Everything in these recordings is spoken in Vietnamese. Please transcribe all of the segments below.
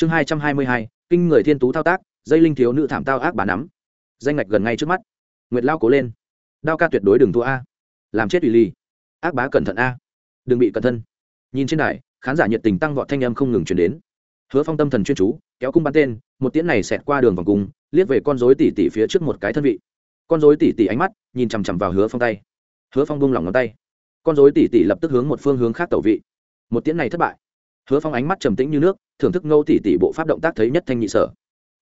chương hai trăm hai mươi hai, kinh người thiên tú thao tác, dây linh thiếu nữ thảm tao ác bà nắm. Danh ngạch gần ngay trước mắt. Nguyệt lao cố lên. Đao ca tuyệt đối đừng thua a. Làm chết ủy ly. Ác bá cẩn thận a. Đừng bị cẩn thân. Nhìn trên đài, khán giả nhiệt tình tăng vọt thanh âm không ngừng chuyển đến. Hứa phong tâm thần chuyên chú, kéo cung bắn tên, một tiễn này xẹt qua đường vòng cung, liếc về con dối tỉ tỉ phía trước một cái thân vị. Con dối tỉ tỉ ánh mắt, nhìn chằm chằm vào hứa phong tay. Hứa phong bung lỏng ngón tay. Con dối tỉ tỉ lập tức hướng một phương hướng khác tẩu vị. Một tiễn này thất bại hứa phong ánh mắt trầm tĩnh như nước, thưởng thức ngâu tỉ tỉ bộ pháp động tác thấy nhất thanh nhị sở.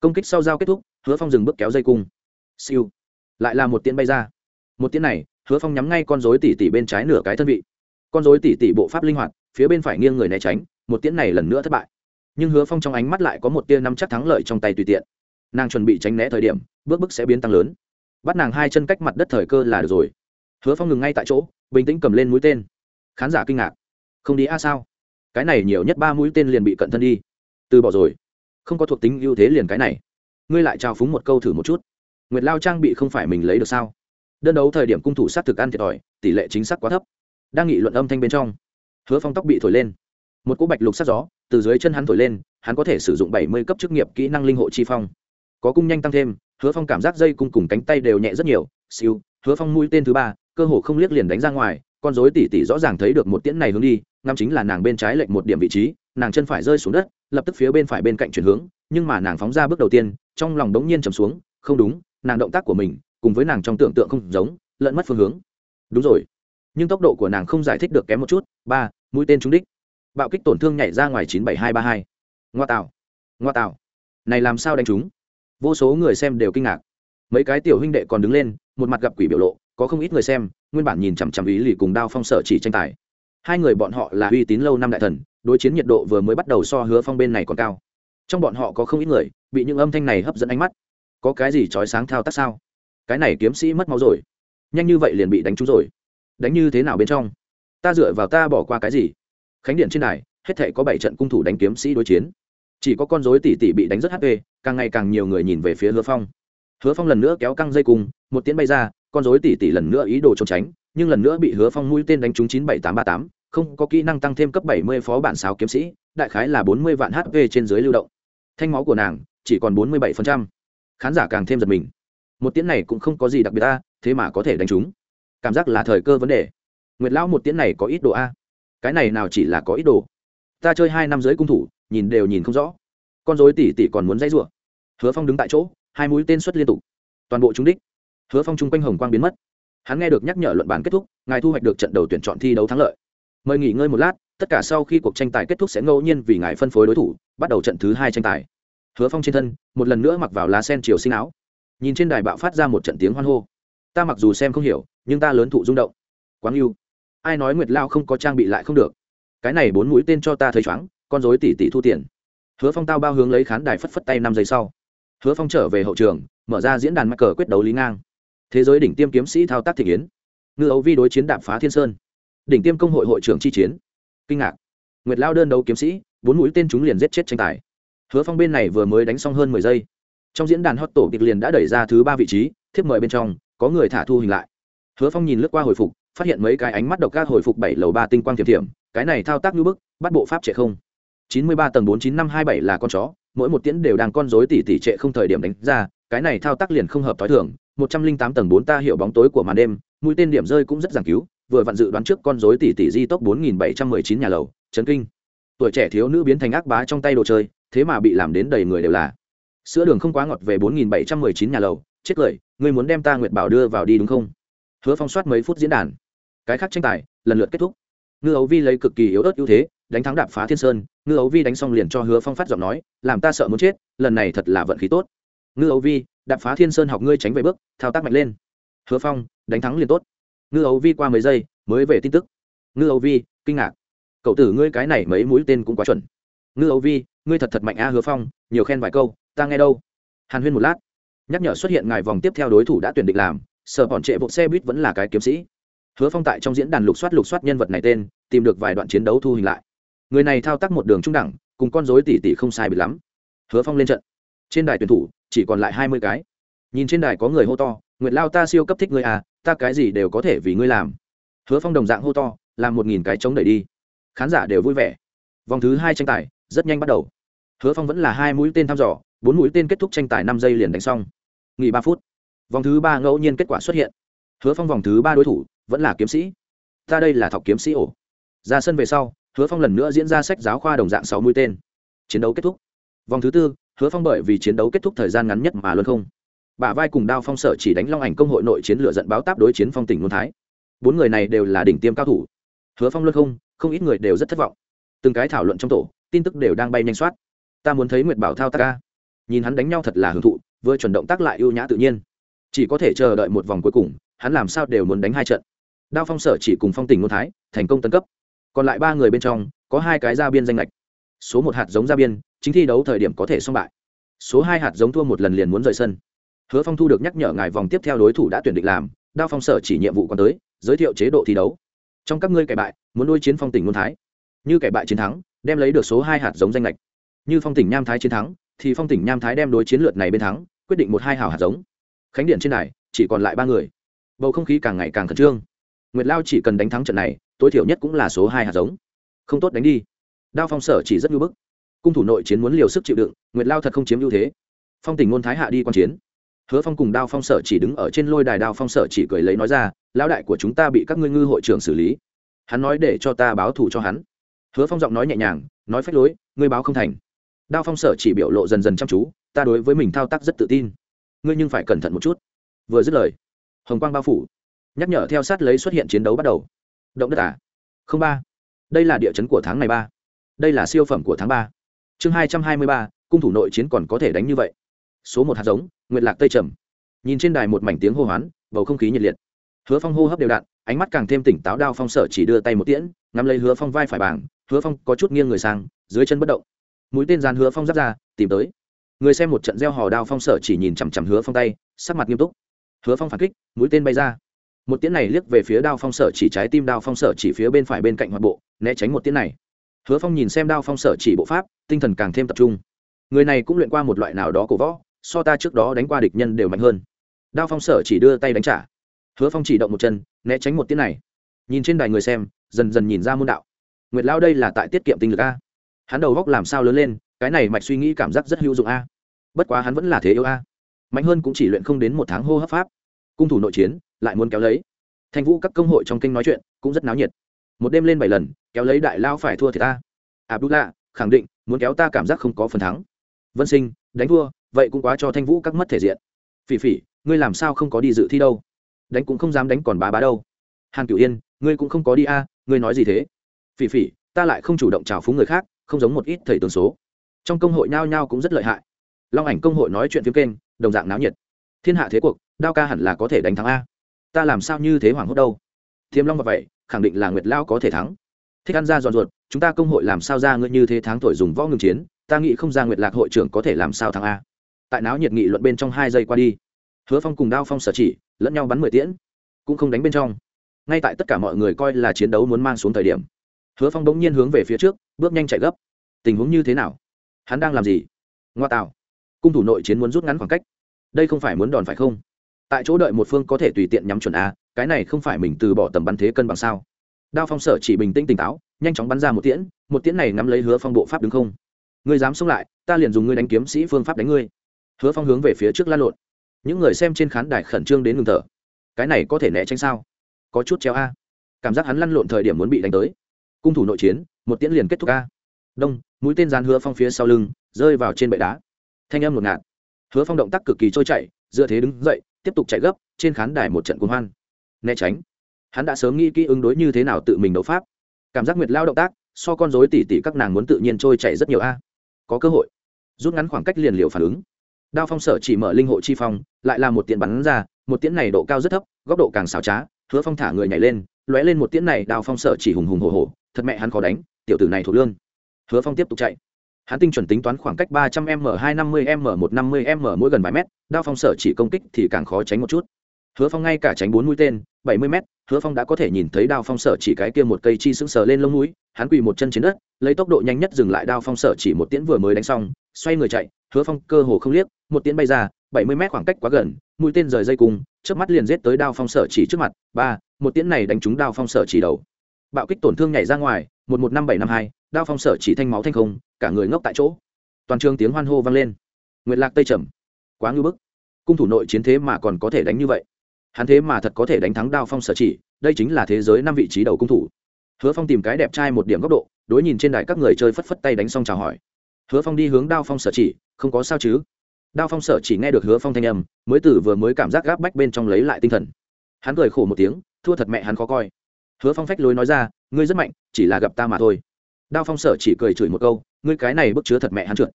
Công kích sau giao kết thúc, hứa phong dừng bước kéo dây cung. Siêu. Lại là một tiễn bay ra. Một tiễn này, hứa phong nhắm ngay con dối tỉ tỉ bên trái nửa cái thân vị. Con dối tỉ tỉ bộ pháp linh hoạt, phía bên phải nghiêng người né tránh, một tiễn này lần nữa thất bại. Nhưng hứa phong trong ánh mắt lại có một tia năm chắc thắng lợi trong tay tùy tiện. Nàng chuẩn bị tránh né thời điểm, bước bước sẽ biến tăng lớn. Bắt nàng hai chân cách mặt đất thời cơ là được rồi. Hứa phong ngừng ngay tại chỗ, bình tĩnh cầm lên mũi tên. Khán giả kinh ngạc. Không đi a sao? Cái này nhiều nhất ba mũi tên liền bị cận thân đi. Từ bỏ rồi. Không có thuộc tính ưu thế liền cái này. Ngươi lại trao phúng một câu thử một chút. Nguyệt lao trang bị không phải mình lấy được sao? Đơn đấu thời điểm cung thủ sát thực ăn thiệt thòi, tỷ lệ chính xác quá thấp. Đang nghị luận âm thanh bên trong, hứa phong tóc bị thổi lên. Một cỗ bạch lục sát gió, từ dưới chân hắn thổi lên, hắn có thể sử dụng bảy mươi cấp chức nghiệp kỹ năng linh hộ chi phong. Có cung nhanh tăng thêm, hứa phong cảm giác dây cung cùng cánh tay đều nhẹ rất nhiều, siêu, hứa phong mũi tên thứ ba, cơ hồ không liếc liền đánh ra ngoài, con dối tỉ tỉ rõ ràng thấy được một tiễn này hướng đi ngắm chính là nàng bên trái lệch một điểm vị trí, nàng chân phải rơi xuống đất, lập tức phía bên phải bên cạnh chuyển hướng, nhưng mà nàng phóng ra bước đầu tiên, trong lòng đống nhiên trầm xuống, không đúng, nàng động tác của mình, cùng với nàng trong tưởng tượng không giống, lẫn mất phương hướng. Đúng rồi. Nhưng tốc độ của nàng không giải thích được kém một chút, ba, mũi tên trúng đích. Bạo kích tổn thương nhảy ra ngoài chín bảy hai ba hai. Ngoa tạo. Ngoa tạo. Này làm sao đánh chúng vô số người xem đều kinh ngạc. Mấy cái tiểu huynh đệ còn đứng lên, một mặt gặp quỷ biểu lộ, có không ít người xem, nguyên bản nhìn chằm chằm ý lì cùng đao phong sở chỉ tranh tài hai người bọn họ là uy tín lâu năm đại thần, đối chiến nhiệt độ vừa mới bắt đầu so hứa phong bên này còn cao. Trong bọn họ có không ít người, bị những âm thanh này hấp dẫn ánh mắt. Có cái gì trói sáng thao tác sao? Cái này kiếm sĩ mất máu rồi. Nhanh như vậy liền bị đánh trúng rồi. Đánh như thế nào bên trong? Ta dựa vào ta bỏ qua cái gì? Khánh điện trên này hết thể có bảy trận cung thủ đánh kiếm sĩ đối chiến. Chỉ có con dối tỷ tỷ bị đánh rất hp càng ngày càng nhiều người nhìn về phía hứa phong. Hứa phong lần nữa kéo căng dây cung, một tiếng bay ra, con dối tỷ tỷ lần nữa ý đồ trốn tránh, nhưng lần nữa bị hứa phong mũi tên đánh trúng chín bảy tám ba tám không có kỹ năng tăng thêm cấp bảy mươi phó bản sáo kiếm sĩ, đại khái là bốn mươi vạn hp trên dưới lưu động. Thanh máu của nàng chỉ còn bốn mươi bảy khán giả càng thêm giật mình. Một tiếng này cũng không có gì đặc biệt a, thế mà có thể đánh trúng. Cảm giác là thời cơ vấn đề. Nguyệt lão một tiếng này có ít độ a. Cái này nào chỉ là có ít đồ. Ta chơi hai năm dưới cung thủ, nhìn đều nhìn không rõ. Con rối tỷ tỷ còn muốn dãy rủa. Hứa phong đứng tại chỗ, hai mũi tên xuất liên tục. Toàn bộ trúng đích. Hứa phong trung quanh hồng quang biến mất. Hắn nghe được nhắc nhở luận bàn kết thúc, ngài thu hoạch được trận đầu tuyển chọn thi đấu thắng lợi mời nghỉ ngơi một lát, tất cả sau khi cuộc tranh tài kết thúc sẽ ngẫu nhiên vì ngài phân phối đối thủ, bắt đầu trận thứ hai tranh tài. Hứa phong trên thân, một lần nữa mặc vào lá sen chiều sinh áo. Nhìn trên đài bạo phát ra một trận tiếng hoan hô. Ta mặc dù xem không hiểu, nhưng ta lớn thụ rung động. Quáng yêu ai nói nguyệt lao không có trang bị lại không được? Cái này bốn mũi tên cho ta thấy chóng, con dối tỉ tỉ thu tiền. Hứa phong tao bao hướng lấy khán đài phất phất tay năm giây sau. Hứa phong trở về hậu trường, mở ra diễn đàn mắc cờ quyết đấu lý ngang. Thế giới đỉnh tiêm kiếm sĩ thao tác thị kiến ngư ấu vi đối chiến đạp phá thiên sơn đỉnh tiêm công hội hội trưởng chi chiến. Kinh ngạc. Nguyệt lao đơn đấu kiếm sĩ, bốn mũi tên chúng liền giết chết tranh tài. Hứa phong bên này vừa mới đánh xong hơn mười giây. Trong diễn đàn hot tổ kịch liền đã đẩy ra thứ ba vị trí, thiếp mời bên trong, có người thả thu hình lại. Hứa phong nhìn lướt qua hồi phục, phát hiện mấy cái ánh mắt độc các hồi phục bảy lầu ba tinh quang thiểm thiểm, cái này thao tác như bức, bắt bộ pháp trệ không. Chín mươi ba tầng bốn chín năm hai bảy là con chó, mỗi một tiễn đều đang con dối tỉ tỉ trệ không thời điểm đánh ra, cái này thao tác liền không hợp t h ó i thường, một trăm linh tám tầng bốn ta hiệu bóng tối của màn đêm, mũi tên điểm rơi cũng rất giảng cứu vừa vặn dự đoán trước con rối tỷ tỷ di tốc bốn nghìn bảy trăm mười chín nhà lầu, chấn kinh. Tuổi trẻ thiếu nữ biến thành ác bá trong tay đồ chơi, thế mà bị làm đến đầy người đều là. Sữa đường không quá ngọt về bốn nghìn bảy trăm mười chín nhà lầu, chết cười, ngươi muốn đem ta nguyệt bảo đưa vào đi đúng không? Hứa phong soát mấy phút diễn đàn. Cái khác tranh tài, lần lượt kết thúc. Ngư ấu vi lấy cực kỳ yếu ớt ưu thế, đánh thắng đạp phá thiên sơn. Ngư ấu vi đánh xong liền cho hứa phong phát giọng nói, làm ta sợ muốn chết, lần này thật là vận khí tốt. Ngư ấu vi, đạp phá thiên sơn học ngươi tránh về bước, thao tác mạnh lên. Hứa phong, đánh thắng liền tốt ngư ấu vi qua mấy giây, mới về tin tức. Ngư ấu vi, kinh ngạc. Cậu tử ngươi cái này mấy mũi tên cũng quá chuẩn. Ngư ấu vi, ngươi thật thật mạnh a hứa phong, nhiều khen vài câu, ta nghe đâu. Hàn huyên một lát. Nhắc nhở xuất hiện ngài vòng tiếp theo đối thủ đã tuyển định làm, sợ bọn trệ bộ xe buýt vẫn là cái kiếm sĩ. Hứa phong tại trong diễn đàn lục soát lục soát nhân vật này tên, tìm được vài đoạn chiến đấu thu hình lại. Người này thao tác một đường trung đẳng, cùng con dối tỷ tỷ không sai bị lắm. Hứa phong lên trận. Trên đài tuyển thủ, chỉ còn lại hai mươi cái. Nhìn trên đài có người hô to, nguyệt lao ta siêu cấp thích ngươi à ta cái gì đều có thể vì ngươi làm. Hứa phong đồng dạng hô to, làm một nghìn cái chống đẩy đi. Khán giả đều vui vẻ. Vòng thứ hai tranh tài, rất nhanh bắt đầu. Hứa phong vẫn là hai mũi tên thăm dò, bốn mũi tên kết thúc tranh tài năm giây liền đánh xong. Nghỉ ba phút. Vòng thứ ba ngẫu nhiên kết quả xuất hiện. Hứa phong vòng thứ ba đối thủ, vẫn là kiếm sĩ. Ta đây là thọc kiếm sĩ ổ. Ra sân về sau, hứa phong lần nữa diễn ra sách giáo khoa đồng dạng sáu mũi tên. Chiến đấu kết thúc. Vòng thứ tư, hứa phong bởi vì chiến đấu kết thúc thời gian ngắn nhất mà luôn không bả vai cùng đao phong sở chỉ đánh long ảnh công hội nội chiến lửa giận báo táp đối chiến phong tỉnh luân thái. Bốn người này đều là đỉnh tiêm cao thủ. Hứa phong luôn không không ít người đều rất thất vọng. Từng cái thảo luận trong tổ, tin tức đều đang bay nhanh soát. Ta muốn thấy nguyệt bảo thao ta ca. Nhìn hắn đánh nhau thật là hưởng thụ, vừa chuẩn động tác lại ưu nhã tự nhiên. Chỉ có thể chờ đợi một vòng cuối cùng, hắn làm sao đều muốn đánh hai trận. Đao phong sở chỉ cùng phong tỉnh luân thái, thành công tấn cấp. Còn lại ba người bên trong, có hai cái ra biên danh lệch số một hạt giống ra biên, chính thi đấu thời điểm có thể xong bại. Số hai hạt giống thua một lần liền muốn rời sân hứa phong thu được nhắc nhở ngài vòng tiếp theo đối thủ đã tuyển định làm, đao phong sở chỉ nhiệm vụ còn tới, giới thiệu chế độ thi đấu. Trong các ngươi kẻ bại, muốn nuôi chiến phong tỉnh môn thái. Như kẻ bại chiến thắng, đem lấy được số hai hạt giống danh lệch. Như phong tỉnh nham thái chiến thắng, thì phong tỉnh nham thái đem đối chiến lượt này bên thắng, quyết định một hai hào hạt giống. Khánh điện trên này chỉ còn lại ba người. Bầu không khí càng ngày càng khẩn trương. Nguyệt lao chỉ cần đánh thắng trận này, tối thiểu nhất cũng là số hai hạt giống. Không tốt đánh đi. Đao phong sở chỉ rất nhu bức. Cung thủ nội chiến muốn liều sức chịu đựng, nguyệt lao thật không chiếm ưu thế. Phong tỉnh ngôn thái hạ đi quan chiến hứa phong cùng đao phong sở chỉ đứng ở trên lôi đài, đao phong sở chỉ cười lấy nói ra, lão đại của chúng ta bị các ngươi ngư hội trưởng xử lý. Hắn nói để cho ta báo thù cho hắn. Hứa phong giọng nói nhẹ nhàng, nói phách lối, ngươi báo không thành. Đao phong sở chỉ biểu lộ dần dần chăm chú, ta đối với mình thao tác rất tự tin. Ngươi nhưng phải cẩn thận một chút. Vừa dứt lời, hồng quang bao phủ, nhắc nhở theo sát lấy xuất hiện chiến đấu bắt đầu. Động đất à? Không ba. Đây là địa chấn của tháng này ba. Đây là siêu phẩm của tháng ba. Chương hai trăm hai mươi ba, cung thủ nội chiến còn có thể đánh như vậy. Số một hạt giống nguyện lạc tây trầm. Nhìn trên đài một mảnh tiếng hô hoán, bầu không khí nhiệt liệt. Hứa phong hô hấp đều đặn, ánh mắt càng thêm tỉnh táo đao phong sở chỉ đưa tay một tiễn, ngắm lấy hứa phong vai phải bảng, hứa phong có chút nghiêng người sang, dưới chân bất động. Mũi tên dàn hứa phong giáp ra, tìm tới. Người xem một trận gieo hò đao phong sở chỉ nhìn chằm chằm hứa phong tay, sắc mặt nghiêm túc. Hứa phong phản kích, mũi tên bay ra. Một tiễn này liếc về phía đao phong sở chỉ trái tim đao phong sở chỉ phía bên phải bên cạnh hoạt bộ, né tránh một tiễn này. Hứa phong nhìn xem đao phong sở chỉ bộ pháp, tinh thần càng thêm tập trung. Người này cũng luyện qua một loại nào đó cổ võ so ta trước đó đánh qua địch nhân đều mạnh hơn. Đao phong sở chỉ đưa tay đánh trả. Hứa phong chỉ động một chân, né tránh một tiếng này. Nhìn trên đài người xem, dần dần nhìn ra môn đạo. Nguyệt lao đây là tại tiết kiệm tinh lực a. Hắn đầu góc làm sao lớn lên, cái này mạch suy nghĩ cảm giác rất hữu dụng a. Bất quá hắn vẫn là thế yêu a. Mạnh hơn cũng chỉ luyện không đến một tháng hô hấp pháp. Cung thủ nội chiến, lại muốn kéo lấy. Thanh vũ các công hội trong kinh nói chuyện, cũng rất náo nhiệt. Một đêm lên bảy lần, kéo lấy đại lao phải thua thì ta. Abdullah, khẳng định, muốn kéo ta cảm giác không có phần thắng. Vân sinh, đánh thua vậy cũng quá cho thanh vũ các mất thể diện. Phỉ phỉ, ngươi làm sao không có đi dự thi đâu? Đánh cũng không dám đánh còn bá bá đâu. Hàn cửu yên, ngươi cũng không có đi a, ngươi nói gì thế? Phỉ phỉ, ta lại không chủ động chào phúng người khác, không giống một ít thầy tường số. Trong công hội nhao nhao cũng rất lợi hại. Long ảnh công hội nói chuyện phiếm kênh, đồng dạng náo nhiệt. Thiên hạ thế cuộc, đao ca hẳn là có thể đánh thắng a. Ta làm sao như thế hoảng hốt đâu? Thiêm long và vậy, khẳng định là nguyệt lao có thể thắng. Thích ăn ra giòn ruột, chúng ta công hội làm sao ra ngươi như thế tháng tuổi dùng võ ngừng chiến? Ta nghĩ không ra nguyệt lạc hội trưởng có thể làm sao thắng a tại náo nhiệt nghị luận bên trong hai giây qua đi. Hứa phong cùng đao phong sở chỉ, lẫn nhau bắn mười tiễn, cũng không đánh bên trong. Ngay tại tất cả mọi người coi là chiến đấu muốn mang xuống thời điểm, hứa phong bỗng nhiên hướng về phía trước, bước nhanh chạy gấp. Tình huống như thế nào? Hắn đang làm gì? Ngoa tạo. Cung thủ nội chiến muốn rút ngắn khoảng cách. Đây không phải muốn đòn phải không? Tại chỗ đợi một phương có thể tùy tiện nhắm chuẩn a, cái này không phải mình từ bỏ tầm bắn thế cân bằng sao? Đao phong sở chỉ bình tĩnh tỉnh táo, nhanh chóng bắn ra một tiễn một tiễn này nắm lấy hứa phong bộ pháp đứng không? Ngươi dám xông lại, ta liền dùng ngươi đánh kiếm sĩ phương pháp đánh ngươi hứa phong hướng về phía trước lan lộn. Những người xem trên khán đài khẩn trương đến ngừng thở. Cái này có thể né tránh sao? Có chút treo a. Cảm giác hắn lăn lộn thời điểm muốn bị đánh tới. Cung thủ nội chiến, một tiễn liền kết thúc a. Đông, mũi tên dán hứa phong phía sau lưng, rơi vào trên bệ đá. Thanh âm ngột ngạt. Hứa phong động tác cực kỳ trôi chạy dựa thế đứng dậy, tiếp tục chạy gấp, trên khán đài một trận cuồng hoan. Né tránh. Hắn đã sớm nghĩ kỹ ứng đối như thế nào tự mình đấu pháp. Cảm giác nguyệt lao động tác, so con dối tỉ tỉ các nàng muốn tự nhiên trôi chạy rất nhiều a. Có cơ hội. Rút ngắn khoảng cách liền liệu phản ứng đao phong sở chỉ mở linh hộ chi phong, lại là một tiễn bắn ra, một tiễn này độ cao rất thấp, góc độ càng xảo trá, hứa phong thả người nhảy lên, lóe lên một tiễn này, đao phong sở chỉ hùng hùng hồ hồ thật mẹ hắn khó đánh, tiểu tử này thuộc lương. Hứa phong tiếp tục chạy. Hắn tinh chuẩn tính toán khoảng cách ba trăm m, hai năm mươi m một năm mươi m mỗi gần vài mét, đao phong sở chỉ công kích thì càng khó tránh một chút. Hứa phong ngay cả tránh bốn mũi tên, bảy mươi m hứa phong đã có thể nhìn thấy đao phong sở chỉ cái kia một cây chi sững sờ lên lông núi hắn quỳ một chân trên đất, lấy tốc độ nhanh nhất dừng lại đao phong sở chỉ một tiễn vừa mới đánh xong xoay người chạy, hứa phong cơ hồ không liếc, một tiến bay ra, bảy mươi mét khoảng cách quá gần, mũi tên rời dây cung trước mắt liền giết tới đao phong sở chỉ trước mặt, ba, một tiến này đánh trúng đao phong sở chỉ đầu. Bạo kích tổn thương nhảy ra ngoài, một một năm bảy năm hai, đao phong sở chỉ thanh máu thanh không, cả người ngốc tại chỗ. Toàn trường tiếng hoan hô vang lên. Nguyệt lạc tây trầm. Quá ngư bức. Cung thủ nội chiến thế mà còn có thể đánh như vậy. Hắn thế mà thật có thể đánh thắng đao phong sở chỉ, đây chính là thế giới năm vị trí đầu cung thủ. Hứa phong tìm cái đẹp trai một điểm góc độ, đối nhìn trên đài các người chơi phất phất tay đánh xong chào hỏi hứa phong đi hướng đao phong sở chỉ, không có sao chứ? Đao phong sở chỉ nghe được hứa phong thanh âm, mới từ vừa mới cảm giác gáp bách bên trong lấy lại tinh thần. Hắn cười khổ một tiếng, thua thật mẹ hắn khó coi. Hứa phong phách lối nói ra, ngươi rất mạnh, chỉ là gặp ta mà thôi. Đao phong sở chỉ cười chửi một câu, ngươi cái này bức chứa thật mẹ hắn trượt.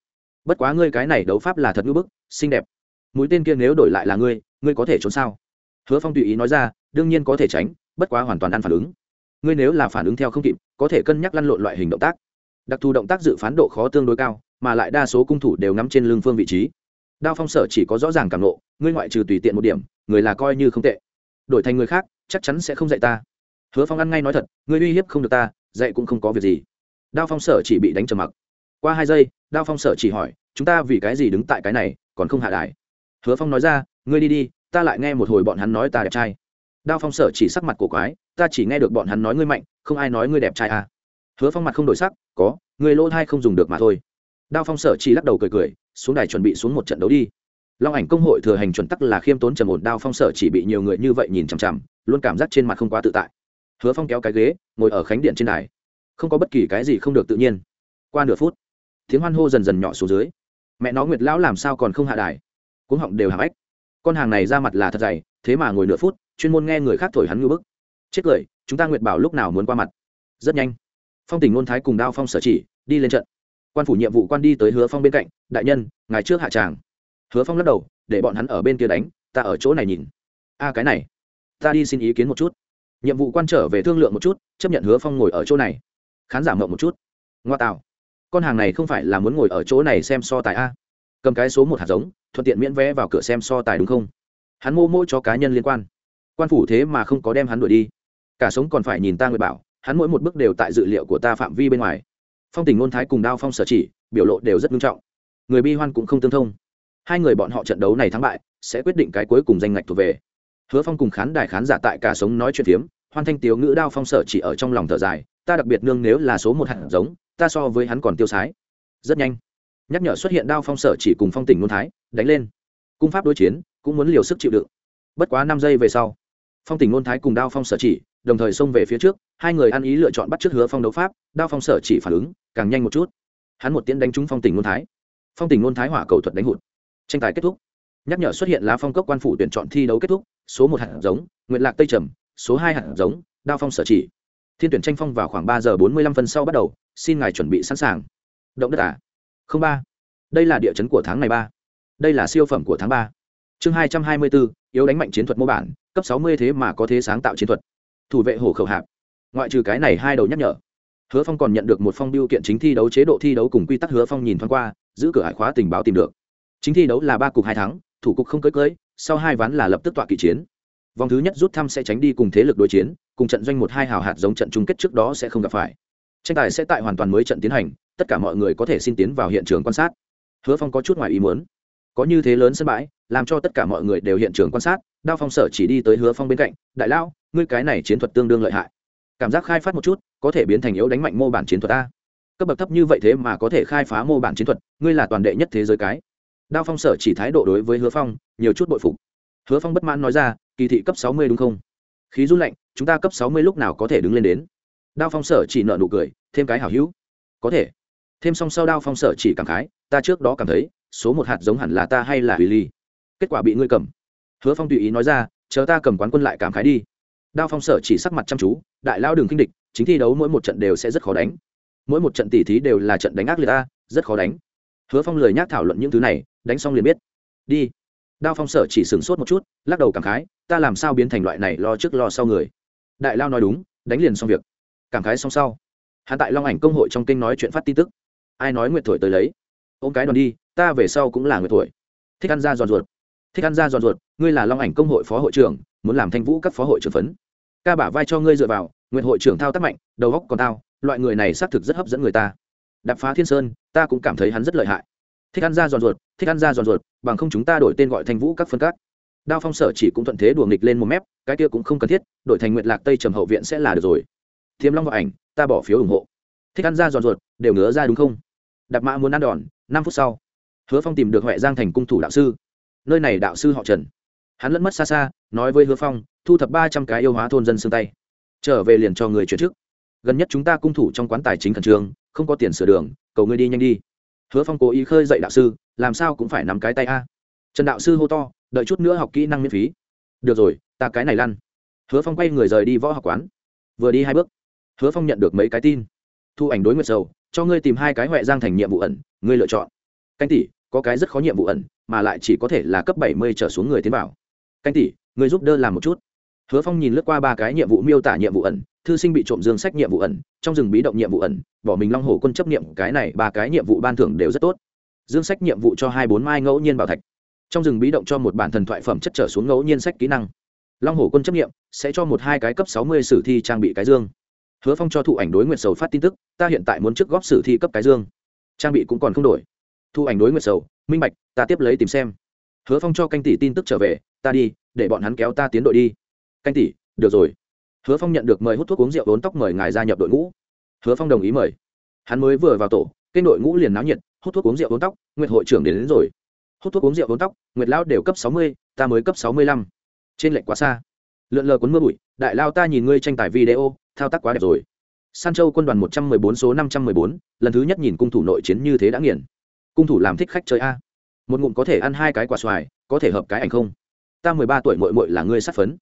Bất quá ngươi cái này đấu pháp là thật ngữ bức, xinh đẹp. Mũi tên kia nếu đổi lại là ngươi ngươi có thể trốn sao? Hứa phong tùy ý nói ra, đương nhiên có thể tránh, bất quá hoàn toàn ăn phản ứng. Ngươi nếu là phản ứng theo không kịp, có thể cân nhắc lăn lộn loại hình động tác đặc thù động tác dự phán độ khó tương đối cao, mà lại đa số cung thủ đều ngắm trên lưng phương vị trí. Đao phong sở chỉ có rõ ràng cảm nộ ngươi ngoại trừ tùy tiện một điểm, người là coi như không tệ. Đổi thành người khác, chắc chắn sẽ không dạy ta. Hứa phong ăn ngay nói thật, ngươi uy hiếp không được ta, dạy cũng không có việc gì. Đao phong sở chỉ bị đánh trầm mặc. Qua hai giây, đao phong sở chỉ hỏi, chúng ta vì cái gì đứng tại cái này, còn không hạ đài? Hứa phong nói ra, ngươi đi đi, ta lại nghe một hồi bọn hắn nói ta đẹp trai. Đao phong sở chỉ sắc mặt cổ quái, ta chỉ nghe được bọn hắn nói ngươi mạnh, không ai nói ngươi đẹp trai à hứa phong mặt không đổi sắc, có, người lỗ thai không dùng được mà thôi. Đao phong sở chỉ lắc đầu cười cười, xuống đài chuẩn bị xuống một trận đấu đi. Long ảnh công hội thừa hành chuẩn tắc là khiêm tốn trầm ổn, đao phong sở chỉ bị nhiều người như vậy nhìn chằm chằm, luôn cảm giác trên mặt không quá tự tại. Hứa phong kéo cái ghế, ngồi ở khánh điện trên đài. Không có bất kỳ cái gì không được tự nhiên. Qua nửa phút, tiếng hoan hô dần dần nhỏ xuống dưới. Mẹ nó nguyệt lão làm sao còn không hạ đài? Cuống họng đều hạ ách con hàng này ra mặt là thật dày, thế mà ngồi nửa phút, chuyên môn nghe người khác thổi hắn ngư bức. Chết cười, chúng ta nguyệt bảo lúc nào muốn qua mặt? Rất nhanh phong tình ngôn thái cùng đao phong sở chỉ, đi lên trận. Quan phủ nhiệm vụ quan đi tới hứa phong bên cạnh, đại nhân ngày trước hạ tràng. Hứa phong lắc đầu, để bọn hắn ở bên kia đánh, ta ở chỗ này nhìn. A, cái này, ta đi xin ý kiến một chút. Nhiệm vụ quan trở về thương lượng một chút, chấp nhận hứa phong ngồi ở chỗ này. Khán giả mộng một chút. Ngoa tạo, con hàng này không phải là muốn ngồi ở chỗ này xem so tài a. Cầm cái số một hạt giống, thuận tiện miễn vé vào cửa xem so tài đúng không? Hắn mô mỗi cho cá nhân liên quan. Quan phủ thế mà không có đem hắn đuổi đi. Cả sống còn phải nhìn ta người bảo hắn mỗi một bước đều tại dự liệu của ta phạm vi bên ngoài. Phong tình ngôn thái cùng đao phong sở chỉ, biểu lộ đều rất nghiêm trọng. Người bi hoan cũng không tương thông. Hai người bọn họ trận đấu này thắng bại, sẽ quyết định cái cuối cùng danh ngạch thuộc về. Hứa phong cùng khán đài khán giả tại cả sống nói chuyện phiếm, hoan thanh tiếu ngữ đao phong sở chỉ ở trong lòng thở dài, ta đặc biệt nương nếu là số một hạt giống, ta so với hắn còn tiêu sái. Rất nhanh, nhắc nhở xuất hiện đao phong sở chỉ cùng phong tình ngôn thái, đánh lên. Cung pháp đối chiến, cũng muốn liều sức chịu đựng. Bất quá năm giây về sau, phong tình ngôn thái cùng đao phong sở chỉ đồng thời xông về phía trước, hai người ăn ý lựa chọn bắt trước hứa phong đấu pháp, đao phong sở chỉ phản ứng, càng nhanh một chút. Hắn một tiến đánh trúng phong tình ngôn thái. Phong tình ngôn thái hỏa cầu thuật đánh hụt. Tranh tài kết thúc. Nhắc nhở xuất hiện lá phong cốc quan phủ tuyển chọn thi đấu kết thúc, số một hạt giống nguyện lạc tây trầm, số hai hạt giống, đao phong sở chỉ. Thiên tuyển tranh phong vào khoảng ba giờ bốn mươi lăm phân sau bắt đầu, xin ngài chuẩn bị sẵn sàng. Động đất à? Không ba. Đây là địa chấn của tháng này ba. Đây là siêu phẩm của tháng ba. Chương hai trăm hai mươi bốn yếu đánh mạnh chiến thuật mô bản, cấp sáu mươi thế mà có thế sáng tạo chiến thuật thủ vệ hổ khẩu hạp. Ngoại trừ cái này hai đầu nhắc nhở, hứa phong còn nhận được một phong biêu kiện chính thi đấu chế độ thi đấu cùng quy tắc hứa phong nhìn thoáng qua, giữ cửa hải khóa tình báo tìm được. Chính thi đấu là ba cục hai thắng, thủ cục không cưới cưới sau hai ván là lập tức tọa kỵ chiến. Vòng thứ nhất rút thăm sẽ tránh đi cùng thế lực đối chiến, cùng trận doanh một hai hào hạt giống trận chung kết trước đó sẽ không gặp phải. Tranh tài sẽ tại hoàn toàn mới trận tiến hành, tất cả mọi người có thể xin tiến vào hiện trường quan sát. Hứa phong có chút ngoài ý muốn. Có như thế lớn sân bãi, làm cho tất cả mọi người đều hiện trường quan sát đao phong sở chỉ đi tới hứa phong bên cạnh, đại lão, ngươi cái này chiến thuật tương đương lợi hại. Cảm giác khai phát một chút, có thể biến thành yếu đánh mạnh mô bản chiến thuật a. Cấp bậc thấp như vậy thế mà có thể khai phá mô bản chiến thuật, ngươi là toàn đệ nhất thế giới cái. Đao phong sở chỉ thái độ đối với hứa phong, nhiều chút bội phục. Hứa phong bất mãn nói ra, kỳ thị cấp sáu mươi đúng không? Khí run lạnh, chúng ta cấp sáu mươi lúc nào có thể đứng lên đến? Đao phong sở chỉ nợ nụ cười, thêm cái hảo hữu. Có thể. Thêm song sau đao phong sở chỉ cảm khái, ta trước đó cảm thấy, số một hạt giống hẳn là ta hay là hủy i kết quả bị ngươi cầm hứa phong tùy ý nói ra, chờ ta cầm quán quân lại cảm khái đi. Đao phong sở chỉ sắc mặt chăm chú, đại lao đường kinh địch, chính thi đấu mỗi một trận đều sẽ rất khó đánh. Mỗi một trận tỉ thí đều là trận đánh ác liệt ta rất khó đánh. Hứa phong lời nhắc thảo luận những thứ này, đánh xong liền biết. Đi. Đao phong sở chỉ sửng sốt một chút, lắc đầu cảm khái, ta làm sao biến thành loại này lo trước lo sau người? Đại lao nói đúng, đánh liền xong việc. Cảm khái xong sau hạ tại long ảnh công hội trong kênh nói chuyện phát tin tức. Ai nói nguyệt thổi tới lấy? Ôm cái đòn đi, ta về sau cũng là nguyệt thổi. Thích ăn ra giòn ruột thích ăn ra giòn ruột, ngươi là long ảnh công hội phó hội trưởng, muốn làm thanh vũ các phó hội trưởng phấn. Ca bả vai cho ngươi dựa vào, nguyệt hội trưởng thao tác mạnh, đầu góc còn tao loại người này xác thực rất hấp dẫn người ta. Đạp phá thiên sơn, ta cũng cảm thấy hắn rất lợi hại. Thích ăn ra giòn ruột, thích ăn ra giòn ruột, bằng không chúng ta đổi tên gọi thanh vũ các phân các. Đao phong sở chỉ cũng thuận thế đùa nghịch lên một mép, cái kia cũng không cần thiết, đổi thành nguyệt lạc tây trầm hậu viện sẽ là được rồi. Thiêm long vào ảnh, ta bỏ phiếu ủng hộ. Thích ăn ra giòn ruột, đều ngứa ra đúng không? Đạp mã muốn ăn đòn, năm phút sau, hứa phong tìm được huệ giang thành cung thủ đạo sư nơi này đạo sư họ trần. Hắn lẫn mất xa xa, nói với hứa phong, thu thập ba trăm cái yêu hóa thôn dân xương tay. Trở về liền cho người chuyển trước gần nhất chúng ta cung thủ trong quán tài chính khẩn trương, không có tiền sửa đường, cầu ngươi đi nhanh đi. Hứa phong cố ý khơi dậy đạo sư, làm sao cũng phải nắm cái tay a. Trần đạo sư hô to, đợi chút nữa học kỹ năng miễn phí. Được rồi, ta cái này lăn. Hứa phong quay người rời đi võ học quán. Vừa đi hai bước, hứa phong nhận được mấy cái tin. Thu ảnh đối nguyệt dầu cho ngươi tìm hai cái huệ giang thành nhiệm vụ ẩn, ngươi lựa chọn. Canh tỷ có cái rất khó nhiệm vụ ẩn, mà lại chỉ có thể là cấp bảy mươi trở xuống người tiến vào. Canh tỷ ngươi giúp đỡ làm một chút. Hứa phong nhìn lướt qua ba cái nhiệm vụ miêu tả nhiệm vụ ẩn, thư sinh bị trộm dương sách nhiệm vụ ẩn, trong rừng bí động nhiệm vụ ẩn, bỏ mình long hồ quân chấp nhiệm cái này ba cái nhiệm vụ ban thưởng đều rất tốt. Dương sách nhiệm vụ cho hai bốn mai ngẫu nhiên bảo thạch. Trong rừng bí động cho một bản thần thoại phẩm chất trở xuống ngẫu nhiên sách kỹ năng. Long hồ quân chấp nghiệm sẽ cho một hai cái cấp sáu mươi sử thi trang bị cái dương. Hứa phong cho thụ ảnh đối nguyện sầu phát tin tức, ta hiện tại muốn trước góp sử thi cấp cái dương. Trang bị cũng còn không đổi thu ảnh đối nguyệt sầu minh bạch ta tiếp lấy tìm xem. Hứa phong cho canh tỷ tin tức trở về ta đi để bọn hắn kéo ta tiến đội đi. Canh tỷ được rồi. Hứa phong nhận được mời hút thuốc uống rượu đốn tóc mời ngài gia nhập đội ngũ. Hứa phong đồng ý mời. Hắn mới vừa vào tổ kênh đội ngũ liền náo nhiệt hút thuốc uống rượu đốn tóc nguyệt hội trưởng đến, đến rồi. Hút thuốc uống rượu đốn tóc nguyệt lão đều cấp sáu mươi ta mới cấp sáu mươi lăm. Trên lệnh quá xa. Lượn lờ cuốn mưa bụi đại lao ta nhìn ngươi tranh tài video thao tác quá đẹp rồi. San châu quân đoàn một trăm mười bốn số năm trăm mười bốn lần thứ nhất nhìn cung thủ nội chiến như thế đã nghiền cung thủ làm thích khách chơi a. Một ngụm có thể ăn hai cái quả xoài, có thể hợp cái ảnh không? Ta mười ba tuổi mội mội là ngươi sát phấn.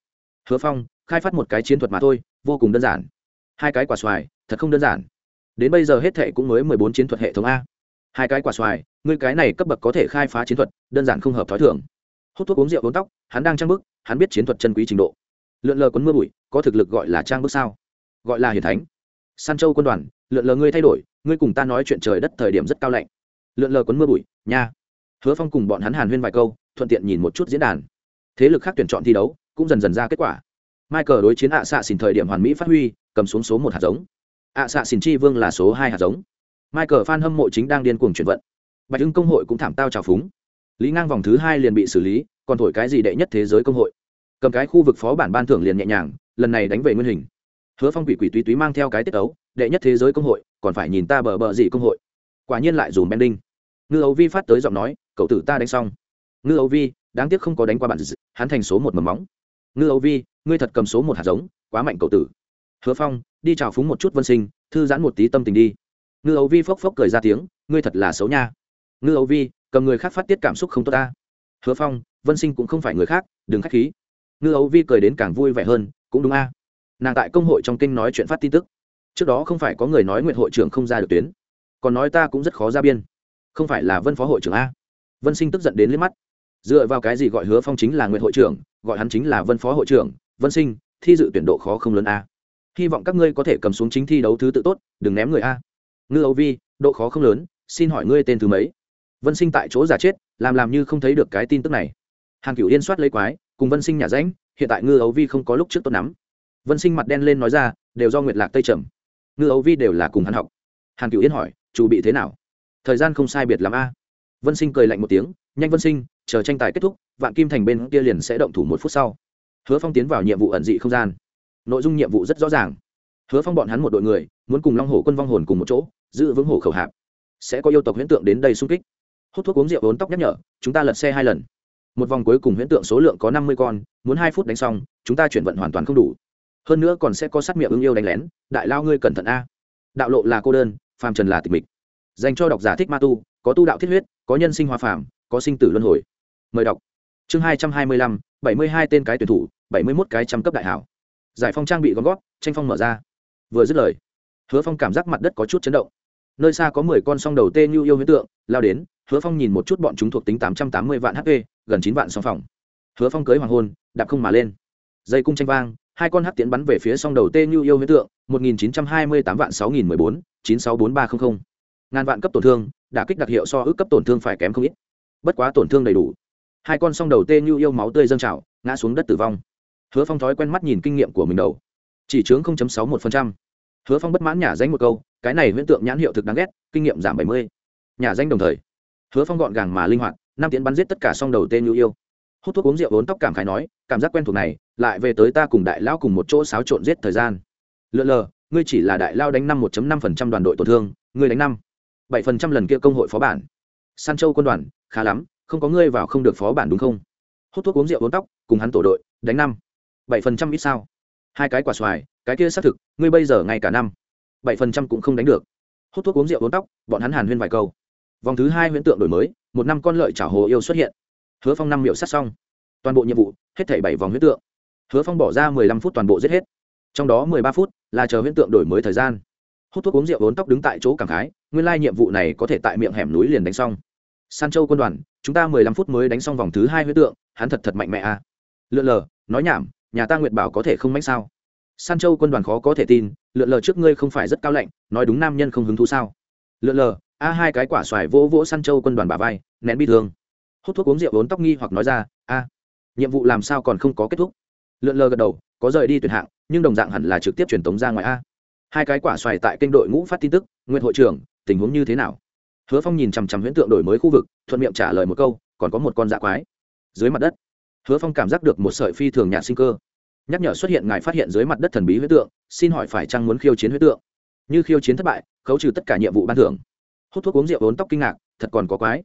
Hứa phong, khai phát một cái chiến thuật mà thôi, vô cùng đơn giản. Hai cái quả xoài, thật không đơn giản. Đến bây giờ hết thệ cũng mới mười bốn chiến thuật hệ thống a. Hai cái quả xoài, ngươi cái này cấp bậc có thể khai phá chiến thuật, đơn giản không hợp t h ó i thưởng hút thuốc uống rượu uống tóc, hắn đang trang bức, hắn biết chiến thuật chân quý trình độ. Lượn lờ quấn mưa bụi, có thực lực gọi là trang bức sao? Gọi là hiền thánh. San châu quân đoàn, lượn lờ ngươi thay đổi, ngươi cùng ta nói chuyện trời đất thời điểm rất cao lạnh lượn lờ quấn mưa bụi, nha. Hứa phong cùng bọn hắn hàn huyên vài câu, thuận tiện nhìn một chút diễn đàn. Thế lực khác tuyển chọn thi đấu, cũng dần dần ra kết quả. Michael đối chiến ạ xạ xỉn thời điểm hoàn mỹ phát huy, cầm xuống số một hạt giống. Ạ xạ xỉn chi vương là số hai hạt giống. Michael phan hâm mộ chính đang điên cuồng chuyển vận. Bạch hưng công hội cũng thảm tao trào phúng. Lý ngang vòng thứ hai liền bị xử lý, còn thổi cái gì đệ nhất thế giới công hội. Cầm cái khu vực phó bản ban thưởng liền nhẹ nhàng, lần này đánh về nguyên hình. Hứa phong quỷ quỷ túy túy mang theo cái tiết ấu đệ nhất thế giới công hội, còn phải nhìn ta bờ bờ gì công hội. Quả nhiên lại dùm bending ngư ấu vi phát tới giọng nói, cậu tử ta đánh xong. Ngư ấu vi, đáng tiếc không có đánh qua bản hắn thành số một mầm móng. Ngư ấu vi, ngươi thật cầm số một hạt giống, quá mạnh cậu tử. Hứa phong, đi chào phúng một chút vân sinh, thư giãn một tí tâm tình đi. Ngư ấu vi phốc phốc cười ra tiếng, ngươi thật là xấu nha. Ngư ấu vi, cầm người khác phát tiết cảm xúc không tốt ta. Hứa phong, vân sinh cũng không phải người khác, đừng k h á c h khí. Ngư ấu vi cười đến càng vui vẻ hơn, cũng đúng a. Nàng tại công hội trong kinh nói chuyện phát tin tức. Trước đó không phải có người nói nguyện hội trưởng không ra được tuyến. Còn nói ta cũng rất khó ra biên không phải là vân phó hội trưởng a? Vân sinh tức giận đến liếc mắt. Dựa vào cái gì gọi hứa phong chính là nguyện hội trưởng, gọi hắn chính là vân phó hội trưởng, vân sinh, thi dự tuyển độ khó không lớn a. Hy vọng các ngươi có thể cầm xuống chính thi đấu thứ tự tốt, đừng ném người a. Ngư âu vi, độ khó không lớn, xin hỏi ngươi tên thứ mấy? Vân sinh tại chỗ giả chết, làm làm như không thấy được cái tin tức này. Hàn cửu yên soát lấy quái, cùng vân sinh nhà ránh, hiện tại ngư ấu vi không có lúc trước tốt lắm. Vân sinh mặt đen lên nói ra, đều do nguyệt lạc tây trầm. Ngư ấu vi đều là cùng hắn học. Hàn cửu yên hỏi, chủ bị thế nào? Thời gian không sai biệt lắm a. Vân sinh cười lạnh một tiếng, nhanh vân sinh, chờ tranh tài kết thúc, vạn kim thành bên kia liền sẽ động thủ một phút sau. Hứa phong tiến vào nhiệm vụ ẩn dị không gian. Nội dung nhiệm vụ rất rõ ràng. Hứa phong bọn hắn một đội người, muốn cùng long hồ quân vong hồn cùng một chỗ, giữ vững hồ khẩu hạp. Sẽ có yêu tộc huyễn tượng đến đây xung kích. Hút thuốc uống rượu ốn tóc nhắc nhở, chúng ta lật xe hai lần. Một vòng cuối cùng huyễn tượng số lượng có năm mươi con, muốn hai phút đánh xong, chúng ta chuyển vận hoàn toàn không đủ. Hơn nữa còn sẽ có sát miệng ưng yêu đánh lén. Đại lao ngươi cẩn thận a. Đạo lộ là cô đơn, phàm trần là tịch mịch dành cho độc giả thích ma tu, có tu đạo thiết huyết, có nhân sinh hoa phàm, có sinh tử luân hồi. Mời đọc. Chương hai trăm hai mươi lăm, bảy mươi hai tên cái tuyển thủ, bảy mươi mốt cái trăm cấp đại hảo. Giải phong trang bị gom góp, tranh phong mở ra. Vừa dứt lời, hứa phong cảm giác mặt đất có chút chấn động. Nơi xa có mười con song đầu tê như yêu huyết tượng, lao đến, hứa phong nhìn một chút bọn chúng thuộc tính tám trăm tám mươi vạn hp gần chín vạn song phòng. Hứa phong cưới hoàng hôn, đạp không mà lên. Dây cung tranh vang, hai con hát tiến bắn về phía song đầu tê như yêu huyết tượng, một nghìn chín trăm hai mươi tám vạn sáu nghìn mười bốn, chín sáu bốn ba trăm linh ngàn vạn cấp tổn thương, đả kích đặc hiệu so ước cấp tổn thương phải kém không ít. Bất quá tổn thương đầy đủ. Hai con song đầu tê như yêu máu tươi dâng trào, ngã xuống đất tử vong. Hứa phong thói quen mắt nhìn kinh nghiệm của mình đầu. Chỉ chướng sáu một hứa phong bất mãn nhả danh một câu, cái này huyễn tượng nhãn hiệu thực đáng ghét, kinh nghiệm giảm bảy mươi. Nhả danh đồng thời, hứa phong gọn gàng mà linh hoạt, năm tiến bắn giết tất cả song đầu tên nhu yêu. Hút thuốc uống rượu vốn tóc cảm khái nói, cảm giác quen thuộc này, lại về tới ta cùng đại lao cùng một chỗ xáo trộn giết thời gian. Lượn lờ, ngươi chỉ là đại lao đánh năm một năm phần trăm đoàn đội tổn thương, ngươi đánh năm bảy phần trăm lần kia công hội phó bản. San châu quân đoàn, khá lắm, không có ngươi vào không được phó bản đúng không? Hút thuốc uống rượu uống tóc, cùng hắn tổ đội, đánh năm. bảy phần trăm ít sao? Hai cái quả xoài, cái kia xác thực, ngươi bây giờ ngay cả năm. bảy phần trăm cũng không đánh được. Hút thuốc uống rượu uống tóc, bọn hắn hàn huyên vài câu. Vòng thứ hai huyễn tượng đổi mới, một năm con lợi trả hồ yêu xuất hiện. Hứa phong năm miệu sát xong. Toàn bộ nhiệm vụ, hết thảy bảy vòng huyễn tượng. Hứa phong bỏ ra mười lăm phút toàn bộ giết hết. Trong đó mười ba phút là chờ huyễn tượng đổi mới thời gian hút thuốc uống rượu vốn tóc đứng tại chỗ cảm khái, nguyên lai nhiệm vụ này có thể tại miệng hẻm núi liền đánh xong. San châu quân đoàn, chúng ta mười lăm phút mới đánh xong vòng thứ hai huyễn tượng, hắn thật thật mạnh mẽ à. lượn lờ, nói nhảm, nhà ta nguyệt bảo có thể không mạnh sao? San châu quân đoàn khó có thể tin, lượn lờ trước ngươi không phải rất cao lạnh, nói đúng nam nhân không hứng thú sao? Lượn lờ, a hai cái quả xoài vỗ vỗ san châu quân đoàn bà vai, nén bi thương. Hút thuốc uống rượu vốn tóc nghi hoặc nói ra, a, nhiệm vụ làm sao còn không có kết thúc? Lượn lờ gật đầu, có rời đi tuyển hạng, nhưng đồng dạng hẳn là trực tiếp truyền tống ra ngoài a hai cái quả xoài tại kênh đội ngũ phát tin tức nguyên hội trưởng, tình huống như thế nào? Hứa phong nhìn chằm chằm huyễn tượng đổi mới khu vực, thuận miệng trả lời một câu, còn có một con dạ quái. Dưới mặt đất, hứa phong cảm giác được một sợi phi thường nhạt sinh cơ. Nhắc nhở xuất hiện ngài phát hiện dưới mặt đất thần bí huyết tượng, xin hỏi phải chăng muốn khiêu chiến huyết tượng? Như khiêu chiến thất bại, khấu trừ tất cả nhiệm vụ ban thưởng. Hút thuốc uống rượu ốn tóc kinh ngạc, thật còn có quái.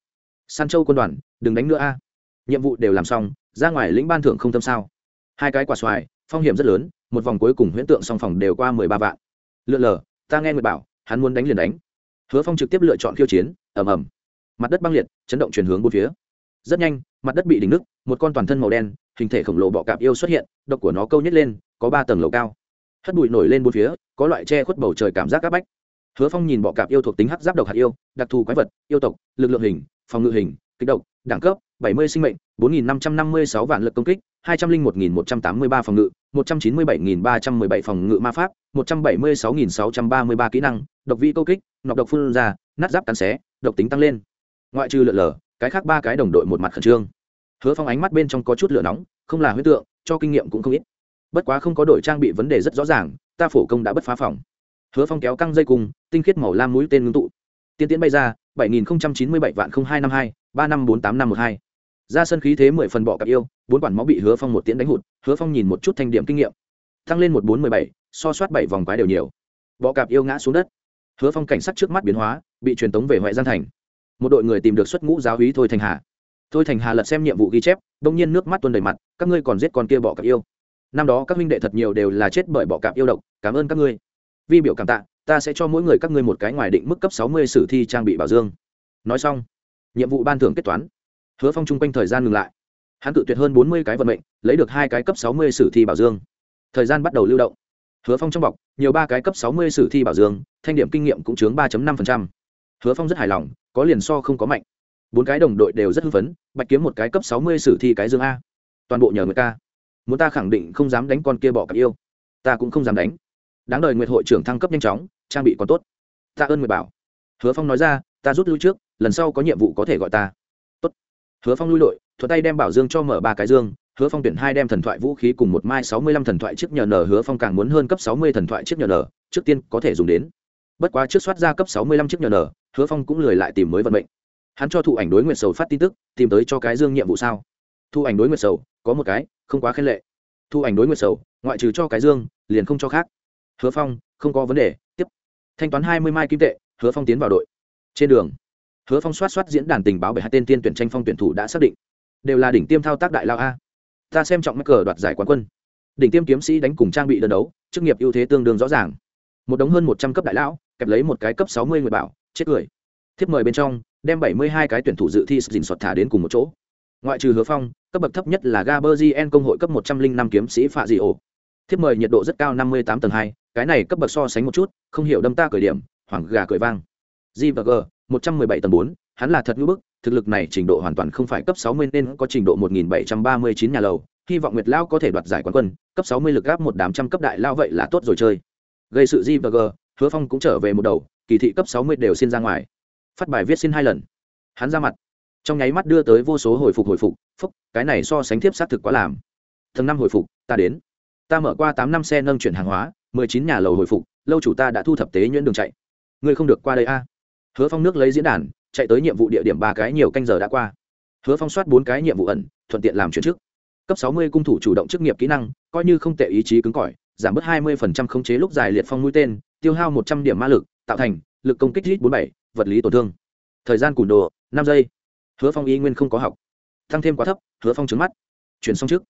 San châu quân đoàn, đừng đánh nữa a. Nhiệm vụ đều làm xong, ra ngoài lĩnh ban thưởng không tâm sao. Hai cái quả xoài, phong hiểm rất lớn, một vòng cuối cùng huyễn tượng song phòng đều qua mười ba vạn lượn lờ, ta nghe người bảo, hắn muốn đánh liền đánh. Hứa phong trực tiếp lựa chọn khiêu chiến ẩm ẩm mặt đất băng liệt, chấn động chuyển hướng bốn phía. Rất nhanh, mặt đất bị đỉnh nứt, một con toàn thân màu đen, hình thể khổng lồ bọ cạp yêu xuất hiện, độc của nó câu nhất lên, có ba tầng lầu cao. Hất bụi nổi lên bốn phía, có loại che khuất bầu trời cảm giác áp bách. Hứa phong nhìn bọ cạp yêu thuộc tính hắc giáp độc hạt yêu, đặc thù quái vật, yêu tộc, lực lượng hình, phòng ngự hình, kích độc, đẳng cấp 70 sinh mệnh 4.556 vạn lực công kích 201.183 phòng ngự 197.317 phòng ngự ma pháp 176.633 kỹ năng, độc vi câu kích, nọc độc phun ra, nát giáp cắn xé, độc tính tăng lên. Ngoại trừ lượn lờ, cái khác ba cái đồng đội một mặt khẩn trương. Hứa phong ánh mắt bên trong có chút lửa nóng, không là huyết tượng, cho kinh nghiệm cũng không ít. Bất quá không có đội trang bị vấn đề rất rõ ràng, ta phổ công đã bất phá phòng. Hứa phong kéo căng dây cung, tinh khiết màu lam mũi tên ngưng tụ. Tiên tiến bay ra, bảy nghìn chín mươi bảy vạn hai năm hai, ba năm bốn tám năm một hai ra sân khí thế mười phần bọ cặp yêu, bốn quản máu bị hứa phong một tiễn đánh hụt, hứa phong nhìn một chút thanh điểm kinh nghiệm, tăng lên một bốn mười bảy, so soát bảy vòng quái đều nhiều. Bọ cặp yêu ngã xuống đất. Hứa phong cảnh sát trước mắt biến hóa, bị truyền tống về huệ giang thành. Một đội người tìm được xuất ngũ giáo hí thôi thành hà. Thôi thành hà lật xem nhiệm vụ ghi chép, đông nhiên nước mắt tuôn đầy mặt, các ngươi còn giết con kia bọ cặp yêu. Năm đó các huynh đệ thật nhiều đều là chết bởi bọ cạp yêu độc, cảm ơn các ngươi. Vi biểu cảm tạ, ta sẽ cho mỗi người các ngươi một cái ngoài định mức cấp sáu mươi sử thi trang bị bảo dương. Nói xong, nhiệm vụ ban thưởng kết toán hứa phong chung quanh thời gian ngừng lại. Hắn tự tuyệt hơn bốn mươi cái vận mệnh, lấy được hai cái cấp sáu mươi sử thi bảo dương. Thời gian bắt đầu lưu động. Hứa phong trong bọc, nhiều ba cái cấp sáu mươi sử thi bảo dương, thanh điểm kinh nghiệm cũng chướng ba năm hứa phong rất hài lòng, có liền so không có mạnh. Bốn cái đồng đội đều rất hưng phấn, bạch kiếm một cái cấp sáu mươi sử thi cái dương a. Toàn bộ nhờ người ta muốn ta khẳng định không dám đánh con kia bỏ cặp yêu. Ta cũng không dám đánh. Đáng đời nguyệt hội trưởng thăng cấp nhanh chóng, trang bị còn tốt. Ta ơn nguyệt bảo. Hứa phong nói ra, ta rút lui trước, lần sau có nhiệm vụ có thể gọi ta hứa phong lui đội thuật tay đem bảo dương cho mở ba cái dương, hứa phong tuyển hai đem thần thoại vũ khí cùng một mai sáu mươi lăm thần thoại chiếc nhờ nở. Hứa phong càng muốn hơn cấp sáu mươi thần thoại chiếc nhờ nở, trước tiên có thể dùng đến. Bất quá trước soát ra cấp sáu mươi lăm chiếc nhờ nở, hứa phong cũng lười lại tìm mới vận mệnh. Hắn cho thụ ảnh đối nguyện sầu phát tin tức, tìm tới cho cái dương nhiệm vụ sao? Thu ảnh đối nguyện sầu, có một cái, không quá khen lệ. Thu ảnh đối nguyện sầu, ngoại trừ cho cái dương, liền không cho khác. Hứa phong, không có vấn đề, tiếp. Thanh toán hai mươi mai kim tệ, hứa phong tiến vào đội. Trên đường hứa phong soát soát diễn đàn tình báo về hai tên tiên tuyển tranh phong tuyển thủ đã xác định. Đều là đỉnh tiêm thao tác đại lao a. Ta xem trọng mắc cờ đoạt giải quán quân. Đỉnh tiêm kiếm sĩ đánh cùng trang bị đơn đấu, chức nghiệp ưu thế tương đương rõ ràng. Một đống hơn một trăm cấp đại lão, kẹp lấy một cái cấp sáu mươi người bảo, chết cười. Thiếp mời bên trong, đem bảy mươi hai cái tuyển thủ dự thi dình soạt thả đến cùng một chỗ. Ngoại trừ hứa phong, cấp bậc thấp nhất là gaberzien công hội cấp một trăm linh năm kiếm sĩ phạ dị ổ. Thiếp mời nhiệt độ rất cao năm mươi tám tầng hai, cái này cấp bậc so sánh một chút, không hiểu đâm ta cởi điểm, hoảng gà cởi vang. G và g một trăm mười bảy tầng bốn, hắn là thật ngữ bức, thực lực này trình độ hoàn toàn không phải cấp sáu mươi nên có trình độ một nghìn bảy trăm ba mươi chín nhà lầu, hy vọng nguyệt lao có thể đoạt giải quán quân, cấp sáu mươi lực gáp một đám trăm cấp đại lao vậy là tốt rồi chơi. Gây sự di và g, hứa phong cũng trở về một đầu, kỳ thị cấp sáu mươi đều xin ra ngoài. Phát bài viết xin hai lần. Hắn ra mặt. Trong nháy mắt đưa tới vô số hồi phục hồi phục, phúc, cái này so sánh thiếp xác thực quá làm. Thằng năm hồi phục, ta đến. Ta mở qua tám năm xe nâng chuyển hàng hóa, mười chín nhà lầu hồi phục, lâu chủ ta đã thu thập tế nhuyễn đường chạy. Ngươi không được qua đây a hứa phong nước lấy diễn đàn, chạy tới nhiệm vụ địa điểm ba cái nhiều canh giờ đã qua. Hứa phong soát bốn cái nhiệm vụ ẩn, thuận tiện làm chuyển chức. Cấp sáu mươi cung thủ chủ động chức nghiệp kỹ năng, coi như không tệ ý chí cứng cỏi, giảm bớt hai mươi khống chế lúc dài liệt phong mũi tên, tiêu hao một trăm điểm ma lực, tạo thành lực công kích hit bốn bảy, vật lý tổn thương. Thời gian cùn đồ, năm giây. Hứa phong y nguyên không có học. Tăng thêm quá thấp, hứa phong trứng mắt. Chuyển xong trước.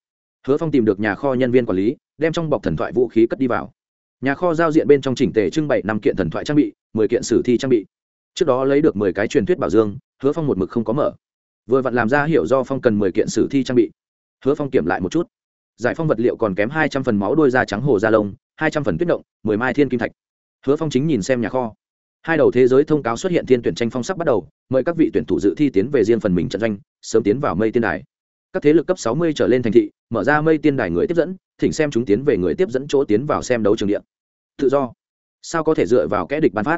Hứa phong tìm được nhà kho nhân viên quản lý, đem trong bọc thần thoại vũ khí cất đi vào. Nhà kho giao diện bên trong chỉnh tề trưng bày năm kiện thần thoại trang bị, mười kiện sử thi trang bị trước đó lấy được mười cái truyền thuyết bảo dương, hứa phong một mực không có mở. Vừa vặn làm ra hiểu do phong cần mười kiện sử thi trang bị. Hứa phong kiểm lại một chút. Giải phong vật liệu còn kém hai trăm phần máu đôi da trắng hồ da lông, hai trăm phần tuyết động, mười mai thiên kim thạch. Hứa phong chính nhìn xem nhà kho. Hai đầu thế giới thông cáo xuất hiện thiên tuyển tranh phong sắc bắt đầu, mời các vị tuyển thủ dự thi tiến về riêng phần mình trận doanh, sớm tiến vào mây tiên đài. Các thế lực cấp sáu mươi trở lên thành thị, mở ra mây tiên đài người tiếp dẫn, thỉnh xem chúng tiến về người tiếp dẫn chỗ tiến vào xem đấu trường điện tự do. Sao có thể dựa vào kẽ địch ban phát?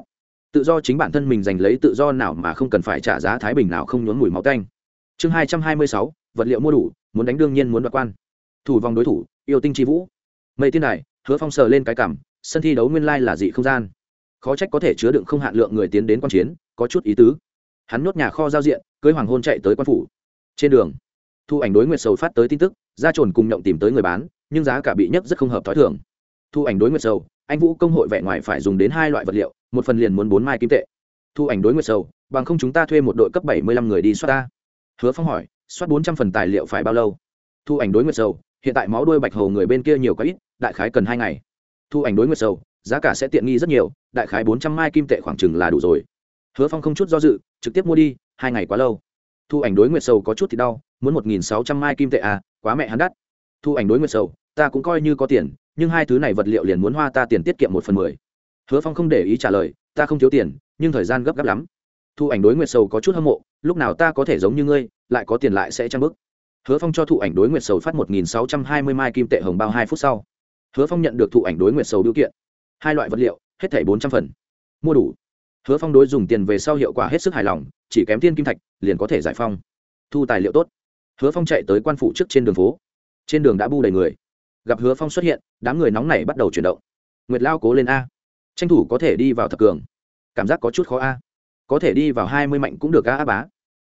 Tự do chính bản thân mình giành lấy tự do nào mà không cần phải trả giá thái bình nào không nhốn mùi máu tanh. Chương hai trăm hai mươi sáu, vật liệu mua đủ, muốn đánh đương nhiên muốn đoạt quan. Thủ vòng đối thủ, yêu tinh tri vũ. Mây tiên đài, hứa phong sờ lên cái cảm, sân thi đấu nguyên lai là dị không gian. Khó trách có thể chứa đựng không hạn lượng người tiến đến quan chiến, có chút ý tứ. Hắn nhốt nhà kho giao diện, cưới hoàng hôn chạy tới quan phủ. Trên đường, thu ảnh đối nguyệt sầu phát tới tin tức ra trồn cùng nhộng tìm tới người bán, nhưng giá cả bị nhất rất không hợp t h ó i thường. Thu ảnh đối nguyệt sầu anh vũ công hội vẻ ngoài phải dùng đến hai loại vật liệu, một phần liền muốn bốn mai kim tệ. Thu ảnh đối nguyệt sầu, bằng không chúng ta thuê một đội cấp bảy mươi lăm người đi soát ta. Hứa phong hỏi, soát bốn trăm phần tài liệu phải bao lâu? Thu ảnh đối nguyệt sầu, hiện tại máu đuôi bạch hầu người bên kia nhiều quá ít, đại khái cần hai ngày. Thu ảnh đối nguyệt sầu, giá cả sẽ tiện nghi rất nhiều, đại khái bốn trăm mai kim tệ khoảng chừng là đủ rồi. Hứa phong không chút do dự, trực tiếp mua đi, hai ngày quá lâu. Thu ảnh đối nguyệt sầu có chút thì đau, muốn một nghìn sáu trăm mai kim tệ à quá mẹ hắn đắt. Thu ảnh đối nguyệt sầu, ta cũng coi như có tiền nhưng hai thứ này vật liệu liền muốn hoa ta tiền tiết kiệm một phần mười. Hứa phong không để ý trả lời, ta không thiếu tiền, nhưng thời gian gấp gáp lắm. Thu ảnh đối nguyệt sầu có chút hâm mộ, lúc nào ta có thể giống như ngươi, lại có tiền lại sẽ trang bức hứa phong cho thụ ảnh đối nguyệt sầu phát một nghìn sáu trăm hai mươi mai kim tệ hồng bao hai phút sau. Hứa phong nhận được thụ ảnh đối nguyệt sầu biểu kiện. Hai loại vật liệu, hết thảy bốn trăm phần. Mua đủ. Hứa phong đối dùng tiền về sau hiệu quả hết sức hài lòng, chỉ kém tiên kim thạch, liền có thể giải phong. Thu tài liệu tốt. Hứa phong chạy tới quan phủ trước trên đường phố. Trên đường đã bu đầy người gặp hứa phong xuất hiện, đám người nóng này bắt đầu chuyển động. Nguyệt lao cố lên a. Tranh thủ có thể đi vào thập cường. Cảm giác có chút khó a. Có thể đi vào hai mươi mạnh cũng được a á bá.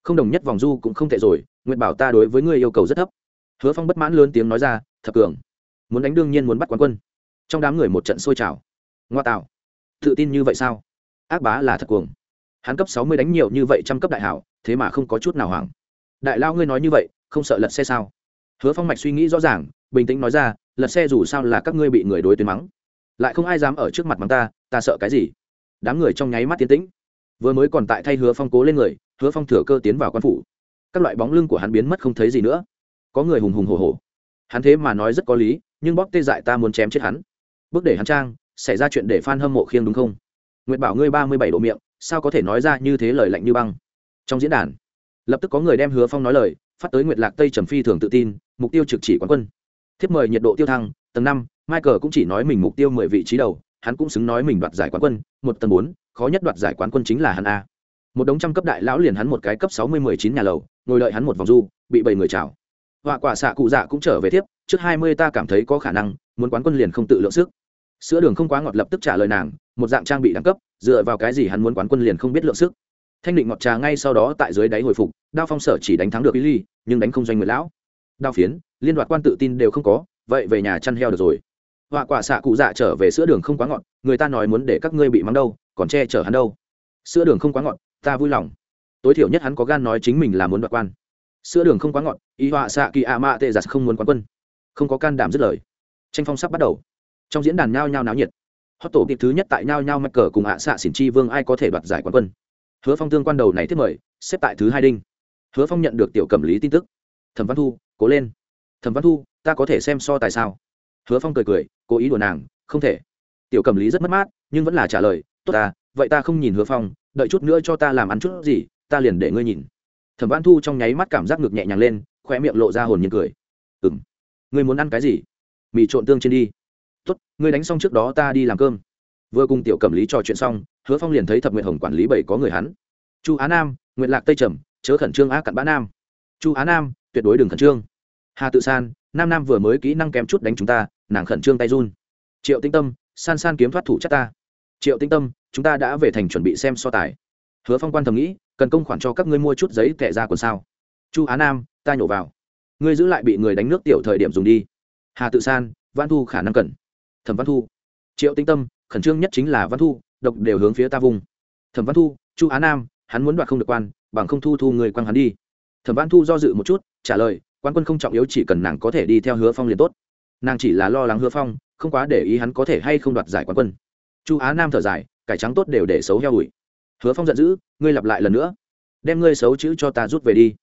Không đồng nhất vòng du cũng không tệ rồi, nguyệt bảo ta đối với ngươi yêu cầu rất thấp. Hứa phong bất mãn lớn tiếng nói ra, thập cường, muốn đánh đương nhiên muốn bắt quán quân. Trong đám người một trận sôi trào. Ngoa tạo. Tự tin như vậy sao? Ác bá là thật cuồng. Hắn cấp sáu mươi đánh nhiều như vậy trăm cấp đại hảo, thế mà không có chút nào hoảng. Đại lao ngươi nói như vậy, không sợ lật xe sao? Hứa phong mạch suy nghĩ rõ ràng, bình tĩnh nói ra, lật xe dù sao là các ngươi bị người đối tuyến mắng. Lại không ai dám ở trước mặt mắng ta ta sợ cái gì? Đám người trong nháy mắt tiến tĩnh. Vừa mới còn tại thay hứa phong cố lên người, hứa phong thừa cơ tiến vào quan phủ. Các loại bóng lưng của hắn biến mất không thấy gì nữa. Có người hùng hùng hồ hồ hắn thế mà nói rất có lý, nhưng bóp tê dại ta muốn chém chết hắn. Bước để hắn trang, xảy ra chuyện để f a n hâm mộ khiêng đúng không? Nguyện bảo ngươi ba mươi bảy độ miệng, sao có thể nói ra như thế lời lạnh như băng? Trong diễn đàn, lập tức có người đem hứa phong nói lời phát tới nguyệt lạc tây trầm phi thường tự tin, mục tiêu trực chỉ quán quân. Thiếp mời nhiệt độ tiêu thăng, tầng năm, michael cũng chỉ nói mình mục tiêu mười vị trí đầu, hắn cũng xứng nói mình đoạt giải quán quân, một tầng bốn, khó nhất đoạt giải quán quân chính là hắn a. Một đống trăm cấp đại lão liền hắn một cái cấp sáu mươi mười chín nhà lầu, ngồi đợi hắn một vòng du, bị bảy người chào. Họa quả xạ cụ dạ cũng trở về tiếp trước hai mươi ta cảm thấy có khả năng, muốn quán quân liền không tự lượng sức. Sữa đường không quá ngọt lập tức trả lời nàng, một dạng trang bị đẳng cấp, dựa vào cái gì hắn muốn quán quân liền không biết lượng sức. Thanh định ngọt trà ngay sau đó tại dưới đáy hồi phục đao phong sở chỉ đánh thắng được Billy, ly nhưng đánh không doanh người lão. Đao phiến liên đoạt quan tự tin đều không có vậy về nhà chăn heo được rồi. Họa quả xạ cụ dạ trở về sữa đường không quá ngọt người ta nói muốn để các ngươi bị mắng đâu còn che chở hắn đâu. Sữa đường không quá ngọt ta vui lòng. Tối thiểu nhất hắn có gan nói chính mình là muốn đoạt quan. Sữa đường không quá ngọt y họa xạ kỳ a mạ tệ giặt không muốn quán quân. Không có can đảm dứt lời. Tranh phong sắp bắt đầu. Trong diễn đàn nhao nhao náo nhiệt. Hót tổ kịp thứ nhất tại nhao nhao mạch cờ cùng ạ xạ xỉn chi vương ai có thể đoạt giải quán quân. Hứa phong tương quan đầu này thiết mời xếp tại thứ hai đinh hứa phong nhận được tiểu cẩm lý tin tức. Thẩm văn thu, cố lên. Thẩm văn thu, ta có thể xem so tại sao? Hứa phong cười cười, cố ý đùa nàng, không thể. Tiểu cẩm lý rất mất mát, nhưng vẫn là trả lời, tốt ta vậy ta không nhìn hứa phong, đợi chút nữa cho ta làm ăn chút gì, ta liền để ngươi nhìn. Thẩm văn thu trong nháy mắt cảm giác ngực nhẹ nhàng lên khoe miệng lộ ra hồn nhiên cười. Ừng ngươi muốn ăn cái gì? Mì trộn tương trên đi. Tốt, ngươi đánh xong trước đó ta đi làm cơm. Vừa cùng tiểu cẩm lý trò chuyện xong, hứa phong liền thấy thập nguyện hồng quản lý bảy có người hắn. Chu á nam nguyện lạc tây trầm chớ khẩn trương á cặn bã nam. Chu á nam, tuyệt đối đừng khẩn trương. Hà tự san, nam nam vừa mới kỹ năng kém chút đánh chúng ta, nàng khẩn trương tay run. Triệu tinh tâm, san san kiếm thoát thủ chắc ta. Triệu tinh tâm, chúng ta đã về thành chuẩn bị xem so tài. Hứa phong quan thầm nghĩ, cần công khoản cho các ngươi mua chút giấy tệ ra còn sao. Chu á nam, ta nhổ vào. Ngươi giữ lại bị người đánh nước tiểu thời điểm dùng đi. Hà tự san, văn thu khả năng cần. Thẩm văn thu. Triệu tinh tâm, khẩn trương nhất chính là văn thu, độc đều hướng phía ta vùng. Thẩm văn thu, chu á nam, hắn muốn đoạt không được quan bằng không thu thu người quăng hắn đi. Thẩm văn thu do dự một chút, trả lời quan quân không trọng yếu, chỉ cần nàng có thể đi theo hứa phong liền tốt. Nàng chỉ là lo lắng hứa phong, không quá để ý hắn có thể hay không đoạt giải quán quân. Chu á nam thở dài, cải trắng tốt đều để xấu heo ủi. Hứa phong giận dữ, ngươi lặp lại lần nữa, đem ngươi xấu chữ cho ta rút về đi.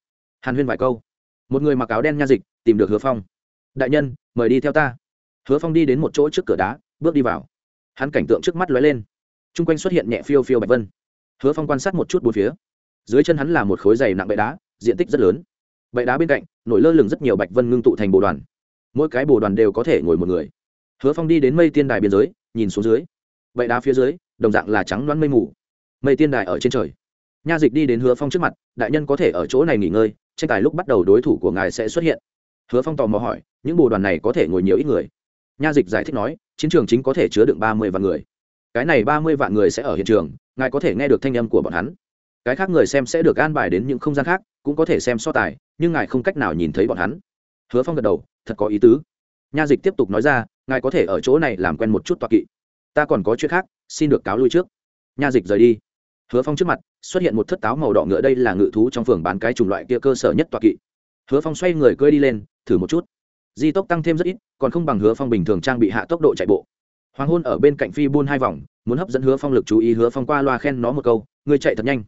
Hàn huyên vài câu. Một người mặc áo đen nha dịch, tìm được hứa phong. Đại nhân, mời đi theo ta. Hứa phong đi đến một chỗ trước cửa đá, bước đi vào. Hắn cảnh tượng trước mắt lóe lên. T r u n g quanh xuất hiện nhẹ phiêu phiêu bạch vân. Hứa phong quan sát một chút bốn phía dưới chân hắn là một khối dày nặng bệ đá, diện tích rất lớn. Bệ đá bên cạnh, nổi lơ lửng rất nhiều bạch vân ngưng tụ thành bồ đoàn. Mỗi cái bồ đoàn đều có thể ngồi một người. Hứa phong đi đến mây tiên đài biên giới, nhìn xuống dưới. Bệ đá phía dưới, đồng dạng là trắng loãng mây mù. Mây tiên đài ở trên trời. Nha dịch đi đến hứa phong trước mặt, đại nhân có thể ở chỗ này nghỉ ngơi, tranh tài lúc bắt đầu đối thủ của ngài sẽ xuất hiện. Hứa phong tò mò hỏi, những bồ đoàn này có thể ngồi nhiều ít người? Nha dịch giải thích nói, chiến trường chính có thể chứa đựng ba mươi vạn người. Cái này ba mươi vạn người sẽ ở hiện trường, ngài có thể nghe được thanh âm của bọn hắn cái khác người xem sẽ được an bài đến những không gian khác, cũng có thể xem so tài, nhưng ngài không cách nào nhìn thấy bọn hắn. Hứa phong gật đầu, thật có ý tứ. Nha dịch tiếp tục nói ra, ngài có thể ở chỗ này làm quen một chút toạc kỵ. Ta còn có chuyện khác, xin được cáo lui trước. Nha dịch rời đi. Hứa phong trước mặt, xuất hiện một thất táo màu đỏ ngựa, đây là ngự thú trong phường bán cái chủng loại kia cơ sở nhất toạc kỵ. Hứa phong xoay người cưỡi đi lên, thử một chút. Di tốc tăng thêm rất ít, còn không bằng hứa phong bình thường trang bị hạ tốc độ chạy bộ. Hoàng hôn ở bên cạnh phi buôn hai vòng, muốn hấp dẫn hứa phong lực chú ý, hứa phong qua loa khen nó một câu, ngươi chạy thật nhanh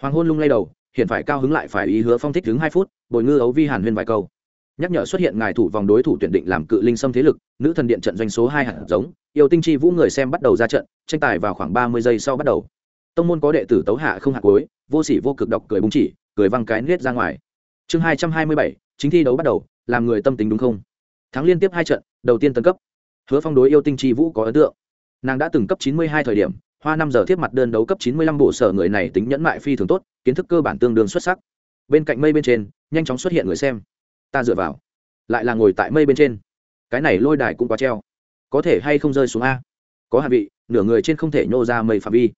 hoàng hôn lung lay đầu, hiện phải cao hứng lại phải ý hứa phong thích đứng hai phút, bồi ngư ấu vi hàn huyên vài câu. Nhắc nhở xuất hiện ngài thủ vòng đối thủ tuyển định làm cự linh xâm thế lực, nữ thần điện trận doanh số hai hạt giống, yêu tinh chi vũ người xem bắt đầu ra trận, tranh tài vào khoảng ba mươi giây sau bắt đầu. Tông môn có đệ tử tấu hạ không hạ cối vô sỉ vô cực đọc cười búng chỉ, cười văng cái nết ra ngoài. Chương hai trăm hai mươi bảy, chính thi đấu bắt đầu, làm người tâm tính đúng không? Thắng liên tiếp hai trận, đầu tiên tân cấp. Hứa phong đối yêu tinh chi vũ có ấn tượng. Nàng đã từng cấp chín mươi hai thời điểm hoa năm giờ tiếp mặt đơn đấu cấp chín mươi lăm bộ sở người này tính nhẫn mại phi thường tốt, kiến thức cơ bản tương đương xuất sắc. Bên cạnh mây bên trên, nhanh chóng xuất hiện người xem. Ta dựa vào. Lại là ngồi tại mây bên trên. Cái này lôi đài cũng quá treo. Có thể hay không rơi xuống a? Có hạ vị, nửa người trên không thể nhô ra mây phạm vi.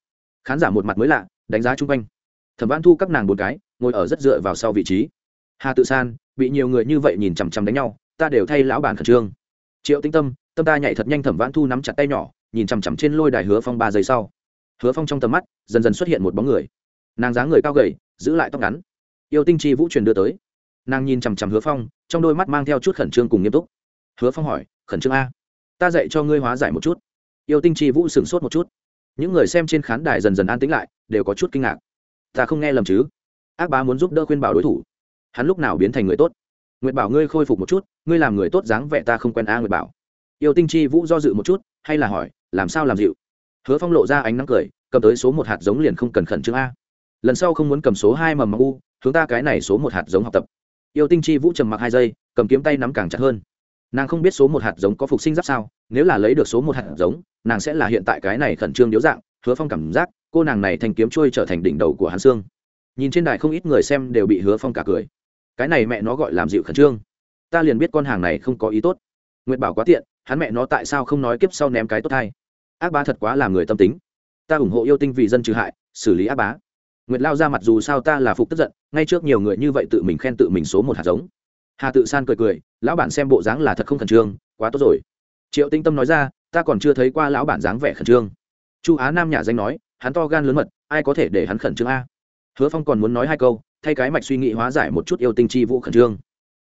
Khán giả một mặt mới lạ, đánh giá chung quanh. Thẩm văn thu các nàng bốn cái, ngồi ở rất dựa vào sau vị trí. Hà tự san, bị nhiều người như vậy nhìn chằm chằm đánh nhau, ta đều thay lão bản khẩn trương. Triệu tinh tâm tâm ta nhảy thật nhanh thẩm vãn thu nắm chặt tay nhỏ nhìn chằm chằm trên lôi đài hứa phong ba giây sau. Hứa phong trong tầm mắt, dần dần xuất hiện một bóng người. Nàng dáng người cao gầy, giữ lại tóc ngắn. Yêu tinh chi vũ truyền đưa tới. Nàng nhìn chằm chằm hứa phong, trong đôi mắt mang theo chút khẩn trương cùng nghiêm túc. Hứa phong hỏi, khẩn trương a? Ta dạy cho ngươi hóa giải một chút. Yêu tinh chi vũ sửng sốt một chút. Những người xem trên khán đài dần dần an tĩnh lại, đều có chút kinh ngạc. Ta không nghe lầm chứ? Ác bá muốn giúp đỡ khuyên bảo đối thủ. Hắn lúc nào biến thành người tốt? Nguyệt bảo ngươi khôi phục một chút, ngươi làm người tốt dáng vẻ ta không quen a nguyệt bảo. Yêu tinh chi vũ do dự một chút hay là hỏi, làm sao làm dịu? Hứa phong lộ ra ánh nắng cười, cầm tới số một hạt giống liền không cần khẩn trương a. Lần sau không muốn cầm số hai mầm mặc u hướng ta cái này số một hạt giống học tập. Yêu tinh chi vũ trầm mặc hai giây, cầm kiếm tay nắm càng chặt hơn. Nàng không biết số một hạt giống có phục sinh giáp sao, nếu là lấy được số một hạt giống, nàng sẽ là hiện tại cái này khẩn trương điếu dạng. Hứa phong cảm giác, cô nàng này thành kiếm trôi trở thành đỉnh đầu của hắn xương. Nhìn trên đài không ít người xem đều bị hứa phong cả cười. Cái này mẹ nó gọi làm dịu khẩn trương. Ta liền biết con hàng này không có ý tốt. Nguyệt bảo quá tiện hắn mẹ nó tại sao không nói kiếp sau ném cái tốt hay ác bá thật quá làm người tâm tính. Ta ủng hộ yêu tinh vì dân trừ hại, xử lý ác bá. Nguyệt lao ra mặt dù sao ta là phục tức giận, ngay trước nhiều người như vậy tự mình khen tự mình số một hạt giống. Hà tự san cười cười, lão bản xem bộ dáng là thật không khẩn trương, quá tốt rồi. Triệu tinh tâm nói ra, ta còn chưa thấy qua lão bản dáng vẻ khẩn trương. Chu á nam nhà danh nói, hắn to gan lớn mật, ai có thể để hắn khẩn trương a? Hứa phong còn muốn nói hai câu, thay cái mạch suy nghĩ hóa giải một chút yêu tinh chi vũ khẩn trương.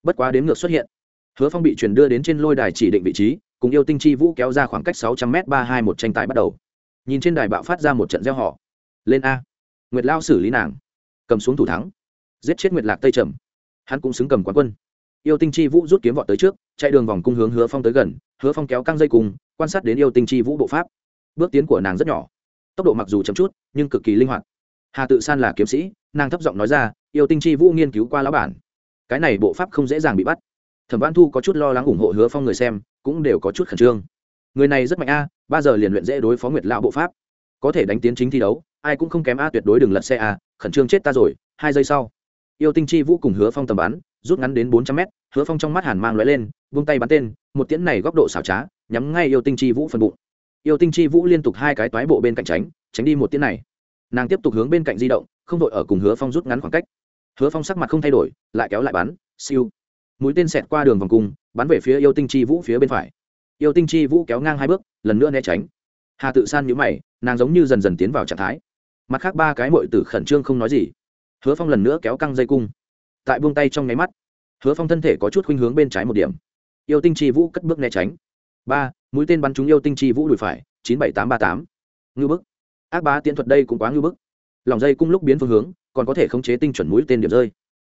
Bất quá đến ngược xuất hiện hứa phong bị truyền đưa đến trên lôi đài chỉ định vị trí, cùng yêu tinh chi vũ kéo ra khoảng cách sáu trăm m ba hai một tranh tài bắt đầu. Nhìn trên đài bạo phát ra một trận gieo họ. Lên a. Nguyệt lao xử lý nàng. Cầm xuống thủ thắng. Giết chết nguyệt lạc tây trầm. Hắn cũng xứng cầm quán quân. Yêu tinh chi vũ rút kiếm vọt tới trước, chạy đường vòng cung hướng hứa phong tới gần, hứa phong kéo căng dây cùng quan sát đến yêu tinh chi vũ bộ pháp. Bước tiến của nàng rất nhỏ. Tốc độ mặc dù chậm chút, nhưng cực kỳ linh hoạt. Hà tự san là kiếm sĩ, nàng thấp giọng nói ra, yêu tinh chi vũ nghiên cứu qua lão bản. Cái này bộ pháp không dễ dàng bị bắt thẩm văn thu có chút lo lắng ủng hộ hứa phong người xem, cũng đều có chút khẩn trương. Người này rất mạnh a, ba giờ liền luyện dễ đối phó nguyệt lão bộ pháp. Có thể đánh tiến chính thi đấu, ai cũng không kém a, tuyệt đối đừng lật xe a, khẩn trương chết ta rồi, hai giây sau. Yêu tinh chi vũ cùng hứa phong tầm bắn, rút ngắn đến bốn trăm mét, hứa phong trong mắt hàn mang lóe lên, vung tay bắn tên, một tiễn này góc độ xảo trá, nhắm ngay yêu tinh chi vũ phần bụng. Yêu tinh chi vũ liên tục hai cái toái bộ bên cạnh tránh tránh đi một tiễn này. Nàng tiếp tục hướng bên cạnh di động, không đội ở cùng hứa phong rút ngắn khoảng cách. Hứa phong sắc mặt không thay đổi, lại kéo lại bắn, siêu mũi tên xẹt qua đường vòng cung, bắn về phía yêu tinh chi vũ phía bên phải. Yêu tinh chi vũ kéo ngang hai bước, lần nữa né tránh. Hà tự san nhũ mày, nàng giống như dần dần tiến vào trạng thái. Mặt khác ba cái mội tử khẩn trương không nói gì. Hứa phong lần nữa kéo căng dây cung. Tại buông tay trong nháy mắt, hứa phong thân thể có chút khuynh hướng bên trái một điểm. Yêu tinh chi vũ cất bước né tránh. Ba, mũi tên bắn trúng yêu tinh chi vũ đùi phải, chín bảy tám ba tám. Ngư bức. Ác bá tiễn thuật đây cũng quá ngư bức. Lòng dây cung lúc biến phương hướng, còn có thể khống chế tinh chuẩn mũi tên điểm rơi.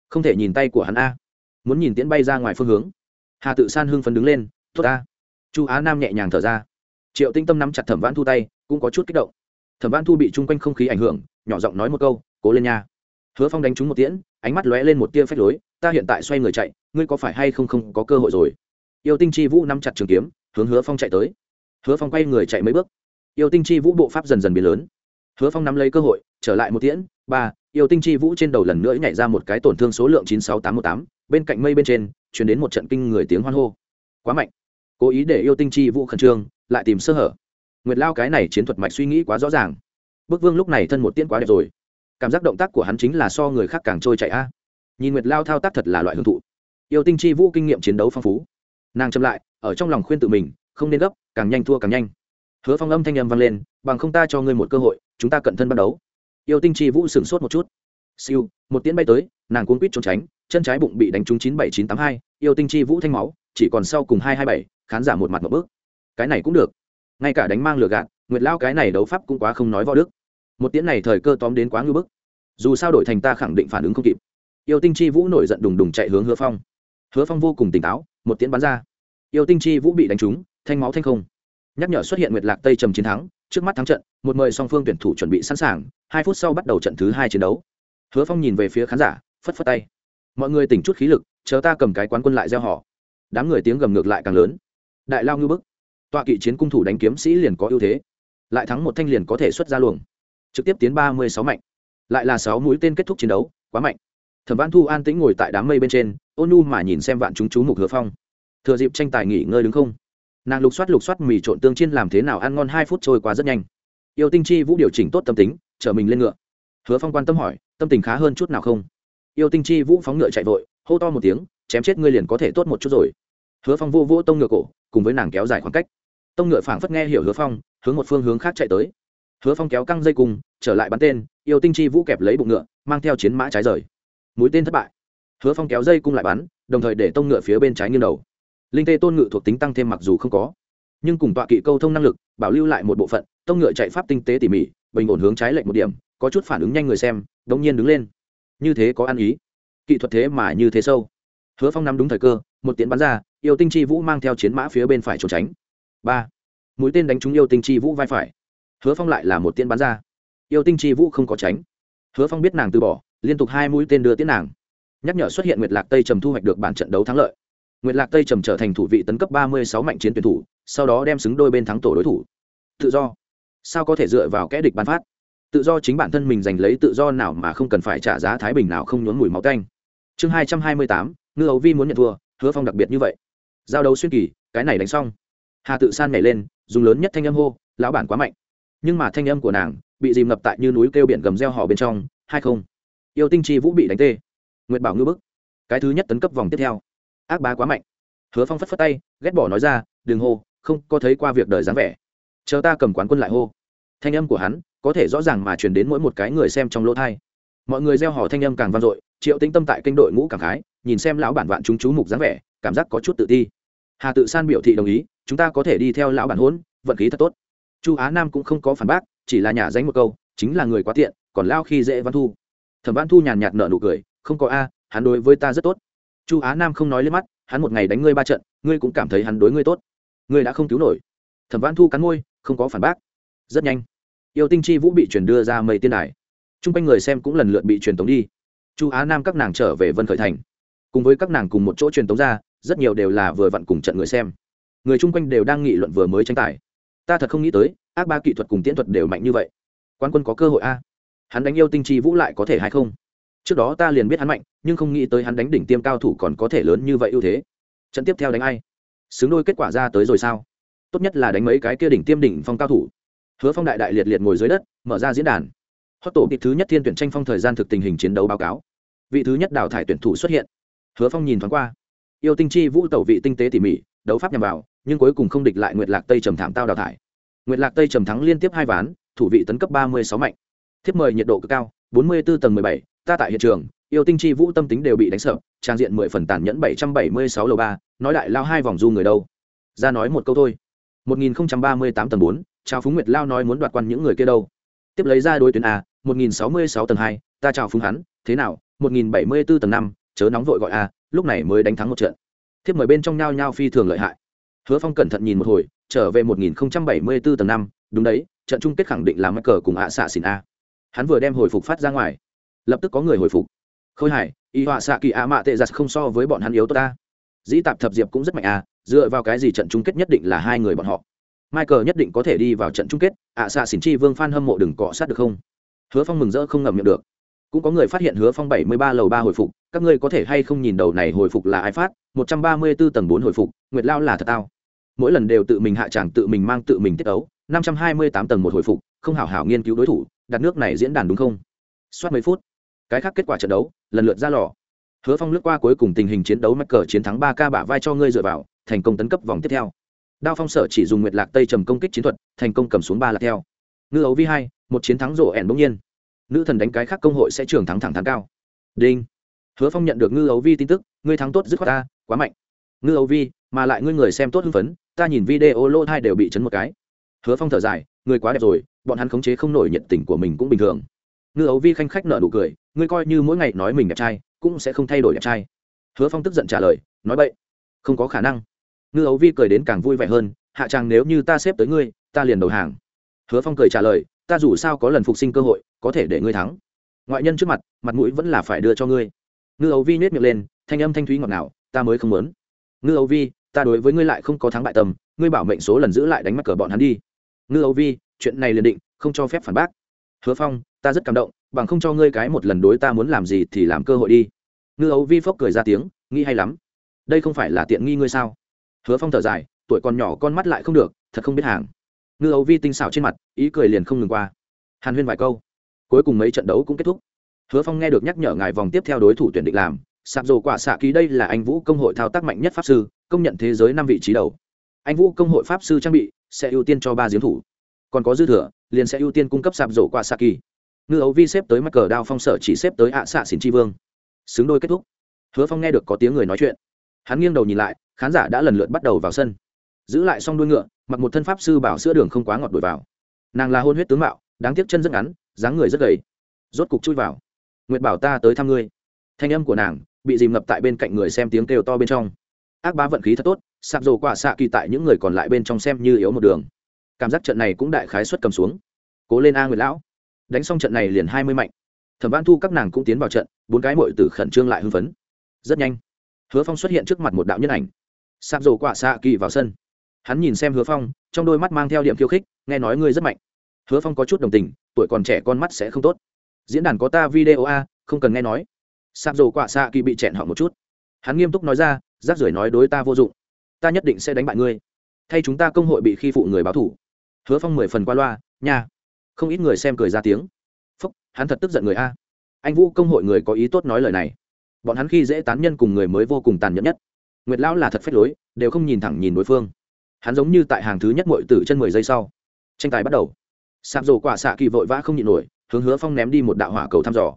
Không thể nhìn tay của hắn a muốn nhìn tiễn bay ra ngoài phương hướng. Hà tự san hưng phấn đứng lên thốt ta. Chu á nam nhẹ nhàng thở ra. Triệu tinh tâm nắm chặt thẩm vãn thu tay, cũng có chút kích động. Thẩm vãn thu bị chung quanh không khí ảnh hưởng, nhỏ giọng nói một câu, cố lên nha. Hứa phong đánh trúng một tiễn, ánh mắt lóe lên một tia phách lối, ta hiện tại xoay người chạy, ngươi có phải hay không không có cơ hội rồi? Yêu tinh chi vũ nắm chặt trường kiếm, hướng hứa phong chạy tới. Hứa phong quay người chạy mấy bước. Yêu tinh chi vũ bộ pháp dần dần biến lớn. Hứa phong nắm lấy cơ hội, trở lại một tiễn, ba, yêu tinh chi vũ trên đầu lần nữa nhảy ra một cái tổn thương số lượng chín sáu tám một tám bên cạnh mây bên trên, chuyển đến một trận kinh người tiếng hoan hô. Quá mạnh. Cố ý để yêu tinh chi vũ khẩn trương, lại tìm sơ hở. Nguyệt lao cái này chiến thuật mạch suy nghĩ quá rõ ràng. Bức vương lúc này thân một tiễn quá đẹp rồi. Cảm giác động tác của hắn chính là so người khác càng trôi chạy a. Nhìn nguyệt lao thao tác thật là loại hưởng thụ. Yêu tinh chi vũ kinh nghiệm chiến đấu phong phú. Nàng chậm lại, ở trong lòng khuyên tự mình, không nên gấp, càng nhanh thua càng nhanh. Hứa phong âm thanh âm vang lên, bằng không ta cho ngươi một cơ hội, chúng ta cận thân bắt đấu yêu tinh chi vũ sửng sốt một chút siêu, một tiếng bay tới, nàng cuốn quýt trốn tránh, chân trái bụng bị đánh trúng chín bảy chín tám hai, yêu tinh chi vũ thanh máu, chỉ còn sau cùng hai hai bảy, khán giả một mặt một bước. Cái này cũng được. Ngay cả đánh mang lừa gạt, nguyệt lao cái này đấu pháp cũng quá không nói võ đức. Một tiếng này thời cơ tóm đến quá ngưỡng bức. Dù sao đổi thành ta khẳng định phản ứng không kịp. Yêu tinh chi vũ nổi giận đùng đùng chạy hướng hứa phong. Hứa phong vô cùng tỉnh táo, một tiếng bắn ra. Yêu tinh chi vũ bị đánh trúng, thanh máu thanh không. Nhắc nhở xuất hiện nguyệt lạc tây trầm chiến thắng, trước mắt thắng trận, một mời song phương tuyển thủ chuẩn bị sẵn sàng, hai phút sau bắt đầu trận thứ hai chiến đấu hứa phong nhìn về phía khán giả, phất phất tay. Mọi người tỉnh chút khí lực, chờ ta cầm cái quán quân lại gieo họ. Đám người tiếng gầm ngược lại càng lớn. Đại lao ngư bức. Tọa kỵ chiến cung thủ đánh kiếm sĩ liền có ưu thế. Lại thắng một thanh liền có thể xuất ra luồng. Trực tiếp tiến ba mươi sáu mạnh. Lại là sáu mũi tên kết thúc chiến đấu, quá mạnh. Thẩm văn thu an tĩnh ngồi tại đám mây bên trên, ôn nu mà nhìn xem vạn chúng chú mục hứa phong. Thừa dịp tranh tài nghỉ ngơi đứng không. Nàng lục soát lục soát mì trộn tương chiên làm thế nào ăn ngon hai phút trôi qua rất nhanh. Yêu tinh chi vũ điều chỉnh tốt tâm tính, chở mình lên ngựa. Hứa phong quan tâm hỏi tâm tình khá hơn chút nào không? Yêu tinh chi vũ phóng ngựa chạy vội, hô to một tiếng, chém chết ngươi liền có thể tốt một chút rồi. Hứa phong vô vô tông ngựa cổ, cùng với nàng kéo dài khoảng cách. Tông ngựa phảng phất nghe hiểu hứa phong, hướng một phương hướng khác chạy tới. Hứa phong kéo căng dây cùng, trở lại bắn tên, yêu tinh chi vũ kẹp lấy bụng ngựa, mang theo chiến mã trái rời. Mũi tên thất bại. Hứa phong kéo dây cung lại bắn, đồng thời để tông ngựa phía bên trái nghiêng đầu. Linh tê tôn ngựa thuộc tính tăng thêm mặc dù không có, nhưng cùng tọa kỵ câu thông năng lực, bảo lưu lại một bộ phận, tông ngựa chạy pháp tinh tế tỉ mỉ, bình ổn hướng trái lệnh một điểm có chút phản ứng nhanh người xem, đống nhiên đứng lên. Như thế có ăn ý. Kỹ thuật thế mà như thế sâu. Hứa phong nắm đúng thời cơ, một tiện bắn ra, yêu tinh chi vũ mang theo chiến mã phía bên phải trốn tránh. Ba. Mũi tên đánh trúng yêu tinh chi vũ vai phải. Hứa phong lại là một tiện bắn ra. Yêu tinh chi vũ không có tránh. Hứa phong biết nàng từ bỏ, liên tục hai mũi tên đưa tiến nàng. Nhắc nhở xuất hiện nguyệt lạc tây trầm thu hoạch được bản trận đấu thắng lợi. Nguyệt lạc tây trầm trở thành thủ vị tấn cấp ba mươi sáu mạnh chiến tuyển thủ, sau đó đem xứng đôi bên thắng tổ đối thủ. Tự do. Sao có thể dựa vào kẽ địch bán phát? Tự do chính bản thân mình giành lấy tự do nào mà không cần phải trả giá thái bình nào không nhốn mùi máu tanh. Chương hai trăm hai mươi tám, ngư ấu vi muốn nhận thua, hứa phong đặc biệt như vậy. Giao đấu xuyên kỳ, cái này đánh xong. Hà tự san nhảy lên, dùng lớn nhất thanh âm hô, lão bản quá mạnh. Nhưng mà thanh âm của nàng bị dìm ngập tại như núi kêu biển gầm reo hò bên trong, hai không. Yêu tinh chi vũ bị đánh tê. Nguyệt bảo ngư bức. Cái thứ nhất tấn cấp vòng tiếp theo. Ác bá quá mạnh. Hứa phong phất phất tay, ghét bỏ nói ra, đừng hô, không có thấy qua việc đời dáng vẻ. Chờ ta cầm quán quân lại hô. Thanh âm của hắn có thể rõ ràng mà truyền đến mỗi một cái người xem trong lỗ thai. Mọi người gieo hò thanh âm càng vang dội, triệu tĩnh tâm tại kênh đội ngũ cảm khái, nhìn xem lão bản vạn chúng chú mục dáng vẻ, cảm giác có chút tự ti. Hà tự san biểu thị đồng ý, chúng ta có thể đi theo lão bản hôn, vận khí thật tốt. Chu á nam cũng không có phản bác, chỉ là nhà danh một câu, chính là người quá tiện, còn lao khi dễ văn thu. Thẩm văn thu nhàn nhạt nở nụ cười, không có a, hắn đối với ta rất tốt. Chu á nam không nói lên mắt, hắn một ngày đánh ngươi ba trận, ngươi cũng cảm thấy hắn đối ngươi tốt. Ngươi đã không cứu nổi. Thẩm văn thu cắn môi, không có phản bác. Rất nhanh yêu tinh chi vũ bị chuyển đưa ra mây tiên đài. T r u n g quanh người xem cũng lần lượt bị truyền tống đi. Chu á nam các nàng trở về vân khởi thành. Cùng với các nàng cùng một chỗ truyền tống ra, rất nhiều đều là vừa vặn cùng trận người xem. Người chung quanh đều đang nghị luận vừa mới tranh tài. Ta thật không nghĩ tới, ác ba kỹ thuật cùng tiễn thuật đều mạnh như vậy. Quan quân có cơ hội a? Hắn đánh yêu tinh chi vũ lại có thể hay không? Trước đó ta liền biết hắn mạnh, nhưng không nghĩ tới hắn đánh đỉnh tiêm cao thủ còn có thể lớn như vậy ưu thế. Trận tiếp theo đánh ai? Xứng đôi kết quả ra tới rồi sao? Tốt nhất là đánh mấy cái kia đỉnh tiêm đỉnh phong cao thủ hứa phong đại đại liệt liệt ngồi dưới đất, mở ra diễn đàn. Hót tổ kịp thứ nhất thiên tuyển tranh phong thời gian thực tình hình chiến đấu báo cáo. Vị thứ nhất đào thải tuyển thủ xuất hiện. Hứa phong nhìn thoáng qua. Yêu tinh chi vũ tẩu vị tinh tế tỉ mỉ, đấu pháp nhằm vào, nhưng cuối cùng không địch lại nguyệt lạc tây trầm thảm tao đào thải. Nguyệt lạc tây trầm thắng liên tiếp hai ván, thủ vị tấn cấp ba mươi sáu mạnh. Thiếp mời nhiệt độ cực cao, bốn mươi b tầng mười bảy, ta tại hiện trường, yêu tinh chi vũ tâm tính đều bị đánh sợ, trang diện mười phần tàn nhẫn bảy trăm bảy mươi sáu lầu ba, nói đại lao hai vòng du người đâu. Ra nói một câu thôi. Một nghìn ba mươi tám tầng bốn chào phúng nguyệt lao nói muốn đoạt quan những người kia đâu. Tiếp lấy ra đối tuyến a, một nghìn sáu mươi sáu tầng hai, ta chào phúng hắn, thế nào, một nghìn bảy mươi bốn tầng năm, chớ nóng vội gọi a, lúc này mới đánh thắng một trận. Thiếp mời bên trong nhao nhao phi thường lợi hại. Hứa phong cẩn thận nhìn một hồi, trở về một nghìn bảy mươi bốn tầng năm, đúng đấy, trận chung kết khẳng định là mắc cờ cùng ạ xạ xỉn a. Hắn vừa đem hồi phục phát ra ngoài. Lập tức có người hồi phục. Khôi hải y họa xạ kỳ ạ mạ tệ giặt không so với bọn hắn yếu tốt ta. Dĩ tạp thập diệp cũng rất mạnh à dựa vào cái gì trận chung kết nhất định là hai người bọn họ? Michael nhất định có thể đi vào trận chung kết, ạ xạ xỉn chi vương fan hâm mộ đừng cọ sát được không? Hứa phong mừng rỡ không ngậm miệng được. Cũng có người phát hiện hứa phong bảy mươi ba lầu 3 hồi phục, các ngươi có thể hay không nhìn đầu này hồi phục là ai phát? một trăm ba mươi b ố tầng 4 hồi phục, nguyệt lao là thật tao. Mỗi lần đều tự mình hạ tràng, tự mình mang tự mình tiết đấu. 528 tầng một hồi phục, không hảo hảo nghiên cứu đối thủ, đặt nước này diễn đàn đúng không? Soát mấy phút. Cái khác kết quả trận đấu, lần lượt ra lò. Hứa phong lướt qua cuối cùng tình hình chiến đấu mắc cờ chiến thắng ba ca bả vai cho ngươi dựa vào, thành công tấn cấp vòng tiếp theo đao phong sở chỉ dùng nguyệt lạc tây trầm công kích chiến thuật, thành công cầm xuống ba lạc theo. Ngư ấu vi hai, một chiến thắng rổ ẻn bỗng nhiên. Nữ thần đánh cái khác công hội sẽ trường thắng thẳng thắng cao. Đinh. Hứa phong nhận được ngư ấu vi tin tức, ngươi thắng tốt dứt khoát ta, quá mạnh. Ngư ấu vi, mà lại ngươi người xem tốt hưng phấn, ta nhìn video lô hai đều bị chấn một cái. Hứa phong thở dài người quá đẹp rồi, bọn hắn khống chế không nổi nhiệt tình của mình cũng bình thường. Ngư ấu vi khanh khách nợ nụ cười, ngươi coi như mỗi ngày nói mình đẹp trai, cũng sẽ không thay đổi đẹp trai. Hứa phong tức giận trả lời, nói vậy không có khả năng ngư ấu vi cười đến càng vui vẻ hơn hạ chàng nếu như ta xếp tới ngươi ta liền đầu hàng. Hứa phong cười trả lời ta dù sao có lần phục sinh cơ hội có thể để ngươi thắng. Ngoại nhân trước mặt mặt mũi vẫn là phải đưa cho ngươi. Ngư ấu vi nhét miệng lên thanh âm thanh thúy ngọt ngào ta mới không muốn. Ngư ấu vi ta đối với ngươi lại không có thắng bại tầm, ngươi bảo mệnh số lần giữ lại đánh mắt cờ bọn hắn đi. Ngư ấu vi chuyện này liền định không cho phép phản bác. Hứa phong ta rất cảm động bằng không cho ngươi cái một lần đối ta muốn làm gì thì làm cơ hội đi. Ngư ấu vi phốc cười ra tiếng nghĩ hay lắm. Đây không phải là tiện nghi ngươi sao? Hứa phong thở dài, tuổi còn nhỏ con mắt lại không được, thật không biết hàng. Ngư ấu vi tinh xảo trên mặt, ý cười liền không ngừng qua. Hàn huyên vài câu, cuối cùng mấy trận đấu cũng kết thúc. Hứa phong nghe được nhắc nhở ngài vòng tiếp theo đối thủ tuyển định làm, sạp dồ quả xạ ký đây là anh vũ công hội thao tác mạnh nhất pháp sư, công nhận thế giới năm vị trí đầu. Anh vũ công hội pháp sư trang bị, sẽ ưu tiên cho ba giếng thủ. Còn có dư thừa, liền sẽ ưu tiên cung cấp sạp dồ quả xạ kỳ. Ngư ấu vi xếp tới mắc cờ đao phong sở chỉ xếp tới ạ xạ xỉn tri vương. Xứng đôi kết thúc. Hứa phong nghe được có tiếng người nói chuyện. Hắn nghiêng đầu nhìn lại khán giả đã lần lượt bắt đầu vào sân. Giữ lại xong đuôi ngựa, mặc một thân pháp sư bảo sữa đường không quá ngọt đổi vào. Nàng là hôn huyết tướng mạo, đáng tiếc chân rất ngắn, dáng người rất gầy. Rốt cục chui vào. Nguyệt bảo ta tới thăm ngươi. Thanh âm của nàng bị dìm ngập tại bên cạnh người xem tiếng kêu to bên trong. Ác bá vận khí thật tốt, sạp dồ quả xạ kỳ tại những người còn lại bên trong xem như yếu một đường. Cảm giác trận này cũng đại khái xuất cầm xuống. Cố lên a nguyệt lão. Đánh xong trận này liền hai mươi mạnh. Thẩm văn thu các nàng cũng tiến vào trận, bốn cái mội tử khẩn trương lại hưng phấn. Rất nhanh. Hứa phong xuất hiện trước mặt một đạo nhân ảnh sạp dồ quả xạ kỳ vào sân. Hắn nhìn xem hứa phong, trong đôi mắt mang theo điểm khiêu khích, nghe nói ngươi rất mạnh. Hứa phong có chút đồng tình, tuổi còn trẻ con mắt sẽ không tốt. Diễn đàn có ta video a, không cần nghe nói. Sạp dồ quả xạ kỳ bị chẹn họ một chút. Hắn nghiêm túc nói ra, rác rưởi nói đối ta vô dụng. Ta nhất định sẽ đánh bại ngươi. Thay chúng ta công hội bị khi phụ người báo thủ. Hứa phong mười phần qua loa, nha. Không ít người xem cười ra tiếng. Phúc, hắn thật tức giận người a. Anh vũ công hội người có ý tốt nói lời này. Bọn hắn khi dễ tán nhân cùng người mới vô cùng tàn nhẫn nhất nguyệt lão là thật phách lối, đều không nhìn thẳng nhìn đối phương. Hắn giống như tại hàng thứ nhất mội tử chân mười giây sau. Tranh tài bắt đầu. Sạp rổ quả xạ kỳ vội vã không nhịn nổi, hướng hứa phong ném đi một đạo hỏa cầu thăm dò.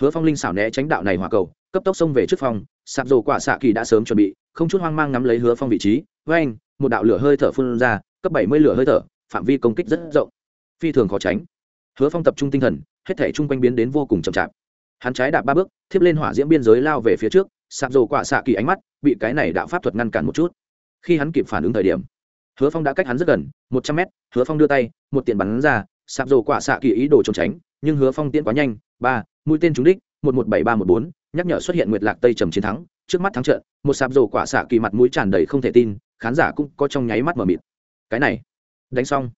Hứa phong linh xảo né tránh đạo này hỏa cầu, cấp tốc xông về trước phong sạp rổ quả xạ kỳ đã sớm chuẩn bị, không chút hoang mang ngắm lấy hứa phong vị trí. Với anh một đạo lửa hơi thở phun ra, cấp bảy mươi lửa hơi thở, phạm vi công kích rất rộng. Phi thường khó tránh. Hứa phong tập trung tinh thần, hết thể chung quanh biến đến vô cùng chậm chạp. Hắn trái đạp ba bước, thiếp lên hỏa diễm biên giới lao về phía trước, sạp rổ quả xạ kỳ ánh mắt bị cái này đạo pháp thuật ngăn cản một chút. Khi hắn kịp phản ứng thời điểm, hứa phong đã cách hắn rất gần, một trăm mét, hứa phong đưa tay, một tiện bắn ra, sạp rổ quả xạ kỳ ý đồ trốn tránh, nhưng hứa phong tiễn quá nhanh, ba, mũi tên trúng đích, một một bảy ba một bốn, nhắc nhở xuất hiện nguyệt lạc tây trầm chiến thắng, trước mắt thắng trận, một sạp rổ quả xạ kỳ mặt mũi tràn đầy không thể tin, khán giả cũng có trong nháy mắt mờ mịt. Cái này, đánh xong.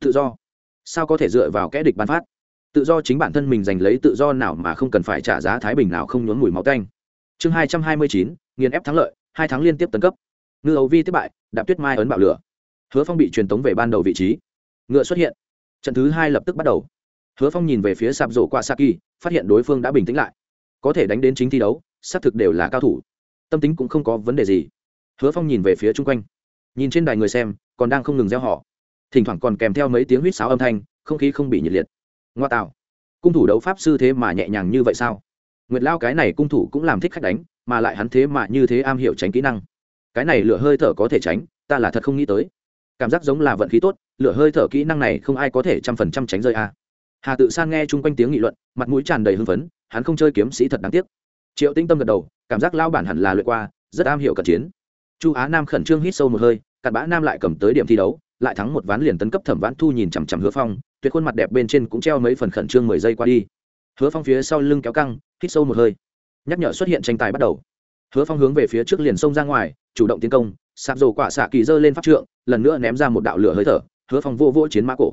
Tự do. Sao có thể dựa vào kẽ địch bán phát? Tự do chính bản thân mình giành lấy tự do nào mà không cần phải trả giá thái bình nào không nhốn mùi máu tanh. Chương hai trăm hai mươi chín nghiền ép thắng lợi, hai tháng liên tiếp tấn cấp. Ngư ấu vi thất bại, đạp tuyết mai ấn bạo lửa. Hứa phong bị truyền tống về ban đầu vị trí. Ngựa xuất hiện. Trận thứ hai lập tức bắt đầu. Hứa phong nhìn về phía sạp rổ qua saki phát hiện đối phương đã bình tĩnh lại. Có thể đánh đến chính thi đấu, xác thực đều là cao thủ. Tâm tính cũng không có vấn đề gì. Hứa phong nhìn về phía chung quanh. Nhìn trên đài người xem, còn đang không ngừng gieo họ thỉnh thoảng còn kèm theo mấy tiếng huýt sáo âm thanh, không khí không bị nhiệt liệt. Ngoa tạo. Cung thủ đấu pháp sư thế mà nhẹ nhàng như vậy sao? Nguyệt lao cái này cung thủ cũng làm thích khách đánh mà lại hắn thế mà như thế am hiểu tránh kỹ năng. Cái này lửa hơi thở có thể tránh, ta là thật không nghĩ tới. Cảm giác giống là vận khí tốt, lửa hơi thở kỹ năng này không ai có thể trăm phần trăm tránh rơi a. Hà tự san nghe chung quanh tiếng nghị luận, mặt mũi tràn đầy hưng phấn, hắn không chơi kiếm sĩ thật đáng tiếc. Triệu tinh tâm gật đầu, cảm giác lao bản hẳn là luyện qua, rất am hiểu cận chiến. Chu á nam khẩn trương hít sâu một hơi, cặn bã nam lại cầm tới điểm thi đấu, lại thắng một ván liền tấn cấp thẩm vãn thu nhìn chằm chằm hứa phong, tuyệt khuôn mặt đẹp bên trên cũng treo mấy phần khẩn trương mười giây qua đi. Hứa phong phía sau lưng kéo căng, hít sâu một hơi nhắc nhở xuất hiện tranh tài bắt đầu. Hứa phong hướng về phía trước liền xông ra ngoài, chủ động tiến công, sạp rổ quả xạ kỳ dơ lên pháp trượng, lần nữa ném ra một đạo lửa hơi thở, hứa phong vô vô chiến mã cổ.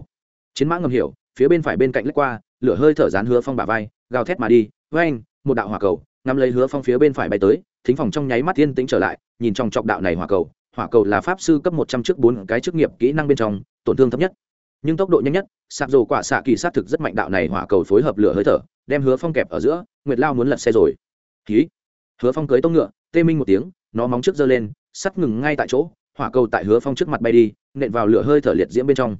Chiến mã ngầm hiểu, phía bên phải bên cạnh lách qua, lửa hơi thở dán hứa phong bả vai, gào thét mà đi với anh một đạo hỏa cầu, ngắm lấy hứa phong phía bên phải bay tới, thính phòng trong nháy mắt yên tĩnh trở lại, nhìn trong chọc đạo này hỏa cầu hỏa cầu là pháp sư cấp một trăm trước bốn cái chức nghiệp kỹ năng bên trong, tổn thương thấp nhất. Nhưng tốc độ nhanh nhất, sạp rồ quả xạ kỳ sát thực rất mạnh đạo này hỏa cầu phối hợp lửa hơi thở, đem hứa phong kẹp ở giữa, nguyệt lao muốn lật xe rồi hí hứa phong cưới tông ngựa, tê minh một tiếng, nó móng trước giơ lên, sắt ngừng ngay tại chỗ, hỏa cầu tại hứa phong trước mặt bay đi, nện vào lửa hơi thở liệt diễm bên trong.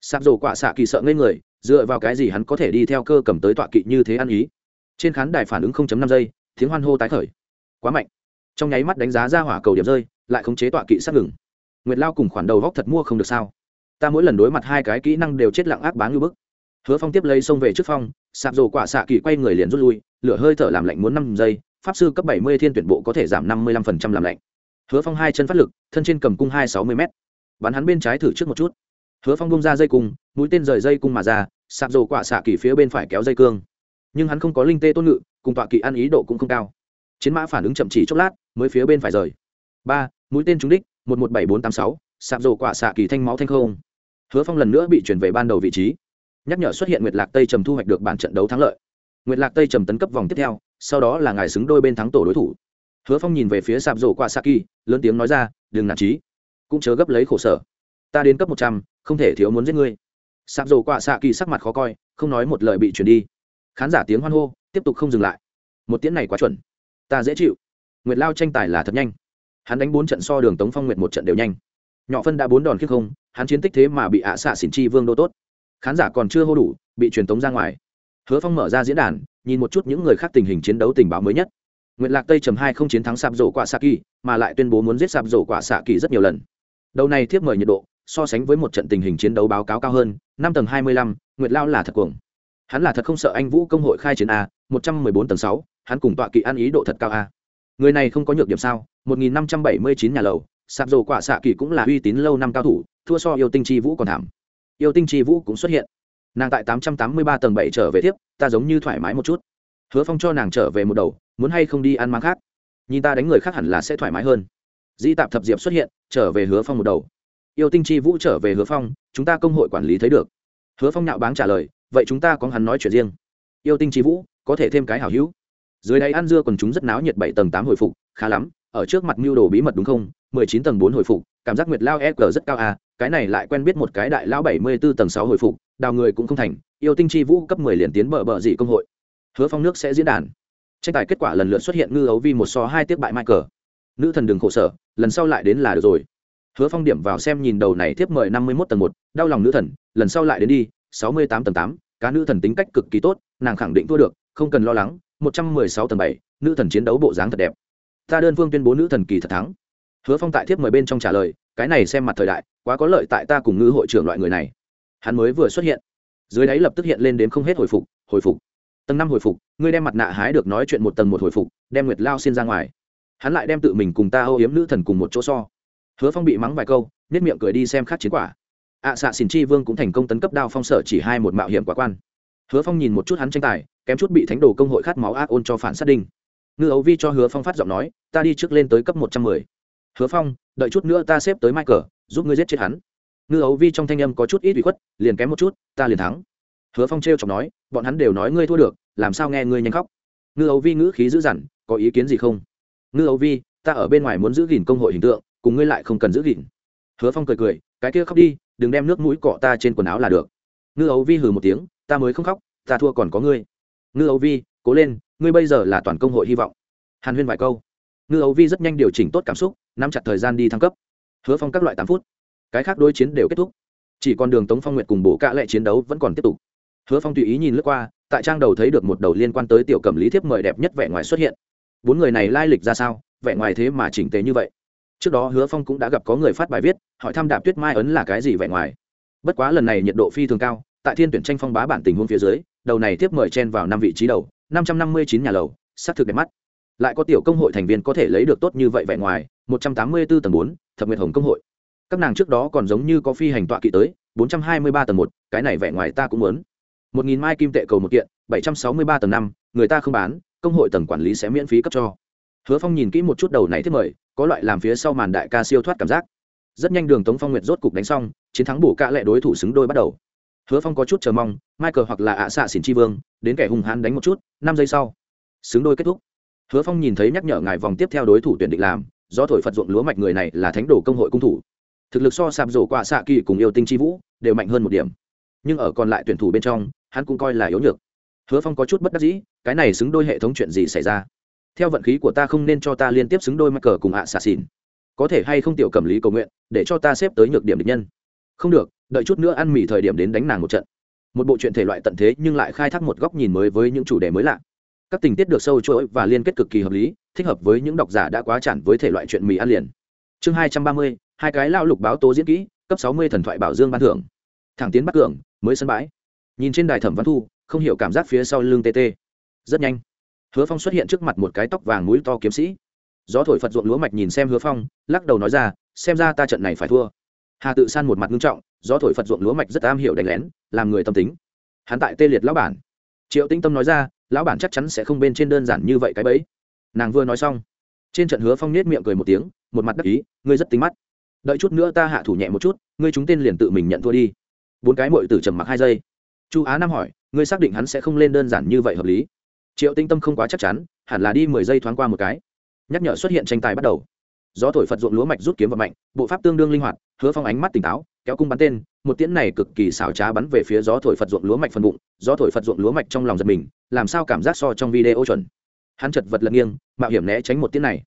Sạp rổ quả xạ kỳ sợ ngây người, dựa vào cái gì hắn có thể đi theo cơ cầm tới tọa kỵ như thế ăn ý? Trên khán đài phản ứng 0.5 giây, tiếng hoan hô tái khởi. Quá mạnh. Trong nháy mắt đánh giá ra hỏa cầu điểm rơi, lại khống chế tọa kỵ sát ngừng. Nguyệt lao cùng khoản đầu góc thật mua không được sao? Ta mỗi lần đối mặt hai cái kỹ năng đều chết lặng ác báng như bức. Hứa phong tiếp lấy xông về trước phong sạp rổ quả xạ kỳ quay người liền rút lui, lửa hơi thở làm lạnh muốn năm giây, pháp sư cấp bảy mươi thiên tuyển bộ có thể giảm năm mươi lăm phần trăm làm lạnh. Hứa phong hai chân phát lực, thân trên cầm cung hai sáu mươi m bắn hắn bên trái thử trước một chút. Hứa phong bông ra dây cung, mũi tên rời dây cung mà ra, sạp rổ quả xạ kỳ phía bên phải kéo dây cương. Nhưng hắn không có linh tê tôn ngự, cùng tọa kỵ ăn ý độ cũng không cao. Chiến mã phản ứng chậm chỉ chốc lát, mới phía bên phải rời. Ba, mũi tên trúng đích, một một bảy bốn tám sáu, sạp rổ quả xạ kỳ thanh máu thanh không. Hứa phong lần nữa bị chuyển về ban đầu vị trí nhắc nhở xuất hiện nguyệt lạc tây trầm thu hoạch được bản trận đấu thắng lợi nguyệt lạc tây trầm tấn cấp vòng tiếp theo sau đó là ngài xứng đôi bên thắng tổ đối thủ hứa phong nhìn về phía sạp rổ qua saki kỳ lớn tiếng nói ra đừng nản trí cũng chớ gấp lấy khổ sở ta đến cấp một trăm không thể thiếu muốn giết ngươi sạp rổ qua saki kỳ sắc mặt khó coi không nói một lời bị chuyển đi khán giả tiếng hoan hô tiếp tục không dừng lại một tiếng này quá chuẩn ta dễ chịu nguyệt lao tranh tài là thật nhanh hắn đánh bốn trận so đường tống phong nguyệt một trận đều nhanh nhỏ phân đã bốn đòn khiết không hắn chiến tích thế mà bị ạ xạ xỉn chi vương đô tốt khán giả còn chưa hô đủ, bị truyền tống ra ngoài. Hứa phong mở ra diễn đàn, nhìn một chút những người khác tình hình chiến đấu tình báo mới nhất. Nguyệt lạc tây trầm hai không chiến thắng sạp rổ quả xạ kỳ, mà lại tuyên bố muốn giết sạp rổ quả xạ kỳ rất nhiều lần. Đầu này thiếp mời nhiệt độ, so sánh với một trận tình hình chiến đấu báo cáo cao hơn, năm tầng hai mươi lăm, nguyệt lao là thật cuồng. Hắn là thật không sợ anh vũ công hội khai chiến a, một trăm mười bốn tầng sáu, hắn cùng tọa kỵ ăn ý độ thật cao a. Người này không có nhược điểm sao? Một nghìn năm trăm bảy mươi chín nhà lầu, sạp dầu quả xạ kỳ cũng là uy tín lâu năm cao thủ, thua so yêu tinh chi vũ còn thảm yêu tinh chi vũ cũng xuất hiện. Nàng tại tám trăm tám mươi ba tầng bảy trở về tiếp, ta giống như thoải mái một chút. Hứa phong cho nàng trở về một đầu, muốn hay không đi ăn mang khác. Nhìn ta đánh người khác hẳn là sẽ thoải mái hơn. Dĩ tạp thập diệp xuất hiện, trở về hứa phong một đầu. Yêu tinh chi vũ trở về hứa phong, chúng ta công hội quản lý thấy được. Hứa phong nạo báng trả lời, vậy chúng ta có hắn nói chuyện riêng. Yêu tinh chi vũ, có thể thêm cái hảo hữu. Dưới đáy ăn dưa còn chúng rất náo nhiệt bảy tầng tám hồi phục, khá lắm, ở trước mặt mưu đồ bí mật đúng không? mười chín tầng bốn hồi phục, cảm giác nguyệt lao e g rất cao à cái này lại quen biết một cái đại lão bảy mươi b ố tầng sáu hồi phục, đào người cũng không thành, yêu tinh chi vũ cấp mười liền tiến bờ bờ dị công hội. Hứa phong nước sẽ diễn đàn. Tranh tài kết quả lần lượt xuất hiện ngư ấu vi một so hai tiếp bại mai cờ nữ thần đừng khổ sở, lần sau lại đến là được rồi. Hứa phong điểm vào xem nhìn đầu này tiếp mời năm mươi mốt tầng một, đau lòng nữ thần, lần sau lại đến đi, sáu mươi tám tầng tám, cá nữ thần tính cách cực kỳ tốt, nàng khẳng định thua được, không cần lo lắng, một trăm mười sáu tầng bảy, nữ thần chiến đấu bộ dáng thật đẹp. Ta đơn phương tuyên bố nữ thần kỳ thật thắng. Hứa phong tại thiếp mời bên trong trả lời cái này xem mặt thời đại quá có lợi tại ta cùng ngư hội trưởng loại người này. Hắn mới vừa xuất hiện. Dưới đáy lập tức hiện lên đến không hết hồi phục hồi phục. Tầng năm hồi phục ngươi đem mặt nạ hái được nói chuyện một tầng một hồi phục đem nguyệt lao xin ra ngoài. Hắn lại đem tự mình cùng ta âu yếm nữ thần cùng một chỗ so. Hứa phong bị mắng vài câu nết miệng cười đi xem khát chiến quả. Ạ à, xạ xỉn chi vương cũng thành công tấn cấp đao phong sở chỉ hai một mạo hiểm quả quan. Hứa phong nhìn một chút hắn tranh tài kém chút bị thánh đồ công hội khát máu ác ôn cho phản sát đinh. Ngư ấu vi cho hứa phong phát giọng nói ta đi trước lên tới cấp một trăm mười hứa phong, đợi chút nữa ta xếp tới michael giúp ngươi giết chết hắn. Ngư ấu vi trong thanh âm có chút ít bị khuất, liền kém một chút, ta liền thắng. Hứa phong t r chọc nói, bọn hắn đều nói ngươi thua được, làm sao nghe ngươi nhanh khóc? Ngư ấu vi ngữ khí dữ dằn, có ý kiến gì không? Ngư ấu vi, ta ở bên ngoài muốn giữ gìn công hội hình tượng, cùng ngươi lại không cần giữ gìn. Hứa phong cười cười, cái kia khóc đi, đừng đem nước mũi cọ ta trên quần áo là được. Ngư ấu vi hừ một tiếng, ta mới không khóc, ta thua còn có ngươi. Ngư ấu vi, cố lên, ngươi bây giờ là toàn công hội hy vọng. Hàn huyên vài câu. Ngư ấu vi rất nhanh điều chỉnh tốt cảm xúc nắm chặt thời gian đi thăng cấp. Hứa phong các loại tám phút. Cái khác đối chiến đều kết thúc. Chỉ còn đường tống phong nguyệt cùng bổ cạ lệ chiến đấu vẫn còn tiếp tục. Hứa phong tùy ý nhìn lướt qua, tại trang đầu thấy được một đầu liên quan tới tiểu cầm lý thiếp mời đẹp nhất vẻ ngoài xuất hiện. Bốn người này lai lịch ra sao, vẻ ngoài thế mà chỉnh tế như vậy. Trước đó hứa phong cũng đã gặp có người phát bài viết, hỏi thăm đạp tuyết mai ấn là cái gì vẻ ngoài. Bất quá lần này nhiệt độ phi thường cao, tại thiên tuyển tranh phong bá bản tình huống phía dưới, đầu này tiếp mời chen vào năm vị trí đầu, năm trăm năm mươi chín nhà lầu, xác thực đẹp mắt. Lại có tiểu công hội thành viên có thể lấy được tốt như vậy vẻ ngoài một trăm tám mươi bốn tầng bốn, thập nguyệt hồng công hội. Các nàng trước đó còn giống như có phi hành tọa kỵ tới, bốn trăm hai mươi ba tầng một, cái này vẻ ngoài ta cũng muốn. Một nghìn mai kim tệ cầu một kiện, bảy trăm sáu mươi ba tầng năm, người ta không bán, công hội tầng quản lý sẽ miễn phí cấp cho. Hứa phong nhìn kỹ một chút đầu này thiết mời, có loại làm phía sau màn đại ca siêu thoát cảm giác. Rất nhanh đường tống phong nguyệt rốt cục đánh xong, chiến thắng bổ cạ lệ đối thủ xứng đôi bắt đầu. Hứa phong có chút chờ mong, michael hoặc là ạ xạ xỉn tri vương, đến kẻ hùng hãn đánh một chút, năm giây sau, xứng đôi kết thúc. Hứa phong nhìn thấy nhắc nhở ngài vòng tiếp theo đối thủ tuyển định làm do thổi phật ruộng lúa mạch người này là thánh đồ công hội cung thủ. Thực lực so sạp rổ quạ xạ kỳ cùng yêu tinh chi vũ đều mạnh hơn một điểm. Nhưng ở còn lại tuyển thủ bên trong, hắn cũng coi là yếu nhược. Hứa phong có chút bất đắc dĩ, cái này xứng đôi hệ thống chuyện gì xảy ra? Theo vận khí của ta không nên cho ta liên tiếp xứng đôi mắc cờ cùng ạ xạ xỉn. Có thể hay không tiểu cầm lý cầu nguyện, để cho ta xếp tới nhược điểm địch nhân? Không được, đợi chút nữa ăn mì thời điểm đến đánh nàng một trận. Một bộ chuyện thể loại tận thế nhưng lại khai thác một góc nhìn mới với những chủ đề mới lạ. Các tình tiết được sâu chuỗi và liên kết cực kỳ hợp lý thích hợp với những độc giả đã quá chản với thể loại chuyện mì ăn liền. Chương hai trăm ba mươi, hai cái lao lục báo tố diễn kỹ, cấp sáu mươi thần thoại bảo dương ban thưởng. Thẳng tiến bắt cường, mới sân bãi. Nhìn trên đài thẩm văn thu, không hiểu cảm giác phía sau lưng tê tê. Rất nhanh, hứa phong xuất hiện trước mặt một cái tóc vàng mũi to kiếm sĩ. Gió thổi phật ruộng lúa mạch nhìn xem hứa phong, lắc đầu nói ra, xem ra ta trận này phải thua. Hà tự san một mặt nghiêm trọng, gió thổi phật ruộng lúa mạch rất am hiểu đánh lén, làm người tâm tính. Hắn tại tê liệt lão bản. Triệu tinh tâm nói ra, lão bản chắc chắn sẽ không bên trên đơn giản như vậy cái bẫy nàng vừa nói xong, trên trận hứa phong nết miệng cười một tiếng, một mặt đắc ý, ngươi rất tính mắt. Đợi chút nữa ta hạ thủ nhẹ một chút, ngươi chúng tên liền tự mình nhận thua đi. Bốn cái mội tử trầm mặc hai giây. Chu á nam hỏi, ngươi xác định hắn sẽ không lên đơn giản như vậy hợp lý? Triệu tinh tâm không quá chắc chắn, hẳn là đi mười giây thoáng qua một cái. Nhắc nhở xuất hiện tranh tài bắt đầu. Gió thổi phật ruộng lúa mạch rút kiếm vào mạnh, bộ pháp tương đương linh hoạt, hứa phong ánh mắt tỉnh táo, kéo cung bắn tên, một tiễn này cực kỳ xảo trá bắn về phía gió thổi phật ruộng lúa mạch phần bụng, gió thổi phật ruộng lúa mạch trong lòng giật mình, làm sao cảm giác so trong video chuẩn? Hắn chật vật lật nghiêng, mạo hiểm né tránh một tiễn này.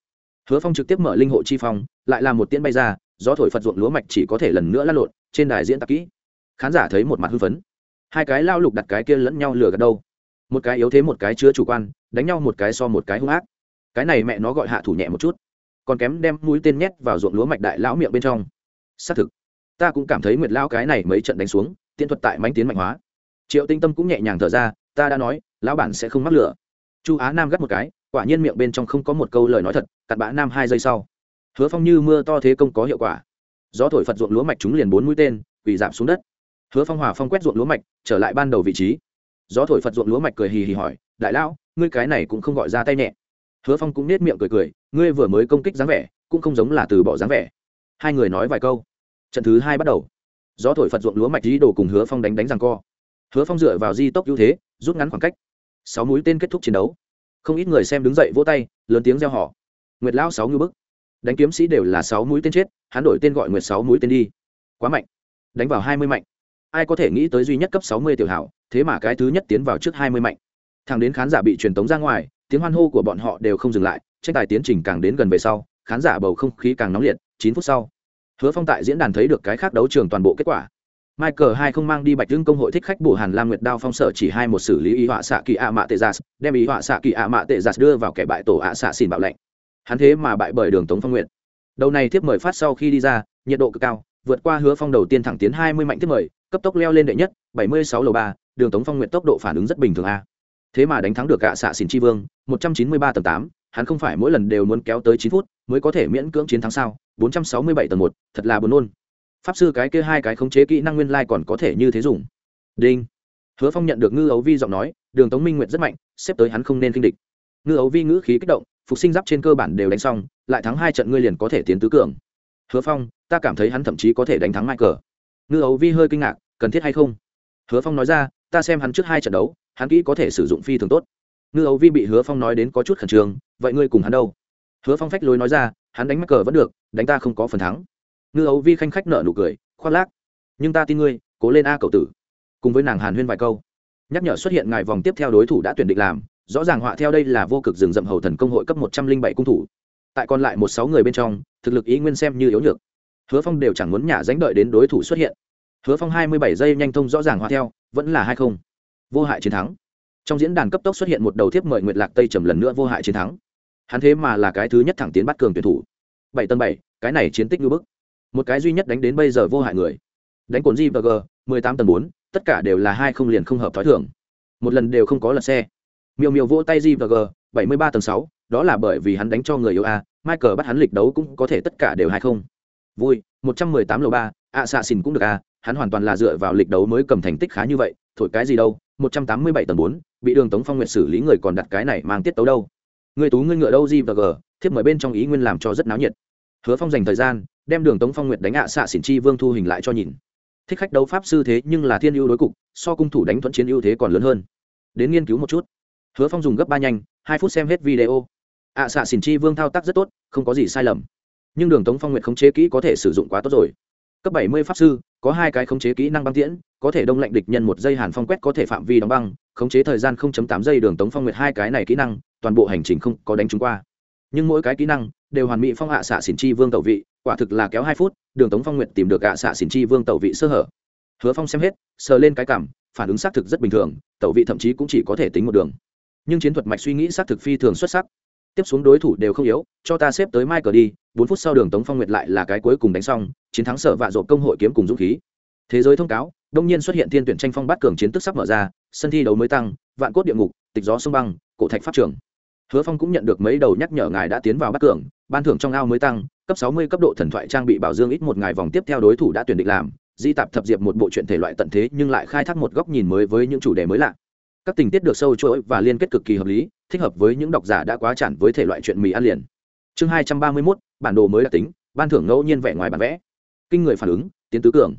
Hứa phong trực tiếp mở linh hộ chi phong, lại là một tiễn bay ra, gió thổi phật ruộng lúa mạch chỉ có thể lần nữa lăn lộn, trên đài diễn tập kỹ. Khán giả thấy một mặt hưng phấn. Hai cái lao lục đặt cái kia lẫn nhau lừa gạt đâu? Một cái yếu thế một cái chứa chủ quan, đánh nhau một cái so một cái hung ác. Cái này mẹ nó gọi hạ thủ nhẹ một chút. Còn kém đem mũi tên nhét vào ruộng lúa mạch đại lão miệng bên trong. Xác thực, ta cũng cảm thấy nguyệt lao cái này mấy trận đánh xuống tiện thuật tại mánh tiến mạnh hóa. Triệu tinh tâm cũng nhẹ nhàng thở ra, ta đã nói, lão bản sẽ không mắc lửa chu á nam gắt một cái, quả nhiên miệng bên trong không có một câu lời nói thật, cặn bã nam hai giây sau. Hứa phong như mưa to thế công có hiệu quả. Gió thổi phật ruộng lúa mạch chúng liền bốn mũi tên, quỳ giảm xuống đất. Hứa phong hòa phong quét ruộng lúa mạch, trở lại ban đầu vị trí. Gió thổi phật ruộng lúa mạch cười hì hì hỏi, đại lão, ngươi cái này cũng không gọi ra tay nhẹ. Hứa phong cũng nết miệng cười cười, ngươi vừa mới công kích dáng vẻ, cũng không giống là từ bỏ dáng vẻ. Hai người nói vài câu. Trận thứ hai bắt đầu. Gió thổi phật ruộng lúa mạch dí đồ cùng hứa phong đánh đánh rằng co. Hứa phong dựa vào di tốc ưu thế, rút ngắn khoảng cách sáu mũi tên kết thúc chiến đấu. Không ít người xem đứng dậy vỗ tay, lớn tiếng reo họ nguyệt lão sáu ngư bức. Đánh kiếm sĩ đều là sáu mũi tên chết, hắn đổi tên gọi nguyệt sáu mũi tên đi. Quá mạnh. Đánh vào hai mươi mạnh. Ai có thể nghĩ tới duy nhất cấp sáu mươi tiểu hảo, thế mà cái thứ nhất tiến vào trước hai mươi mạnh. Thằng đến khán giả bị truyền tống ra ngoài, tiếng hoan hô của bọn họ đều không dừng lại, tranh tài tiến trình càng đến gần về sau, khán giả bầu không khí càng nóng liệt, chín phút sau, hứa phong tại diễn đàn thấy được cái khác đấu trường toàn bộ kết quả Michael hai không mang đi Bạch Dương công hội thích khách bổ Hàn Lam Nguyệt Đao phong sở chỉ hai một xử lý ý họa xạ kỳ ạ mạ tệ giạt, đem ý họa xạ kỳ ạ mạ tệ giạt đưa vào kẻ bại tổ ạ xạ xỉn bạo lệnh. Hắn thế mà bại bởi Đường Tống Phong Nguyệt. Đầu này tiếp mời phát sau khi đi ra, nhiệt độ cực cao, vượt qua Hứa Phong đầu tiên thẳng tiến hai mươi mạnh tiếp mời, cấp tốc leo lên đệ nhất, bảy mươi sáu lầu ba, Đường Tống Phong Nguyệt tốc độ phản ứng rất bình thường a. Thế mà đánh thắng được ạ xạ xỉn chi vương, một trăm chín mươi ba tầng tám, hắn không phải mỗi lần đều muốn kéo tới chín phút mới có thể miễn cưỡng chiến thắng sao? bốn trăm sáu mươi bảy tầng một, thật là buồn nôn pháp sư cái kia hai cái khống chế kỹ năng nguyên lai còn có thể như thế dùng. Đinh. Hứa phong nhận được ngư ấu vi giọng nói, đường tống minh nguyệt rất mạnh, xếp tới hắn không nên kinh địch. Ngư ấu vi ngữ khí kích động, phục sinh giáp trên cơ bản đều đánh xong, lại thắng hai trận ngươi liền có thể tiến tứ cường. Hứa phong, ta cảm thấy hắn thậm chí có thể đánh thắng mai cờ. Ngư ấu vi hơi kinh ngạc, cần thiết hay không? Hứa phong nói ra, ta xem hắn trước hai trận đấu, hắn kỹ có thể sử dụng phi thường tốt. Ngư ấu vi bị hứa phong nói đến có chút khẩn trương, vậy ngươi cùng hắn đâu? Hứa phong phách lối nói ra, hắn đánh mắc cờ vẫn được, đánh ta không có phần thắng ngư ấu vi khanh khách nợ nụ cười, khoác lác. Nhưng ta tin ngươi, cố lên a cậu tử. Cùng với nàng hàn huyên vài câu, nhắc nhở xuất hiện ngài vòng tiếp theo đối thủ đã tuyển định làm, rõ ràng họa theo đây là vô cực rừng rậm hầu thần công hội cấp một trăm linh bảy cung thủ. Tại còn lại một sáu người bên trong, thực lực ý nguyên xem như yếu nhược. Hứa phong đều chẳng muốn nhả dánh đợi đến đối thủ xuất hiện. Hứa phong hai mươi bảy giây nhanh thông rõ ràng họa theo, vẫn là hai không. Vô hại chiến thắng. Trong diễn đàn cấp tốc xuất hiện một đầu thiếp mời nguyệt lạc tây trầm lần nữa vô hại chiến thắng. Hắn thế mà là cái thứ nhất thẳng tiến bắt cường tuyển thủ. Bảy tân bảy, cái này chiến tích như bức một cái duy nhất đánh đến bây giờ vô hại người. Đánh cồn g và g, mười tám tầng bốn, tất cả đều là hai không liền không hợp t h ó i thưởng một lần đều không có lật xe. Miêu miêu vỗ tay g và g, bảy mươi ba tầng sáu, đó là bởi vì hắn đánh cho người yêu a, michael bắt hắn lịch đấu cũng có thể tất cả đều hai không. Vui, một trăm mười tám lầu ba ạ xạ xìn cũng được a, hắn hoàn toàn là dựa vào lịch đấu mới cầm thành tích khá như vậy, thổi cái gì đâu, một trăm tám mươi bảy tầng bốn, bị đường tống phong nguyện xử lý người còn đặt cái này mang tiết tấu đâu. Người tú ngươi ngựa đâu g và g, thiếp mời bên trong ý nguyên làm cho rất náo nhiệt hứa phong dành thời gian, đem đường tống phong nguyệt đánh ạ xạ xỉn chi vương thu hình lại cho nhìn. Thích khách đấu pháp sư thế nhưng là thiên ưu đối cục, so cung thủ đánh thuận chiến ưu thế còn lớn hơn. Đến nghiên cứu một chút. Hứa phong dùng gấp ba nhanh, hai phút xem hết video. ạ xạ xỉn chi vương thao tác rất tốt, không có gì sai lầm. Nhưng đường tống phong nguyệt khống chế kỹ có thể sử dụng quá tốt rồi. Cấp bảy mươi pháp sư, có hai cái khống chế kỹ năng băng tiễn, có thể đông lạnh địch nhân một giây hàn phong quét có thể phạm vi đóng băng, khống chế thời gian 0.8 giây đường tống phong nguyệt hai cái này kỹ năng, toàn bộ hành trình không có đánh trúng qua nhưng mỗi cái kỹ năng đều hoàn mỹ phong hạ xạ xỉn chi vương tẩu vị, quả thực là kéo hai phút, đường tống phong nguyện tìm được hạ xạ xỉn chi vương tẩu vị sơ hở. Hứa phong xem hết, sờ lên cái cảm, phản ứng xác thực rất bình thường, tẩu vị thậm chí cũng chỉ có thể tính một đường. Nhưng chiến thuật mạch suy nghĩ xác thực phi thường xuất sắc. Tiếp xuống đối thủ đều không yếu, cho ta xếp tới mai cờ đi, bốn phút sau đường tống phong nguyệt lại là cái cuối cùng đánh xong, chiến thắng sở vạ dộp công hội kiếm cùng dũng khí. Thế giới thông cáo, đông nhiên xuất hiện thiên tuyển tranh phong bát cường chiến tức sắp mở ra, sân thi đấu mới tăng, vạn cốt địa ngục, tịch gió sông băng, cổ thạch pháp trường hứa phong cũng nhận được mấy đầu nhắc nhở ngài đã tiến vào bắt cường, ban thưởng trong ao mới tăng, cấp sáu mươi cấp độ thần thoại trang bị bảo dương ít một ngày vòng tiếp theo đối thủ đã tuyển định làm, di tạp thập diệp một bộ truyện thể loại tận thế nhưng lại khai thác một góc nhìn mới với những chủ đề mới lạ. Các tình tiết được sâu chuỗi và liên kết cực kỳ hợp lý, thích hợp với những độc giả đã quá chản với thể loại chuyện mì ăn liền. Chương hai trăm ba mươi mốt, bản đồ mới đặc tính, ban thưởng ngẫu nhiên vẻ ngoài bản vẽ. Kinh người phản ứng, tiến tứ cường.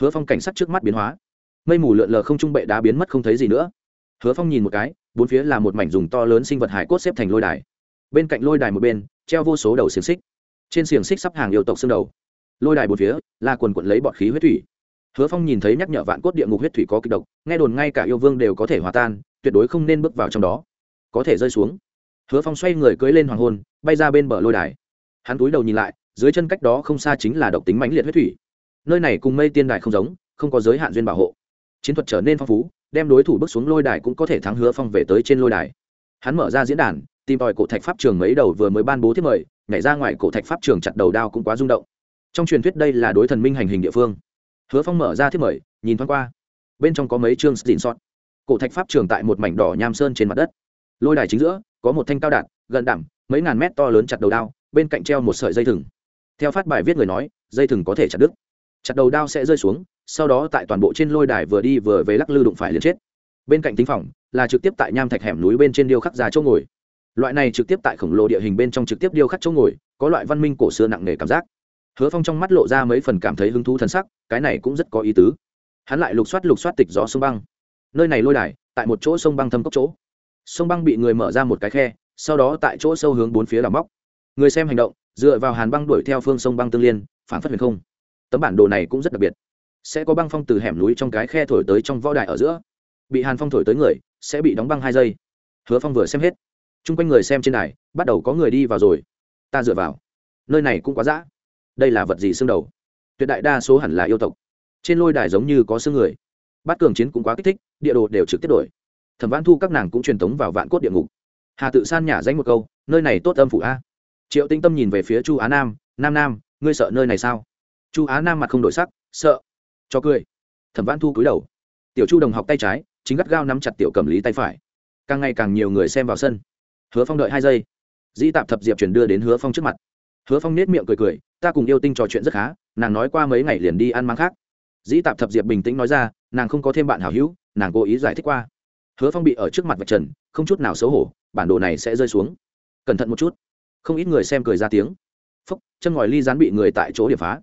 Hứa phong cảnh sát trước mắt biến hóa. Mây mù lượn lờ không trung bệ đá biến mất không thấy gì nữa. Hứa phong nhìn một cái bốn phía là một mảnh dùng to lớn sinh vật hải cốt xếp thành lôi đài. Bên cạnh lôi đài một bên, treo vô số đầu xiềng xích. Trên xiềng xích sắp hàng yêu tộc xương đầu. Lôi đài bốn phía là quần quận lấy bọt khí huyết thủy. Hứa phong nhìn thấy nhắc nhở vạn cốt địa ngục huyết thủy có kịch độc, nghe đồn ngay cả yêu vương đều có thể hòa tan, tuyệt đối không nên bước vào trong đó. Có thể rơi xuống. Hứa phong xoay người cưới lên hoàng hôn, bay ra bên bờ lôi đài. Hắn túi đầu nhìn lại, dưới chân cách đó không xa chính là độc tính mãnh liệt huyết thủy. Nơi này cùng mây tiên đài không giống, không có giới hạn duyên bảo hộ. Chiến thuật trở nên phong phú đem đối thủ bước xuống lôi đài cũng có thể thắng hứa phong về tới trên lôi đài. Hắn mở ra diễn đàn, tìm tòi cổ thạch pháp trường mấy đầu vừa mới ban bố thiết mời, nhảy ra ngoài cổ thạch pháp trường chặt đầu đao cũng quá rung động. Trong truyền thuyết đây là đối thần minh hành hình địa phương. Hứa phong mở ra thiết mời, nhìn thoáng qua. Bên trong có mấy chương dịn xót cổ thạch pháp trường tại một mảnh đỏ nham sơn trên mặt đất. Lôi đài chính giữa, có một thanh cao đạn, gần đẳng, mấy ngàn mét to lớn chặt đầu đao, bên cạnh treo một sợi dây thừng. Theo phát bài viết người nói, dây thừng có thể chặt đứt chặt đầu đao sẽ rơi xuống, sau đó tại toàn bộ trên lôi đài vừa đi vừa về lắc lư đụng phải liền chết. Bên cạnh tính phòng là trực tiếp tại nham thạch hẻm núi bên trên điêu khắc già chỗ ngồi. Loại này trực tiếp tại khổng lồ địa hình bên trong trực tiếp điêu khắc chỗ ngồi, có loại văn minh cổ xưa nặng nề cảm giác. Hứa phong trong mắt lộ ra mấy phần cảm thấy hứng thú t sắc, cái này cũng rất có ý tứ. Hắn lại lục soát lục soát tịch gió sông băng. Nơi này lôi đài, tại một chỗ sông băng thâm cốc chỗ. Sông băng bị người mở ra một cái khe, sau đó tại chỗ sâu hướng bốn phía làm móc. Người xem hành động, dựa vào hàn băng đuổi theo phương sông băng tương liên, phản phát huyền không tấm bản đồ này cũng rất đặc biệt. Sẽ có băng phong từ hẻm núi trong cái khe thổi tới trong võ đài ở giữa. Bị hàn phong thổi tới người, sẽ bị đóng băng hai giây. Hứa phong vừa xem hết t r u n g quanh người xem trên đài, bắt đầu có người đi vào rồi. Ta dựa vào. Nơi này cũng quá dã. Đây là vật gì xương đầu? Tuyệt đại đa số hẳn là yêu tộc. Trên lôi đài giống như có xương người. Bát cường chiến cũng quá kích thích, địa đồ đều trực tiếp đổi. Thẩm văn thu các nàng cũng truyền tống vào vạn cốt địa ngục. Hà tự san nhả danh một câu, nơi này tốt âm phủ a. Triệu tinh tâm nhìn về phía chu á nam nam nam, ngươi sợ nơi này sao? Chu á nam mặt không đổi sắc, sợ. Cho cười. Thẩm văn thu cúi đầu. Tiểu chu đồng học tay trái, chính gắt gao nắm chặt tiểu cầm lý tay phải. Càng ngày càng nhiều người xem vào sân. Hứa phong đợi hai giây. Dĩ tạp thập diệp chuyển đưa đến hứa phong trước mặt. Hứa phong nết miệng cười cười, ta cùng yêu tinh trò chuyện rất khá, nàng nói qua mấy ngày liền đi ăn mang khác. Dĩ tạp thập diệp bình tĩnh nói ra, nàng không có thêm bạn hảo hữu, nàng cố ý giải thích qua. Hứa phong bị ở trước mặt vạch trần, không chút nào xấu hổ, bản đồ này sẽ rơi xuống. Cẩn thận một chút. Không ít người xem cười ra tiếng. Phúc, chân ngòi ly rán bị người tại chỗ điểm phá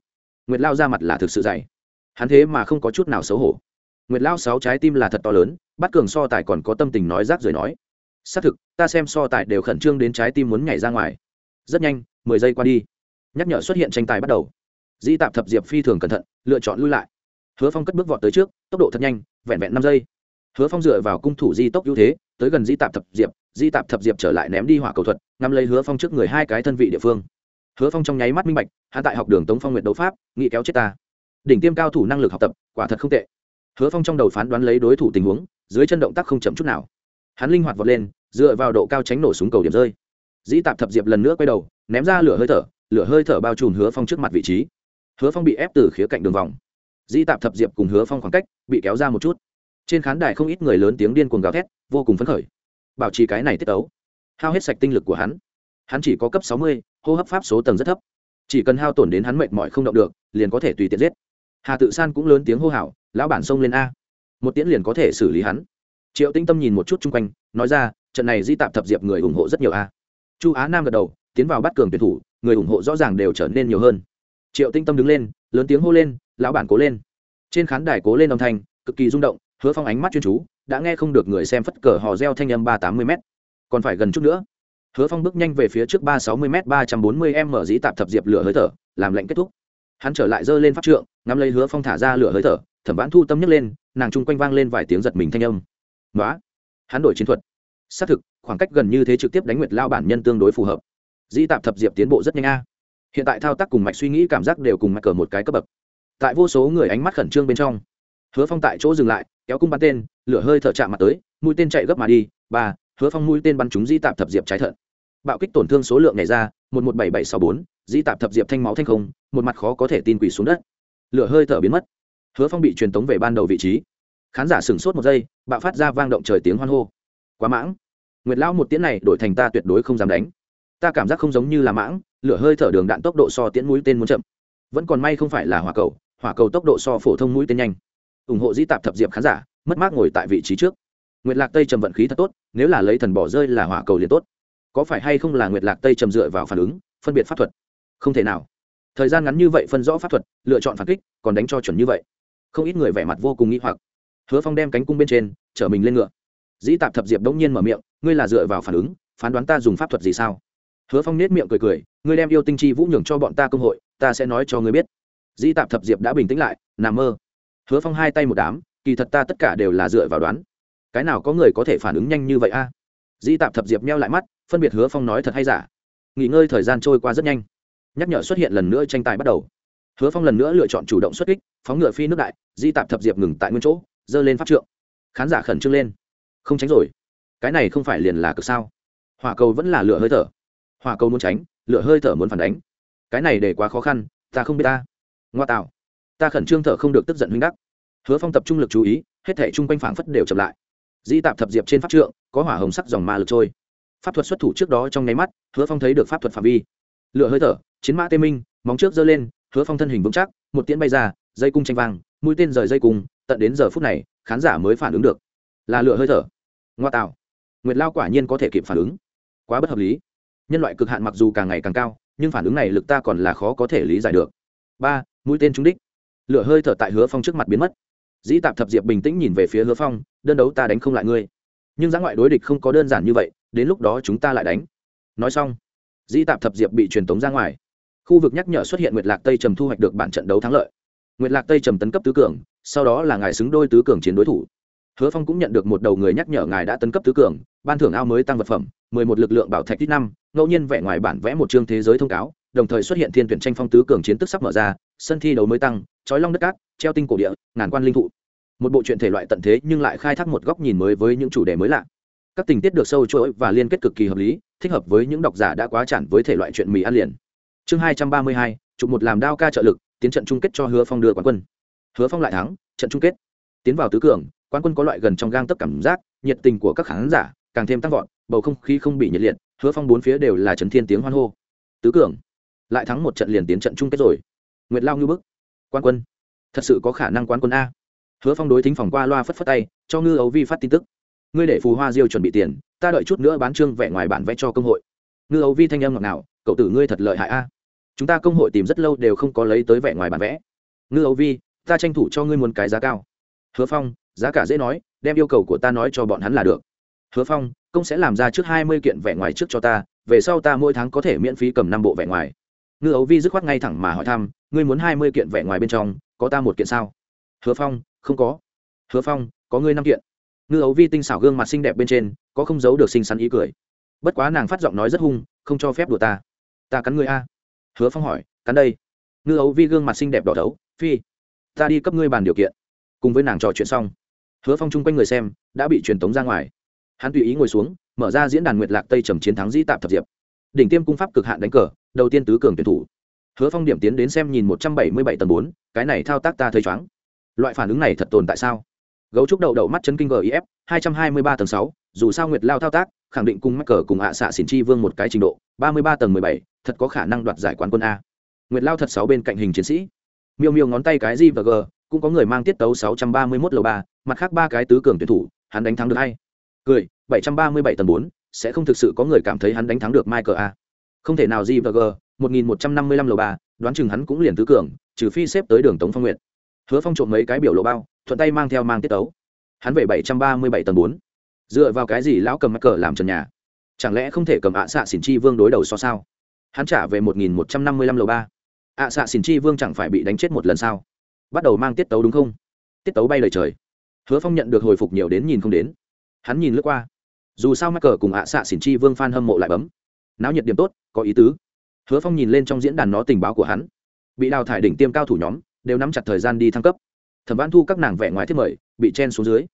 nguyệt lao ra mặt là thực sự dày. Hắn thế mà không có chút nào xấu hổ. Nguyệt lao sáu trái tim là thật to lớn bắt cường so tài còn có tâm tình nói rác rời nói. Xác thực, ta xem so tài đều khẩn trương đến trái tim muốn nhảy ra ngoài. Rất nhanh, mười giây qua đi. Nhắc nhở xuất hiện tranh tài bắt đầu. Di tạp thập diệp phi thường cẩn thận, lựa chọn lui lại. Hứa phong cất bước vọt tới trước, tốc độ thật nhanh, vẹn vẹn năm giây. Hứa phong dựa vào cung thủ di tốc ưu thế, tới gần di tạp thập diệp di tạp thập diệp trở lại ném đi hỏa cầu thuật, ngắm lấy hứa phong trước người hai cái thân vị địa phương hứa phong trong nháy mắt minh bạch hạ tại học đường tống phong nguyện đấu pháp nghị kéo chết ta. Đỉnh tiêm cao thủ năng lực học tập, quả thật không tệ. Hứa phong trong đầu phán đoán lấy đối thủ tình huống, dưới chân động tác không chậm chút nào. Hắn linh hoạt vọt lên, dựa vào độ cao tránh nổ súng cầu điểm rơi. Dĩ tạp thập diệp lần nữa quay đầu, ném ra lửa hơi thở, lửa hơi thở bao trùm hứa phong trước mặt vị trí. Hứa phong bị ép từ khía cạnh đường vòng. Dĩ tạp thập diệp cùng hứa phong khoảng cách, bị kéo ra một chút. Trên khán đài không ít người lớn tiếng điên cuồng gào thét, vô cùng phấn khởi. Bảo trì cái này tiết tấu. Hao hết sạch tinh lực của hắn. Hắn chỉ có cấp sáu mươi hô hấp pháp số tầng rất thấp. Chỉ cần hao tổn đến hắn mệt mỏi không động được, liền có thể tùy tiện giết. Hà tự san cũng lớn tiếng hô hào, lão bản xông lên a. Một tiễn liền có thể xử lý hắn. Triệu tinh tâm nhìn một chút chung quanh, nói ra, trận này di tạp thập diệp người ủng hộ rất nhiều a. Chu á nam gật đầu, tiến vào bắt cường tuyển thủ, người ủng hộ rõ ràng đều trở nên nhiều hơn. Triệu tinh tâm đứng lên, lớn tiếng hô lên, lão bản cố lên. Trên khán đài cố lên âm thanh, cực kỳ rung động, hứa phong ánh mắt chuyên chú, đã nghe không được người xem phất cờ hò reo thanh âm ba tám mươi m còn phải gần chút nữa hứa phong bước nhanh về phía trước ba sáu mươi m ba trăm bốn mươi m dĩ tạp thập diệp lửa hơi thở, làm lệnh kết thúc. Hắn trở lại giơ lên pháp trượng, ngắm lấy hứa phong thả ra lửa hơi thở, thẩm vãn thu tâm nhấc lên, nàng chung quanh vang lên vài tiếng giật mình thanh âm. Nói hắn đổi chiến thuật. Xác thực, khoảng cách gần như thế trực tiếp đánh nguyệt lao bản nhân tương đối phù hợp. Dĩ tạp thập diệp tiến bộ rất nhanh a. Hiện tại thao tác cùng mạch suy nghĩ cảm giác đều cùng mạch cờ một cái cấp bậc. Tại vô số người ánh mắt khẩn trương bên trong, hứa phong tại chỗ dừng lại, kéo cung bắn tên, lửa hơi thở chạm mặt tới, mũi tên chạy gấp mà đi, ba hứa phong mũi tên bắn trúng di tạp thập diệp trái thận. Bạo kích tổn thương số lượng này ra, một một bảy bảy sáu bốn di tạp thập diệp thanh máu thanh không, một mặt khó có thể tin quỷ xuống đất. Lửa hơi thở biến mất. Hứa phong bị truyền tống về ban đầu vị trí. Khán giả sửng sốt một giây, bạo phát ra vang động trời tiếng hoan hô. Quá mãng. Nguyệt lão một tiếng này đổi thành ta tuyệt đối không dám đánh. Ta cảm giác không giống như là mãng, lửa hơi thở đường đạn tốc độ so tiễn mũi tên muốn chậm. Vẫn còn may không phải là hỏa cầu hỏa cầu tốc độ so phổ thông mũi tên nhanh. Ủng hộ di tạp thập diệp khán giả, mất mát ngồi tại vị trí trước nguyệt lạc tây trầm vận khí thật tốt, nếu là lấy thần bỏ rơi là hỏa cầu liền tốt. Có phải hay không là nguyệt lạc tây trầm dựa vào phản ứng, phân biệt pháp thuật? Không thể nào. Thời gian ngắn như vậy phân rõ pháp thuật, lựa chọn phản kích, còn đánh cho chuẩn như vậy. Không ít người vẻ mặt vô cùng nghĩ hoặc. Hứa phong đem cánh cung bên trên, chở mình lên ngựa. Dĩ tạp thập diệp đống nhiên mở miệng, ngươi là dựa vào phản ứng, phán đoán ta dùng pháp thuật gì sao? Hứa phong nết miệng cười cười, ngươi đem yêu tinh chi vũ nhường cho bọn ta công hội, ta sẽ nói cho ngươi biết. Dĩ tạp thập diệp đã bình tĩnh lại nằm mơ. Hứa phong hai tay một đám, kỳ thật ta tất cả đều là dựa vào đoán cái nào có người có thể phản ứng nhanh như vậy a? À? dĩ tạp thập diệp meo lại mắt, phân biệt hứa phong nói thật hay giả. Nghỉ ngơi thời gian trôi qua rất nhanh. Nhắc nhở xuất hiện lần nữa tranh tài bắt đầu. Hứa phong lần nữa lựa chọn chủ động xuất kích, phóng ngựa phi nước đại di tạp thập diệp ngừng tại nguyên chỗ, giơ lên pháp trượng. Khán giả khẩn trương lên. Không tránh rồi. Cái này không phải liền là cực sao? Hỏa cầu vẫn là lửa hơi thở. Hỏa cầu muốn tránh, lửa hơi thở muốn phản đánh. Cái này để quá khó khăn, ta không biết ta. Ngoa tạo. Ta khẩn trương thở không được tức giận huynh đắc. Hứa phong tập trung lực chú ý, hết thể chung quanh phảng phất đều chậm lại. Dĩ tạp thập diệp trên pháp trượng, có hỏa hồng sắc dòng ma lực trôi. Pháp thuật xuất thủ trước đó trong nháy mắt, hứa phong thấy được pháp thuật phạm vi. Lửa hơi thở, chiến mã tê minh, móng trước giơ lên, hứa phong thân hình vững chắc, một tiễn bay ra, dây cung tranh vang, mũi tên rời dây cung, tận đến giờ phút này, khán giả mới phản ứng được. Là lửa hơi thở. Ngoa tạo. Nguyệt lao quả nhiên có thể kịp phản ứng. Quá bất hợp lý. Nhân loại cực hạn mặc dù càng ngày càng cao, nhưng phản ứng này lực ta còn là khó có thể lý giải được. Ba, mũi tên trúng đích. Lửa hơi thở tại hứa phong trước mặt biến mất dĩ tạp thập diệp bình tĩnh nhìn về phía hứa phong, đơn đấu ta đánh không lại ngươi. Nhưng giã ngoại đối địch không có đơn giản như vậy, đến lúc đó chúng ta lại đánh. Nói xong, dĩ tạp thập diệp bị truyền tống ra ngoài. Khu vực nhắc nhở xuất hiện nguyệt lạc tây trầm thu hoạch được bản trận đấu thắng lợi. Nguyệt lạc tây trầm tấn cấp tứ cường, sau đó là ngài xứng đôi tứ cường chiến đối thủ. Hứa phong cũng nhận được một đầu người nhắc nhở ngài đã tấn cấp tứ cường, ban thưởng ao mới tăng vật phẩm, mười một lực lượng bảo thạch ít năm, ngẫu nhiên vẽ ngoài bản vẽ một chương thế giới thông cáo, đồng thời xuất hiện thiên tuyển tranh phong tứ cường chiến tức sắp mở ra, sân thi đấu mới tăng trói long đất cát, treo tinh cổ địa, ngàn quan linh thụ. Một bộ truyện thể loại tận thế nhưng lại khai thác một góc nhìn mới với những chủ đề mới lạ. Các tình tiết được sâu chuỗi và liên kết cực kỳ hợp lý, thích hợp với những độc giả đã quá chản với thể loại chuyện mì ăn liền. Chương hai trăm ba mươi hai, chụp một làm đao ca trợ lực, tiến trận chung kết cho hứa phong đưa quán quân. Hứa phong lại thắng, trận chung kết. Tiến vào tứ cường, quán quân có loại gần trong gang tấp cảm giác, nhiệt tình của các khán giả càng thêm tăng vọt, bầu không khí không bị nhiệt liệt, hứa phong bốn phía đều là trấn thiên tiếng hoan hô. Tứ cường, lại thắng một trận liền tiến trận chung kết rồi. Nguyệt lao như bức quan quân. Thật sự có khả năng quán quân a. Hứa phong đối thính phòng qua loa phất phất tay, cho ngư ấu vi phát tin tức. Ngươi để phù hoa diêu chuẩn bị tiền, ta đợi chút nữa bán trương vẽ ngoài bản vẽ cho công hội. Ngư ấu vi thanh âm ngọt nào cậu tử ngươi thật lợi hại a. Chúng ta công hội tìm rất lâu đều không có lấy tới vẽ ngoài bản vẽ. Ngư ấu vi, ta tranh thủ cho ngươi muốn cái giá cao. Hứa phong, giá cả dễ nói, đem yêu cầu của ta nói cho bọn hắn là được. Hứa phong, công sẽ làm ra trước hai mươi kiện vẽ ngoài trước cho ta, về sau ta mỗi tháng có thể miễn phí cầm năm bộ vẽ ngoài ngư ấu vi dứt khoát ngay thẳng mà hỏi thăm, ngươi muốn hai mươi kiện vẻ ngoài bên trong, có ta một kiện sao? Hứa phong, không có. Hứa phong, có ngươi năm kiện. Ngư ấu vi tinh xảo gương mặt xinh đẹp bên trên, có không giấu được xinh xắn ý cười. Bất quá nàng phát giọng nói rất hung, không cho phép đùa ta. Ta cắn ngươi a. Hứa phong hỏi, cắn đây. Ngư ấu vi gương mặt xinh đẹp đỏ thấu, phi, ta đi cấp ngươi bàn điều kiện, cùng với nàng trò chuyện xong. Hứa phong chung quanh người xem, đã bị truyền tống ra ngoài. Hắn tùy ý ngồi xuống, mở ra diễn đàn nguyệt lạc tây trầm chiến thắng dĩ tạp thập diệp đỉnh tiêm cung pháp cực hạn đánh cờ, đầu tiên tứ cường tuyển thủ. Hứa phong điểm tiến đến xem nhìn một trăm bảy mươi bảy tầng bốn, cái này thao tác ta thấy chóng loại phản ứng này thật tồn tại sao? Gấu trúc đậu đậu mắt chân kinh gif hai trăm hai mươi ba tầng sáu, dù sao nguyệt lao thao tác, khẳng định cung mắc cờ cùng hạ xạ xỉn chi vương một cái trình độ, ba mươi ba tầng mười bảy, thật có khả năng đoạt giải quán quân a. Nguyệt lao thật sáu bên cạnh hình chiến sĩ. Miêu miêu ngón tay cái g và g, cũng có người mang tiết tấu sáu trăm ba mươi mốt lầu ba, mặt khác ba cái tứ cường tuyển thủ, hắn đánh thắng được hay. Cười, bảy trăm ba mươi bảy tầng bốn sẽ không thực sự có người cảm thấy hắn đánh thắng được michael a. Không thể nào g và g, một nghìn một trăm năm mươi lăm lầu ba, đoán chừng hắn cũng liền tứ cường, trừ phi xếp tới đường tống phong nguyệt. Hứa phong trộm mấy cái biểu lộ bao, thuận tay mang theo mang tiết tấu. Hắn về bảy trăm ba mươi bảy tầng 4. dựa vào cái gì lão cầm Michael cờ làm trần nhà? Chẳng lẽ không thể cầm ạ xạ xỉn chi vương đối đầu so sao? Hắn trả về một nghìn một trăm năm mươi lăm lầu ba. Ạ xạ xỉn chi vương chẳng phải bị đánh chết một lần sao? Bắt đầu mang tiết tấu đúng không? Tiết tấu bay lời trời. Hứa phong nhận được hồi phục nhiều đến nhìn không đến. Hắn nhìn lướt qua dù sao mắc cờ cùng ạ xạ xỉn chi vương phan hâm mộ lại bấm. Náo nhiệt điểm tốt, có ý tứ. Hứa phong nhìn lên trong diễn đàn nó tình báo của hắn. Bị đào thải đỉnh tiêm cao thủ nhóm, đều nắm chặt thời gian đi thăng cấp. Thẩm văn thu các nàng vẻ ngoài thiết mời, bị chen xuống dưới.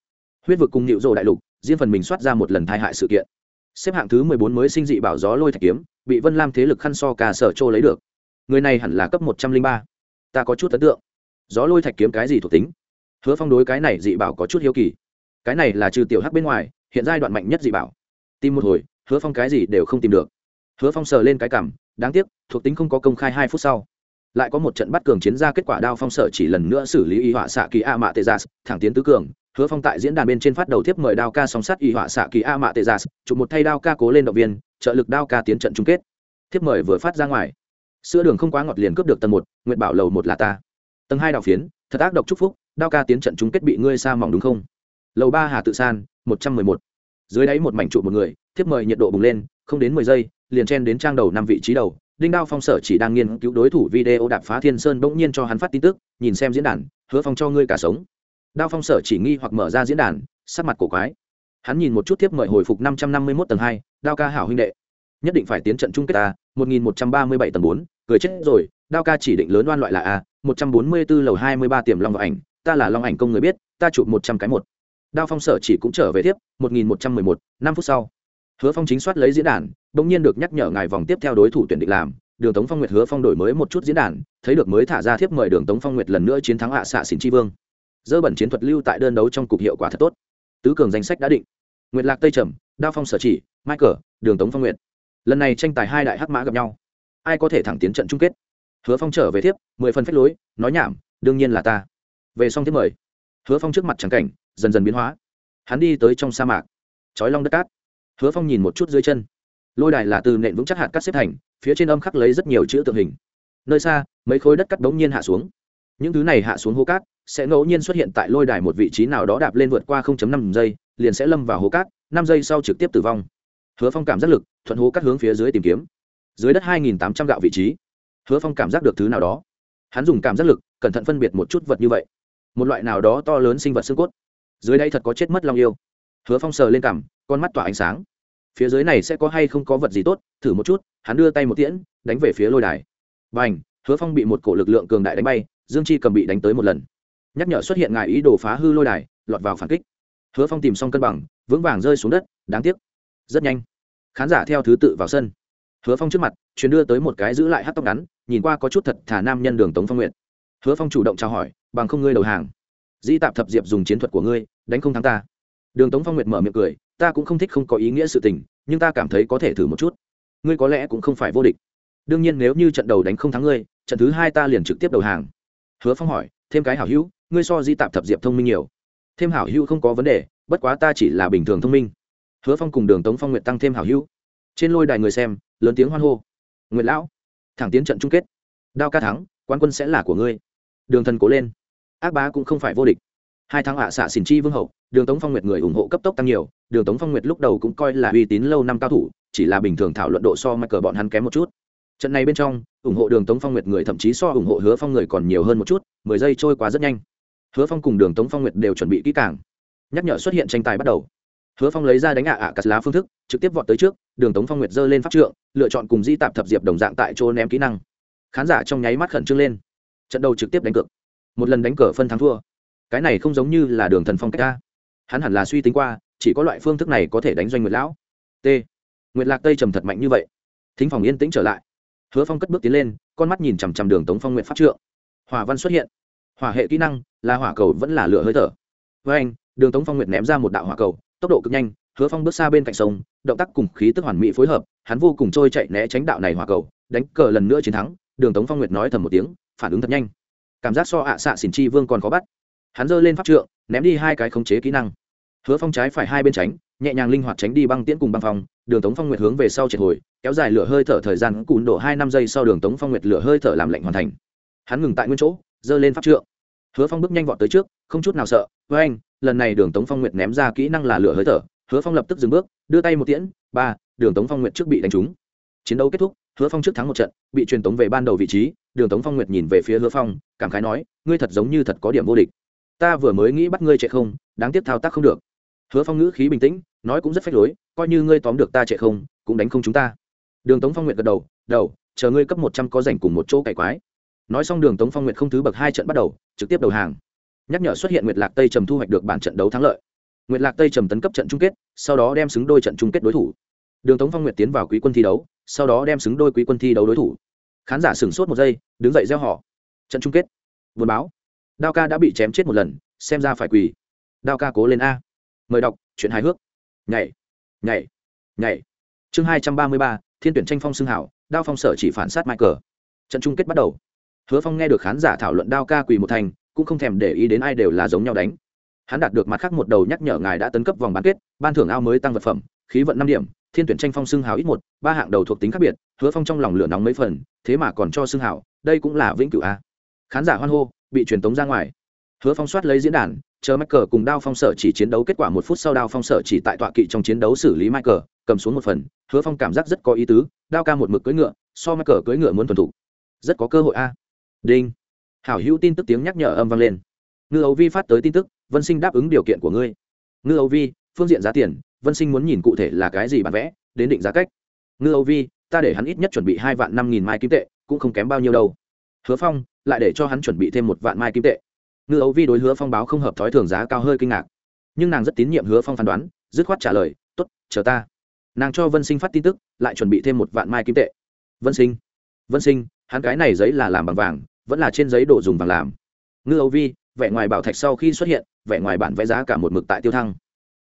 Huyết vực cùng nịu rộ đại lục, riêng phần mình soát ra một lần thai hại sự kiện. Xếp hạng thứ mười bốn mới sinh dị bảo gió lôi thạch kiếm, bị vân lam thế lực khăn so cà sở trô lấy được. Người này hẳn là cấp một trăm linh ba. Ta có chút ấn tượng. Gió lôi thạch kiếm cái gì thuộc tính? Hứa phong đối cái này dị bảo có chút hiếu kỳ. Cái này là trừ tiểu hắc bên ngoài hiện giai đoạn mạnh nhất dị bảo. Tìm một hồi, hứa phong cái gì đều không tìm được. Hứa phong sờ lên cái cảm đáng tiếc, thuộc tính không có công khai hai phút sau. Lại có một trận bắt cường chiến ra kết quả đao phong sở chỉ lần nữa xử lý y họa xạ kỳ a mạ tê gia thẳng tiến tứ cường. Hứa phong tại diễn đàn bên trên phát đầu tiếp mời đao ca song sắt y họa xạ kỳ a mạ tê gia chụp một thay đao ca cố lên động viên, trợ lực đao ca tiến trận chung kết. Thiếp mời vừa phát ra ngoài. Sữa đường không quá ngọt liền cướp được tầng một nguyện bảo lầu một là ta. Tầng hai đạo phiến, thật ác độc chúc phúc, đao ca tiến trận chung kết bị ngươi xa mỏng đúng không? Lầu ba hà tự san, một trăm mười một. Dưới đáy một mảnh trụ một người, thiếp mời nhiệt độ bùng lên, không đến mười giây, liền chen đến trang đầu năm vị trí đầu. Đinh đao phong sở chỉ đang nghiên cứu đối thủ video đạp phá thiên sơn bỗng nhiên cho hắn phát tin tức, nhìn xem diễn đàn, hứa phong cho ngươi cả sống. Đao phong sở chỉ nghi hoặc mở ra diễn đàn, sắc mặt cổ quái. Hắn nhìn một chút tiếp mời hồi phục năm trăm năm mươi mốt tầng hai, đao ca hảo huynh đệ. Nhất định phải tiến trận chung kết ta, một nghìn một trăm ba mươi bảy tầng bốn, cười chết rồi, đao ca chỉ định lớn đoan loại là a, một trăm bốn mươi b ố lầu hai mươi ba tiềm long và ảnh, ta là long ảnh công người biết, ta chụp một trăm cái một đao phong sở chỉ cũng trở về tiếp, một nghìn một trăm mười một, năm phút sau. Hứa phong chính soát lấy diễn đàn đ ỗ n g nhiên được nhắc nhở ngài vòng tiếp theo đối thủ tuyển định làm, đường tống phong nguyệt hứa phong đổi mới một chút diễn đàn, thấy được mới thả ra thiếp mời đường tống phong nguyệt lần nữa chiến thắng hạ xạ xỉn tri vương. Dơ bẩn chiến thuật lưu tại đơn đấu trong cục hiệu quả thật tốt. Tứ cường danh sách đã định. Nguyệt lạc tây trầm, đao phong sở chỉ, michael, đường tống phong nguyệt. Lần này tranh tài hai đại hắc mã gặp nhau. Ai có thể thẳng tiến trận chung kết? Hứa phong trở về thiếp mười phần phép lối, nói nhảm, đương nhiên là ta. Về xong thiếp mời hứa phong trước mặt trắng cảnh, dần dần biến hóa. Hắn đi tới trong sa mạc. Chói long đất cát. Hứa phong nhìn một chút dưới chân. Lôi đài là từ nện vững chắc hạt cắt xếp thành, phía trên âm khắc lấy rất nhiều chữ tượng hình. Nơi xa, mấy khối đất cắt bỗng nhiên hạ xuống. Những thứ này hạ xuống hố cát, sẽ ngẫu nhiên xuất hiện tại lôi đài một vị trí nào đó đạp lên vượt qua 0.5 giây, liền sẽ lâm vào hố cát, năm giây sau trực tiếp tử vong. Hứa phong cảm giác lực, thuận hố cát hướng phía dưới tìm kiếm. Dưới đất 2.800 gạo vị trí. Hứa phong cảm giác được thứ nào đó. Hắn dùng cảm giác lực, cẩn thận phân biệt một chút vật như vậy một loại nào đó to lớn sinh vật xương cốt. Dưới đây thật có chết mất long yêu. Hứa phong sờ lên cằm, con mắt tỏa ánh sáng. Phía dưới này sẽ có hay không có vật gì tốt, thử một chút, hắn đưa tay một tiễn, đánh về phía lôi đài. B à n h hứa phong bị một cổ lực lượng cường đại đánh bay, dương chi cầm bị đánh tới một lần. Nhắc nhở xuất hiện ngài ý đồ phá hư lôi đài, lọt vào phản kích. Hứa phong tìm xong cân bằng, vững vàng rơi xuống đất, đáng tiếc. Rất nhanh, khán giả theo thứ tự vào sân. Hứa phong trước mặt chuyến đưa tới một cái giữ lại hát tóc ngắn, nhìn qua có chút thật thả nam nhân đường tống phong nguyện hứa phong chủ động trao hỏi bằng không ngươi đầu hàng. Dĩ tạp thập diệp dùng chiến thuật của ngươi, đánh không thắng ta. Đường tống phong nguyệt mở miệng cười, ta cũng không thích không có ý nghĩa sự tình, nhưng ta cảm thấy có thể thử một chút. Ngươi có lẽ cũng không phải vô địch. Đương nhiên nếu như trận đầu đánh không thắng ngươi, trận thứ hai ta liền trực tiếp đầu hàng. Hứa phong hỏi, thêm cái hảo hữu, ngươi so di tạp thập diệp thông minh nhiều. Thêm hảo hữu không có vấn đề, bất quá ta chỉ là bình thường thông minh. Hứa phong cùng đường tống phong nguyệt tăng thêm hảo hữu. Trên lôi đài người xem, lớn tiếng hoan hô. Nguyệt lão, thẳng tiến trận chung kết. Đao ca thắng quan quân sẽ là của ngươi đường thần cố lên. Ác bá cũng không phải vô địch. Hai tháng hạ xạ xỉn chi vương hậu, đường tống phong nguyệt người ủng hộ cấp tốc tăng nhiều, đường tống phong nguyệt lúc đầu cũng coi là uy tín lâu năm cao thủ, chỉ là bình thường thảo luận độ so mắc cờ bọn hắn kém một chút. Trận này bên trong, ủng hộ đường tống phong nguyệt người thậm chí so ủng hộ hứa phong người còn nhiều hơn một chút, mười giây trôi qua rất nhanh. Hứa phong cùng đường tống phong nguyệt đều chuẩn bị kỹ càng. Nhắc nhở xuất hiện tranh tài bắt đầu. Hứa phong lấy ra đánh ạ ạ cắt lá phương thức, trực tiếp vọt tới trước, đường tống phong nguyệt giơ lên pháp trượng, lựa chọn cùng di tạp thập diệp đồng dạng tại chỗ ném kỹ năng. Khán giả trong nháy mắt khẩn trương lên trận đầu trực tiếp đánh cược. Một lần đánh cờ phân thắng thua. Cái này không giống như là đường thần phong cách ta. Hắn hẳn là suy tính qua, chỉ có loại phương thức này có thể đánh doanh nguyệt lão. T. Nguyệt lạc tây trầm thật mạnh như vậy. Thính phòng yên tĩnh trở lại. Hứa phong cất bước tiến lên, con mắt nhìn chằm chằm đường tống phong nguyện pháp trượng. Hỏa văn xuất hiện. Hỏa hệ kỹ năng, là hỏa cầu vẫn là lửa hơi thở. Với anh, đường tống phong nguyện ném ra một đạo hỏa cầu, tốc độ cực nhanh, hứa phong bước xa bên cạnh sông, động tác cùng khí tức hoàn mỹ phối hợp, hắn vô cùng trôi chạy né tránh đạo này hỏa cầu, đánh cờ lần nữa chiến thắng, đường tống phong nguyệt nói thầm một tiếng phản ứng thật nhanh. Cảm giác so ạ à xạ xỉn chi vương còn khó bắt. Hắn giơ lên pháp trượng, ném đi hai cái khống chế kỹ năng. Hứa phong trái phải hai bên tránh, nhẹ nhàng linh hoạt tránh đi băng tiễn cùng băng phong, đường tống phong nguyệt hướng về sau triệt hồi, kéo dài lửa hơi thở thời gian cùn độ hai năm giây sau đường tống phong nguyệt lửa hơi thở làm lạnh hoàn thành. Hắn ngừng tại nguyên chỗ, giơ lên pháp trượng. Hứa phong bước nhanh vọt tới trước, không chút nào sợ với anh lần này đường tống phong nguyệt ném ra kỹ năng là lửa hơi thở. Hứa phong lập tức dừng bước, đưa tay một tiễn, ba, đường tống phong nguyệt trước bị đánh trúng. Chiến đấu kết thúc, hứa phong trước thắng một trận, bị truyền tống về ban đầu vị trí đường tống phong nguyệt nhìn về phía hứa phong, cảm khái nói, ngươi thật giống như thật có điểm vô địch. Ta vừa mới nghĩ bắt ngươi chạy không, đáng tiếc thao tác không được. Hứa phong ngữ khí bình tĩnh, nói cũng rất phách lối, coi như ngươi tóm được ta chạy không, cũng đánh không chúng ta. Đường tống phong nguyệt gật đầu đầu, chờ ngươi cấp một trăm có dành cùng một chỗ cải quái. Nói xong đường tống phong nguyệt không thứ bậc hai trận bắt đầu, trực tiếp đầu hàng. Nhắc nhở xuất hiện nguyệt lạc tây trầm thu hoạch được bản trận đấu thắng lợi. Nguyệt lạc tây trầm tấn cấp trận chung kết, sau đó đem xứng đôi trận chung kết đối thủ. Đường tống phong nguyệt tiến vào quý quân thi đấu, sau đó đem xứng đôi quý quân thi đấu đối thủ khán giả sửng sốt một giây, đứng dậy gieo họ trận chung kết. Buồn báo. Đao ca đã bị chém chết một lần, xem ra phải quỳ. Đao ca cố lên a. Mời đọc, chuyện hài hước. Nhảy. Nhảy. Nhảy. Chương hai trăm ba mươi ba, thiên tuyển tranh phong xưng hảo, đao phong sở chỉ phản sát mai cờ trận chung kết bắt đầu. Hứa phong nghe được khán giả thảo luận đao ca quỳ một thành, cũng không thèm để ý đến ai đều là giống nhau đánh. Hắn đạt được mặt khác một đầu nhắc nhở ngài đã tấn cấp vòng bán kết, ban thưởng ao mới tăng vật phẩm, khí vận năm điểm thiên tuyển tranh phong xưng hào ít một, ba hạng đầu thuộc tính khác biệt, hứa phong trong lòng lửa nóng mấy phần, thế mà còn cho xưng hào, đây cũng là vĩnh cửu a. Khán giả hoan hô, bị truyền tống ra ngoài. Hứa phong soát lấy diễn đàn, chờ mắc cờ cùng đao phong sở chỉ chiến đấu kết quả một phút sau đao phong sở chỉ tại tọa kỵ trong chiến đấu xử lý michael, cầm xuống một phần, hứa phong cảm giác rất có ý tứ, đao ca một mực cưỡi ngựa, so mắc cờ cưỡi ngựa muốn thuần thủ rất có cơ hội a. Đinh. Hảo hữu tin tức tiếng nhắc nhở âm vang lên. Ngư ấu vi phát tới tin tức, vân sinh đáp ứng điều kiện của ngươi. Ngư ấu vi, phương diện giá tiền vân sinh muốn nhìn cụ thể là cái gì bản vẽ, đến định giá cách. Ngư âu vi, ta để hắn ít nhất chuẩn bị hai vạn năm nghìn mai kim tệ, cũng không kém bao nhiêu đâu. Hứa phong, lại để cho hắn chuẩn bị thêm một vạn mai kim tệ. Ngư âu vi đối hứa phong báo không hợp thói thường giá cao hơi kinh ngạc. Nhưng nàng rất tín nhiệm hứa phong phán đoán, dứt khoát trả lời t ố t chờ ta. Nàng cho vân sinh phát tin tức, lại chuẩn bị thêm một vạn mai kim tệ. Vân sinh vân sinh, hắn cái này giấy là làm bằng vàng, vẫn là trên giấy đồ dùng vàng làm. Ngư âu vi, vẻ ngoài bảo thạch sau khi xuất hiện, vẻ ngoài bản vẽ giá cả một mực tại tiêu thăng.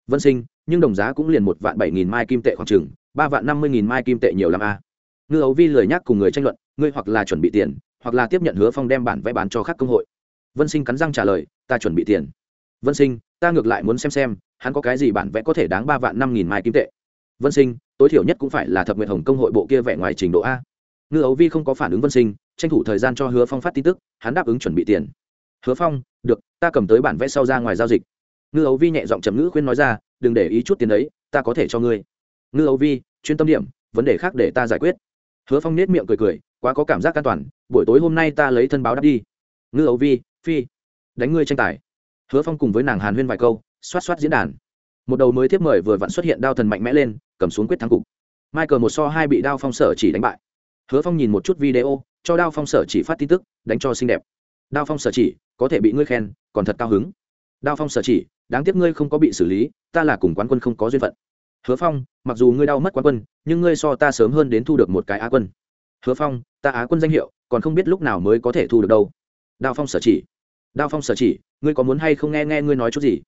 Vân sinh nhưng đồng giá cũng liền một vạn bảy nghìn mai kim tệ khoảng chừng, ba vạn năm mươi nghìn mai kim tệ nhiều l a. À. ngư ấu vi lời nhắc cùng người tranh luận, ngươi hoặc là chuẩn bị tiền, hoặc là tiếp nhận hứa phong đem bản vẽ bán cho các công hội. Vân sinh cắn răng trả lời, ta chuẩn bị tiền. Vân sinh, ta ngược lại muốn xem xem, hắn có cái gì bản vẽ có thể đáng ba vạn năm nghìn mai kim tệ. Vân sinh, tối thiểu nhất cũng phải là thập nguyện hồng công hội bộ kia vẽ ngoài trình độ a. Ngư ấu vi không có phản ứng vân sinh, tranh thủ thời gian cho hứa phong phát tin tức, hắn đáp ứng chuẩn bị tiền. Hứa phong, được, ta cầm tới bản vẽ sau ra ngoài giao dịch. Ngư ấu vi nhẹ giọng chấm ngữ khuyên nói ra đừng để ý chút tiền đấy, ta có thể cho ngươi. Ngư Âu vi, chuyên tâm điểm, vấn đề khác để ta giải quyết. Hứa phong nết miệng cười cười, quá có cảm giác an toàn, buổi tối hôm nay ta lấy thân báo đáp đi. Ngư Âu vi, phi, đánh ngươi tranh tài. Hứa phong cùng với nàng hàn huyên vài câu, xoát xoát diễn đàn. Một đầu mới tiếp mời vừa vặn xuất hiện đao thần mạnh mẽ lên, cầm xuống quyết thắng cục. Michael một so hai bị đao phong sở chỉ đánh bại. Hứa phong nhìn một chút video, cho đao phong sở chỉ phát tin tức, đánh cho xinh đẹp. Đao phong sở chỉ, có thể bị ngươi khen, còn thật cao hứng. Đao phong sở chỉ đáng tiếc ngươi không có bị xử lý, ta là cùng quán quân không có duyên phận. Hứa phong, mặc dù ngươi đau mất quán quân, nhưng ngươi so ta sớm hơn đến thu được một cái á quân. Hứa phong, ta á quân danh hiệu, còn không biết lúc nào mới có thể thu được đâu. Đao phong sở chỉ. Đao phong sở chỉ, ngươi có muốn hay không nghe nghe ngươi nói chút gì?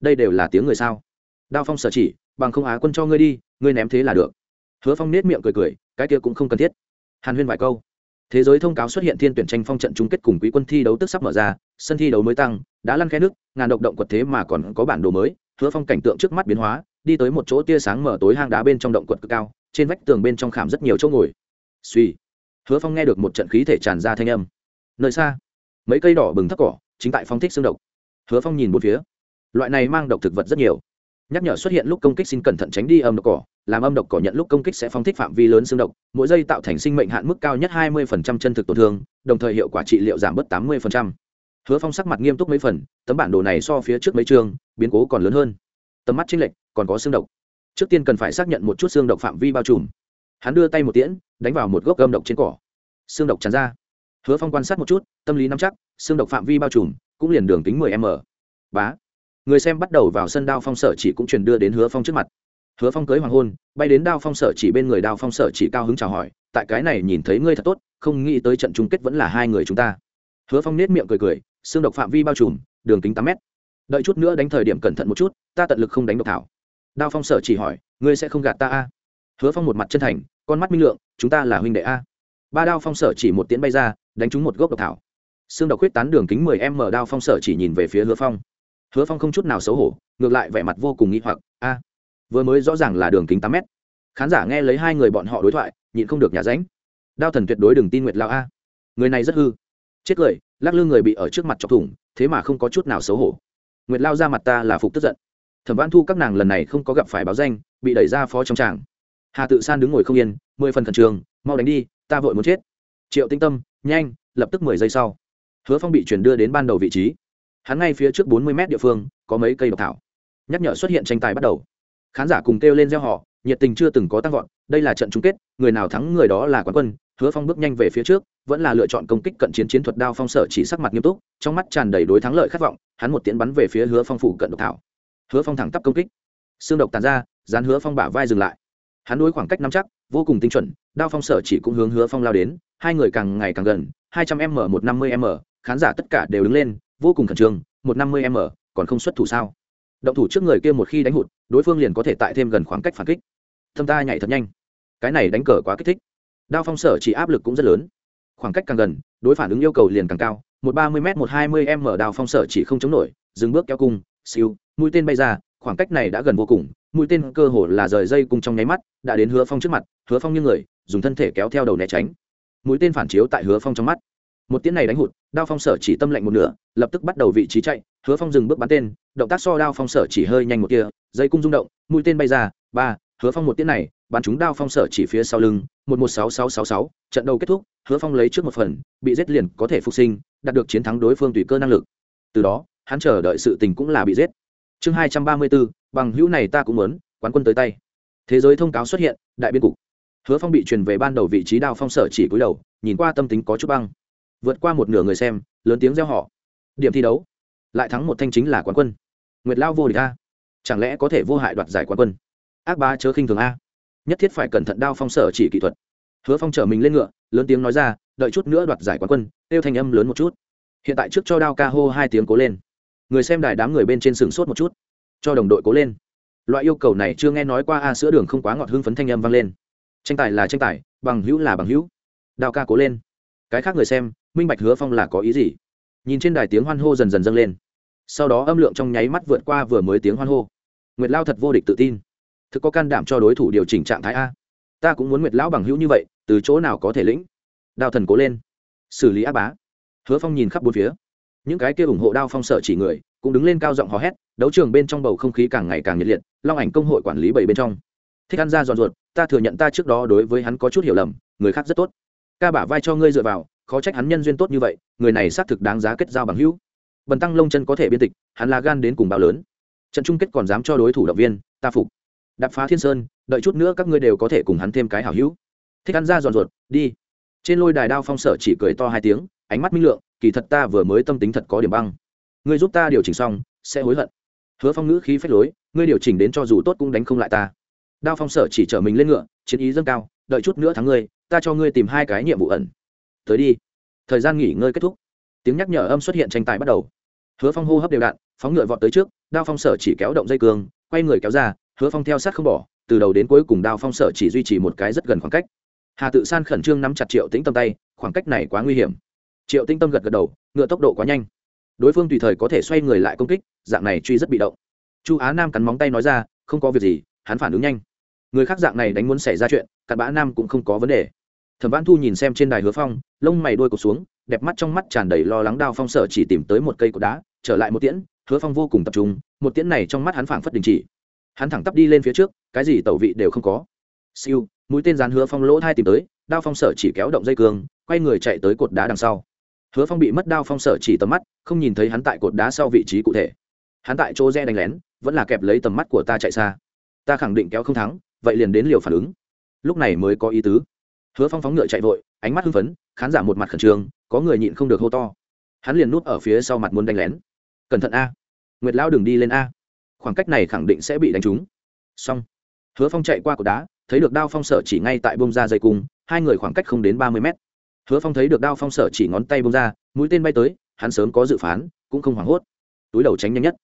Đây đều là tiếng người sao? Đao phong sở chỉ, bằng không á quân cho ngươi đi, ngươi ném thế là được. Hứa phong nết miệng cười cười, cái kia cũng không cần thiết. Hàn huyên vài câu. Thế giới thông cáo xuất hiện thiên tuyển tranh phong trận chung kết cùng quý quân thi đấu tức sắp mở ra, sân thi đấu mới tăng đã lăn khe nước, ngàn động động quật thế mà còn có bản đồ mới, hứa phong cảnh tượng trước mắt biến hóa, đi tới một chỗ tia sáng mở tối hang đá bên trong động quật cực cao, trên vách tường bên trong khảm rất nhiều chỗ ngồi. Suy. Hứa phong nghe được một trận khí thể tràn ra thanh âm. Nơi xa, mấy cây đỏ bừng thấp cỏ, chính tại phong thích xương độc. Hứa phong nhìn một phía. Loại này mang độc thực vật rất nhiều. Nhắc nhở xuất hiện lúc công kích xin cẩn thận tránh đi âm độc cỏ, làm âm độc cỏ nhận lúc công kích sẽ phong thích phạm vi lớn xương độc, mỗi giây tạo thành sinh mệnh hạn mức cao nhất hai mươi chân thực tổn thương, đồng thời hiệu quả trị liệu giảm bớt tám mươi hứa phong sắc mặt nghiêm túc mấy phần, tấm bản đồ này so phía trước mấy chương, biến cố còn lớn hơn. Tầm mắt chênh lệch, còn có xương độc. Trước tiên cần phải xác nhận một chút xương độc phạm vi bao trùm. Hắn đưa tay một tiễn, đánh vào một gốc gâm độc trên cỏ. Xương độc tràn ra. Hứa phong quan sát một chút, tâm lý nắm chắc, xương độc phạm vi bao trùm, cũng liền đường tính mười m. Bá. Người xem bắt đầu vào sân đao phong sở chỉ cũng truyền đưa đến hứa phong trước mặt. Hứa phong cưới hoàng hôn, bay đến đao phong sở chỉ bên người đao phong sở chỉ cao hứng chào hỏi, tại cái này nhìn thấy ngươi thật tốt, không nghĩ tới trận chung kết vẫn là hai người chúng ta. Hứa phong nết miệng cười cười xương độc phạm vi bao trùm, đường kính tám mét. Đợi chút nữa đánh thời điểm cẩn thận một chút, ta tận lực không đánh độc thảo. Đao phong sở chỉ hỏi, ngươi sẽ không gạt ta a? Hứa phong một mặt chân thành, con mắt minh lượng, chúng ta là huynh đệ a. Ba đao phong sở chỉ một tiến bay ra, đánh trúng một gốc độc thảo. Xương độc huyết tán đường kính mười m đao phong sở chỉ nhìn về phía hứa phong. Hứa phong không chút nào xấu hổ, ngược lại vẻ mặt vô cùng nghi hoặc, a. Vừa mới rõ ràng là đường kính tám mét. Khán giả nghe lấy hai người bọn họ đối thoại, nhịn không được nhà ránh. Đao thần tuyệt đối đừng tin nguyệt lao a. Người này rất hư chết cười, lắc lư người bị ở trước mặt chọc thủng, thế mà không có chút nào xấu hổ. Nguyệt lao ra mặt ta là phục tức giận. Thẩm văn thu các nàng lần này không có gặp phải báo danh, bị đẩy ra phó trong tràng. Hà tự san đứng ngồi không yên, mười phần khẩn trường mau đánh đi, ta vội muốn chết. Triệu tinh tâm, nhanh, lập tức mười giây sau. Hứa phong bị chuyển đưa đến ban đầu vị trí. Hắn ngay phía trước bốn mươi mét địa phương, có mấy cây độc thảo. Nhắc nhở xuất hiện tranh tài bắt đầu. Khán giả cùng kêu lên gieo họ nhiệt tình chưa từng có tăng vọt, đây là trận chung kết, người nào thắng người đó là quán quân hứa phong bước nhanh về phía trước, vẫn là lựa chọn công kích cận chiến chiến thuật đao phong sở chỉ sắc mặt nghiêm túc, trong mắt tràn đầy đối thắng lợi khát vọng, hắn một tiến bắn về phía hứa phong phủ cận độc thảo. Hứa phong thẳng tắp công kích. Xương độc tàn ra, dán hứa phong bả vai dừng lại. Hắn đối khoảng cách nắm chắc, vô cùng tinh chuẩn, đao phong sở chỉ cũng hướng hứa phong lao đến, hai người càng ngày càng gần, hai trăm m, một năm mươi m, khán giả tất cả đều đứng lên, vô cùng khẩn trương, một năm mươi m, còn không xuất thủ sao? Động thủ trước người kia một khi đánh hụt, đối phương liền có thể tại thêm gần khoảng cách phản kích. Thâm ta nhảy thật nhanh. Cái này đánh cờ quá kích thích đao phong sở chỉ áp lực cũng rất lớn. Khoảng cách càng gần, đối phản ứng yêu cầu liền càng cao. Một ba mươi m một hai mươi m đao phong sở chỉ không chống nổi, dừng bước kéo cung, siêu, mũi tên bay ra, khoảng cách này đã gần vô cùng. Mũi tên cơ hồ là rời dây cung trong nháy mắt, đã đến hứa phong trước mặt, hứa phong như người, dùng thân thể kéo theo đầu né tránh. Mũi tên phản chiếu tại hứa phong trong mắt. Một tiếng này đánh hụt, đao phong sở chỉ tâm lệnh một nửa, lập tức bắt đầu vị trí chạy, hứa phong dừng bước bắn tên, động tác so đao phong sở chỉ hơi nhanh một kia dây cung rung động, mũi tên bay ra, ba, hứa phong một tiếng này bắn chúng đao phong sở chỉ phía sau lưng, một một sáu sáu sáu sáu, trận đầu kết thúc, hứa phong lấy trước một phần, bị giết liền có thể phục sinh, đạt được chiến thắng đối phương tùy cơ năng lực. Từ đó, hắn chờ đợi sự tình cũng là bị giết. Chương hai trăm ba mươi bốn, bằng hữu này ta cũng muốn, quán quân tới tay. Thế giới thông cáo xuất hiện, đại biên cục. Hứa phong bị truyền về ban đầu vị trí đao phong sở chỉ cúi đầu, nhìn qua tâm tính có chút băng. Vượt qua một nửa người xem, lớn tiếng reo họ điểm thi đấu. Lại thắng một thanh chính là quán quân. Nguyệt lao vô địch a. Chẳng lẽ có thể vô hại đoạt giải quán quân? Ác ba chớ khinh thường a nhất thiết phải cẩn thận đao phong sở chỉ kỹ thuật. Hứa phong chở mình lên ngựa, lớn tiếng nói ra, đợi chút nữa đoạt giải quán quân kêu thanh âm lớn một chút. Hiện tại trước cho đao ca hô hai tiếng cố lên. Người xem đài đám người bên trên sừng sốt một chút. Cho đồng đội cố lên. Loại yêu cầu này chưa nghe nói qua a, sữa đường không quá ngọt hưng phấn thanh âm vang lên. Tranh tài là tranh tài, bằng hữu là bằng hữu. Đao ca cố lên. Cái khác người xem, minh bạch hứa phong là có ý gì? Nhìn trên đài tiếng hoan hô dần dần dâng lên. Sau đó âm lượng trong nháy mắt vượt qua vừa mới tiếng hoan hô. Nguyệt lao thật vô địch tự tin thực có can đảm cho đối thủ điều chỉnh trạng thái a. Ta cũng muốn nguyệt lão bằng hữu như vậy, từ chỗ nào có thể lĩnh? Đao thần cố lên. Xử lý á bá. Hứa phong nhìn khắp bốn phía. Những cái kia ủng hộ đao phong sợ chỉ người, cũng đứng lên cao giọng hò hét, đấu trường bên trong bầu không khí càng ngày càng nhiệt liệt, long ảnh công hội quản lý bảy bên trong. Thích ăn ra dọn ruột, ta thừa nhận ta trước đó đối với hắn có chút hiểu lầm, người khác rất tốt. Ca bả vai cho ngươi dựa vào, khó trách hắn nhân duyên tốt như vậy, người này xác thực đáng giá kết giao bằng hữu. Bần tăng lông chân có thể biên tịch, hắn là gan đến cùng bao lớn. Trận chung kết còn dám cho đối thủ động viên, ta phục đạp phá thiên sơn đợi chút nữa các ngươi đều có thể cùng hắn thêm cái hảo hữu. Thích ăn ra giòn ruột đi. Trên lôi đài đao phong sở chỉ cười to hai tiếng ánh mắt minh lượng kỳ thật ta vừa mới tâm tính thật có điểm băng. Ngươi giúp ta điều chỉnh xong sẽ hối hận. Hứa phong ngữ khí phách lối ngươi điều chỉnh đến cho dù tốt cũng đánh không lại ta. Đao phong sở chỉ chở mình lên ngựa chiến ý dâng cao đợi chút nữa thắng ngươi ta cho ngươi tìm hai cái nhiệm vụ ẩn. Tới đi. Thời gian nghỉ ngơi kết thúc. Tiếng nhắc nhở âm xuất hiện tranh tài bắt đầu. Hứa phong hô hấp đều đạn phóng ngựa vọt tới trước đao phong sở chỉ kéo động dây cường, quay người kéo ra hứa phong theo sát không bỏ, từ đầu đến cuối cùng đao phong sở chỉ duy trì một cái rất gần khoảng cách. Hà tự san khẩn trương nắm chặt triệu tĩnh tâm tay, khoảng cách này quá nguy hiểm. Triệu tĩnh tâm gật gật đầu, ngựa tốc độ quá nhanh. Đối phương tùy thời có thể xoay người lại công kích, dạng này truy rất bị động. Chu á nam cắn móng tay nói ra, không có việc gì, hắn phản ứng nhanh. Người khác dạng này đánh muốn xảy ra chuyện, cặn bã nam cũng không có vấn đề. Thẩm văn thu nhìn xem trên đài hứa phong, lông mày đuôi cột xuống, đẹp mắt trong mắt tràn đầy lo lắng đao phong sở chỉ tìm tới một cây cột đá, trở lại một tiễn, hứa phong vô cùng tập trung, một tiễn này trong mắt hắn phảng phất đình chỉ hắn thẳng tắp đi lên phía trước cái gì tẩu vị đều không có. Siêu mũi tên dán hứa phong lỗ thai tìm tới đao phong sở chỉ kéo động dây cường, quay người chạy tới cột đá đằng sau. Hứa phong bị mất đao phong sở chỉ tầm mắt không nhìn thấy hắn tại cột đá sau vị trí cụ thể. Hắn tại chỗ re đánh lén vẫn là kẹp lấy tầm mắt của ta chạy xa. Ta khẳng định kéo không thắng vậy liền đến liều phản ứng. Lúc này mới có ý tứ. Hứa phong phóng ngựa chạy vội ánh mắt hưng phấn khán giả một mặt khẩn trương có người nhịn không được hô to. Hắn liền núp ở phía sau mặt muốn đánh lén. Cẩn thận a. Nguyệt lão đừng đi lên a khoảng cách này khẳng định sẽ bị đánh trúng. Xong. Hứa phong chạy qua cột đá, thấy được đao phong sở chỉ ngay tại bông ra dây cung, hai người khoảng cách không đến ba mươi mét. Hứa phong thấy được đao phong sở chỉ ngón tay bông ra, mũi tên bay tới, hắn sớm có dự phán, cũng không hoảng hốt. Túi đầu tránh nhanh nhất.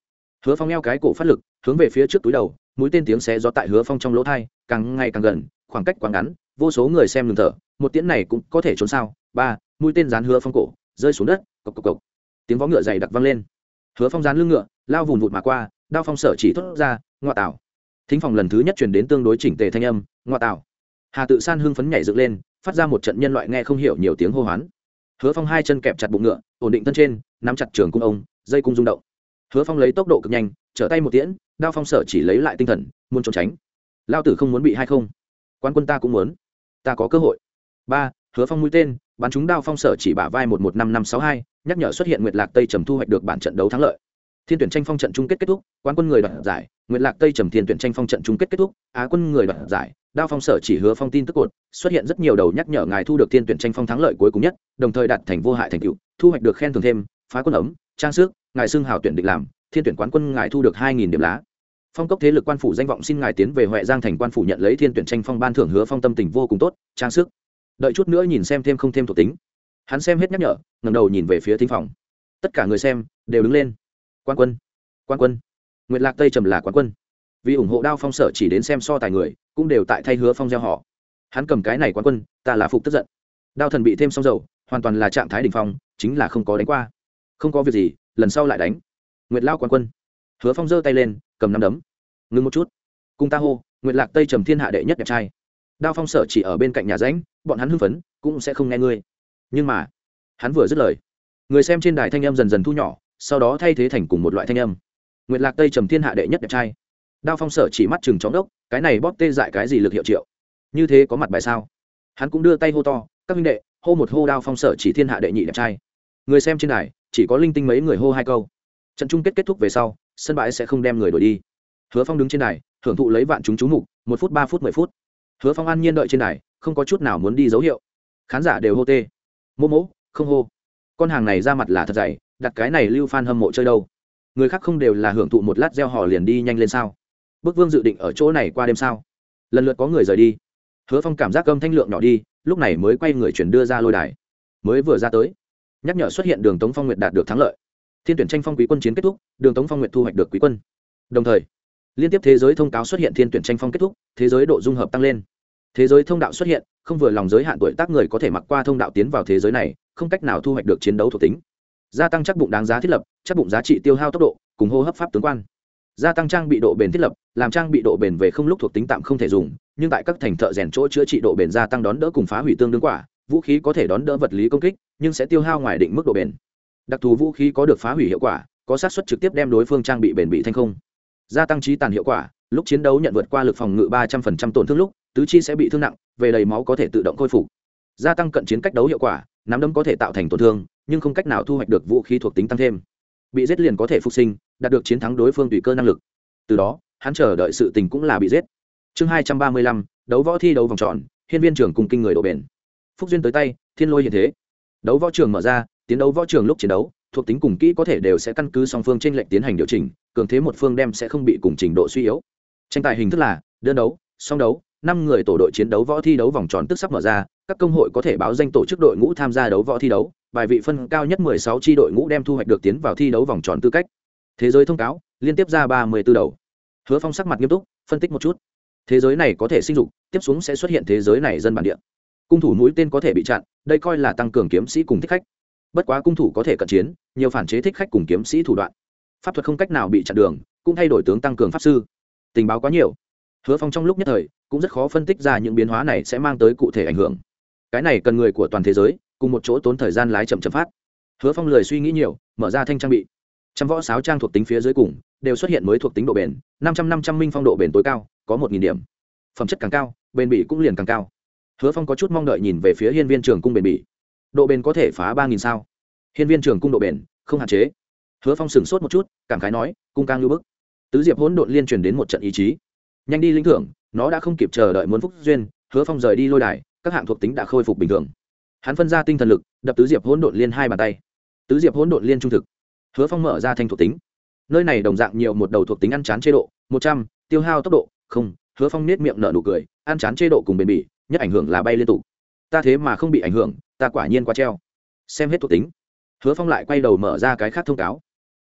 Hứa phong neo cái cổ phát lực, hướng về phía trước túi đầu, mũi tên tiếng xé gió tại hứa phong trong lỗ thai càng ngày càng gần, khoảng cách quá ngắn, vô số người xem ngừng thở, một tiễn này cũng có thể trốn sao? Ba, mũi tên dán hứa phong cổ, rơi xuống đất, cộc cộc cộc. Tiếng vó ngựa dày đặc vang lên. Hứa phong dán lưng ngựa, lao vùng vụt mà qua đao phong sở chỉ thốt ra ngoại tảo thính phòng lần thứ nhất truyền đến tương đối chỉnh tề thanh âm ngoại tảo hà tự san hưng phấn nhảy dựng lên, phát ra một trận nhân loại nghe không hiểu nhiều tiếng hô hoán. Hứa phong hai chân kẹp chặt bụng ngựa, ổn định thân trên, nắm chặt trường cung ông, dây cung rung động. Hứa phong lấy tốc độ cực nhanh, trở tay một tiễn, đao phong sở chỉ lấy lại tinh thần, muốn trốn tránh. Lao tử không muốn bị hay không. Quan quân ta cũng muốn. Ta có cơ hội. Ba, hứa phong mũi tên, bắn chúng đao phong sở chỉ bả vai một một năm năm sáu hai, nhắc nhở xuất hiện nguyệt lạc tây trầm thu hoạch được bản trận đấu thắng lợi thiên tuyển tranh phong trận chung kết kết thúc, quán quân người đoạt giải, nguyệt lạc tây trầm thiên tuyển tranh phong trận chung kết kết thúc, á quân người đoạt giải, đao phong sở chỉ hứa phong tin tức cột, xuất hiện rất nhiều đầu nhắc nhở ngài thu được thiên tuyển tranh phong thắng lợi cuối cùng nhất, đồng thời đạt thành vô hại thành tựu, thu hoạch được khen thưởng thêm, phá quân ấm, trang sức, ngài xưng hào tuyển định làm, thiên tuyển quán quân ngài thu được hai nghìn điểm lá. Phong cốc thế lực quan phủ danh vọng xin ngài tiến về huệ giang thành quan phủ nhận lấy thiên tuyển tranh phong ban thưởng hứa phong tâm tình vô cùng tốt, trang sức. Đợi chút nữa nhìn xem thêm không thêm thuộc tính. Hắn xem hết nhắc nhở ngầm đầu nhìn về phía thính phòng. Tất cả người xem đều đứng lên quan quân quan quân. Nguyệt lạc tây trầm là quan quân. Vì ủng hộ đao phong sở chỉ đến xem so tài người, cũng đều tại thay hứa phong gieo họ. Hắn cầm cái này quan quân, ta là phục tức giận. Đao thần bị thêm xong dầu, hoàn toàn là trạng thái đ ỉ n h phong, chính là không có đánh qua. Không có việc gì, lần sau lại đánh. Nguyệt lao quan quân. Hứa phong giơ tay lên, cầm năm đấm. Ngưng một chút. Cùng ta hô, nguyệt lạc tây trầm thiên hạ đệ nhất đẹp trai. Đao phong sở chỉ ở bên cạnh nhà ránh bọn hắn hưng phấn, cũng sẽ không nghe ngươi. Nhưng mà, hắn vừa dứt lời. Người xem trên đài thanh em dần dần thu nhỏ sau đó thay thế thành cùng một loại thanh âm. Nguyệt lạc tây trầm thiên hạ đệ nhất đẹp trai. Đao phong sở chỉ mắt chừng chóng đốc, cái này bóp tê dại cái gì lực hiệu triệu? Như thế có mặt bài sao? Hắn cũng đưa tay hô to, các minh đệ, hô một hô đao phong sở chỉ thiên hạ đệ nhị đẹp trai. Người xem trên đài, chỉ có linh tinh mấy người hô hai câu. Trận chung kết kết thúc về sau, sân bãi sẽ không đem người đổi đi. Hứa phong đứng trên đài hưởng thụ lấy vạn chúng chú mục, một phút, ba phút, mười phút. Hứa phong an nhiên đợi trên đài, không có chút nào muốn đi dấu hiệu. Khán giả đều hô tê. Mô mỗ, không hô. Con hàng này ra mặt là thật dày đặt cái này lưu fan hâm mộ chơi đâu? Người khác không đều là hưởng thụ một lát gieo họ liền đi nhanh lên sao? Bức vương dự định ở chỗ này qua đêm sao? Lần lượt có người rời đi. Hứa phong cảm giác âm thanh lượng nhỏ đi, lúc này mới quay người chuyển đưa ra lôi đài. Mới vừa ra tới, nhắc nhở xuất hiện đường tống phong nguyệt đạt được thắng lợi. Thiên tuyển tranh phong quý quân chiến kết thúc, đường tống phong nguyệt thu hoạch được quý quân. Đồng thời, liên tiếp thế giới thông cáo xuất hiện thiên tuyển tranh phong kết thúc, thế giới độ dung hợp tăng lên. Thế giới thông đạo xuất hiện, không vừa lòng giới hạn tuổi tác người có thể mặc qua thông đạo tiến vào thế giới này, không cách nào thu hoạch được chiến đấu thuộc tính gia tăng chắc bụng đáng giá thiết lập, chắc bụng giá trị tiêu hao tốc độ, cùng hô hấp pháp tướng quan. Gia tăng trang bị độ bền thiết lập, làm trang bị độ bền về không lúc thuộc tính tạm không thể dùng, nhưng tại các thành thợ rèn chỗ chữa trị độ bền gia tăng đón đỡ cùng phá hủy tương đương quả, vũ khí có thể đón đỡ vật lý công kích, nhưng sẽ tiêu hao ngoài định mức độ bền. Đặc thù vũ khí có được phá hủy hiệu quả, có sát xuất trực tiếp đem đối phương trang bị bền bị thành không. Gia tăng trí tàn hiệu quả, lúc chiến đấu nhận vượt qua lực phòng ngự ba trăm phần trăm tổn thương lúc, tứ chi sẽ bị thương nặng, về đầy máu có thể tự động khôi phục. Gia tăng cận chiến cách đấu hiệu quả, nắm đấm có thể tạo thành tổn thương nhưng không cách nào thu hoạch được vũ khí thuộc tính tăng thêm. Bị giết liền có thể phục sinh, đạt được chiến thắng đối phương tùy cơ năng lực. Từ đó, hắn chờ đợi sự tình cũng là bị giết. Chương hai trăm ba mươi lăm, đấu võ thi đấu vòng tròn, hiên viên trưởng cùng kinh người độ bền. Phúc duyên tới tay, thiên lôi hiện thế. Đấu võ trường mở ra, tiến đấu võ trường lúc chiến đấu, thuộc tính cùng kỹ có thể đều sẽ căn cứ song phương trên lệnh tiến hành điều chỉnh, cường thế một phương đem sẽ không bị cùng trình độ suy yếu. Tranh tài hình thức là, đơn đấu, song đấu, năm người tổ đội chiến đấu võ thi đấu vòng tròn tức sắp mở ra, các công hội có thể báo danh tổ chức đội ngũ tham gia đấu võ thi đấu bài vị phân cao nhất 16 chi đội ngũ đem thu hoạch được tiến vào thi đấu vòng tròn tư cách. Thế giới thông cáo, liên tiếp ra 34 đầu. Hứa phong sắc mặt nghiêm túc, phân tích một chút. Thế giới này có thể sinh dục, tiếp xuống sẽ xuất hiện thế giới này dân bản địa. Cung thủ mũi tên có thể bị chặn, đây coi là tăng cường kiếm sĩ cùng thích khách. Bất quá cung thủ có thể cận chiến, nhiều phản chế thích khách cùng kiếm sĩ thủ đoạn. Pháp thuật không cách nào bị chặn đường, cũng thay đổi tướng tăng cường pháp sư. Tình báo quá nhiều. Hứa phong trong lúc nhất thời, cũng rất khó phân tích ra những biến hóa này sẽ mang tới cụ thể ảnh hưởng. Cái này cần người của toàn thế giới cùng một chỗ tốn thời gian lái chậm chậm phát. Hứa phong lười suy nghĩ nhiều, mở ra thanh trang bị. Trăm võ sáo trang thuộc tính phía dưới cùng, đều xuất hiện mới thuộc tính độ bền, năm trăm năm trăm minh phong độ bền tối cao, có một nghìn điểm. Phẩm chất càng cao, bền bỉ cũng liền càng cao. Hứa phong có chút mong đợi nhìn về phía hiên viên trường cung bền bỉ. Độ bền có thể phá ba nghìn sao? Hiên viên trường cung độ bền, không hạn chế. Hứa phong sửng sốt một chút, cảm khái nói, cung càng lưu bức. Tứ diệp hỗn độn liên truyền đến một trận ý chí. Nhanh đi lĩnh thưởng, nó đã không kịp chờ đợi muốn phúc duyên, hứa phong rời đi lôi đài, các hạng thuộc tính đã khôi phục bình thường hắn phân ra tinh thần lực, đập tứ diệp hỗn độn liên hai bàn tay. Tứ diệp hỗn độn liên trung thực. Hứa phong mở ra thanh thuộc tính. Nơi này đồng dạng nhiều một đầu thuộc tính ăn chán chế độ, một trăm, tiêu hao tốc độ, không, hứa phong nết miệng nở nụ cười, ăn chán chế độ cùng bền bỉ, nhất ảnh hưởng là bay liên tục. Ta thế mà không bị ảnh hưởng, ta quả nhiên quá treo. Xem hết thuộc tính. Hứa phong lại quay đầu mở ra cái khác thông cáo.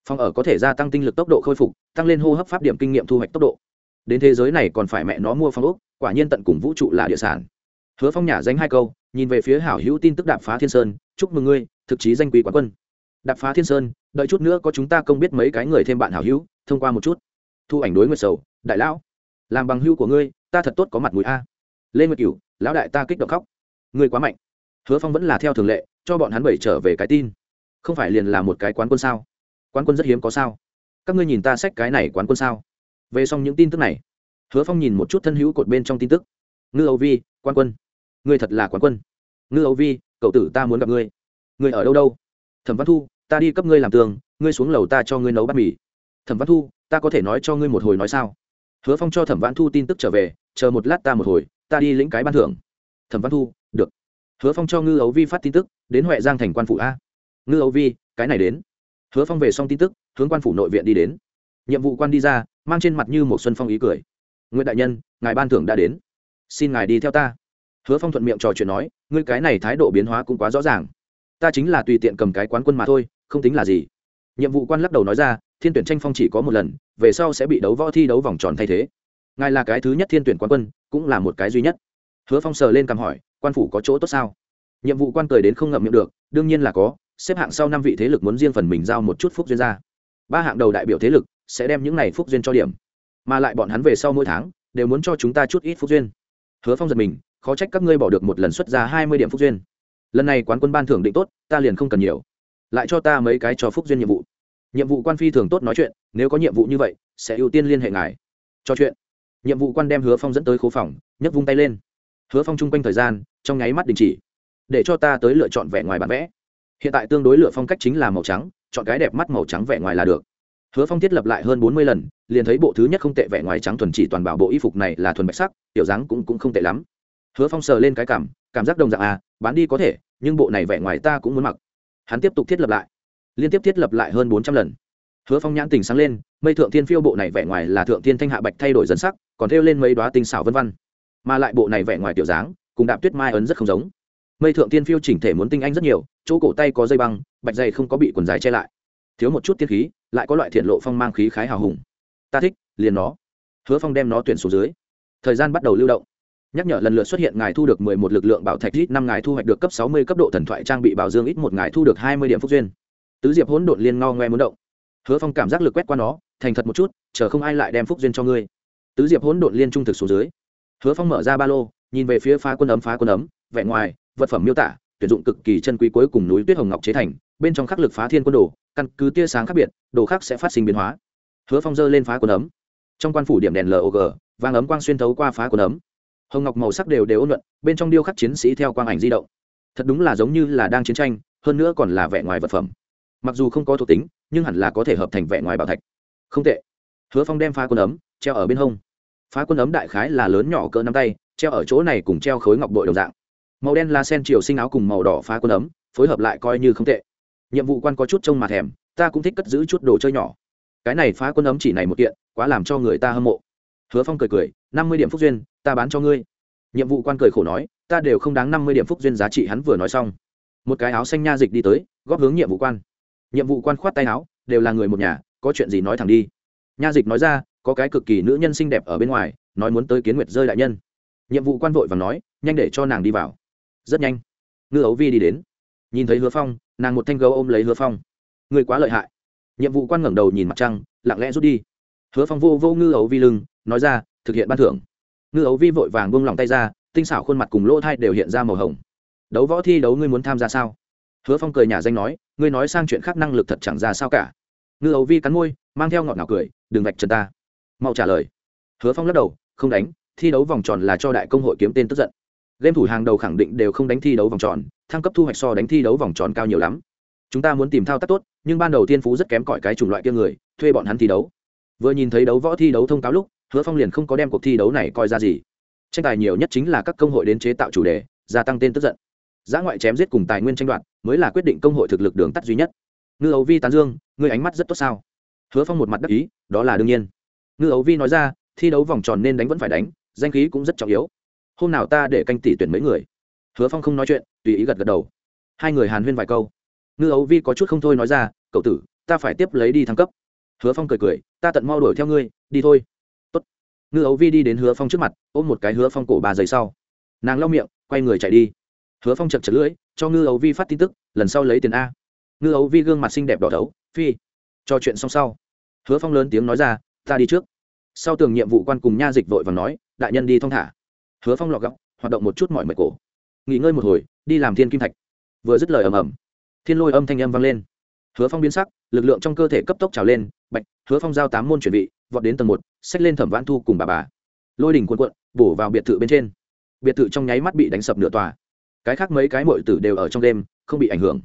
Phong ở có thể gia tăng tinh lực tốc độ khôi phục, tăng lên hô hấp pháp điểm kinh nghiệm thu hoạch tốc độ. Đến thế giới này còn phải mẹ nó mua phong ốc, quả nhiên tận cùng vũ trụ là địa sản. Hứa phong nhả danh hai câu nhìn về phía hảo hữu tin tức đạp phá thiên sơn, chúc mừng ngươi, thực chí danh quý quán quân. Đạp phá thiên sơn, đợi chút nữa có chúng ta không biết mấy cái người thêm bạn hảo hữu, thông qua một chút. Thu ảnh đối nguyệt sầu, đại lão, làm bằng hữu của ngươi, ta thật tốt có mặt mũi a. Lê nguyệt cửu, lão đại ta kích động khóc. Ngươi quá mạnh. Hứa phong vẫn là theo thường lệ, cho bọn hắn bảy trở về cái tin. Không phải liền là một cái quán quân sao? Quán quân rất hiếm có sao? Các ngươi nhìn ta xách cái này quán quân sao? Về xong những tin tức này, hứa phong nhìn một chút thân hữu cột bên trong tin tức. Ngư âu vi quan quân ngươi thật là quán quân. Ngư âu vi, cậu tử ta muốn gặp ngươi. Ngươi ở đâu đâu? Thẩm văn thu, ta đi cấp ngươi làm tường, ngươi xuống lầu ta cho ngươi nấu bát mì. Thẩm văn thu, ta có thể nói cho ngươi một hồi nói sao? Hứa phong cho thẩm văn thu tin tức trở về, chờ một lát ta một hồi, ta đi lĩnh cái ban thưởng. Thẩm văn thu, được. Hứa phong cho ngư ấu vi phát tin tức, đến huệ giang thành quan phủ a. Ngư ấu vi, cái này đến. Hứa phong về xong tin tức, hướng quan phủ nội viện đi đến. Nhiệm vụ quan đi ra, mang trên mặt như một xuân phong ý cười. Nguyễn đại nhân, ngài ban thưởng đã đến. Xin ngài đi theo ta hứa phong thuận miệng trò chuyện nói, ngươi cái này thái độ biến hóa cũng quá rõ ràng. Ta chính là tùy tiện cầm cái quán quân mà thôi, không tính là gì. Nhiệm vụ quan lắc đầu nói ra, thiên tuyển tranh phong chỉ có một lần, về sau sẽ bị đấu võ thi đấu vòng tròn thay thế. Ngài là cái thứ nhất thiên tuyển quán quân, cũng là một cái duy nhất. Hứa phong sờ lên cằm hỏi, quan phủ có chỗ tốt sao? Nhiệm vụ quan cười đến không ngậm miệng được, đương nhiên là có, xếp hạng sau năm vị thế lực muốn riêng phần mình giao một chút phúc duyên ra. Ba hạng đầu đại biểu thế lực sẽ đem những này phúc duyên cho điểm, mà lại bọn hắn về sau mỗi tháng đều muốn cho chúng ta chút ít phúc duyên. Hứa phong giật mình khó trách các ngươi bỏ được một lần xuất ra hai mươi điểm phúc duyên. Lần này quán quân ban thưởng định tốt, ta liền không cần nhiều. Lại cho ta mấy cái cho phúc duyên nhiệm vụ. Nhiệm vụ quan phi thường tốt nói chuyện, nếu có nhiệm vụ như vậy, sẽ ưu tiên liên hệ ngài. Cho chuyện. Nhiệm vụ quan đem hứa phong dẫn tới khố phòng, nhấc vung tay lên. Hứa phong chung quanh thời gian, trong nháy mắt đình chỉ. Để cho ta tới lựa chọn vẻ ngoài bản vẽ. Hiện tại tương đối lựa phong cách chính là màu trắng, chọn cái đẹp mắt màu trắng vẻ ngoài là được. Hứa phong thiết lập lại hơn bốn mươi lần, liền thấy bộ thứ nhất không tệ vẻ ngoài trắng thuần chỉ toàn bảo bộ y phục này là thuần bạch sắc, tiểu dáng cũng cũng không tệ lắm hứa phong sờ lên cái cảm cảm giác đồng dạng à bán đi có thể, nhưng bộ này vẻ ngoài ta cũng muốn mặc. Hắn tiếp tục thiết lập lại. Liên tiếp thiết lập lại hơn bốn trăm lần. Hứa phong nhãn tình sáng lên, mây thượng thiên phiêu bộ này vẻ ngoài là thượng thiên thanh hạ bạch thay đổi dần sắc, còn thêu lên mấy đoá tinh xảo vân văn. Mà lại bộ này vẻ ngoài tiểu dáng, cùng đạp tuyết mai ấn rất không giống. Mây thượng tiên phiêu chỉnh thể muốn tinh anh rất nhiều, chỗ cổ tay có dây băng, bạch dày không có bị quần dài che lại. Thiếu một chút tiên khí, lại có loại thiện lộ phong mang khí khái hào hùng. Ta thích, liền nó. Hứa phong đem nó tuyển xuống dưới. Thời gian bắt đầu lưu động nhắc nhở lần lượt xuất hiện ngài thu được mười một lực lượng bảo thạch ít năm ngài thu hoạch được cấp sáu mươi cấp độ thần thoại trang bị bảo dương ít một ngài thu được hai mươi điểm phúc duyên. Tứ diệp hỗn độn liên ngao ngoe muốn động. Hứa phong cảm giác lực quét qua nó, thành thật một chút, chờ không ai lại đem phúc duyên cho ngươi. Tứ diệp hỗn độn liên trung thực xuống dưới. Hứa phong mở ra ba lô, nhìn về phía phá quân ấm phá quân ấm, vẻ ngoài, vật phẩm miêu tả, tuyển dụng cực kỳ chân quý cuối cùng núi tuyết hồng ngọc chế thành, bên trong khắc lực phá thiên quân đồ, căn cứ tia sáng khác biệt, đồ khác sẽ phát sinh biến hóa. Hứa phong dơ lên phá quân ấm. Trong quan phủ điểm đèn log vàng ấm quang xuyên thấu qua phá quân ấm hồng ngọc màu sắc đều đều ôn luận, bên trong điêu khắc chiến sĩ theo quang ảnh di động. Thật đúng là giống như là đang chiến tranh, hơn nữa còn là vẻ ngoài vật phẩm. Mặc dù không có thuộc tính, nhưng hẳn là có thể hợp thành vẻ ngoài bảo thạch. Không tệ. Hứa phong đem phá quân ấm, treo ở bên hông. Phá quân ấm đại khái là lớn nhỏ cỡ nắm tay, treo ở chỗ này cùng treo khối ngọc bội đồng dạng. Màu đen là sen chiều sinh áo cùng màu đỏ phá quân ấm, phối hợp lại coi như không tệ. Nhiệm vụ quan có chút trông mà thèm, ta cũng thích cất giữ chút đồ chơi nhỏ. Cái này phá quân ấm chỉ này một kiện, quá làm cho người ta hâm mộ hứa phong cười cười, năm mươi điểm phúc duyên, ta bán cho ngươi. Nhiệm vụ quan cười khổ nói, ta đều không đáng năm mươi điểm phúc duyên giá trị hắn vừa nói xong. Một cái áo xanh nha dịch đi tới, góp hướng nhiệm vụ quan. Nhiệm vụ quan khoát tay áo, đều là người một nhà, có chuyện gì nói thẳng đi. Nha dịch nói ra, có cái cực kỳ nữ nhân xinh đẹp ở bên ngoài, nói muốn tới kiến nguyệt rơi đại nhân. Nhiệm vụ quan vội và nói, nhanh để cho nàng đi vào. Rất nhanh. Ngư ấu vi đi đến. Nhìn thấy hứa phong, nàng một thanh gấu ôm lấy hứa phong. Người quá lợi hại. Nhiệm vụ quan ngẩng đầu nhìn mặt trăng, lặng lẽ rút đi. Hứa phong vô vô ngư ấu vi lưng nói ra, thực hiện ban thưởng. Ngư ấu vi vội vàng buông lòng tay ra, tinh xảo khuôn mặt cùng lỗ thai đều hiện ra màu hồng. Đấu võ thi đấu ngươi muốn tham gia sao? Hứa phong cười nhà danh nói, ngươi nói sang chuyện khác năng lực thật chẳng ra sao cả. Ngư ấu vi cắn môi, mang theo ngọt ngào cười, đừng vạch trần ta. Mau trả lời. Hứa phong lắc đầu, không đánh, thi đấu vòng tròn là cho đại công hội kiếm tên tức giận. Game thủ hàng đầu khẳng định đều không đánh thi đấu vòng tròn, thăng cấp thu hoạch so đánh thi đấu vòng tròn cao nhiều lắm. Chúng ta muốn tìm thao tác tốt, nhưng ban đầu tiên phú rất kém cỏi cái chủng loại kia người, thuê bọn hắn thi đấu. Vừa nhìn thấy đấu võ thi đấu thông cáo lúc hứa phong liền không có đem cuộc thi đấu này coi ra gì. Tranh tài nhiều nhất chính là các công hội đến chế tạo chủ đề, gia tăng tên tức giận. Giã ngoại chém giết cùng tài nguyên tranh đoạt, mới là quyết định công hội thực lực đường tắt duy nhất. Ngư ấu vi tán dương, ngươi ánh mắt rất tốt sao? Hứa phong một mặt đắc ý, đó là đương nhiên. Ngư ấu vi nói ra, thi đấu vòng tròn nên đánh vẫn phải đánh, danh khí cũng rất trọng yếu. Hôm nào ta để canh tỷ tuyển mấy người? Hứa phong không nói chuyện, tùy ý gật gật đầu. Hai người hàn huyên vài câu. Ngư ấu vi có chút không thôi nói ra, cậu tử, ta phải tiếp lấy đi thăng cấp. Hứa phong cười cười, ta tận mau đuổi theo ngươi, đi thôi ngư ấu vi đi đến hứa phong trước mặt ôm một cái hứa phong cổ ba giây sau. Nàng lau miệng quay người chạy đi. Hứa phong chật chật lưỡi cho ngư ấu vi phát tin tức lần sau lấy tiền a. Ngư ấu vi gương mặt xinh đẹp đỏ thấu phi cho chuyện xong sau. Hứa phong lớn tiếng nói ra ta đi trước. Sau tường nhiệm vụ quan cùng nha dịch vội và nói đại nhân đi thong thả. Hứa phong lọt gọng, hoạt động một chút mọi mệt cổ. Nghỉ ngơi một hồi đi làm thiên kim thạch. Vừa dứt lời ầm ầm thiên lôi âm thanh âm vang lên. Hứa phong biến sắc lực lượng trong cơ thể cấp tốc trào lên bạch hứa phong giao tám môn chuẩn bị vọt đến tầng một, xách lên thẩm vãn thu cùng bà bà. Lôi đỉnh cuộn cuộn, bổ vào biệt thự bên trên. Biệt thự trong nháy mắt bị đánh sập nửa tòa. Cái khác mấy cái mội tử đều ở trong đêm, không bị ảnh hưởng.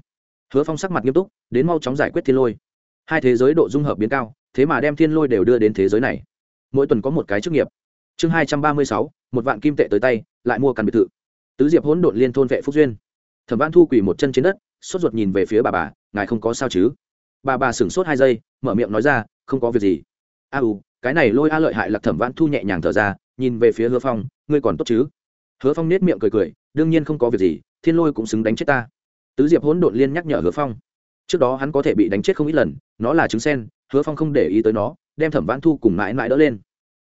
Hứa phong sắc mặt nghiêm túc, đến mau chóng giải quyết thiên lôi. Hai thế giới độ dung hợp biến cao, thế mà đem thiên lôi đều đưa đến thế giới này. Mỗi tuần có một cái chức nghiệp. Chương hai trăm ba mươi sáu, một vạn kim tệ tới tay, lại mua căn biệt thự. Tứ diệp hỗn độn liên thôn vệ phúc duyên. Thẩm văn thu quỳ một chân trên đất, sốt ruột nhìn về phía bà bà, ngài không có sao chứ? Bà bà sửng sốt hai giây, mở miệng nói ra, không có việc gì a à, u cái này lôi a lợi hại lạc thẩm Vãn thu nhẹ nhàng thở ra nhìn về phía hứa phong ngươi còn tốt chứ? Hứa phong nết miệng cười cười đương nhiên không có việc gì thiên lôi cũng xứng đánh chết ta. Tứ diệp hỗn độn liên nhắc nhở hứa phong. Trước đó hắn có thể bị đánh chết không ít lần nó là trứng sen hứa phong không để ý tới nó đem thẩm Vãn thu cùng mãi mãi đỡ lên.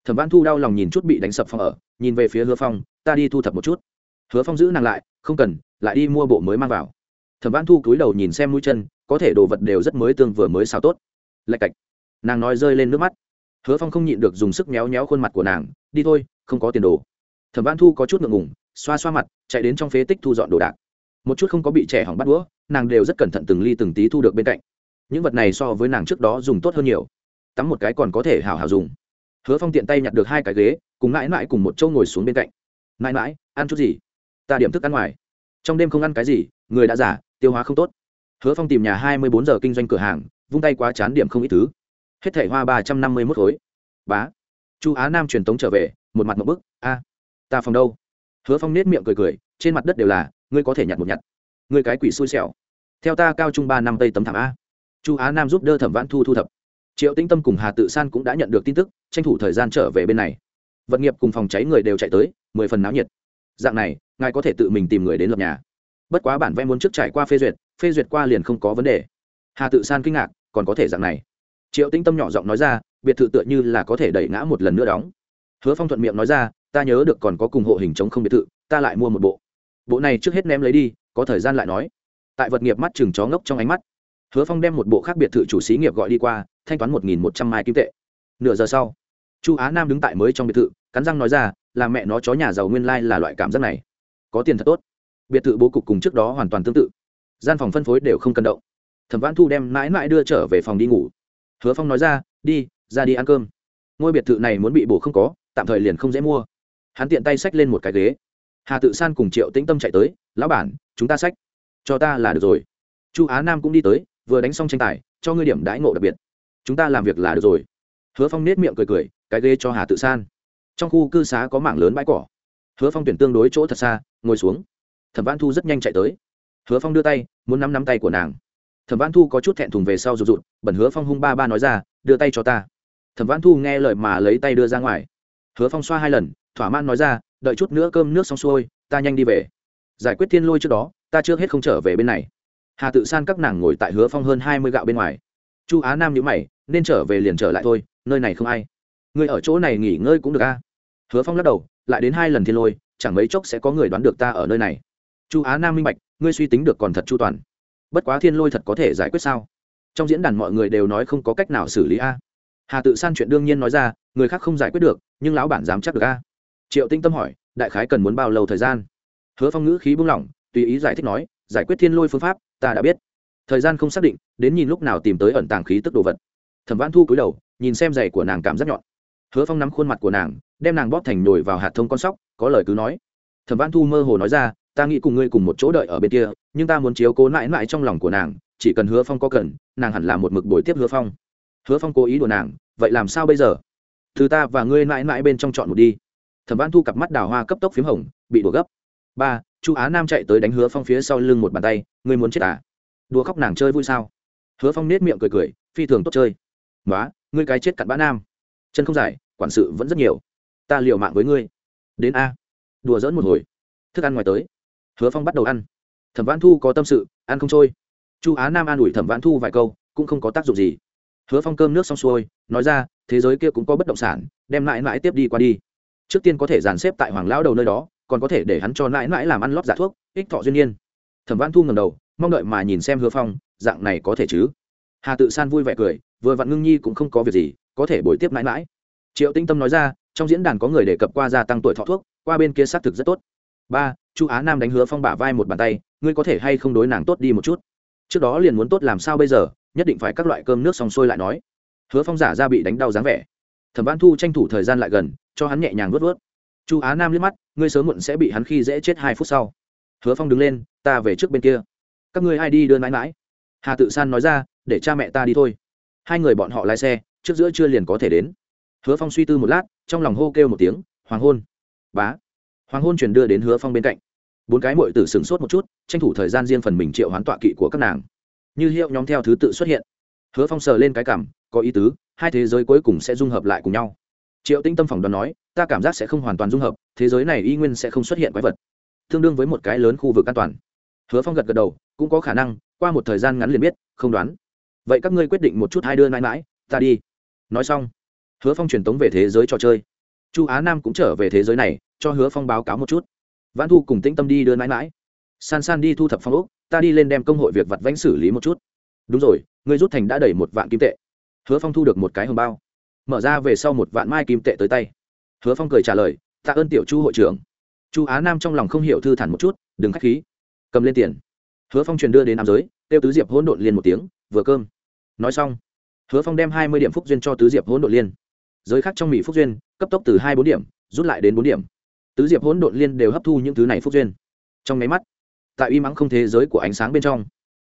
Thẩm Vãn thu đau lòng nhìn chút bị đánh sập phòng ở nhìn về phía hứa phong ta đi thu thập một chút. Hứa phong giữ nàng lại không cần lại đi mua bộ mới mang vào. Thẩm Vãn thu cúi đầu nhìn xem mũi chân có thể đồ vật đều rất mới tương vừa mới xào tốt. Lạch cạch. Nàng nói rơi lên nước mắt hứa phong không nhịn được dùng sức méo méo khuôn mặt của nàng, đi thôi, không có tiền đồ. Thẩm văn thu có chút ngượng ngùng, xoa xoa mặt, chạy đến trong phế tích thu dọn đồ đạc. Một chút không có bị trẻ hỏng bắt đũa, nàng đều rất cẩn thận từng ly từng tí thu được bên cạnh. Những vật này so với nàng trước đó dùng tốt hơn nhiều. Tắm một cái còn có thể hào hào dùng. Hứa phong tiện tay nhặt được hai cái ghế, cùng mãi mãi cùng một châu ngồi xuống bên cạnh. Mãi mãi, ăn chút gì? Ta điểm thức ăn ngoài. Trong đêm không ăn cái gì, người đã giả tiêu hóa không tốt. Hứa phong tìm nhà hai mươi bốn giờ kinh doanh cửa hàng, vung tay quá chán điểm không ít thứ hết thẻ hoa ba trăm năm mươi mốt khối. Bá. Chu á nam truyền tống trở về, một mặt một bức, a, ta phòng đâu? Hứa phong nết miệng cười cười, trên mặt đất đều là, ngươi có thể nhặt một nhặt. Ngươi cái quỷ xui xẻo. Theo ta cao trung ba năm tây tấm thảm a. Chu á nam giúp đỡ thẩm vãn thu thu thập. Triệu tĩnh tâm cùng hà tự san cũng đã nhận được tin tức, tranh thủ thời gian trở về bên này. Vật nghiệp cùng phòng cháy người đều chạy tới, mười phần náo nhiệt. Dạng này, ngài có thể tự mình tìm người đến lập nhà. Bất quá bản vẽ muốn trước trải qua phê duyệt phê duyệt qua liền không có vấn đề. Hà tự san kinh ngạc, còn có thể dạng này triệu tĩnh tâm nhỏ giọng nói ra, biệt thự tựa như là có thể đẩy ngã một lần nữa đóng. Hứa phong thuận miệng nói ra, ta nhớ được còn có cùng hộ hình chống không biệt thự, ta lại mua một bộ. Bộ này trước hết ném lấy đi, có thời gian lại nói. Tại vật nghiệp mắt chừng chó ngốc trong ánh mắt, hứa phong đem một bộ khác biệt thự chủ xí nghiệp gọi đi qua, thanh toán một nghìn một trăm mai kim tệ. Nửa giờ sau, chu á nam đứng tại mới trong biệt thự, cắn răng nói ra, là mẹ nó chó nhà giàu nguyên lai là loại cảm giác này. Có tiền thật tốt. Biệt thự bố cục cùng trước đó hoàn toàn tương tự. Gian phòng phân phối đều không cân động. Thẩm văn thu đem mãi mãi đưa trở về phòng đi ngủ hứa phong nói ra, đi ra đi ăn cơm. Ngôi biệt thự này muốn bị bổ không có, tạm thời liền không dễ mua. Hắn tiện tay xách lên một cái ghế. Hà tự san cùng triệu tĩnh tâm chạy tới, lão bản, chúng ta xách. Cho ta là được rồi. Chu á nam cũng đi tới, vừa đánh xong tranh tài, cho ngươi điểm đãi ngộ đặc biệt. Chúng ta làm việc là được rồi. Hứa phong nết miệng cười cười, cái ghế cho hà tự san. Trong khu cư xá có mảng lớn bãi cỏ. Hứa phong tuyển tương đối chỗ thật xa, ngồi xuống. Thẩm văn thu rất nhanh chạy tới. Hứa phong đưa tay, muốn nắm nắm tay của nàng thẩm văn thu có chút thẹn thùng về sau rụt rụt, bẩn hứa phong hung ba ba nói ra, đưa tay cho ta. Thẩm văn thu nghe lời mà lấy tay đưa ra ngoài. Hứa phong xoa hai lần, thỏa mãn nói ra, đợi chút nữa cơm nước xong xuôi, ta nhanh đi về. Giải quyết thiên lôi trước đó, ta trước hết không trở về bên này. Hà tự san các nàng ngồi tại hứa phong hơn hai mươi gạo bên ngoài. Chu á nam nhữ mày, nên trở về liền trở lại thôi, nơi này không ai. Người ở chỗ này nghỉ ngơi cũng được a. Hứa phong lắc đầu, lại đến hai lần thiên lôi, chẳng mấy chốc sẽ có người đoán được ta ở nơi này. Chu á nam minh bạch, ngươi suy tính được còn thật chu toàn bất quá thiên lôi thật có thể giải quyết sao? Trong diễn đàn mọi người đều nói không có cách nào xử lý a. Hà tự san chuyện đương nhiên nói ra, người khác không giải quyết được, nhưng lão bản dám chắc được a. Triệu tinh tâm hỏi, đại khái cần muốn bao lâu thời gian? Hứa phong ngữ khí buông lỏng, tùy ý giải thích nói, giải quyết thiên lôi phương pháp, ta đã biết. Thời gian không xác định, đến nhìn lúc nào tìm tới ẩn tàng khí tức đồ vật. Thẩm văn thu cúi đầu, nhìn xem giày của nàng cảm giác nhọn. Hứa phong nắm khuôn mặt của nàng, đem nàng bóp thành nhồi vào hạt thông con sóc, có lời cứ nói. Thẩm văn thu mơ hồ nói ra ta nghĩ cùng ngươi cùng một chỗ đợi ở bên kia, nhưng ta muốn chiếu cố mãi mãi trong lòng của nàng, chỉ cần hứa phong có cần, nàng hẳn là một mực buổi tiếp hứa phong. Hứa phong cố ý đùa nàng, vậy làm sao bây giờ? Thứ ta và ngươi mãi mãi bên trong chọn một đi. Thẩm văn thu cặp mắt đào hoa cấp tốc p h í m hồng, bị đùa gấp. Ba, chu á nam chạy tới đánh hứa phong phía sau lưng một bàn tay, ngươi muốn chết à? Đùa khóc nàng chơi vui sao? Hứa phong nết miệng cười cười, phi thường tốt chơi. Nói ngươi cái chết cặn bã nam. Chân không dài, quản sự vẫn rất nhiều. Ta liều mạng với ngươi. Đến a. Đùa dỡn một hồi. Thức ăn ngoài tới hứa phong bắt đầu ăn. Thẩm vãn thu có tâm sự, ăn không trôi. Chu á nam an ủi thẩm vãn thu vài câu, cũng không có tác dụng gì. Hứa phong cơm nước xong xuôi, nói ra, thế giới kia cũng có bất động sản, đem mãi mãi tiếp đi qua đi. Trước tiên có thể dàn xếp tại hoàng lão đầu nơi đó, còn có thể để hắn cho mãi mãi làm ăn lót giả thuốc, ích thọ duyên nhiên. Thẩm vãn thu ngầm đầu, mong đợi mà nhìn xem hứa phong, dạng này có thể chứ? Hà tự san vui vẻ cười, vừa vặn ngưng nhi cũng không có việc gì, có thể bồi tiếp mãi mãi. Triệu Tĩnh tâm nói ra, trong diễn đàn có người đề cập qua gia tăng tuổi thọ thuốc, qua bên kia xác thực rất tốt. Ba chu á nam đánh hứa phong bả vai một bàn tay, ngươi có thể hay không đối nàng tốt đi một chút? Trước đó liền muốn tốt làm sao bây giờ, nhất định phải các loại cơm nước xong xuôi lại nói. Hứa phong giả ra bị đánh đau dáng vẻ. Thẩm văn thu tranh thủ thời gian lại gần, cho hắn nhẹ nhàng vớt vớt chu á nam liếc mắt, ngươi sớm muộn sẽ bị hắn khi dễ chết hai phút sau. Hứa phong đứng lên, ta về trước bên kia. Các ngươi ai đi đưa mãi mãi? Hà tự san nói ra, để cha mẹ ta đi thôi. Hai người bọn họ lái xe, trước giữa chưa liền có thể đến. Hứa phong suy tư một lát, trong lòng hô kêu một tiếng, hoàng hôn. Bá. Hoàng hôn chuyển đưa đến hứa phong bên cạnh bốn cái mội tử sửng sốt một chút, tranh thủ thời gian riêng phần mình triệu hoán tọa kỵ của các nàng. Như hiệu nhóm theo thứ tự xuất hiện. Hứa phong sờ lên cái cảm, có ý tứ, hai thế giới cuối cùng sẽ dung hợp lại cùng nhau. Triệu tinh tâm phỏng đoán nói, ta cảm giác sẽ không hoàn toàn dung hợp, thế giới này y nguyên sẽ không xuất hiện quái vật. Tương đương với một cái lớn khu vực an toàn. Hứa phong gật gật đầu, cũng có khả năng, qua một thời gian ngắn liền biết, không đoán. Vậy các ngươi quyết định một chút hai đưa mãi mãi, ta đi. Nói xong, hứa phong truyền tống về thế giới trò chơi. Chu á nam cũng trở về thế giới này, cho hứa phong báo cáo một chút văn thu cùng tĩnh tâm đi đưa mãi mãi. San san đi thu thập phong ốc, ta đi lên đem công hội việc vặt vãnh xử lý một chút. Đúng rồi ngươi rút thành đã đẩy một vạn kim tệ. Hứa phong thu được một cái hòm bao. Mở ra về sau một vạn mai kim tệ tới tay. Hứa phong cười trả lời tạ ơn tiểu chu hội trưởng. Chu á nam trong lòng không hiểu thư thản một chút, đừng khách khí, cầm lên tiền. Hứa phong truyền đưa đến nam giới, tiêu tứ diệp hỗn độn liên một tiếng, vừa cơm. Nói xong, hứa phong đem hai mươi điểm phúc duyên cho tứ diệp hỗn độn liên giới khác trong mỹ phúc duyên, cấp tốc từ hai bốn điểm, rút lại đến bốn điểm tứ diệp hỗn độn liên đều hấp thu những thứ này phúc duyên. Trong nháy mắt, tại uy mắng không thế giới của ánh sáng bên trong,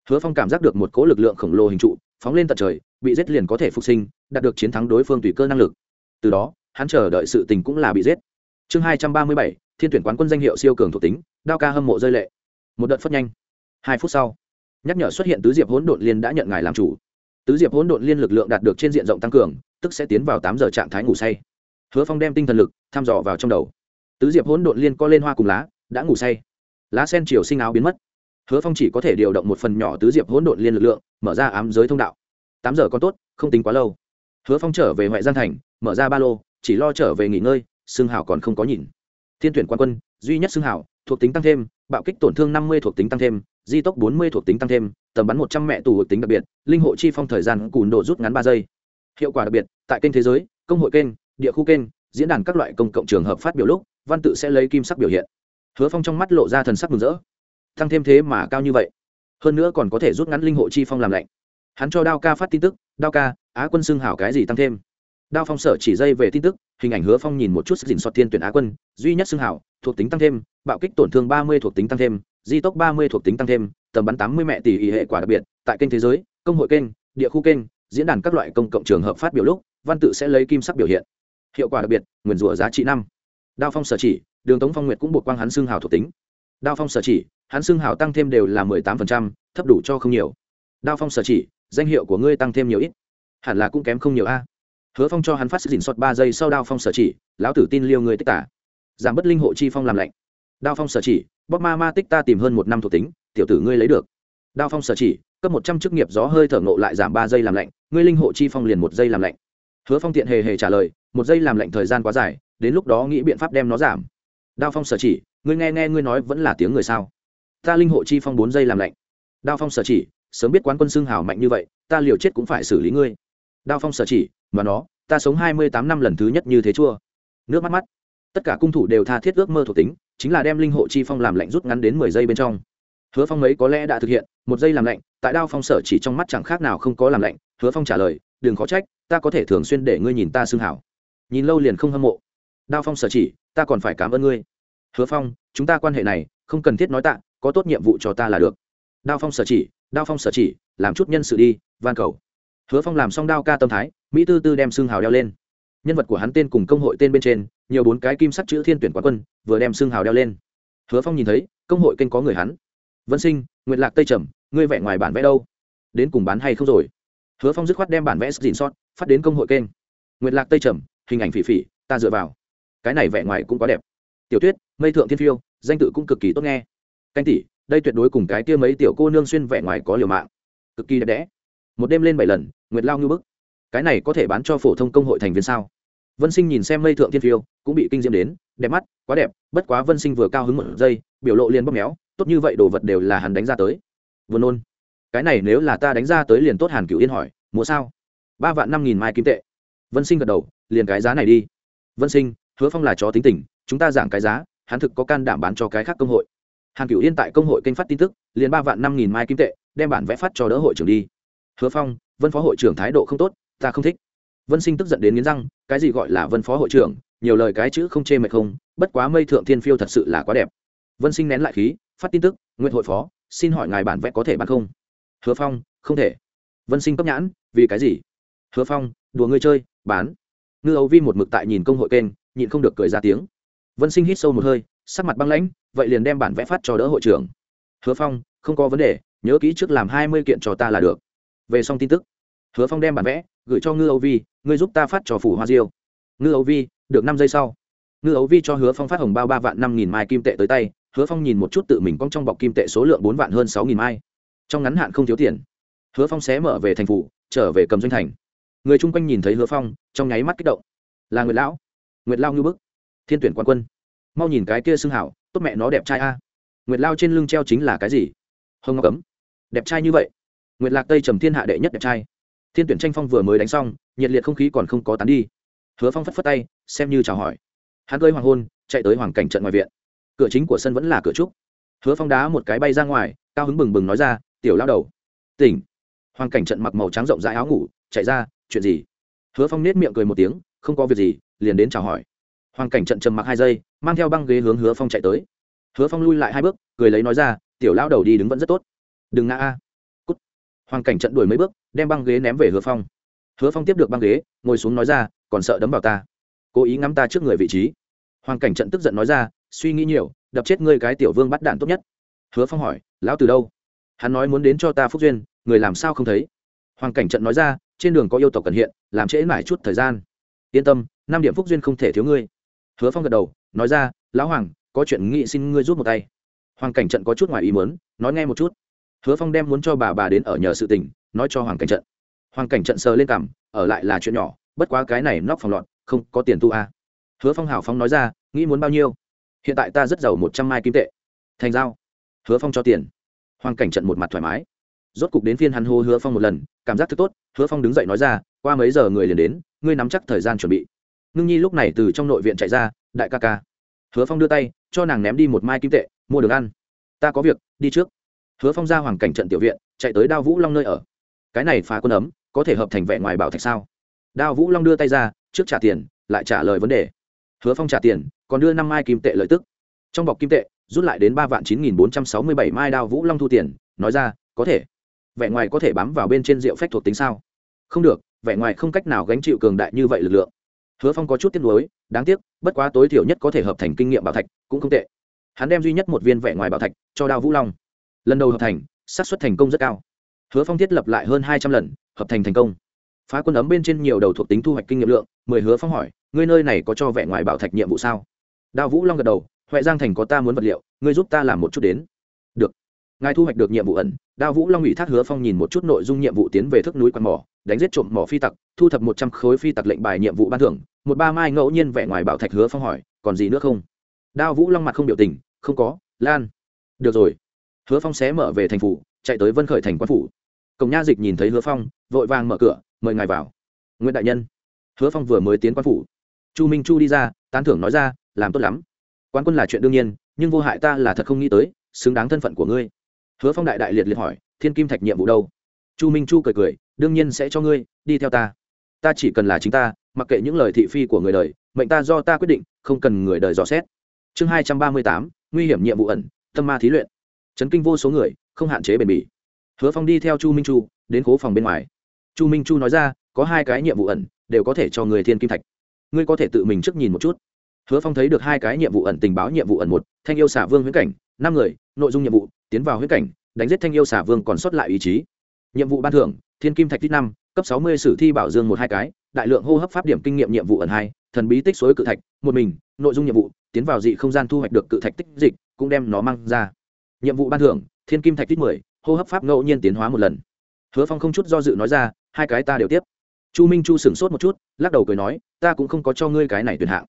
hứa phong cảm giác được một cỗ lực lượng khổng lồ hình trụ phóng lên tận trời, bị giết liền có thể phục sinh, đạt được chiến thắng đối phương tùy cơ năng lực. Từ đó, hắn chờ đợi sự tình cũng là bị giết. Chương hai trăm ba mươi bảy, thiên tuyển quán quân danh hiệu siêu cường thuộc tính, đao ca hâm mộ rơi lệ. Một đợt phất nhanh. Hai phút sau, nhắc nhở xuất hiện tứ diệp hỗn độn liên đã nhận ngài làm chủ. Tứ diệp hỗn độn liên lực lượng đạt được trên diện rộng tăng cường, tức sẽ tiến vào tám giờ trạng thái ngủ say. Hứa phong đem tinh thần lực, thăm dò vào trong đầu tứ diệp hỗn độn liên co lên hoa cùng lá, đã ngủ say. Lá sen chiều sinh áo biến mất. Hứa phong chỉ có thể điều động một phần nhỏ tứ diệp hỗn độn liên lực lượng, mở ra ám giới thông đạo. Tám giờ còn tốt, không tính quá lâu. Hứa phong trở về ngoại gian thành, mở ra ba lô, chỉ lo trở về nghỉ ngơi xương hảo còn không có nhìn. Thiên tuyển quan quân, duy nhất xương hảo thuộc tính tăng thêm, bạo kích tổn thương năm mươi thuộc tính tăng thêm, di tốc bốn mươi thuộc tính tăng thêm, tầm bắn một trăm mẹ tù thuộc tính đặc biệt, linh hộ chi phong thời gian cùn độ rút ngắn ba giây. Hiệu quả đặc biệt, tại kênh thế giới, công hội kênh, địa khu kênh, diễn đàn các loại công cộng trường hợp phát biểu lúc văn tự sẽ lấy kim sắc biểu hiện. Hứa phong trong mắt lộ ra thần sắc mừng rỡ. Tăng thêm thế mà cao như vậy. Hơn nữa còn có thể rút ngắn linh hộ chi phong làm lạnh. Hắn cho đao ca phát tin tức, đao ca, á quân xưng hảo cái gì tăng thêm? Đao phong sở chỉ dây về tin tức, hình ảnh hứa phong nhìn một chút sức dình soạt thiên tuyển á quân, duy nhất xưng hảo, thuộc tính tăng thêm, bạo kích tổn thương ba mươi thuộc tính tăng thêm, di tốc ba mươi thuộc tính tăng thêm, tầm bắn tám mươi mẹ tỷ ý hệ quả đặc biệt, tại kênh thế giới, công hội kênh, địa khu kênh, diễn đàn các loại công cộng trường hợp phát biểu lúc, văn tự sẽ lấy kim sắc biểu hiện. Hiệu quả đặc biệt nguyền rủa giá trị năm đao phong sở chỉ, đường tống phong nguyệt cũng buộc quang hắn xương hào thuộc tính. Đao phong sở chỉ, hắn xương hào tăng thêm đều là mười tám phần trăm, thấp đủ cho không nhiều. Đao phong sở chỉ, danh hiệu của ngươi tăng thêm nhiều ít. Hẳn là cũng kém không nhiều a. Hứa phong cho hắn phát sức dình xót ba giây sau đao phong sở chỉ, lão tử tin liêu người tích tả. Giảm bất linh hộ chi phong làm lạnh. Đao phong sở chỉ bóc ma ma tích ta tìm hơn một năm thuộc tính, tiểu tử ngươi lấy được. Đao phong sở chỉ, cấp một trăm chức nghiệp gió hơi thở ngộ lại giảm ba giây làm lạnh, ngươi linh hộ chi phong liền một giây làm lạnh. Hứa phong tiện hề hề trả lời, một giây làm lạnh thời gian quá dài đến lúc đó nghĩ biện pháp đem nó giảm. Đao phong sở chỉ, ngươi nghe nghe ngươi nói vẫn là tiếng người sao? Ta linh hộ chi phong bốn giây làm lạnh. Đao phong sở chỉ, sớm biết quán quân xương hào mạnh như vậy, ta liều chết cũng phải xử lý ngươi. Đao phong sở chỉ, mà nó, ta sống hai mươi tám năm lần thứ nhất như thế chua. Nước mắt mắt. Tất cả cung thủ đều tha thiết ước mơ thuộc tính, chính là đem linh hộ chi phong làm lạnh rút ngắn đến mười giây bên trong. Hứa phong ấy có lẽ đã thực hiện, một giây làm lạnh, tại đao phong sở chỉ trong mắt chẳng khác nào không có làm lạnh, hứa phong trả lời, đừng khó trách, ta có thể thường xuyên để ngươi nhìn ta xương hảo nhìn lâu liền không hâm mộ đao phong sở chỉ, ta còn phải cảm ơn ngươi. Hứa phong, chúng ta quan hệ này, không cần thiết nói tạ, có tốt nhiệm vụ cho ta là được. Đao phong sở chỉ, đao phong sở chỉ, làm chút nhân sự đi, van cầu. Hứa phong làm xong đao ca tâm thái, mỹ tư tư đem xương hào đeo lên. Nhân vật của hắn tên cùng công hội tên bên trên, nhiều bốn cái kim sắc chữ thiên tuyển quán quân, vừa đem xương hào đeo lên. Hứa phong nhìn thấy, công hội kênh có người hắn. Vân sinh, nguyệt lạc tây trầm, ngươi vẽ ngoài bản vẽ đâu? Đến cùng bán hay không rồi? Hứa phong dứt khoát đem bản vẽ dìn sót phát đến công hội kênh. Nguyệt lạc tây trầm, hình ảnh phỉ phỉ, ta dựa vào cái này vẻ ngoài cũng quá đẹp. Tiểu tuyết, mây thượng thiên phiêu, danh tự cũng cực kỳ tốt nghe. Canh tỷ, đây tuyệt đối cùng cái kia mấy tiểu cô nương xuyên vẻ ngoài có liều mạng. Cực kỳ đẹp đẽ. Một đêm lên bảy lần, nguyệt lao như bức. Cái này có thể bán cho phổ thông công hội thành viên sao? Vân sinh nhìn xem mây thượng thiên phiêu, cũng bị kinh diễm đến, đẹp mắt, quá đẹp, bất quá vân sinh vừa cao hứng một giây, biểu lộ liền bóp méo, tốt như vậy đồ vật đều là hắn đánh ra tới. Vừa nôn. Cái này nếu là ta đánh ra tới liền tốt hàn cửu yên hỏi mua sao? Ba vạn năm nghìn mai kim tệ. Vân sinh gật đầu, liền cái giá này đi. Vân sinh hứa phong là chó tính tình, chúng ta giảm cái giá, hắn thực có can đảm bán cho cái khác công hội. Hàn cựu yên tại công hội kênh phát tin tức, liền ba vạn năm nghìn mai kim tệ, đem bản vẽ phát cho đỡ hội trưởng đi. Hứa phong, vân phó hội trưởng thái độ không tốt, ta không thích. Vân sinh tức giận đến nghiến răng, cái gì gọi là vân phó hội trưởng, nhiều lời cái chữ không chê mệt không, bất quá mây thượng thiên phiêu thật sự là quá đẹp. Vân sinh nén lại khí, phát tin tức nguyện hội phó, xin hỏi ngài bản vẽ có thể bán không? Hứa phong, không thể. Vân sinh cấp nhãn, vì cái gì? Hứa phong, đùa ngươi chơi, bán. Ngư âu vi một mực tại nhìn công hội kênh nhịn không được cười ra tiếng. Vân sinh hít sâu một hơi, sắc mặt băng lãnh, vậy liền đem bản vẽ phát cho đỡ hội trưởng. Hứa phong, không có vấn đề, nhớ kỹ trước làm hai mươi kiện cho ta là được. Về xong tin tức, hứa phong đem bản vẽ gửi cho ngư âu vi, ngươi giúp ta phát cho phủ hoa diêu. Ngư âu vi, được năm giây sau. Ngư âu vi cho hứa phong phát hồng bao ba vạn năm nghìn mai kim tệ tới tay, hứa phong nhìn một chút tự mình cong trong bọc kim tệ số lượng bốn vạn hơn sáu nghìn mai. Trong ngắn hạn không thiếu tiền. Hứa phong xé mở về thành phủ, trở về cầm doanh thành. Người chung quanh nhìn thấy hứa phong, trong nháy mắt kích động. Là người lão nguyệt lao như bức, thiên tuyển quan quân. Mau nhìn cái kia xưng hảo, tốt mẹ nó đẹp trai a. Nguyệt lao trên lưng treo chính là cái gì? Hồng ngọc cấm. Đẹp trai như vậy. Nguyệt lạc tây trầm thiên hạ đệ nhất đẹp trai. Thiên tuyển tranh phong vừa mới đánh xong, nhiệt liệt không khí còn không có tán đi. Hứa phong phất phất tay, xem như chào hỏi. Hắn cơi hoàng hôn, chạy tới hoàng cảnh trận ngoài viện. Cửa chính của sân vẫn là cửa trúc. Hứa phong đá một cái bay ra ngoài, cao hứng bừng bừng nói ra, tiểu lao đầu, tỉnh. Hoàng cảnh trận mặc màu trắng rộng rãi áo ngủ, chạy ra, chuyện gì? Hứa phong nết miệng cười một tiếng, không có việc gì liền đến chào hỏi. Hoàng cảnh trận trầm mặc hai giây, mang theo băng ghế hướng hứa phong chạy tới. Hứa phong lui lại hai bước, cười lấy nói ra, tiểu lao đầu đi đứng vẫn rất tốt. Đừng ngã a. Cút. Hoàng cảnh trận đuổi mấy bước, đem băng ghế ném về hứa phong. Hứa phong tiếp được băng ghế, ngồi xuống nói ra, còn sợ đấm vào ta. Cố ý ngắm ta trước người vị trí. Hoàng cảnh trận tức giận nói ra, suy nghĩ nhiều, đập chết ngươi cái tiểu vương bắt đạn tốt nhất. Hứa phong hỏi, lão từ đâu? Hắn nói muốn đến cho ta phúc duyên, người làm sao không thấy? Hoàng cảnh trận nói ra, trên đường có yêu tộc cần hiện, làm trễ mãi chút thời gian yên tâm, năm điểm phúc duyên không thể thiếu ngươi. Hứa phong gật đầu, nói ra, lão hoàng, có chuyện nghị xin ngươi rút một tay. Hoàng cảnh trận có chút ngoài ý muốn, nói nghe một chút. Hứa phong đem muốn cho bà bà đến ở nhờ sự tình, nói cho hoàng cảnh trận. Hoàng cảnh trận sờ lên cằm, ở lại là chuyện nhỏ, bất quá cái này nóc phòng lọt, không có tiền tu a. À. hứa phong hào phong nói ra, nghĩ muốn bao nhiêu? Hiện tại ta rất giàu một trăm mai kim tệ. Thành giao. Hứa phong cho tiền. Hoàng cảnh trận một mặt thoải mái rốt cục đến phiên hắn hô hứa phong một lần, cảm giác thức tốt, hứa phong đứng dậy nói ra, qua mấy giờ người liền đến, ngươi nắm chắc thời gian chuẩn bị. Ngưng nhi lúc này từ trong nội viện chạy ra, đại ca ca. Hứa phong đưa tay, cho nàng ném đi một mai kim tệ, mua được ăn. Ta có việc, đi trước. Hứa phong ra hoàng cảnh trận tiểu viện, chạy tới đao vũ long nơi ở. Cái này phá quân ấm, có thể hợp thành vẹn ngoài bảo thạch sao? Đao vũ long đưa tay ra, trước trả tiền, lại trả lời vấn đề. Hứa phong trả tiền, còn đưa năm mai kim tệ lợi tức. Trong bọc kim tệ, rút lại đến ba vạn chín nghìn bốn trăm sáu mươi bảy mai đao vũ long thu tiền, nói ra, có thể vẻ ngoài có thể bám vào bên trên rượu phách thuộc tính sao? Không được, vẻ ngoài không cách nào gánh chịu cường đại như vậy lực lượng. Hứa phong có chút tiếc nuối, đáng tiếc, bất quá tối thiểu nhất có thể hợp thành kinh nghiệm bảo thạch, cũng không tệ. Hắn đem duy nhất một viên vẻ ngoài bảo thạch cho đao vũ long. Lần đầu hợp thành, xác suất thành công rất cao. Hứa phong thiết lập lại hơn hai trăm lần, hợp thành thành công. Phá quân ấm bên trên nhiều đầu thuộc tính thu hoạch kinh nghiệm lượng mười hứa phong hỏi, ngươi nơi này có cho vẻ ngoài bảo thạch nhiệm vụ sao? Đao vũ long gật đầu, huệ giang thành có ta muốn vật liệu, ngươi giúp ta làm một chút đến. Được ngài thu hoạch được nhiệm vụ ẩn, đao vũ long ủy thác hứa phong nhìn một chút nội dung nhiệm vụ tiến về thức núi quạt mỏ, đánh giết trộm mỏ phi tặc, thu thập một trăm khối phi tặc lệnh bài nhiệm vụ ban thưởng. Một ba mai ngẫu nhiên vẻ ngoài bảo thạch hứa phong hỏi, còn gì nữa không? Đao vũ long mặt không biểu tình, không có, lan. Được rồi. Hứa phong xé mở về thành phủ, chạy tới vân khởi thành quan phủ. Cổng nha dịch nhìn thấy hứa phong, vội vàng mở cửa, mời ngài vào. Nguyễn đại nhân. Hứa phong vừa mới tiến quan phủ. Chu minh chu đi ra, tán thưởng nói ra, làm tốt lắm. Quan quân là chuyện đương nhiên, nhưng vô hại ta là thật không nghĩ tới, xứng đáng thân phận của ngươi hứa phong đại đại liệt liệt hỏi, thiên kim thạch nhiệm vụ đâu? Chu minh chu cười cười, đương nhiên sẽ cho ngươi, đi theo ta. Ta chỉ cần là chính ta, mặc kệ những lời thị phi của người đời, mệnh ta do ta quyết định, không cần người đời dò xét. Chương hai trăm ba mươi tám, nguy hiểm nhiệm vụ ẩn, tâm ma thí luyện. Chấn kinh vô số người, không hạn chế bền bỉ. Hứa phong đi theo chu minh chu, đến khố phòng bên ngoài. Chu minh chu nói ra, có hai cái nhiệm vụ ẩn, đều có thể cho người thiên kim thạch. Ngươi có thể tự mình trước nhìn một chút. Hứa phong thấy được hai cái nhiệm vụ ẩn tình báo nhiệm vụ ẩn một, thanh yêu xả vương huyễn cảnh, năm người, nội dung nhiệm vụ tiến vào huyết cảnh, đánh giết thanh yêu xả vương còn sót lại ý chí. Nhiệm vụ ban thưởng, thiên kim thạch tích năm, cấp sáu mươi sử thi bảo dương một hai cái, đại lượng hô hấp pháp điểm kinh nghiệm nhiệm vụ ẩn hai, thần bí tích suối cự thạch, một mình, nội dung nhiệm vụ, tiến vào dị không gian thu hoạch được cự thạch tích dịch, cũng đem nó mang ra. Nhiệm vụ ban thưởng, thiên kim thạch tích mười, hô hấp pháp ngẫu nhiên tiến hóa một lần. Hứa phong không chút do dự nói ra, hai cái ta đều tiếp. Chu minh chu sửng sốt một chút, lắc đầu cười nói, ta cũng không có cho ngươi cái này tuyển hạng.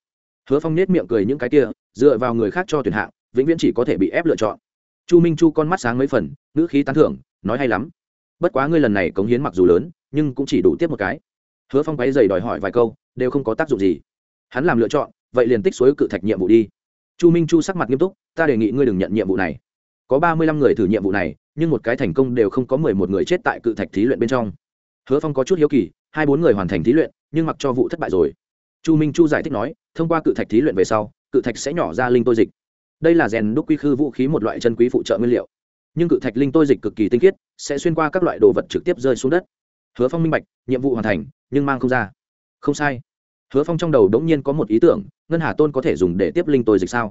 Hứa phong nết miệng cười những cái kia, dựa vào người khác cho tuyển hạng, vĩnh viễn chỉ có thể bị ép lựa chọn chu minh chu con mắt sáng mấy phần, ngữ khí tán thưởng, nói hay lắm. Bất quá ngươi lần này cống hiến mặc dù lớn, nhưng cũng chỉ đủ tiếp một cái. Hứa phong quáy dày đòi hỏi vài câu, đều không có tác dụng gì. Hắn làm lựa chọn, vậy liền tích suối cự thạch nhiệm vụ đi. Chu minh chu sắc mặt nghiêm túc, ta đề nghị ngươi đừng nhận nhiệm vụ này. Có ba mươi lăm người thử nhiệm vụ này, nhưng một cái thành công đều không có mười một người chết tại cự thạch thí luyện bên trong. Hứa phong có chút hiếu kỳ, hai bốn người hoàn thành thí luyện, nhưng mặc cho vụ thất bại rồi. Chu minh chu giải thích nói, thông qua cự thạch thí luyện về sau, cự thạch sẽ nhỏ ra linh tôi dịch đây là rèn đúc quy khư vũ khí một loại chân quý phụ trợ nguyên liệu. Nhưng cự thạch linh tôi dịch cực kỳ tinh khiết, sẽ xuyên qua các loại đồ vật trực tiếp rơi xuống đất. Hứa phong minh bạch, nhiệm vụ hoàn thành, nhưng mang không ra. Không sai. Hứa phong trong đầu đ ố n g nhiên có một ý tưởng, ngân hà tôn có thể dùng để tiếp linh tôi dịch sao?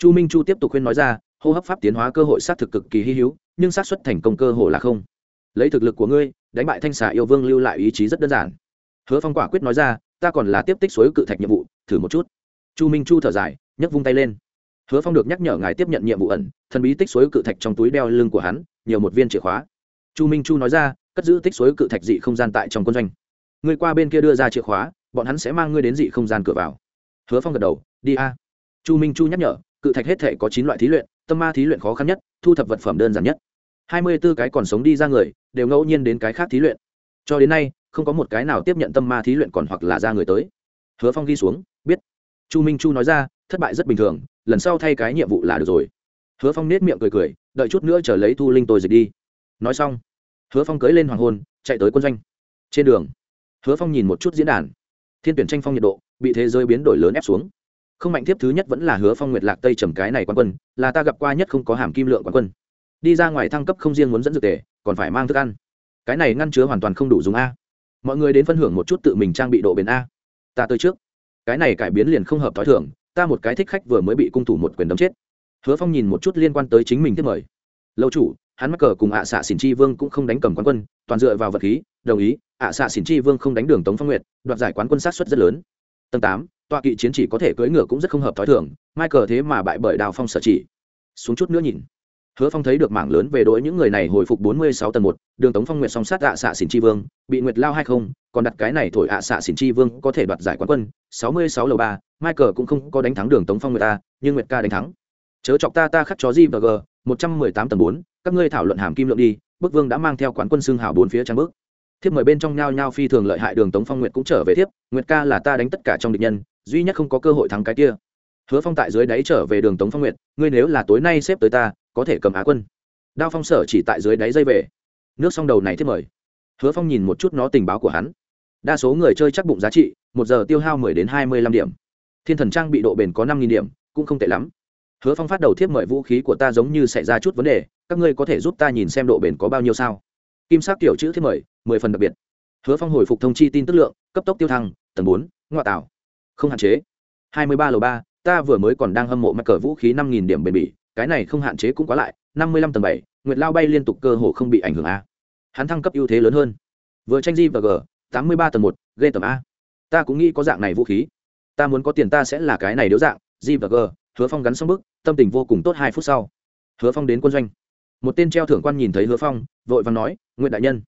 Chu minh chu tiếp tục khuyên nói ra, hô hấp pháp tiến hóa cơ hội xác thực cực kỳ hy hữu, nhưng xác suất thành công cơ hội là không. Lấy thực lực của ngươi, đánh bại thanh xà yêu vương lưu lại ý chí rất đơn giản. Hứa phong quả quyết nói ra, ta còn là tiếp tích suối cự thạch nhiệm vụ, thử một chút. Chu minh chu thở dài, nhấc vung tay lên hứa phong được nhắc nhở ngài tiếp nhận nhiệm vụ ẩn, thần bí tích suối cự thạch trong túi đeo lưng của hắn, nhiều một viên chìa khóa. Chu minh chu nói ra, cất giữ tích suối cự thạch dị không gian tại trong quân doanh. Ngươi qua bên kia đưa ra chìa khóa, bọn hắn sẽ mang ngươi đến dị không gian cửa vào. Hứa phong gật đầu, đi a. Chu minh chu nhắc nhở, cự thạch hết thể có chín loại thí luyện, tâm ma thí luyện khó khăn nhất, thu thập vật phẩm đơn giản nhất. Hai mươi b ố cái còn sống đi ra người, đều ngẫu nhiên đến cái khác thí luyện. Cho đến nay, không có một cái nào tiếp nhận tâm ma thí luyện còn hoặc là ra người tới. Hứa phong ghi xuống, biết. Chu minh chu nói ra, thất bại rất bình thường lần sau thay cái nhiệm vụ là được rồi. Hứa phong nết miệng cười cười, đợi chút nữa chờ lấy thu linh tôi dịch đi. Nói xong, hứa phong cưới lên hoàng hôn, chạy tới quân doanh. Trên đường, hứa phong nhìn một chút diễn đàn. Thiên tuyển tranh phong nhiệt độ, bị thế giới biến đổi lớn ép xuống. Không mạnh tiếp thứ nhất vẫn là hứa phong nguyệt lạc tây trầm cái này quán quân, là ta gặp qua nhất không có hàm kim lượng quán quân. Đi ra ngoài thăng cấp không riêng muốn dẫn dược tề, còn phải mang thức ăn. Cái này ngăn chứa hoàn toàn không đủ dùng a. Mọi người đến phân hưởng một chút tự mình trang bị độ bền a. Ta tới trước. Cái này cải biến liền không hợp t h ó i thưởng ta một cái thích khách vừa mới bị cung thủ một quyền đấm chết. Hứa phong nhìn một chút liên quan tới chính mình thiết mời. Lâu chủ, hắn mắc cờ cùng ạ xạ xỉn chi vương cũng không đánh cầm quán quân, toàn dựa vào vật khí, đồng ý, ạ xạ xỉn chi vương không đánh đường tống phong nguyệt, đoạt giải quán quân sát xuất rất lớn. Tầng tám, tọa kỵ chiến chỉ có thể cưỡi ngựa cũng rất không hợp t h ó i thường cờ thế mà bại bởi đào phong sở chỉ. Xuống chút nữa nhìn. Hứa phong thấy được mảng lớn về đội những người này hồi phục bốn mươi sáu tầng một, đường tống phong nguyệt song sát ạ xạ xỉn chi vương, bị nguyệt lao hay không, còn đặt cái này thổi ạ xạ xỉn chi vương có thể đoạt giải quán quân, sáu mươi sáu lầu ba michael cũng không có đánh thắng đường tống phong nguyệt ta nhưng nguyệt ca đánh thắng. Chớ chọc ta ta khắc chó di và g, một trăm mười tám tầng bốn, các ngươi thảo luận hàm kim lượng đi bức vương đã mang theo quán quân xương hào bốn phía trang bước. Thiếp mời bên trong nhao nhao phi thường lợi hại đường tống phong nguyệt cũng trở về thiếp, nguyệt ca là ta đánh tất cả trong địch nhân, duy nhất không có cơ hội thắng cái kia. Hứa phong tại dưới đáy trở về đường tống phong nguyệt, ngươi nếu là tối nay xếp tới ta, có thể cầm á quân. Đao phong sở chỉ tại dưới đáy dây về. Nước song đầu này thiếp mời. Hứa phong nhìn một chút nó tình báo của hắn. Đa số người chơi chắc bụng giá trị, một giờ tiêu hao mười đến hai mươi lăm điểm thiên thần trang bị độ bền có năm nghìn điểm, cũng không tệ lắm. Hứa phong phát đầu thiếp mời vũ khí của ta giống như xảy ra chút vấn đề, các ngươi có thể giúp ta nhìn xem độ bền có bao nhiêu sao? Kim sắc kiểu chữ thiếp mời, mười phần đặc biệt. Hứa phong hồi phục thông chi tin tức lượng, cấp tốc tiêu thăng, tầng bốn, ngoại tảo. Không hạn chế. Hai mươi ba lầu ba, ta vừa mới còn đang hâm mộ mặt cờ vũ khí năm nghìn điểm bền bỉ, cái này không hạn chế cũng quá lại, năm mươi lăm tầng bảy, nguyệt lao bay liên tục cơ hồ không bị ảnh hưởng a. Hắn thăng cấp ưu thế lớn hơn. Vừa tranh di và g, tám mươi ba tầng một, ghê tầm a. Ta cũng nghĩ có dạng này vũ khí ta muốn có tiền ta sẽ là cái này điếu dạng, g và g, hứa phong gắn xong bức tâm tình vô cùng tốt hai phút sau. Hứa phong đến quân doanh. Một tên treo thưởng quan nhìn thấy hứa phong, vội vàng nói, nguyện đại nhân,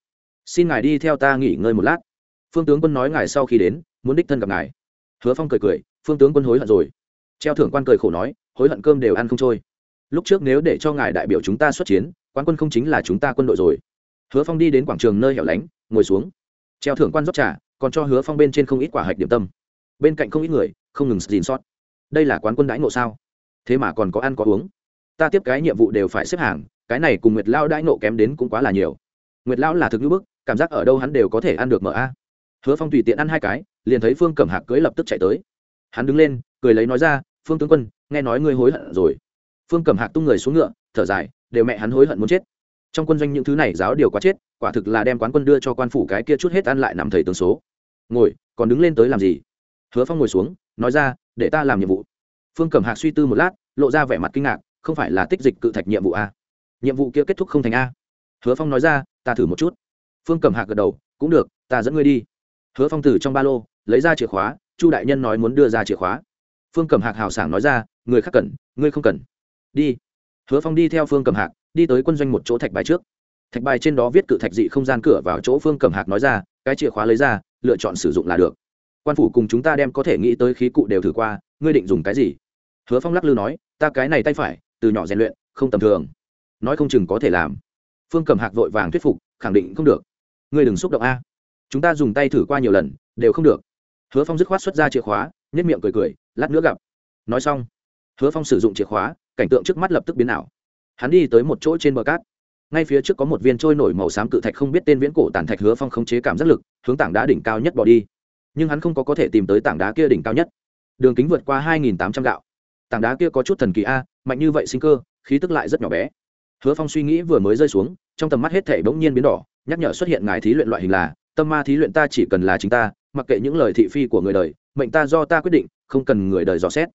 xin ngài đi theo ta nghỉ ngơi một lát. Phương tướng quân nói ngài sau khi đến, muốn đích thân gặp ngài. Hứa phong cười cười, phương tướng quân hối hận rồi. Treo thưởng quan cười khổ nói, hối hận cơm đều ăn không trôi. Lúc trước nếu để cho ngài đại biểu chúng ta xuất chiến quan quân không chính là chúng ta quân đội rồi. Hứa phong đi đến quảng trường nơi hẻo lánh, ngồi xuống. Treo thưởng quan rót trà, còn cho hứa phong bên trên không ít quả hạch điểm tâm bên cạnh không ít người, không ngừng xin sót. Đây là quán quân đãi ngộ sao? Thế mà còn có ăn có uống. Ta tiếp cái nhiệm vụ đều phải xếp hàng, cái này cùng nguyệt lao đãi nộ kém đến cũng quá là nhiều. Nguyệt lão là thực như bức, cảm giác ở đâu hắn đều có thể ăn được mở a. Hứa phong tùy tiện ăn hai cái, liền thấy phương cẩm hạc cưới lập tức chạy tới. Hắn đứng lên, cười lấy nói ra, phương tướng quân, nghe nói ngươi hối hận rồi. Phương cẩm hạc tung người xuống ngựa, thở dài, đều mẹ hắn hối hận muốn chết. Trong quân doanh những thứ này giáo điều quá chết, quả thực là đem quán quân đưa cho quan phủ cái kia chút hết ăn lại nằm thầy tướng số. Ngồi, còn đứng lên tới làm gì? Hứa phong ngồi xuống, nói ra, để ta làm nhiệm vụ. Phương cẩm hạc suy tư một lát, lộ ra vẻ mặt kinh ngạc, không phải là tích dịch cự thạch nhiệm vụ a nhiệm vụ kia kết thúc không thành a. Hứa phong nói ra, ta thử một chút. Phương cẩm hạc gật đầu, cũng được, ta dẫn ngươi đi. Hứa phong từ trong ba lô, lấy ra chìa khóa, chu đại nhân nói muốn đưa ra chìa khóa. Phương Cẩm hạc hào sảng nói ra, người khác cần, ngươi không cần. Đi. Hứa phong đi theo phương Cẩm hạc, đi tới quân doanh một chỗ thạch bài trước. Thạch bài trên đó viết cự thạch dị không gian cửa vào chỗ phương Cẩm hạc nói ra, cái chìa khóa lấy ra, lựa chọn sử dụng là được quan phủ cùng chúng ta đem có thể nghĩ tới khí cụ đều thử qua, ngươi định dùng cái gì? Hứa phong lắc lư nói, ta cái này tay phải, từ nhỏ rèn luyện, không tầm thường. Nói không chừng có thể làm. Phương cầm hạc vội vàng thuyết phục, khẳng định không được. Ngươi đừng xúc động a. Chúng ta dùng tay thử qua nhiều lần, đều không được. Hứa phong dứt khoát xuất ra chìa khóa nhất miệng cười cười, lát nữa gặp. Nói xong, hứa phong sử dụng chìa khóa, cảnh tượng trước mắt lập tức biến ảo. Hắn đi tới một chỗ trên bờ cát. Ngay phía trước có một viên trôi nổi màu xám cự thạch không biết tên viễn cổ tàn thạch hứa phong khống chế cảm giác lực, hướng tảng đá đỉnh cao nhất bỏ đi nhưng hắn không có có thể tìm tới tảng đá kia đỉnh cao nhất. Đường kính vượt qua hai nghìn tám trăm gạo. Tảng đá kia có chút thần kỳ a, mạnh như vậy sinh cơ, khí tức lại rất nhỏ bé. Hứa phong suy nghĩ vừa mới rơi xuống, trong tầm mắt hết thể bỗng nhiên biến đỏ, nhắc nhở xuất hiện ngài thí luyện loại hình là, tâm ma thí luyện ta chỉ cần là chính ta, mặc kệ những lời thị phi của người đời, mệnh ta do ta quyết định, không cần người đời dò xét.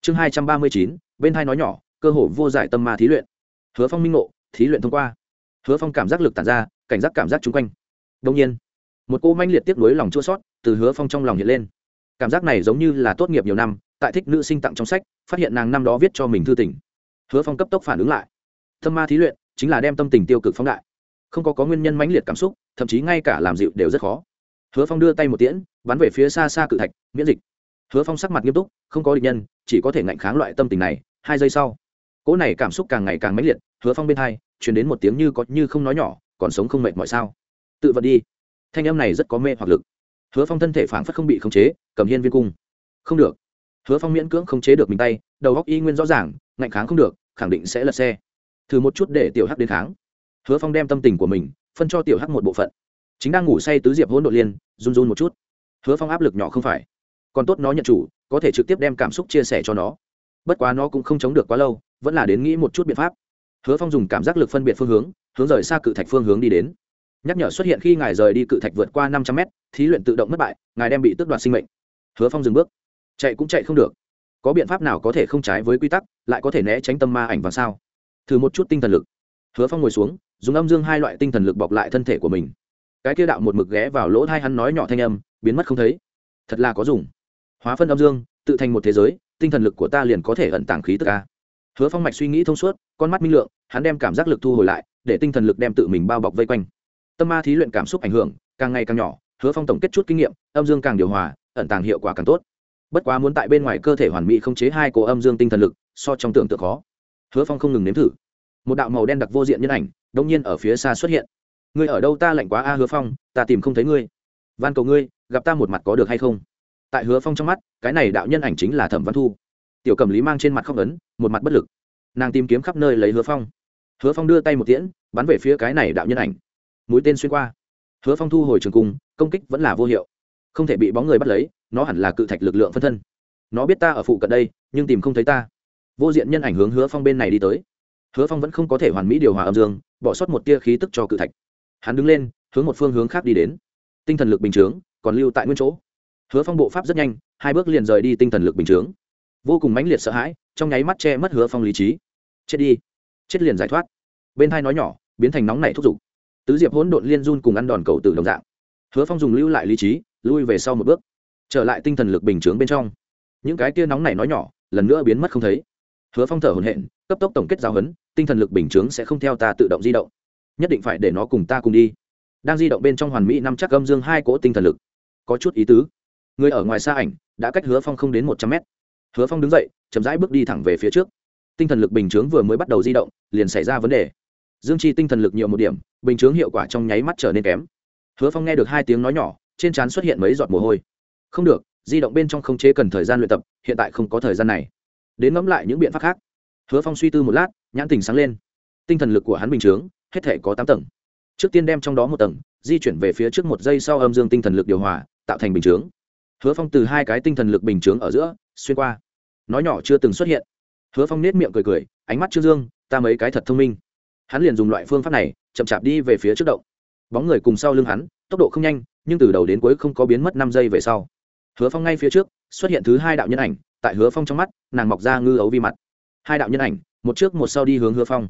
Chương hai trăm ba mươi chín, bên hai nói nhỏ, cơ hồ vô giải tâm ma thí luyện. Hứa phong minh ngộ, thí luyện thông qua. Hứa phong cảm giác lực tàn ra, cảnh giác cảm giác chung quanh. Đông nhiên, một cô manh liệt tiếp nối lòng chua sót từ hứa phong trong lòng hiện lên. Cảm giác này giống như là tốt nghiệp nhiều năm, tại thích nữ sinh tặng trong sách, phát hiện nàng năm đó viết cho mình thư tình. Hứa phong cấp tốc phản ứng lại. Tâm ma thí luyện, chính là đem tâm tình tiêu cực phóng đại. Không có có nguyên nhân mãnh liệt cảm xúc, thậm chí ngay cả làm dịu đều rất khó. Hứa phong đưa tay một tiễn, bắn về phía xa xa cự thạch, miễn dịch. Hứa phong sắc mặt nghiêm túc, không có địch nhân, chỉ có thể ngạnh kháng loại tâm tình này, hai giây sau. Cỗ này cảm xúc càng ngày càng mãnh liệt, hứa phong bên hai chuyển đến một tiếng như có như không nói nhỏ, còn sống không mệt mọi sao? Tự vật đi. Thanh âm này rất có mê hoặc lực hứa phong thân thể phảng phất không bị khống chế, cầm hiên viên cung. Không được. Hứa phong miễn cưỡng khống chế được mình tay, đầu góc y nguyên rõ ràng, ngạnh kháng không được, khẳng định sẽ lật xe. Thử một chút để tiểu hắc đến kháng. Hứa phong đem tâm tình của mình phân cho tiểu hắc một bộ phận. Chính đang ngủ say tứ diệp hỗn độn liên, run run một chút. Hứa phong áp lực nhỏ không phải. Còn tốt nó nhận chủ, có thể trực tiếp đem cảm xúc chia sẻ cho nó. Bất quá nó cũng không chống được quá lâu, vẫn là đến nghĩ một chút biện pháp. Hứa phong dùng cảm giác lực phân biệt phương hướng hướng rời xa cự thạch phương hướng đi đến nhắc nhở xuất hiện khi ngài rời đi cự thạch vượt qua năm trăm mét, thí luyện tự động mất bại, ngài đem bị tước đoạt sinh mệnh. Hứa phong dừng bước. Chạy cũng chạy không được. Có biện pháp nào có thể không trái với quy tắc, lại có thể né tránh tâm ma ảnh vào sao? Thử một chút tinh thần lực. Hứa phong ngồi xuống, dùng âm dương hai loại tinh thần lực bọc lại thân thể của mình. Cái kia đạo một mực ghé vào lỗ thai hắn nói nhỏ thanh âm, biến mất không thấy. Thật là có dùng. Hóa phân âm dương, tự thành một thế giới, tinh thần lực của ta liền có thể ẩn tàng khí tức ca hứa phong mạch suy nghĩ thông suốt, con mắt minh lượng, hắn đem cảm giác lực thu hồi lại, để tinh thần lực đem tự mình bao bọc vây quanh tâm ma thí luyện cảm xúc ảnh hưởng, càng ngày càng nhỏ, hứa phong tổng kết chút kinh nghiệm, âm dương càng điều hòa, ẩn tàng hiệu quả càng tốt. Bất quá muốn tại bên ngoài cơ thể hoàn mỹ không chế hai cổ âm dương tinh thần lực, so trong tưởng tượng khó. Hứa phong không ngừng nếm thử. Một đạo màu đen đặc vô diện nhân ảnh đông nhiên ở phía xa xuất hiện. Ngươi ở đâu ta lạnh quá a, hứa phong, ta tìm không thấy ngươi. Van cầu ngươi, gặp ta một mặt có được hay không? Tại hứa phong trong mắt, cái này đạo nhân ảnh chính là thẩm văn thu. Tiểu cầm lý mang trên mặt khóc ấn, một mặt bất lực. Nàng tìm kiếm khắp nơi lấy hứa phong. Hứa phong đưa tay một tiễn, bắn về phía cái này đạo nhân ảnh mũi tên xuyên qua. Hứa phong thu hồi trường cung, công kích vẫn là vô hiệu. Không thể bị bóng người bắt lấy, nó hẳn là cự thạch lực lượng phân thân. Nó biết ta ở phụ cận đây, nhưng tìm không thấy ta. Vô diện nhân ảnh hướng hứa phong bên này đi tới. Hứa phong vẫn không có thể hoàn mỹ điều hòa âm dương, bỏ sót một tia khí tức cho cự thạch. Hắn đứng lên, hướng một phương hướng khác đi đến. Tinh thần lực bình chướng, còn lưu tại nguyên chỗ. Hứa phong bộ pháp rất nhanh, hai bước liền rời đi tinh thần lực bình chướng. Vô cùng mãnh liệt sợ hãi, trong nháy mắt che mất hứa phong lý trí. Chết đi. Chết liền giải thoát. Bên thai nói nhỏ, biến thành nóng nảy thúc giục tứ diệp hỗn độn liên run cùng ăn đòn cầu tử đồng dạng. Hứa phong dùng lưu lại lý trí, lui về sau một bước, trở lại tinh thần lực bình chướng bên trong. Những cái tia nóng này nói nhỏ, lần nữa biến mất không thấy. Hứa phong thở hồn hện cấp tốc tổng kết giáo huấn, tinh thần lực bình chướng sẽ không theo ta tự động di động. Nhất định phải để nó cùng ta cùng đi. Đang di động bên trong hoàn mỹ năm chắc âm dương hai cỗ tinh thần lực. Có chút ý tứ. Người ở ngoài xa ảnh, đã cách hứa phong không đến một trăm mét. Hứa phong đứng dậy, chậm rãi bước đi thẳng về phía trước. Tinh thần lực bình chướng vừa mới bắt đầu di động, liền xảy ra vấn đề. Dương chi tinh thần lực nhiều một điểm bình chướng hiệu quả trong nháy mắt trở nên kém. Hứa phong nghe được hai tiếng nói nhỏ, trên trán xuất hiện mấy giọt mồ hôi. Không được, di động bên trong không chế cần thời gian luyện tập, hiện tại không có thời gian này. Đến ngẫm lại những biện pháp khác. Hứa phong suy tư một lát, nhãn tình sáng lên. Tinh thần lực của hắn bình chướng, hết thể có tám tầng. Trước tiên đem trong đó một tầng, di chuyển về phía trước một giây sau âm dương tinh thần lực điều hòa, tạo thành bình chướng. Hứa phong từ hai cái tinh thần lực bình chướng ở giữa, xuyên qua. Nói nhỏ chưa từng xuất hiện. Hứa phong nết miệng cười cười, ánh mắt trương dương, ta mấy cái thật thông minh. Hắn liền dùng loại phương pháp này chậm chạp đi về phía trước động. Bóng người cùng sau lưng hắn, tốc độ không nhanh, nhưng từ đầu đến cuối không có biến mất năm giây về sau. Hứa phong ngay phía trước, xuất hiện thứ hai đạo nhân ảnh, tại hứa phong trong mắt, nàng mọc ra ngư ấu vi mặt. Hai đạo nhân ảnh, một trước một sau đi hướng hứa phong.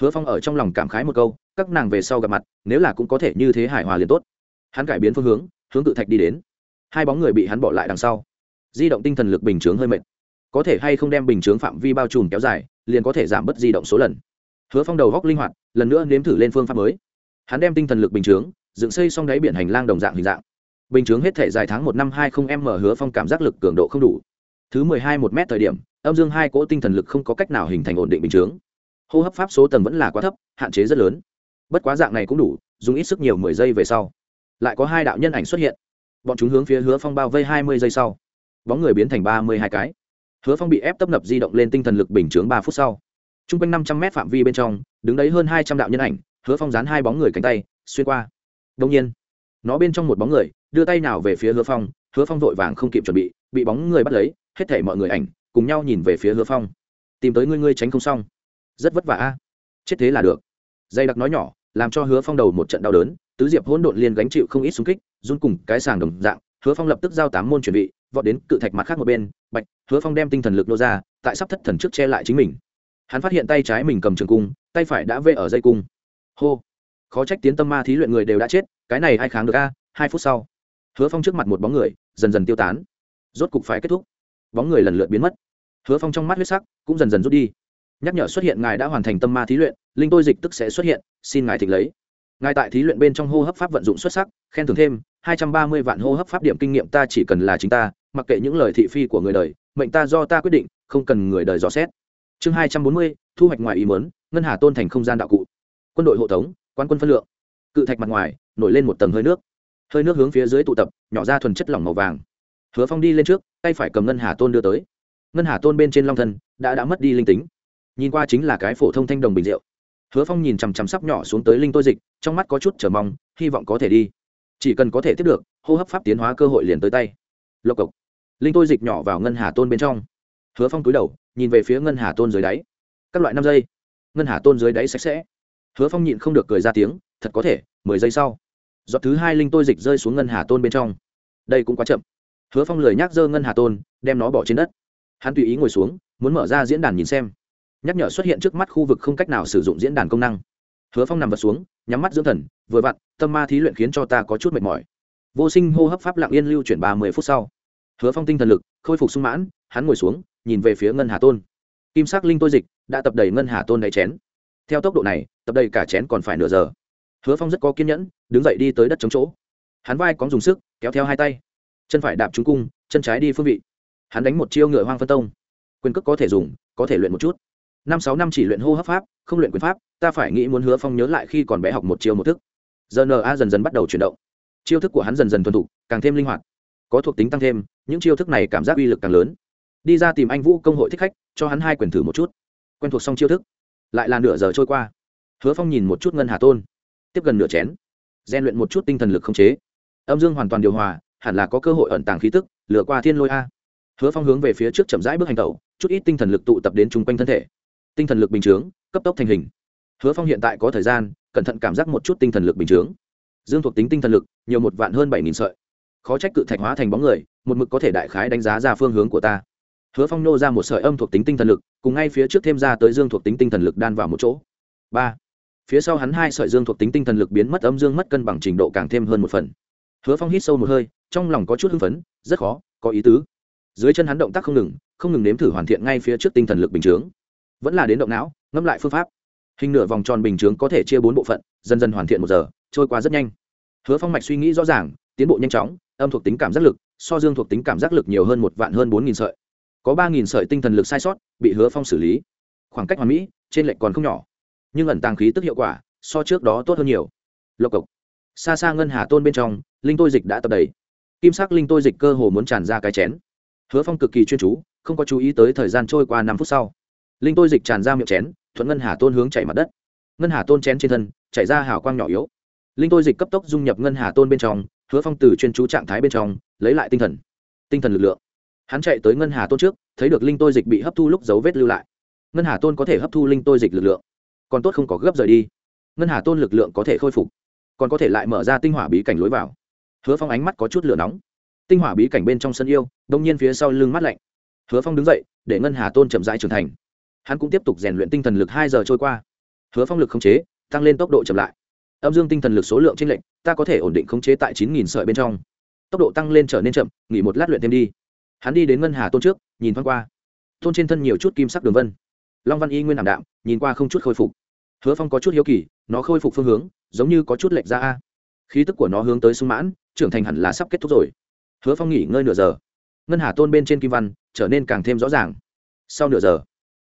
Hứa phong ở trong lòng cảm khái một câu, các nàng về sau gặp mặt, nếu là cũng có thể như thế hài hòa liền tốt. Hắn cải biến phương hướng hướng cự thạch đi đến. Hai bóng người bị hắn bỏ lại đằng sau. Di động tinh thần lực bình chướng hơi mệt. Có thể hay không đem bình chướng phạm vi bao trùm kéo dài, liền có thể giảm bớt di động số lần hứa phong đầu góc linh hoạt, lần nữa nếm thử lên phương pháp mới. Hắn đem tinh thần lực bình chướng, dựng xây xong đáy biển hành lang đồng dạng hình dạng. Bình chướng hết thể dài tháng một năm hai không m hứa phong cảm giác lực cường độ không đủ. Thứ mười hai một m thời điểm, âm dương hai cỗ tinh thần lực không có cách nào hình thành ổn định bình chướng. Hô hấp pháp số tầng vẫn là quá thấp, hạn chế rất lớn. Bất quá dạng này cũng đủ, dùng ít sức nhiều mười giây về sau, lại có hai đạo nhân ảnh xuất hiện. Bọn chúng hướng phía hứa phong bao vây hai mươi giây sau. Bóng người biến thành ba mươi hai cái. Hứa phong bị ép tấp nập di động lên tinh thần lực bình chướng ba phút sau t r u n g quanh năm trăm mét phạm vi bên trong, đứng đấy hơn hai trăm đạo nhân ảnh, hứa phong dán hai bóng người cánh tay, xuyên qua. Đông nhiên, nó bên trong một bóng người, đưa tay nào về phía hứa phong hứa phong vội vàng không kịp chuẩn bị bị bóng người bắt lấy, hết thể mọi người ảnh, cùng nhau nhìn về phía hứa phong. Tìm tới ngươi ngươi tránh không xong. Rất vất vả a. Chết thế là được. Dây đặc nói nhỏ, làm cho hứa phong đầu một trận đau đớn, tứ diệp hỗn độn liền gánh chịu không ít xung kích, run cùng cái sàng đồng dạng, hứa phong lập tức giao tám môn chuẩn bị, vọt đến cự thạch mặt khác một bên, bạch, hứa phong đem tinh thần lực nô ra, tại sắp thất thần trước che lại chính mình hắn phát hiện tay trái mình cầm trường cung, tay phải đã vê ở dây cung. Hô! Khó trách tiến tâm ma thí luyện người đều đã chết, cái này ai kháng được a? Hai phút sau, hứa phong trước mặt một bóng người, dần dần tiêu tán. Rốt cục phải kết thúc. Bóng người lần lượt biến mất. Hứa phong trong mắt huyết sắc cũng dần dần rút đi. Nhắc nhở xuất hiện ngài đã hoàn thành tâm ma thí luyện, linh tôi dịch tức sẽ xuất hiện, xin ngài thịnh lấy. Ngài tại thí luyện bên trong hô hấp pháp vận dụng xuất sắc, khen thưởng thêm, hai trăm ba mươi vạn hô hấp pháp điểm kinh nghiệm ta chỉ cần là chính ta, mặc kệ những lời thị phi của người đời, mệnh ta do ta quyết định, không cần người đời dò xét chương hai trăm bốn mươi, thu hoạch ngoài ý mớn ngân hà tôn thành không gian đạo cụ. Quân đội hộ tống quan quân phân lượng. Cự thạch mặt ngoài, nổi lên một tầng hơi nước. Hơi nước hướng phía dưới tụ tập, nhỏ ra thuần chất lỏng màu vàng. Hứa phong đi lên trước, tay phải cầm ngân hà tôn đưa tới. Ngân hà tôn bên trên long thân, đã đã mất đi linh tính. Nhìn qua chính là cái phổ thông thanh đồng bình rượu. Hứa phong nhìn chằm chằm sắp nhỏ xuống tới linh tôi dịch, trong mắt có chút chờ mong, hy vọng có thể đi. Chỉ cần có thể tiếp được, hô hấp pháp tiến hóa cơ hội liền tới tay. Lộc cộc. Linh tôi dịch nhỏ vào ngân hà tôn bên trong. Hứa phong túi đầu nhìn về phía ngân hà tôn dưới đáy. Các loại năm giây. Ngân hà tôn dưới đáy sạch sẽ. Hứa phong nhịn không được cười ra tiếng, thật có thể, mười giây sau. Giọt thứ hai linh tôi dịch rơi xuống ngân hà tôn bên trong. Đây cũng quá chậm. Hứa phong lười nhác dơ ngân hà tôn, đem nó bỏ trên đất. Hắn tùy ý ngồi xuống, muốn mở ra diễn đàn nhìn xem. Nhắc nhở xuất hiện trước mắt khu vực không cách nào sử dụng diễn đàn công năng. Hứa phong nằm vật xuống, nhắm mắt dưỡng thần, vừa vặn, tâm ma thí luyện khiến cho ta có chút mệt mỏi. Vô sinh hô hấp pháp lặng yên lưu chuyển ba mươi phút sau. Hứa phong tinh thần lực, khôi phục sung mãn, hắn ngồi xuống nhìn về phía ngân hà tôn. Kim sắc linh tôi dịch đã tập đầy ngân hà tôn đáy chén. Theo tốc độ này, tập đầy cả chén còn phải nửa giờ. Hứa phong rất có kiên nhẫn, đứng dậy đi tới đất chống chỗ. Hắn vai cóng dùng sức, kéo theo hai tay. Chân phải đạp trúng cung, chân trái đi phương vị. Hắn đánh một chiêu ngựa hoang phân tông. Quyền cước có thể dùng, có thể luyện một chút. Năm sáu năm chỉ luyện hô hấp pháp, không luyện quyền pháp, ta phải nghĩ muốn hứa phong nhớ lại khi còn bé học một chiêu một thức. Giờ na dần dần bắt đầu chuyển động. Chiêu thức của hắn dần dần thuần thục, càng thêm linh hoạt. Có thuộc tính tăng thêm, những chiêu thức này cảm giác uy lực càng lớn đi ra tìm anh vũ công hội thích khách, cho hắn hai quyền thử một chút. Quen thuộc xong chiêu thức. Lại là nửa giờ trôi qua. Hứa phong nhìn một chút ngân hà tôn. Tiếp gần nửa chén. Gian luyện một chút tinh thần lực không chế. Âm dương hoàn toàn điều hòa, hẳn là có cơ hội ẩn tàng khí tức, lừa qua thiên lôi a. Hứa phong hướng về phía trước chậm rãi bước hành tẩu, chút ít tinh thần lực tụ tập đến chung quanh thân thể. Tinh thần lực bình chướng, cấp tốc thành hình. Hứa phong hiện tại có thời gian, cẩn thận cảm giác một chút tinh thần lực bình chướng. Dương thuộc tính tinh thần lực, nhiều một vạn hơn bảy nghìn sợi. Khó trách cự thạch hóa thành bóng người, một mực có thể đại khái đánh giá ra phương hướng của ta hứa phong nô ra một sợi âm thuộc tính tinh thần lực, cùng ngay phía trước thêm ra tới dương thuộc tính tinh thần lực đan vào một chỗ. Ba. Phía sau hắn hai sợi dương thuộc tính tinh thần lực biến mất âm dương mất cân bằng trình độ càng thêm hơn một phần. Hứa phong hít sâu một hơi, trong lòng có chút hưng phấn, rất khó, có ý tứ. Dưới chân hắn động tác không ngừng không ngừng nếm thử hoàn thiện ngay phía trước tinh thần lực bình chướng. Vẫn là đến động não, ngâm lại phương pháp. Hình nửa vòng tròn bình chướng có thể chia bốn bộ phận, dần dần hoàn thiện một giờ, trôi qua rất nhanh. Hứa phong mạch suy nghĩ rõ ràng, tiến bộ nhanh chóng, âm thuộc tính cảm giác lực, so dương thuộc tính cảm giác lực nhiều hơn một vạn hơn bốn nghìn sợi có ba nghìn sợi tinh thần lực sai sót, bị hứa phong xử lý. Khoảng cách hoàn mỹ, trên lệnh còn không nhỏ. Nhưng ẩn tàng khí tức hiệu quả, so trước đó tốt hơn nhiều. Lộc cộc. Xa xa ngân hà tôn bên trong, linh tôi dịch đã tập đầy. Kim sắc linh tôi dịch cơ hồ muốn tràn ra cái chén. Hứa phong cực kỳ chuyên chú, không có chú ý tới thời gian trôi qua năm phút sau. Linh tôi dịch tràn ra miệng chén, thuận ngân hà tôn hướng chảy mặt đất. Ngân hà tôn chén trên thân, chảy ra hào quang nhỏ yếu. Linh tôi dịch cấp tốc dung nhập ngân hà tôn bên trong, hứa phong từ chuyên chú trạng thái bên trong, lấy lại tinh thần. Tinh thần lực lượng hắn chạy tới ngân hà tôn trước, thấy được linh tôi dịch bị hấp thu lúc dấu vết lưu lại. Ngân hà tôn có thể hấp thu linh tôi dịch lực lượng, còn tốt không có gấp rời đi. Ngân hà tôn lực lượng có thể khôi phục, còn có thể lại mở ra tinh hỏa bí cảnh lối vào. Hứa phong ánh mắt có chút lửa nóng. Tinh hỏa bí cảnh bên trong sân yêu, đông nhiên phía sau lưng mắt lạnh. Hứa phong đứng dậy, để ngân hà tôn chậm rãi trưởng thành. Hắn cũng tiếp tục rèn luyện tinh thần lực hai giờ trôi qua. Hứa phong lực khống chế, tăng lên tốc độ chậm lại. Âm dương tinh thần lực số lượng trên lệnh ta có thể ổn định khống chế tại chín nghìn sợi bên trong. Tốc độ tăng lên trở nên chậm, nghỉ một lát luyện thêm đi hắn đi đến ngân hà tôn trước, nhìn thoáng qua. Tôn trên thân nhiều chút kim sắc đường vân. Long văn y nguyên ảm đạm, nhìn qua không chút khôi phục. Hứa phong có chút hiếu kỳ, nó khôi phục phương hướng, giống như có chút lệch ra a. Khí tức của nó hướng tới sung mãn, trưởng thành hẳn là sắp kết thúc rồi. Hứa phong nghỉ ngơi nửa giờ. Ngân hà tôn bên trên kim văn, trở nên càng thêm rõ ràng. Sau nửa giờ,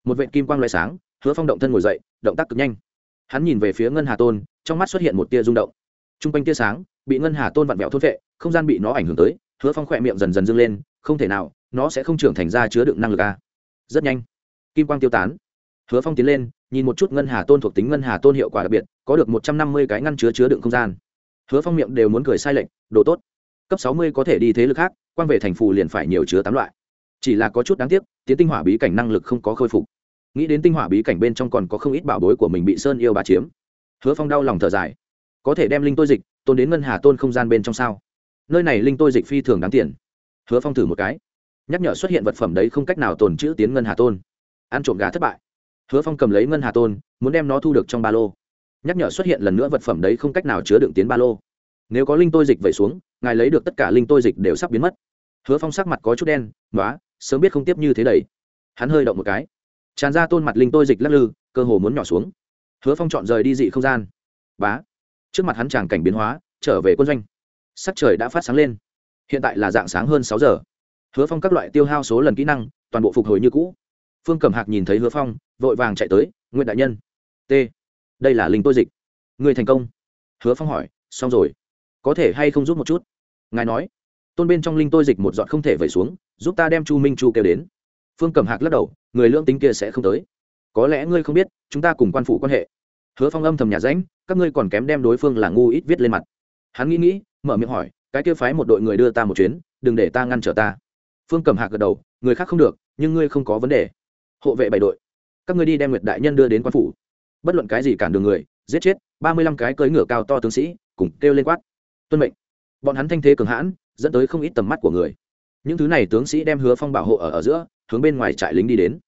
một vệ kim quang loại sáng, hứa phong động thân ngồi dậy, động tác cực nhanh. Hắn nhìn về phía ngân hà tôn, trong mắt xuất hiện một tia rung động. T r u n g quanh tia sáng, bị ngân hà tôn vặn vẹo thốt vệ, không gian bị nó ảnh hưởng tới, hứa phong khỏe miệng dần dần dâng lên không thể nào, nó sẽ không trưởng thành ra chứa đựng năng lực a. Rất nhanh, kim quang tiêu tán. Hứa phong tiến lên, nhìn một chút ngân hà tôn thuộc tính ngân hà tôn hiệu quả đặc biệt, có được một trăm năm mươi cái ngăn chứa chứa đựng không gian. Hứa phong miệng đều muốn cười sai lệch, đồ tốt. Cấp sáu mươi có thể đi thế lực khác quan về thành phù liền phải nhiều chứa tám loại. Chỉ là có chút đáng tiếc, tiến tinh hỏa bí cảnh năng lực không có khôi phục. Nghĩ đến tinh hỏa bí cảnh bên trong còn có không ít bảo bối của mình bị sơn yêu bà chiếm. Hứa phong đau lòng thở dài. Có thể đem linh tôi dịch tôn đến ngân hà tôn không gian bên trong sao? Nơi này linh tôi dịch phi thường đáng tiền hứa phong thử một cái. Nhắc nhở xuất hiện vật phẩm đấy không cách nào tồn chữ tiến ngân hà tôn. Ăn trộm gà thất bại. Hứa phong cầm lấy ngân hà tôn, muốn đem nó thu được trong ba lô. Nhắc nhở xuất hiện lần nữa vật phẩm đấy không cách nào chứa đựng tiến ba lô. Nếu có linh tôi dịch vẩy xuống, ngài lấy được tất cả linh tôi dịch đều sắp biến mất. Hứa phong sắc mặt có chút đen nói sớm biết không tiếp như thế đầy hắn hơi động một cái. Tràn ra tôn mặt linh tôi dịch lắc lư, cơ hồ muốn nhỏ xuống. Hứa phong chọn rời đi dị không gian. Bá. Trước mặt hắn tràng cảnh biến hóa, trở về quân doanh. Sắc trời đã phát sáng lên hiện tại là dạng sáng hơn sáu giờ. Hứa phong các loại tiêu hao số lần kỹ năng, toàn bộ phục hồi như cũ. Phương cẩm hạc nhìn thấy hứa phong, vội vàng chạy tới nguyễn đại nhân. T, đây là linh tôi dịch. Người thành công. Hứa phong hỏi, xong rồi. Có thể hay không giúp một chút? Ngài nói. Tôn bên trong linh tôi dịch một giọt không thể vẩy xuống, giúp ta đem chu minh chu kêu đến. Phương cẩm hạc lắc đầu, người lương tính kia sẽ không tới. Có lẽ ngươi không biết, chúng ta cùng quan phủ quan hệ. Hứa phong âm thầm nhà ránh các ngươi còn kém đem đối phương là ngu ít viết lên mặt. Hắn nghĩ nghĩ, mở miệng hỏi cái kia phái một đội người đưa ta một chuyến, đừng để ta ngăn trở ta. Phương cẩm hạc gật đầu, người khác không được, nhưng ngươi không có vấn đề. Hộ vệ bảy đội. Các ngươi đi đem nguyệt đại nhân đưa đến quan phủ. Bất luận cái gì cản đường người, giết chết, ba mươi lăm cái cưỡi ngựa cao to tướng sĩ, cùng kêu lên quát. Tuân mệnh. Bọn hắn thanh thế cường hãn, dẫn tới không ít tầm mắt của người. Những thứ này tướng sĩ đem hứa phong bảo hộ ở ở giữa, hướng bên ngoài trại lính đi đến.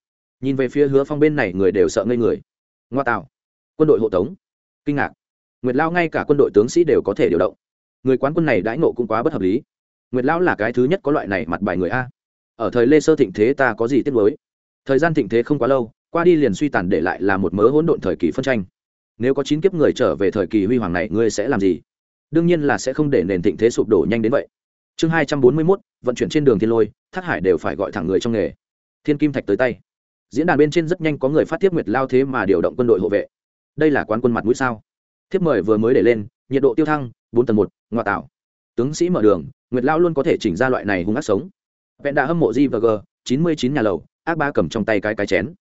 Nhìn về phía hứa phong bên này, người đều sợ ngây người. Ngoa tạo. Quân đội hộ tống. Kinh ngạc. Nguyệt lao ngay cả quân đội tướng sĩ đều có thể điều động người quán quân này đãi nộ cũng quá bất hợp lý. Nguyệt lão là cái thứ nhất có loại này mặt bài người a. Ở thời lê sơ thịnh thế ta có gì tiếc mới thời gian thịnh thế không quá lâu, qua đi liền suy tàn để lại là một mớ hỗn độn thời kỳ phân tranh. Nếu có chín kiếp người trở về thời kỳ huy hoàng này, ngươi sẽ làm gì? Đương nhiên là sẽ không để nền thịnh thế sụp đổ nhanh đến vậy. Chương hai trăm bốn mươi mốt, vận chuyển trên đường thiên lôi, thác hải đều phải gọi thẳng người trong nghề. Thiên kim thạch tới tay. Diễn đàn bên trên rất nhanh có người phát tiếp nguyệt lao thế mà điều động quân đội hộ vệ. Đây là quán quân mặt mũi sao? Thiếp mời vừa mới để lên, nhiệt độ tiêu thăng bốn tầng một ngoại tạo. Tướng sĩ mở đường, nguyệt lao luôn có thể chỉnh ra loại này hung ác sống. Vẹn đã hâm mộ g và g, chín mươi chín nhà lầu, ác ba cầm trong tay cái cái chén.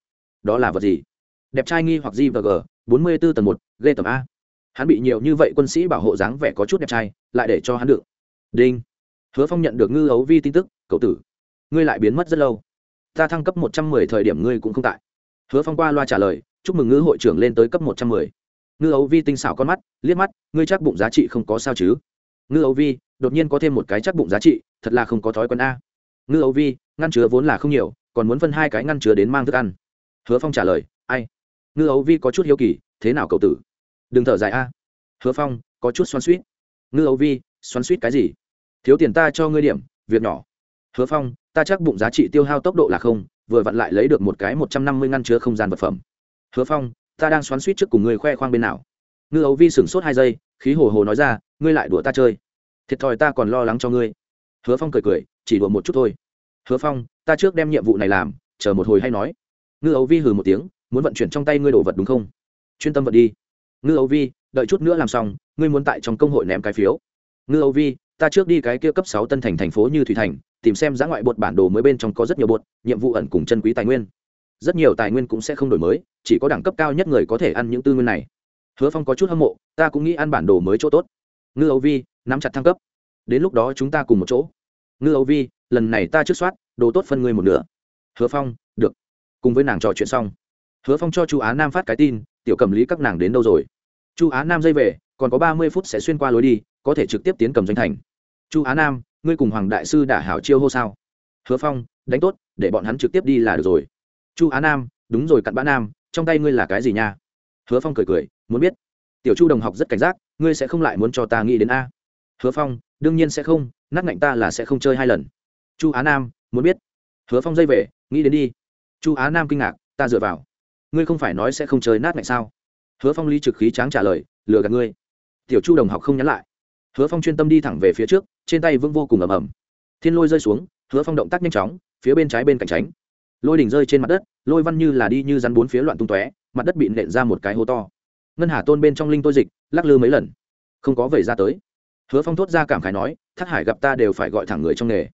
Đó là vật gì? Đẹp trai nghi hoặc g và g, bốn mươi b ố tầng một, ghê tầm a. Hắn bị nhiều như vậy quân sĩ bảo hộ dáng vẻ có chút đẹp trai, lại để cho hắn được. Đinh. Hứa phong nhận được ngư ấu vi tin tức, cậu tử, ngươi lại biến mất rất lâu. Ta thăng cấp một trăm mười thời điểm ngươi cũng không tại. Hứa phong qua loa trả lời, chúc mừng ngư hội trưởng lên tới cấp một trăm mười ngư ấu vi tinh xảo con mắt, liếc mắt, ngươi chắc bụng giá trị không có sao chứ? Ngư ấu vi, đột nhiên có thêm một cái chắc bụng giá trị, thật là không có thói quen a. Ngư ấu vi, ngăn chứa vốn là không nhiều, còn muốn phân hai cái ngăn chứa đến mang thức ăn. Hứa phong trả lời, ai? Ngư ấu vi có chút hiếu kỳ, thế nào cậu tử? Đừng thở dài a. Hứa phong, có chút xoắn suýt ngư ấu vi, xoắn suýt cái gì? Thiếu tiền ta cho ngươi điểm, việc nhỏ. Hứa phong, ta chắc bụng giá trị tiêu hao tốc độ là không, vừa vặn lại lấy được một cái một trăm năm mươi ngăn chứa không gian vật phẩm. Hứa phong ta đang xoắn suýt trước cùng ngươi khoe khoang bên nào. Ngư ấu vi sửng sốt hai giây, khí hồ hồ nói ra, ngươi lại đùa ta chơi. Thiệt thòi ta còn lo lắng cho ngươi. Hứa phong cười cười, chỉ đùa một chút thôi. Hứa phong, ta trước đem nhiệm vụ này làm, chờ một hồi hay nói. Ngư ấu vi hừ một tiếng, muốn vận chuyển trong tay ngươi đồ vật đúng không? Chuyên tâm vận đi. Ngư ấu vi, đợi chút nữa làm xong, ngươi muốn tại trong công hội ném cái phiếu. Ngư âu vi, ta trước đi cái kia cấp sáu tân thành thành phố như thủy thành, tìm xem giá ngoại bột bản đồ mới bên trong có rất nhiều bột, nhiệm vụ ẩn cùng chân quý tài nguyên rất nhiều tài nguyên cũng sẽ không đổi mới, chỉ có đẳng cấp cao nhất người có thể ăn những tư nguyên này. Hứa phong có chút hâm mộ, ta cũng nghĩ ăn bản đồ mới chỗ tốt. Ngư âu vi, nắm chặt thăng cấp. Đến lúc đó chúng ta cùng một chỗ. Ngư âu vi, lần này ta trước soát, đồ tốt phân ngươi một nửa. Hứa phong, được. Cùng với nàng trò chuyện xong. Hứa phong cho chu á nam phát cái tin, tiểu cầm lý các nàng đến đâu rồi? Chu á nam dây về, còn có ba mươi phút sẽ xuyên qua lối đi, có thể trực tiếp tiến cầm doanh thành. Chu á nam, ngươi cùng hoàng đại sư đả hảo chiêu hô sao? Hứa phong, đánh tốt, để bọn hắn trực tiếp đi là được rồi chu á nam, đúng rồi cặn bã nam, trong tay ngươi là cái gì nha? Hứa phong cười cười, muốn biết. Tiểu chu đồng học rất cảnh giác, ngươi sẽ không lại muốn cho ta nghĩ đến a. Hứa phong, đương nhiên sẽ không, nát ngạnh ta là sẽ không chơi hai lần. Chu á nam, muốn biết. Hứa phong dây về, nghĩ đến đi. Chu á nam kinh ngạc, ta dựa vào. Ngươi không phải nói sẽ không chơi nát ngạnh sao? Hứa phong ly trực khí tráng trả lời, lừa gạt ngươi. Tiểu chu đồng học không nhắn lại. Hứa phong chuyên tâm đi thẳng về phía trước, trên tay vững vô cùng ầm ầm. Thiên lôi rơi xuống, hứa phong động tác nhanh chóng, phía bên trái bên cạnh tránh lôi đỉnh rơi trên mặt đất, lôi văn như là đi như rắn bốn phía loạn tung tóe, mặt đất bị nện ra một cái hố to. Ngân hà tôn bên trong linh tôi dịch, lắc lư mấy lần. Không có vẩy ra tới. Hứa phong thốt ra cảm khái nói, thác hải gặp ta đều phải gọi thẳng người trong nghề.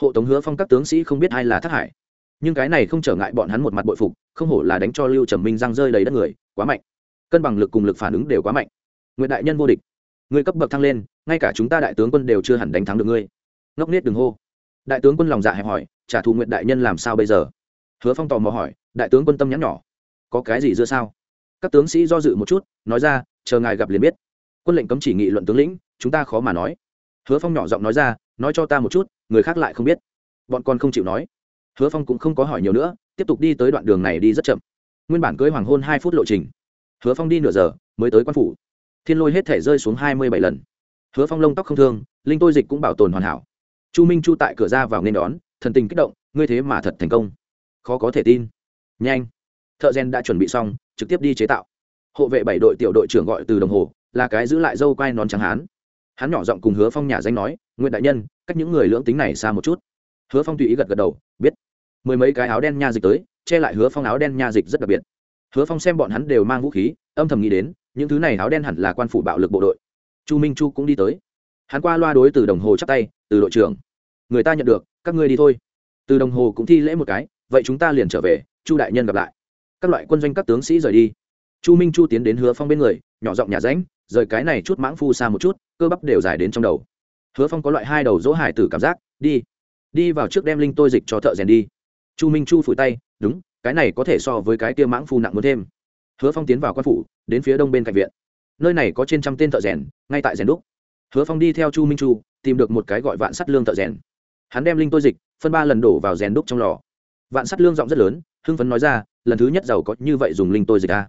Hộ tống hứa phong các tướng sĩ không biết ai là thác hải. Nhưng cái này không trở ngại bọn hắn một mặt bội phục, không hổ là đánh cho lưu trầm minh răng rơi đầy đất người, quá mạnh. Cân bằng lực cùng lực phản ứng đều quá mạnh. Nguyện đại nhân vô địch. Người cấp bậc thăng lên, ngay cả chúng ta đại tướng quân đều chưa hẳn đánh thắng được ngươi. Ngốc nết đừng hô. Đại tướng quân lòng dạ hẹp hỏi, trả thù nguyện đại nhân làm sao bây giờ? Hứa phong tò mò hỏi, đại tướng quân tâm nhắn nhỏ, có cái gì dưa sao? Các tướng sĩ do dự một chút, nói ra, chờ ngài gặp liền biết. Quân lệnh cấm chỉ nghị luận tướng lĩnh, chúng ta khó mà nói. Hứa phong nhỏ giọng nói ra, nói cho ta một chút, người khác lại không biết. Bọn con không chịu nói. Hứa phong cũng không có hỏi nhiều nữa, tiếp tục đi tới đoạn đường này đi rất chậm. Nguyên bản cưới hoàng hôn hai phút lộ trình. Hứa phong đi nửa giờ, mới tới quan phủ. Thiên lôi hết thể rơi xuống hai mươi bảy lần. Hứa phong lông tóc không thương, linh tôi dịch cũng bảo tồn hoàn hảo. Chu minh chu tại cửa ra vào nên đón, thần tình kích động, ngươi thế mà thật thành công khó có thể tin. Nhanh. Thợ gen đã chuẩn bị xong, trực tiếp đi chế tạo. Hộ vệ bảy đội tiểu đội trưởng gọi từ đồng hồ, là cái giữ lại dâu quai nón trắng hán. Hắn nhỏ giọng cùng hứa phong nhà danh nói nguyễn đại nhân, cách những người lưỡng tính này xa một chút. Hứa phong tùy ý gật gật đầu, biết. Mười mấy cái áo đen nha dịch tới, che lại hứa phong áo đen nha dịch rất đặc biệt. Hứa phong xem bọn hắn đều mang vũ khí, âm thầm nghĩ đến, những thứ này áo đen hẳn là quan phủ bạo lực bộ đội. Chu minh chu cũng đi tới. Hắn qua loa đối từ đồng hồ chắp tay, từ đội trưởng, người ta nhận được, các ngươi đi thôi. Từ đồng hồ cũng thi lễ một cái vậy chúng ta liền trở về, chu đại nhân gặp lại. Các loại quân doanh các tướng sĩ rời đi. Chu minh chu tiến đến hứa phong bên người, nhỏ giọng nhà ránh, rời cái này chút mãng phu xa một chút, cơ bắp đều dài đến trong đầu. Hứa phong có loại hai đầu dỗ hải tử cảm giác, đi đi vào trước đem linh tôi dịch cho thợ rèn đi. Chu minh chu phủi tay, đúng, cái này có thể so với cái kia mãng phu nặng muốn thêm. Hứa phong tiến vào quan phủ, đến phía đông bên cạnh viện. Nơi này có trên trăm tên thợ rèn, ngay tại rèn đúc. Hứa phong đi theo chu minh chu, tìm được một cái gọi vạn sắt lương thợ rèn. Hắn đem linh tôi dịch, phân ba lần đổ vào rèn đúc trong lò vạn sắt lương giọng rất lớn, hưng phấn nói ra, lần thứ nhất giàu có như vậy dùng linh tôi dịch a à.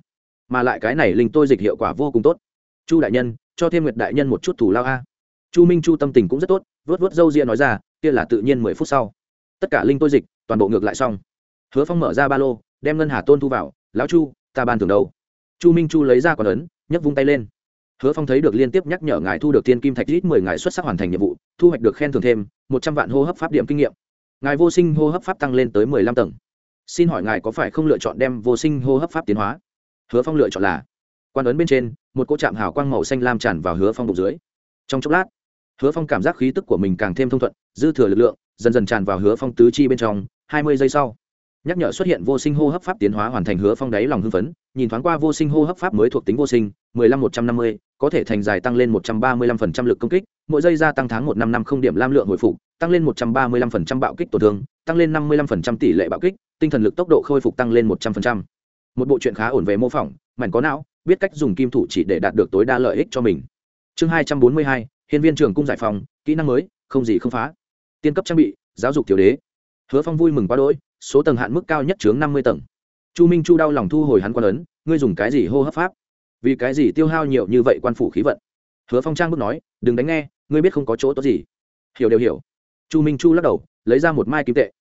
mà lại cái này linh tôi dịch hiệu quả vô cùng tốt. Chu đại nhân, cho thêm nguyệt đại nhân một chút thủ lao a. Chu minh chu tâm tình cũng rất tốt, vớt vớt râu ria nói ra, kia là tự nhiên mười phút sau. Tất cả linh tôi dịch, toàn bộ ngược lại xong. Hứa phong mở ra ba lô, đem ngân hà tôn thu vào, lão chu, ta ban thường đâu? Chu minh chu lấy ra còn ấn, nhấc vung tay lên. Hứa phong thấy được liên tiếp nhắc nhở ngài thu được tiên kim thạch ít mười ngài xuất sắc hoàn thành nhiệm vụ, thu hoạch được khen thưởng thêm một trăm vạn hô hấp pháp điểm kinh nghiệm ngài vô sinh hô hấp pháp tăng lên tới mười lăm tầng. Xin hỏi ngài có phải không lựa chọn đem vô sinh hô hấp pháp tiến hóa? Hứa phong lựa chọn là, quan ấn bên trên, một cô chạm hào quang màu xanh lam tràn vào hứa phong bụng dưới. Trong chốc lát, hứa phong cảm giác khí tức của mình càng thêm thông thuận, dư thừa lực lượng, dần dần tràn vào hứa phong tứ chi bên trong, hai mươi giây sau, nhắc nhở xuất hiện vô sinh hô hấp pháp tiến hóa hoàn thành hứa phong đáy lòng hưng phấn, nhìn thoáng qua vô sinh hô hấp pháp mới thuộc tính vô sinh, mười lăm một trăm năm mươi có thể thành dài tăng lên một trăm ba mươi lăm phần trăm lực công kích, mỗi giây gia tăng tháng một năm năm không điểm lam lượng hồi phục, tăng lên một trăm ba mươi lăm phần trăm bạo kích tổn thương, tăng lên năm mươi lăm phần trăm tỷ lệ bạo kích, tinh thần lực tốc độ khôi phục tăng lên một trăm phần trăm. Một bộ truyện khá ổn về mô phỏng, mảnh có não, biết cách dùng kim thủ chỉ để đạt được tối đa lợi ích cho mình. Chương hai trăm bốn mươi hai, hiên viên trưởng cung giải phòng kỹ năng mới, không gì không phá. Tiên cấp trang bị, giáo dục tiểu đế. Hứa phong vui mừng quá đỗi, số tầng hạn mức cao nhất chướng năm mươi tầng. Chu minh chu đau lòng thu hồi hắn quan ấn, ngươi dùng cái gì hô hấp pháp? Vì cái gì tiêu hao nhiều như vậy quan phủ khí vận? Hứa phong trang bước nói, đừng đánh nghe, ngươi biết không có chỗ tốt gì. Hiểu đều hiểu. Chu minh chu lắc đầu, lấy ra một mai kim tệ.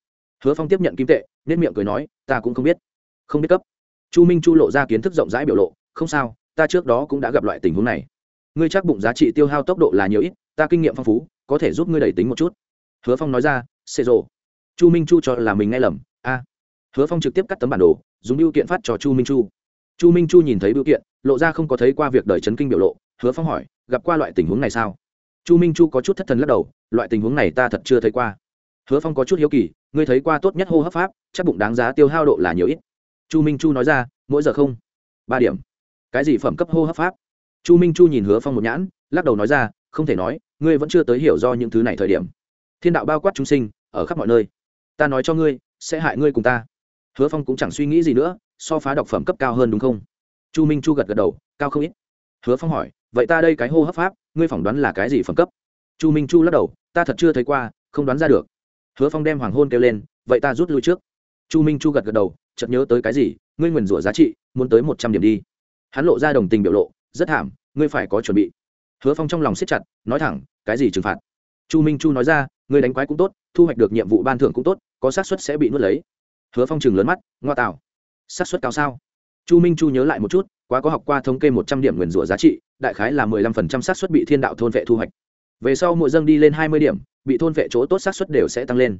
Hứa phong tiếp nhận kim tệ nên miệng cười nói, ta cũng không biết. Không biết cấp. Chu minh chu lộ ra kiến thức rộng rãi biểu lộ, không sao, ta trước đó cũng đã gặp loại tình huống này. Ngươi chắc bụng giá trị tiêu hao tốc độ là nhiều ít, ta kinh nghiệm phong phú, có thể giúp ngươi đẩy tính một chút. Hứa phong nói ra, xê rồ. Chu minh chu cho là mình nghe lầm, a. Hứa phong trực tiếp cắt tấm bản đồ, dùng biêu kiện phát cho chu minh chu. Chu minh chu nhìn thấy biêu kiện lộ ra không có thấy qua việc đời chấn kinh biểu lộ, hứa phong hỏi, gặp qua loại tình huống này sao? Chu minh chu có chút thất thần lắc đầu, loại tình huống này ta thật chưa thấy qua. Hứa phong có chút hiếu kỳ, ngươi thấy qua tốt nhất hô hấp pháp, chắc bụng đáng giá tiêu hao độ là nhiều ít. Chu minh chu nói ra, mỗi giờ không, ba điểm. Cái gì phẩm cấp hô hấp pháp? Chu minh chu nhìn hứa phong một nhãn, lắc đầu nói ra, không thể nói, ngươi vẫn chưa tới hiểu do những thứ này thời điểm. Thiên đạo bao quát chúng sinh, ở khắp mọi nơi. Ta nói cho ngươi, sẽ hại ngươi cùng ta. Hứa phong cũng chẳng suy nghĩ gì nữa, so phá độc phẩm cấp cao hơn đúng không? Chu minh chu gật gật đầu, cao không ít. Hứa phong hỏi, vậy ta đây cái hô hấp pháp, ngươi phỏng đoán là cái gì phẩm cấp? Chu minh chu lắc đầu, ta thật chưa thấy qua, không đoán ra được. Hứa phong đem hoàng hôn kêu lên, vậy ta rút lui trước. Chu minh chu gật gật đầu, chợt nhớ tới cái gì, ngươi nguyền rủa giá trị, muốn tới một trăm điểm đi. Hắn lộ ra đồng tình biểu lộ, rất thảm, ngươi phải có chuẩn bị. Hứa phong trong lòng siết chặt, nói thẳng, cái gì trừng phạt? Chu minh chu nói ra, ngươi đánh quái cũng tốt, thu hoạch được nhiệm vụ ban thưởng cũng tốt, có xác suất sẽ bị nuốt lấy. Hứa phong chừng lớn mắt, ngoa tạo, xác suất cao sao? Chu minh chu nhớ lại một chút quá có học qua thống kê một trăm điểm nguyền rủa giá trị đại khái là mười lăm phần trăm xác suất bị thiên đạo thôn vệ thu hoạch. Về sau mỗi dâng đi lên hai mươi điểm bị thôn vệ chỗ tốt xác suất đều sẽ tăng lên.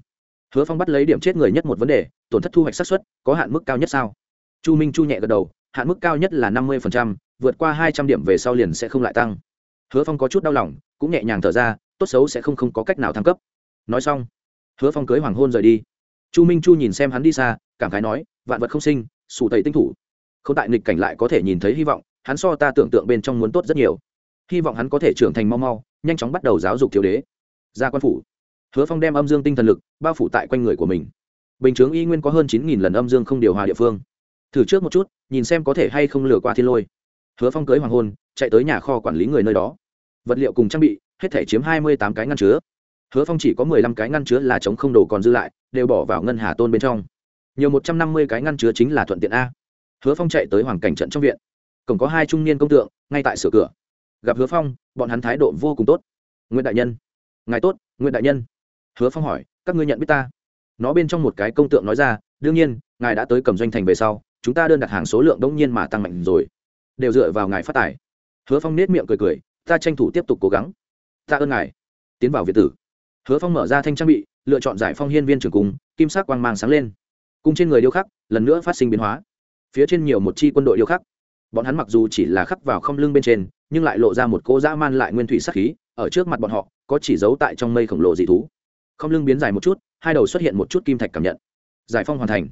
Hứa phong bắt lấy điểm chết người nhất một vấn đề tổn thất thu hoạch xác suất có hạn mức cao nhất sao? Chu minh chu nhẹ gật đầu hạn mức cao nhất là năm mươi phần trăm, vượt qua hai trăm điểm về sau liền sẽ không lại tăng. Hứa phong có chút đau lòng cũng nhẹ nhàng thở ra tốt xấu sẽ không không có cách nào thăng cấp. Nói xong hứa phong cưới hoàng hôn rời đi. Chu minh chu nhìn xem hắn đi xa cảm khái nói vạn vật không sinh sủ tẩy tinh thủ không tại nghịch cảnh lại có thể nhìn thấy hy vọng, hắn so ta tưởng tượng bên trong muốn tốt rất nhiều. Hy vọng hắn có thể trưởng thành mau mau, nhanh chóng bắt đầu giáo dục thiếu đế. Ra quan phủ. Hứa phong đem âm dương tinh thần lực bao phủ tại quanh người của mình. Bình chướng y nguyên có hơn chín nghìn lần âm dương không điều hòa địa phương. Thử trước một chút, nhìn xem có thể hay không lừa qua thiên lôi. Hứa phong cưới hoàng hôn, chạy tới nhà kho quản lý người nơi đó. Vật liệu cùng trang bị, hết thể chiếm hai mươi tám cái ngăn chứa. Hứa phong chỉ có mười lăm cái ngăn chứa là chống không đồ còn dư lại, đều bỏ vào ngân hà tôn bên trong. Nhiều một trăm năm mươi cái ngăn chứa chính là thuận tiện a hứa phong chạy tới hoàng cảnh trận trong viện. Cổng có hai trung niên công tượng, ngay tại sửa cửa. Gặp hứa phong, bọn hắn thái độ vô cùng tốt. Nguyễn đại nhân, ngài tốt nguyễn đại nhân. Hứa phong hỏi, các ngươi nhận biết ta? Nó bên trong một cái công tượng nói ra, đương nhiên, ngài đã tới cầm doanh thành về sau, chúng ta đơn đặt hàng số lượng đông nhiên mà tăng mạnh rồi. Đều dựa vào ngài phát tài. Hứa phong nết miệng cười cười, ta tranh thủ tiếp tục cố gắng. Ta ơn ngài. Tiến vào việt tử. Hứa phong mở ra thanh trang bị, lựa chọn giải phong hiên viên trường cung kim sắc quang mang sáng lên. Cung trên người điêu khắc, lần nữa phát sinh biến hóa phía trên nhiều một chi quân đội điêu khắc. Bọn hắn mặc dù chỉ là khắc vào không lưng bên trên, nhưng lại lộ ra một cô dã man lại nguyên thủy sắc khí, ở trước mặt bọn họ, có chỉ giấu tại trong mây khổng lồ dị thú. Không lưng biến dài một chút, hai đầu xuất hiện một chút kim thạch cảm nhận. Giải phong hoàn thành.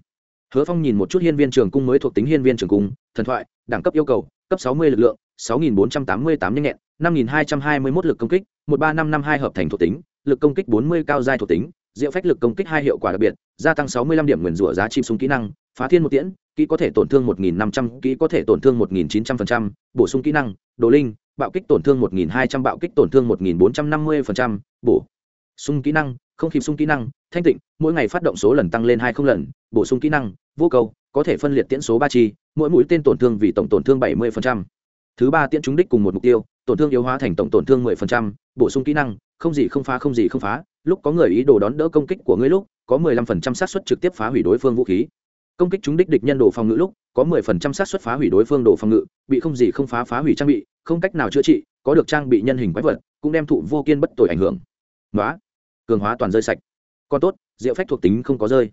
Hứa phong nhìn một chút hiên viên trường cung mới thuộc tính hiên viên trường cung, thần thoại, đẳng cấp yêu cầu, cấp sáu mươi lực lượng, sáu nghìn bốn trăm tám mươi tám nhanh nhẹn, năm nghìn hai trăm hai mươi mốt lực công kích, một ba năm năm hai hợp thành thuộc tính, lực công kích bốn mươi cao giai thuộc tính, diệu phách lực công kích hai hiệu quả đặc biệt, gia tăng sáu mươi lăm điểm nguyền rủa giá chim súng kỹ năng, phá thiên một tiễn kỹ có thể tổn thương một nghìn năm trăm kỹ có thể tổn thương một nghìn chín trăm phần trăm bổ sung kỹ năng đồ linh bạo kích tổn thương một nghìn hai trăm bạo kích tổn thương một nghìn bốn trăm năm mươi phần trăm bổ sung kỹ năng không kịp sung kỹ năng thanh tịnh mỗi ngày phát động số lần tăng lên hai không lần bổ sung kỹ năng vô cầu có thể phân liệt tiễn số ba chi mỗi mũi tên tổn thương vì tổng tổn thương bảy mươi thứ ba tiễn trúng đích cùng một mục tiêu tổn thương yếu hóa thành tổng tổn thương 10%, bổ sung kỹ năng không gì không phá không gì không phá. Lúc có người ý đồ đón đỡ công kích của ngươi lúc có 15% xác suất trực tiếp phá hủy đối phương vũ khí công kích trúng đích địch nhân đồ phòng ngự lúc, có 10% xác suất phá hủy đối phương đồ phòng ngự, bị không gì không phá phá hủy trang bị, không cách nào chữa trị, có được trang bị nhân hình quái vật, cũng đem thụ vô kiên bất tội ảnh hưởng. Nói cường hóa toàn rơi sạch. Còn tốt diệu phách thuộc tính không có rơi.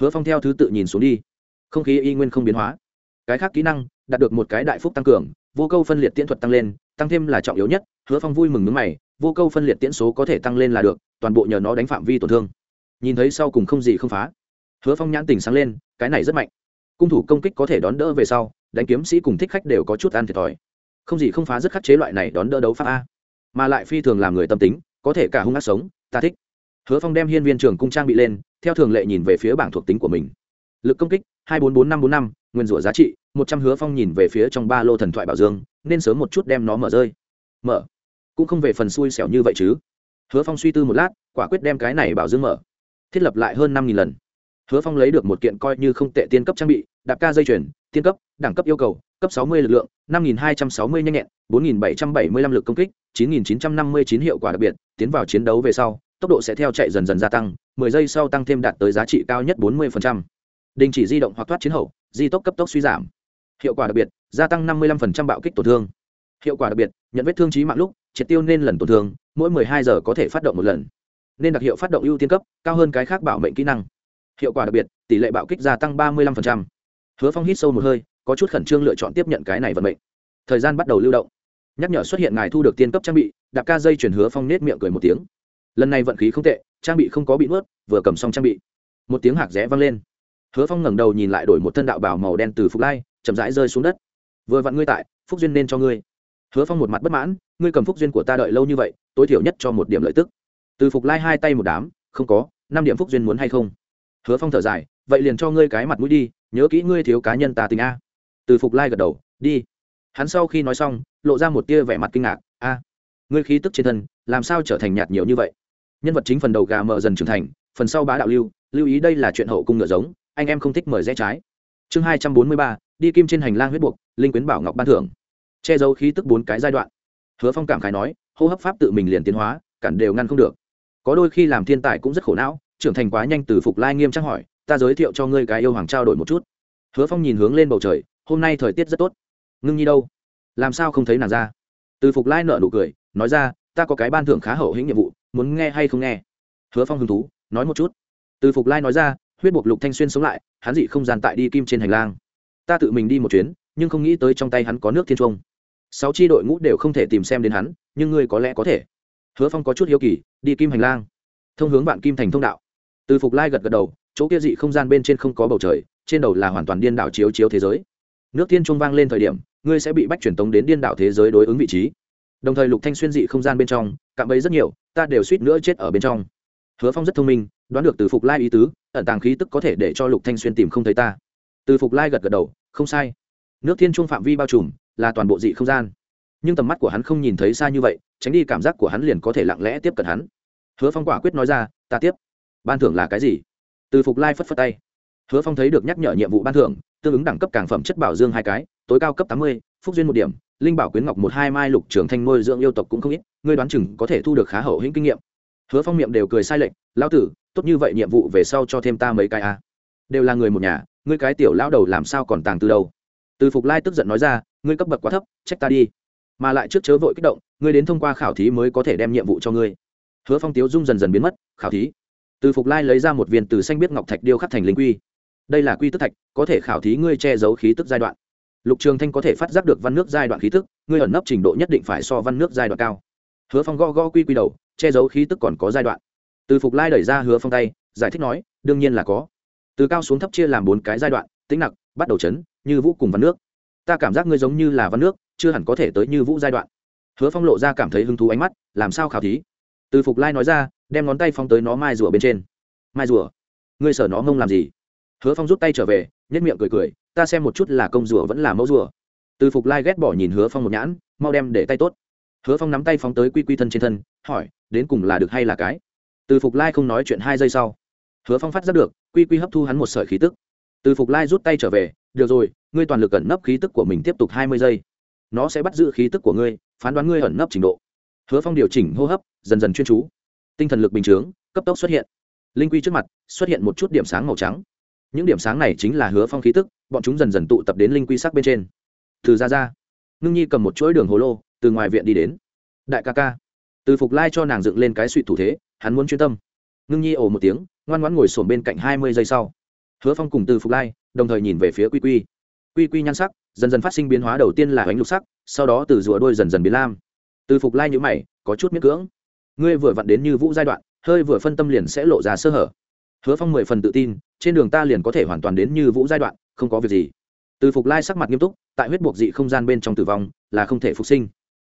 Hứa phong theo thứ tự nhìn xuống đi. Không khí y nguyên không biến hóa. Cái khác kỹ năng, đạt được một cái đại phúc tăng cường, vô câu phân liệt tiễn thuật tăng lên, tăng thêm là trọng yếu nhất, hứa phong vui mừng nước mày, vô câu phân liệt tiễn số có thể tăng lên là được, toàn bộ nhờ nó đánh phạm vi tổn thương. Nhìn thấy sau cùng không gì không phá hứa phong nhãn tình sáng lên, cái này rất mạnh. Cung thủ công kích có thể đón đỡ về sau, đánh kiếm sĩ cùng thích khách đều có chút ăn thiệt thòi. Không gì không phá rất khắc chế loại này đón đỡ đấu pháp a. Mà lại phi thường làm người tâm tính, có thể cả hung ác sống, ta thích. Hứa phong đem hiên viên trường cung trang bị lên, theo thường lệ nhìn về phía bảng thuộc tính của mình. Lực công kích, hai bốn bốn năm bốn năm, nguyên rủa giá trị, một trăm hứa phong nhìn về phía trong ba lô thần thoại bảo dương, nên sớm một chút đem nó mở rơi. Mở. Cũng không về phần xui xẻo như vậy chứ. Hứa phong suy tư một lát, quả quyết đem cái này bảo dương mở. Thiết lập lại hơn năm lần hứa phong lấy được một kiện coi như không tệ tiên cấp trang bị, đạp ca dây chuyển tiên cấp, đẳng cấp yêu cầu, cấp sáu mươi lực lượng, năm nghìn hai trăm sáu mươi nhanh nhẹn, bốn nghìn bảy trăm bảy mươi lăm lực công kích, chín nghìn chín trăm năm mươi chín hiệu quả đặc biệt, tiến vào chiến đấu về sau, tốc độ sẽ theo chạy dần dần gia tăng, mười giây sau tăng thêm đạt tới giá trị cao nhất bốn mươi đình chỉ di động hoặc thoát chiến hậu, di tốc cấp tốc suy giảm. Hiệu quả đặc biệt, gia tăng năm mươi 55% bạo kích tổn thương. Hiệu quả đặc biệt, nhận vết thương trí mạng lúc, triệt tiêu nên lần tổn thương, mỗi 12 giờ có thể phát động một lần. Nên đặc hiệu phát động ưu tiên cấp, cao hơn cái khác bảo mệnh kỹ năng hiệu quả đặc biệt, tỷ lệ bạo kích gia tăng ba mươi 35%. hứa phong hít sâu một hơi, có chút khẩn trương lựa chọn tiếp nhận cái này vận mệnh. Thời gian bắt đầu lưu động. Nhắc nhở xuất hiện ngài thu được tiên cấp trang bị, đạp ca dây chuyển hứa phong nết miệng cười một tiếng. Lần này vận khí không tệ, trang bị không có bị nuốt, vừa cầm xong trang bị. Một tiếng hạc rẽ vang lên. Hứa phong ngẩng đầu nhìn lại đổi một thân đạo bảo màu đen từ phục lai, chậm rãi rơi xuống đất. Vừa vặn ngươi tại, phúc duyên nên cho ngươi. Hứa phong một mặt bất mãn, ngươi cầm phúc duyên của ta đợi lâu như vậy, tối thiểu nhất cho một điểm lợi tức. Từ phục lai hai tay một đám, không có, năm điểm phúc duyên muốn hay không? Hứa phong thở dài, vậy liền cho ngươi cái mặt mũi đi, nhớ kỹ ngươi thiếu cá nhân ta tình a. Từ phục lai gật đầu, đi. Hắn sau khi nói xong, lộ ra một tia vẻ mặt kinh ngạc, a, ngươi khí tức trên thân, làm sao trở thành nhạt nhiều như vậy? Nhân vật chính phần đầu gà mờ dần trưởng thành, phần sau bá đạo lưu lưu ý đây là chuyện hậu cung ngựa giống, anh em không thích mời rẽ trái. Chương hai trăm bốn mươi ba, đi kim trên hành lang huyết buộc, linh quyến bảo ngọc ban thưởng. Che giấu khí tức bốn cái giai đoạn. Hứa phong cảm khái nói, hô hấp pháp tự mình liền tiến hóa, cản đều ngăn không được. Có đôi khi làm thiên tài cũng rất khổ não trưởng thành quá nhanh từ phục lai nghiêm trang hỏi, ta giới thiệu cho ngươi cái yêu hoàng trao đổi một chút. Hứa phong nhìn hướng lên bầu trời, hôm nay thời tiết rất tốt. Ngưng nhi đâu? Làm sao không thấy nàng ra? Từ phục lai nợ nụ cười, nói ra, ta có cái ban thưởng khá hậu hĩnh nhiệm vụ, muốn nghe hay không nghe? Hứa phong hứng thú, nói một chút. Từ phục lai nói ra, huyết buộc lục thanh xuyên sống lại, hắn dị không gian tại đi kim trên hành lang. Ta tự mình đi một chuyến, nhưng không nghĩ tới trong tay hắn có nước thiên trung sáu tri đội ngũ đều không thể tìm xem đến hắn, nhưng ngươi có lẽ có thể. Hứa phong có chút hiếu kỳ, đi kim hành lang? Thông hướng vạn kim thành thông đạo từ phục lai gật gật đầu, chỗ kia dị không gian bên trên không có bầu trời, trên đầu là hoàn toàn điên đảo chiếu chiếu thế giới. Nước thiên trung vang lên thời điểm, ngươi sẽ bị bách truyền tống đến điên đảo thế giới đối ứng vị trí. Đồng thời lục thanh xuyên dị không gian bên trong, cạm bẫy rất nhiều, ta đều suýt nữa chết ở bên trong. Hứa phong rất thông minh, đoán được từ phục lai ý tứ, ẩn tàng khí tức có thể để cho lục thanh xuyên tìm không thấy ta. Từ phục lai gật gật đầu, không sai. Nước thiên trung phạm vi bao trùm, là toàn bộ dị không gian. Nhưng tầm mắt của hắn không nhìn thấy xa như vậy, tránh đi cảm giác của hắn liền có thể lặng lẽ tiếp cận hắn. Hứa phong quả quyết nói ra, ta tiếp ban thưởng là cái gì? Từ phục lai phất phất tay. Hứa phong thấy được nhắc nhở nhiệm vụ ban thưởng, tương ứng đẳng cấp càng phẩm chất bảo dương hai cái, tối cao cấp tám mươi, phúc duyên một điểm, linh bảo quyến ngọc một hai mai lục trưởng thanh nuôi dưỡng yêu tộc cũng không ít, ngươi đoán chừng có thể thu được khá hậu hĩnh kinh nghiệm. Hứa phong miệng đều cười sai lệch lao tử, tốt như vậy nhiệm vụ về sau cho thêm ta mấy cái a đều là người một nhà, ngươi cái tiểu lão đầu làm sao còn tàng từ đâu? Từ phục lai tức giận nói ra, ngươi cấp bậc quá thấp, trách ta đi. Mà lại trước chớ vội kích động, ngươi đến thông qua khảo thí mới có thể đem nhiệm vụ cho ngươi. Hứa phong tiếu dung dần dần biến mất, khảo thí từ phục lai lấy ra một viên từ xanh biết ngọc thạch điêu khắc thành linh quy. Đây là quy tức thạch, có thể khảo thí ngươi che giấu khí tức giai đoạn. Lục trường thanh có thể phát giác được văn nước giai đoạn khí tức, ngươi ẩn nấp trình độ nhất định phải so văn nước giai đoạn cao. Hứa phong gõ gõ quy quy đầu, che giấu khí tức còn có giai đoạn. Từ phục lai đẩy ra hứa phong tay, giải thích nói, đương nhiên là có. Từ cao xuống thấp chia làm bốn cái giai đoạn, tĩnh nặc, bắt đầu chấn, như vũ cùng văn nước. Ta cảm giác ngươi giống như là văn nước, chưa hẳn có thể tới như vũ giai đoạn. Hứa phong lộ ra cảm thấy hứng thú ánh mắt, làm sao khảo thí? Từ phục lai nói ra, đem ngón tay phong tới nó mai rùa bên trên. Mai rùa? Ngươi sở nó mông làm gì? Hứa phong rút tay trở về nhất miệng cười cười, ta xem một chút là công rùa vẫn là mẫu rùa. Từ phục lai ghét bỏ nhìn hứa phong một nhãn, mau đem để tay tốt. Hứa phong nắm tay phóng tới quy quy thân trên thân, hỏi, đến cùng là được hay là cái? Từ phục lai không nói chuyện hai giây sau. Hứa phong phát giác được, quy quy hấp thu hắn một sợi khí tức. Từ phục lai rút tay trở về, được rồi, ngươi toàn lực ẩn nấp khí tức của mình tiếp tục hai mươi giây. Nó sẽ bắt giữ khí tức của ngươi, phán đoán ngươi ẩn nấp trình độ hứa phong điều chỉnh hô hấp, dần dần chuyên chú. Tinh thần lực bình chướng, cấp tốc xuất hiện. Linh quy trước mặt, xuất hiện một chút điểm sáng màu trắng. Những điểm sáng này chính là hứa phong khí tức, bọn chúng dần dần tụ tập đến linh quy sắc bên trên. Từ ra ra, ngưng nhi cầm một chuỗi đường hồ lô, từ ngoài viện đi đến. Đại ca ca. Từ phục lai cho nàng dựng lên cái suy thủ thế, hắn muốn chuyên tâm. Ngưng nhi ồ một tiếng, ngoan ngoãn ngồi sổm bên cạnh hai mươi giây sau. Hứa phong cùng từ phục lai, đồng thời nhìn về phía quy quy. Quy quy nhan sắc, dần dần phát sinh biến hóa đầu tiên là bánh lục sắc, sau đó từ rùa đôi dần dần biến lam từ phục lai nhữ mày, có chút miễn cưỡng. Ngươi vừa vặn đến như vũ giai đoạn, hơi vừa phân tâm liền sẽ lộ ra sơ hở. Hứa phong mười phần tự tin, trên đường ta liền có thể hoàn toàn đến như vũ giai đoạn, không có việc gì. Từ phục lai sắc mặt nghiêm túc, tại huyết buộc dị không gian bên trong tử vong, là không thể phục sinh.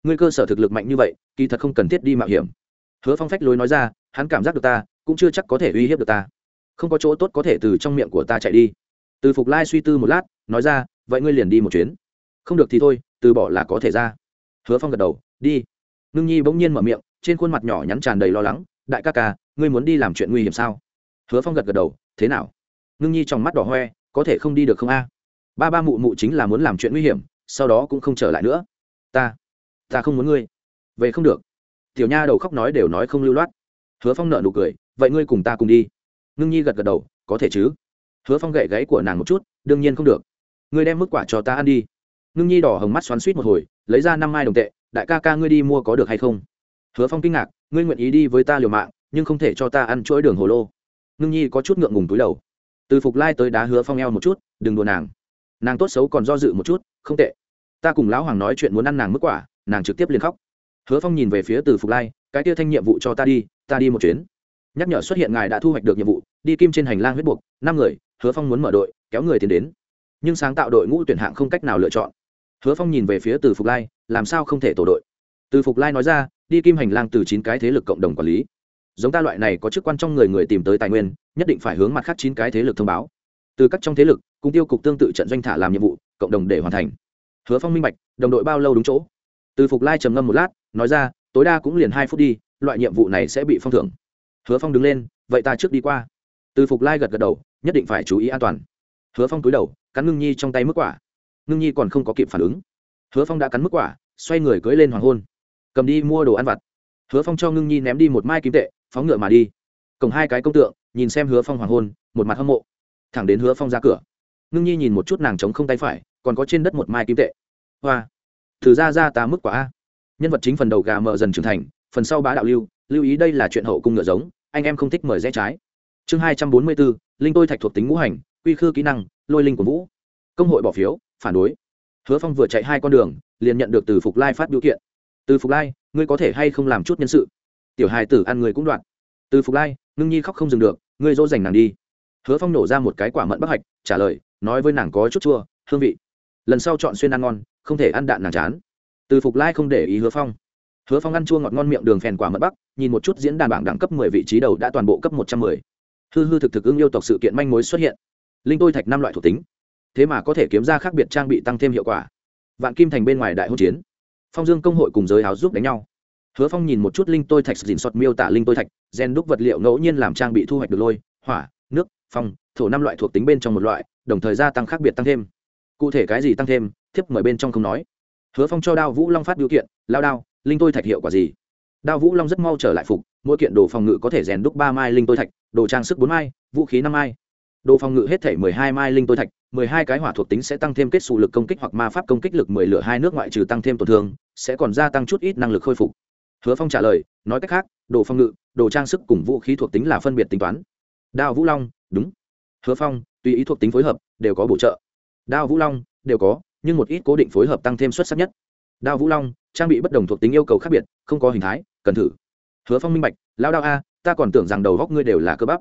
Ngươi cơ sở thực lực mạnh như vậy, kỳ thật không cần thiết đi mạo hiểm. Hứa phong phách lối nói ra, hắn cảm giác được ta, cũng chưa chắc có thể uy hiếp được ta. Không có chỗ tốt có thể từ trong miệng của ta chạy đi. Từ phục lai suy tư một lát, nói ra, vậy ngươi liền đi một chuyến. Không được thì thôi, từ bỏ là có thể ra hứa phong gật đầu, đi. Ngưng nhi bỗng nhiên mở miệng, trên khuôn mặt nhỏ nhắn tràn đầy lo lắng, đại ca ca, ngươi muốn đi làm chuyện nguy hiểm sao? Hứa phong gật gật đầu, thế nào? Ngưng nhi trong mắt đỏ hoe, có thể không đi được không a? Ba ba mụ mụ chính là muốn làm chuyện nguy hiểm, sau đó cũng không trở lại nữa. Ta ta không muốn ngươi. Về không được. Tiểu nha đầu khóc nói đều nói không lưu loát. Hứa phong nợ nụ cười, vậy ngươi cùng ta cùng đi. Ngưng nhi gật gật đầu, có thể chứ. Hứa phong gậy gáy của nàng một chút, đương nhiên không được. Ngươi đem mức quả cho ta ăn đi. Ngưng nhi đỏ hồng mắt xoắn suýt một hồi lấy ra năm mai đồng tệ, đại ca ca ngươi đi mua có được hay không? Hứa phong kinh ngạc, ngươi nguyện ý đi với ta liều mạng, nhưng không thể cho ta ăn chuỗi đường hồ lô. Ngưng nhi có chút ngượng ngùng túi đầu. Từ phục lai tới đá hứa phong eo một chút, đừng đùa nàng. Nàng tốt xấu còn do dự một chút, không tệ. Ta cùng lão hoàng nói chuyện muốn ăn nàng mức quả, nàng trực tiếp liền khóc. Hứa phong nhìn về phía từ phục lai, cái tia thanh nhiệm vụ cho ta đi ta đi một chuyến. Nhắc nhở xuất hiện ngài đã thu hoạch được nhiệm vụ, đi kim trên hành lang huyết buộc, năm người, hứa phong muốn mở đội, kéo người tiến đến. Nhưng sáng tạo đội ngũ tuyển hạng không cách nào lựa chọn hứa phong nhìn về phía từ phục lai, làm sao không thể tổ đội? Từ phục lai nói ra, đi kim hành lang từ chín cái thế lực cộng đồng quản lý. Giống ta loại này có chức quan trong người người tìm tới tài nguyên, nhất định phải hướng mặt khác chín cái thế lực thông báo. Từ các trong thế lực, cùng tiêu cục tương tự trận doanh thả làm nhiệm vụ, cộng đồng để hoàn thành. Hứa phong minh bạch, đồng đội bao lâu đúng chỗ? Từ phục lai trầm ngâm một lát, nói ra, tối đa cũng liền hai phút đi, loại nhiệm vụ này sẽ bị phong thưởng. Hứa phong đứng lên, vậy ta trước đi qua. Từ phục lai gật gật đầu, nhất định phải chú ý an toàn. Hứa phong cúi đầu, cắn ngưng nhi trong tay mức quả ngưng nhi còn không có kịp phản ứng. Hứa phong đã cắn mức quả, xoay người cưỡi lên hoàng hôn. Cầm đi mua đồ ăn vặt. Hứa phong cho ngưng nhi ném đi một mai kim tệ, phóng ngựa mà đi. Cổng hai cái công tượng, nhìn xem hứa phong hoàng hôn, một mặt hâm mộ. Thẳng đến hứa phong ra cửa. Ngưng nhi nhìn một chút nàng trống không tay phải, còn có trên đất một mai kim tệ. Hoa. Thử ra ra ta mức quả a. Nhân vật chính phần đầu gà mở dần trưởng thành, phần sau bá đạo lưu lưu ý đây là chuyện hậu cung ngựa giống, anh em không thích mời rẽ trái. Chương hai trăm bốn mươi bốn, linh tôi thạch thuộc tính ngũ hành, quy khư kỹ năng, lôi linh của vũ. Công hội bỏ phiếu phản đối. Hứa phong vừa chạy hai con đường, liền nhận được từ phục lai phát biểu kiện. Từ phục lai, ngươi có thể hay không làm chút nhân sự? Tiểu hài tử ăn người cũng đoạn. Từ phục lai, ngưng nhi khóc không dừng được, ngươi dỗ dành nàng đi. Hứa phong nổ ra một cái quả mận bắc hạch, trả lời, nói với nàng có chút chua, hương vị. Lần sau chọn xuyên ăn ngon, không thể ăn đạn nàng chán. Từ phục lai không để ý hứa phong. Hứa phong ăn chua ngọt ngon miệng đường phèn quả mận bắc, nhìn một chút diễn đàn bảng đẳng cấp mười vị trí đầu đã toàn bộ cấp một trăm mười. Hư hư thực thực ưng yêu tộc sự kiện manh mối xuất hiện. Linh tôi thạch năm loại thuộc tính thế mà có thể kiếm ra khác biệt trang bị tăng thêm hiệu quả. Vạn kim thành bên ngoài đại hỗn chiến, phong dương công hội cùng giới háo giúp đánh nhau. Hứa phong nhìn một chút linh tôi thạch dình sọt miêu tả linh tôi thạch, gen đúc vật liệu ngẫu nhiên làm trang bị thu hoạch được lôi, hỏa, nước, phong, thổ năm loại thuộc tính bên trong một loại, đồng thời gia tăng khác biệt tăng thêm. Cụ thể cái gì tăng thêm, thiếp mời bên trong không nói. Hứa phong cho đao vũ long phát biểu kiện, lao đao, linh tôi thạch hiệu quả gì? Đao vũ long rất mau trở lại phục, mỗi kiện đồ phòng ngự có thể rèn đúc ba mai linh tôi thạch, đồ trang sức bốn mai, vũ khí năm mai. Đồ phòng ngự hết thể mười hai mai linh tôi thạch mười hai cái hỏa thuộc tính sẽ tăng thêm kết xù lực công kích hoặc ma pháp công kích lực mười lửa hai nước ngoại trừ tăng thêm tổn thương, sẽ còn gia tăng chút ít năng lực khôi phục. Hứa phong trả lời, nói cách khác, đồ phong ngự, đồ trang sức cùng vũ khí thuộc tính là phân biệt tính toán. Đao vũ long, đúng. Hứa phong, tùy ý thuộc tính phối hợp, đều có bổ trợ. Đao vũ long, đều có, nhưng một ít cố định phối hợp tăng thêm xuất sắc nhất. Đao vũ long, trang bị bất đồng thuộc tính yêu cầu khác biệt, không có hình thái, cần thử. Hứa phong minh bạch, lao đao a, ta còn tưởng rằng đầu góc ngươi đều là cơ bắp.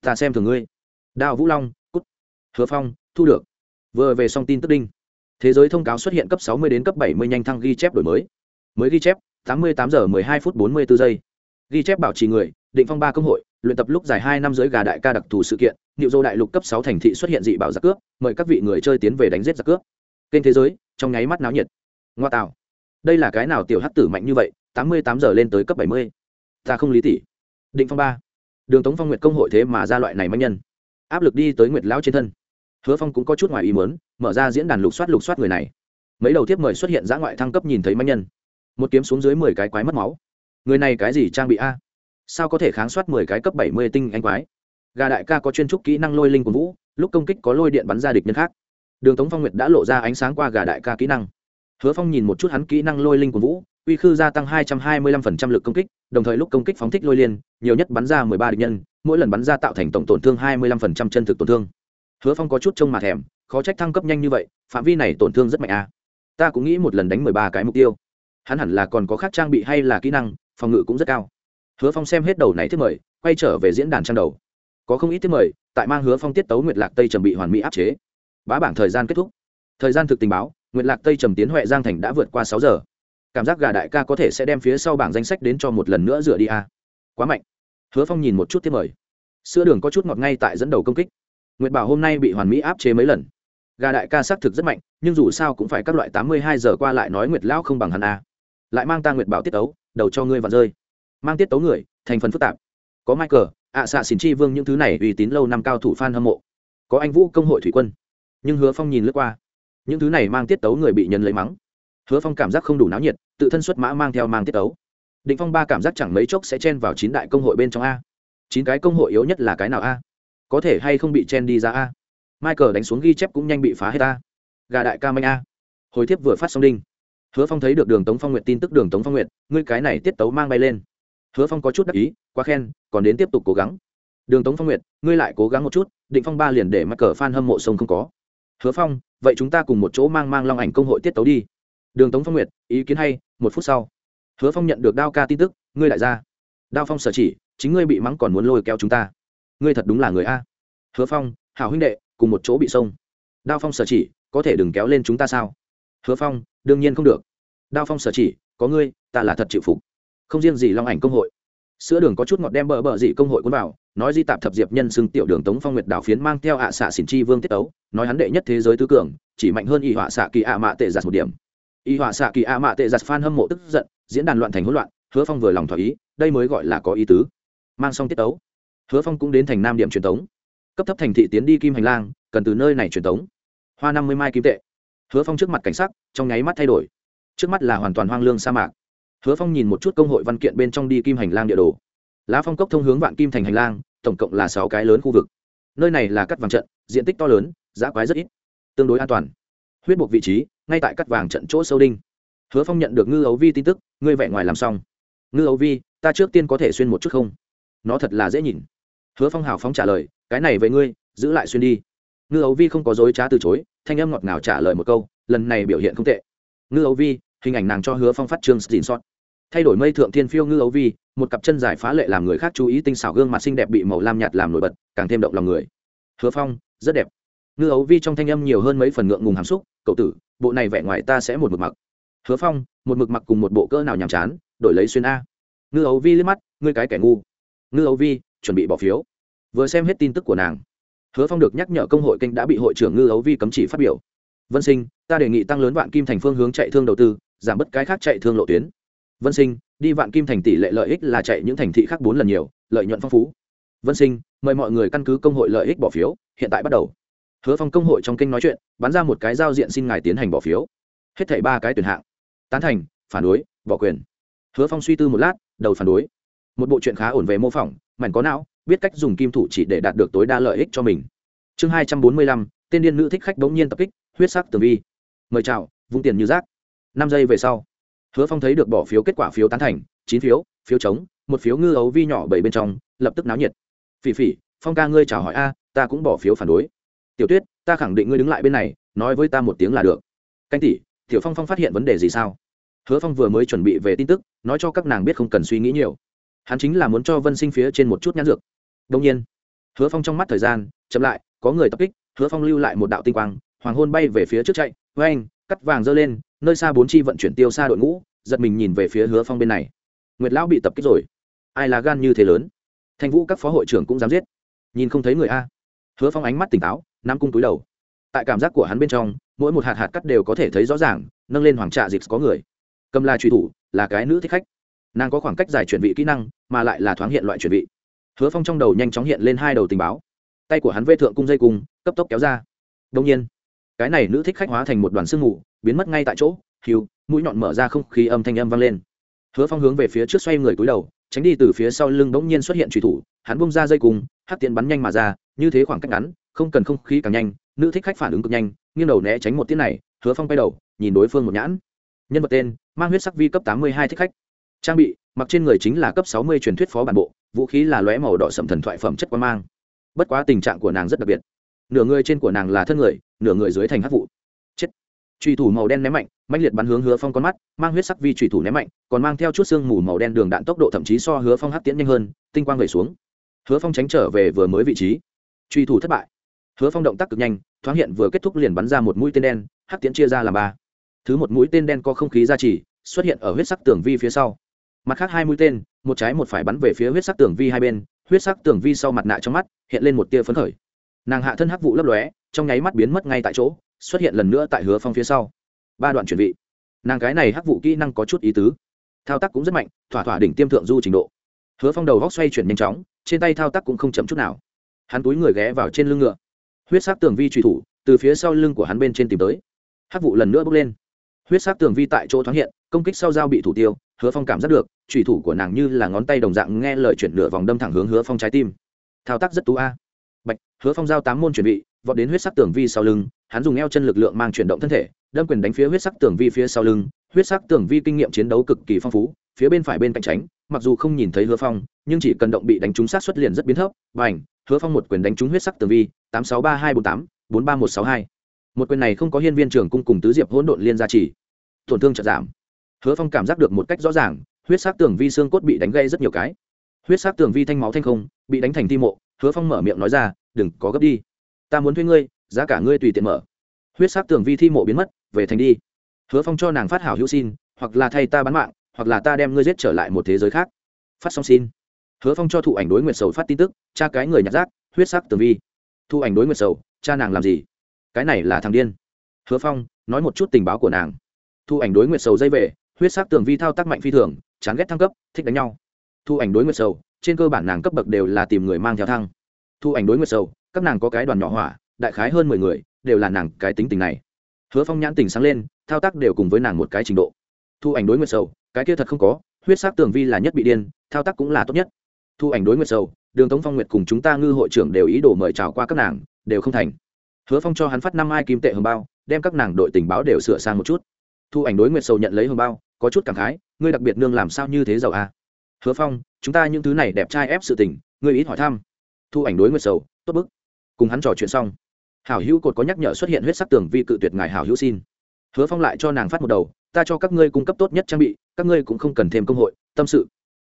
Ta xem thường ngươi. Đao vũ long, cút. Hứa phong thu được. Vừa về xong tin tức đinh. Thế giới thông cáo xuất hiện cấp sáu mươi đến cấp bảy mươi nhanh thăng ghi chép đổi mới. Mới ghi chép, tám mươi tám giờ 12 phút 44 giây. Ghi chép bảo trì người, định phong ba công hội, luyện tập lúc dài hai năm giới gà đại ca đặc thù sự kiện liệu dô đại lục cấp sáu thành thị xuất hiện dị bảo giặc cướp, mời các vị người chơi tiến về đánh giết giặc cướp. Kênh thế giới, trong nháy mắt náo nhiệt. Ngoa tạo. Đây là cái nào tiểu hắc tử mạnh như vậy, tám mươi tám giờ lên tới cấp bảy mươi. Ta không lý tỷ định phong ba. Đường tống phong nguyệt công hội thế mà ra loại này mạnh nhân. Áp lực đi tới nguyệt lão trên thân hứa phong cũng có chút ngoài ý mớn mở ra diễn đàn lục soát lục soát người này. Mấy đầu tiếp mời xuất hiện giã ngoại thăng cấp nhìn thấy manh nhân. Một kiếm xuống dưới mười cái quái mất máu. Người này cái gì trang bị a? Sao có thể kháng soát mười cái cấp bảy mươi tinh anh quái? Gà đại ca có chuyên trúc kỹ năng lôi linh của vũ, lúc công kích có lôi điện bắn ra địch nhân khác. Đường tống phong nguyệt đã lộ ra ánh sáng qua gà đại ca kỹ năng. Hứa phong nhìn một chút hắn kỹ năng lôi linh của vũ, uy khư gia tăng hai trăm hai mươi lăm phần trăm lực công kích, đồng thời lúc công kích phóng thích lôi liên, nhiều nhất bắn ra mười ba địch nhân, mỗi lần bắn ra tạo thành tổng tổn thương hai mươi lăm phần trăm chân thực tổn thương hứa phong có chút trông mà thèm, khó trách thăng cấp nhanh như vậy, phạm vi này tổn thương rất mạnh a ta cũng nghĩ một lần đánh mười ba cái mục tiêu. Hắn hẳn là còn có khác trang bị hay là kỹ năng, phòng ngự cũng rất cao. Hứa phong xem hết đầu này thiết mời, quay trở về diễn đàn trang đầu. Có không ít thiết mời, tại mang hứa phong tiết tấu nguyệt lạc tây trầm bị hoàn mỹ áp chế. Bá bảng thời gian kết thúc. Thời gian thực tình báo, nguyệt lạc tây trầm tiến huệ giang thành đã vượt qua sáu giờ. Cảm giác gà đại ca có thể sẽ đem phía sau bảng danh sách đến cho một lần nữa dựa đi a quá mạnh. Hứa phong nhìn một chút thiết mời. Sữa đường có chút ngọt ngay tại dẫn đầu công kích nguyệt bảo hôm nay bị hoàn mỹ áp chế mấy lần. Gà đại ca xác thực rất mạnh, nhưng dù sao cũng phải các loại tám mươi hai giờ qua lại nói nguyệt lão không bằng hắn a. Lại mang ta nguyệt bảo tiết tấu, đầu cho ngươi và rơi. Mang tiết tấu người, thành phần phức tạp. Có michael, ạ xạ xỉn chi vương những thứ này uy tín lâu năm cao thủ f a n hâm mộ. Có anh vũ công hội thủy quân. Nhưng hứa phong nhìn lướt qua. Những thứ này mang tiết tấu người bị nhân lấy mắng. Hứa phong cảm giác không đủ náo nhiệt, tự thân xuất mã mang theo mang tiết tấu. Định phong ba cảm giác chẳng mấy chốc sẽ chen vào chín đại công hội bên trong a. Chín cái công hội yếu nhất là cái nào a? Có thể hay không bị chen đi ra a? Michael đánh xuống ghi chép cũng nhanh bị phá hết a. Gà đại ca manh a. Hồi thiếp vừa phát xong đinh. Hứa phong thấy được đường tống phong nguyện tin tức đường tống phong nguyện ngươi cái này tiết tấu mang bay lên. Hứa phong có chút đắc ý, quá khen, còn đến tiếp tục cố gắng. Đường tống phong nguyệt, ngươi lại cố gắng một chút, định phong ba liền để mắc cờ f hâm mộ sông không có. Hứa phong, vậy chúng ta cùng một chỗ mang mang long ảnh công hội tiết tấu đi. Đường tống phong nguyệt, ý kiến hay, một phút sau. Hứa phong nhận được đao ca tin tức, ngươi lại ra. Đao phong sở chỉ, chính ngươi bị mắng còn muốn lôi kéo chúng ta ngươi thật đúng là người a. Hứa phong, hảo huynh đệ, cùng một chỗ bị sông. Đao phong sở chỉ, có thể đừng kéo lên chúng ta sao? Hứa phong, đương nhiên không được. Đao phong sở chỉ, có ngươi, ta là thật chịu phục. Không riêng gì long ảnh công hội. Sữa đường có chút ngọt đem bờ bờ dị công hội cuốn vào, nói di tạp thập diệp nhân xưng tiểu đường tống phong nguyệt đảo phiến mang theo ạ xạ xỉn chi vương tiết tấu, nói hắn đệ nhất thế giới tứ cường, chỉ mạnh hơn y họa xạ kỳ ạ mạ tệ giặt một điểm. Y họa xạ kỳ ạ mạ tệ giặt phan hâm mộ tức giận, diễn đàn loạn thành hỗn loạn, hứa phong vừa lòng thỏa ý, đây mới gọi là có ý tứ. Mang xong tiết tấu hứa phong cũng đến thành nam điểm truyền tống. Cấp thấp thành thị tiến đi kim hành lang, cần từ nơi này truyền tống. Hoa năm mươi mai kim tệ. Hứa phong trước mặt cảnh sắc, trong nháy mắt thay đổi. Trước mắt là hoàn toàn hoang lương sa mạc. Hứa phong nhìn một chút công hội văn kiện bên trong đi kim hành lang địa đồ. Lá phong cốc thông hướng vạn kim thành hành lang, tổng cộng là sáu cái lớn khu vực. Nơi này là cắt vàng trận, diện tích to lớn, giá quái rất ít, tương đối an toàn. Huyết buộc vị trí, ngay tại cắt vàng trận chỗ sâu đinh. Hứa phong nhận được ngư ấu vi tin tức, ngươi vẽ ngoài làm xong. Ngư ấu vi, ta trước tiên có thể xuyên một chút không? Nó thật là dễ nhìn hứa phong hào phóng trả lời, cái này với ngươi, giữ lại xuyên đi. Ngư ấu vi không có dối trá từ chối, thanh âm ngọt ngào trả lời một câu, lần này biểu hiện không tệ. Ngư ấu vi, hình ảnh nàng cho hứa phong phát trương xin xót thay đổi mây thượng thiên phiêu ngư ấu vi, một cặp chân dài phá lệ làm người khác chú ý tinh xảo gương mặt xinh đẹp bị màu lam nhạt làm nổi bật, càng thêm động lòng người. Hứa phong, rất đẹp. Ngư ấu vi trong thanh âm nhiều hơn mấy phần ngượng ngùng hàm xúc, cậu tử, bộ này vẻ ngoài ta sẽ một mực mặc. Hứa phong, một mực mặc cùng một bộ cỡ nào nhàm chán, đổi lấy xuyên a. Ngư ấu vi liếc mắt, ngươi cái kẻ ngu. Ngư ấu vi chuẩn bị bỏ phiếu. Vừa xem hết tin tức của nàng, hứa phong được nhắc nhở công hội kênh đã bị hội trưởng ngư ấu vi cấm chỉ phát biểu. Vân sinh, ta đề nghị tăng lớn vạn kim thành phương hướng chạy thương đầu tư, giảm bớt cái khác chạy thương lộ tuyến. Vân sinh, đi vạn kim thành tỷ lệ lợi ích là chạy những thành thị khác bốn lần nhiều, lợi nhuận phong phú. Vân sinh, mời mọi người căn cứ công hội lợi ích bỏ phiếu, hiện tại bắt đầu. Hứa phong công hội trong kênh nói chuyện, bắn ra một cái giao diện xin ngài tiến hành bỏ phiếu. Hết thảy ba cái tuyển hạng. Tán thành, phản đối, bỏ quyền. Hứa phong suy tư một lát, đầu phản đối. Một bộ chuyện khá ổn về mô phỏng mảnh có não, biết cách dùng kim thủ chỉ để đạt được tối đa lợi ích cho mình. Chương hai trăm bốn mươi lăm, tên điên nữ thích khách bỗng nhiên tập kích, huyết sắc tường vi. Mời chào, vung tiền như rác. Năm giây về sau, hứa phong thấy được bỏ phiếu kết quả phiếu tán thành, chín phiếu phiếu chống, một phiếu ngư ấu vi nhỏ bảy bên trong, lập tức náo nhiệt. Phỉ phỉ, phong ca ngươi chào hỏi a, ta cũng bỏ phiếu phản đối. Tiểu tuyết, ta khẳng định ngươi đứng lại bên này, nói với ta một tiếng là được. Canh tỷ, tiểu phong phong phát hiện vấn đề gì sao? Hứa phong vừa mới chuẩn bị về tin tức, nói cho các nàng biết không cần suy nghĩ nhiều hắn chính là muốn cho vân sinh phía trên một chút nhãn dược. Đông nhiên, hứa phong trong mắt thời gian chậm lại, có người tập kích, hứa phong lưu lại một đạo tinh quang, hoàng hôn bay về phía trước chạy với anh cắt vàng dơ lên, nơi xa bốn chi vận chuyển tiêu xa đội ngũ, giật mình nhìn về phía hứa phong bên này. Nguyệt lão bị tập kích rồi. Ai là gan như thế lớn? Thanh vũ các phó hội trưởng cũng dám giết. Nhìn không thấy người a. Hứa phong ánh mắt tỉnh táo nam cung túi đầu. Tại cảm giác của hắn bên trong, mỗi một hạt hạt cắt đều có thể thấy rõ ràng, nâng lên hoàng trạ dịp có người. Cầm la truy thủ, là cái nữ thích khách nàng có khoảng cách dài chuyển vị kỹ năng, mà lại là thoáng hiện loại chuyển vị. Hứa phong trong đầu nhanh chóng hiện lên hai đầu tình báo. Tay của hắn vê thượng cung dây cung, cấp tốc kéo ra. Đông nhiên, cái này nữ thích khách hóa thành một đoàn sương mù, biến mất ngay tại chỗ, hiu, mũi nhọn mở ra không khí âm thanh âm vang lên. Hứa phong hướng về phía trước xoay người cúi đầu, tránh đi từ phía sau lưng bỗng nhiên xuất hiện trùy thủ, hắn bung ra dây cung, hắc tiện bắn nhanh mà ra, như thế khoảng cách ngắn, không cần không khí càng nhanh, nữ thích khách phản ứng cực nhanh, nghiêng đầu né tránh một tiết này, hứa phong bay đầu, nhìn đối phương một nhãn. Nhân vật tên, mang huyết sắc vi cấp tám mươi hai thích khách trang bị, mặc trên người chính là cấp sáu mươi truyền thuyết phó bản bộ, vũ khí là lóe màu đỏ sậm thần thoại phẩm chất quan mang. Bất quá tình trạng của nàng rất đặc biệt. Nửa người trên của nàng là thân người, nửa người dưới thành hắc vụ. Chết. Truy thủ màu đen ném mạnh mạnh liệt bắn hướng hứa phong con mắt, mang huyết sắc vi truy thủ ném mạnh, còn mang theo chút xương mù màu đen đường đạn tốc độ thậm chí so hứa phong hắc tiễn nhanh hơn, tinh quang về xuống. Hứa phong tránh trở về vừa mới vị trí. Truy thủ thất bại. Hứa phong động tác cực nhanh, thoáng hiện vừa kết thúc liền bắn ra một mũi tên đen, hắc tiễn chia ra làm ba. Thứ một mũi tên đen có không khí ra chỉ xuất hiện ở huyết sắc tường vi phía sau mặt khác hai mũi tên, một trái một phải bắn về phía huyết sắc tường vi hai bên, huyết sắc tường vi sau mặt nạ trong mắt hiện lên một tia phấn khởi. Nàng hạ thân hắc vụ lấp lóe, trong nháy mắt biến mất ngay tại chỗ, xuất hiện lần nữa tại hứa phong phía sau. Ba đoạn chuyển vị. Nàng cái này hắc vụ kỹ năng có chút ý tứ. Thao tác cũng rất mạnh, thỏa thỏa đỉnh tiêm thượng du trình độ. Hứa phong đầu góc xoay chuyển nhanh chóng, trên tay thao tác cũng không chậm chút nào. Hắn túi người ghé vào trên lưng ngựa. Huyết sắc tường vi truy thủ, từ phía sau lưng của hắn bên trên tìm tới. Hắc vụ lần nữa bước lên huyết sắc tường vi tại chỗ thoáng hiện, công kích sau dao bị thủ tiêu, hứa phong cảm giác được trùy thủ của nàng như là ngón tay đồng dạng nghe lời chuyển nửa vòng đâm thẳng hướng hứa phong trái tim. Thao tác rất tú a. Bạch, hứa phong giao tám môn chuẩn bị, vọt đến huyết sắc tường vi sau lưng, hắn dùng eo chân lực lượng mang chuyển động thân thể, đâm quyền đánh phía huyết sắc tường vi phía sau lưng. Huyết sắc tường vi kinh nghiệm chiến đấu cực kỳ phong phú, phía bên phải bên cạnh tránh, mặc dù không nhìn thấy hứa phong, nhưng chỉ cần động bị đánh trúng sát xuất liền rất biến thấp. Và ảnh hứa phong một quyền đánh trúng huyết sắc tường vi, tám sáu ba hai bốn tám, bốn ba một sáu hai một quyền này không có hiên viên trưởng cung cùng tứ diệp hỗn độn liên gia trì. Tổn thương chợt giảm. Hứa phong cảm giác được một cách rõ ràng, huyết sắc tường vi xương cốt bị đánh gây rất nhiều cái. Huyết sắc tường vi thanh máu thanh không, bị đánh thành thi mộ, hứa phong mở miệng nói ra, đừng có gấp đi. Ta muốn thuê ngươi, giá cả ngươi tùy tiện mở. Huyết sắc tường vi thi mộ biến mất, về thành đi. Hứa phong cho nàng phát hảo hữu xin, hoặc là thay ta bán mạng, hoặc là ta đem ngươi giết trở lại một thế giới khác. Phát xong xin. Hứa phong cho thụ ảnh đối nguyệt sầu phát tin tức, cha cái người nhặt rác, huyết sắc tường vi. Thụ ảnh đối nguyệt sầu, cha nàng làm gì? Cái này là thằng điên. Hứa phong, nói một chút tình báo của nàng. Thu ảnh đối nguyệt sầu dây về, huyết sắc tường vi thao tác mạnh phi thường, chán ghét thăng cấp, thích đánh nhau. Thu ảnh đối nguyệt sầu, trên cơ bản nàng cấp bậc đều là tìm người mang theo thăng. Thu ảnh đối nguyệt sầu, các nàng có cái đoàn nhỏ hỏa, đại khái hơn mười người, đều là nàng cái tính tình này. Hứa phong nhãn tình sáng lên, thao tác đều cùng với nàng một cái trình độ. Thu ảnh đối nguyệt sầu, cái kia thật không có, huyết sắc tường vi là nhất bị điên, thao tác cũng là tốt nhất. Thu ảnh đối nguyệt sầu, đường tống phong nguyệt cùng chúng ta ngư hội trưởng đều ý đồ mời chào qua các nàng, đều không thành hứa phong cho hắn phát năm ai kim tệ hồng bao, đem các nàng đội tình báo đều sửa sang một chút. Thu ảnh đối nguyệt sầu nhận lấy hồng bao, có chút cảm khái, ngươi đặc biệt nương làm sao như thế giàu a à? hứa phong, chúng ta những thứ này đẹp trai ép sự tình, ngươi ít hỏi thăm. Thu ảnh đối nguyệt sầu, tốt bức. Cùng hắn trò chuyện xong, hảo hữu cột có nhắc nhở xuất hiện huyết sắc tường vi cự tuyệt ngài hảo hữu xin. Hứa phong lại cho nàng phát một đầu, ta cho các ngươi cung cấp tốt nhất trang bị, các ngươi cũng không cần thêm công hội, tâm sự.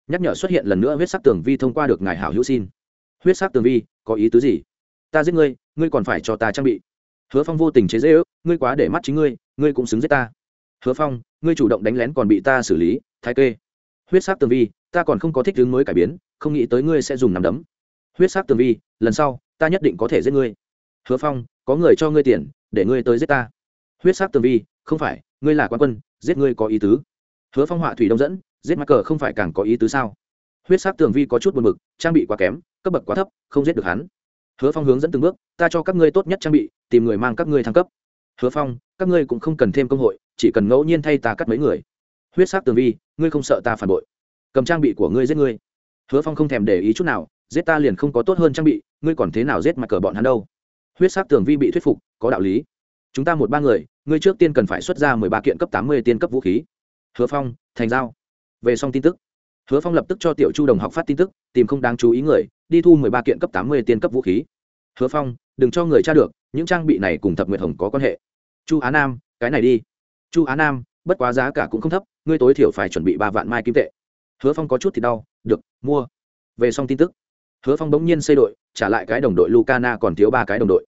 Nhắc nhở xuất hiện lần nữa huyết sắc tường vi thông qua được ngài hảo hữu xin. Huyết sắc tường vi, có ý tứ gì? Ta giết ngươi ngươi còn phải cho ta trang bị. Hứa phong vô tình chế dễ ước ngươi quá để mắt chính ngươi ngươi cũng xứng giết ta. Hứa phong, ngươi chủ động đánh lén còn bị ta xử lý, thái kê. Huyết sắc tường vi, ta còn không có thích hướng mới cải biến, không nghĩ tới ngươi sẽ dùng nằm đấm. Huyết sắc tường vi, lần sau, ta nhất định có thể giết ngươi. Hứa phong, có người cho ngươi tiền, để ngươi tới giết ta. Huyết sắc tường vi, không phải, ngươi là quan quân, giết ngươi có ý tứ. Hứa phong họa thủy đông dẫn, giết mắc cờ không phải càng có ý tứ sao? Huyết sắc tường vi có chút buồn b ự c trang bị quá kém, cấp bậc quá thấp, không giết được hắn hứa phong hướng dẫn từng bước, ta cho các ngươi tốt nhất trang bị, tìm người mang các ngươi thăng cấp. Hứa phong, các ngươi cũng không cần thêm công hội, chỉ cần ngẫu nhiên thay ta cắt mấy người. Huyết sắc tường vi, ngươi không sợ ta phản bội? Cầm trang bị của ngươi giết ngươi. Hứa phong không thèm để ý chút nào, giết ta liền không có tốt hơn trang bị, ngươi còn thế nào giết mặt cờ bọn hắn đâu? Huyết sắc tường vi bị thuyết phục, có đạo lý. Chúng ta một ba người, ngươi trước tiên cần phải xuất ra mười ba kiện cấp tám mươi tiên cấp vũ khí. Hứa phong, thành giao. Về xong tin tức, hứa phong lập tức cho tiểu chu đồng học phát tin tức, tìm không đáng chú ý người đi thu mười ba kiện cấp tám mươi tiên cấp vũ khí. Hứa phong, đừng cho người tra được, những trang bị này cùng thập nguyệt hồng có quan hệ. Chu á nam, cái này đi. Chu á nam, bất quá giá cả cũng không thấp, ngươi tối thiểu phải chuẩn bị ba vạn mai kim tệ. Hứa phong có chút thì đau, được, mua. Về xong tin tức, hứa phong bỗng nhiên xây đội, trả lại cái đồng đội lucana còn thiếu ba cái đồng đội.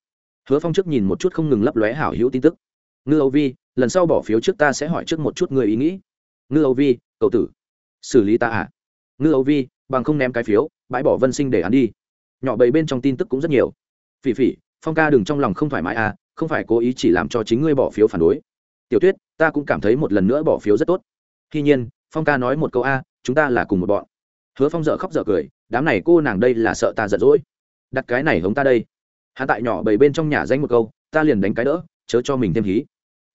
Hứa phong trước nhìn một chút không ngừng lấp lóe hảo hữu tin tức. Ngư âu vi, lần sau bỏ phiếu trước ta sẽ hỏi trước một chút người ý nghĩ. Ngư âu vi, cậu tử, xử lý ta à? Ngư âu vi bằng không ném cái phiếu, bãi bỏ vân sinh để hắn đi. Nhỏ bầy bên trong tin tức cũng rất nhiều. Phỉ phỉ, phong ca đừng trong lòng không thoải mái à không phải cố ý chỉ làm cho chính ngươi bỏ phiếu phản đối. Tiểu tuyết, ta cũng cảm thấy một lần nữa bỏ phiếu rất tốt. Tuy nhiên, phong ca nói một câu a, chúng ta là cùng một bọn. Hứa phong dợ khóc dợ cười, đám này cô nàng đây là sợ ta giận dỗi. Đặt cái này hống ta đây. Hạ tại nhỏ bầy bên trong nhà danh một câu, ta liền đánh cái đỡ, chớ cho mình thêm hí.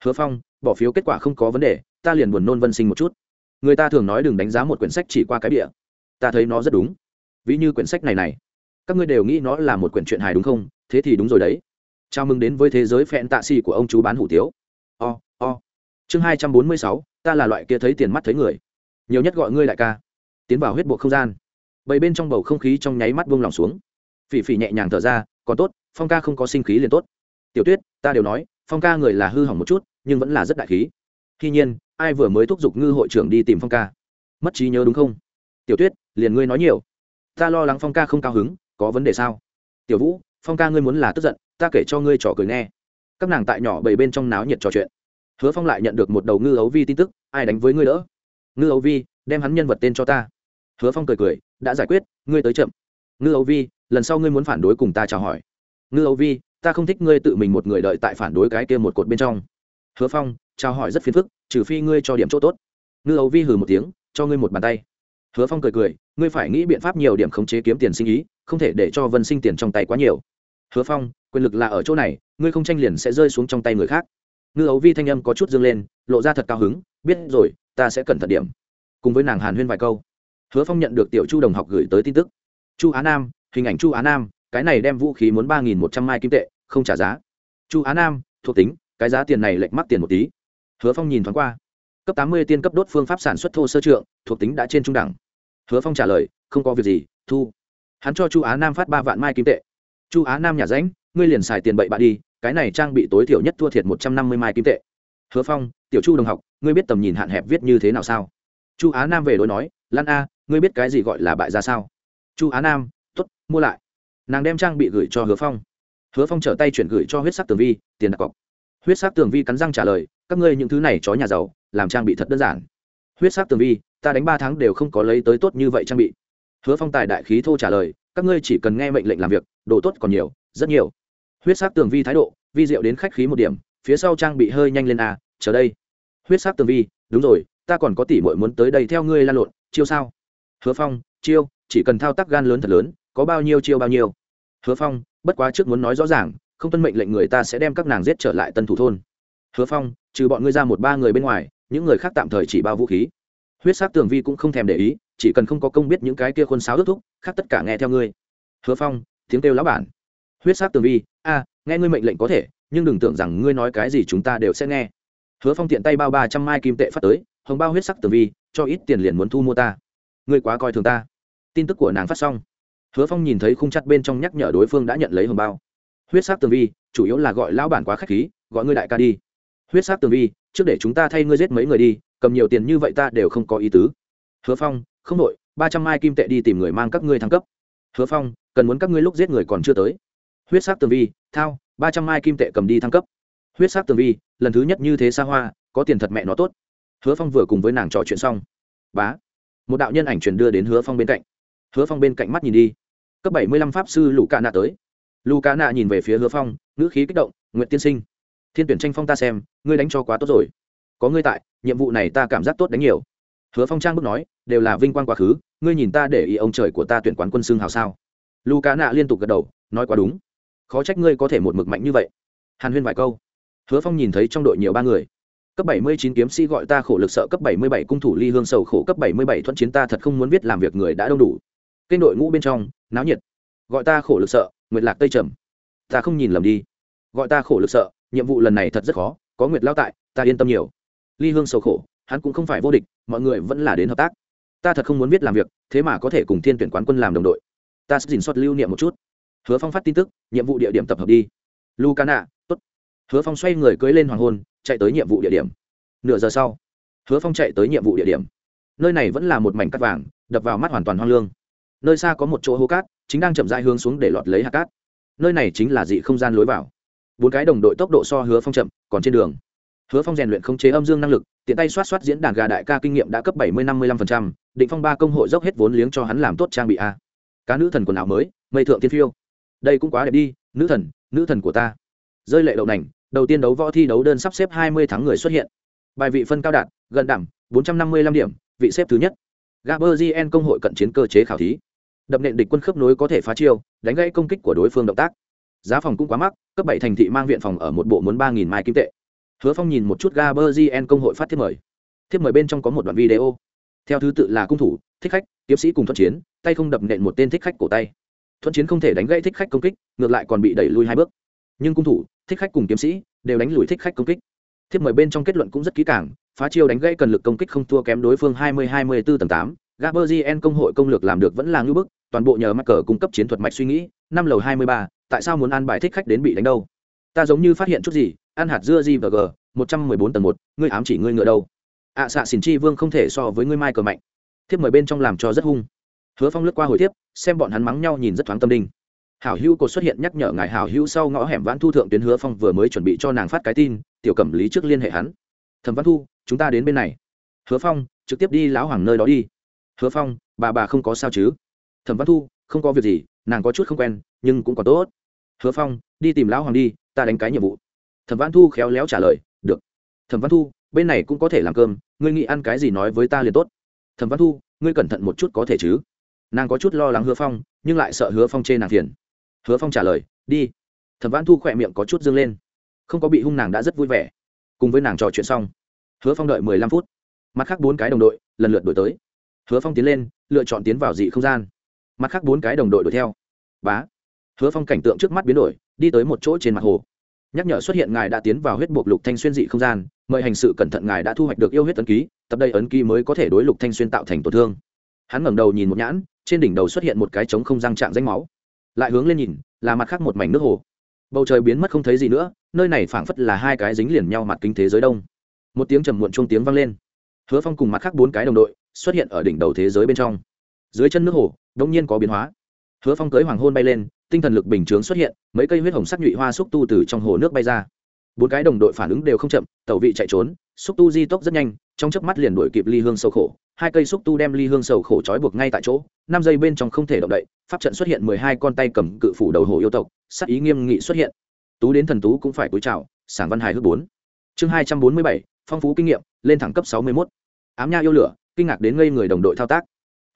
Hứa phong, bỏ phiếu kết quả không có vấn đề, ta liền buồn nôn vân sinh một chút. Người ta thường nói đừng đánh giá một quyển sách chỉ qua cái địa ta thấy nó rất đúng. Ví như quyển sách này này. Các ngươi đều nghĩ nó là một quyển truyện hài đúng không? Thế thì đúng rồi đấy. Chào mừng đến với thế giới phẹn tạ xì của ông chú bán hủ tiếu. O、oh, o、oh. chương hai trăm bốn mươi sáu ta là loại kia thấy tiền mắt thấy người. Nhiều nhất gọi ngươi đại ca. Tiến vào huyết bộ không gian. Bầy bên trong bầu không khí trong nháy mắt buông lỏng xuống. Phỉ phỉ nhẹ nhàng thở ra còn tốt phong ca không có sinh khí liền tốt. Tiểu tuyết ta đều nói phong ca người là hư hỏng một chút nhưng vẫn là rất đại khí. Tuy nhiên ai vừa mới thúc giục ngư hội trưởng đi tìm phong ca? Mất trí nhớ đúng không? Tiểu tuyết liền ngươi nói nhiều. Ta lo lắng phong ca không cao hứng, có vấn đề sao? Tiểu vũ, phong ca ngươi muốn là tức giận, ta kể cho ngươi trò cười nghe. Các nàng tại nhỏ bầy bên trong náo nhiệt trò chuyện. Hứa phong lại nhận được một đầu ngư ấu vi tin tức, ai đánh với ngươi đỡ? Ngư ấu vi, đem hắn nhân vật tên cho ta. Hứa phong cười cười, đã giải quyết, ngươi tới chậm. Ngư ấu vi, lần sau ngươi muốn phản đối cùng ta chào hỏi. Ngư ấu vi, ta không thích ngươi tự mình một người đợi tại phản đối cái kia một cột bên trong. Hứa phong, chào hỏi rất phiền phức, trừ phi ngươi cho điểm chỗ tốt. Ngư ấu vi hừ một tiếng, cho ngươi một bàn tay. Hứa phong cười cười ngươi phải nghĩ biện pháp nhiều điểm khống chế kiếm tiền sinh ý, không thể để cho vân sinh tiền trong tay quá nhiều. Hứa phong, quyền lực là ở chỗ này, ngươi không tranh liền sẽ rơi xuống trong tay người khác. Ngư ấu vi thanh âm có chút dâng lên, lộ ra thật cao hứng, biết rồi, ta sẽ cẩn thận điểm. Cùng với nàng hàn huyên vài câu, hứa phong nhận được tiểu chu đồng học gửi tới tin tức. Chu á nam, hình ảnh chu á nam, cái này đem vũ khí muốn ba nghìn một trăm mai kim tệ, không trả giá. Chu á nam, thuộc tính, cái giá tiền này lệch mắc tiền một tí. Hứa phong nhìn thoáng qua, cấp tám mươi tiên cấp đốt phương pháp sản xuất thô sơ trượng, thuộc tính đã trên trung đẳng hứa phong trả lời, không có việc gì, thu. Hắn cho chu á nam phát ba vạn mai kim tệ. Chu á nam nhà ránh ngươi liền xài tiền bậy bạ đi, cái này trang bị tối thiểu nhất thua thiệt một trăm năm mươi mai kim tệ. Hứa phong, tiểu chu đồng học, ngươi biết tầm nhìn hạn hẹp viết như thế nào sao? Chu á nam về đối nói, lan a, ngươi biết cái gì gọi là bại ra sao? Chu á nam t ố t mua lại. Nàng đem trang bị gửi cho hứa phong. Hứa phong trở tay chuyển gửi cho huyết sắc tường vi, tiền đặt cọc. Huyết sắc tường vi cắn răng trả lời, các ngươi những thứ này chó nhà giàu, làm trang bị thật đơn giản. Huyết sắc tường vi ta đánh ba tháng đều không có lấy tới tốt như vậy trang bị. Hứa phong tài đại khí thô trả lời các ngươi chỉ cần nghe mệnh lệnh làm việc đồ tốt còn nhiều rất nhiều. Huyết sắc tường vi thái độ vi diệu đến khách khí một điểm phía sau trang bị hơi nhanh lên à, chờ đây. Huyết sắc tường vi đúng rồi ta còn có tỷ muội muốn tới đây theo ngươi lan lộn chiêu sao? Hứa phong chiêu chỉ cần thao tác gan lớn thật lớn có bao nhiêu chiêu bao nhiêu. Hứa phong bất quá trước muốn nói rõ ràng không tuân mệnh lệnh người ta sẽ đem các nàng giết trở lại tân thủ thôn. Hứa phong trừ bọn ngươi ra một ba người bên ngoài những người khác tạm thời chỉ bao vũ khí huyết sắc tường vi cũng không thèm để ý, chỉ cần không có công biết những cái kia khuôn sáo ước thúc khác tất cả nghe theo ngươi. Hứa phong, tiếng kêu lão bản. Huyết sắc tường vi, a, nghe ngươi mệnh lệnh có thể, nhưng đừng tưởng rằng ngươi nói cái gì chúng ta đều sẽ nghe. Hứa phong tiện tay bao ba trăm mai kim tệ phát tới, hồng bao huyết sắc tường vi, cho ít tiền liền muốn thu mua ta. Ngươi quá coi thường ta. Tin tức của nàng phát xong. Hứa phong nhìn thấy khung chặt bên trong nhắc nhở đối phương đã nhận lấy hồng bao. Huyết sắc tường vi, chủ yếu là gọi lão bản quá k h á c h khí, gọi ngươi đại ca đi. Huyết sắc tường vi, trước để chúng ta thay ngươi giết mấy người đi cầm nhiều tiền như vậy ta đều không có ý tứ. Hứa phong, không đội ba trăm mai kim tệ đi tìm người mang các ngươi thăng cấp. Hứa phong, cần muốn các ngươi lúc giết người còn chưa tới. Huyết sắc tường vi, thao, ba trăm mai kim tệ cầm đi thăng cấp. Huyết sắc tường vi, lần thứ nhất như thế xa hoa, có tiền thật mẹ nó tốt. Hứa phong vừa cùng với nàng trò chuyện xong. Bá. Một đạo nhân ảnh truyền đưa đến hứa phong bên cạnh. Hứa phong bên cạnh mắt nhìn đi. Cấp bảy mươi lăm pháp sư lũ ca nạ tới. Lũ ca nạ nhìn về phía hứa phong, ngữ khí kích động nguyện tiên sinh, thiên tuyển tranh phong ta xem, ngươi đánh cho quá tốt rồi có ngươi tại, nhiệm vụ này ta cảm giác tốt đánh nhiều. Hứa phong trang bước nói, đều là vinh quang quá khứ, ngươi nhìn ta để ý ông trời của ta tuyển quán quân xương hào sao? Lu cá nạ liên tục gật đầu, nói quá đúng. Khó trách ngươi có thể một mực mạnh như vậy. Hàn huyên vài câu. Hứa phong nhìn thấy trong đội nhiều ba người. Cấp bảy mươi chín kiếm sĩ gọi ta khổ lực sợ cấp bảy mươi bảy cung thủ ly hương sầu khổ cấp bảy mươi bảy thuận chiến ta thật không muốn biết làm việc người đã đông đủ. Kênh đội ngũ bên trong, náo nhiệt. Gọi ta khổ lực sợ, nguyệt lạc tây trầm. Ta không nhìn lầm đi. Gọi ta khổ lực sợ, nhiệm vụ lần này thật rất khó, có nguyệt lao tại, ta yên tâm nhiều ly hương sầu khổ, hắn cũng không phải vô địch, mọi người vẫn là đến hợp tác. Ta thật không muốn biết làm việc, thế mà có thể cùng thiên tuyển quán quân làm đồng đội. Ta sẽ dình xót lưu niệm một chút. Hứa phong phát tin tức, nhiệm vụ địa điểm tập hợp đi. Lucana, tốt. Hứa phong xoay người cưới lên hoàng hôn, chạy tới nhiệm vụ địa điểm. Nửa giờ sau, hứa phong chạy tới nhiệm vụ địa điểm. Nơi này vẫn là một mảnh cắt vàng, đập vào mắt hoàn toàn hoang lương. Nơi xa có một chỗ hố cát, chính đang chậm rãi hướng xuống để lọt lấy hạt cát. Nơi này chính là dị không gian lối vào. Bốn cái đồng đội tốc độ so hứa phong chậm, còn trên đường hứa phong rèn luyện khống chế âm dương năng lực, tiện tay xoát xoát diễn đàn gà đại ca kinh nghiệm đã cấp bảy mươi năm mươi lăm phần trăm, định phong ba công hội dốc hết vốn liếng cho hắn làm tốt trang bị a. Cá nữ thần quần áo mới, mây thượng tiên phiêu. Đây cũng quá đẹp đi, nữ thần nữ thần của ta. Rơi lệ đậu nành, đầu tiên đấu võ thi đấu đơn sắp xếp hai mươi tháng người xuất hiện. Bài vị phân cao đạt, gần đảm bốn trăm năm mươi lăm điểm, vị xếp thứ nhất. Gaberzien công hội cận chiến cơ chế khảo thí. Đập nện địch quân khớp nối có thể phá chiêu, đánh gãy công kích của đối phương động tác. Giá phòng cũng quá mắc, cấp bảy thành thị mang viện phòng ở một bộ muốn ba nghìn mai kim tệ hứa phong nhìn một chút gaber công hội phát thiệp mời. Thiệp mời bên trong có một đoạn video. Theo thứ tự là cung thủ, thích khách, kiếm sĩ cùng thuận chiến, tay không đập nện một tên thích khách cổ tay. Thuận chiến không thể đánh gãy thích khách công kích, ngược lại còn bị đẩy lui hai bước. Nhưng cung thủ, thích khách cùng kiếm sĩ đều đánh lùi thích khách công kích. Thiếp mời bên trong kết luận cũng rất kỹ càng, phá chiêu đánh gãy cần lực công kích không thua kém đối phương hai mươi hai mươi bốn tầng tám. Gaberzien công hội công lược làm được vẫn là ngưỡng bức, toàn bộ nhờ mắc cờ cung cấp chiến thuật mạch suy nghĩ, năm lầu hai mươi ba, tại sao muốn ăn bài thích khách đến bị đánh đâu? Ta giống như phát hiện chút gì ăn hạt dưa gì và g một trăm mười bốn tầng một ngươi ám chỉ ngươi ngựa đâu? Ạ à, xạ xỉn chi vương không thể so với ngươi mai cờ mạnh. Thiếp mời bên trong làm cho rất hung. Hứa phong lướt qua hồi thiếp xem bọn hắn mắng nhau nhìn rất thoáng tâm đinh hảo hữu cột xuất hiện nhắc nhở ngài hảo hữu sau ngõ hẻm vãn thu thượng tuyến hứa phong vừa mới chuẩn bị cho nàng phát cái tin tiểu cẩm lý trước liên hệ hắn. Thẩm văn thu chúng ta đến bên này. Hứa phong trực tiếp đi lão hoàng nơi đó đi. Hứa phong bà bà không có sao chứ? Thẩm văn thu không có việc gì nàng có chút không quen nhưng cũng còn tốt. Hứa phong đi tìm lão hoàng đi ta đánh cái nhiệm vụ. Thẩm văn thu khéo léo trả lời, được. Thẩm văn thu, bên này cũng có thể làm cơm, ngươi nghĩ ăn cái gì nói với ta liền tốt. Thẩm văn thu, ngươi cẩn thận một chút có thể chứ? Nàng có chút lo lắng hứa phong, nhưng lại sợ hứa phong chê nàng phiền. Hứa phong trả lời, đi. Thẩm văn thu khỏe miệng có chút dâng lên. Không có bị hung nàng đã rất vui vẻ. Cùng với nàng trò chuyện xong, hứa phong đợi mười lăm phút. Mặt khác bốn cái đồng đội lần lượt đổi tới. Hứa phong tiến lên, lựa chọn tiến vào dị không gian. Mặt khác bốn cái đồng đội đuổi theo. Bá. Hứa phong cảnh tượng trước mắt biến đổi đi tới một chỗ trên mặt hồ. Nhắc nhở xuất hiện ngài đã tiến vào huyết buộc lục thanh xuyên dị không gian, mời hành sự cẩn thận ngài đã thu hoạch được yêu huyết ấn ký, tập đây ấn ký mới có thể đối lục thanh xuyên tạo thành tổn thương. Hắn ngẩng đầu nhìn một nhãn, trên đỉnh đầu xuất hiện một cái trống không răng trạng danh máu. Lại hướng lên nhìn, là mặt khác một mảnh nước hồ. Bầu trời biến mất không thấy gì nữa, nơi này phảng phất là hai cái dính liền nhau mặt kinh thế giới đông. Một tiếng trầm muộn chuông tiếng vang lên. Hứa phong cùng mặt khác bốn cái đồng đội xuất hiện ở đỉnh đầu thế giới bên trong. Dưới chân nước hồ đông nhiên có biến hóa. Hứa phong cưới hoàng hôn bay lên tinh thần lực bình chướng xuất hiện, mấy cây huyết hồng sắc nhụy hoa xúc tu từ trong hồ nước bay ra. Bốn cái đồng đội phản ứng đều không chậm, tẩu vị chạy trốn, xúc tu di tốc rất nhanh, trong chớp mắt liền đuổi kịp ly hương sâu khổ. Hai cây xúc tu đem ly hương sầu khổ trói buộc ngay tại chỗ, năm giây bên trong không thể động đậy, pháp trận xuất hiện mười hai con tay cầm cự phủ đầu hồ yêu tộc sắc ý nghiêm nghị xuất hiện. Tú đến thần tú cũng phải cúi chào, sảng văn hài hước bốn. Chương hai trăm bốn mươi bảy, phong phú kinh nghiệm, lên thẳng cấp sáu mươi mốt. Ám nha yêu lửa, kinh ngạc đến ngây người đồng đội thao tác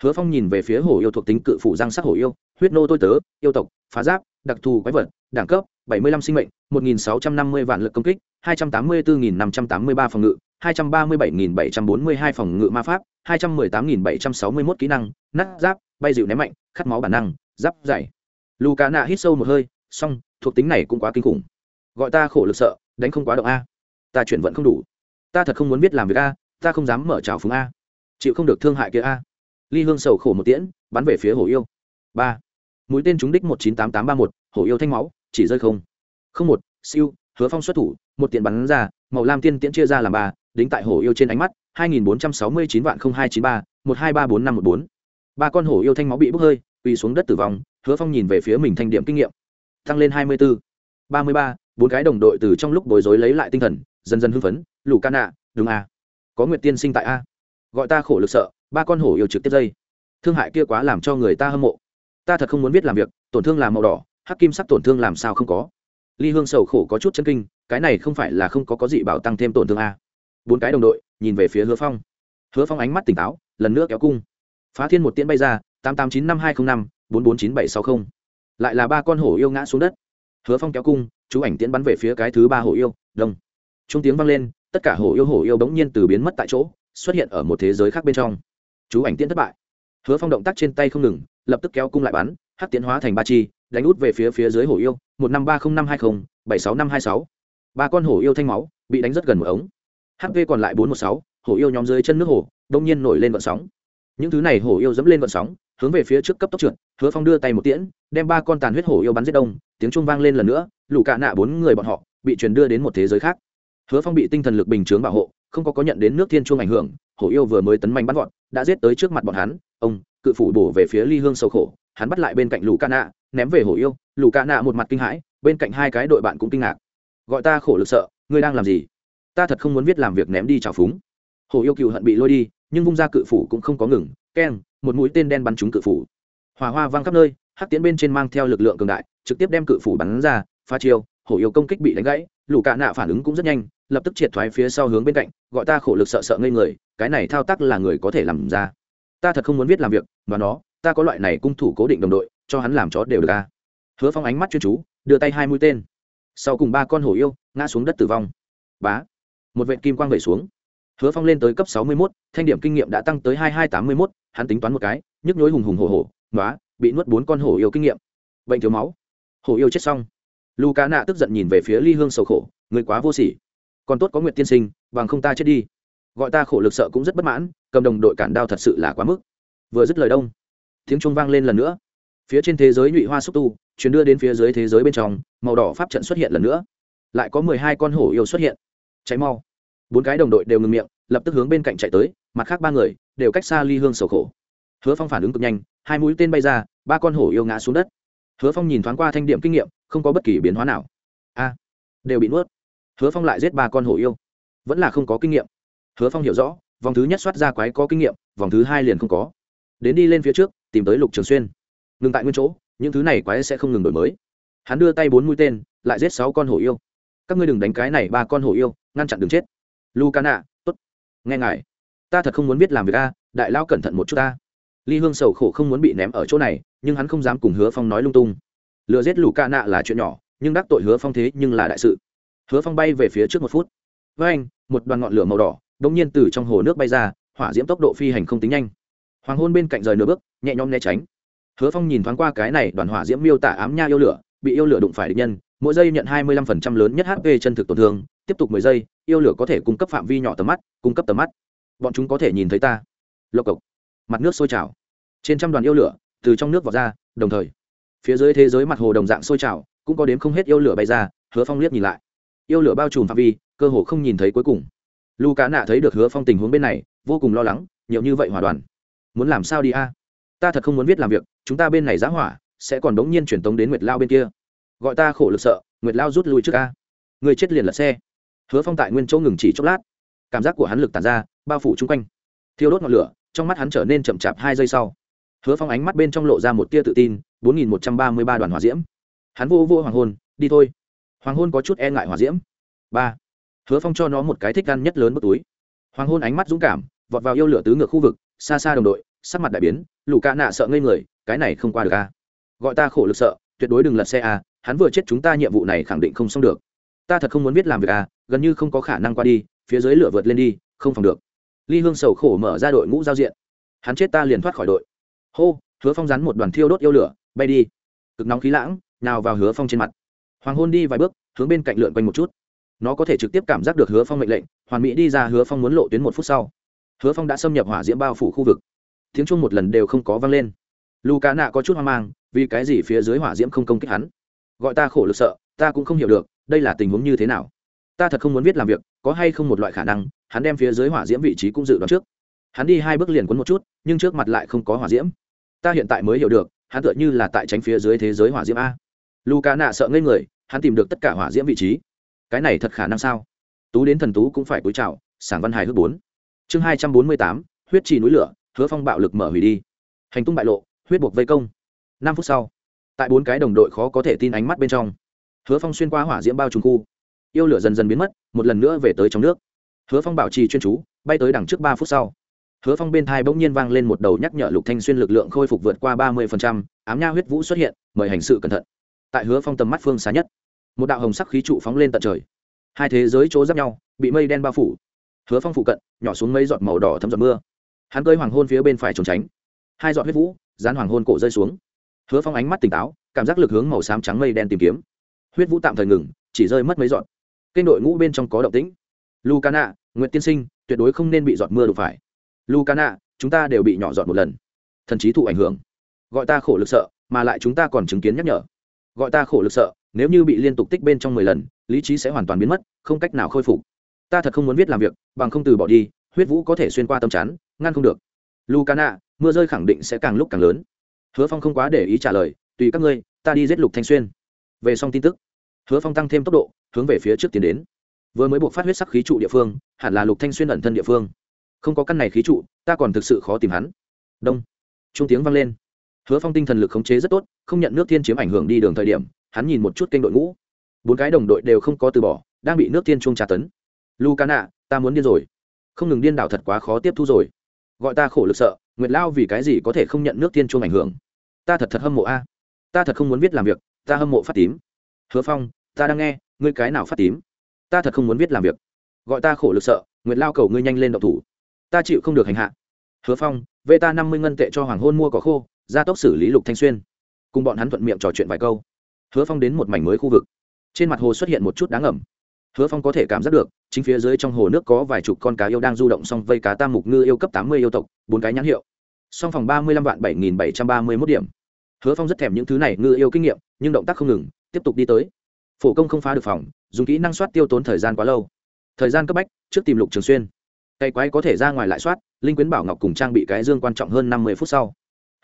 hứa phong nhìn về phía hổ yêu thuộc tính cự phủ răng sắc hổ yêu, huyết nô tôi tớ, yêu tộc, phá giáp, đặc thù quái vật, đẳng cấp, bảy mươi lăm sinh mệnh, một nghìn sáu trăm năm mươi vạn lực công kích, hai trăm tám mươi bốn nghìn năm trăm tám mươi ba phòng ngự, hai trăm ba mươi bảy nghìn bảy trăm bốn mươi hai phòng ngự ma pháp, hai trăm mười tám nghìn bảy trăm sáu mươi mốt kỹ năng, nát giáp, bay dịu ném mạnh, khát máu bản năng, giáp dày lù cá nạ hít sâu một hơi, xong, thuộc tính này cũng quá kinh khủng. Gọi ta khổ lực sợ, đánh không quá động a. Ta chuyển vận không đủ. Ta thật không muốn biết làm việc a, ta không dám mở trào phúng a. Chịu không được thương hại kia a ly hương sầu khổ một tiễn, bắn về phía hổ yêu. Ba. Mũi tên trúng đích một chín tám tám ba một, hổ yêu thanh máu, chỉ rơi không. Không một, siêu, hứa phong xuất thủ, một tiện bắn ra, màu lam tiên tiễn chia ra làm ba, đính tại hổ yêu trên ánh mắt, hai nghìn bốn trăm sáu mươi chín vạn không hai chín ba, một hai ba bốn năm một bốn. Ba con hổ yêu thanh máu bị bốc hơi, quỳ xuống đất tử vong, hứa phong nhìn về phía mình thanh điểm kinh nghiệm. Tăng lên hai mươi bốn ba mươi ba, bốn cái đồng đội từ trong lúc bối rối lấy lại tinh thần, dần dần hưng phấn, lù ca nạ, đúng a có nguyệt tiên sinh tại a? Gọi ta khổ lực sợ ba con hổ yêu trực tiếp dây. Thương hại kia quá làm cho người ta hâm mộ. Ta thật không muốn biết làm việc, tổn thương làm màu đỏ, hắc kim sắc tổn thương làm sao không có. Ly hương sầu khổ có chút chân kinh, cái này không phải là không có có gì bảo tăng thêm tổn thương a. Bốn cái đồng đội, nhìn về phía hứa phong. Hứa phong ánh mắt tỉnh táo, lần nữa kéo cung. Phá thiên một tiễn bay ra, tám tám chín năm hai t r ă n h năm, bốn bốn chín bảy sáu mươi lại là ba con hổ yêu ngã xuống đất. Hứa phong kéo cung, chú ảnh tiễn bắn về phía cái thứ ba hổ yêu, đông. Trung tiếng vang lên, tất cả hổ yêu hổ yêu bỗng nhiên từ biến mất tại chỗ, xuất hiện ở một thế giới khác bên trong chú ảnh tiễn thất bại. Hứa phong động tác trên tay không ngừng, lập tức kéo cung lại bắn, hắc tiến hóa thành ba chi, đánh út về phía phía dưới hổ yêu, một năm ba không năm hai không, bảy sáu năm hai sáu. Ba con hổ yêu thanh máu, bị đánh rất gần một ống. Hv còn lại bốn một sáu, hổ yêu nhóm dưới chân nước hồ đông nhiên nổi lên vận sóng. Những thứ này hổ yêu dẫm lên vận sóng, hướng về phía trước cấp tốc trượt, hứa phong đưa tay một tiễn, đem ba con tàn huyết hổ yêu bắn giết đông, tiếng trung vang lên lần nữa, lũ cạ nạ bốn người bọn họ bị truyền đưa đến một thế giới khác. Hứa phong bị tinh thần lực bình chướng bảo hộ không có có nhận đến nước thiên chuông ảnh hưởng, hổ yêu vừa mới tấn manh bắn gọn đã giết tới trước mặt bọn hắn, ông, cự phủ bổ về phía ly hương sâu khổ, hắn bắt lại bên cạnh lũ ca nạ ném về hổ yêu lũ ca nạ một mặt kinh hãi, bên cạnh hai cái đội bạn cũng kinh ngạc. Gọi ta khổ lực sợ, ngươi đang làm gì? Ta thật không muốn viết làm việc ném đi trào phúng. Hổ yêu cựu hận bị lôi đi, nhưng vung ra cự phủ cũng không có ngừng, keng, một mũi tên đen bắn trúng cự phủ. Hòa hoa văng khắp nơi, hắc tiến bên trên mang theo lực lượng cường đại, trực tiếp đem cự phủ bắn ra pha chiêu, hổ yêu công kích bị đánh gãy lũ cạ nạ phản ứng cũng rất nhanh lập tức triệt thoái phía sau hướng bên cạnh, gọi ta khổ lực sợ sợ ngây người, cái này thao tác là người có thể làm ra. Ta thật không muốn viết làm việc, mà nó, ta có loại này cung thủ cố định đồng đội, cho hắn làm chó đều được ca hứa phong ánh mắt chuyên chú, đưa tay hai mũi tên. Sau cùng ba con hổ yêu, ngã xuống đất tử vong. Bá. Một vệ kim quang vẩy xuống. Hứa phong lên tới cấp sáu mươi mốt, thanh điểm kinh nghiệm đã tăng tới hai hai tám mươi mốt, hắn tính toán một cái, nhức nhối hùng hùng hổ hổ nói bị nuốt bốn con hổ yêu kinh nghiệm. Bệnh thiếu máu. Hổ yêu chết xong. Lu cá nạ tức giận nhìn về phía ly hương sầu khổ người quá vô sỉ còn tốt có nguyện tiên sinh, bằng không ta chết đi. Gọi ta khổ lực sợ cũng rất bất mãn, cầm đồng đội cản đao thật sự là quá mức. Vừa dứt lời đông, tiếng trung vang lên lần nữa. Phía trên thế giới nhụy hoa xúc tu chuyển đưa đến phía dưới thế giới bên trong, màu đỏ pháp trận xuất hiện lần nữa. Lại có mười hai con hổ yêu xuất hiện. Cháy mau. Bốn cái đồng đội đều ngừng miệng, lập tức hướng bên cạnh chạy tới, mặt khác ba người đều cách xa ly hương sầu khổ. Hứa phong phản ứng cực nhanh, hai mũi tên bay ra, ba con hổ yêu ngã xuống đất. Hứa phong nhìn thoáng qua thanh điểm kinh nghiệm, không có bất kỳ biến hóa nào. A, đều bị nuốt hứa phong lại giết ba con hổ yêu. Vẫn là không có kinh nghiệm. Hứa phong hiểu rõ, vòng thứ nhất soát ra quái có kinh nghiệm, vòng thứ hai liền không có. Đến đi lên phía trước, tìm tới lục trường xuyên. Ngừng tại nguyên chỗ, những thứ này quái sẽ không ngừng đổi mới. Hắn đưa tay bốn mũi tên, lại giết sáu con hổ yêu. Các ngươi đừng đánh cái này ba con hổ yêu, ngăn chặn đừng chết. Lu ca nạ t ố t nghe ngài. Ta thật không muốn biết làm việc a, đại lao cẩn thận một chút ta. Ly hương sầu khổ không muốn bị ném ở chỗ này, nhưng hắn không dám cùng hứa phong nói lung tung. Lừa giết lù ca nạ là chuyện nhỏ, nhưng đắc tội hứa phong thế nhưng là đại sự hứa phong bay về phía trước một phút. Với anh, một đoàn ngọn lửa màu đỏ đ ỗ n g nhiên từ trong hồ nước bay ra, hỏa diễm tốc độ phi hành không tính nhanh. Hoàng hôn bên cạnh rời nửa bước, nhẹ nhõm né tránh. Hứa phong nhìn thoáng qua cái này đoàn hỏa diễm miêu tả ám nha yêu lửa, bị yêu lửa đụng phải địch nhân, mỗi giây nhận hai mươi lăm phần trăm lớn nhất hp chân thực tổn thương, tiếp tục mười giây, yêu lửa có thể cung cấp phạm vi nhỏ tầm mắt, cung cấp tầm mắt. Bọn chúng có thể nhìn thấy ta. Lộc cộc. Mặt nước sôi trào. Trên trăm đoàn yêu lửa, từ trong nước vào ra, đồng thời, phía dưới thế giới mặt hồ đồng dạng sôi trào, cũng có đếm không hết yêu lửa bay ra, hứa phong liếc nhìn lại yêu lửa bao trùm phạm vi, cơ hồ không nhìn thấy cuối cùng. Lu cá nạ thấy được hứa phong tình huống bên này, vô cùng lo lắng, nhiều như vậy hỏa đoàn. Muốn làm sao đi a? Ta thật không muốn biết làm việc, chúng ta bên này giá hỏa, sẽ còn đống nhiên truyền tống đến nguyệt lao bên kia. Gọi ta khổ lực sợ, nguyệt lao rút lui trước a. Người chết liền là xe. Hứa phong tại nguyên chỗ ngừng chỉ chốc lát. Cảm giác của hắn lực tàn ra, bao phủ chung quanh. Thiêu đốt ngọn lửa, trong mắt hắn trở nên chậm chạp hai giây sau. Hứa phong ánh mắt bên trong lộ ra một tia tự tin, bốn nghìn một trăm ba mươi ba đoàn hỏa diễm. Hắn vô vô hoàng hôn đi thôi hoàng hôn có chút e ngại hỏa diễm. Ba. Hứa phong cho nó một cái thích ăn nhất lớn bất túi. Hoàng hôn ánh mắt dũng cảm, vọt vào yêu lửa tứ ngược khu vực, xa xa đồng đội, sắc mặt đại biến, lũ ca nạ sợ ngây người, cái này không qua được a gọi ta khổ lực sợ, tuyệt đối đừng lật xe a hắn vừa chết chúng ta nhiệm vụ này khẳng định không xong được. Ta thật không muốn biết làm việc a gần như không có khả năng qua đi, phía dưới lửa vượt lên đi, không phòng được. Ly hương sầu khổ mở ra đội ngũ giao diện. Hắn chết ta liền thoát khỏi đội. Hô, hứa phong rắn một đoàn thiêu đốt yêu lửa, bay đi. Cực nóng khí lãng, nào vào hứa phong trên mặt hoàng hôn đi vài bước, hướng bên cạnh lượn quanh một chút. Nó có thể trực tiếp cảm giác được hứa phong mệnh lệnh, hoàn mỹ đi ra hứa phong muốn lộ tuyến một phút sau. Hứa phong đã xâm nhập hỏa diễm bao phủ khu vực. Tiếng chung một lần đều không có vang lên. Lù cá nạ có chút hoang mang, vì cái gì phía dưới hỏa diễm không công kích hắn? Gọi ta khổ lực sợ, ta cũng không hiểu được, đây là tình huống như thế nào? Ta thật không muốn viết làm việc, có hay không một loại khả năng, hắn đem phía dưới hỏa diễm vị trí cũng dự đoán trước. Hắn đi hai bước liền quấn một chút, nhưng trước mặt lại không có hỏa diễm. Ta hiện tại mới hiểu được, hắn tựa như là tại tránh phía dưới thế giới hỏa diễm a. Lù cá nạ sợ ngây người hắn tìm được tất cả hỏa diễm vị trí. Cái này thật khả năng sao? Tú đến thần tú cũng phải cúi chào, sảng văn hài hước bốn. Chương hai trăm bốn mươi tám, huyết trì núi lửa, hứa phong bạo lực mở hủy đi. Hành tung bại lộ, huyết buộc vây công. Năm phút sau, tại bốn cái đồng đội khó có thể tin ánh mắt bên trong, hứa phong xuyên qua hỏa diễm bao trùng khu. Yêu lửa dần dần biến mất, một lần nữa về tới trong nước. Hứa phong bảo trì chuyên chú, bay tới đằng trước ba phút sau. Hứa phong bên thai bỗng nhiên vang lên một đầu nhắc nhở lục thanh xuyên lực lượng khôi phục vượt qua ba mươi ám nha huyết vũ xuất hiện, mời hành sự cẩn thận tại hứa phong tầm mắt phương xa nhất. Một đạo hồng sắc khí trụ phóng lên tận trời. Hai thế giới chỗ giáp nhau, bị mây đen bao phủ. Hứa phong phụ cận, nhỏ xuống mấy giọt màu đỏ thấm giọt mưa. Hắn cơi hoàng hôn phía bên phải trốn tránh. Hai giọt huyết vũ, dán hoàng hôn cổ rơi xuống. Hứa phong ánh mắt tỉnh táo, cảm giác lực hướng màu xám trắng mây đen tìm kiếm. Huyết vũ tạm thời ngừng, chỉ rơi mất mấy giọt. Kênh đội ngũ bên trong có động tĩnh. Lucana nguyễn tiên sinh, tuyệt đối không nên bị giọt mưa đụng phải. Lucana, chúng ta đều bị nhỏ giọt một lần. Thần trí thụ ảnh hưởng. Gọi ta khổ lực sợ, mà lại chúng ta còn chứng kiến nhắc nhở gọi ta khổ lực sợ, nếu như bị liên tục tích bên trong mười lần, lý trí sẽ hoàn toàn biến mất, không cách nào khôi phục. Ta thật không muốn viết làm việc, bằng không từ bỏ đi, huyết vũ có thể xuyên qua tâm chắn, ngăn không được. Lucana, mưa rơi khẳng định sẽ càng lúc càng lớn. Hứa phong không quá để ý trả lời, tùy các ngươi, ta đi giết lục thanh xuyên. Về xong tin tức, hứa phong tăng thêm tốc độ, hướng về phía trước tiến đến. Vừa mới buộc phát huyết sắc khí trụ địa phương, hẳn là lục thanh xuyên ẩn thân địa phương. Không có căn này khí trụ, ta còn thực sự khó tìm hắn. Đông. Trung tiếng vang lên hứa phong tinh thần lực khống chế rất tốt, không nhận nước thiên chiếm ảnh hưởng đi đường thời điểm, hắn nhìn một chút kênh đội ngũ. Bốn cái đồng đội đều không có từ bỏ, đang bị nước thiên chuông tra tấn. Lucana, ta muốn điên rồi. Không ngừng điên đảo thật quá khó tiếp thu rồi. Gọi ta khổ lực sợ, nguyệt lao vì cái gì có thể không nhận nước thiên chuông ảnh hưởng? Ta thật thật hâm mộ a. Ta thật không muốn viết làm việc, ta hâm mộ phát tím. Hứa phong, ta đang nghe, ngươi cái nào phát tím? Ta thật không muốn viết làm việc. Gọi ta khổ lực sợ, nguyệt lao cầu ngươi nhanh lên độc thủ. Ta chịu không được hành hạ. Hứa phong về ta năm mươi ngân tệ cho hoàng hôn mua cỏ khô gia tốc xử lý lục thanh xuyên, cùng bọn hắn thuận miệng trò chuyện vài câu. Hứa phong đến một mảnh mới khu vực. Trên mặt hồ xuất hiện một chút đáng ẩm hứa phong có thể cảm giác được, chính phía dưới trong hồ nước có vài chục con cá yêu đang du động, song vây cá tam mục ngư yêu cấp tám mươi yêu tộc, bốn cái nhãn hiệu. Song phòng ba mươi lăm vạn bảy nghìn bảy trăm ba mươi mốt điểm. Hứa phong rất thèm những thứ này ngư yêu kinh nghiệm, nhưng động tác không ngừng, tiếp tục đi tới. Phổ công không phá được phòng, dùng kỹ năng soát tiêu tốn thời gian quá lâu. Thời gian cấp bách, trước tìm lục trường xuyên. Cây quái có thể ra ngoài lại soát, linh quyến bảo ngọc cùng trang bị cái dương quan trọng hơn năm mươi phút sau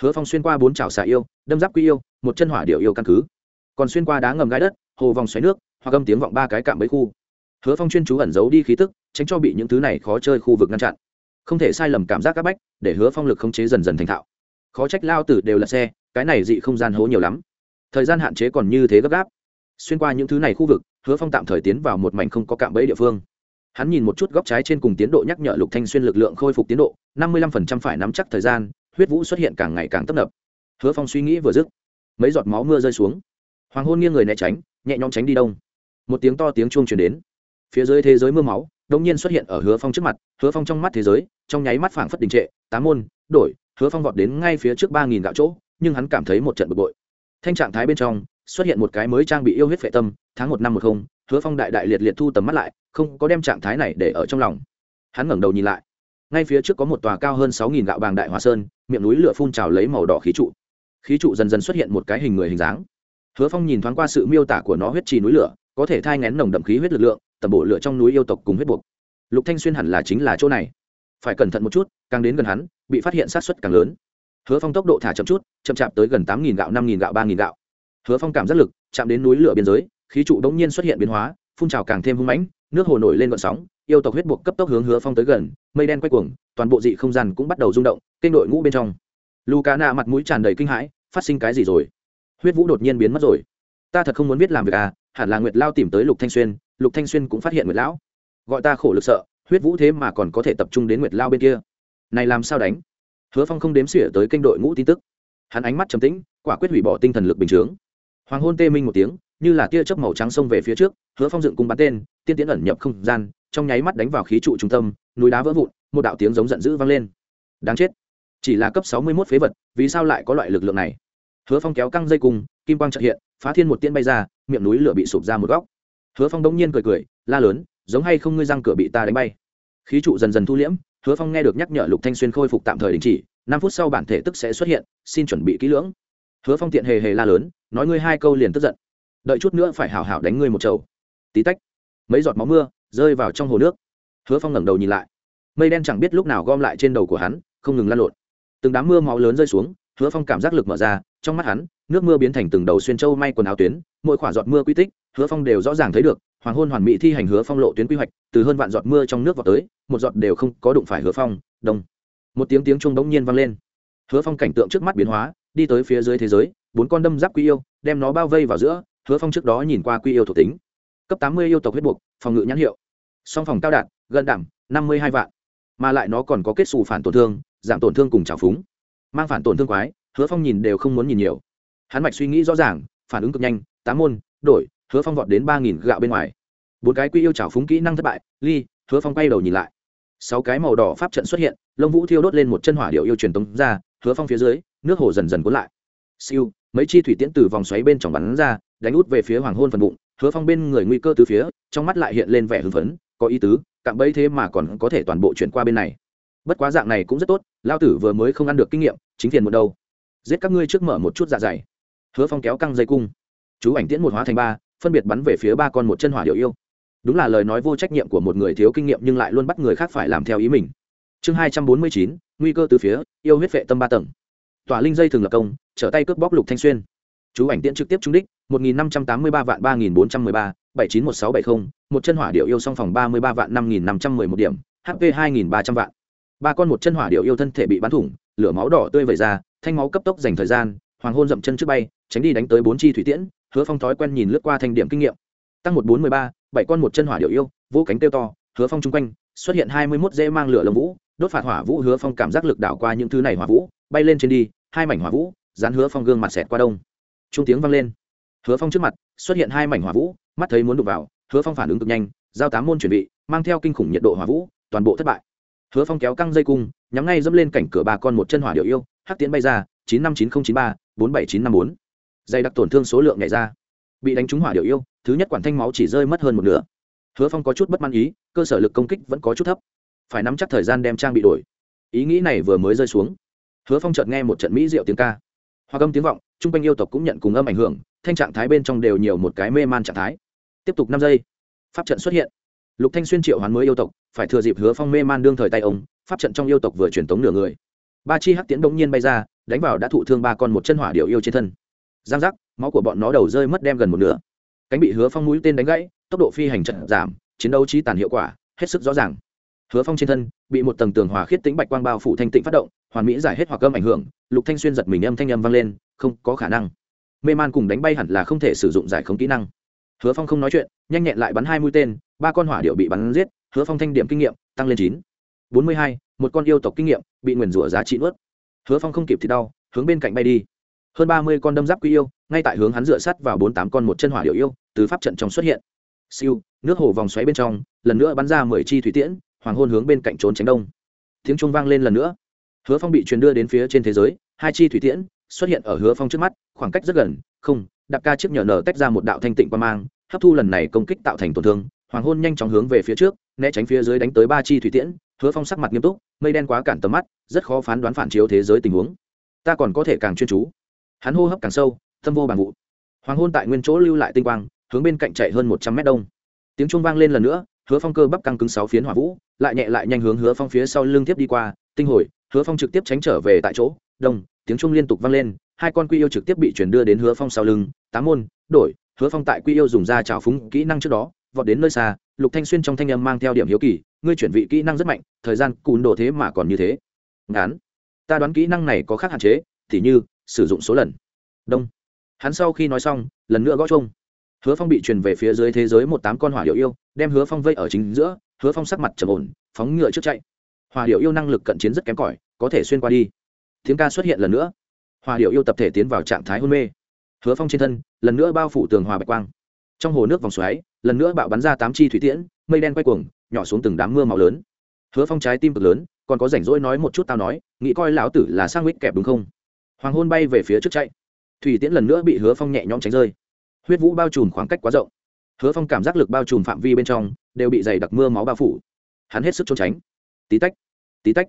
hứa phong xuyên qua bốn chảo xà yêu, đâm giáp quy yêu, một chân hỏa điệu yêu căn cứ. Còn xuyên qua đá ngầm gai đất, hồ vòng xoáy nước, hoặc âm tiếng vọng ba cái cạm bẫy khu. Hứa phong chuyên chú ẩn giấu đi khí tức, tránh cho bị những thứ này khó chơi khu vực ngăn chặn. Không thể sai lầm cảm giác các bách, để hứa phong lực khống chế dần dần thành thạo. Khó trách lao tử đều là xe, cái này dị không gian hố nhiều lắm. Thời gian hạn chế còn như thế gấp gáp. Xuyên qua những thứ này khu vực, hứa phong tạm thời tiến vào một mảnh không có cạm bẫy địa phương. Hắn nhìn một chút góc trái trên cùng tiến độ nhắc nhở lục thanh xuyên lực lượng khôi phục tiến độ, năm mươi lăm phần trăm phải nắm chắc thời gian huyết vũ xuất hiện càng ngày càng tấp nập. Hứa phong suy nghĩ vừa dứt, mấy giọt máu mưa rơi xuống. Hoàng hôn nghiêng người né tránh, nhẹ nhõm tránh đi đông. Một tiếng to tiếng chuông chuyển đến. Phía dưới thế giới mưa máu đông nhiên xuất hiện ở hứa phong trước mặt, hứa phong trong mắt thế giới, trong nháy mắt phảng phất đình trệ tám môn, đổi, hứa phong vọt đến ngay phía trước ba nghìn gạo chỗ, nhưng hắn cảm thấy một trận bực bội. Thanh trạng thái bên trong, xuất hiện một cái mới trang bị yêu huyết vệ tâm, tháng một năm một không, hứa phong đại đại liệt liệt thu tầm mắt lại, không có đem trạng thái này để ở trong lòng. Hắn ngẩng đầu nhìn lại ngay phía trước có một tòa cao hơn sáu nghìn gạo bàng đại hòa sơn, miệng núi lửa phun trào lấy màu đỏ khí trụ. Khí trụ dần dần xuất hiện một cái hình người hình dáng. Hứa phong nhìn thoáng qua sự miêu tả của nó huyết trì núi lửa, có thể thai ngén nồng đậm khí huyết lực lượng tẩm bộ lửa trong núi yêu tộc cùng huyết buộc. Lục thanh xuyên hẳn là chính là chỗ này. Phải cẩn thận một chút, càng đến gần hắn, bị phát hiện sát xuất càng lớn. Hứa phong tốc độ thả chậm chút, chậm chạp tới gần tám nghìn gạo, năm nghìn gạo, ba nghìn gạo. Hứa phong cảm giác lực, chạm đến núi lửa biên giới, khí trụ đống nhiên xuất hiện biến hóa, phun trào càng thêm hung mãnh, nước hồ nổi lên vận sóng yêu tộc huyết buộc cấp tốc hướng hứa phong tới gần, mây đen quay cuồng, toàn bộ dị không gian cũng bắt đầu rung động, kênh đội ngũ bên trong. Luca nạ mặt mũi tràn đầy kinh hãi, phát sinh cái gì rồi? Huyết vũ đột nhiên biến mất rồi. Ta thật không muốn biết làm việc à hẳn là nguyệt lao tìm tới lục thanh xuyên, lục thanh xuyên cũng phát hiện nguyệt lão. Gọi ta khổ lực sợ, huyết vũ thế mà còn có thể tập trung đến nguyệt lao bên kia. Này làm sao đánh? Hứa phong không đếm xỉa tới kênh đội ngũ tin tức. Hắn ánh mắt trầm tĩnh, quả quyết hủy bỏ tinh thần lực bình chướng. Hoàng hôn tê minh một tiếng, như là tia chớp màu trắng xông về phía trước, hứa phong dựng cung bắn tên, tiên tiến ẩn nhập không gian trong nháy mắt đánh vào khí trụ trung tâm, núi đá vỡ vụn, một đạo tiếng giống giận dữ vang lên. Đáng chết. Chỉ là cấp sáu mươi mốt phế vật, vì sao lại có loại lực lượng này? Hứa phong kéo căng dây cùng kim quang trợ hiện, phá thiên một tiên bay ra, miệng núi lửa bị sụp ra một góc. Hứa phong đống nhiên cười cười, la lớn, giống hay không ngươi răng cửa bị ta đánh bay. Khí trụ dần dần thu liễm, hứa phong nghe được nhắc nhở lục thanh xuyên khôi phục tạm thời đình chỉ, năm phút sau bản thể tức sẽ xuất hiện, xin chuẩn bị kỹ lưỡng. Hứa phong tiện hề hề la lớn, nói ngươi hai câu liền tức giận. Đợi chút nữa phải hảo hảo đánh ngươi một chầu. Tí tách. Mấy giọt máu mưa rơi vào trong hồ nước. Hứa phong ngẩng đầu nhìn lại. Mây đen chẳng biết lúc nào gom lại trên đầu của hắn, không ngừng lan lộn. Từng đám mưa máu lớn rơi xuống, hứa phong cảm giác lực mở ra, trong mắt hắn, nước mưa biến thành từng đầu xuyên châu may quần áo tuyến, mỗi khoả giọt mưa quy tích, hứa phong đều rõ ràng thấy được, hoàng hôn hoàn mỹ thi hành hứa phong lộ tuyến quy hoạch, từ hơn vạn giọt mưa trong nước vào tới, một giọt đều không có đụng phải hứa phong, đông. Một tiếng tiếng chuông đống nhiên vang lên. Hứa phong cảnh tượng trước mắt biến hóa, đi tới phía dưới thế giới, bốn con đâm giáp quy yêu, đem nó bao vây vào giữa, hứa phong trước đó nhìn qua quy yêu thuộc tính. Cấp tám mươi yêu tộc huyết buộc phòng ngự nhãn hiệu song phòng cao đạt, gần đảm, năm mươi hai vạn. Mà lại nó còn có kết xù phản tổn thương, giảm tổn thương cùng trào phúng. Mang phản tổn thương quái, hứa phong nhìn đều không muốn nhìn nhiều. Hắn mạch suy nghĩ rõ ràng, phản ứng cực nhanh, tám môn, đổi, hứa phong vọt đến ba nghìn gạo bên ngoài. Bốn cái quy yêu trào phúng kỹ năng thất bại, ly, hứa phong quay đầu nhìn lại. Sáu cái màu đỏ pháp trận xuất hiện, lông vũ thiêu đốt lên một chân hỏa điệu yêu truyền tống ra, hứa phong phía dưới, nước hồ dần dần cuốn lại. Siêu, mấy chi thủy tiễn từ vòng xoáy bên trong bắn ra, đánh út về phía hoàng hôn phần bụng, hứa phong bên người nguy cơ từ phía, trong mắt lại hiện lên vẻ hưng phấn có ý tứ, cạm bẫy thế mà còn có thể toàn bộ chuyển qua bên này. Bất quá dạng này cũng rất tốt lao tử vừa mới không ăn được kinh nghiệm, chính phiền một đâu. Giết các ngươi trước mở một chút dạ dày. Hứa phong kéo căng dây cung. Chú ảnh tiễn một hóa thành ba, phân biệt bắn về phía ba con một chân hỏa điệu yêu. Đúng là lời nói vô trách nhiệm của một người thiếu kinh nghiệm nhưng lại luôn bắt người khác phải làm theo ý mình. Chương hai trăm bốn mươi chín, nguy cơ từ phía, yêu huyết vệ tâm ba tầng. Tòa linh dây thường lập công, trở tay cướp bóc lục thanh xuyên. Chú ảnh tiễn trực tiếp trúng đích, một nghìn năm trăm tám mươi ba vạn ba nghìn bốn trăm mười ba bảy chín một sáu bảy một chân hỏa điệu yêu song phòng ba mươi ba vạn năm nghìn năm trăm mười một điểm hp hai nghìn ba trăm vạn. Ba con một chân hỏa điệu yêu thân thể bị bắn thủng, lửa máu đỏ tươi vẩy ra, thanh máu cấp tốc dành thời gian, hoàng hôn dậm chân trước bay, tránh đi đánh tới bốn chi thủy tiễn, hứa phong thói quen nhìn lướt qua thanh điểm kinh nghiệm. Tăng một bốn mươi ba, bảy con một chân hỏa điệu yêu vũ cánh tiêu to, hứa phong chung quanh, xuất hiện hai mươi mốt dễ mang lửa lồng vũ, đốt phạt hỏa vũ hứa phong cảm giác lực đảo qua những thứ này hỏa vũ, bay lên trên đi, hai mảnh hỏa vũ, dán hứa phong gương mặt xẹt qua đông. Trung tiếng vang lên. Hứa phong trước mặt, xuất hiện hai mảnh hỏa vũ mắt thấy muốn đụng vào, hứa phong phản ứng cực nhanh, giao tám môn chuẩn bị mang theo kinh khủng nhiệt độ hỏa vũ, toàn bộ thất bại. Hứa phong kéo căng dây cung, nhắm ngay dẫm lên cảnh cửa ba con một chân hỏa điệu yêu, hắc tiến bay ra, chín năm chín nghìn chín ba, bốn bảy chín năm bốn. Dày đặc tổn thương số lượng nhảy ra. Bị đánh trúng hỏa điệu yêu, thứ nhất quản thanh máu chỉ rơi mất hơn một nửa. Hứa phong có chút bất mãn ý, cơ sở lực công kích vẫn có chút thấp. Phải nắm chắc thời gian đem trang bị đổi. Ý nghĩ này vừa mới rơi xuống. Hứa phong chợt nghe một trận mỹ diệu tiếng ca. Hoa âm tiếng vọng t r u n g quanh yêu tộc cũng nhận cùng âm ảnh hưởng, thanh trạng thái bên trong đều nhiều một cái mê man trạng thái tiếp tục năm giây. Pháp trận xuất hiện. Lục thanh xuyên triệu hoán mới yêu tộc, phải thừa dịp hứa phong mê man đương thời tay ông, pháp trận trong yêu tộc vừa truyền tống nửa người. Ba chi hắc tiễn đống nhiên bay ra, đánh vào đã thụ thương ba con một chân hỏa điệu yêu trên thân. Giang giác, máu của bọn nó đầu rơi mất đem gần một nửa. Cánh bị hứa phong mũi tên đánh gãy, tốc độ phi hành trận giảm, chiến đấu trí tàn hiệu quả, hết sức rõ ràng. Hứa phong trên thân, bị một tầng tường hòa khiết tính bạch quang bao phủ thanh tịnh phát động, hoàn mỹ giải hết hoặc âm ảnh hưởng, lục thanh xuyên giật mình âm thanh âm vang lên, không có khả năng. Mê man cùng đánh bay hẳn là không thể sử dụng giải không kỹ năng hứa phong không nói chuyện, nhanh nhẹn lại bắn hai mũi tên, ba con hỏa điệu bị bắn giết, hứa phong thanh điểm kinh nghiệm tăng lên chín. Bốn mươi hai, một con yêu tộc kinh nghiệm bị nguyền rủa giá trị nuốt. Hứa phong không kịp thì đau, hướng bên cạnh bay đi. Hơn ba mươi con đâm giáp quy yêu, ngay tại hướng hắn dựa sắt vào bốn tám con một chân hỏa điệu yêu, từ pháp trận trong xuất hiện. Siêu, nước hồ vòng xoáy bên trong, lần nữa bắn ra mười chi thủy tiễn, hoàng hôn hướng bên cạnh trốn tránh đông. Tiếng trung vang lên lần nữa. Hứa phong bị truyền đưa đến phía trên thế giới, hai chi thủy tiễn xuất hiện ở hứa phong trước mắt, khoảng cách rất gần, không đặc ca chiếc nhở nở tách ra một đạo thanh tịnh qua mang, hấp thu lần này công kích tạo thành tổn thương, hoàng hôn nhanh chóng hướng về phía trước, né tránh phía dưới đánh tới ba chi thủy tiễn, hứa phong sắc mặt nghiêm túc, mây đen quá cản tầm mắt, rất khó phán đoán phản chiếu thế giới tình huống. Ta còn có thể càng chuyên chú. Hắn hô hấp càng sâu tâm vô bằng vụ. Hoàng hôn tại nguyên chỗ lưu lại tinh quang, hướng bên cạnh chạy hơn một trăm mét đông. Tiếng chuông vang lên lần nữa, hứa phong cơ bắp căng cứng sáu phiến hỏa vũ, lại nhẹ lại nhanh hướng hứa phong phía sau lưng tiếp đi qua, tinh hồi, hứa phong trực tiếp tránh trở về tại chỗ đông, tiếng trung liên tục vang lên, hai con quy yêu trực tiếp bị chuyển đưa đến hứa phong sau lưng tám môn, đổi, hứa phong tại quy yêu dùng ra trào phúng kỹ năng trước đó, vọt đến nơi xa, lục thanh xuyên trong thanh âm mang theo điểm hiếu kỳ, ngươi chuyển vị kỹ năng rất mạnh, thời gian cùn đồ thế mà còn như thế. Ngán, ta đoán kỹ năng này có khác hạn chế thì như, sử dụng số lần. Đông. Hắn sau khi nói xong, lần nữa gõ chung hứa phong bị truyền về phía dưới thế giới một tám con hỏa điệu yêu, đem hứa phong vây ở chính giữa, hứa phong sắc mặt trầm ổn, phóng ngựa trước chạy. Hỏa điệu yêu năng lực cận chiến rất kém cỏi, có thể xuyên qua đi tiếng ca xuất hiện lần nữa. Hòa điệu yêu tập thể tiến vào trạng thái hôn mê. Hứa phong trên thân, lần nữa bao phủ tường hòa bạch quang. Trong hồ nước vòng xoáy, lần nữa bạo bắn ra tám chi thủy tiễn, mây đen quay cuồng, nhỏ xuống từng đám mưa màu lớn. Hứa phong trái tim cực lớn, còn có rảnh rỗi nói một chút tao nói, nghĩ coi lão tử là sang huyết kẹp đúng không? Hoàng hôn bay về phía trước chạy. Thủy tiễn lần nữa bị hứa phong nhẹ nhõm tránh rơi. Huyết vũ bao trùm khoảng cách quá rộng. Hứa phong cảm giác lực bao trùm phạm vi bên trong, đều bị dày đặc mưa máu bao phủ. Hắn hết sức trốn tránh. Tí tách tí tách.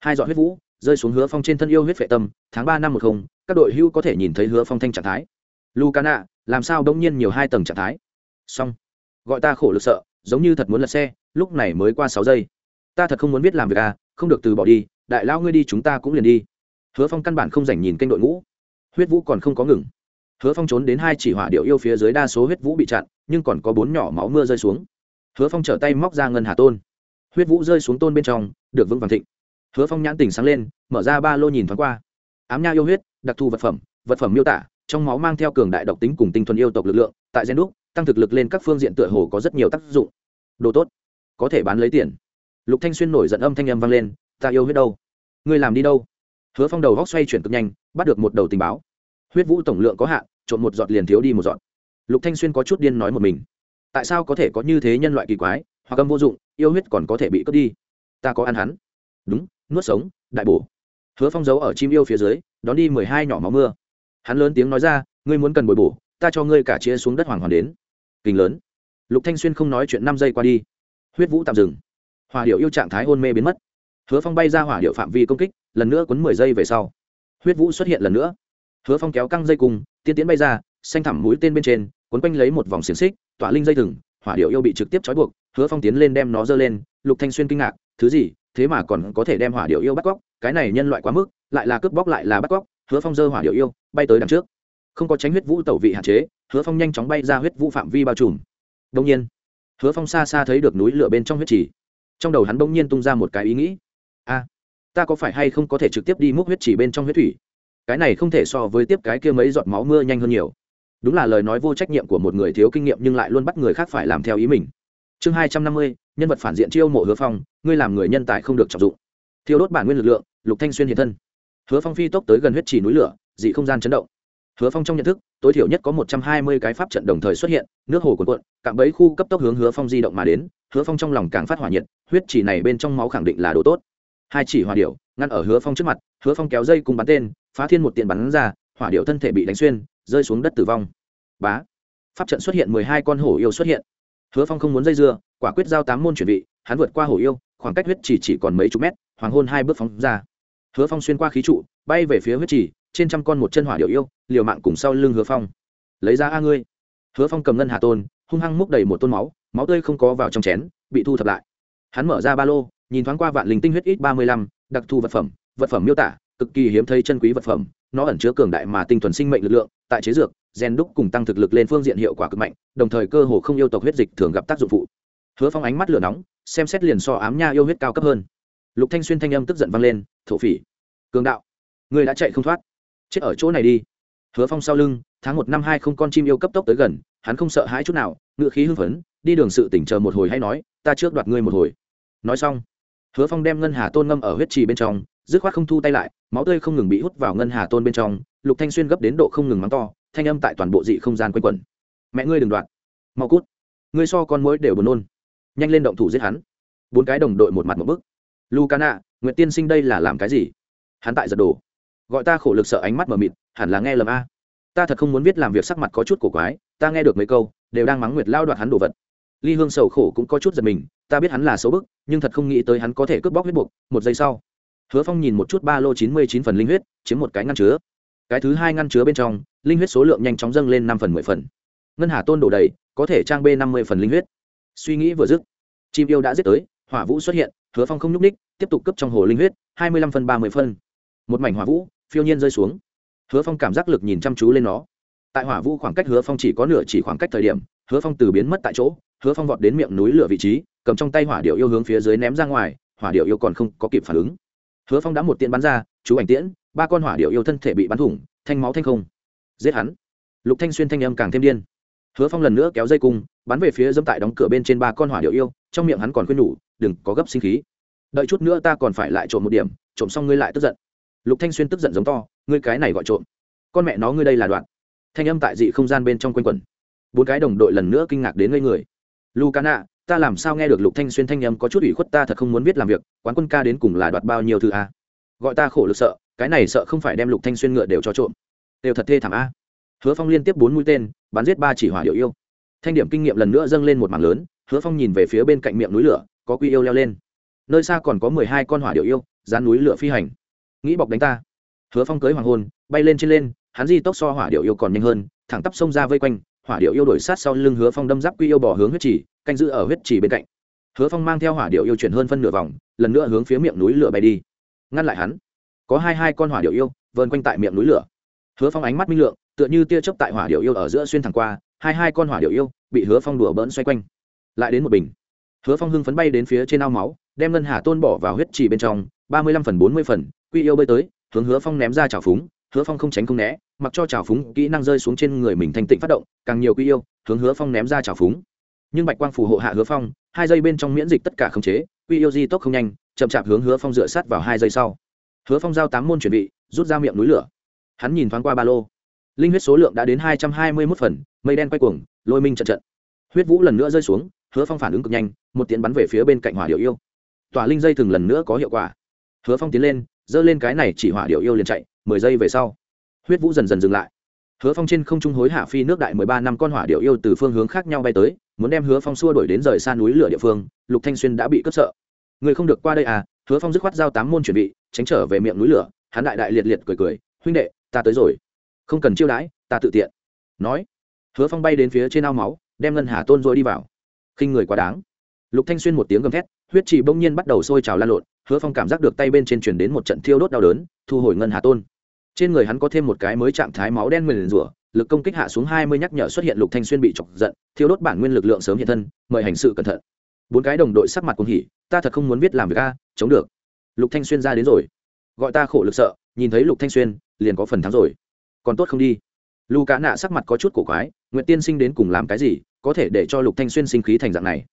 Hai dọn huyết vũ rơi xuống hứa phong trên thân yêu huyết vệ tâm, tháng ba năm một không, các đội hưu có thể nhìn thấy hứa phong thanh trạng thái. Lucana, làm sao đông nhiên nhiều hai tầng trạng thái? Xong. Gọi ta khổ lực sợ, giống như thật muốn lật xe, lúc này mới qua sáu giây. Ta thật không muốn biết làm việc à không được từ bỏ đi, đại lao ngươi đi chúng ta cũng liền đi. Hứa phong căn bản không dành nhìn kênh đội ngũ. Huyết vũ còn không có ngừng. Hứa phong trốn đến hai chỉ hỏa điệu yêu phía dưới đa số huyết vũ bị chặn, nhưng còn có bốn nhỏ máu mưa rơi xuống. Hứa phong trở tay móc ra ngân hà tôn. Huyết vũ rơi xuống tôn bên trong, được vững vàng thịnh hứa phong nhãn tình sáng lên, mở ra ba lô nhìn thoáng qua. Ám nha yêu huyết, đặc thù vật phẩm vật phẩm miêu tả, trong máu mang theo cường đại độc tính cùng tinh thuần yêu tộc lực lượng, tại gen đúc, tăng thực lực lên các phương diện tựa hồ có rất nhiều tác dụng. Đồ tốt, có thể bán lấy tiền. Lục thanh xuyên nổi giận âm thanh âm vang lên, ta yêu huyết đâu? Ngươi làm đi đâu? Hứa phong đầu góc xoay chuyển cực nhanh, bắt được một đầu tình báo. Huyết vũ tổng lượng có hạn, trộn một giọt liền thiếu đi một giọt. Lục thanh xuyên có chút điên nói một mình. Tại sao có thể có như thế nhân loại kỳ quái, hoặc âm vô dụng, yêu huyết còn có thể bị cướp đi? Ta có ăn hắn. Đúng nuốt sống, đại bổ. Hứa phong giấu ở chim yêu phía dưới, đón đi mười hai nhỏ máu mưa. Hắn lớn tiếng nói ra, ngươi muốn cần bồi bổ, ta cho ngươi cả chia xuống đất hoàng hoàn đến. Kình lớn. Lục thanh xuyên không nói chuyện năm giây qua đi. Huyết vũ tạm dừng. Hỏa điệu yêu trạng thái hôn mê biến mất. Hứa phong bay ra hỏa điệu phạm vi công kích, lần nữa quấn mười giây về sau. Huyết vũ xuất hiện lần nữa. Hứa phong kéo căng dây cùng, tiên tiến bay ra, xanh thẳm mũi tên bên trên quấn quanh lấy một vòng xiềng xích, tỏa linh dây thừng, hỏa điệu yêu bị trực tiếp trói buộc, hứa phong tiến lên đem nó giơ lên, lục thanh xuyên kinh ngạc, thứ gì? Thế mà còn có thể đem hỏa điệu yêu bắt cóc, cái này nhân loại quá mức, lại là cướp bóc lại là bắt cóc, hứa phong dơ hỏa điệu yêu, bay tới đằng trước. Không có tránh huyết vũ tẩu vị hạn chế, hứa phong nhanh chóng bay ra huyết vũ phạm vi bao trùm. Đông nhiên, hứa phong xa xa thấy được núi lửa bên trong huyết trì. Trong đầu hắn bỗng nhiên tung ra một cái ý nghĩ. A ta có phải hay không có thể trực tiếp đi múc huyết trì bên trong huyết thủy? Cái này không thể so với tiếp cái kia mấy giọt máu mưa nhanh hơn nhiều. Đúng là lời nói vô trách nhiệm của một người thiếu kinh nghiệm nhưng lại luôn bắt người khác phải làm theo ý mình. Chương hai trăm năm mươi nhân vật phản diện chiêu mộ hứa phong, ngươi làm người nhân tài không được trọng dụng. Thiêu đốt bản nguyên lực lượng, lục thanh xuyên hiện thân. Hứa phong phi tốc tới gần huyết trì núi lửa, dị không gian chấn động. Hứa phong trong nhận thức, tối thiểu nhất có một trăm hai mươi cái pháp trận đồng thời xuất hiện, nước hồ cuộn cuộn, cạm bẫy khu cấp tốc hướng hứa phong di động mà đến, hứa phong trong lòng càng phát hỏa nhiệt, huyết chỉ này bên trong máu khẳng định là đồ tốt. Hai chỉ hỏa điệu ngăn ở hứa phong trước mặt, hứa phong kéo dây cùng bắn tên, phá thiên một tiện bắn ra, hỏa điệu thân thể bị đánh xuyên, rơi xuống đất tử vong. Bá! Pháp trận xuất hiện mười hai con hổ yêu xuất hiện hứa phong không muốn dây dưa, quả quyết giao tám môn chuyển vị. hắn vượt qua hổ yêu, khoảng cách huyết chỉ chỉ còn mấy chục mét, hoàng hôn hai bước phóng ra. Hứa phong xuyên qua khí trụ, bay về phía huyết chỉ trên trăm con một chân hỏa điệu yêu, liều mạng cùng sau lưng hứa phong. Lấy ra a ngươi. Hứa phong cầm ngân hà tôn, hung hăng múc đầy một tôn máu máu tươi không có vào trong chén, bị thu thập lại. Hắn mở ra ba lô, nhìn thoáng qua vạn linh tinh huyết ít ba mươi lăm, đặc thù vật phẩm vật phẩm miêu tả, cực kỳ hiếm thấy chân quý vật phẩm nó ẩn chứa cường đại mà tinh thuần sinh mệnh lực lượng, tại chế dược, gen đúc cùng tăng thực lực lên phương diện hiệu quả cực mạnh, đồng thời cơ hồ không yêu tộc huyết dịch thường gặp tác dụng phụ. Hứa phong ánh mắt lửa nóng, xem xét liền so ám nha yêu huyết cao cấp hơn. Lục thanh xuyên thanh âm tức giận vang lên, thổ phỉ, cường đạo người đã chạy không thoát. Chết ở chỗ này đi. Hứa phong sau lưng, tháng một năm hai không con chim yêu cấp tốc tới gần, hắn không sợ hãi chút nào, ngựa khí hưng phấn, đi đường sự tỉnh chờ một hồi hay nói, ta trước đoạt ngươi một hồi. Nói xong, hứa phong đem ngân hà tôn ngâm ở huyết trì bên trong dứt khoát không thu tay lại, máu tươi không ngừng bị hút vào ngân hà tôn bên trong, lục thanh xuyên gấp đến độ không ngừng mắng to, thanh âm tại toàn bộ dị không gian quanh quẩn. Mẹ ngươi đừng đoạt mau cút. Ngươi so con mối đều buồn nôn. Nhanh lên động thủ giết hắn. Bốn cái đồng đội một mặt một bức. Lucana, nguyệt tiên sinh đây là làm cái gì? Hắn tại giật đồ. Gọi ta khổ lực sợ ánh mắt mờ mịt, hẳn là nghe lầm a. Ta thật không muốn biết làm việc sắc mặt có chút cổ quái, ta nghe được mấy câu, đều đang mắng nguyệt lao đoạt hắn đồ vật. Ly hương sầu khổ cũng có chút giật mình, ta biết hắn là xấu bức, nhưng thật không nghĩ tới hắn có thể cướp bóc huyết buộc một giây sau hứa phong nhìn một chút ba lô chín mươi chín phần linh huyết, chiếm một cái ngăn chứa. Cái thứ hai ngăn chứa bên trong, linh huyết số lượng nhanh chóng dâng lên năm phần mười phần. Ngân hà tôn đổ đầy, có thể trang b năm mươi phần linh huyết. Suy nghĩ vừa dứt, chim yêu đã giết tới, hỏa vũ xuất hiện, hứa phong không nhúc ních tiếp tục cấp trong hồ linh huyết, hai mươi lăm phân ba mươi phân một mảnh hỏa vũ, phiêu nhiên rơi xuống. Hứa phong cảm giác lực nhìn chăm chú lên nó. Tại hỏa vũ khoảng cách hứa phong chỉ có nửa chỉ khoảng cách thời điểm, hứa phong từ biến mất tại chỗ, hứa phong vọt đến miệng núi lửa vị trí, cầm trong tay hỏa điệu yêu hướng phía dưới ném ra ngoài, hỏa điệu yêu còn không có kịp phản ứng hứa phong đã một tiện bắn ra, chú ảnh tiễn, ba con hỏa điệu yêu thân thể bị bắn thủng, thanh máu thanh không. Giết hắn. Lục thanh xuyên thanh âm càng thêm điên. Hứa phong lần nữa kéo dây cung, bắn về phía dâm tại đóng cửa bên trên ba con hỏa điệu yêu, trong miệng hắn còn khuyên nhủ, đừng có gấp sinh khí. Đợi chút nữa ta còn phải lại trộm một điểm, trộm xong ngươi lại tức giận. Lục thanh xuyên tức giận giống to, ngươi cái này gọi trộm. Con mẹ nó ngươi đây là đoạn. Thanh âm tại dị không gian bên trong quanh quẩn. Bốn cái đồng đội lần nữa kinh ngạc đến ngây người. Lucana ta làm sao nghe được lục thanh xuyên thanh âm có chút ủy khuất ta thật không muốn biết làm việc, quán quân ca đến cùng là đoạt bao nhiêu thứ a? Gọi ta khổ lực sợ, cái này sợ không phải đem lục thanh xuyên ngựa đều cho trộm. Đều thật thê thảm a. Hứa phong liên tiếp bốn mũi tên, bắn giết ba chỉ hỏa điệu yêu. Thanh điểm kinh nghiệm lần nữa dâng lên một mảng lớn, hứa phong nhìn về phía bên cạnh miệng núi lửa, có quy yêu leo lên. Nơi xa còn có mười hai con hỏa điệu yêu, dán núi lửa phi hành. Nghĩ bọc đánh ta. Hứa phong cưới hoàng hôn, bay lên trên lên, hắn di tốc so hỏa điệu yêu còn nhanh hơn, thẳng tắp sông ra vây quanh, hỏa điệu yêu đổi sát sau lưng hứa phong đâm giáp quy yêu bỏ hướng huyết chỉ canh giữ ở huyết trì bên cạnh. Hứa phong mang theo hỏa điệu yêu chuyển hơn phân nửa vòng, lần nữa hướng phía miệng núi lửa bay đi. Ngăn lại hắn. Có hai hai con hỏa điệu yêu vờn quanh tại miệng núi lửa. Hứa phong ánh mắt minh lượng, tựa như tia chớp tại hỏa điệu yêu ở giữa xuyên thẳng qua, hai hai con hỏa điệu yêu bị hứa phong đùa bỡn xoay quanh. Lại đến một bình. Hứa phong hưng phấn bay đến phía trên ao máu, đem ngân hà tôn bỏ vào huyết trì bên trong, ba mươi lăm phần, bốn mươi phần, quy yêu bơi tới, hướng hứa phong ném ra trào phúng, hứa phong không tránh không né, mặc cho trào phúng kỹ năng rơi xuống trên người mình thanh tịnh phát động, càng nhiều quy yêu, hướng hứa phong ném ra trào phúng nhưng bạch quang phù hộ hạ hứa phong, hai giây bên trong miễn dịch tất cả khống chế, quy yêu di tốc không nhanh, chậm chạp hướng hứa phong dựa sát vào hai giây sau. Hứa phong giao tám môn chuẩn bị, rút ra miệng núi lửa. Hắn nhìn thoáng qua ba lô. Linh huyết số lượng đã đến hai trăm hai mươi mốt phần, mây đen quay cuồng, lôi minh trận trận. Huyết vũ lần nữa rơi xuống, hứa phong phản ứng cực nhanh, một tiến bắn về phía bên cạnh hỏa điệu yêu. Tỏa linh dây thường lần nữa có hiệu quả. Hứa phong tiến lên, giơ lên cái này chỉ hỏa điệu yêu liền chạy, mười giây về sau. Huyết vũ dần dần dừng lại. Hứa phong trên không trung hối hạ phi nước đại mười ba năm con hỏa điệu yêu từ phương hướng khác nhau bay tới muốn đem hứa phong xua đuổi đến rời xa núi lửa địa phương, lục thanh xuyên đã bị cướp sợ. Người không được qua đây à? Hứa phong dứt khoát giao tám môn chuẩn bị, tránh trở về miệng núi lửa, hắn đại đại liệt liệt cười cười, huynh đệ, ta tới rồi. Không cần chiêu đãi, ta tự tiện. Nói, hứa phong bay đến phía trên ao máu, đem ngân hà tôn rồi đi vào. Khinh người quá đáng. Lục thanh xuyên một tiếng gầm thét, huyết trì bỗng nhiên bắt đầu sôi trào lan lộn, hứa phong cảm giác được tay bên trên truyền đến một trận thiêu đốt đau đớn, thu hồi ngân hà tôn trên người hắn có thêm một cái mới trạng thái máu đen nguyền rủa lực công kích hạ xuống hai mươi nhắc nhở xuất hiện lục thanh xuyên bị chọc giận, thiêu đốt bản nguyên lực lượng sớm hiện thân, mời hành sự cẩn thận. Bốn cái đồng đội sắc mặt cùng hỉ, ta thật không muốn biết làm việc a, chống được. Lục thanh xuyên ra đến rồi. Gọi ta khổ lực sợ, nhìn thấy lục thanh xuyên, liền có phần thắng rồi. Còn tốt không đi. Lu cá nạ sắc mặt có chút cổ quái nguyện tiên sinh đến cùng làm cái gì, có thể để cho lục thanh xuyên sinh khí thành dạng này?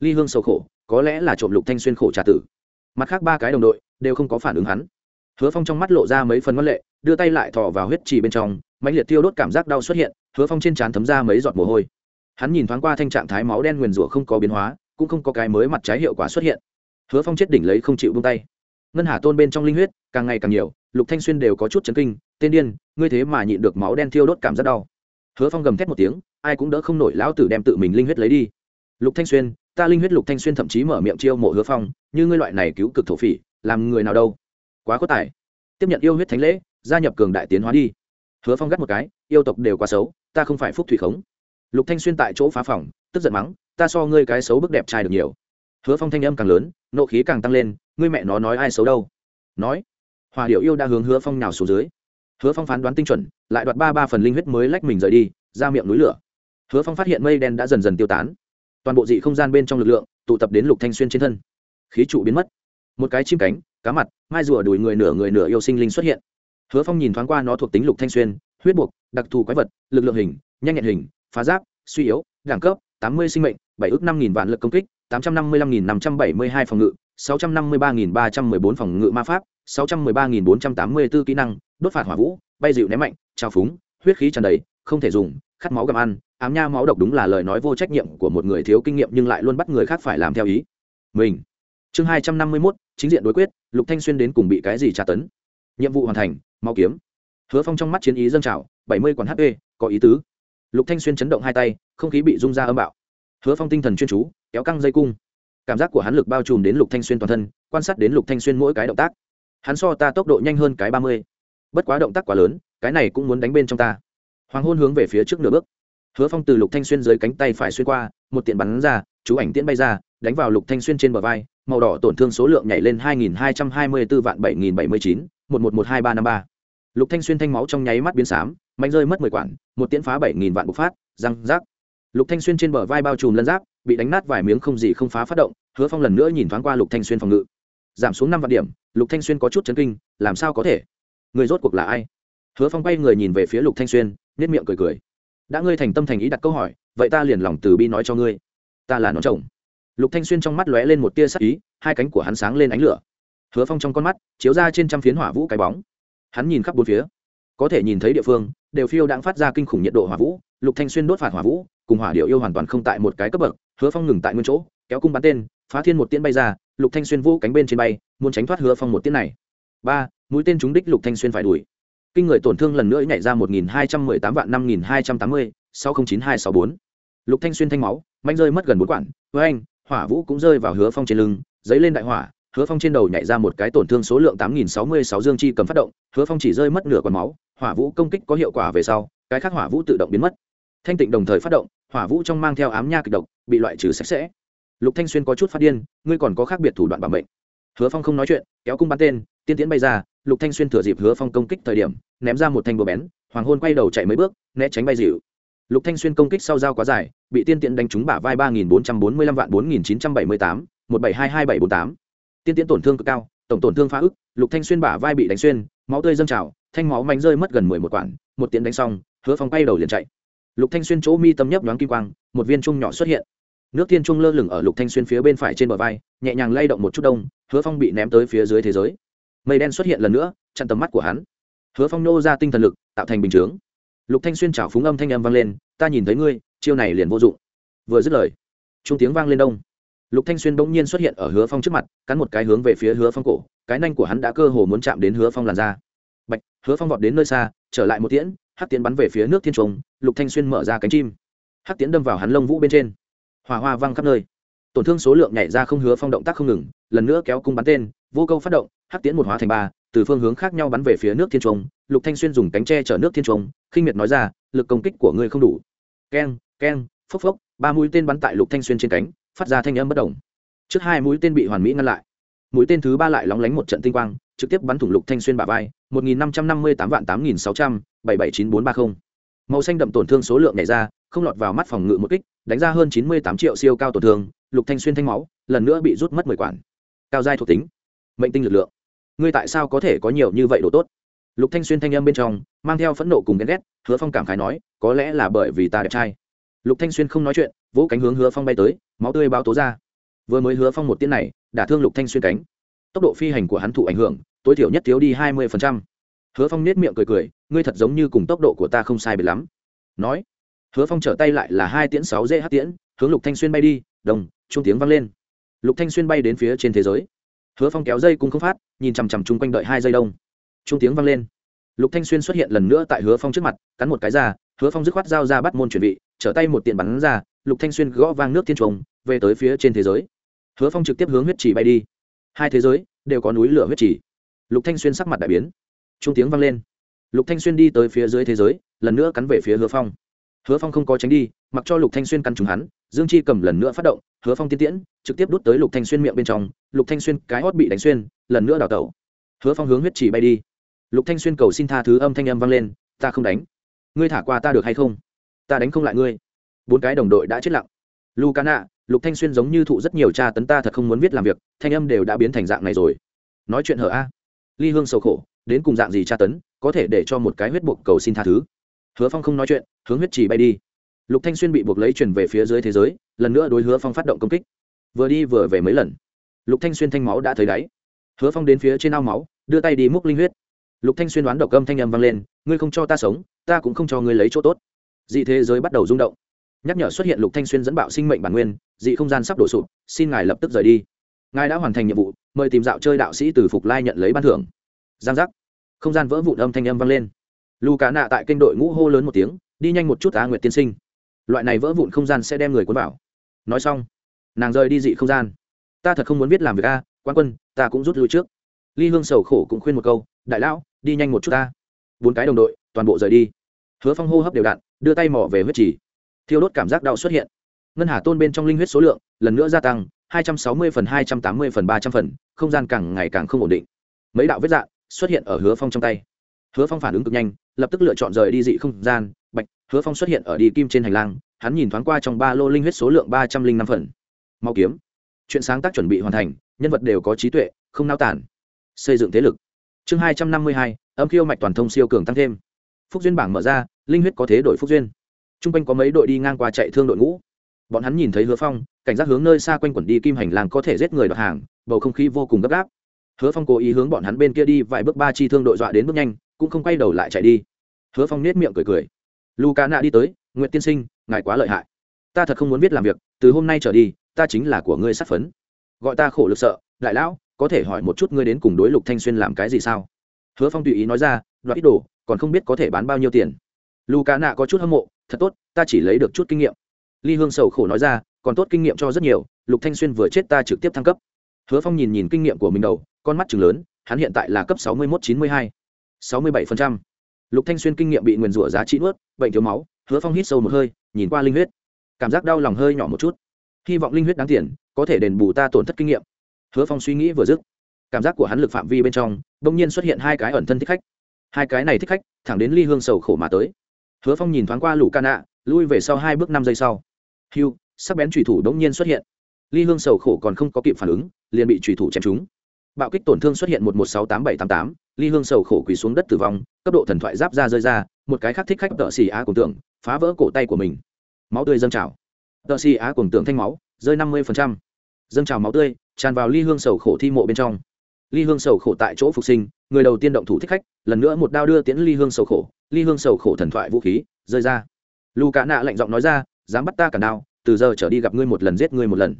Ly hương sầu khổ, có lẽ là trộm lục thanh xuyên khổ trả tử. Mặt khác ba cái đồng đội, đều không có phản ứng hắn hứa phong trong mắt lộ ra mấy phần ngân lệ, đưa tay lại thò vào huyết trì bên trong, mãnh liệt tiêu đốt cảm giác đau xuất hiện, hứa phong trên trán thấm ra mấy giọt mồ hôi. Hắn nhìn thoáng qua thanh trạng thái máu đen nguyền rủa không có biến hóa, cũng không có cái mới mặt trái hiệu quả xuất hiện. Hứa phong chết đỉnh lấy không chịu buông tay. Ngân hà tôn bên trong linh huyết, càng ngày càng nhiều, lục thanh xuyên đều có chút chấn kinh, tên điên, ngươi thế mà nhịn được máu đen thiêu đốt cảm giác đau. Hứa phong gầm thét một tiếng, ai cũng đỡ không nổi lão tử đem tự mình linh huyết lấy đi. Lục thanh xuyên, ta linh huyết lục thanh xuyên thậm chí mở miệng chiêu mộ hứa phong, như ngươi loại này cứu cực thổ phỉ, làm người nào đâu? Quá có tài. Tiếp nhận yêu huyết thánh lễ, gia nhập cường đại tiến hóa đi. Hứa phong gắt một cái, yêu tộc đều quá xấu, ta không phải phúc thủy khống. Lục thanh xuyên tại chỗ phá phòng, tức giận mắng, ta so ngươi cái xấu bức đẹp trai được nhiều. Hứa phong thanh âm càng lớn, nộ khí càng tăng lên, ngươi mẹ nó nói ai xấu đâu. Nói, hòa điệu yêu đã hướng hứa phong nào xuống dưới. Hứa phong phán đoán tinh chuẩn, lại đoạt ba ba phần linh huyết mới lách mình rời đi, ra miệng núi lửa. Hứa phong phát hiện mây đen đã dần dần tiêu tán. Toàn bộ dị không gian bên trong lực lượng, tụ tập đến lục thanh xuyên trên thân. Khí trụ biến mất. Một cái chim cánh cá mặt, mai rùa đùi người nửa người nửa yêu sinh linh xuất hiện. Hứa phong nhìn thoáng qua nó thuộc tính lục thanh xuyên, huyết buộc, đặc thù quái vật, lực lượng hình, nhanh nhẹn hình, phá giáp, suy yếu, đẳng cấp, tám mươi sinh mệnh, bảy ước năm nghìn vạn lực công kích, tám trăm năm mươi lăm nghìn năm trăm bảy mươi hai phòng ngự, sáu trăm năm mươi ba nghìn ba trăm mười bốn phòng ngự ma pháp, sáu trăm mười ba nghìn bốn trăm tám mươi b ố kỹ năng, đốt phạt hỏa vũ, bay dịu ném mạnh trao phúng, huyết khí tràn đầy, không thể dùng, khát máu gặm ăn, ám nha máu độc đúng là lời nói vô trách nhiệm của một người thiếu kinh nghiệm nhưng lại luôn bắt người khác phải làm theo ý. Mình chương hai trăm năm mươi mốt, chính diện đối quyết, lục thanh xuyên đến cùng bị cái gì tra tấn? Nhiệm vụ hoàn thành, mau kiếm. Hứa phong trong mắt chiến ý dâng trào, bảy mươi quản hp, có ý tứ. Lục thanh xuyên chấn động hai tay, không khí bị rung ra âm bạo. Hứa phong tinh thần chuyên chú, kéo căng dây cung. Cảm giác của hắn lực bao trùm đến lục thanh xuyên toàn thân, quan sát đến lục thanh xuyên mỗi cái động tác. Hắn so ta tốc độ nhanh hơn cái ba mươi. Bất quá động tác quá lớn, cái này cũng muốn đánh bên trong ta. Hoàng hôn hướng về phía trước nửa bước. Hứa phong từ lục thanh xuyên dưới cánh tay phải xuyên qua, một tiện bắn ra, chú ảnh tiễn bay ra, đánh vào lục thanh xuyên trên bờ vai màu đỏ tổn thương số lượng nhảy lên hai nghìn hai trăm hai mươi bốn vạn bảy nghìn bảy mươi chín, một một một hai ba năm ba. Lục thanh xuyên thanh máu trong nháy mắt biến xám mạnh rơi mất mười quản, một tiễn phá bảy nghìn vạn bộc phát, răng rác. Lục thanh xuyên trên bờ vai bao trùm lân giáp, bị đánh nát vài miếng không gì không phá phát động, hứa phong lần nữa nhìn thoáng qua lục thanh xuyên phòng ngự. Giảm xuống năm vạn điểm, lục thanh xuyên có chút chấn kinh, làm sao có thể? Người rốt cuộc là ai? Hứa phong bay người nhìn về phía lục thanh xuyên, nhếch miệng cười cười. Đã ngươi thành tâm thành ý đặt câu hỏi, vậy ta liền lòng từ bi nói cho ngươi. Ta là nó chồng lục thanh xuyên trong mắt lóe lên một tia sắc ý, hai cánh của hắn sáng lên ánh lửa. Hứa phong trong con mắt chiếu ra trên trăm phiến hỏa vũ cái bóng. Hắn nhìn khắp bốn phía. Có thể nhìn thấy địa phương, đều phiêu đang phát ra kinh khủng nhiệt độ hỏa vũ. Lục thanh xuyên đốt phạt hỏa vũ, cùng hỏa điệu yêu hoàn toàn không tại một cái cấp bậc. Hứa phong ngừng tại nguyên chỗ, kéo cung bắn tên, phá thiên một tiễn bay ra, lục thanh xuyên vũ cánh bên trên bay, muốn tránh thoát hứa phong một tiễn này. Ba, mũi tên trúng đích lục thanh xuyên phải đuổi. Kinh người tổn thương lần nữa nhảy ra một nghìn hai trăm mười tám vạn năm nghìn hai trăm tám mươi, sáu không chín hai sáu bốn. Lục thanh xuyên thanh máu mạnh rơi mất gần bốn quản. Với anh hỏa vũ cũng rơi vào hứa phong trên lưng dấy lên đại hỏa, hứa phong trên đầu nhảy ra một cái tổn thương số lượng tám nghìn sáu mươi sáu dương chi cầm phát động, hứa phong chỉ rơi mất nửa quản máu, hỏa vũ công kích có hiệu quả về sau, cái khác hỏa vũ tự động biến mất. Thanh tịnh đồng thời phát động, hỏa vũ trong mang theo ám nha kịch độc, bị loại trừ sạch sẽ. Lục thanh xuyên có chút phát điên, ngươi còn có khác biệt thủ đoạn bảo mệnh. Hứa phong không nói chuyện, kéo cung bắn tên, tiên tiến bay ra, lục thanh xuyên thừa dịp hứa phong công kích thời điểm, ném ra một thanh bờ bén, hoàng hôn quay đầu chạy mấy bước, né tránh bay dịu lục thanh xuyên công kích sau dao quá dài, bị tiên tiện đánh trúng bả vai ba nghìn bốn trăm bốn mươi lăm vạn bốn nghìn chín trăm bảy mươi tám, một bảy hai hai bảy bốn tám. Tiên Tiện tổn thương cực cao, tổng tổn thương phá ức, lục thanh xuyên bả vai bị đánh xuyên, máu tươi dâng trào, thanh máu mạnh rơi mất gần mười một quản, một tiễn đánh xong, hứa phong quay đầu liền chạy. Lục thanh xuyên chỗ mi tâm nhấp nhoáng kim quang, một viên trung nhỏ xuất hiện. Nước tiên trung lơ lửng ở lục thanh xuyên phía bên phải trên bờ vai, nhẹ nhàng lay động một chút đông, hứa phong bị ném tới phía dưới thế giới. Mây đen xuất hiện lần nữa, chặn tầm mắt của hắn. Hứa phong nô ra tinh thần lực, tạo thành bình chướng lục thanh xuyên chảo phúng âm thanh âm vang lên, ta nhìn thấy ngươi, chiêu này liền vô dụng. Vừa dứt lời trung tiếng vang lên đông. Lục thanh xuyên bỗng nhiên xuất hiện ở hứa phong trước mặt, cắn một cái hướng về phía hứa phong cổ, cái nanh của hắn đã cơ hồ muốn chạm đến hứa phong làn da. Bạch, hứa phong vọt đến nơi xa, trở lại một tiễn, hắc tiễn bắn về phía nước thiên trùng, lục thanh xuyên mở ra cánh chim. Hắc tiễn đâm vào hắn lông vũ bên trên. Hòa hoa văng khắp nơi. Tổn thương số lượng nhảy ra không hứa phong động tác không ngừng, lần nữa kéo cung bắn tên, vô câu phát động, hắc tiễn một hóa thành ba, từ phương hướng khác nhau bắn về phía nước thiên trùng lục thanh xuyên dùng cánh tre chở nước thiên trung khinh miệt nói ra, lực công kích của ngươi không đủ. Keng keng, phốc phốc, ba mũi tên bắn tại lục thanh xuyên trên cánh, phát ra thanh âm bất động. Trước hai mũi tên bị hoàn mỹ ngăn lại. Mũi tên thứ ba lại lóng lánh một trận tinh quang, trực tiếp bắn thủng lục thanh xuyên bả vai, một nghìn năm trăm năm mươi tám vạn tám nghìn sáu trăm, bảy bảy chín bốn ba không. Màu xanh đậm tổn thương số lượng nhảy ra, không lọt vào mắt phòng ngự một kích, đánh ra hơn chín mươi tám triệu siêu cao tổn thương, lục thanh xuyên thanh máu, lần nữa bị rút mất mười quản. Cao giai thuộc tính. Mệnh tinh lực lượng. Ngươi tại sao có thể có nhiều như vậy đồ tốt? Lục thanh xuyên thanh âm bên trong, mang theo phẫn nộ cùng ghen ghét, hứa phong cảm khái nói, có lẽ là bởi vì ta đẹp trai. Lục thanh xuyên không nói chuyện, vỗ cánh hướng hứa phong bay tới, máu tươi bao tố ra. Vừa mới hứa phong một tiếng này đã thương lục thanh xuyên cánh. Tốc độ phi hành của hắn thụ ảnh hưởng, tối thiểu nhất thiếu đi hai mươi hứa phong nết miệng cười cười, ngươi thật giống như cùng tốc độ của ta không sai biệt lắm. Nói, hứa phong trở tay lại là hai tiễn sáu dễ hát tiễn, hướng lục thanh xuyên bay đi, đồng trung tiếng vang lên. Lục thanh xuyên bay đến phía trên thế giới. Hứa phong kéo dây cung không phát, nhìn chằm chằm chung quanh đợi hai giây đông trung tiếng vang lên. Lục thanh xuyên xuất hiện lần nữa tại hứa phong trước mặt, cắn một cái ra, hứa phong dứt khoát dao ra bắt môn chuẩn bị, trở tay một tiện bắn ra, lục thanh xuyên gõ vang nước thiên trùng, về tới phía trên thế giới. Hứa phong trực tiếp hướng huyết chỉ bay đi. Hai thế giới đều có núi lửa huyết chỉ lục thanh xuyên sắc mặt đại biến. Trung tiếng vang lên. Lục thanh xuyên đi tới phía dưới thế giới, lần nữa cắn về phía hứa phong. Hứa phong không có tránh đi, mặc cho lục thanh xuyên căn trúng hắn, dương chi cầm lần nữa phát động, hứa phong tiên tiễn, trực tiếp đút tới lục thanh xuyên miệng bên trong. Lục thanh xuyên, cái hót bị đánh xuyên, lần nữa đào tẩu. Hứa phong hướng huyết chỉ bay đi lục thanh xuyên cầu xin tha thứ âm thanh âm vang lên, ta không đánh. Ngươi thả qua ta được hay không? Ta đánh không lại ngươi. Bốn cái đồng đội đã chết lặng. Lu cá nạ lục thanh xuyên giống như thụ rất nhiều cha tấn ta thật không muốn viết làm việc, thanh âm đều đã biến thành dạng này rồi. Nói chuyện hở a. Ly hương sầu khổ, đến cùng dạng gì tra tấn, có thể để cho một cái huyết buộc cầu xin tha thứ. Hứa phong không nói chuyện, hướng huyết chỉ bay đi. Lục thanh xuyên bị buộc lấy chuyển về phía dưới thế giới, lần nữa đối hứa phong phát động công kích. Vừa đi vừa về mấy lần. Lục thanh xuyên thanh máu đã thấy đáy. Hứa phong đến phía trên ao máu, đưa tay đi múc linh huyết lục thanh xuyên đoán độc âm thanh âm vang lên, ngươi không cho ta sống, ta cũng không cho ngươi lấy chỗ tốt. Dị thế giới bắt đầu rung động. Nhắc nhở xuất hiện lục thanh xuyên dẫn bạo sinh mệnh bản nguyên, dị không gian sắp đổ sụp, xin ngài lập tức rời đi. Ngài đã hoàn thành nhiệm vụ, mời tìm dạo chơi đạo sĩ từ phục lai nhận lấy ban thưởng. Giang giác. Không gian vỡ vụn âm thanh âm vang lên. Lù cá nạ tại kênh đội ngũ hô lớn một tiếng, đi nhanh một chút, á nguyệt tiên sinh. Loại này vỡ vụn không gian sẽ đem người cuốn vào. Nói xong, nàng rời đi dị không gian. Ta thật không muốn biết làm việc a, quan quân, ta cũng rút lui trước. Ly hương sầu khổ cũng khuyên một câu, đại lão đi nhanh một chút ta. Bốn cái đồng đội, toàn bộ rời đi. Hứa phong hô hấp đều đặn, đưa tay mỏ về huyết trì. Thiêu đốt cảm giác đau xuất hiện. Ngân hà tôn bên trong linh huyết số lượng, lần nữa gia tăng, hai trăm sáu mươi phần, hai trăm tám mươi phần, ba trăm phần, không gian càng ngày càng không ổn định. Mấy đạo vết dạng xuất hiện ở hứa phong trong tay. Hứa phong phản ứng cực nhanh, lập tức lựa chọn rời đi dị không gian. Bạch, hứa phong xuất hiện ở đi kim trên hành lang, hắn nhìn thoáng qua trong ba lô linh huyết số lượng ba trăm linh năm phần. Mau kiếm. Chuyện sáng tác chuẩn bị hoàn thành, nhân vật đều có trí tuệ, không nao tản xây dựng thế lực chương hai trăm năm mươi hai, âm khiêu mạch toàn thông siêu cường tăng thêm. Phúc duyên bảng mở ra, linh huyết có thế đội phúc duyên. T r u n g quanh có mấy đội đi ngang qua chạy thương đội ngũ. Bọn hắn nhìn thấy hứa phong, cảnh giác hướng nơi xa quanh quẩn đi kim hành lang có thể giết người đoạt hàng, bầu không khí vô cùng gấp gáp. Hứa phong cố ý hướng bọn hắn bên kia đi, vài bước ba chi thương đội dọa đến bước nhanh, cũng không quay đầu lại chạy đi. Hứa phong nết miệng cười cười. Lu cá nạ đi tới, nguyệt tiên sinh, ngài quá lợi hại. Ta thật không muốn biết làm việc, từ hôm nay trở đi, ta chính là của ngươi sát phấn. Gọi ta khổ lực sợ, đại lão có thể hỏi một chút ngươi đến cùng đối lục thanh xuyên làm cái gì sao? Hứa phong tùy ý nói ra, đoạt ít đồ, còn không biết có thể bán bao nhiêu tiền. Lù cá nạ có chút hâm mộ, thật tốt, ta chỉ lấy được chút kinh nghiệm. Ly hương sầu khổ nói ra, còn tốt kinh nghiệm cho rất nhiều, lục thanh xuyên vừa chết ta trực tiếp thăng cấp. Hứa phong nhìn nhìn kinh nghiệm của mình đầu, con mắt chừng lớn, hắn hiện tại là cấp sáu mươi một chín mươi hai. sáu mươi bảy phần trăm. Lục thanh xuyên kinh nghiệm bị nguyền rủa giá trị nuốt, bệnh thiếu máu, hứa phong hít sâu một hơi, nhìn qua linh huyết. Cảm giác đau lòng hơi nhỏ một chút. Hy vọng linh huyết đáng tiền, có thể đền bù ta tổn thất kinh nghiệm hứa phong suy nghĩ vừa dứt, cảm giác của hắn lực phạm vi bên trong đ nhiên xuất hiện hai cái ẩn thân thích khách. Hai cái này thích khách, thẳng đến ly hương sầu khổ mà tới. Hứa phong nhìn thoáng qua lũ ca nạ, lui về sau hai bước năm giây sau. Hiu sắc bén trùy thủ đ nhiên xuất hiện. Ly hương sầu khổ còn không có kịp phản ứng, liền bị trùy thủ chém trúng. Bạo kích tổn thương xuất hiện một một sáu tám bảy tám tám, ly hương sầu khổ quỳ xuống đất tử vong, cấp độ thần thoại giáp ra rơi ra, một cái khác thích khách tợ xì á cùng tưởng phá vỡ cổ tay của mình. Máu tươi dâng trào. Tợ xì á cùng tưởng thanh máu, rơi năm mươi dâng trào máu tươi tràn vào ly hương sầu khổ thi mộ bên trong. Ly hương sầu khổ tại chỗ phục sinh, người đầu tiên động thủ thích khách, lần nữa một đao đưa tiễn ly hương sầu khổ, ly hương sầu khổ thần thoại vũ khí, rơi ra. Lù cả nạ lạnh giọng nói ra, dám bắt ta cả đao, từ giờ trở đi gặp ngươi một lần giết ngươi một lần.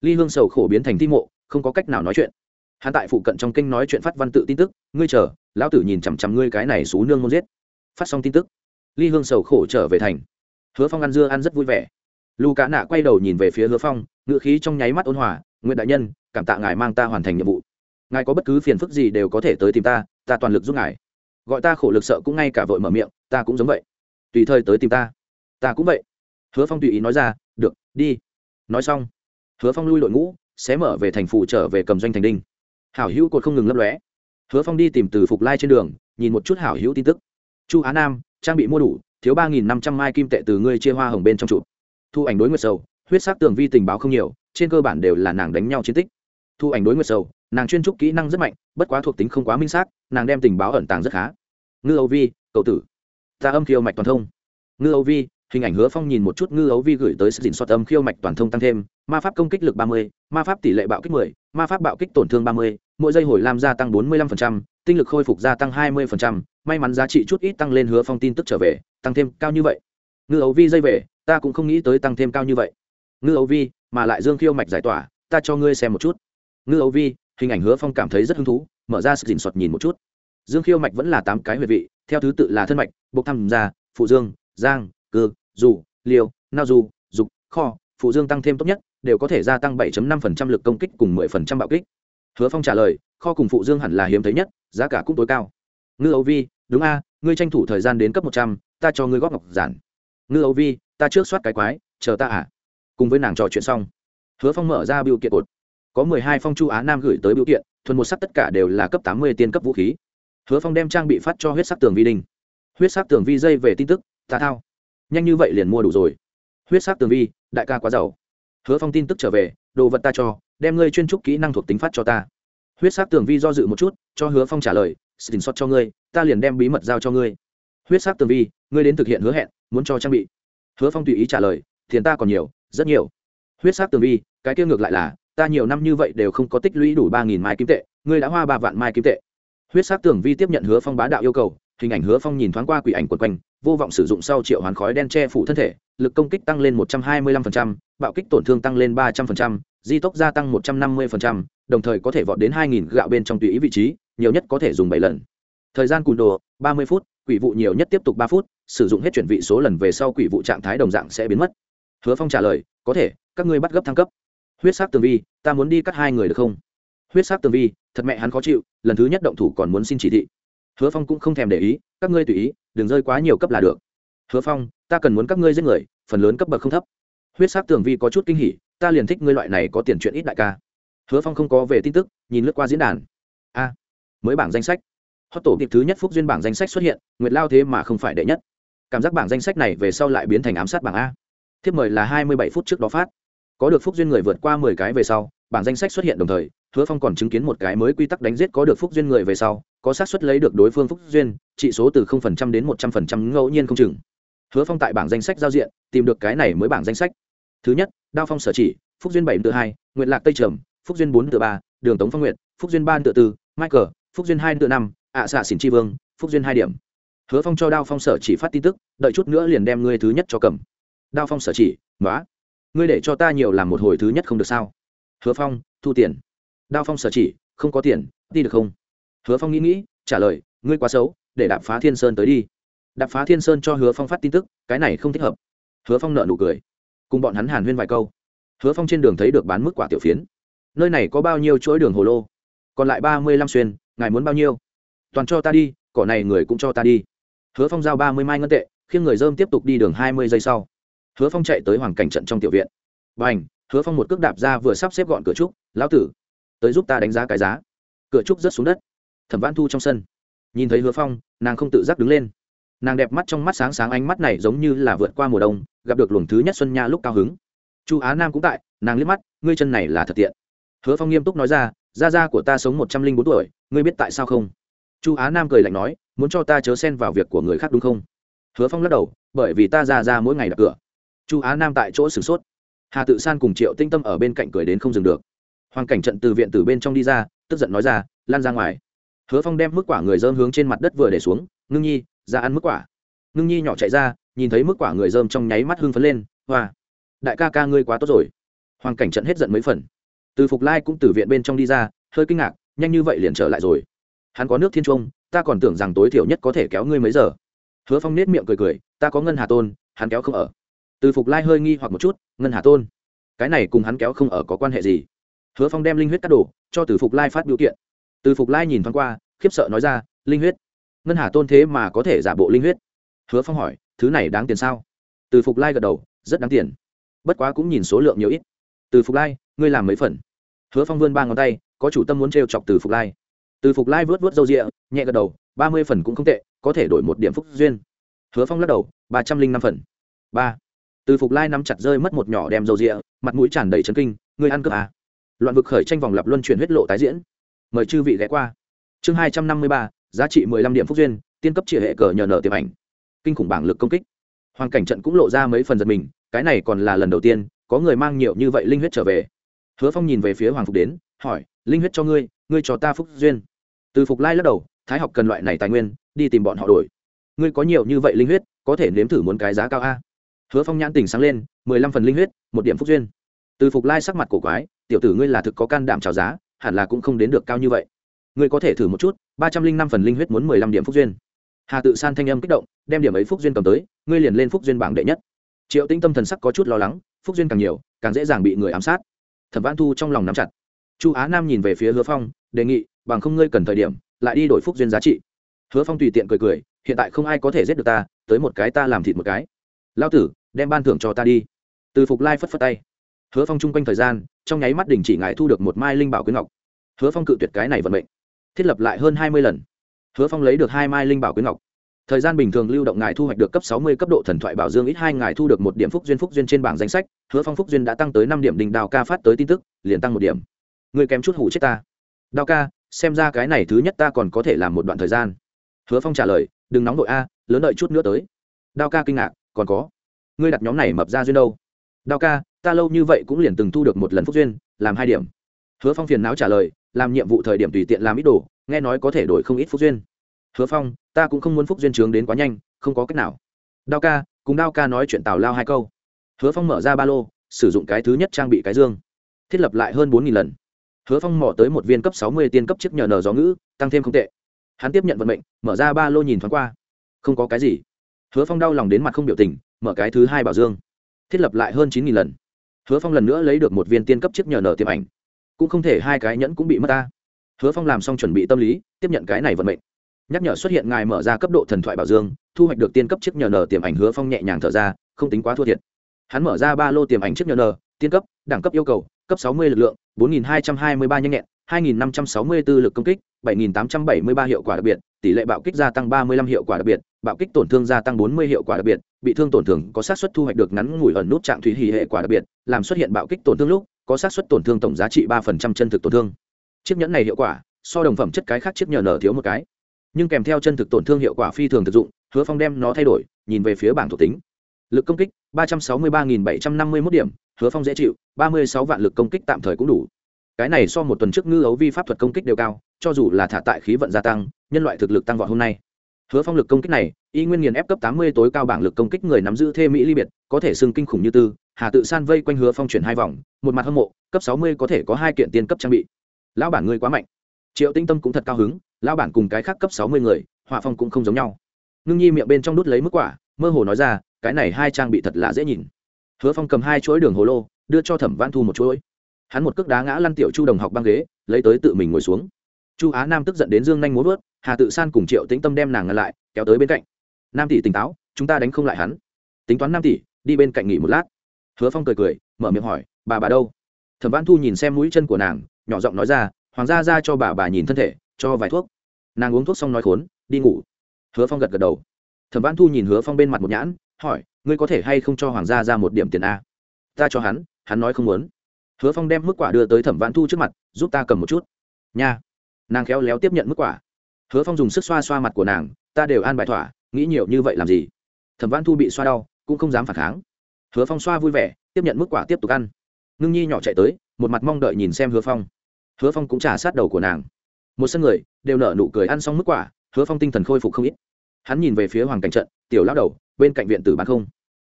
Ly hương sầu khổ biến thành thi mộ, không có cách nào nói chuyện. Hắn tại phụ cận trong kinh nói chuyện phát văn tự tin tức, ngươi chờ, lão tử nhìn chằm chằm ngươi cái này xú nương muốn giết. Phát xong tin tức, ly hương sầu khổ trở về thành. Hứa phong ăn dưa ăn rất vui vẻ. Lù cả nạ quay đầu nhìn về phía hứa phong ngựa khí trong nháy mắt ôn hòa nguyện đại nhân, cảm tạ ngài mang ta hoàn thành nhiệm vụ. Ngài có bất cứ phiền phức gì đều có thể tới tìm ta ta toàn lực giúp ngài. Gọi ta khổ lực sợ cũng ngay cả vội mở miệng, ta cũng giống vậy. Tùy thời tới tìm ta. Ta cũng vậy. Hứa phong tùy ý nói ra, được, đi. Nói xong, hứa phong lui đội ngũ sẽ mở về thành phủ trở về cầm doanh thành đinh. Hảo hữu cột không ngừng lấp lóe. Hứa phong đi tìm từ phục lai trên đường, nhìn một chút hảo hữu tin tức. Chu á nam, trang bị mua đủ, thiếu ba nghìn năm trăm mai kim tệ từ ngươi chia hoa hồng bên trong chụp thu ảnh đối nguyệt sầu, huyết sắc tường vi tình báo không nhiều trên cơ bản đều là nàng đánh nhau chiến tích. Thu ảnh đối nguyệt sầu, nàng chuyên trúc kỹ năng rất mạnh, bất quá thuộc tính không quá minh xác, nàng đem tình báo ẩn tàng rất khá. Ngư âu vi, cậu tử. Ta âm khiêu mạch toàn thông. Ngư âu vi, hình ảnh hứa phong nhìn một chút ngư ấu vi gửi tới sự dình soát âm khiêu mạch toàn thông tăng thêm, ma pháp công kích lực ba mươi, ma pháp tỷ lệ bạo kích mười, ma pháp bạo kích tổn thương ba mươi, mỗi giây hồi lam gia tăng bốn mươi lăm phần trăm, tinh lực khôi phục gia tăng hai mươi phần trăm, may mắn giá trị chút ít tăng lên hứa phong tin tức trở về, tăng thêm cao như vậy. Ngư ấu vi dây về, ta cũng không nghĩ tới tăng thêm cao như vậy. Ngư ấu vi mà lại dương khiêu mạch giải tỏa, ta cho ngươi xem một chút. Ngư ấu vi, hình ảnh hứa phong cảm thấy rất hứng thú, mở ra sự dình soạt nhìn một chút. Dương khiêu mạch vẫn là tám cái huyệt vị, theo thứ tự là thân mạch, bộc tham gia, phụ dương, giang cơ dù liều nao dù, dục, kho, phụ dương tăng thêm tốt nhất, đều có thể gia tăng 7.5% lực công kích cùng 10% bạo kích. Hứa phong trả lời, kho cùng phụ dương hẳn là hiếm thấy nhất, giá cả cũng tối cao. Ngư âu vi, đúng a, ngươi tranh thủ thời gian đến cấp một trăm, ta cho ngươi góp ngọc giản. Ngư âu vi, ta trước soát cái quái, chờ ta à? Cùng với nàng trò chuyện xong. Hứa phong mở ra biểu kiện cột. Có mười hai phong chu á nam gửi tới biểu kiện, thuần một sắc tất cả đều là cấp tám mươi tiên cấp vũ khí. Hứa phong đem trang bị phát cho huyết sắc tường vi đinh. Huyết sắc tường vi dây về tin tức, ta thao. Nhanh như vậy liền mua đủ rồi. Huyết sắc tường vi, đại ca quá giàu. Hứa phong tin tức trở về, đồ vật ta cho, đem ngươi chuyên trúc kỹ năng thuộc tính phát cho ta. Huyết sắc tường vi do dự một chút, cho hứa phong trả lời, xin xót cho ngươi, ta liền đem bí mật giao cho ngươi. Huyết sắc tường vi, ngươi đến thực hiện hứa hẹn, muốn cho trang bị. Hứa phong tùy ý trả lời, tiền ta còn nhiều rất nhiều. Huyết sắc tường vi cái kia ngược lại là ta nhiều năm như vậy đều không có tích lũy đủ ba nghìn mai kim tệ ngươi đã hoa ba vạn mai kim tệ. Huyết sắc tường vi tiếp nhận hứa phong bá đạo yêu cầu hình ảnh hứa phong nhìn thoáng qua quỷ ảnh quần quanh vô vọng sử dụng sau triệu hoán khói đen che phủ thân thể lực công kích tăng lên một trăm hai mươi lăm phần trăm, bạo kích tổn thương tăng lên ba trăm phần trăm, di tốc gia tăng một trăm năm mươi phần trăm, đồng thời có thể vọt đến hai nghìn gạo bên trong tùy ý vị trí nhiều nhất có thể dùng bảy lần. Thời gian cùn đồ ba mươi phút quỷ vụ nhiều nhất tiếp tục ba phút sử dụng hết chuyển vị số lần về sau quỷ vụ trạng thái đồng dạng sẽ biến mất hứa phong trả lời, có thể, các ngươi bắt gấp thăng cấp. Huyết sắc tường vi, ta muốn đi cắt hai người được không? Huyết sắc tường vi, thật mẹ hắn khó chịu, lần thứ nhất động thủ còn muốn xin chỉ thị. Hứa phong cũng không thèm để ý, các ngươi tùy ý, đừng rơi quá nhiều cấp là được. Hứa phong, ta cần muốn các ngươi giết người, phần lớn cấp bậc không thấp. Huyết sắc tường vi có chút kinh hỉ, ta liền thích ngươi loại này có tiền chuyện ít đại ca. Hứa phong không có về tin tức, nhìn lướt qua diễn đàn. A, mới bảng danh sách. Hót tổ kịp thứ nhất phúc duyên bảng danh sách xuất hiện, nguyệt lao thế mà không phải đệ nhất. Cảm giác bảng danh sách này về sau lại biến thành ám sát bảng a thiếp mời là hai mươi bảy phút trước đó phát. Có được phúc duyên người vượt qua mười cái về sau, bảng danh sách xuất hiện đồng thời, hứa phong còn chứng kiến một cái mới quy tắc đánh giết có được phúc duyên người về sau, có xác suất lấy được đối phương phúc duyên, trị số từ không phần trăm đến một trăm phần trăm ngẫu nhiên không chừng. Hứa phong tại bảng danh sách giao diện, tìm được cái này mới bảng danh sách. Thứ nhất, đao phong sở chỉ, phúc duyên bảy tự hai nguyện lạc tây trầm, phúc duyên bốn tự ba, đường tống phong nguyện phúc duyên ba tự tư, michael, phúc duyên hai tự năm, ạ xạ xỉn tri vương, phúc duyên hai điểm. Hứa phong cho đao phong sở chỉ phát tin tức, đợi chút nữa liền đem ngươi thứ nhất cho cầm đao phong sở chỉ nói ngươi để cho ta nhiều làm một hồi thứ nhất không được sao? Hứa phong, thu tiền. Đao phong sở chỉ, không có tiền, đi được không? Hứa phong nghĩ nghĩ, trả lời, ngươi quá xấu, để đạp phá thiên sơn tới đi. Đạp phá thiên sơn cho hứa phong phát tin tức, cái này không thích hợp. Hứa phong nợ nụ cười, cùng bọn hắn hàn huyên vài câu. Hứa phong trên đường thấy được bán mức quả tiểu phiến. Nơi này có bao nhiêu chuỗi đường hồ lô? Còn lại ba mươi lăm xuyên, ngài muốn bao nhiêu? Toàn cho ta đi, cỏ này người cũng cho ta đi. Hứa phong giao ba mươi mai ngân tệ khiến người dơm tiếp tục đi đường hai mươi giây sau hứa phong chạy tới hoàng cảnh trận trong tiểu viện. B à n h hứa phong một cước đạp ra vừa sắp xếp gọn cửa trúc, lão tử, tới giúp ta đánh giá cái giá. Cửa trúc rớt xuống đất. Thẩm văn thu trong sân. Nhìn thấy hứa phong, nàng không tự giác đứng lên. Nàng đẹp mắt trong mắt sáng sáng ánh mắt này giống như là vượt qua mùa đông, gặp được luồng thứ nhất xuân nha lúc cao hứng. Chu á nam cũng tại, nàng liếc mắt, ngươi chân này là thật tiện. Hứa phong nghiêm túc nói ra, gia gia của ta sống một trăm linh bốn tuổi, ngươi biết tại sao không? Chu á nam cười lạnh nói, muốn cho ta chớ xen vào việc của người khác đúng không? Hứa phong lắc đầu, bởi vì ta ra ra mỗi ngày đập cửa chu á nam tại chỗ sửng sốt. Hà tự san cùng triệu tinh tâm ở bên cạnh cười đến không dừng được. Hoàng cảnh trận từ viện từ bên trong đi ra, tức giận nói ra, lan ra ngoài. Hứa phong đem mức quả người dơm hướng trên mặt đất vừa để xuống, ngưng nhi, ra ăn mức quả. Ngưng nhi nhỏ chạy ra, nhìn thấy mức quả người dơm trong nháy mắt hưng phấn lên, hoa, đại ca ca ngươi quá tốt rồi. Hoàng cảnh trận hết giận mấy phần. Từ phục lai cũng từ viện bên trong đi ra, hơi kinh ngạc, nhanh như vậy liền trở lại rồi. Hắn có nước thiên trung, ta còn tưởng rằng tối thiểu nhất có thể kéo ngươi mấy giờ. Hứa phong nết miệng cười cười, ta có ngân hà tôn, hắn kéo không ở từ phục lai hơi nghi hoặc một chút, ngân hà tôn, cái này cùng hắn kéo không ở có quan hệ gì? Hứa phong đem linh huyết cắt đổ, cho từ phục lai phát biểu kiện. Từ phục lai nhìn thoáng qua, khiếp sợ nói ra, linh huyết? Ngân hà tôn thế mà có thể giả bộ linh huyết? Hứa phong hỏi, thứ này đáng tiền sao? Từ phục lai gật đầu, rất đáng tiền. Bất quá cũng nhìn số lượng nhiều ít. Từ phục lai, ngươi làm mấy phần? Hứa phong vươn ba ngón tay, có chủ tâm muốn t chọc từ phục lai. Từ phục lai vớt vớt râu rịa, nhẹ gật đầu, ba mươi phần cũng không tệ, có thể đổi một điểm phúc duyên. Hứa phong lắc đầu, ba trăm linh năm phần. Ba từ phục lai nắm chặt rơi mất một nhỏ đem dầu rịa, mặt mũi tràn đầy trấn kinh người ăn cướp à. loạn vực khởi tranh vòng lập luân chuyển huyết lộ tái diễn. Mời chư vị ghé qua. Chương hai trăm năm mươi ba, giá trị mười lăm điểm phúc duyên, tiên cấp chỉ hệ cờ nhờ nở tiềm ảnh. Kinh khủng bảng lực công kích. Hoàn cảnh trận cũng lộ ra mấy phần giật mình, cái này còn là lần đầu tiên, có người mang nhiều như vậy linh huyết trở về. Hứa phong nhìn về phía hoàng phục đến, hỏi, linh huyết cho ngươi ngươi cho ta phúc duyên. Từ phục lai lắc đầu, thái học cần loại này tài nguyên, đi tìm bọn họ đổi. Ngươi có nhiều như vậy linh huyết, có thể nếm thử muốn cái giá cao a? Hứa phong nhãn tỉnh sáng lên, mười lăm phần linh huyết, một điểm phúc duyên. Từ phục lai sắc mặt cổ quái, tiểu tử ngươi là thực có can đảm trào giá, hẳn là cũng không đến được cao như vậy. Ngươi có thể thử một chút, ba trăm linh năm phần linh huyết muốn mười lăm điểm phúc duyên. Hà tự san thanh âm kích động, đem điểm ấy phúc duyên cầm tới, ngươi liền lên phúc duyên bảng đệ nhất. Triệu Tĩnh tâm thần sắc có chút lo lắng, phúc duyên càng nhiều, càng dễ dàng bị người ám sát. Thẩm văn thu trong lòng nắm chặt. Chu á nam nhìn về phía hứa phong, đề nghị, bằng không ngươi cần thời điểm, lại đi đổi phúc duyên giá trị. Hứa phong tùy tiện cười cười, hiện tại không ai có thể giết được ta, tới một cái ta làm thịt một cái. Lao tử đem ban thưởng cho ta đi. Từ phục lai phất phất tay. Hứa phong chung quanh thời gian, trong nháy mắt đình chỉ ngài thu được một mai linh bảo quyến ngọc. Hứa phong cự tuyệt cái này vận mệnh, thiết lập lại hơn hai mươi lần. Hứa phong lấy được hai mai linh bảo quyến ngọc. Thời gian bình thường lưu động ngài thu hoạch được cấp sáu mươi, cấp độ thần thoại bảo dương ít hai, ngài thu được một điểm phúc duyên phúc duyên trên bảng danh sách. Hứa phong phúc duyên đã tăng tới năm điểm, đình đào ca phát tới tin tức, liền tăng một điểm. Người kém chút hủ chết ta. Đào ca, xem ra cái này thứ nhất ta còn có thể làm một đoạn thời gian. Hứa phong trả lời, đừng nóng đội a, lớn đợi chút nữa tới. Đào ca kinh ngạc, còn có ngươi đặt nhóm này mập ra duyên đâu? Đao ca, ta lâu như vậy cũng liền từng thu được một lần phúc duyên, làm hai điểm. Hứa phong phiền não trả lời, làm nhiệm vụ thời điểm tùy tiện làm ít đồ, nghe nói có thể đổi không ít phúc duyên. Hứa phong, ta cũng không muốn phúc duyên trướng đến quá nhanh, không có cách nào. Đao ca, cùng đao ca nói chuyện tào lao hai câu. Hứa phong mở ra ba lô, sử dụng cái thứ nhất trang bị cái dương. Thiết lập lại hơn bốn lần. Hứa phong mỏ tới một viên cấp sáu mươi tiên cấp chiếc nhờ nờ gió ngữ, tăng thêm không tệ. Hắn tiếp nhận vận mệnh, mở ra ba lô nhìn thoáng qua. Không có cái gì. Hứa phong đau lòng đến mặt không biểu tình mở cái thứ hai bảo dương, thiết lập lại hơn chín lần. Hứa phong lần nữa lấy được một viên tiên cấp chiếc nhờ nở tiềm ảnh. Cũng không thể hai cái nhẫn cũng bị mất ta. Hứa phong làm xong chuẩn bị tâm lý, tiếp nhận cái này vận mệnh. Nhắc nhở xuất hiện ngài mở ra cấp độ thần thoại bảo dương, thu hoạch được tiên cấp chiếc nhờ nở tiềm ảnh, hứa phong nhẹ nhàng thở ra, không tính quá thua thiệt. Hắn mở ra ba lô tiềm ảnh chiếc nhờ nở, tiên cấp, đẳng cấp yêu cầu, cấp sáu mươi lực lượng bốn nghìn hai trăm hai mươi ba nhanh nhẹn 2564 lực công kích, bảy nghìn tám trăm bảy mươi ba hiệu quả đặc biệt, tỷ lệ bạo kích gia tăng ba mươi lăm hiệu quả đặc biệt, bạo kích tổn thương gia tăng bốn mươi hiệu quả đặc biệt, bị thương tổn thương có xác suất thu hoạch được ngắn ngủi ẩn nút trạng thủy hỉ hệ quả đặc biệt, làm xuất hiện bạo kích tổn thương lúc, có xác suất tổn thương tổng giá trị 3% chân thực tổn thương. Chiếc nhẫn này hiệu quả, so đồng phẩm chất cái khác chiếc nhờ nở thiếu một cái. Nhưng kèm theo chân thực tổn thương hiệu quả phi thường thực dụng, hứa phong đem nó thay đổi, nhìn về phía bảng thuộc tính lực công kích, ba trăm sáu mươi ba bảy trăm năm mươi mốt điểm, hứa phong dễ chịu, ba mươi sáu vạn lực công kích tạm thời cũng đủ. Cái này so một tuần trước ngư ấu vi pháp thuật công kích đều cao, cho dù là thả tại khí vận gia tăng, nhân loại thực lực tăng vọt hôm nay. Hứa phong lực công kích này, y nguyên nghiền ép cấp tám mươi tối cao bảng lực công kích người nắm giữ thê mỹ ly biệt, có thể xưng kinh khủng như tư, hà tự san vây quanh hứa phong chuyển hai vòng, một mặt hâm mộ, cấp sáu mươi có thể có hai kiện tiên cấp trang bị. Lão bản ngươi quá mạnh. Triệu tinh tâm cũng thật cao hứng, lão bản cùng cái khác cấp sáu mươi người, họa phong cũng không giống nhau. Ngưng nhi miệng bên trong đút lấy mức quả, mơ hồ nói ra cái này hai trang bị thật là dễ nhìn. Hứa phong cầm hai chuỗi đường hồ lô, đưa cho thẩm văn thu một chuỗi. Hắn một cước đá ngã lăn tiểu chu đồng học băng ghế, lấy tới tự mình ngồi xuống. Chu á nam tức giận đến dương nhanh muốn vớt hà tự san cùng triệu tĩnh tâm đem nàng ngăn lại, kéo tới bên cạnh. Nam tỷ tỉnh táo, chúng ta đánh không lại hắn. Tính toán nam tỷ, đi bên cạnh nghỉ một lát. Hứa phong cười cười, mở miệng hỏi, bà bà đâu? Thẩm văn thu nhìn xem mũi chân của nàng, nhỏ giọng nói ra, hoàng gia ra cho bà bà nhìn thân thể, cho vài thuốc. Nàng uống thuốc xong nói khốn, đi ngủ. Hứa phong gật gật đầu. Thẩm văn thu nhìn hứa phong bên mặt một nhãn hỏi, ngươi có thể hay không cho hoàng gia ra một điểm tiền a? Ta cho hắn hắn nói không muốn. Hứa phong đem mức quả đưa tới thẩm văn thu trước mặt, giúp ta cầm một chút. Nha. Nàng khéo léo tiếp nhận mức quả. Hứa phong dùng sức xoa xoa mặt của nàng, ta đều an bài thỏa, nghĩ nhiều như vậy làm gì? Thẩm văn thu bị xoa đau, cũng không dám phản kháng. Hứa phong xoa vui vẻ, tiếp nhận mức quả tiếp tục ăn. Ngưng nhi nhỏ chạy tới, một mặt mong đợi nhìn xem hứa phong. Hứa phong cũng trả sát đầu của nàng. Một sân người, đều nở nụ cười ăn xong mức quả, hứa phong tinh thần khôi phục không ít. Hắn nhìn về phía hoàng cảnh trận, tiểu lao đầu bên cạnh viện tử bán không.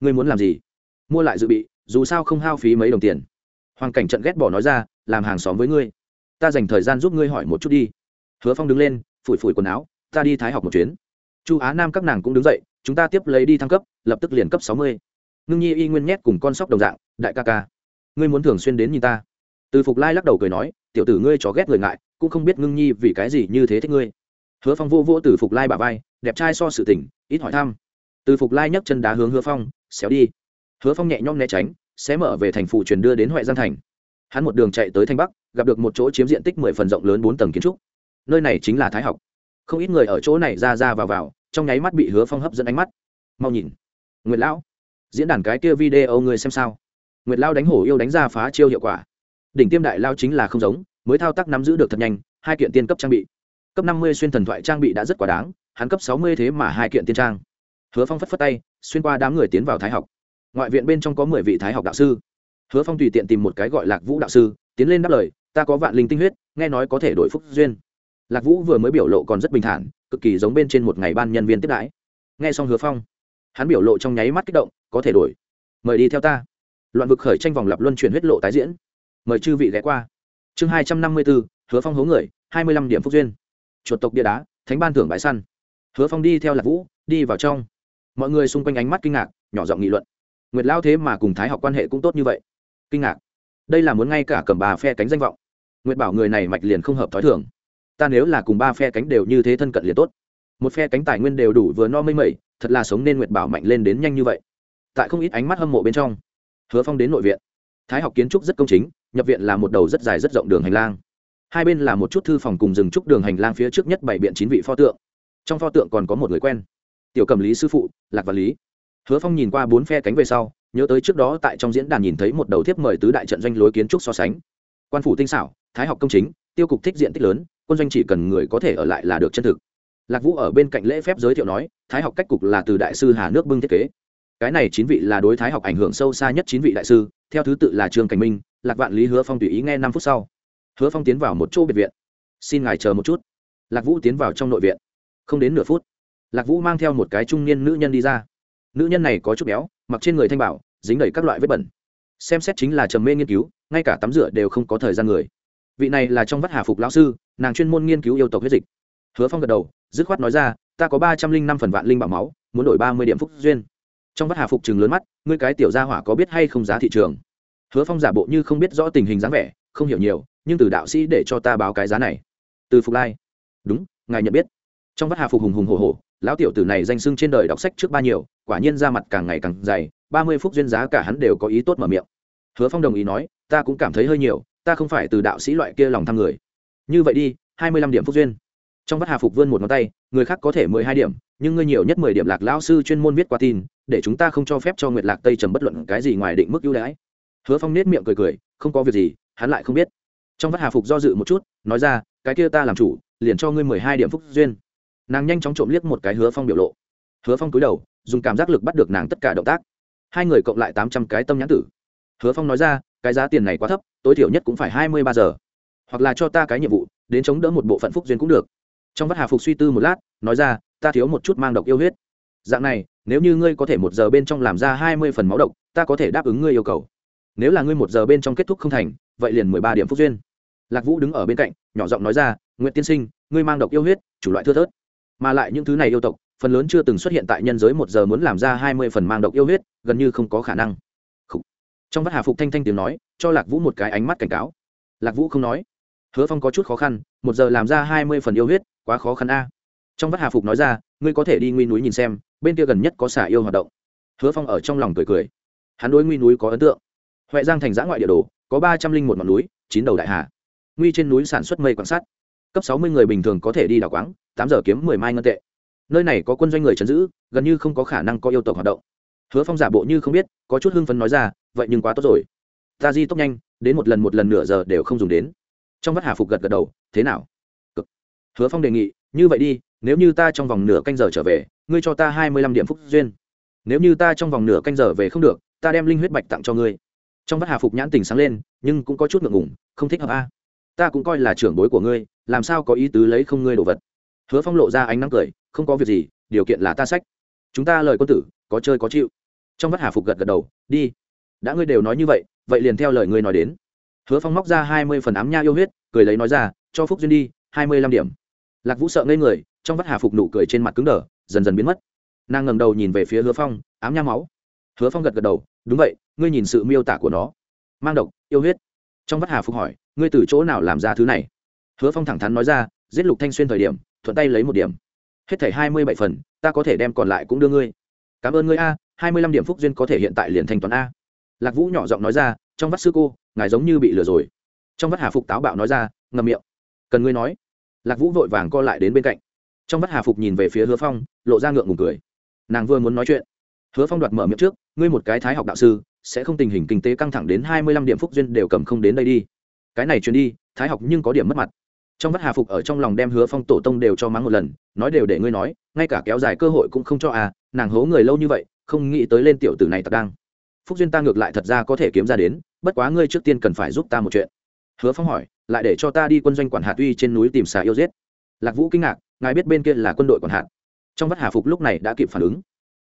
Ngươi muốn làm gì? Mua lại dự bị, dù sao không hao phí mấy đồng tiền. Hoàng cảnh trận ghét bỏ nói ra, làm hàng xóm với ngươi. Ta dành thời gian giúp ngươi hỏi một chút đi. Hứa phong đứng lên, phủi phủi quần áo, ta đi thái học một chuyến. Chu á nam các nàng cũng đứng dậy, chúng ta tiếp lấy đi thăng cấp, lập tức liền cấp sáu mươi. Ngưng nhi y nguyên nhét cùng con sóc đồng dạng, đại ca ca. Ngươi muốn thường xuyên đến nhìn ta. Từ phục lai lắc đầu cười nói, tiểu tử ngươi chó ghét người ngại, cũng không biết ngưng nhi vì cái gì như thế thích ngươi. Hứa phong vô vô từ phục lai bà vai, đẹp trai so sự tỉnh ít hỏi thăm từ phục lai nhấc chân đá hướng hứa phong, xéo đi. Hứa phong nhẹ nhõm né tránh, sẽ mở về thành phủ truyền đưa đến huệ giang thành. Hắn một đường chạy tới thanh bắc, gặp được một chỗ chiếm diện tích mười phần rộng lớn bốn tầng kiến trúc. Nơi này chính là thái học. Không ít người ở chỗ này ra ra vào vào, trong nháy mắt bị hứa phong hấp dẫn ánh mắt. Mau nhìn. Nguyệt lão, diễn đàn cái kia video người xem sao? Nguyệt lao đánh hổ yêu đánh ra phá chiêu hiệu quả. Đỉnh tiêm đại lao chính là không giống, mới thao tác nắm giữ được thật nhanh, hai kiện tiên cấp trang bị. Cấp năm mươi xuyên thần thoại trang bị đã rất quá đáng, hắn cấp sáu mươi thế mà hai kiện tiên trang hứa phong phất phất tay, xuyên qua đám người tiến vào thái học. Ngoại viện bên trong có mười vị thái học đạo sư. Hứa phong tùy tiện tìm một cái gọi lạc vũ đạo sư, tiến lên đáp lời, ta có vạn linh tinh huyết, nghe nói có thể đổi phúc duyên. Lạc vũ vừa mới biểu lộ còn rất bình thản, cực kỳ giống bên trên một ngày ban nhân viên tiếp đãi. Nghe xong hứa phong, hắn biểu lộ trong nháy mắt kích động, có thể đổi. Mời đi theo ta. Loạn vực khởi tranh vòng lập luân chuyển huyết lộ tái diễn. Mời chư vị ghé qua. Chương hai trăm năm mươi bốn, hứa phong hố người, hai mươi lăm điểm phúc duyên. Chuột tộc bia đá, thánh ban thưởng bãi săn. Hứa phong đi theo lạc vũ, đi vào trong mọi người xung quanh ánh mắt kinh ngạc, nhỏ giọng nghị luận. Nguyệt lao thế mà cùng thái học quan hệ cũng tốt như vậy. Kinh ngạc. Đây là muốn ngay cả cầm bà phe cánh danh vọng. Nguyệt bảo người này mạch liền không hợp t h ó i thường. Ta nếu là cùng ba phe cánh đều như thế thân cận liền tốt. Một phe cánh tài nguyên đều đủ vừa no mây mẩy, thật là sống nên nguyệt bảo mạnh lên đến nhanh như vậy. Tại không ít ánh mắt hâm mộ bên trong, hứa phong đến nội viện. Thái học kiến trúc rất công chính, nhập viện là một đầu rất dài rất rộng đường hành lang. Hai bên là một chút thư phòng cùng rừng trúc đường hành lang phía trước nhất bảy biện chín vị pho tượng. Trong pho tượng còn có một người quen tiểu cầm lý sư phụ, lạc và lý. Hứa phong nhìn qua bốn phe cánh về sau, nhớ tới trước đó tại trong diễn đàn nhìn thấy một đầu thiếp mời tứ đại trận doanh lối kiến trúc so sánh. Quan phủ tinh xảo, thái học công chính, tiêu cục thích diện tích lớn, quân doanh chỉ cần người có thể ở lại là được chân thực. Lạc vũ ở bên cạnh lễ phép giới thiệu nói, thái học cách cục là từ đại sư hà nước bưng thiết kế. Cái này chín vị là đối thái học ảnh hưởng sâu xa nhất chín vị đại sư, theo thứ tự là trương cảnh minh, lạc vạn lý, hứa phong tùy ý nghe năm phút sau. Hứa phong tiến vào một chỗ biệt viện. Xin ngài chờ một chút. Lạc vũ tiến vào trong nội viện. Không đến nửa phút lạc vũ mang theo một cái trung niên nữ nhân đi ra. Nữ nhân này có chút béo, mặc trên người thanh bảo, dính đầy các loại vết bẩn. Xem xét chính là trầm mê nghiên cứu, ngay cả tắm rửa đều không có thời gian người. Vị này là trong vắt hà phục lão sư, nàng chuyên môn nghiên cứu yêu tộc huyết dịch. Hứa phong gật đầu, dứt khoát nói ra, ta có ba trăm linh năm phần vạn linh bảo máu, muốn đổi ba mươi điểm phúc duyên. Trong vắt hà phục chừng lớn mắt, ngươi cái tiểu gia hỏa có biết hay không giá thị trường? Hứa phong giả bộ như không biết rõ tình hình dáng vẻ, không hiểu nhiều, nhưng từ đạo sĩ để cho ta báo cái giá này. Từ phục lai. Đúng, ngài nhận biết. Trong vắt hà phục hùng hùng hồ hồ lão tiểu tử này danh sưng trên đời đọc sách trước ba nhiều, quả nhiên ra mặt càng ngày càng dày, ba mươi phút duyên giá cả hắn đều có ý tốt mở miệng. Hứa phong đồng ý nói, ta cũng cảm thấy hơi nhiều, ta không phải từ đạo sĩ loại kia lòng thăm người. Như vậy đi, hai mươi lăm điểm phúc duyên. Trong vắt hà phục vươn một ngón tay, người khác có thể mười hai điểm, nhưng ngươi nhiều nhất mười điểm lạc lão sư chuyên môn viết qua tin, để chúng ta không cho phép cho nguyệt lạc tây trầm bất luận cái gì ngoài định mức ưu đãi. Hứa phong nết miệng cười cười, không có việc gì, hắn lại không biết. Trong vắt hà phục do dự một chút, nói ra, cái kia ta làm chủ, liền cho ngươi mười hai điểm phúc duyên nàng nhanh chóng trộm liếc một cái hứa phong biểu lộ. Hứa phong cúi đầu, dùng cảm giác lực bắt được nàng tất cả động tác. Hai người cộng lại tám trăm cái tâm nhãn tử. Hứa phong nói ra, cái giá tiền này quá thấp, tối thiểu nhất cũng phải hai mươi ba giờ. Hoặc là cho ta cái nhiệm vụ, đến chống đỡ một bộ phận phúc duyên cũng được. Trong vắt hà phục suy tư một lát, nói ra, ta thiếu một chút mang độc yêu huyết. Dạng này, nếu như ngươi có thể một giờ bên trong làm ra hai mươi phần máu độc, ta có thể đáp ứng ngươi yêu cầu. Nếu là ngươi một giờ bên trong kết thúc không thành, vậy liền mười ba điểm phúc duyên. Lạc vũ đứng ở bên cạnh, nhỏ giọng nói ra nguyễn tiên sinh, ngươi mang độc yêu huyết, chủ loại thưa thớt mà lại những thứ này yêu tộc, phần lớn chưa từng xuất hiện tại nhân giới một giờ muốn làm ra hai mươi phần mang độc yêu huyết, gần như không có khả năng. Trong vắt hà phục thanh thanh tiếng nói, cho lạc vũ một cái ánh mắt cảnh cáo. Lạc vũ không nói. Hứa phong có chút khó khăn, một giờ làm ra hai mươi phần yêu huyết, quá khó khăn a. Trong vắt hà phục nói ra, ngươi có thể đi nguy núi nhìn xem, bên kia gần nhất có xả yêu hoạt động. Hứa phong ở trong lòng cười cười. Hắn đối nguy núi có ấn tượng. Huệ giang thành giã ngoại địa đồ, có ba trăm linh một ngọn núi, chín đầu đại hà. Nguy trên núi sản xuất mây quan sát. Cấp sáu mươi người bình thường có thể đi đảo quáng tám giờ kiếm mười mai ngân tệ. Nơi này có quân doanh người chấn giữ, gần như không có khả năng có yêu tộc hoạt động. Hứa phong giả bộ như không biết, có chút hưng phấn nói ra, vậy nhưng quá tốt rồi. Ta di tốc nhanh, đến một lần một lần nửa giờ đều không dùng đến. Trong vắt hà phục gật gật đầu, thế nào? Cực. hứa phong đề nghị, như vậy đi, nếu như ta trong vòng nửa canh giờ trở về, ngươi cho ta hai mươi lăm điểm phúc duyên. Nếu như ta trong vòng nửa canh giờ về không được, ta đem linh huyết bạch tặng cho ngươi. Trong vắt hà phục nhãn tình sáng lên, nhưng cũng có chút ngượng ngủng không thích hợp a. Ta cũng coi là trưởng bối của ngươi, làm sao có ý tứ lấy không ngươi đồ vật? Hứa phong lộ ra ánh nắng cười, không có việc gì, điều kiện là ta sách. Chúng ta lời quân tử, có chơi có chịu. Trong vắt hà phục gật gật đầu, đi. Đã ngươi đều nói như vậy vậy liền theo lời ngươi nói đến. Hứa phong móc ra hai mươi phần ám nha yêu huyết, cười lấy nói ra, cho phúc duyên đi, hai mươi lăm điểm. Lạc vũ sợ ngây người, trong vắt hà phục nụ cười trên mặt cứng đờ, dần dần biến mất. Nàng ngầm đầu nhìn về phía hứa phong, ám nha máu. Hứa phong gật gật đầu, đúng vậy, ngươi nhìn sự miêu tả của nó. Mang độc, yêu huyết. Trong vắt hà phục hỏi, ngươi từ chỗ nào làm ra thứ này? Hứa phong thẳng thắn nói ra, giết lục thanh xuyên thời điểm thuận tay lấy một điểm. Hết thảy hai mươi bảy phần, ta có thể đem còn lại cũng đưa ngươi. Cảm ơn ngươi a, hai mươi lăm điểm phúc duyên có thể hiện tại liền thanh toán a. Lạc vũ nhỏ giọng nói ra, trong vắt sư cô, ngài giống như bị lừa rồi. Trong vắt hà phục táo bạo nói ra ngầm miệng. Cần ngươi nói. Lạc vũ vội vàng co lại đến bên cạnh. Trong vắt hà phục nhìn về phía hứa phong, lộ ra ngượng ngùng cười. Nàng vừa muốn nói chuyện, hứa phong đoạt mở miệng trước, ngươi một cái thái học đạo sư, sẽ không tình hình kinh tế căng thẳng đến hai mươi lăm điểm phúc duyên đều cầm không đến đây đi. Cái này chuyển đi, thái học nhưng có điểm mất mặt trong vắt hà phục ở trong lòng đem hứa phong tổ tông đều cho mắng một lần, nói đều để ngươi nói, ngay cả kéo dài cơ hội cũng không cho à nàng hố người lâu như vậy, không nghĩ tới lên tiểu tử này tặc đang. Phúc duyên ta ngược lại thật ra có thể kiếm ra đến, bất quá ngươi trước tiên cần phải giúp ta một chuyện. Hứa phong hỏi, lại để cho ta đi quân doanh quản hạt uy trên núi tìm xà yêu giết. Lạc vũ kinh ngạc, ngài biết bên kia là quân đội quản hạt. Trong vắt hà phục lúc này đã kịp phản ứng.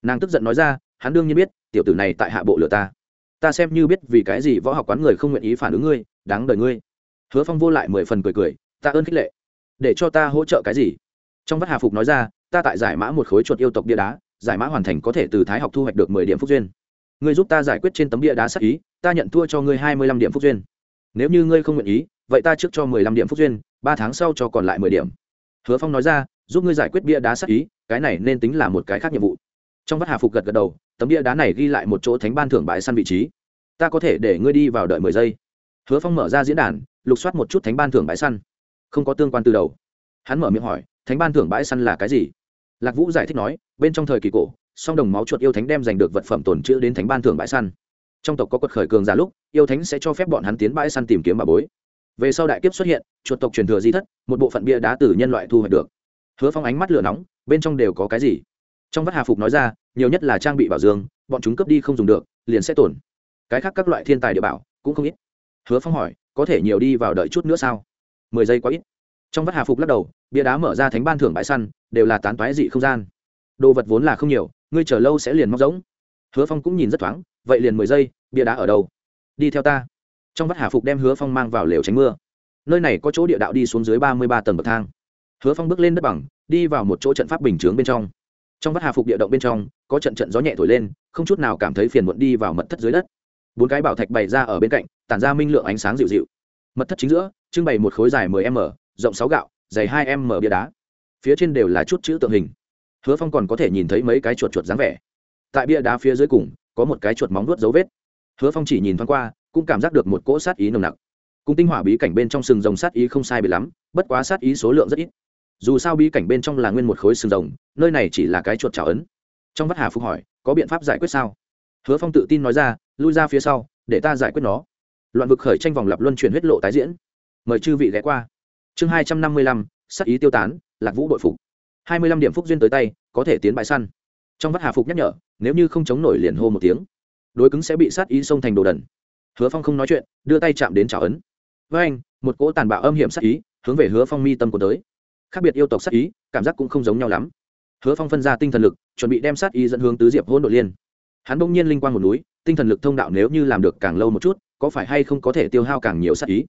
Nàng tức giận nói ra, hắn đương nhiên biết, tiểu tử này tại hạ bộ lừa ta. Ta xem như biết vì cái gì võ học quán người không nguyện ý phản ứng ngươi, đáng đời ngươi. Hứa phong vô lại mười phần cười cười ta ơn khích lệ. Để cho ta hỗ trợ cái gì? Trong vắt hà phục nói ra, ta tại giải mã một khối chuột yêu tộc bia đá, giải mã hoàn thành có thể từ thái học thu hoạch được mười điểm phúc duyên. Ngươi giúp ta giải quyết trên tấm bia đá sắc ý, ta nhận thua cho ngươi hai mươi lăm điểm phúc duyên. Nếu như ngươi không nguyện ý, vậy ta trước cho mười lăm điểm phúc duyên, ba tháng sau cho còn lại mười điểm. Hứa phong nói ra, giúp ngươi giải quyết bia đá sắc ý, cái này nên tính là một cái khác nhiệm vụ. Trong vắt hà phục gật gật đầu, tấm bia đá này ghi lại một chỗ thánh ban thưởng bãi săn vị trí. Ta có thể để ngươi đi vào đợi mười giây. Hứa phong mở ra diễn đàn, lục soát một chút thánh ban thưởng bãi săn không có tương quan từ đầu. Hắn mở miệng hỏi, thánh ban thưởng bãi săn là cái gì? Lạc vũ giải thích nói, bên trong thời kỳ cổ, song đồng máu chuột yêu thánh đem giành được vật phẩm tồn trữ đến thánh ban thưởng bãi săn. Trong tộc có quật khởi cường giả lúc, yêu thánh sẽ cho phép bọn hắn tiến bãi săn tìm kiếm bà bối. Về sau đại kiếp xuất hiện, chuột tộc truyền thừa di thất, một bộ phận bia đá từ nhân loại thu hoạch được. Hứa phong ánh mắt lửa nóng, bên trong đều có cái gì? Trong vắt hà phục nói ra, nhiều nhất là trang bị bảo dương, bọn chúng cướp đi không dùng được, liền sẽ tổn. Cái khác các loại thiên tài địa bảo cũng không ít. Hứa phong hỏi, có thể nhiều đi vào đợi chút nữa sao? Mười giây quá ít. Trong vắt hà phục lắc đầu, bia đá mở ra thánh ban thưởng bãi săn, đều là tán toái dị không gian. Đồ vật vốn là không nhiều, ngươi chờ lâu sẽ liền móc giống hứa phong cũng nhìn rất thoáng, vậy liền mười giây, bia đá ở đâu? Đi theo ta. Trong vắt hà phục đem hứa phong mang vào lều tránh mưa. Nơi này có chỗ địa đạo đi xuống dưới ba mươi ba tầng bậc thang. Hứa phong bước lên đất bằng, đi vào một chỗ trận pháp bình chướng bên trong. Trong vắt hà phục địa động bên trong, có trận trận gió nhẹ thổi lên, không chút nào cảm thấy phiền muộn đi vào mật thất dưới đất. Bốn cái bảo thạch bày ra ở bên cạnh, tản ra minh lượng ánh sáng dịu dịu mật thất chính giữa, trưng bày một khối dài 10 m, rộng sáu gạo, dày hai m bia đá. Phía trên đều là chút chữ tượng hình. Hứa phong còn có thể nhìn thấy mấy cái chuột chuột dáng vẻ. Tại bia đá phía dưới cùng, có một cái chuột móng vuốt dấu vết. Hứa phong chỉ nhìn thoáng qua, cũng cảm giác được một cỗ sát ý nồng nặc. Cung tinh hỏa bí cảnh bên trong sừng rồng sát ý không sai bị lắm, bất quá sát ý số lượng rất ít. Dù sao bí cảnh bên trong là nguyên một khối sừng rồng, nơi này chỉ là cái chuột trào ấn. Trong vắt hà phục hỏi, có biện pháp giải quyết sao? Hứa phong tự tin nói ra, lui ra phía sau, để ta giải quyết nó loạn vực khởi tranh vòng lập luân chuyển huyết lộ tái diễn. Mời chư vị ghé qua. Chương hai trăm năm mươi lăm, sắc ý tiêu tán, lạc vũ bội phục. Hai mươi lăm điểm phúc duyên tới tay, có thể tiến bãi săn. Trong vắt hà phục nhắc nhở, nếu như không chống nổi liền hô một tiếng. Đối cứng sẽ bị sát ý xông thành đồ đần. Hứa phong không nói chuyện, đưa tay chạm đến trả ấn. Với anh, một cỗ tàn bạo âm hiểm sát ý, hướng về hứa phong mi tâm của tới. Khác biệt yêu tộc sát ý, cảm giác cũng không giống nhau lắm. Hứa phong phân ra tinh thần lực, chuẩn bị đem sát ý dẫn hướng tứ diệp hỗn đội liên. Hắn bỗng nhiên linh quang một núi, tinh thần lực thông đạo nếu như làm được càng lâu một chút có phải hay không có thể tiêu hao càng nhiều sát ý?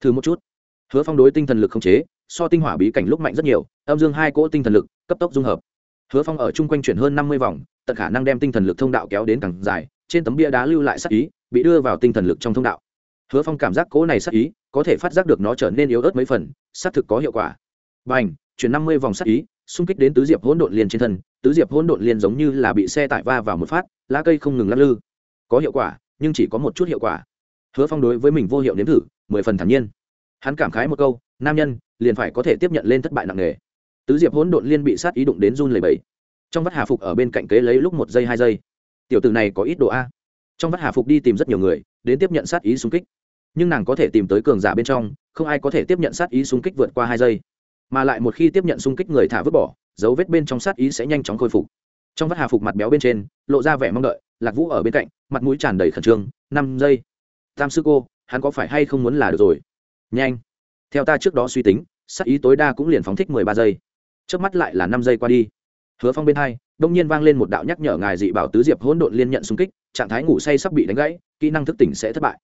Thử một chút. Hứa phong đối tinh thần lực không chế, so tinh hỏa bí cảnh lúc mạnh rất nhiều, âm dương hai cỗ tinh thần lực, cấp tốc dung hợp. Hứa phong ở chung quanh chuyển hơn năm mươi vòng, tận khả năng đem tinh thần lực thông đạo kéo đến càng dài, trên tấm bia đá lưu lại sát ý, bị đưa vào tinh thần lực trong thông đạo. Hứa phong cảm giác cỗ này sát ý có thể phát giác được nó trở nên yếu ớt mấy phần, xác thực có hiệu quả. B à n h chuyển năm mươi vòng sát ý, xung kích đến tứ diệp hỗn độn liên trên thân, tứ diệp hỗn độn liên giống như là bị xe tải va vào một phát, lá cây không ngừng lắc lư. Có hiệu quả, nhưng chỉ có một chút hiệu quả hứa phong đối với mình vô hiệu nếm thử, mười phần thản nhiên. Hắn cảm khái một câu, nam nhân, liền phải có thể tiếp nhận lên thất bại nặng nề. Tứ diệp hỗn độn liên bị sát ý đụng đến run lầy bẫy trong vắt hà phục ở bên cạnh kế lấy lúc một giây, hai giây. Tiểu tử này có ít độ a. Trong vắt hà phục đi tìm rất nhiều người, đến tiếp nhận sát ý xung kích. Nhưng nàng có thể tìm tới cường giả bên trong, không ai có thể tiếp nhận sát ý xung kích vượt qua hai giây. Mà lại một khi tiếp nhận xung kích người thả vứt bỏ, dấu vết bên trong sát ý sẽ nhanh chóng khôi phục. Trong vắt hà phục mặt béo bên trên, lộ ra vẻ mong đợi, lạc vũ ở bên cạnh, mặt mũi tràn đầy khẩn trương, năm giây tam sư cô, hắn có phải hay không muốn là được rồi? Nhanh. Theo ta trước đó suy tính, sát ý tối đa cũng liền phóng thích mười ba giây. Trước mắt lại là năm giây qua đi. Hứa phong bên hai, đông nhiên vang lên một đạo nhắc nhở ngài dị bảo tứ diệp hỗn độn liên nhận xung kích, trạng thái ngủ say sắp bị đánh gãy, kỹ năng thức tỉnh sẽ thất bại.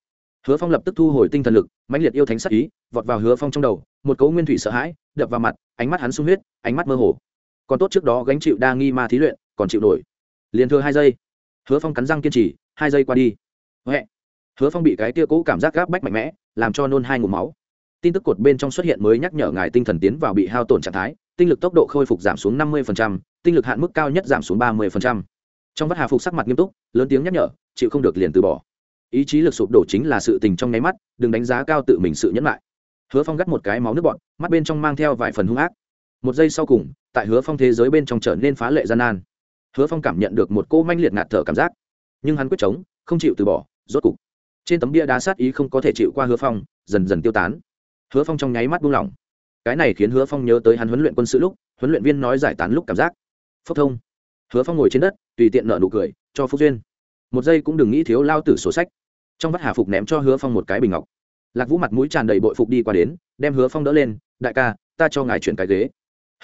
Hứa phong lập tức thu hồi tinh thần lực, mãnh liệt yêu thánh sắc ý, vọt vào hứa phong trong đầu, một cấu nguyên thủy sợ hãi, đập vào mặt, ánh mắt hắn sung huyết, ánh mắt mơ hồ. Còn tốt trước đó gánh chịu đa nghi ma thí luyện, còn chịu nổi. Liền thừa hai giây. Hứa phong cắn răng kiên trì, hai giây qua đi. Huệ hứa phong bị cái tia cũ cảm giác gáp bách mạnh mẽ, làm cho nôn hai ngụm máu. Tin tức cột bên trong xuất hiện mới nhắc nhở ngài tinh thần tiến vào bị hao tổn trạng thái, tinh lực tốc độ khôi phục giảm xuống năm mươi tinh lực hạn mức cao nhất giảm xuống ba mươi trong vắt hà phục sắc mặt nghiêm túc, lớn tiếng nhắc nhở, chịu không được liền từ bỏ. Ý chí lực sụp đổ chính là sự tình trong nháy mắt, đừng đánh giá cao tự mình sự nhẫn lại. Hứa phong gắt một cái máu nước bọn mắt bên trong mang theo vài phần hung ác. Một giây sau cùng, tại hứa phong thế giới bên trong trở nên phá lệ gian nan. Hứa phong cảm nhận được một cô manh liệt ngạt thở cảm giác. Nhưng hắn quyết chống, không chịu từ bỏ, rốt cục trên tấm bia đá sát ý không có thể chịu qua hứa phong, dần dần tiêu tán. Hứa phong trong nháy mắt buông lỏng. Cái này khiến hứa phong nhớ tới hắn huấn luyện quân sự lúc, huấn luyện viên nói giải tán lúc cảm giác. Phốc thông. Hứa phong ngồi trên đất, tùy tiện nợ nụ cười, cho phúc duyên. Một giây cũng đừng nghĩ thiếu lao tử sổ sách. Trong vắt hà phục ném cho hứa phong một cái bình ngọc. Lạc vũ mặt mũi tràn đầy bội phục đi qua đến, đem hứa phong đỡ lên, đại ca, ta cho ngài chuyển cái ghế.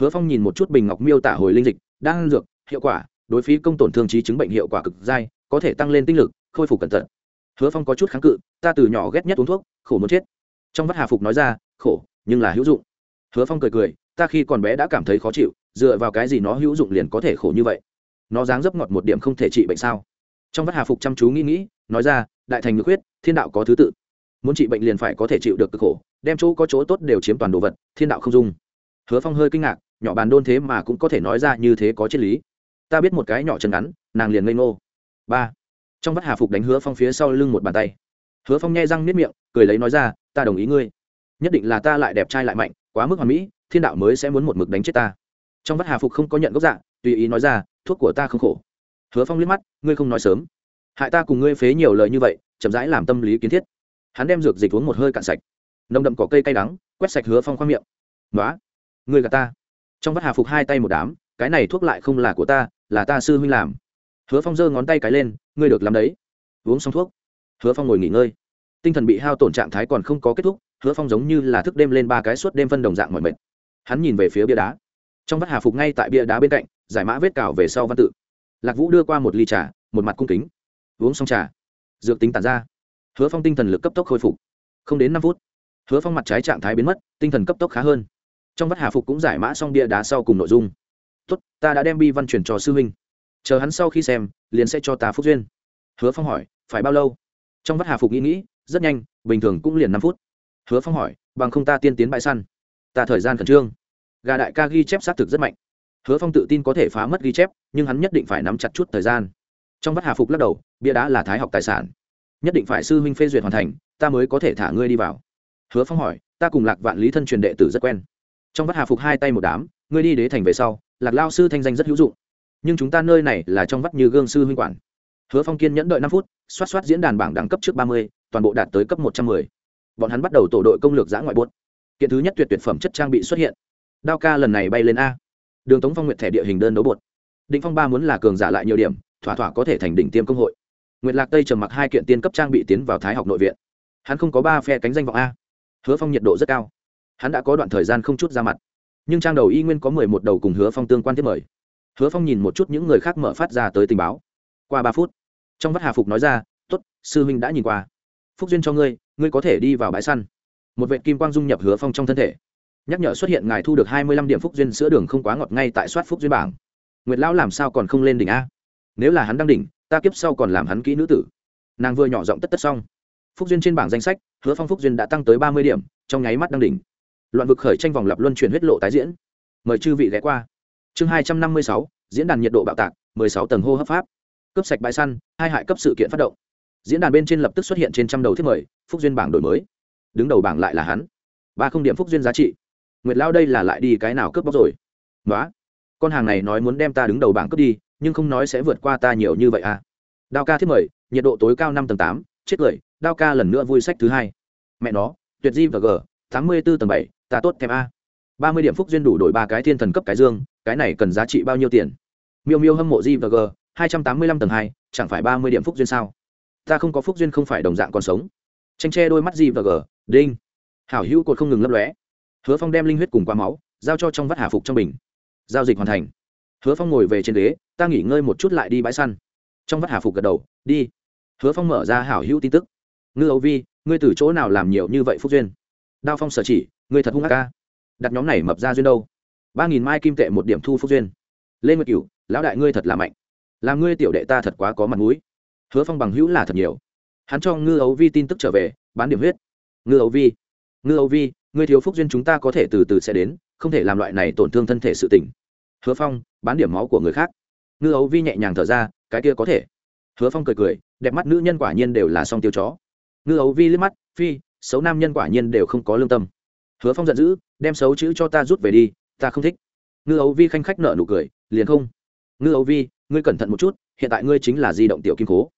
Hứa phong nhìn một chút bình ngọc miêu tả hồi linh dịch, đang dược, hiệu quả, đối phí công tổn thương trí chứng bệnh hiệu quả cực dai, có thể tăng lên tinh lực, khôi phục cẩn thận hứa phong có chút kháng cự, ta từ nhỏ ghét nhất uống thuốc, khổ muốn chết. Trong vắt hà phục nói ra, khổ, nhưng là hữu dụng. Hứa phong cười cười, ta khi còn bé đã cảm thấy khó chịu, dựa vào cái gì nó hữu dụng liền có thể khổ như vậy? Nó dáng dấp ngọt một điểm không thể trị bệnh sao? Trong vắt hà phục chăm chú nghĩ nghĩ, nói ra, đại thành ngược huyết, thiên đạo có thứ tự. Muốn trị bệnh liền phải có thể chịu được cực khổ, đem chỗ có chỗ tốt đều chiếm toàn đồ vật, thiên đạo không dung. Hứa phong hơi kinh ngạc, nhỏ bàn đôn thế mà cũng có thể nói ra như thế có triết lý. Ta biết một cái nhỏ chân ngắn, nàng liền ngây ngô. Ba trong vắt hà phục đánh hứa phong phía sau lưng một bàn tay. Hứa phong nhai răng nếp miệng, cười lấy nói ra, ta đồng ý ngươi. Nhất định là ta lại đẹp trai lại mạnh, quá mức hoàn mỹ, thiên đạo mới sẽ muốn một mực đánh chết ta. Trong vắt hà phục không có nhận gốc dạ tùy ý nói ra, thuốc của ta không khổ. Hứa phong liếc mắt, ngươi không nói sớm. Hại ta cùng ngươi phế nhiều lời như vậy, chậm rãi làm tâm lý kiến thiết. Hắn đem dược dịch uống một hơi cạn sạch. Nồng đậm cỏ cây cay đắng, quét sạch hứa phong khoang miệng. Nói ngươi gà ta. Trong vắt hà phục hai tay một đám, cái này thuốc lại không là của ta, là ta sư huynh làm hứa phong giơ ngón tay cái lên, ngươi được làm đấy. Uống xong thuốc. Hứa phong ngồi nghỉ ngơi. Tinh thần bị hao tổn trạng thái còn không có kết thúc, hứa phong giống như là thức đêm lên ba cái suốt đêm phân đồng dạng mọi mệt. Hắn nhìn về phía bia đá. Trong vắt hà phục ngay tại bia đá bên cạnh, giải mã vết cào về sau văn tự. Lạc vũ đưa qua một ly trà, một mặt cung kính. Uống xong trà. Dược tính tàn ra. Hứa phong tinh thần lực cấp tốc khôi phục. Không đến năm phút, hứa phong mặt trái trạng thái biến mất, tinh thần cấp tốc khá hơn. Trong vắt hà phục cũng giải mã xong bia đá sau cùng nội dung. Tốt, ta đã đem bi văn truyền cho sư huynh chờ hắn sau khi xem, liền sẽ cho ta phúc duyên. Hứa phong hỏi, phải bao lâu? Trong vắt hà phục nghĩ nghĩ, rất nhanh, bình thường cũng liền năm phút. Hứa phong hỏi, bằng không ta tiên tiến bãi săn. Ta thời gian khẩn trương. Gà đại ca ghi chép xác thực rất mạnh. Hứa phong tự tin có thể phá mất ghi chép, nhưng hắn nhất định phải nắm chặt chút thời gian. Trong vắt hà phục lắc đầu, bia đá là thái học tài sản. Nhất định phải sư huynh phê duyệt hoàn thành, ta mới có thể thả ngươi đi vào. Hứa phong hỏi, ta cùng lạc vạn lý thân truyền đệ tử rất quen. Trong vắt hà phục hai tay một đám, ngươi đi đế thành về sau, lạc lao sư thanh danh rất hữu dụng nhưng chúng ta nơi này là trong vắt như gương sư huynh quản. Hứa phong kiên nhẫn đợi năm phút, xoát xoát diễn đàn bảng đẳng cấp trước ba mươi, toàn bộ đạt tới cấp một trăm mười. Bọn hắn bắt đầu tổ đội công lược giã ngoại buốt. Kiện thứ nhất tuyệt tuyệt phẩm chất trang bị xuất hiện. Đao ca lần này bay lên a. Đường tống phong nguyện thẻ địa hình đơn đấu bột định phong ba muốn là cường giả lại nhiều điểm, thỏa thỏa có thể thành đỉnh tiêm công hội. Nguyệt lạc tây trầm mặc hai kiện tiên cấp trang bị tiến vào thái học nội viện. Hắn không có ba phe cánh danh vọng a. Hứa phong nhiệt độ rất cao. Hắn đã có đoạn thời gian không chút ra mặt. Nhưng trang đầu y nguyên có mười một đầu cùng hứa phong tương quan tiếp mời hứa phong nhìn một chút những người khác mở phát ra tới tình báo. Qua ba phút, trong vắt hà phục nói ra t ố t sư huynh đã nhìn qua. Phúc duyên cho ngươi ngươi có thể đi vào bãi săn. Một vệ kim quang dung nhập hứa phong trong thân thể. Nhắc nhở xuất hiện ngài thu được hai mươi lăm điểm phúc duyên sữa đường không quá ngọt ngay tại soát phúc duyên bảng. Nguyệt lão làm sao còn không lên đỉnh a? Nếu là hắn đang đỉnh, ta kiếp sau còn làm hắn kỹ nữ tử. Nàng vừa nhỏ giọng tất tất xong. Phúc duyên trên bảng danh sách, hứa phong phúc duyên đã tăng tới ba mươi điểm, trong nháy mắt đang đỉnh. Loạn vực khởi tranh vòng lập luân chuyển huyết lộ tái diễn. Mời chư vị ghé qua chương hai trăm năm mươi sáu, diễn đàn nhiệt độ bạo tạc, mười sáu tầng hô hấp pháp. Cấp sạch bãi săn, hai hại cấp sự kiện phát động. Diễn đàn bên trên lập tức xuất hiện trên trăm đầu thiết mời, phúc duyên bảng đổi mới. Đứng đầu bảng lại là hắn. Ba không điểm phúc duyên giá trị. Nguyệt lao đây là lại đi cái nào cướp bóc rồi? Nói con hàng này nói muốn đem ta đứng đầu bảng cướp đi, nhưng không nói sẽ vượt qua ta nhiều như vậy à. Đao ca thiết mời, nhiệt độ tối cao năm tầng tám, chết cười, đao ca lần nữa vui sách thứ hai. Mẹ nó, tuyệt di và g, tám mươi bốn tầng bảy, ta tốt thèm a ba mươi điểm phúc duyên đủ đổi ba cái thiên thần cấp cái dương, cái này cần giá trị bao nhiêu tiền? Miêu miêu hâm mộ g và g, hai trăm tám mươi lăm tầng hai, chẳng phải ba mươi điểm phúc duyên sao? Ta không có phúc duyên không phải đồng dạng còn sống. Tranh tre đôi mắt g và g, đinh. Hảo hữu cột không ngừng lấp lóe. Hứa phong đem linh huyết cùng qua máu, giao cho trong vắt hà phục trong bình. Giao dịch hoàn thành. Hứa phong ngồi về trên ghế, ta nghỉ ngơi một chút lại đi bãi săn. Trong vắt hà phục gật đầu, đi. Hứa phong mở ra hảo hữu tin tức. Ngư âu vi, ngươi từ chỗ nào làm nhiều như vậy phúc duyên? Đao phong sở chỉ, ngươi thật hung hạ ca đặt nhóm này mập ra duyên đâu? Ba nghìn mai kim tệ một điểm thu phúc duyên. Lên nguyệt cửu, lão đại ngươi thật là mạnh. Làm ngươi tiểu đệ ta thật quá có mặt mũi. Hứa phong bằng hữu là thật nhiều. Hắn cho ngư ấu vi tin tức trở về, bán điểm huyết. Ngư ấu vi, ngư ấu vi, ngươi thiếu phúc duyên chúng ta có thể từ từ sẽ đến, không thể làm loại này tổn thương thân thể sự tỉnh hứa phong, bán điểm máu của người khác. Ngư ấu vi nhẹ nhàng thở ra, cái kia có thể. Hứa phong cười cười, đẹp mắt nữ nhân quả nhiên đều là song tiêu chó. Ngư ấu vi liếc mắt, phi, xấu nam nhân quả nhiên đều không có lương tâm hứa phong giận dữ, đem xấu chữ cho ta rút về đi, ta không thích. Ngư ấu vi khanh khách nợ nụ cười, liền không. Ngư ấu vi, ngươi cẩn thận một chút, hiện tại ngươi chính là di động tiểu kim cố.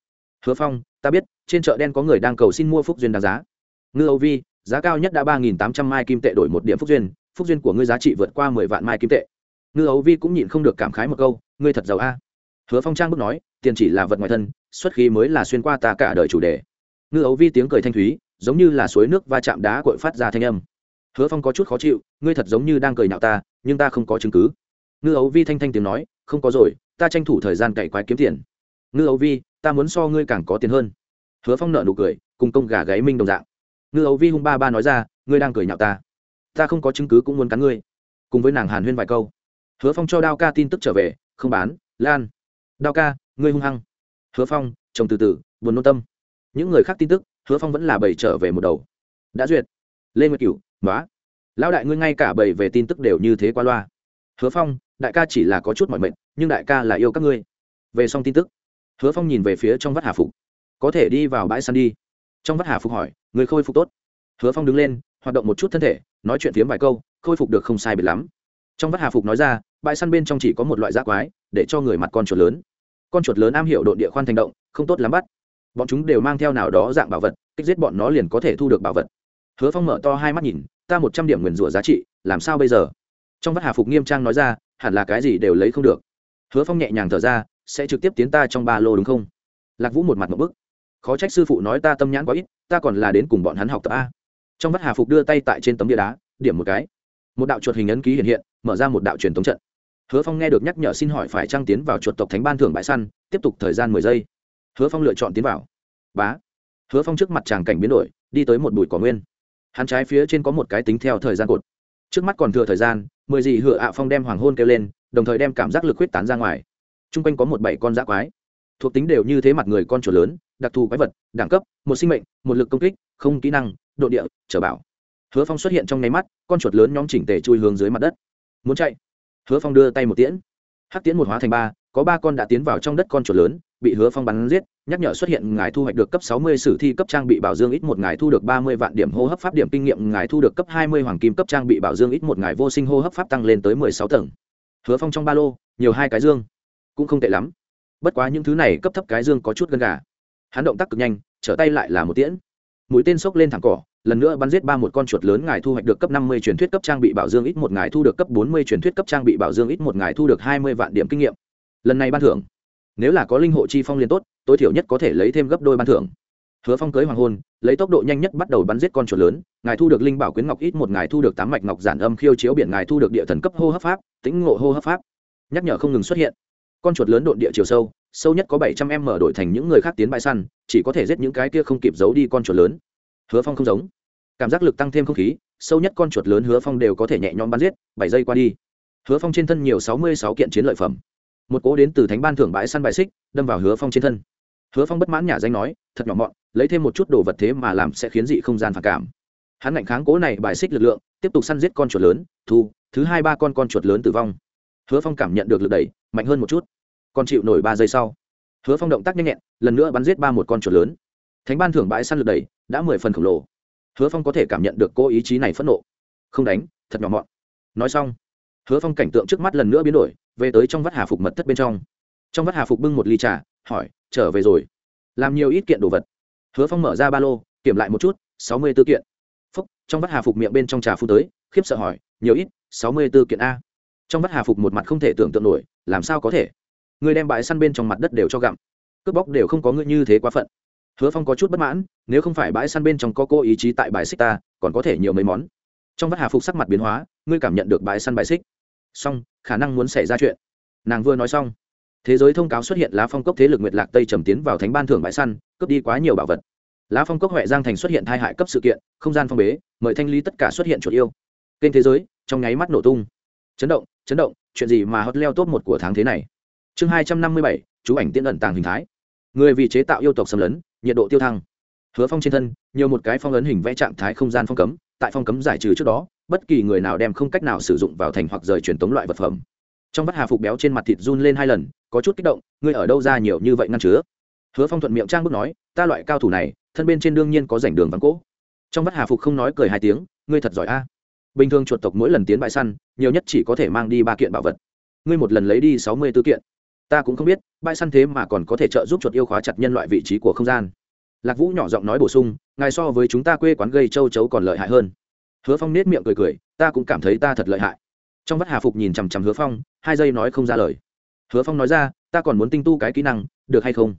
Hứa phong, ta biết, trên chợ đen có người đang cầu xin mua phúc duyên đáng giá. Ngư âu vi, giá cao nhất đã ba nghìn tám trăm mai kim tệ đổi một điểm phúc duyên phúc duyên của ngươi giá trị vượt qua mười vạn mai kim tệ. Ngư âu vi cũng nhịn không được cảm khái một câu, ngươi thật giàu a. Hứa phong trang bước nói, tiền chỉ là vật ngoài thân, xuất khí mới là xuyên qua ta cả đời chủ đề. Ngư ấu vi tiếng cười thanh thúy, giống như là suối nước va chạm đá cội phát ra thanh âm hứa phong có chút khó chịu, ngươi thật giống như đang cười nhạo ta, nhưng ta không có chứng cứ. Ngư ấu vi thanh thanh tiếng nói, không có rồi, ta tranh thủ thời gian cậy quái kiếm tiền. Ngư ấu vi, ta muốn so ngươi càng có tiền hơn. Hứa phong nợ nụ cười, cùng công gà gáy minh đồng dạng. Ngư ấu vi hung ba ba nói ra, ngươi đang cười nhạo ta. Ta không có chứng cứ cũng muốn cắn ngươi. Cùng với nàng hàn huyên vài câu. Hứa phong cho đao ca tin tức trở về, không bán, lan. Đao ca, ngươi hung hăng. Hứa phong, chồng từ từ, buồn nôn tâm. Những người khác tin tức, hứa phong vẫn là bày trở về một đầu. Đã duyệt. Lê nguyệt cửu nói lão đại ngươi ngay cả bầy về tin tức đều như thế qua loa. Hứa phong, đại ca chỉ là có chút mọi mệnh nhưng đại ca là yêu các ngươi. Về xong tin tức, hứa phong nhìn về phía trong vắt hà phục. Có thể đi vào bãi săn đi. Trong vắt hà phục hỏi, người khôi phục tốt? Hứa phong đứng lên, hoạt động một chút thân thể, nói chuyện phiếm vài câu, khôi phục được không sai biệt lắm. Trong vắt hà phục nói ra, bãi săn bên trong chỉ có một loại rác quái, để cho người mặt con chuột lớn. Con chuột lớn am hiểu độ địa khoan thành động, không tốt lắm bắt. Bọn chúng đều mang theo nào đó dạng bảo vật, kích giết bọn nó liền có thể thu được bảo vật. Hứa phong mở to hai mắt nhìn ta một trăm điểm nguyền rủa giá trị, làm sao bây giờ? Trong vắt hà phục nghiêm trang nói ra, hẳn là cái gì đều lấy không được. Hứa phong nhẹ nhàng thở ra, sẽ trực tiếp tiến ta trong ba lô đúng không? Lạc vũ một mặt một bức. Khó trách sư phụ nói ta tâm nhãn quá ít, ta còn là đến cùng bọn hắn học tập a. Trong vắt hà phục đưa tay tại trên tấm địa đá, điểm một cái. Một đạo chuột hình ấn ký hiện hiện, mở ra một đạo truyền thống trận. Hứa phong nghe được nhắc nhở xin hỏi phải trăng tiến vào chuột tộc thánh ban thưởng bãi săn, tiếp tục thời gian mười giây. Hứa phong lựa chọn tiến vào. Bá. Hứa phong trước mặt tràng cảnh biến đổi, đi tới một bụi cỏ nguyên hắn trái phía trên có một cái tính theo thời gian cột. Trước mắt còn thừa thời gian, mười dị hựa ạ phong đem hoàng hôn kêu lên, đồng thời đem cảm giác lực huyết tán ra ngoài. T r u n g quanh có một bảy con dã quái, thuộc tính đều như thế mặt người con chuột lớn, đặc thù quái vật, đẳng cấp, một sinh mệnh, một lực công kích, không kỹ năng, độ địa, trở bảo. Hứa phong xuất hiện trong nháy mắt, con chuột lớn nhóm chỉnh tề chui hướng dưới mặt đất. Muốn chạy, hứa phong đưa tay một tiễn. Hắc tiễn một hóa thành ba, có ba con đã tiến vào trong đất con chuột lớn bị hứa phong bắn giết, nhắc nhở xuất hiện ngài thu hoạch được cấp sáu mươi sử thi cấp trang bị bảo dương ít một ngài thu được ba mươi vạn điểm hô hấp pháp điểm kinh nghiệm, ngài thu được cấp hai mươi hoàng kim cấp trang bị bảo dương ít một ngài vô sinh hô hấp pháp tăng lên tới mười sáu tầng. Hứa phong trong ba lô, nhiều hai cái dương. Cũng không tệ lắm. Bất quá những thứ này cấp thấp cái dương có chút gần gà. Hắn động tác cực nhanh, trở tay lại là một tiễn. Mũi tên xốc lên thẳng cỏ, lần nữa bắn giết ba một con chuột lớn ngài thu hoạch được cấp năm mươi truyền thuyết cấp trang bị bảo dương ít một ngài thu được cấp bốn mươi truyền thuyết cấp trang bị bảo dương ít một ngài thu được hai mươi vạn điểm kinh nghiệm. Lần này ban thưởng nếu là có linh hộ chi phong liên tốt, tối thiểu nhất có thể lấy thêm gấp đôi ban thưởng. Hứa phong cưới hoàng hôn, lấy tốc độ nhanh nhất bắt đầu bắn giết con chuột lớn, ngài thu được linh bảo quyến ngọc ít một, ngài thu được tám mạch ngọc giản âm khiêu chiếu biển, ngài thu được địa thần cấp hô hấp pháp, tĩnh ngộ hô hấp pháp. Nhắc nhở không ngừng xuất hiện. Con chuột lớn độn địa chiều sâu sâu nhất có bảy trăm em mở đổi thành những người khác tiến bãi săn, chỉ có thể giết những cái kia không kịp giấu đi con chuột lớn. Hứa phong không giống. Cảm giác lực tăng thêm không khí, sâu nhất con chuột lớn hứa phong đều có thể nhẹ nhõm bắn giết, bảy giây qua đi. Hứa phong trên thân nhiều sáu mươi sáu kiện chiến lợi phẩm một cố đến từ thánh ban thưởng bãi săn bãi xích, đâm vào hứa phong trên thân. Hứa phong bất mãn nhà danh nói, thật nhỏ mọn, lấy thêm một chút đồ vật thế mà làm sẽ khiến dị không gian phản cảm. Hắn ngạnh kháng cố này bài xích lực lượng, tiếp tục săn giết con chuột lớn, thu, thứ hai ba con con chuột lớn tử vong. Hứa phong cảm nhận được lực đẩy, mạnh hơn một chút. Con chịu nổi ba giây sau, hứa phong động tác nhanh nhẹn, lần nữa bắn giết ba một con chuột lớn. Thánh ban thưởng bãi săn lực đẩy đã mười phần khổng lồ. Hứa phong có thể cảm nhận được cô ý chí này phẫn nộ. Không đánh, thật nhỏ mọn. Nói xong, hứa phong cảnh tượng trước mắt lần nữa biến đổi về tới trong vắt hà phục mật thất bên trong. Trong vắt hà phục bưng một ly trà, hỏi, trở về rồi. Làm nhiều ít kiện đồ vật. Hứa phong mở ra ba lô, kiểm lại một chút, sáu mươi b ố kiện. Phúc, trong vắt hà phục miệng bên trong trà phu tới, khiếp sợ hỏi, nhiều ít? sáu mươi b ố kiện a? Trong vắt hà phục một mặt không thể tưởng tượng nổi, làm sao có thể? Người đem bãi săn bên trong mặt đất đều cho gặm. Cướp bóc đều không có ngươi như thế quá phận. Hứa phong có chút bất mãn, nếu không phải bãi săn bên trong có cô ý chí tại bãi xích ta, còn có thể nhiều mấy món. Trong vắt hà phục sắc mặt biến hóa, ngươi cảm nhận được bãi săn bãi xích? Xong, khả năng muốn xảy ra chuyện. Nàng vừa nói xong, thế giới thông cáo xuất hiện lá phong cốc thế lực nguyệt lạc tây trầm tiến vào thánh ban thưởng bãi săn, cướp đi quá nhiều bảo vật. Lá phong cốc huệ giang thành xuất hiện thai hại cấp sự kiện, không gian phong bế, mời thanh lý tất cả xuất hiện chuột yêu. Kênh thế giới, trong nháy mắt nổ tung. Chấn động chấn động, chuyện gì mà hot leo top một của tháng thế này? Chương hai trăm năm mươi bảy, chú ảnh tiên ẩn tàng hình thái. Người vì chế tạo yêu tộc xâm lấn, nhiệt độ tiêu thăng. Hứa phong trên thân, nhiều một cái phong ấn hình vẽ trạng thái không gian phong cấm, tại phong cấm giải trừ trước đó bất kỳ người nào đem không cách nào sử dụng vào thành hoặc rời truyền tống loại vật phẩm. Trong vắt hà phục béo trên mặt thịt run lên hai lần, có chút kích động, ngươi ở đâu ra nhiều như vậy ngăn chứa? Hứa phong thuận miệng trang bước nói, ta loại cao thủ này, thân bên trên đương nhiên có rảnh đường vắng cỗ. Trong vắt hà phục không nói cười hai tiếng, ngươi thật giỏi a. Bình thường chuột tộc mỗi lần tiến bãi săn, nhiều nhất chỉ có thể mang đi ba kiện bảo vật. Ngươi một lần lấy đi sáu mươi tư kiện. Ta cũng không biết bãi săn thế mà còn có thể trợ giúp chuột yêu khóa chặt nhân loại vị trí của không gian. Lạc vũ nhỏ giọng nói bổ sung, ngài so với chúng ta quê quán gây châu chấu còn lợi hại hơn hứa phong nết miệng cười cười, ta cũng cảm thấy ta thật lợi hại. Trong vắt hà phục nhìn chằm chằm hứa phong, hai giây nói không ra lời. Hứa phong nói ra, ta còn muốn tinh tu cái kỹ năng, được hay không?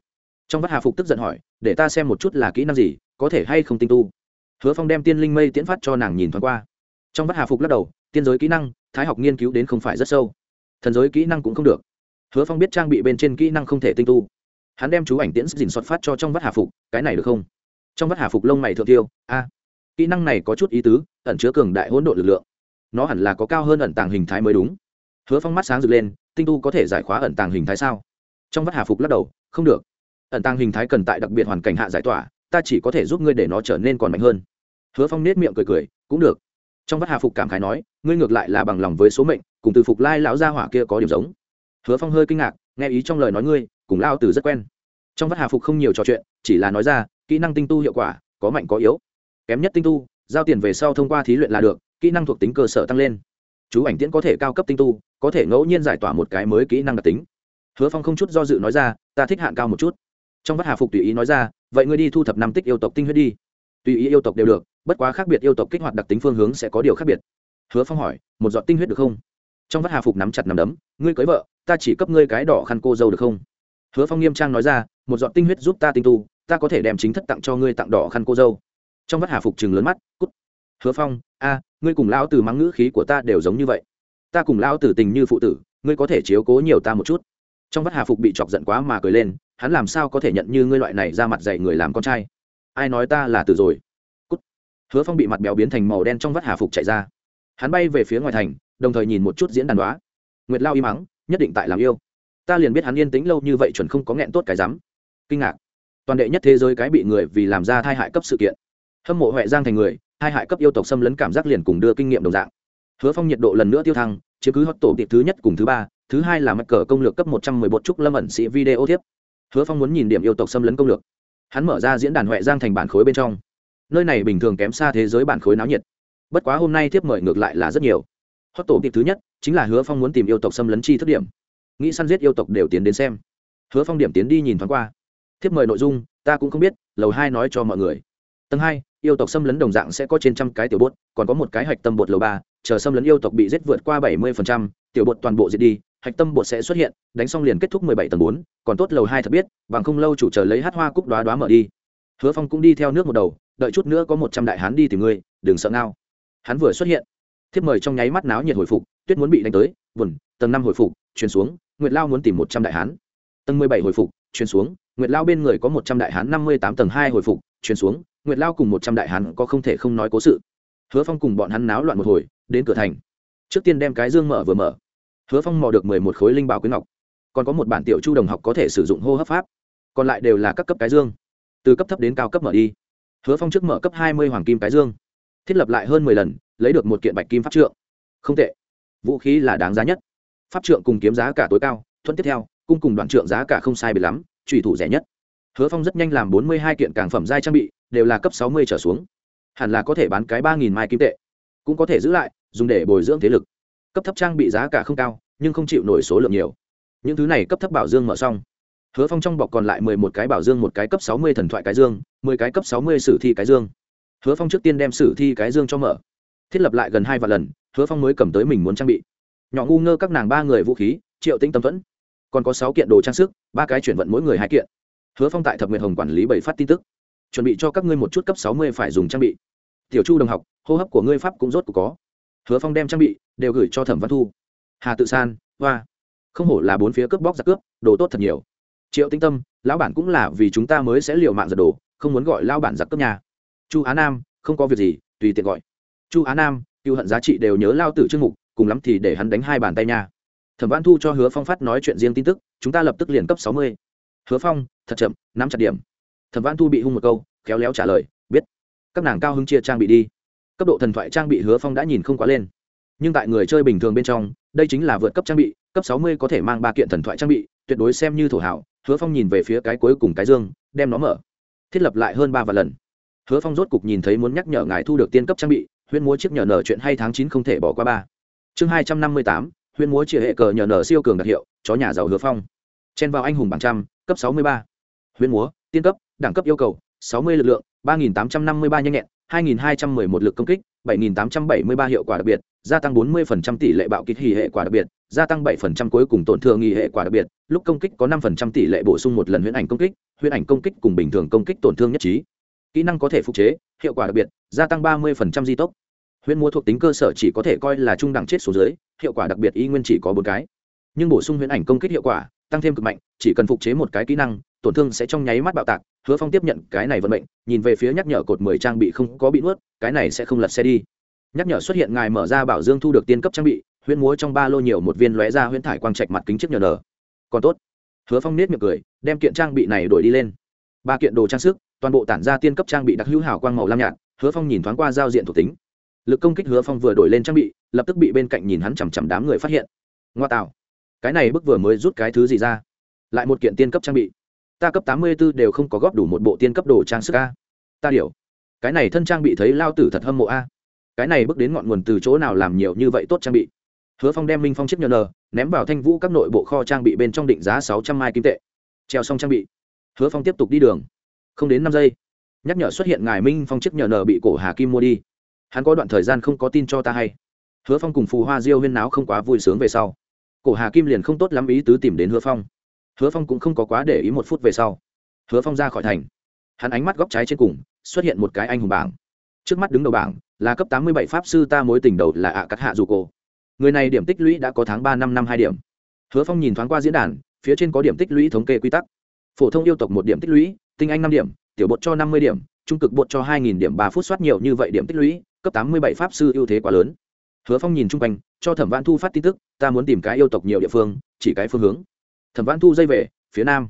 Trong vắt hà phục tức giận hỏi, để ta xem một chút là kỹ năng gì, có thể hay không tinh tu? Hứa phong đem tiên linh mây tiễn phát cho nàng nhìn thoáng qua. Trong vắt hà phục lắc đầu, tiên giới kỹ năng, thái học nghiên cứu đến không phải rất sâu. Thần giới kỹ năng cũng không được. Hứa phong biết trang bị bên trên kỹ năng không thể tinh tu. Hắn đem chú ảnh tiễn dình xuất phát cho trong vắt hà phục, cái này được không? Trong vắt hà phục lông mày thượng tiêu, a kỹ năng này có chút ý tứ, ẩn chứa cường đại hỗn độ lực lượng. Nó hẳn là có cao hơn ẩn tàng hình thái mới đúng. Hứa phong mắt sáng rực lên, tinh tu có thể giải khóa ẩn tàng hình thái sao? Trong vắt hà phục lắc đầu, không được. Ẩn tàng hình thái cần tại đặc biệt hoàn cảnh hạ giải tỏa, ta chỉ có thể giúp ngươi để nó trở nên còn mạnh hơn. Hứa phong nết miệng cười cười, cũng được. Trong vắt hà phục cảm khái nói, ngươi ngược lại là bằng lòng với số mệnh, cùng từ phục lai lão gia hỏa kia có điểm giống. Hứa phong hơi kinh ngạc, nghe ý trong lời nói ngươi, cùng lao từ rất quen. Trong vắt hà phục không nhiều trò chuyện, chỉ là nói ra, kỹ năng tinh tu hiệu quả, có mạnh có yếu kém nhất tinh tu, giao tiền về sau thông qua thí luyện là được, kỹ năng thuộc tính cơ sở tăng lên. Chú ảnh tiễn có thể cao cấp tinh tu, có thể ngẫu nhiên giải tỏa một cái mới kỹ năng đặc tính. Hứa phong không chút do dự nói ra, ta thích hạn cao một chút. Trong vắt hà phục tùy ý nói ra, vậy ngươi đi thu thập năm tích yêu tộc tinh huyết đi. Tùy ý yêu tộc đều được, bất quá khác biệt yêu tộc kích hoạt đặc tính phương hướng sẽ có điều khác biệt. Hứa phong hỏi, một giọt tinh huyết được không? Trong vắt hà phục nắm chặt nằm đấm, ngươi cưới vợ, ta chỉ cấp ngươi cái đỏ khăn cô dâu được không? Hứa phong nghiêm trang nói ra, một giọt tinh huyết giúp ta tinh tu, ta có thể đem chính thất tặng cho ngươi tặng đỏ khăn cô dâu trong vắt hà phục chừng lớn mắt, cút. Hứa phong, a, ngươi cùng lão từ mắng ngữ khí của ta đều giống như vậy. Ta cùng lão tử tình như phụ tử, ngươi có thể chiếu cố nhiều ta một chút. Trong vắt hà phục bị chọc giận quá mà cười lên, hắn làm sao có thể nhận như ngươi loại này ra mặt dạy người làm con trai? Ai nói ta là tử rồi? Cút. hứa phong bị mặt béo biến thành màu đen trong vắt hà phục chạy ra. Hắn bay về phía ngoài thành, đồng thời nhìn một chút diễn đàn đoá nguyệt lao y mắng, nhất định tại làm yêu. Ta liền biết hắn yên tĩnh lâu như vậy chuẩn không có nghẹn tốt cái rắm. Kinh ngạc. Toàn đệ nhất thế giới cái bị người vì làm ra thai hại cấp sự kiện hâm mộ huệ giang thành người, hai hại cấp yêu tộc xâm lấn cảm giác liền cùng đưa kinh nghiệm đồng dạng. Hứa phong nhiệt độ lần nữa tiêu thăng chứ cứ hót tổ tiệp thứ nhất cùng thứ ba, thứ hai là mắc cờ công lược cấp một trăm mười một trúc lâm ẩn sĩ video tiếp. Hứa phong muốn nhìn điểm yêu tộc xâm lấn công lược. Hắn mở ra diễn đàn huệ giang thành bản khối bên trong. Nơi này bình thường kém xa thế giới bản khối náo nhiệt. Bất quá hôm nay tiếp mời ngược lại là rất nhiều. Hót tổ tiệp thứ nhất chính là hứa phong muốn tìm yêu tộc xâm lấn chi thức điểm. Nghĩ săn giết yêu tộc đều tiến đến xem. Hứa phong điểm tiến đi nhìn thoáng qua. Thiếp mời nội dung, ta cũng không biết, lầu hai nói cho mọi người. Tầng hai yêu tộc xâm lấn đồng dạng sẽ có trên trăm cái tiểu bột, còn có một cái hạch tâm bột lầu ba chờ xâm lấn yêu tộc bị giết vượt qua bảy mươi tiểu bột toàn bộ diệt đi hạch tâm bột sẽ xuất hiện đánh xong liền kết thúc mười bảy tầng bốn còn tốt lầu hai thật biết bằng không lâu chủ chờ lấy hát hoa cúc đoá đoá mở đi. Hứa phong cũng đi theo nước một đầu đợi chút nữa có một trăm đại hán đi tìm ngươi đừng sợ ngao. Hắn vừa xuất hiện thiếp mời trong nháy mắt náo nhiệt hồi phục tuyết muốn bị đánh tới vườn tầng năm hồi phục truyền xuống nguyệt lao muốn tìm một trăm đại hán. Tầng mười bảy hồi phục truyền xuống nguyệt lao bên người có một trăm đại hán năm mươi tám tầng hai hồi phục truyền xuống nguyệt lao cùng một trăm đại hán có không thể không nói cố sự. Hứa phong cùng bọn hắn náo loạn một hồi, đến cửa thành. Trước tiên đem cái dương mở vừa mở. Hứa phong mò được mười một khối linh bảo quyến ngọc. Còn có một bản tiểu chu đồng học có thể sử dụng hô hấp pháp. Còn lại đều là các cấp cái dương. Từ cấp thấp đến cao cấp mở đi. Hứa phong trước mở cấp hai mươi hoàng kim cái dương. Thiết lập lại hơn mười lần, lấy được một kiện bạch kim pháp trượng. Không tệ. Vũ khí là đáng giá nhất. Pháp trượng cùng kiếm giá cả tối cao, thuận tiếp theo, cung cùng đoạn trượng giá cả không sai bị lắm trùy thủ rẻ nhất. Hứa phong rất nhanh làm bốn mươi hai kiện càng phẩm giai trang bị đều là cấp sáu mươi trở xuống. Hẳn là có thể bán cái ba nghìn mai kim tệ. Cũng có thể giữ lại, dùng để bồi dưỡng thế lực. Cấp thấp trang bị giá cả không cao, nhưng không chịu nổi số lượng nhiều. Những thứ này cấp thấp bảo dương mở xong. Hứa phong trong bọc còn lại mười một cái bảo dương, một cái cấp sáu mươi thần thoại cái dương, mười cái cấp sáu mươi sử thi cái dương. Hứa phong trước tiên đem sử thi cái dương cho mở. Thiết lập lại gần hai vạn lần, hứa phong mới cầm tới mình muốn trang bị. Nhỏ ngu ngơ các nàng ba người vũ khí, triệu tĩnh tâm thuẫn. Còn có sáu kiện đồ trang sức, ba cái chuyển vận mỗi người hai kiện. Hứa phong tại thập nguyệt hồng quản lý bảy phát tin tức chuẩn bị cho các ngươi một chút cấp sáu mươi phải dùng trang bị. Tiểu chu đồng học, hô hấp của ngươi pháp cũng rốt cuộc có. Hứa phong đem trang bị đều gửi cho thẩm văn thu. Hà tự san, hoa. Không hổ là bốn phía cướp bóc giặc cướp, đồ tốt thật nhiều. Triệu tinh tâm, lão bản cũng là vì chúng ta mới sẽ liều mạng giật đồ, không muốn gọi lão bản giặc cướp nhà. Chu á nam, không có việc gì, tùy tiện gọi. Chu á nam cựu hận giá trị đều nhớ lao tử chương mục cùng lắm thì để hắn đánh hai bàn tay nha. Thẩm văn thu cho hứa phong phát nói chuyện riêng tin tức, chúng ta lập tức liền cấp sáu mươi. Hứa phong, thật chậm, nắm chặt điểm thẩm văn thu bị hung một câu, khéo léo trả lời, biết. Các nàng cao hứng chia trang bị đi. Cấp độ thần thoại trang bị hứa phong đã nhìn không quá lên. Nhưng tại người chơi bình thường bên trong, đây chính là vượt cấp trang bị, cấp sáu mươi có thể mang ba kiện thần thoại trang bị, tuyệt đối xem như thổ hảo. Hứa phong nhìn về phía cái cuối cùng cái dương, đem nó mở. Thiết lập lại hơn ba vài lần. Hứa phong rốt cục nhìn thấy muốn nhắc nhở ngài thu được tiên cấp trang bị huyễn múa chiếc nhờ nở chuyện hay tháng chín không thể bỏ qua ba. Chương hai trăm năm mươi tám huyễn múa chia hệ cờ nhờ nở siêu cường đặc hiệu, chó nhà giàu hứa phong. Chen vào anh hùng bằng trăm, cấp sáu mươi ba. Huyễn múa, tiên cấp đẳng cấp yêu cầu, sáu mươi lực lượng, ba nghìn tám trăm năm mươi ba nhanh nhẹn, hai nghìn hai trăm mười một lực công kích, bảy nghìn tám trăm bảy mươi ba hiệu quả đặc biệt, gia tăng bốn mươi phần trăm tỷ lệ bạo kích hỉ hệ quả đặc biệt, gia tăng 7% cuối cùng tổn thương nghi hệ quả đặc biệt, lúc công kích có 5% tỷ lệ bổ sung một lần huyễn ảnh công kích, huyễn ảnh công kích cùng bình thường công kích tổn thương nhất trí. Kỹ năng có thể phục chế, hiệu quả đặc biệt, gia tăng ba mươi phần trăm di tốc. Huyễn múa thuộc tính cơ sở chỉ có thể coi là trung đẳng chết số dưới, hiệu quả đặc biệt y nguyên chỉ có bốn cái. Nhưng bổ sung huyễn ảnh công kích hiệu quả, tăng thêm cực mạnh, chỉ cần phục chế một cái kỹ năng, tổn thương sẽ trong nháy mắt bạo tạc hứa phong tiếp nhận cái này vận mệnh, nhìn về phía nhắc nhở cột mười trang bị không có bị nuốt, cái này sẽ không lật xe đi. Nhắc nhở xuất hiện ngài mở ra bảo dương thu được tiên cấp trang bị, huyễn múa trong ba lô nhiều một viên lóe ra huyễn thải quang trạch mặt kính chiếc nhờ nở. Còn tốt. Hứa phong nết miệng cười, đem kiện trang bị này đổi đi lên. Ba kiện đồ trang sức, toàn bộ tản ra tiên cấp trang bị đặc hữu hảo quang màu lam nhạt, hứa phong nhìn thoáng qua giao diện thuộc tính. Lực công kích hứa phong vừa đổi lên trang bị, lập tức bị bên cạnh nhìn hắn chằm chằm đám người phát hiện. Ngoa tạo. Cái này bức vừa mới rút cái thứ gì ra? Lại một kiện tiên cấp trang bị ta cấp tám mươi b ố đều không có góp đủ một bộ tiên cấp đồ trang sức a. Ta điều. Cái này thân trang bị thấy lao tử thật hâm mộ a. Cái này bước đến ngọn nguồn từ chỗ nào làm nhiều như vậy tốt trang bị? Hứa phong đem minh phong chiếc nhờ nờ ném vào thanh vũ các nội bộ kho trang bị bên trong định giá sáu trăm mai kim tệ. Treo xong trang bị, hứa phong tiếp tục đi đường. Không đến năm giây, nhắc nhở xuất hiện ngài minh phong chiếc nhờ nờ bị cổ hà kim mua đi. Hắn có đoạn thời gian không có tin cho ta hay. Hứa phong cùng phù hoa diêu huyên náo không quá vui sướng về sau. Cổ hà kim liền không tốt lắm ý tứ tìm đến hứa phong hứa phong cũng không có quá để ý một phút về sau. Hứa phong ra khỏi thành. Hắn ánh mắt góc trái trên cùng, xuất hiện một cái anh hùng bảng. Trước mắt đứng đầu bảng, là cấp tám mươi bảy pháp sư ta mối tình đầu là ạ cắt hạ dù cô. người này điểm tích lũy đã có tháng ba năm năm hai điểm. Hứa phong nhìn thoáng qua diễn đàn, phía trên có điểm tích lũy thống kê quy tắc. Phổ thông yêu tộc một điểm tích lũy, tinh anh năm điểm, tiểu bột cho năm mươi điểm, trung cực bột cho hai nghìn điểm, ba phút soát nhiều như vậy điểm tích lũy, cấp tám mươi bảy pháp sư ưu thế quá lớn. Hứa phong nhìn chung quanh, cho thẩm văn thu phát tin tức, ta muốn tìm cái yêu tộc nhiều địa phương, chỉ cái phương hướng thẩm văn thu dây về, phía nam.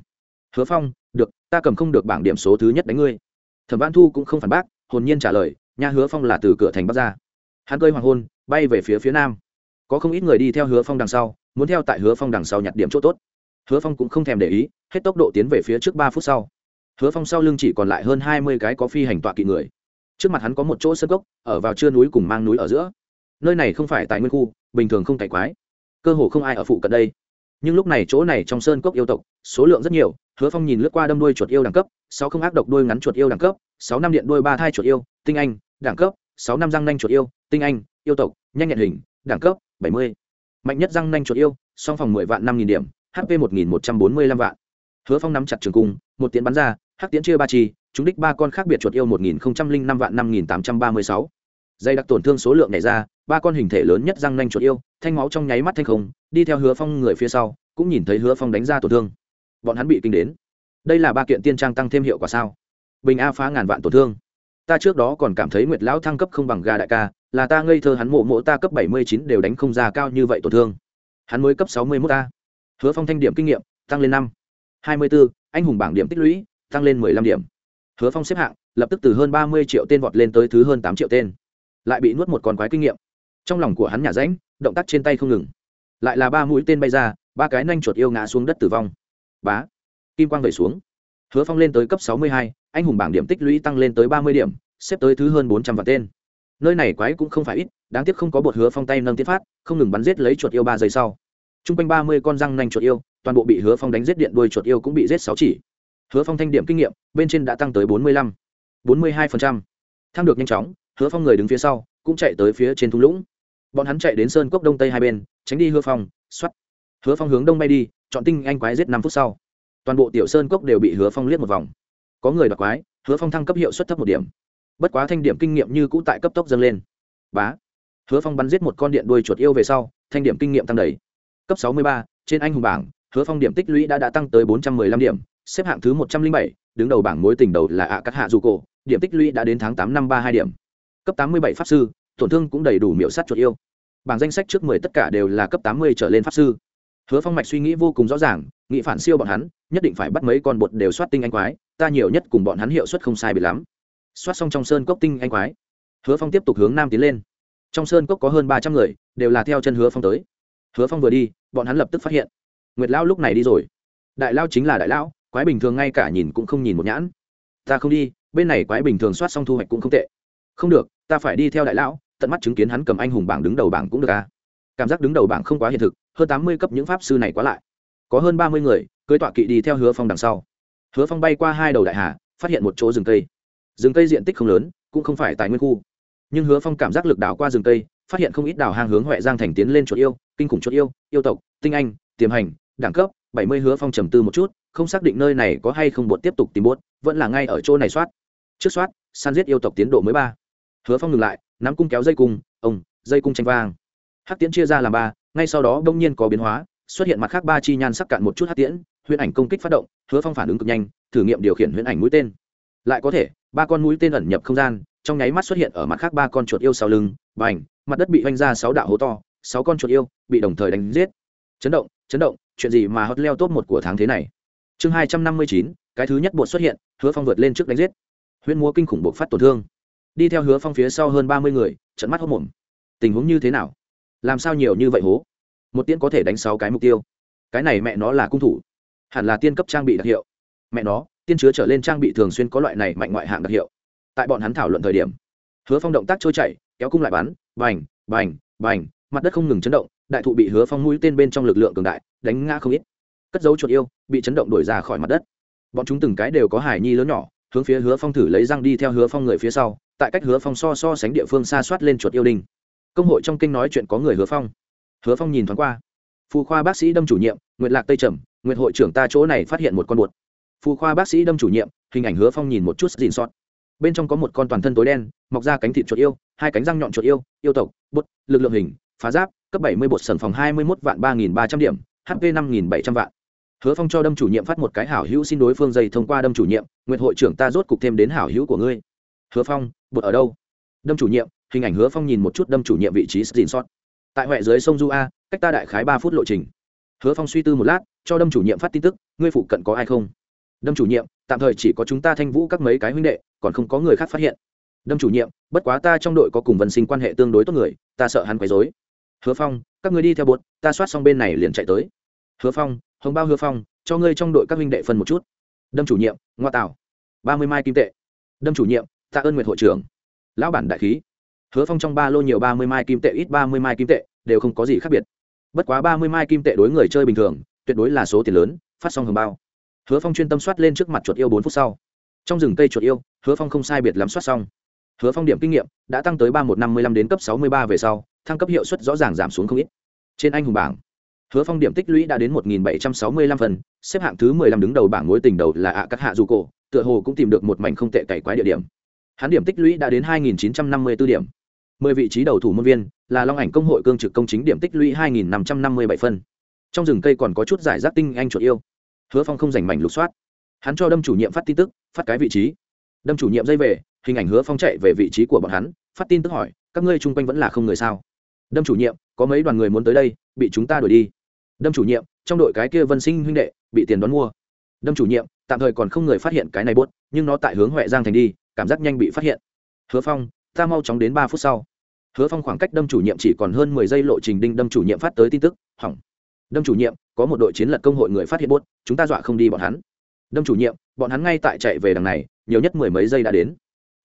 Hứa phong, được, ta cầm không được bảng điểm số thứ nhất đánh ngươi. Thẩm văn thu cũng không phản bác, hồn nhiên trả lời nhà hứa phong là từ cửa thành bắc ra. Hắn cơi hoàng hôn, bay về phía phía nam. Có không ít người đi theo hứa phong đằng sau, muốn theo tại hứa phong đằng sau nhặt điểm chỗ tốt. Hứa phong cũng không thèm để ý, hết tốc độ tiến về phía trước ba phút sau. Hứa phong sau lưng chỉ còn lại hơn hai mươi cái có phi hành tọa kỵ người. Trước mặt hắn có một chỗ sân gốc ở vào chưa núi cùng mang núi ở giữa. Nơi này không phải tại nguyên khu, bình thường không cải quái. Cơ hồ không ai ở phụ cận đây nhưng lúc này chỗ này trong sơn cốc yêu tộc, số lượng rất nhiều, hứa phong nhìn lướt qua đâm đuôi chuột yêu đẳng cấp, sáu không ác độc đuôi ngắn chuột yêu đẳng cấp, sáu năm điện đuôi ba thai chuột yêu, tinh anh, đẳng cấp, sáu năm răng nanh chuột yêu, tinh anh, yêu tộc, nhanh nhẹn hình, đẳng cấp, bảy mươi. Mạnh nhất răng nanh chuột yêu, song phòng mười vạn năm nghìn điểm hp một nghìn một trăm bốn mươi lăm vạn. Hứa phong nắm chặt trường cung, một tiến bắn ra, hắc tiến chia ba chi, chúng đích ba con khác biệt chuột yêu một nghìn năm vạn năm nghìn tám trăm ba mươi sáu. Dây đặc tổn thương số lượng này ra, ba con hình thể lớn nhất răng nanh chuột yêu, thanh máu trong nháy mắt thanh không đi theo hứa phong người phía sau, cũng nhìn thấy hứa phong đánh ra tổn thương. Bọn hắn bị kinh đến. Đây là ba kiện tiên trang tăng thêm hiệu quả sao? Bình a phá ngàn vạn tổn thương. Ta trước đó còn cảm thấy nguyệt lão thăng cấp không bằng gà đại ca, là ta ngây thơ hắn mộ mộ ta cấp bảy mươi chín đều đánh không ra cao như vậy tổn thương. Hắn mới cấp sáu mươi mốt ta hứa phong thanh điểm kinh nghiệm, tăng lên năm. hai mươi b ố anh hùng bảng điểm tích lũy, tăng lên mười lăm điểm. Hứa phong xếp hạng, lập tức từ hơn ba mươi triệu tên vọt lên tới thứ hơn tám triệu tên. Lại bị nuốt một con quái kinh nghiệm. Trong lòng của hắn nhả rãnh, động tác trên tay không ngừng lại là ba mũi tên bay ra, ba cái nanh chuột yêu ngã xuống đất tử vong. Bá. Kim quang vẩy xuống. Hứa phong lên tới cấp sáu mươi hai, anh hùng bảng điểm tích lũy tăng lên tới ba mươi điểm, xếp tới thứ hơn bốn trăm vạn tên. Nơi này quái cũng không phải ít, đáng tiếc không có bột hứa phong tay nâng tiết phát, không ngừng bắn giết lấy chuột yêu ba giây sau. T r u n g quanh ba mươi con răng nanh chuột yêu, toàn bộ bị hứa phong đánh giết điện đuôi chuột yêu cũng bị giết sáu chỉ. Hứa phong thanh điểm kinh nghiệm, bên trên đã tăng tới bốn mươi lăm, bốn mươi hai phần trăm. Thăng được nhanh chóng, hứa phong người đứng phía sau, cũng chạy tới phía trên thung lũng bọn hắn chạy đến sơn cốc đông tây hai bên, tránh đi hứa phong x o á t hứa phong hướng đông bay đi, chọn tinh anh quái giết năm phút sau. Toàn bộ tiểu sơn cốc đều bị hứa phong liếc một vòng. Có người đoạt quái, hứa phong thăng cấp hiệu suất thấp một điểm. Bất quá thanh điểm kinh nghiệm như cũ tại cấp tốc dâng lên. Bá. Hứa phong bắn giết một con điện đuôi chuột yêu về sau, thanh điểm kinh nghiệm tăng đầy. Cấp sáu mươi ba, trên anh hùng bảng, hứa phong điểm tích lũy đã đã tăng tới bốn trăm mười lăm điểm, xếp hạng thứ một trăm linh bảy, đứng đầu bảng mối tình đầu là ạ à cắt hạ dù cổ, điểm tích lũy đã đến tháng tám năm ba hai điểm. Cấp tám mươi bảy pháp sư tổn thương cũng đầy đủ miểu sát chuột yêu. Bảng danh sách trước mười tất cả đều là cấp tám mươi trở lên pháp sư. Hứa phong mạch suy nghĩ vô cùng rõ ràng, nghĩ phản siêu bọn hắn, nhất định phải bắt mấy con bột đều soát tinh anh quái, ta nhiều nhất cùng bọn hắn hiệu suất không sai bị lắm. Soát xong trong sơn cốc tinh anh quái, hứa phong tiếp tục hướng nam tiến lên. Trong sơn cốc có hơn ba trăm người, đều là theo chân hứa phong tới. Hứa phong vừa đi, bọn hắn lập tức phát hiện. Nguyệt lão lúc này đi rồi. Đại lao chính là đại lão quái bình thường ngay cả nhìn cũng không nhìn một nhãn. Ta không đi, bên này quái bình thường soát xong thu hoạch cũng không tệ. Không được, ta phải đi theo đại lão tận mắt chứng kiến hắn cầm anh hùng bảng đứng đầu bảng cũng được à. Cảm giác đứng đầu bảng không quá hiện thực, hơn tám mươi cấp những pháp sư này quá lại. Có hơn ba mươi người, cưới tọa kỵ đi theo hứa phong đằng sau. Hứa phong bay qua hai đầu đại hà, phát hiện một chỗ rừng cây. Rừng cây diện tích không lớn, cũng không phải tài nguyên khu. Nhưng hứa phong cảm giác lực đảo qua rừng cây, phát hiện không ít đảo hàng hướng huệ giang thành tiến lên chuột yêu, kinh khủng chuột yêu yêu tộc, tinh anh, tiềm hành, đẳng cấp, bảy mươi hứa phong trầm tư một chút, không xác định nơi này có hay không bột tiếp tục tìm bốt vẫn là ngay ở chỗ này soát. Trước soát, săn giết yêu tộc tiến độ mới ba. Hứa phong ngừng lại nắm cung kéo dây cung, ông, dây cung tranh vang. Hắc tiễn chia ra làm ba, ngay sau đó đông nhiên có biến hóa, xuất hiện mặt khác ba chi nhan sắc cạn một chút hắc tiễn, huyễn ảnh công kích phát động, hứa phong phản ứng cực nhanh, thử nghiệm điều khiển huyễn ảnh mũi tên. Lại có thể, ba con mũi tên ẩn nhập không gian, trong nháy mắt xuất hiện ở mặt khác ba con chuột yêu sau lưng và ảnh mặt đất bị oanh ra sáu đạo hố to, sáu con chuột yêu bị đồng thời đánh giết. Chấn động chấn động, chuyện gì mà hot leo top một của tháng thế này? Chương hai trăm năm mươi chín, cái thứ nhất bột xuất hiện, hứa phong vượt lên trước đánh giết. Huyễn múa kinh khủng buộc phát tổn thương đi theo hứa phong phía sau hơn ba mươi người trận mắt hốc mồm. Tình huống như thế nào? Làm sao nhiều như vậy hố? Một tiên có thể đánh sáu cái mục tiêu. Cái này mẹ nó là cung thủ. Hẳn là tiên cấp trang bị đặc hiệu. Mẹ nó, tiên chứa trở lên trang bị thường xuyên có loại này mạnh ngoại hạng đặc hiệu. Tại bọn hắn thảo luận thời điểm, hứa phong động tác trôi chảy, kéo cung lại bắn, bành bành bành, mặt đất không ngừng chấn động, đại thụ bị hứa phong mũi tên bên trong lực lượng cường đại, đánh ngã không ít. Cất dấu chuột yêu, bị chấn động đổi ra khỏi mặt đất. Bọn chúng từng cái đều có hải nhi lớn nhỏ hướng phía hứa phong thử lấy răng đi theo hứa phong người phía sau, tại cách hứa phong so so sánh địa phương xa soát lên chuột yêu đình. công hội trong kinh nói chuyện có người hứa phong. Hứa phong nhìn thoáng qua. Phụ khoa bác sĩ đâm chủ nhiệm, nguyệt lạc tây trầm, nguyệt hội trưởng ta chỗ này phát hiện một con bột phụ khoa bác sĩ đâm chủ nhiệm, hình ảnh hứa phong nhìn một chút dìn sót bên trong có một con toàn thân tối đen, mọc ra cánh thịt chuột yêu, hai cánh răng nhọn chuột yêu yêu tộc bột lực lượng hình, phá giáp, cấp bảy mươi bột sần phòng hai mươi một vạn ba nghìn ba trăm điểm hp năm nghìn bảy trăm vạn hứa phong cho đâm chủ nhiệm phát một cái hảo hữu xin đối phương dây thông qua đâm chủ nhiệm nguyện hội trưởng ta rốt cục thêm đến hảo hữu của ngươi. Hứa phong bột ở đâu? Đâm chủ nhiệm, hình ảnh hứa phong nhìn một chút đâm chủ nhiệm vị trí xin sót tại huệ dưới sông du a, cách ta đại khái ba phút lộ trình. Hứa phong suy tư một lát, cho đâm chủ nhiệm phát tin tức, ngươi phụ cận có ai không? Đâm chủ nhiệm, tạm thời chỉ có chúng ta thanh vũ các mấy cái huynh đệ, còn không có người khác phát hiện. Đâm chủ nhiệm, bất quá ta trong đội có cùng vân sinh quan hệ tương đối tốt người, ta sợ hắn quấy dối hứa phong, các người đi theo bột, ta soát xong bên này liền chạy tới hứa phong, hồng bao hứa phong, cho ngươi trong đội các huynh đệ phân một chút. Đâm chủ nhiệm, ngoa tạo. Ba mươi mai kim tệ. Đâm chủ nhiệm, tạ ơn nguyệt hội trưởng. Lão bản đại khí. Hứa phong trong ba lô nhiều ba mươi mai kim tệ, ít ba mươi mai kim tệ, đều không có gì khác biệt. Bất quá ba mươi mai kim tệ đối người chơi bình thường, tuyệt đối là số tiền lớn, phát xong hồng bao. Hứa phong chuyên tâm soát lên trước mặt chuột yêu bốn phút sau. Trong rừng cây chuột yêu, hứa phong không sai biệt lắm soát xong. Hứa phong điểm kinh nghiệm, đã tăng tới ba một năm mươi lăm đến cấp sáu mươi ba về sau, thăng cấp hiệu suất rõ ràng giảm xuống không ít. Trên anh hùng bảng hứa phong điểm tích lũy đã đến một nghìn bảy trăm sáu mươi lăm phần, xếp hạng thứ mười lăm đứng đầu bảng mối tình đầu là ạ các hạ dù cổ tựa hồ cũng tìm được một mảnh không tệ cày quái địa điểm. Hắn điểm tích lũy đã đến hai nghìn chín trăm năm mươi b ố điểm. Mười vị trí đầu thủ môn viên là long ảnh công hội cương trực công chính điểm tích lũy hai nghìn năm trăm năm mươi bảy phân trong rừng cây còn có chút giải rác tinh anh chuột yêu. Hứa phong không giành mảnh lục soát. Hắn cho đâm chủ nhiệm phát tin tức, phát cái vị trí. Đâm chủ nhiệm dây về, hình ảnh hứa phong chạy về vị trí của bọn hắn, phát tin tức hỏi, các ngươi chung quanh vẫn là không người sao? Đâm chủ nhiệm, có mấy đoàn người muốn tới đây, bị chúng ta đuổi đi đâm chủ nhiệm trong đội cái kia vân sinh huynh đệ bị tiền đón mua. Đâm chủ nhiệm tạm thời còn không người phát hiện cái này buốt, nhưng nó tại hướng huệ giang thành đi cảm giác nhanh bị phát hiện. Hứa phong ta mau chóng đến ba phút sau. Hứa phong khoảng cách đâm chủ nhiệm chỉ còn hơn mười giây lộ trình đinh đâm chủ nhiệm phát tới tin tức hỏng. Đâm chủ nhiệm có một đội chiến lật công hội người phát hiện buốt, chúng ta dọa không đi bọn hắn. Đâm chủ nhiệm bọn hắn ngay tại chạy về đằng này nhiều nhất mười mấy giây đã đến.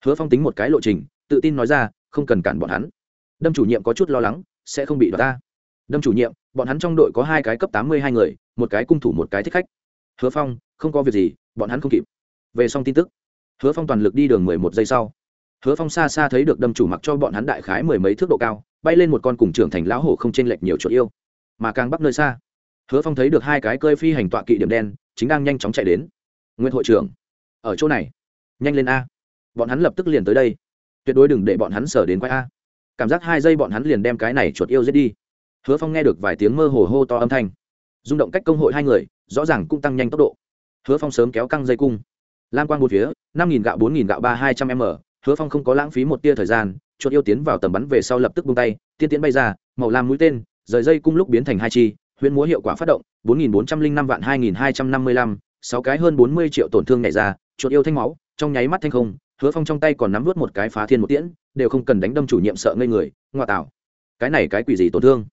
Hứa phong tính một cái lộ trình tự tin nói ra không cần cản bọn hắn. Đâm chủ nhiệm có chút lo lắng sẽ không bị đoạt ta đâm chủ nhiệm, bọn hắn trong đội có hai cái cấp tám mươi hai người, một cái cung thủ, một cái thích khách. Hứa phong, không có việc gì, bọn hắn không kịp. Về xong tin tức, hứa phong toàn lực đi đường mười một giây sau. Hứa phong xa xa thấy được đâm chủ mặc cho bọn hắn đại khái mười mấy thước độ cao, bay lên một con cùng trưởng thành lão hổ không chênh lệch nhiều chuột yêu. Mà càng bắc nơi xa, hứa phong thấy được hai cái cơi phi hành tọa kỵ điểm đen, chính đang nhanh chóng chạy đến. Nguyên hội trưởng, ở chỗ này. Nhanh lên a. Bọn hắn lập tức liền tới đây. Tuyệt đối đừng để bọn hắn sở đến quay a. Cảm giác hai giây bọn hắn liền đem cái này chuột yêu giết đi hứa phong nghe được vài tiếng mơ hồ hô to âm thanh. Rung động cách công hội hai người, rõ ràng cũng tăng nhanh tốc độ. Hứa phong sớm kéo căng dây cung. Lam quang một phía, năm nghìn gạo, bốn nghìn gạo, ba hai trăm m, hứa phong không có lãng phí một tia thời gian, chuột yêu tiến vào tầm bắn về sau lập tức bung tay, tiên tiến bay ra, màu lam mũi tên, rời dây cung lúc biến thành hai chi, huyễn múa hiệu quả phát động, bốn nghìn bốn trăm linh năm vạn hai nghìn hai trăm năm mươi lăm, sáu cái hơn bốn mươi triệu tổn thương nhảy ra, chuột yêu thanh máu, trong nháy mắt thanh không, hứa phong trong tay còn nắm vớt một cái phá thiên một tiễn, đều không cần đánh đâm chủ nhiệm sợ ngây người ngoại tạo. Cái này cái quỷ gì tổn thương?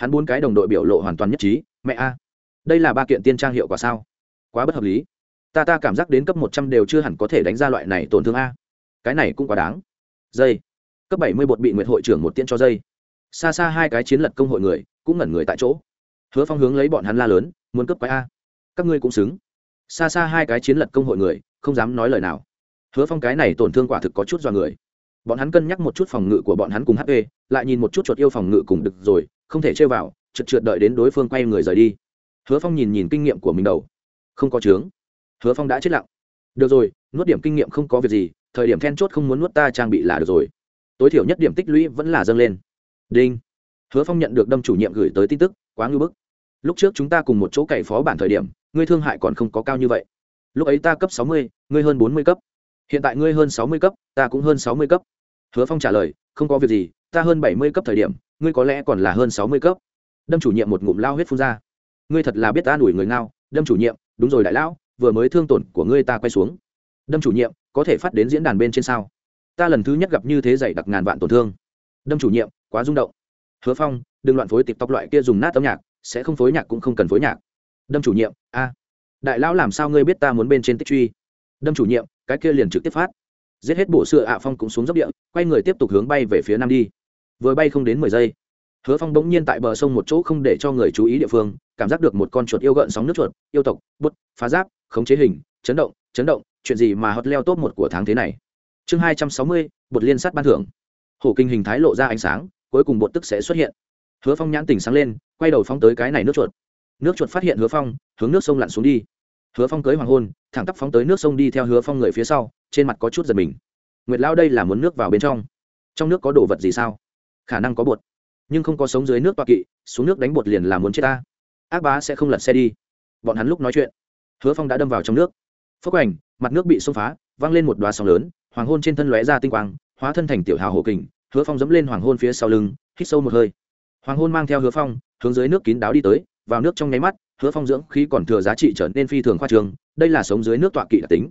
Hắn bốn cái đồng đội biểu lộ hoàn toàn nhất trí, mẹ a, đây là ba kiện tiên trang hiệu quả sao? Quá bất hợp lý. Ta ta cảm giác đến cấp một trăm đều chưa hẳn có thể đánh ra loại này tổn thương a. Cái này cũng quá đáng. Dây. Cấp bảy mươi bột bị nguyệt hội trưởng một tiễn cho dây. Xa xa hai cái chiến lật công hội người cũng ngẩn người tại chỗ. Hứa phong hướng lấy bọn hắn la lớn, muốn cấp quái a? Các ngươi cũng xứng. Xa xa hai cái chiến lật công hội người không dám nói lời nào. Hứa phong cái này tổn thương quả thực có chút do người. Bọn hắn cân nhắc một chút phòng ngự của bọn hắn cùng hp lại nhìn một chút chuột yêu phòng ngự cùng được rồi không thể chơi vào, trượt trượt đợi đến đối phương quay người rời đi. Hứa phong nhìn nhìn kinh nghiệm của mình đầu. Không có chướng. Hứa phong đã chết lặng. Được rồi, nuốt điểm kinh nghiệm không có việc gì, thời điểm then chốt không muốn nuốt ta trang bị là được rồi. Tối thiểu nhất điểm tích lũy vẫn là dâng lên. Đinh. Hứa phong nhận được đâm chủ nhiệm gửi tới tin tức, quá ngư bức. Lúc trước chúng ta cùng một chỗ cày phó bản thời điểm, ngươi thương hại còn không có cao như vậy. Lúc ấy ta cấp sáu mươi, ngươi hơn bốn mươi cấp. Hiện tại ngươi hơn sáu mươi cấp, ta cũng hơn sáu mươi cấp. Hứa phong trả lời, không có việc gì ta hơn bảy mươi cấp thời điểm, ngươi có lẽ còn là hơn sáu mươi cấp. Đâm chủ nhiệm một ngụm lao huyết phun ra. Ngươi thật là biết ta đuổi người ngao, đâm chủ nhiệm, đúng rồi đại lão, vừa mới thương tổn của ngươi ta quay xuống. Đâm chủ nhiệm, có thể phát đến diễn đàn bên trên sao? Ta lần thứ nhất gặp như thế dày đặc ngàn vạn tổn thương. Đâm chủ nhiệm, quá rung động. Hứa phong, đừng loạn phối tịp tóc loại kia dùng nát âm nhạc, sẽ không phối nhạc cũng không cần phối nhạc. Đâm chủ nhiệm, a. Đại lão làm sao ngươi biết ta muốn bên trên tích truy? Đâm chủ nhiệm, cái kia liền trực tiếp phát. Giết hết bộ sửa ạ phong cũng xuống dốc địa, quay người tiếp tục hướng bay về phía nam đi vừa bay không đến mười giây. Hứa phong bỗng nhiên tại bờ sông một chỗ không để cho người chú ý địa phương, cảm giác được một con chuột yêu gợn sóng nước chuột, yêu tộc, bút, phá giáp, khống chế hình, chấn động chấn động, chuyện gì mà hot leo top một của tháng thế này? Chương hai trăm sáu mươi, bột liên sắt ban thưởng. Hổ kinh hình thái lộ ra ánh sáng, cuối cùng bột tức sẽ xuất hiện. Hứa phong nhãn tỉnh sáng lên, quay đầu phóng tới cái này nước chuột. Nước chuột phát hiện hứa phong, hướng nước sông lặn xuống đi. Hứa phong cưới hoàng hôn, thẳng tắp phóng tới nước sông đi theo hứa phong người phía sau, trên mặt có chút giật mình. Nguyệt lao đây là muốn nước vào bên trong. Trong nước có đồ vật gì sao? Khả năng có bột. Nhưng không có sống dưới nước toa kỵ, xuống nước đánh bột liền là muốn chết ta. Ác bá sẽ không lật xe đi. Bọn hắn lúc nói chuyện, hứa phong đã đâm vào trong nước. Phước ảnh mặt nước bị xông phá văng lên một đoá sóng lớn, hoàng hôn trên thân lóe ra tinh quang, hóa thân thành tiểu hào hổ kình, hứa phong dẫm lên hoàng hôn phía sau lưng, hít sâu một hơi. Hoàng hôn mang theo hứa phong, hướng dưới nước kín đáo đi tới, vào nước trong nháy mắt, hứa phong dưỡng khí còn thừa giá trị trở nên phi thường khoa trường đây là sống dưới nước tọa kỵ đặc tính.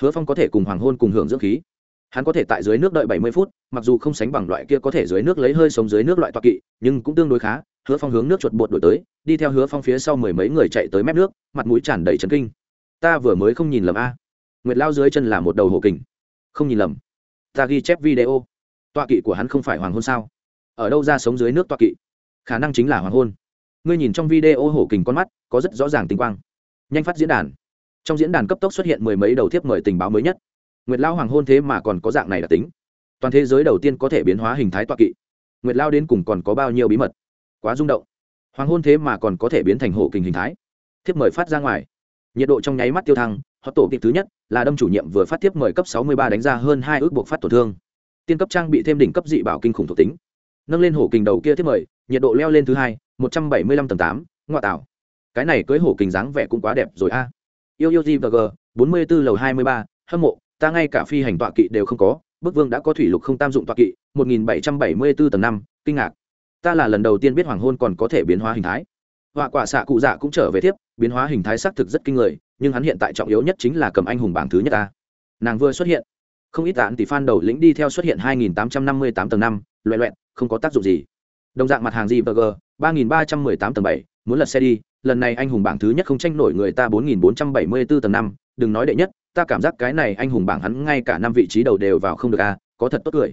Hứa phong có thể cùng hoàng hôn cùng hưởng dưỡng khí hắn có thể tại dưới nước đợi bảy mươi phút, mặc dù không sánh bằng loại kia có thể dưới nước lấy hơi sống dưới nước loại tọa kỵ, nhưng cũng tương đối khá, hứa phong hướng nước chuột bột đổi tới, đi theo hứa phong phía sau mười mấy người chạy tới mép nước, mặt mũi tràn đầy trấn kinh. Ta vừa mới không nhìn lầm a. Nguyệt lao dưới chân là một đầu hồ kình. Không nhìn lầm. Ta ghi chép video. Tọa kỵ của hắn không phải hoàng hôn sao? Ở đâu ra sống dưới nước tọa kỵ? Khả năng chính là hoàng hôn. Ngươi nhìn trong video hổ kình con mắt, có rất rõ ràng tinh quang. Nhanh phát diễn đàn. Trong diễn đàn cấp tốc xuất hiện mười mấy đầu thiếp mời tình báo mới nhất nguyệt lao hoàng hôn thế mà còn có dạng này là tính. Toàn thế giới đầu tiên có thể biến hóa hình thái toa kỵ. Nguyệt lao đến cùng còn có bao nhiêu bí mật? Quá rung động. Hoàng hôn thế mà còn có thể biến thành hổ kình hình thái. Thiếp mời phát ra ngoài. Nhiệt độ trong nháy mắt tiêu thăng họ tổ kịp thứ nhất là đâm chủ nhiệm vừa phát thiếp mời cấp sáu mươi ba đánh ra hơn hai ước buộc phát tổn thương. Tiên cấp trang bị thêm đỉnh cấp dị bảo kinh khủng thuộc tính. Nâng lên hổ kình đầu kia thiếp mời, nhiệt độ leo lên thứ hai, một trăm bảy mươi lăm tầng tám, ngoại tảo. Cái này cưới hổ kình dáng vẻ cũng quá đẹp rồi a. Yêu yêu g g, bốn mươi b ố lầu hai mươi ba, hâm mộ ta ngay cả phi hành tọa kỵ đều không có, bức vương đã có thủy lục không tam dụng tọa kỵ, một nghìn bảy trăm bảy mươi b ố tầng năm, kinh ngạc. Ta là lần đầu tiên biết hoàng hôn còn có thể biến hóa hình thái. Họa quả xạ cụ dạ cũng trở về tiếp, biến hóa hình thái xác thực rất kinh người, nhưng hắn hiện tại trọng yếu nhất chính là cầm anh hùng bảng thứ nhất ta. Nàng vừa xuất hiện, không ít tạn tỷ phan đầu lĩnh đi theo xuất hiện 2858 tầng năm loẹ loẹn không có tác dụng gì. Đồng dạng mặt hàng gì g 3318 tầng bảy, muốn lật xe đi, lần này anh hùng bảng thứ nhất không tranh nổi người ta 4474 tầng năm, đừng nói đệ nhất ta cảm giác cái này anh hùng bảng hắn ngay cả năm vị trí đầu đều vào không được a có thật tốt cười.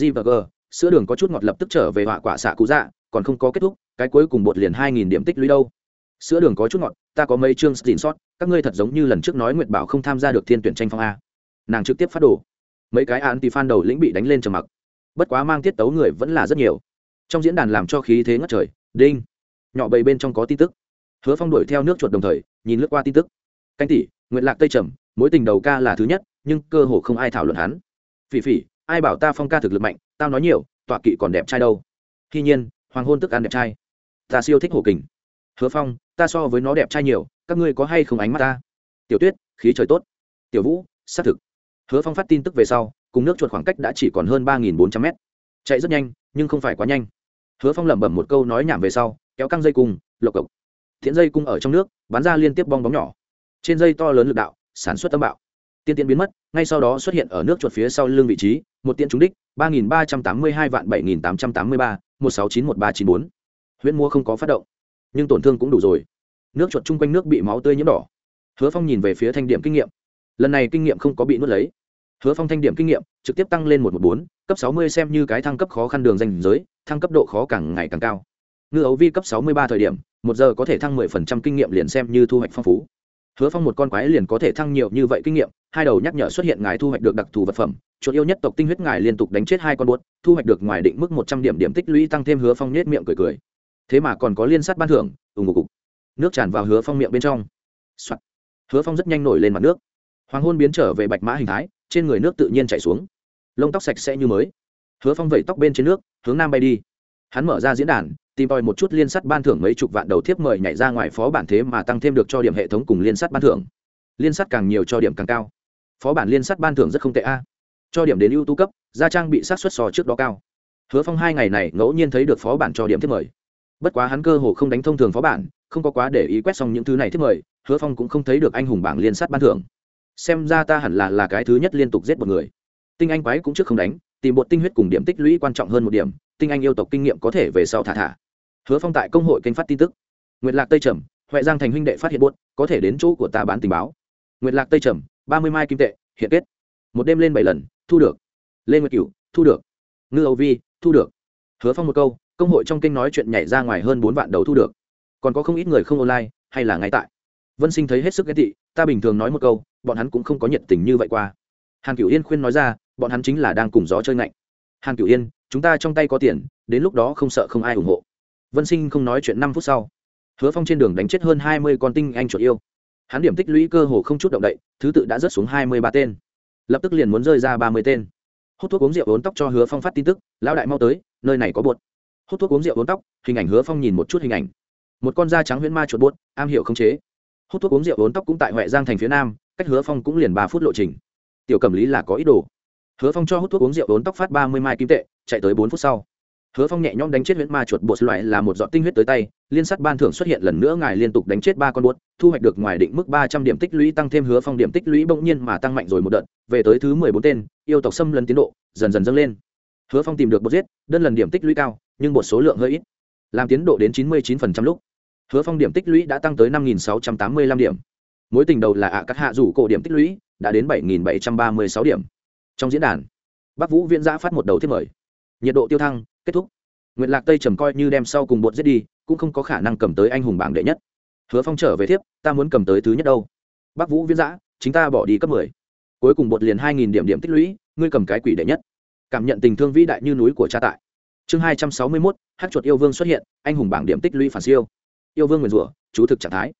G g, sữa đường có chút ngọt lập tức trở về họa quả xạ cụ dạ còn không có kết thúc, cái cuối cùng bột liền 2000 điểm tích lũy đâu. Sữa đường có chút ngọt, ta có mấy chương xin sót các ngươi thật giống như lần trước nói nguyệt bảo không tham gia được thiên tuyển tranh phong a. Nàng trực tiếp phát đồ. Mấy cái anti fan đầu lĩnh bị đánh lên trầm mặc. Bất quá mang tiết tấu người vẫn là rất nhiều. Trong diễn đàn làm cho khí thế ngất trời, đinh. Nhỏ bầy bên trong có tin tức. Hứa phong đuổi theo nước chuột đồng thời, nhìn lướt qua tin tức. Canh tỷ nguyện lạc tây trầm mối tình đầu ca là thứ nhất, nhưng cơ hồ không ai thảo luận hắn. Phỉ phỉ, ai bảo ta phong ca thực lực mạnh, tao nói nhiều, tọa kỵ còn đẹp trai đâu. Tuy nhiên, hoàng hôn tức ăn đẹp trai. Ta siêu thích hổ kình. Hứa phong, ta so với nó đẹp trai nhiều, các ngươi có hay không ánh mắt ta? Tiểu tuyết, khí trời tốt. Tiểu vũ, xác thực. Hứa phong phát tin tức về sau, cùng nước chuột khoảng cách đã chỉ còn hơn ba bốn trăm mét. Chạy rất nhanh, nhưng không phải quá nhanh. Hứa phong lẩm bẩm một câu nói nhảm về sau, kéo căng dây cung, lộc cộc. Thiện dây cung ở trong nước, bắn ra liên tiếp bong bóng nhỏ. Trên dây to lớn lực đạo sản xuất tâm bạo. Tiên tiến biến mất, ngay sau đó xuất hiện ở nước chuột phía sau lưng vị trí, một tiên trúng đích, ba nghìn ba trăm tám mươi hai vạn bảy nghìn tám trăm tám mươi ba, một sáu chín một ba chín bốn. Huyễn mua không có phát động, nhưng tổn thương cũng đủ rồi. Nước chuột chung quanh nước bị máu tươi nhiễm đỏ. Hứa phong nhìn về phía thanh điểm kinh nghiệm. Lần này kinh nghiệm không có bị nuốt lấy. Hứa phong thanh điểm kinh nghiệm trực tiếp tăng lên một một bốn, cấp sáu mươi xem như cái thăng cấp khó khăn đường danh giới, thăng cấp độ khó càng ngày càng cao. Ngư ấu vi cấp sáu mươi ba thời điểm, một giờ có thể thăng mười phần trăm kinh nghiệm liền xem như thu hoạch phong phú hứa phong một con quái liền có thể thăng nhiều như vậy kinh nghiệm, hai đầu nhắc nhở xuất hiện ngài thu hoạch được đặc thù vật phẩm, chuột yêu nhất tộc tinh huyết ngài liên tục đánh chết hai con buốt, thu hoạch được ngoài định mức một trăm điểm điểm tích lũy tăng thêm hứa phong nết miệng cười cười. Thế mà còn có liên sát ban thưởng ủng ngục nước tràn vào hứa phong miệng bên trong、Soạn. hứa phong rất nhanh nổi lên mặt nước. Hoàng hôn biến trở về bạch mã hình thái, trên người nước tự nhiên chảy xuống. Lông tóc sạch sẽ như mới. Hứa phong vẩy tóc bên trên nước, hướng nam bay đi. Hắn mở ra diễn đàn tìm tòi một chút liên sắt ban thưởng mấy chục vạn đầu thiếp mời nhảy ra ngoài phó bản thế mà tăng thêm được cho điểm hệ thống cùng liên sắt ban thưởng. Liên sắt càng nhiều cho điểm càng cao. Phó bản liên sắt ban thưởng rất không tệ a. Cho điểm đến ưu tú cấp, gia trang bị sát xuất so trước đó cao. Hứa phong hai ngày này ngẫu nhiên thấy được phó bản cho điểm thiếp mời. Bất quá hắn cơ hồ không đánh thông thường phó bản, không có quá để ý quét xong những thứ này thiếp mời, hứa phong cũng không thấy được anh hùng bảng liên sắt ban thưởng. Xem ra ta hẳn là là cái thứ nhất liên tục giết một người. Tinh anh quái cũng trước không đánh, tìm bột tinh huyết cùng điểm tích lũy quan trọng hơn một điểm, tinh anh yêu tộc kinh nghiệm có thể về sau thả thả hứa phong tại công hội kênh phát tin tức. Nguyệt lạc tây trầm, huệ giang thành huynh đệ phát hiện buốt, có thể đến chỗ của ta bán tình báo. Nguyệt lạc tây trầm, ba mươi mai kim tệ, hiện kết. Một đêm lên bảy lần, thu được. Lên nguyệt cửu, thu được. Ngư âu vi, thu được. Hứa phong một câu, công hội trong kênh nói chuyện nhảy ra ngoài hơn bốn vạn đầu thu được. Còn có không ít người không online, hay là ngay tại. Vân sinh thấy hết sức ghét tị, ta bình thường nói một câu, bọn hắn cũng không có nhiệt tình như vậy qua. Hàn cửu yên khuyên nói ra, bọn hắn chính là đang cùng gió chơi ngạnh. Hàn cửu yên, chúng ta trong tay có tiền, đến lúc đó không sợ không ai ủng hộ vân sinh không nói chuyện năm phút sau. Hứa phong trên đường đánh chết hơn hai mươi con tinh anh chuột yêu. Hắn điểm tích lũy cơ hồ không chút động đậy, thứ tự đã rớt xuống hai mươi ba tên. Lập tức liền muốn rơi ra ba mươi tên. Hút thuốc uống rượu uốn tóc cho hứa phong phát tin tức, lão đại mau tới, nơi này có bột. Hút thuốc uống rượu uốn tóc, hình ảnh hứa phong nhìn một chút hình ảnh. Một con da trắng huyễn ma chuột bột, am hiểu không chế. Hút thuốc uống rượu uốn tóc cũng tại huệ giang thành phía nam, cách hứa phong cũng liền ba phút lộ trình. Tiểu cầm lý là có ý đồ. Hứa phong cho hút thuốc uống rượu uốn tóc phát ba mươi mai kim tệ, chạy tới bốn phút sau hứa phong nhẹ nhõm đánh chết huyễn ma chuột bột loại là một giọt tinh huyết tới tay, liên sắt ban thưởng xuất hiện lần nữa ngài liên tục đánh chết ba con bột, thu hoạch được ngoài định mức ba trăm điểm tích lũy tăng thêm hứa phong điểm tích lũy bỗng nhiên mà tăng mạnh rồi một đợt, về tới thứ mười bốn tên, yêu tộc xâm lấn tiến độ, dần dần dâng lên. Hứa phong tìm được bột giết, đơn lần điểm tích lũy cao, nhưng bột số lượng hơi ít, làm tiến độ đến chín mươi chín lúc. Hứa phong điểm tích lũy đã tăng tới năm nghìn sáu trăm tám mươi lăm điểm. Mối tình đầu là ạ cắt hạ rủ cổ điểm tích lũy, đã đến bảy nghìn bảy trăm ba mươi sáu điểm. Trong diễn đàn, bắc vũ viễn giã phát một đầu thiết mời. Nhiệt độ tiêu thăng kết thúc. Nguyện lạc tây trầm coi như đem sau cùng bột giết đi, cũng không có khả năng cầm tới anh hùng bảng đệ nhất. Hứa phong trở về thiếp, ta muốn cầm tới thứ nhất đâu. Bác vũ viễn giã chính ta bỏ đi cấp mười. Cuối cùng bột liền hai nghìn điểm điểm tích lũy, ngươi cầm cái quỷ đệ nhất. Cảm nhận tình thương vĩ đại như núi của cha tại. Chương hai trăm sáu mươi mốt hát chuột yêu vương xuất hiện, anh hùng bảng điểm tích lũy phản siêu. Yêu vương nguyền rủa, chú thực trạng thái.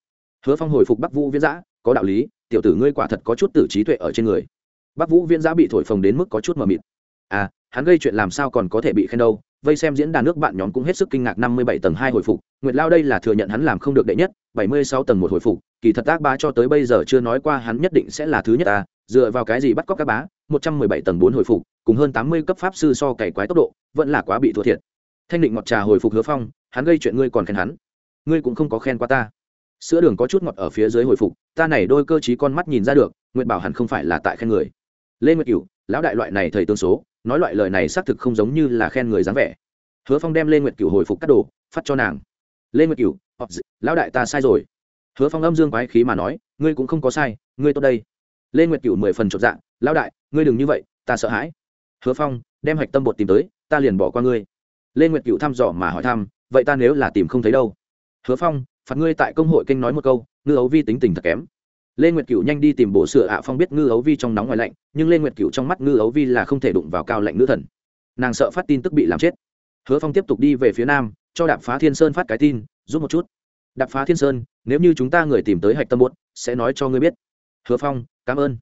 Hứa phong hồi phục bắc vũ viễn giã có đạo lý, tiểu tử ngươi quả thật có chút tử trí tuệ ở trên người. Bắc vũ viễn giã bị thổi phồng đến mức có chút mờ mịt. À hắn gây chuyện làm sao còn có thể bị khen đâu? Vây xem diễn đàn nước bạn nhóm cũng hết sức kinh ngạc năm mươi bảy tầng hai hồi phục. Nguyệt lao đây là thừa nhận hắn làm không được đệ nhất, bảy mươi sáu tầng một hồi phục. Kỳ thật ác bá cho tới bây giờ chưa nói qua hắn nhất định sẽ là thứ nhất ta dựa vào cái gì bắt cóc các bá? một trăm mười bảy tầng bốn hồi phục, cùng hơn tám mươi cấp pháp sư so cày quái tốc độ, vẫn là quá bị thua thiệt. Thanh định ngọt trà hồi phục hứa phong, hắn gây chuyện ngươi còn khen hắn. Ngươi cũng không có khen qua ta. Sữa đường có chút ngọt ở phía dưới hồi phục, ta này đôi cơ trí con mắt nhìn ra được, nguyệt bảo hẳn không phải là tại khen người. Lê nguyệt cửu, lão đại loại này thầy tương số nói loại lời này xác thực không giống như là khen người dáng vẻ. Hứa phong đem lên nguyệt cửu hồi phục cắt đồ phát cho nàng. Lê nguyệt cửu lão đại ta sai rồi. Hứa phong âm dương quái khí mà nói ngươi cũng không có sai ngươi tốt đây. Lê nguyệt cửu mười phần chột dạ, lão đại ngươi đừng như vậy ta sợ hãi. Hứa phong đem hạch tâm bột tìm tới ta liền bỏ qua ngươi. Lê nguyệt cửu thăm dò mà hỏi thăm vậy ta nếu là tìm không thấy đâu? Hứa phong phạt ngươi tại công hội kinh nói một câu ngư ấu vi tính tình thật kém lê nguyệt cửu nhanh đi tìm bộ sửa ạ phong biết ngư ấu vi trong nóng ngoài lạnh, nhưng lê nguyệt cửu trong mắt ngư ấu vi là không thể đụng vào cao lạnh nữ thần. Nàng sợ phát tin tức bị làm chết. Hứa phong tiếp tục đi về phía nam, cho đạp phá thiên sơn phát cái tin, giúp một chút. Đạp phá thiên sơn, nếu như chúng ta người tìm tới hạch tâm bột sẽ nói cho ngươi biết. Hứa phong, cảm ơn.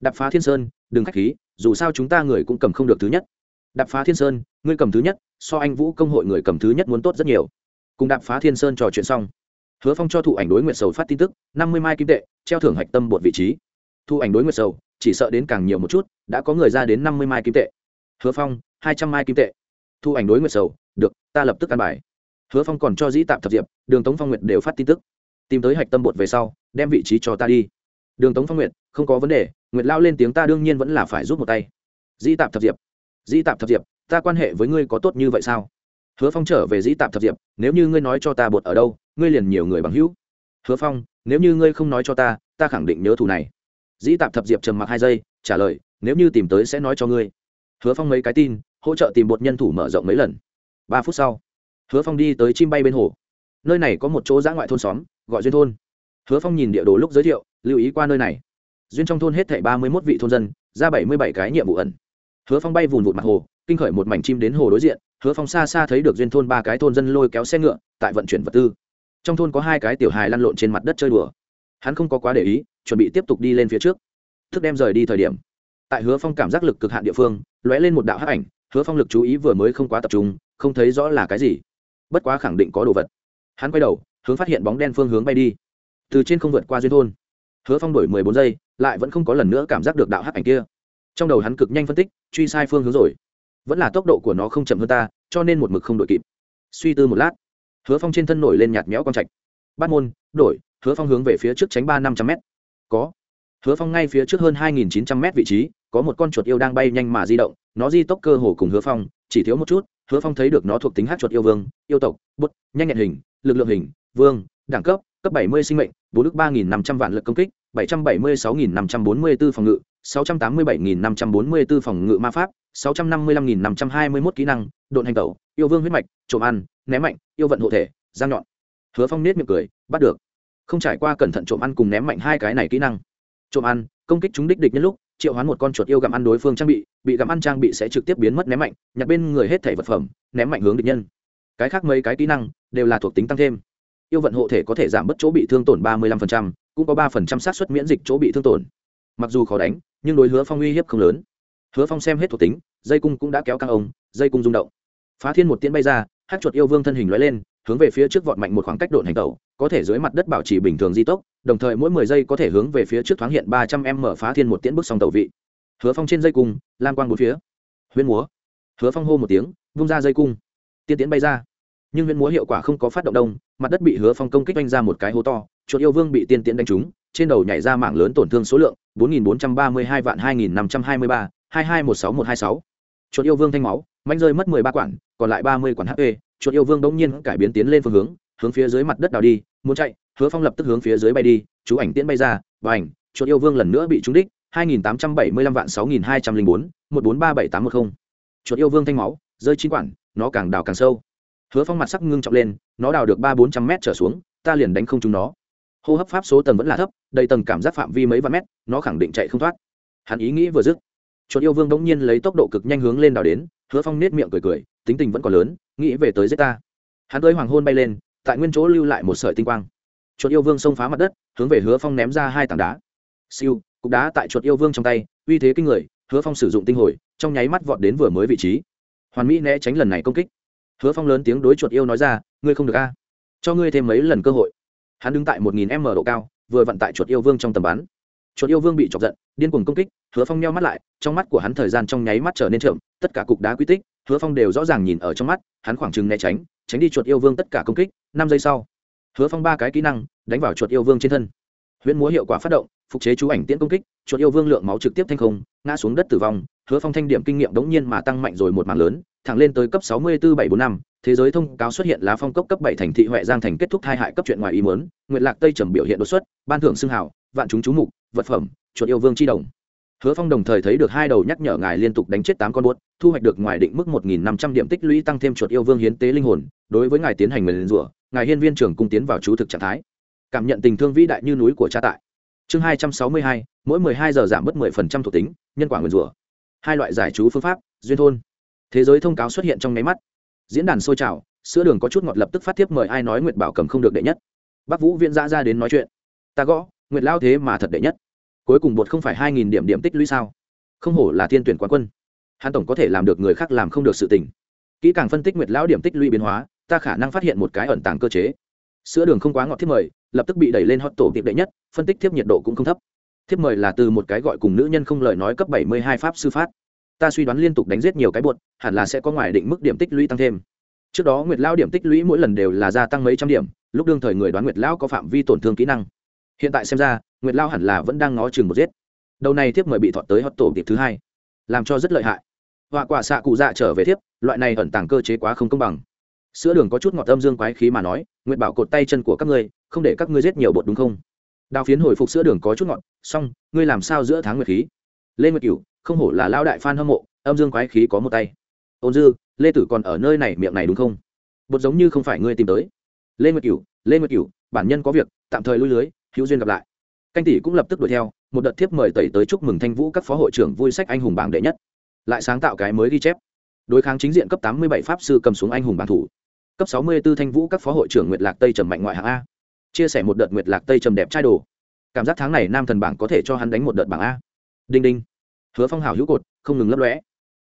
Đạp phá thiên sơn, đừng k h á c h khí, dù sao chúng ta người cũng cầm không được thứ nhất. Đạp phá thiên sơn, ngươi cầm thứ nhất, so anh vũ công hội người cầm thứ nhất muốn tốt rất nhiều. Cùng đạp phá thiên sơn trò chuyện xong hứa phong cho thụ ảnh đối nguyệt sầu phát tin tức, năm mươi mai kim tệ, treo thưởng hạch tâm bột vị trí. Thu ảnh đối nguyệt sầu, chỉ sợ đến càng nhiều một chút, đã có người ra đến năm mươi mai kim tệ. Hứa phong, hai trăm mai kim tệ. Thu ảnh đối nguyệt sầu, được, ta lập tức ăn bài. Hứa phong còn cho dĩ tạm thập diệp, đường tống phong nguyệt đều phát tin tức. Tìm tới hạch tâm bột về sau, đem vị trí cho ta đi. Đường tống phong nguyệt, không có vấn đề, nguyệt lao lên tiếng ta đương nhiên vẫn là phải giúp một tay. Dĩ tạm thập diệp, dĩ tạm thập diệp, ta quan hệ với ngươi có tốt như vậy sao? Hứa phong trở về dĩ tạm thập diệp, nếu như ngươi nói cho ta bột ở đâu ngươi liền nhiều người bằng hữu. Hứa phong, nếu như ngươi không nói cho ta ta khẳng định nhớ thù này. Dĩ tạm thập diệp trầm mặc hai giây, trả lời, nếu như tìm tới sẽ nói cho ngươi. Hứa phong mấy cái tin, hỗ trợ tìm bột nhân thủ mở rộng mấy lần. Ba phút sau, hứa phong đi tới chim bay bên hồ. Nơi này có một chỗ giã ngoại thôn xóm, gọi duyên thôn. Hứa phong nhìn địa đồ lúc giới thiệu, lưu ý qua nơi này. Duyên trong thôn hết thảy ba mươi một vị thôn dân, ra bảy mươi bảy cái nhiệm vụ ẩn. Hứa phong bay vùn vụt mặt hồ, kinh khởi một mảnh chim đến hồ đối diện. Hứa phong xa xa thấy được duyên thôn ba cái thôn dân lôi kéo xe ngựa, tại vận chuyển vật tư trong thôn có hai cái tiểu hài lăn lộn trên mặt đất chơi đùa. Hắn không có quá để ý, chuẩn bị tiếp tục đi lên phía trước. Thức đem rời đi thời điểm, tại hứa phong cảm giác lực cực hạn địa phương, lóe lên một đạo hắc ảnh, hứa phong lực chú ý vừa mới không quá tập trung, không thấy rõ là cái gì. Bất quá khẳng định có đồ vật. Hắn quay đầu, hướng phát hiện bóng đen phương hướng bay đi. Từ trên không vượt qua duyên thôn, hứa phong đổi mười bốn giây, lại vẫn không có lần nữa cảm giác được đạo hắc ảnh kia. Trong đầu hắn cực nhanh phân tích, truy sai phương hướng rồi. Vẫn là tốc độ của nó không chậm hơn ta, cho nên một mực không đội kịp. Suy tư một lát hứa phong trên thân nổi lên nhạt méo con trạch. Bắt môn, đổi, hứa phong hướng về phía trước tránh ba năm trăm m có. Hứa phong ngay phía trước hơn hai nghìn chín trăm m vị trí, có một con chuột yêu đang bay nhanh mà di động, nó di tốc cơ hồ cùng hứa phong, chỉ thiếu một chút, hứa phong thấy được nó thuộc tính hát chuột yêu vương, yêu tộc, bút, nhanh nhẹn hình, lực lượng hình, vương, đẳng cấp cấp bảy mươi sinh mệnh, bốn ước ba nghìn năm trăm vạn lực công kích, bảy trăm bảy mươi sáu nghìn năm trăm bốn mươi b ố phòng ngự, sáu trăm tám mươi bảy nghìn năm trăm bốn mươi b ố phòng ngự ma pháp, sáu trăm năm mươi lăm nghìn năm trăm hai mươi mốt kỹ năng, độn hành tẩu yêu vương huyết mạch trộm ăn ném mạnh yêu vận hộ thể giang nhọn. Hứa phong nết miệng cười bắt được. Không trải qua cẩn thận trộm ăn cùng ném mạnh hai cái này kỹ năng. Trộm ăn công kích chúng đích địch nhân lúc triệu hoán một con chuột yêu gặm ăn đối phương trang bị bị gặm ăn trang bị sẽ trực tiếp biến mất ném mạnh nhặt bên người hết thể vật phẩm ném mạnh hướng địch nhân. Cái khác mấy cái kỹ năng đều là thuộc tính tăng thêm. Yêu vận hộ thể có thể giảm bớt chỗ bị thương tổn ba mươi 35%, cũng có ba phần trăm xác suất miễn dịch chỗ bị thương tổn. Mặc dù khó đánh nhưng đối hứa phong uy hiếp không lớn. Hứa phong xem hết thuộc tính dây cung cũng đã kéo căng ông dây cung rung động phá thiên một tiễn bay ra hát chuột yêu vương thân hình lóe lên hướng về phía trước vọt mạnh một khoảng cách độn hành tẩu có thể dưới mặt đất bảo trì bình thường di tốc đồng thời mỗi mười giây có thể hướng về phía trước thoáng hiện ba trăm em mở phá thiên một tiễn bước song tàu vị hứa phong trên dây cung lam quang bốn phía huyên múa hứa phong hô một tiếng vung ra dây cung tiên tiễn bay ra nhưng huyên múa hiệu quả không có phát động đông mặt đất bị hứa phong công kích oanh ra một cái hố to chuột yêu vương bị tiên tiễn đánh trúng trên đầu nhảy ra mảng lớn tổn thương số lượng bốn nghìn bốn trăm ba mươi hai vạn hai nghìn năm trăm hai mươi ba hai hai một sáu một hai sáu chuột yêu vương thanh máu mạnh rơi mất mười ba quản, còn lại ba mươi quản hp chuột yêu vương bỗng nhiên cải biến tiến lên phương hướng hướng phía dưới mặt đất đào đi, muốn chạy, hứa phong lập tức hướng phía dưới bay đi, chú ảnh tiễn bay ra và ảnh chuột yêu vương lần nữa bị trúng đích, hai nghìn tám trăm bảy mươi lăm vạn sáu nghìn hai trăm linh bốn, một bốn ba bảy tám một không. Chuột yêu vương thanh máu, rơi chín quản, nó càng đào càng sâu. Hứa phong mặt sắc ngưng trọng lên, nó đào được ba bốn trăm mét trở xuống, ta liền đánh không chúng nó. Hô hấp pháp số tầng vẫn là thấp, đầy tầng cảm giác phạm vi mấy vạn mét, nó khẳng định chạy không thoát. Hắn ý nghĩ vừa dứt chuột yêu vương bỗng nhiên lấy tốc độ cực nhanh hướng lên đào đến, hứa phong nết miệng cười cười, tính tình vẫn còn lớn, nghĩ về tới giết ta. Hắn tới hoàng hôn bay lên, tại nguyên chỗ lưu lại một sợi tinh quang. Chuột yêu vương xông phá mặt đất, hướng về hứa phong ném ra hai tảng đá. Siêu, cục đá tại chuột yêu vương trong tay, uy thế kinh người, hứa phong sử dụng tinh hồi, trong nháy mắt vọt đến vừa mới vị trí. Hoàn mỹ né tránh lần này công kích. Hứa phong lớn tiếng đối chuột yêu nói ra, ngươi không được a. Cho ngươi thêm mấy lần cơ hội. Hắn đứng tại một nghìn m độ cao, vừa vận tại chuột yêu vương trong tầm bắn. Chuột yêu vương bị chọc giận, điên cuồng công kích hứa phong nheo mắt lại, trong mắt của hắn thời gian trong nháy mắt trở nên chậm, tất cả cục đá quy tích, hứa phong đều rõ ràng nhìn ở trong mắt, hắn khoảng chừng né tránh tránh đi chuột yêu vương tất cả công kích, năm giây sau, hứa phong ba cái kỹ năng đánh vào chuột yêu vương trên thân. Huyễn múa hiệu quả phát động, phục chế chú ảnh tiễn công kích, chuột yêu vương lượng máu trực tiếp thanh không, ngã xuống đất tử vong, hứa phong thanh điểm kinh nghiệm đống nhiên mà tăng mạnh rồi một màn lớn, thẳng lên tới cấp sáu mươi bốn bảy bốn năm, thế giới thông cáo xuất hiện lá phong cốc cấp bảy thành thị huệ giang thành kết thúc hai hại cấp chuyện ngoài ý muốn nguyện lạc tây trầm biểu hiện đột xuất, ban thưởng xưng hào, vạn chúng chú mục, vật phẩm, chuột yêu vương chi đồng hứa phong đồng thời thấy được hai đầu nhắc nhở ngài liên tục đánh chết tám con buốt, thu hoạch được ngoài định mức một nghìn năm trăm điểm tích lũy tăng thêm chuột yêu vương hiến tế linh hồn, đối với ngài tiến hành nguyền rủa, ngài hiên viên trưởng cung tiến vào chú thực trạng thái. Cảm nhận tình thương vĩ đại như núi của cha tại. Chương hai trăm sáu mươi hai, mỗi mười hai giờ giảm mất mười phần trăm thuộc tính, nhân quả nguyền rủa. Hai loại giải chú phương pháp, duyên thôn. Thế giới thông cáo xuất hiện trong nháy mắt. Diễn đàn sôi trào, sữa đường có chút ngọt lập tức phát tiếp mời ai nói nguyệt bảo cầm không được đệ nhất. Bác vũ viễn giã ra đến nói chuyện. Ta gõ, nguyệt lao thế mà thật đệ nhất cuối cùng bột không phải hai nghìn điểm điểm tích lũy sao? Không hổ là thiên tuyển quán quân. Hắn tổng có thể làm được người khác làm không được sự tình. Kỹ càng phân tích nguyệt lão điểm tích lũy biến hóa, ta khả năng phát hiện một cái ẩn tàng cơ chế. Sữa đường không quá ngọt thiết mời, lập tức bị đẩy lên hot tổ tiệp đệ nhất, phân tích thiếp nhiệt độ cũng không thấp. Thiếp mời là từ một cái gọi cùng nữ nhân không lời nói cấp bảy mươi hai pháp sư phát. Ta suy đoán liên tục đánh giết nhiều cái bột, hẳn là sẽ có ngoài định mức điểm tích lũy tăng thêm. Trước đó nguyệt lão điểm tích lũy mỗi lần đều là gia tăng mấy trăm điểm, lúc đương thời người đoán nguyệt lão có phạm vi tổn thương kỹ năng hiện tại xem ra, nguyệt lao hẳn là vẫn đang ngó chừng một giết. Đầu này thiếp mời bị thọt tới hot tổ tiệp thứ hai, làm cho rất lợi hại. Họa quả xạ cụ dạ trở về thiếp, loại này ẩn tàng cơ chế quá không công bằng. Sữa đường có chút ngọt âm dương quái khí mà nói, nguyệt bảo cột tay chân của các ngươi, không để các ngươi giết nhiều bột đúng không? Đào phiến hồi phục sữa đường có chút ngọt, xong, ngươi làm sao giữa tháng nguyệt khí? Lê nguyệt cửu, không hổ là lao đại f hâm mộ, âm dương quái khí có một tay. Ôn dư, lê tử còn ở nơi này miệng này đúng không? Bột giống như không phải ngươi tìm tới. Lê nguyệt cửu, lê nguyệt cửu, bản nhân có việc, tạm thời lui lưới hữu duyên gặp lại. Canh tỷ cũng lập tức đuổi theo, một đợt thiếp mời tẩy tới chúc mừng thanh vũ các phó hội trưởng vui sách anh hùng bảng đệ nhất. Lại sáng tạo cái mới ghi chép. Đối kháng chính diện cấp tám mươi bảy pháp sư cầm xuống anh hùng bảng thủ. Cấp sáu mươi 64 thanh vũ các phó hội trưởng nguyệt lạc tây trầm mạnh ngoại hạng a. Chia sẻ một đợt nguyệt lạc tây trầm đẹp trai đồ. Cảm giác tháng này nam thần bảng có thể cho hắn đánh một đợt bảng a. Đinh đinh. Hứa phong hào hữu cột, không ngừng lấp lóe.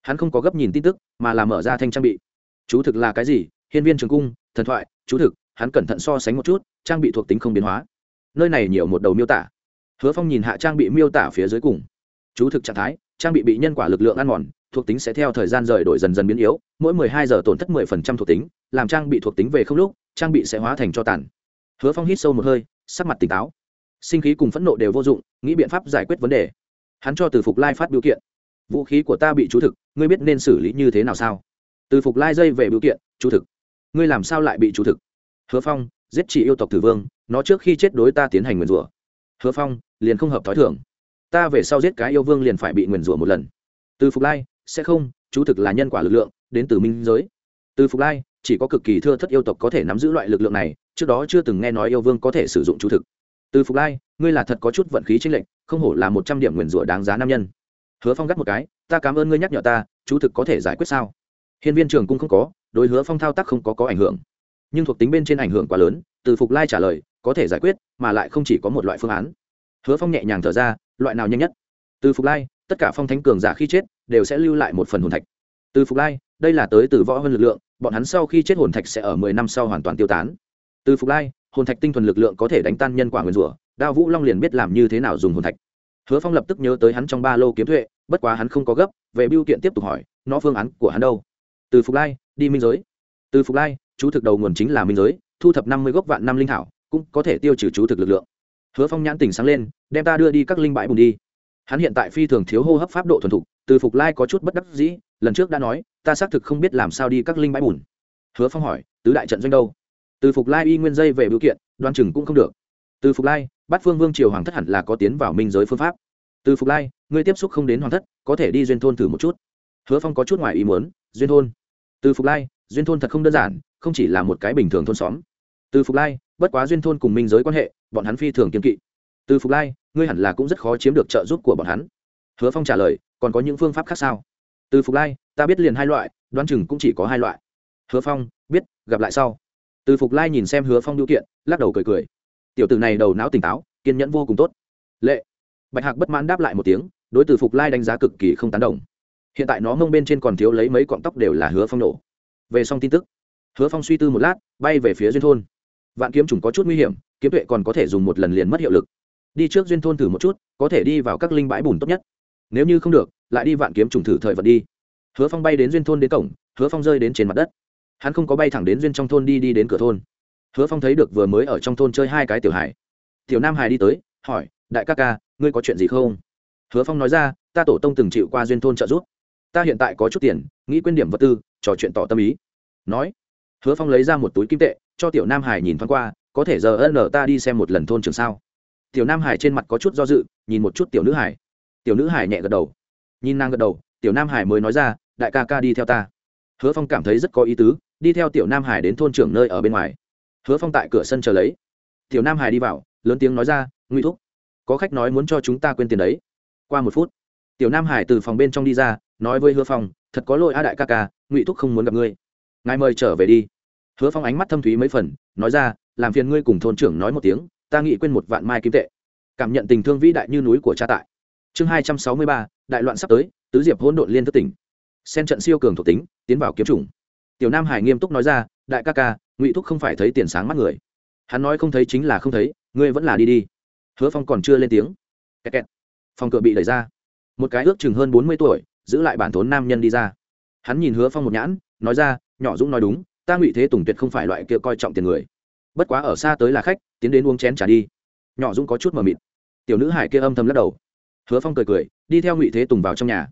Hắn không có gấp nhìn tin tức, mà là mở ra thanh trang bị. Chú thực là cái gì? Hiên viên trường cung, thần thoại, chú thực, hắn cẩn thận so sánh một chút, trang bị thuộc tính không biến hóa nơi này nhiều một đầu miêu tả. Hứa phong nhìn hạ trang bị miêu tả phía dưới cùng. Chú thực trạng thái, trang bị bị nhân quả lực lượng ăn mòn, thuộc tính sẽ theo thời gian rời đổi dần dần biến yếu, mỗi 12 giờ tổn thất 10% thuộc tính, làm trang bị thuộc tính về không lúc, trang bị sẽ hóa thành cho tàn. Hứa phong hít sâu một hơi, sắc mặt tỉnh táo. Sinh khí cùng phẫn nộ đều vô dụng, nghĩ biện pháp giải quyết vấn đề. Hắn cho từ phục lai phát biểu kiện. Vũ khí của ta bị chú thực, ngươi biết nên xử lý như thế nào sao? Từ phục lai dây về biểu kiện, chú thực. Ngươi làm sao lại bị chú thực? Hứa phong giết chỉ yêu tộc tử vương, nó trước khi chết đối ta tiến hành nguyền rủa. Hứa phong, liền không hợp t h ó i thưởng ta về sau giết cái yêu vương liền phải bị nguyền rủa một lần. Từ phục lai, sẽ không, chú thực là nhân quả lực lượng, đến từ minh giới. Từ phục lai, chỉ có cực kỳ thưa thất yêu tộc có thể nắm giữ loại lực lượng này, trước đó chưa từng nghe nói yêu vương có thể sử dụng chú thực. Từ phục lai, ngươi là thật có chút vận khí tranh lệch, không hổ là một trăm điểm nguyền rủa đáng giá nam nhân. Hứa phong gắt một cái, ta cảm ơn ngươi nhắc nhở ta, chú thực có thể giải quyết sao? Hiên viên trường cung không có, đối hứa phong thao tác không có có ảnh hưởng nhưng thuộc tính bên trên ảnh hưởng quá lớn, từ phục lai trả lời, có thể giải quyết, mà lại không chỉ có một loại phương án. Hứa phong nhẹ nhàng thở ra, loại nào nhanh nhất? Từ phục lai, tất cả phong thánh cường giả khi chết đều sẽ lưu lại một phần hồn thạch. Từ phục lai, đây là tới từ võ hơn lực lượng, bọn hắn sau khi chết hồn thạch sẽ ở mười năm sau hoàn toàn tiêu tán. Từ phục lai, hồn thạch tinh thuần lực lượng có thể đánh tan nhân quả nguyên rủa, đao vũ long liền biết làm như thế nào dùng hồn thạch. Hứa phong lập tức nhớ tới hắn trong ba lô kiếm thuệ bất quá hắn không có gấp, về biêu kiện tiếp tục hỏi, nó phương án của hắn đâu? Từ phục lai, đi minh giới. Từ phục lai chú thực đầu nguồn chính là minh giới, thu thập năm mươi gốc vạn năm linh thảo, cũng có thể tiêu trừ chú thực lực lượng. Hứa phong nhãn tỉnh sáng lên, đem ta đưa đi các linh bãi bùn đi. Hắn hiện tại phi thường thiếu hô hấp pháp độ thuần thục, từ phục lai có chút bất đắc dĩ, lần trước đã nói, ta xác thực không biết làm sao đi các linh bãi bùn. Hứa phong hỏi, tứ đại trận doanh đâu? Từ phục lai y nguyên dây về biểu kiện, đoan chừng cũng không được. Từ phục lai bắt phương vương triều hoàng thất hẳn là có tiến vào minh giới phương pháp. Từ phục lai, ngươi tiếp xúc không đến hoàng thất, có thể đi duyên thôn thử một chút. Hứa phong có chút ngoài ý muốn, duyên thôn. Từ phục lai duyên thôn thật không đơn giản, không chỉ là một cái bình thường thôn xóm. Từ phục lai, bất quá duyên thôn cùng minh giới quan hệ, bọn hắn phi thường kiên kỵ. Từ phục lai, ngươi hẳn là cũng rất khó chiếm được trợ giúp của bọn hắn. Hứa phong trả lời, còn có những phương pháp khác sao? Từ phục lai, ta biết liền hai loại, đoán chừng cũng chỉ có hai loại. Hứa phong, biết, gặp lại sau. Từ phục lai nhìn xem hứa phong điều kiện, lắc đầu cười cười. Tiểu t ử này đầu não tỉnh táo, kiên nhẫn vô cùng tốt. Lệ. Bạch hạc bất mãn đáp lại một tiếng, đối từ phục lai đánh giá cực kỳ không tán đồng. Hiện tại nó mông bên trên còn thiếu lấy mấy cọng tóc đều là hứa phong nổ về xong tin tức. Hứa phong suy tư một lát, bay về phía duyên thôn. Vạn kiếm trùng có chút nguy hiểm, kiếm tuệ còn có thể dùng một lần liền mất hiệu lực. Đi trước duyên thôn thử một chút, có thể đi vào các linh bãi bùn tốt nhất. Nếu như không được, lại đi vạn kiếm trùng thử thời vật đi. Hứa phong bay đến duyên thôn đến cổng, hứa phong rơi đến trên mặt đất. Hắn không có bay thẳng đến duyên trong thôn đi đi đến cửa thôn. Hứa phong thấy được vừa mới ở trong thôn chơi hai cái tiểu hải tiểu nam hải đi tới, hỏi, đại ca ca, ngươi có chuyện gì không? Hứa phong nói ra, ta tổ tông từng chịu qua duyên thôn trợ giúp. Ta hiện tại có chút tiền, nghĩ quên điểm vật tư trò chuyện tỏ tâm ý. Nói, hứa phong lấy ra một túi kim tệ, cho tiểu nam hải nhìn thoáng qua, có thể giờ ân ta đi xem một lần thôn trường sao? Tiểu nam hải trên mặt có chút do dự, nhìn một chút tiểu nữ hải. Tiểu nữ hải nhẹ gật đầu. Nhìn nàng gật đầu, tiểu nam hải mới nói ra, đại ca ca đi theo ta. Hứa phong cảm thấy rất có ý tứ, đi theo tiểu nam hải đến thôn trưởng nơi ở bên ngoài. Hứa phong tại cửa sân chờ lấy. Tiểu nam hải đi vào, lớn tiếng nói ra nguy thúc, có khách nói muốn cho chúng ta quên tiền đấy. Qua một phút, tiểu nam hải từ phòng bên trong đi ra nói với hứa phong, thật có lỗi a đại ca ca, ngụy thúc không muốn gặp ngươi. Ngài mời trở về đi. Hứa phong ánh mắt thâm thúy mấy phần, nói ra, làm phiền ngươi cùng thôn trưởng nói một tiếng, ta nghĩ quên một vạn mai kim tệ. Cảm nhận tình thương vĩ đại như núi của cha tại. Chương hai trăm sáu mươi ba, đại loạn sắp tới, tứ diệp hỗn độn liên thất tỉnh. Xen trận siêu cường thuộc tính, tiến vào kiếm chủng. Tiểu nam hải nghiêm túc nói ra, đại ca ca, ngụy thúc không phải thấy tiền sáng mắt người. Hắn nói không thấy chính là không thấy, ngươi vẫn là đi đi. Hứa phong còn chưa lên tiếng. Kẹt kẹt. phòng cửa bị đẩy ra. Một cái ước chừng hơn bốn mươi tuổi giữ lại bản thốn nam nhân đi ra. Hắn nhìn hứa phong một nhãn, nói ra, nhỏ dũng nói đúng, ta ngụy thế tùng tuyệt không phải loại kia coi trọng tiền người. Bất quá ở xa tới là khách, tiến đến uống chén trả đi. Nhỏ dũng có chút mờ mịt. Tiểu nữ hải kia âm thầm lắc đầu. Hứa phong cười cười, đi theo ngụy thế tùng vào trong nhà.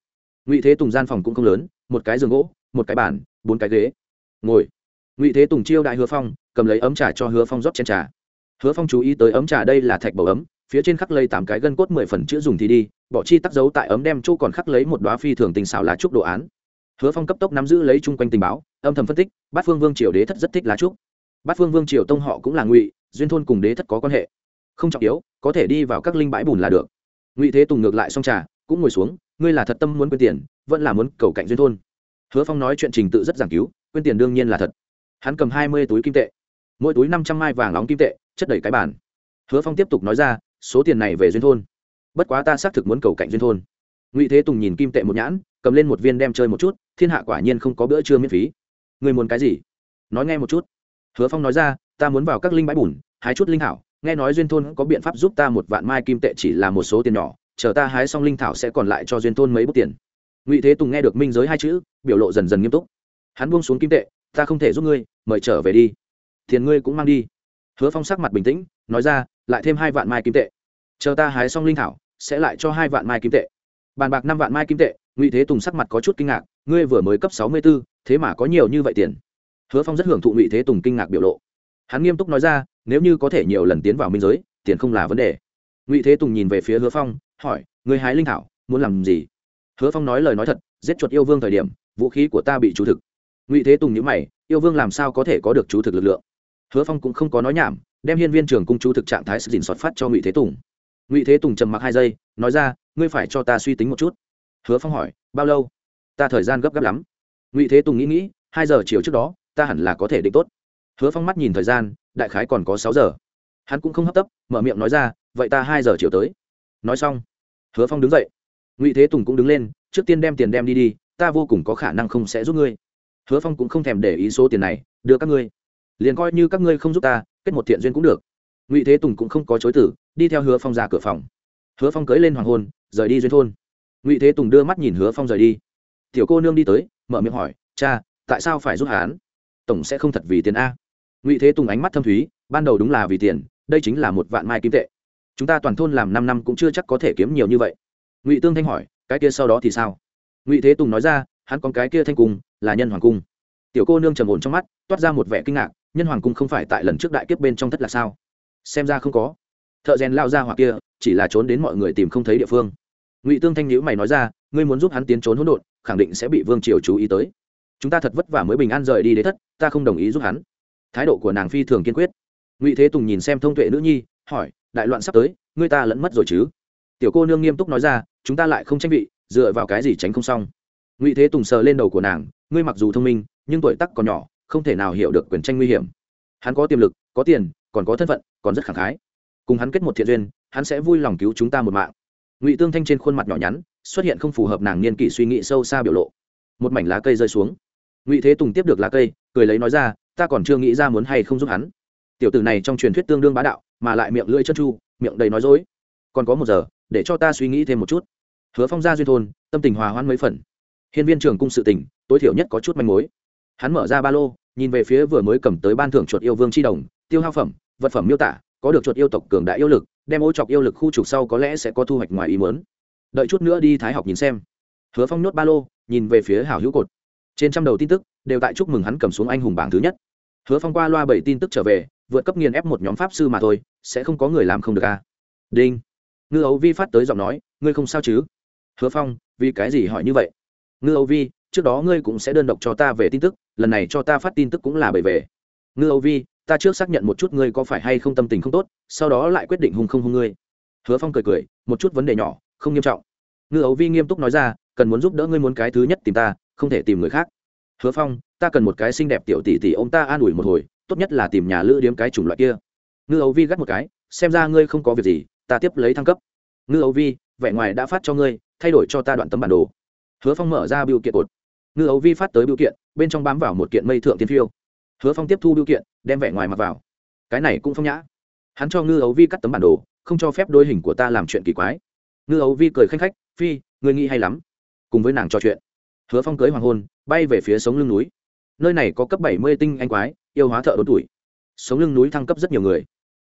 Ngụy thế tùng gian phòng cũng không lớn, một cái giường gỗ, một cái bàn, bốn cái ghế. Ngồi. Ngụy thế tùng chiêu đại hứa phong, cầm lấy ấm trà cho hứa phong rót chén trà. Hứa phong chú ý tới ấm trà đây là thạch bầu ấm phía trên khắc lấy tám cái gân cốt mười phần chữ dùng thì đi, bỏ chi tắc dấu tại ấm đem chỗ còn khắc lấy một đoá phi thường tình xảo lá trúc đồ án. Hứa phong cấp tốc nắm giữ lấy chung quanh tình báo, âm thầm phân tích, bát phương vương triều đế thất rất thích lá trúc. Bát phương vương triều tông họ cũng là ngụy, duyên thôn cùng đế thất có quan hệ. Không trọng yếu, có thể đi vào các linh bãi bùn là được. Ngụy thế tùng ngược lại xong trà, cũng ngồi xuống, ngươi là thật tâm muốn quên tiền, vẫn là muốn cầu cạnh duyên thôn. Hứa phong nói chuyện trình tự rất giảng cứu, quên tiền đương nhiên là thật. Hắn cầm hai mươi túi kim tệ, mỗi túi năm trăm mai vàng nóng kim tệ, chất đầy cái bàn. Hứa phong tiếp tục nói ra số tiền này về duyên thôn. Bất quá ta xác thực muốn cầu cạnh duyên thôn. Ngụy thế tùng nhìn kim tệ một nhãn, cầm lên một viên đem chơi một chút, thiên hạ quả nhiên không có bữa trưa miễn phí. Người muốn cái gì? Nói nghe một chút. Hứa phong nói ra, ta muốn vào các linh bãi bùn, hái chút linh thảo, nghe nói duyên thôn có biện pháp giúp ta một vạn mai kim tệ chỉ là một số tiền nhỏ, chờ ta hái xong linh thảo sẽ còn lại cho duyên thôn mấy bút tiền. Ngụy thế tùng nghe được minh giới hai chữ, biểu lộ dần dần nghiêm túc. Hắn buông xuống kim tệ, ta không thể giúp ngươi, mời trở về đi. Tiền ngươi cũng mang đi. Hứa phong sắc mặt bình tĩnh nói ra, lại thêm hai vạn mai kim tệ. Chờ ta hái xong linh thảo, sẽ lại cho hai vạn mai kim tệ. Bàn bạc năm vạn mai kim tệ, ngụy thế tùng sắc mặt có chút kinh ngạc, ngươi vừa mới cấp sáu mươi b ố thế mà có nhiều như vậy tiền. Hứa phong rất hưởng thụ ngụy thế tùng kinh ngạc biểu lộ. Hắn nghiêm túc nói ra, nếu như có thể nhiều lần tiến vào minh giới, tiền không là vấn đề. Ngụy thế tùng nhìn về phía hứa phong, hỏi người hái linh thảo, muốn làm gì? Hứa phong nói lời nói thật, giết chuột yêu vương thời điểm, vũ khí của ta bị chú thực. Ngụy thế tùng nhữ mày, yêu vương làm sao có thể có được chú thực lực lượng? Hứa phong cũng không có nói nhảm đem hiên viên trưởng cung chú thực trạng thái sự dình soạt phát cho ngụy thế tùng. Ngụy thế tùng trầm mặc hai giây, nói ra, ngươi phải cho ta suy tính một chút. Hứa phong hỏi, bao lâu? Ta thời gian gấp gáp lắm. Ngụy thế tùng nghĩ nghĩ, hai giờ chiều trước đó, ta hẳn là có thể định tốt. Hứa phong mắt nhìn thời gian, đại khái còn có sáu giờ. Hắn cũng không hấp tấp, mở miệng nói ra, vậy ta hai giờ chiều tới. Nói xong, hứa phong đứng dậy. Ngụy thế tùng cũng đứng lên, trước tiên đem tiền đem đi đi, ta vô cùng có khả năng không sẽ giúp ngươi. Hứa phong cũng không thèm để ý số tiền này, đưa các ngươi. Liền coi như các ngươi không giúp ta kết một thiện duyên cũng được. Ngụy thế tùng cũng không có chối tử đi theo hứa phong ra cửa phòng. Hứa phong cưới lên hoàng hôn, rời đi duyên thôn. Ngụy thế tùng đưa mắt nhìn hứa phong rời đi. Tiểu cô nương đi tới, mở miệng hỏi, cha, tại sao phải giúp hán tổng sẽ không thật vì tiền a. Ngụy thế tùng ánh mắt thâm thúy, ban đầu đúng là vì tiền, đây chính là một vạn mai kim tệ. Chúng ta toàn thôn làm năm năm cũng chưa chắc có thể kiếm nhiều như vậy. Ngụy tương thanh hỏi, cái kia sau đó thì sao? Ngụy thế tùng nói ra, hắn còn cái kia thanh cung, là nhân hoàng cung. Tiểu cô nương trầm ổn trong mắt, toát ra một vẻ kinh ngạc nhân hoàng cung không phải tại lần trước đại kiếp bên trong thất là sao? Xem ra không có. Thợ rèn lao ra hoặc kia, chỉ là trốn đến mọi người tìm không thấy địa phương. Ngụy tương thanh nhữ mày nói ra, ngươi muốn giúp hắn tiến trốn hỗn độn, khẳng định sẽ bị vương triều chú ý tới. Chúng ta thật vất vả mới bình an rời đi đế thất, ta không đồng ý giúp hắn. Thái độ của nàng phi thường kiên quyết. Ngụy thế tùng nhìn xem thông tuệ nữ nhi, hỏi, đại loạn sắp tới, ngươi ta lẫn mất rồi chứ? Tiểu cô nương nghiêm túc nói ra, chúng ta lại không tranh vị, dựa vào cái gì tránh không xong? Ngụy thế tùng sờ lên đầu của nàng, ngươi mặc dù thông minh, nhưng tuổi tắc còn nhỏ không thể nào hiểu được quyền tranh nguy hiểm. Hắn có tiềm lực, có tiền, còn có thân phận, còn rất khẳng khái. Cùng hắn kết một thiện duyên, hắn sẽ vui lòng cứu chúng ta một mạng. Ngụy tương thanh trên khuôn mặt nhỏ nhắn, xuất hiện không phù hợp nàng niên kỷ suy nghĩ sâu xa biểu lộ. Một mảnh lá cây rơi xuống. Ngụy thế tùng tiếp được lá cây, cười lấy nói ra, ta còn chưa nghĩ ra muốn hay không giúp hắn. Tiểu tử này trong truyền thuyết tương đương bá đạo, mà lại miệng lưỡi chân chu miệng đầy nói dối. Còn có một giờ, để cho ta suy nghĩ thêm một chút. Hứa phong ra duyên thôn, tâm tình hòa hoãn mấy phần. Hiên viên trường cung sự tình, tối thiểu nhất có chút manh mối hắn mở ra ba lô, nhìn về phía vừa mới cầm tới ban thưởng chuột yêu vương chi đồng, tiêu hao phẩm, vật phẩm miêu tả, có được chuột yêu tộc cường đại yêu lực, đem ô chọc yêu lực khu trục sau có lẽ sẽ có thu hoạch ngoài ý mớn đợi chút nữa đi thái học nhìn xem. Hứa phong nhốt ba lô, nhìn về phía hảo hữu cột. Trên trăm đầu tin tức, đều tại chúc mừng hắn cầm xuống anh hùng bảng thứ nhất. Hứa phong qua loa bảy tin tức trở về, vượt cấp nghiền ép một nhóm pháp sư mà thôi, sẽ không có người làm không được à. đinh. Ngư ấu vi phát tới giọng nói, ngươi không sao chứ? Hứa phong, vì cái gì hỏi như vậy? Ngư ấu vi, trước đó ngươi cũng sẽ đơn độc cho ta về tin tức lần này cho ta phát tin tức cũng là bởi về. Ngư âu vi, ta trước xác nhận một chút ngươi có phải hay không tâm tình không tốt, sau đó lại quyết định hung không hung ngươi. Hứa phong cười cười, một chút vấn đề nhỏ, không nghiêm trọng. Ngư ấu vi nghiêm túc nói ra, cần muốn giúp đỡ ngươi muốn cái thứ nhất tìm ta, không thể tìm người khác. Hứa phong, ta cần một cái xinh đẹp tiểu tỷ tỷ ông ta an ủi một hồi, tốt nhất là tìm nhà lữ điếm cái chủng loại kia. Ngư ấu vi gắt một cái, xem ra ngươi không có việc gì, ta tiếp lấy thăng cấp. Ngư ấu vi, vẻ ngoài đã phát cho ngươi, thay đổi cho ta đoạn tấm bản đồ. Hứa phong mở ra biểu kiện cột ngư ấu vi phát tới biểu kiện, bên trong bám vào một kiện mây thượng tiên phiêu. Hứa phong tiếp thu biểu kiện, đem vẻ ngoài mặc vào. Cái này cũng phong nhã. Hắn cho ngư ấu vi cắt tấm bản đồ, không cho phép đôi hình của ta làm chuyện kỳ quái. Ngư ấu vi cười khanh khách, phi người nghĩ hay lắm. Cùng với nàng trò chuyện, hứa phong cưới hoàng hôn, bay về phía sống lưng núi. Nơi này có cấp bảy mươi tinh anh quái, yêu hóa thợ đốn tuổi. Sống lưng núi thăng cấp rất nhiều người.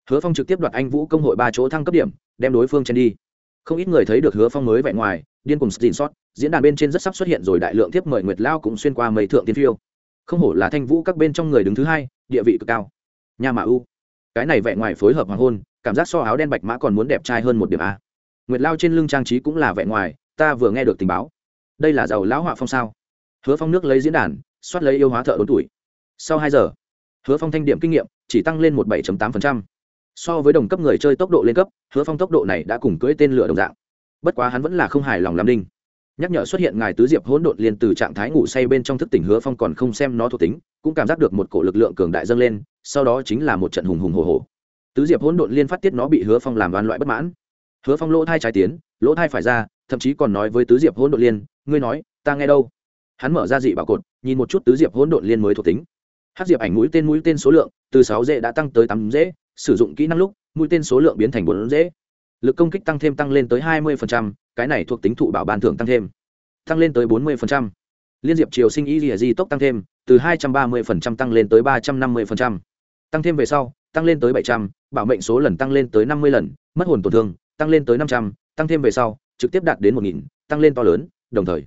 Hứa phong trực tiếp đoạt anh vũ công hội ba chỗ thăng cấp điểm, đem đối phương chen đi. Không ít người thấy được hứa phong mới vẻ ngoài, điên cùng xin sót diễn đàn bên trên rất sắp xuất hiện rồi đại lượng tiếp mời nguyệt lao cũng xuyên qua mấy thượng tiên phiêu. Không hổ là thanh vũ các bên trong người đứng thứ hai, địa vị cực cao. Nhà mã u. Cái này vẹn ngoài phối hợp hoàng hôn, cảm giác so áo đen bạch mã còn muốn đẹp trai hơn một điểm a. Nguyệt lao trên lưng trang trí cũng là vẹn ngoài, ta vừa nghe được tình báo. Đây là giàu lão họa phong sao? Hứa phong nước lấy diễn đàn, soát lấy yêu hóa thợ đốn tuổi. Sau hai giờ, hứa phong thanh điểm kinh nghiệm chỉ tăng lên một bảy tám so với đồng cấp người chơi tốc độ lên cấp, hứa phong tốc độ này đã cùng cưỡi tên lửa đồng dạng. Bất quá hắn vẫn là không hài lòng làm đinh nhắc nhở xuất hiện ngài tứ diệp hỗn độn liền từ trạng thái ngủ say bên trong thức tỉnh hứa phong còn không xem nó thuộc tính, cũng cảm giác được một cổ lực lượng cường đại dâng lên, sau đó chính là một trận hùng hùng hồ hồ tứ diệp hỗn độn liên phát tiết nó bị hứa phong làm đoan loại bất mãn. Hứa phong lỗ thai trái tiến, lỗ thai phải ra, thậm chí còn nói với tứ diệp hỗn độn liên, ngươi nói, ta nghe đâu? Hắn mở ra dị bảo cột, nhìn một chút tứ diệp hỗn độn liên mới thuộc tính. Hát diệp ảnh mũi tên mũi tên số lượng, từ sáu dễ đã tăng tới tám dễ, sử dụng kỹ năng lúc, mũi tên số lượng biến thành bốn dễ. Lực công kích tăng thêm tăng lên tới hai mươi cái này thuộc tính thụ bảo ban thưởng tăng thêm, tăng lên tới bốn mươi liên diệp triều sinh y di tốc tăng thêm, từ hai trăm ba mươi tăng lên tới ba trăm năm mươi tăng thêm về sau, tăng lên tới bảy trăm, bảo mệnh số lần tăng lên tới năm mươi lần, mất hồn tổn thương, tăng lên tới năm trăm, tăng thêm về sau, trực tiếp đạt đến một nghìn, tăng lên to lớn, đồng thời,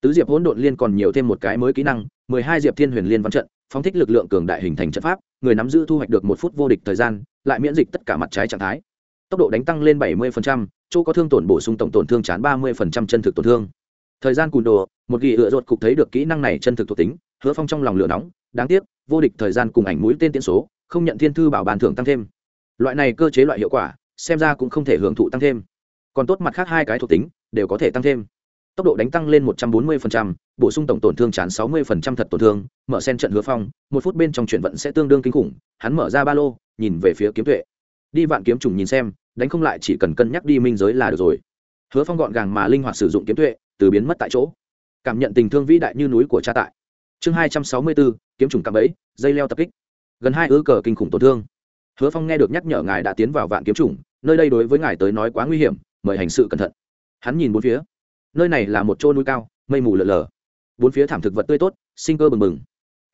tứ diệp hỗn độn liên còn nhiều thêm một cái mới kỹ năng, mười hai diệp thiên huyền liên văn trận, phóng thích lực lượng cường đại hình thành trận pháp, người nắm giữ thu hoạch được một phút vô địch thời gian, lại miễn dịch tất cả mặt trái trạng thái tốc độ đánh tăng lên bảy mươi chỗ có thương tổn bổ sung tổng tổn thương chán ba mươi chân thực tổn thương. Thời gian cùn đồ, một ghi ựa ruột cục thấy được kỹ năng này chân thực thuộc tính, hứa phong trong lòng lửa nóng, đáng tiếc, vô địch thời gian cùng ảnh mũi tên tiến số, không nhận thiên thư bảo bàn thưởng tăng thêm. Loại này cơ chế loại hiệu quả, xem ra cũng không thể hưởng thụ tăng thêm. Còn tốt mặt khác hai cái thuộc tính, đều có thể tăng thêm. Tốc độ đánh tăng lên một trăm bốn mươi bổ sung tổng tổn thương chán sáu mươi thật tổn thương, mở sen trận hứa phong, một phút bên trong chuyển vận sẽ tương đương kinh khủng, hắn mở ra ba lô, nhìn về phía kiếm tuệ đi vạn kiếm trùng nhìn xem, đánh không lại chỉ cần cân nhắc đi minh giới là được rồi. Hứa phong gọn gàng mà linh hoạt sử dụng kiếm tuệ, từ biến mất tại chỗ. Cảm nhận tình thương vĩ đại như núi của cha tại. Chương hai trăm sáu mươi bốn kiếm trùng cạm ấy dây leo tập kích. Gần hai ư cờ kinh khủng tổn thương. Hứa phong nghe được nhắc nhở ngài đã tiến vào vạn kiếm trùng, nơi đây đối với ngài tới nói quá nguy hiểm, mời hành sự cẩn thận. Hắn nhìn bốn phía. Nơi này là một chỗ núi cao, mây mù lở lở. Bốn phía thảm thực vật tươi tốt, sinh cơ bừng bừng.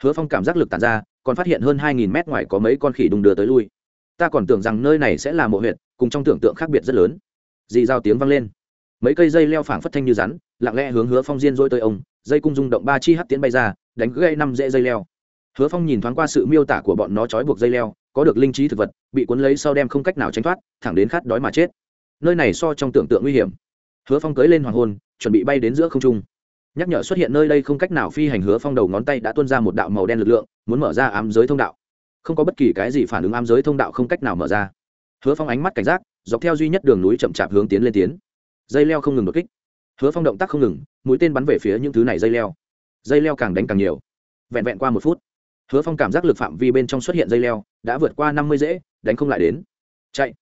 Hứa phong cảm giác lực tàn ra, còn phát hiện hơn hai nghìn mét ngoài có mấy con khỉ đùng đưa tới lui ta còn tưởng rằng nơi này sẽ là mộ huyệt, cùng trong tưởng tượng khác biệt rất lớn. Dì giao tiếng vang lên. Mấy cây dây leo phảng phất thanh như rắn lặng lẽ hướng hứa phong diên dỗi tới ông dây cung rung động ba chi hắt tiến bay ra đánh gây năm dễ dây leo. Hứa phong nhìn thoáng qua sự miêu tả của bọn nó trói buộc dây leo có được linh trí thực vật bị cuốn lấy sau đem không cách nào tránh thoát thẳng đến khát đói mà chết. Nơi này so trong tưởng tượng nguy hiểm. Hứa phong cưới lên hoàng hôn chuẩn bị bay đến giữa không trung. Nhắc nhở xuất hiện nơi đây không cách nào phi hành hứa phong đầu ngón tay đã tuôn ra một đạo màu đen lực lượng muốn mở ra ám giới thông đạo không có bất kỳ cái gì phản ứng ám giới thông đạo không cách nào mở ra. Hứa phong ánh mắt cảnh giác, dọc theo duy nhất đường núi chậm chạp hướng tiến lên tiến. Dây leo không ngừng đột kích. Hứa phong động tác không ngừng, mũi tên bắn về phía những thứ này dây leo. Dây leo càng đánh càng nhiều. Vẹn vẹn qua một phút, hứa phong cảm giác lực phạm vi bên trong xuất hiện dây leo, đã vượt qua năm mươi dễ, đánh không lại đến. Chạy.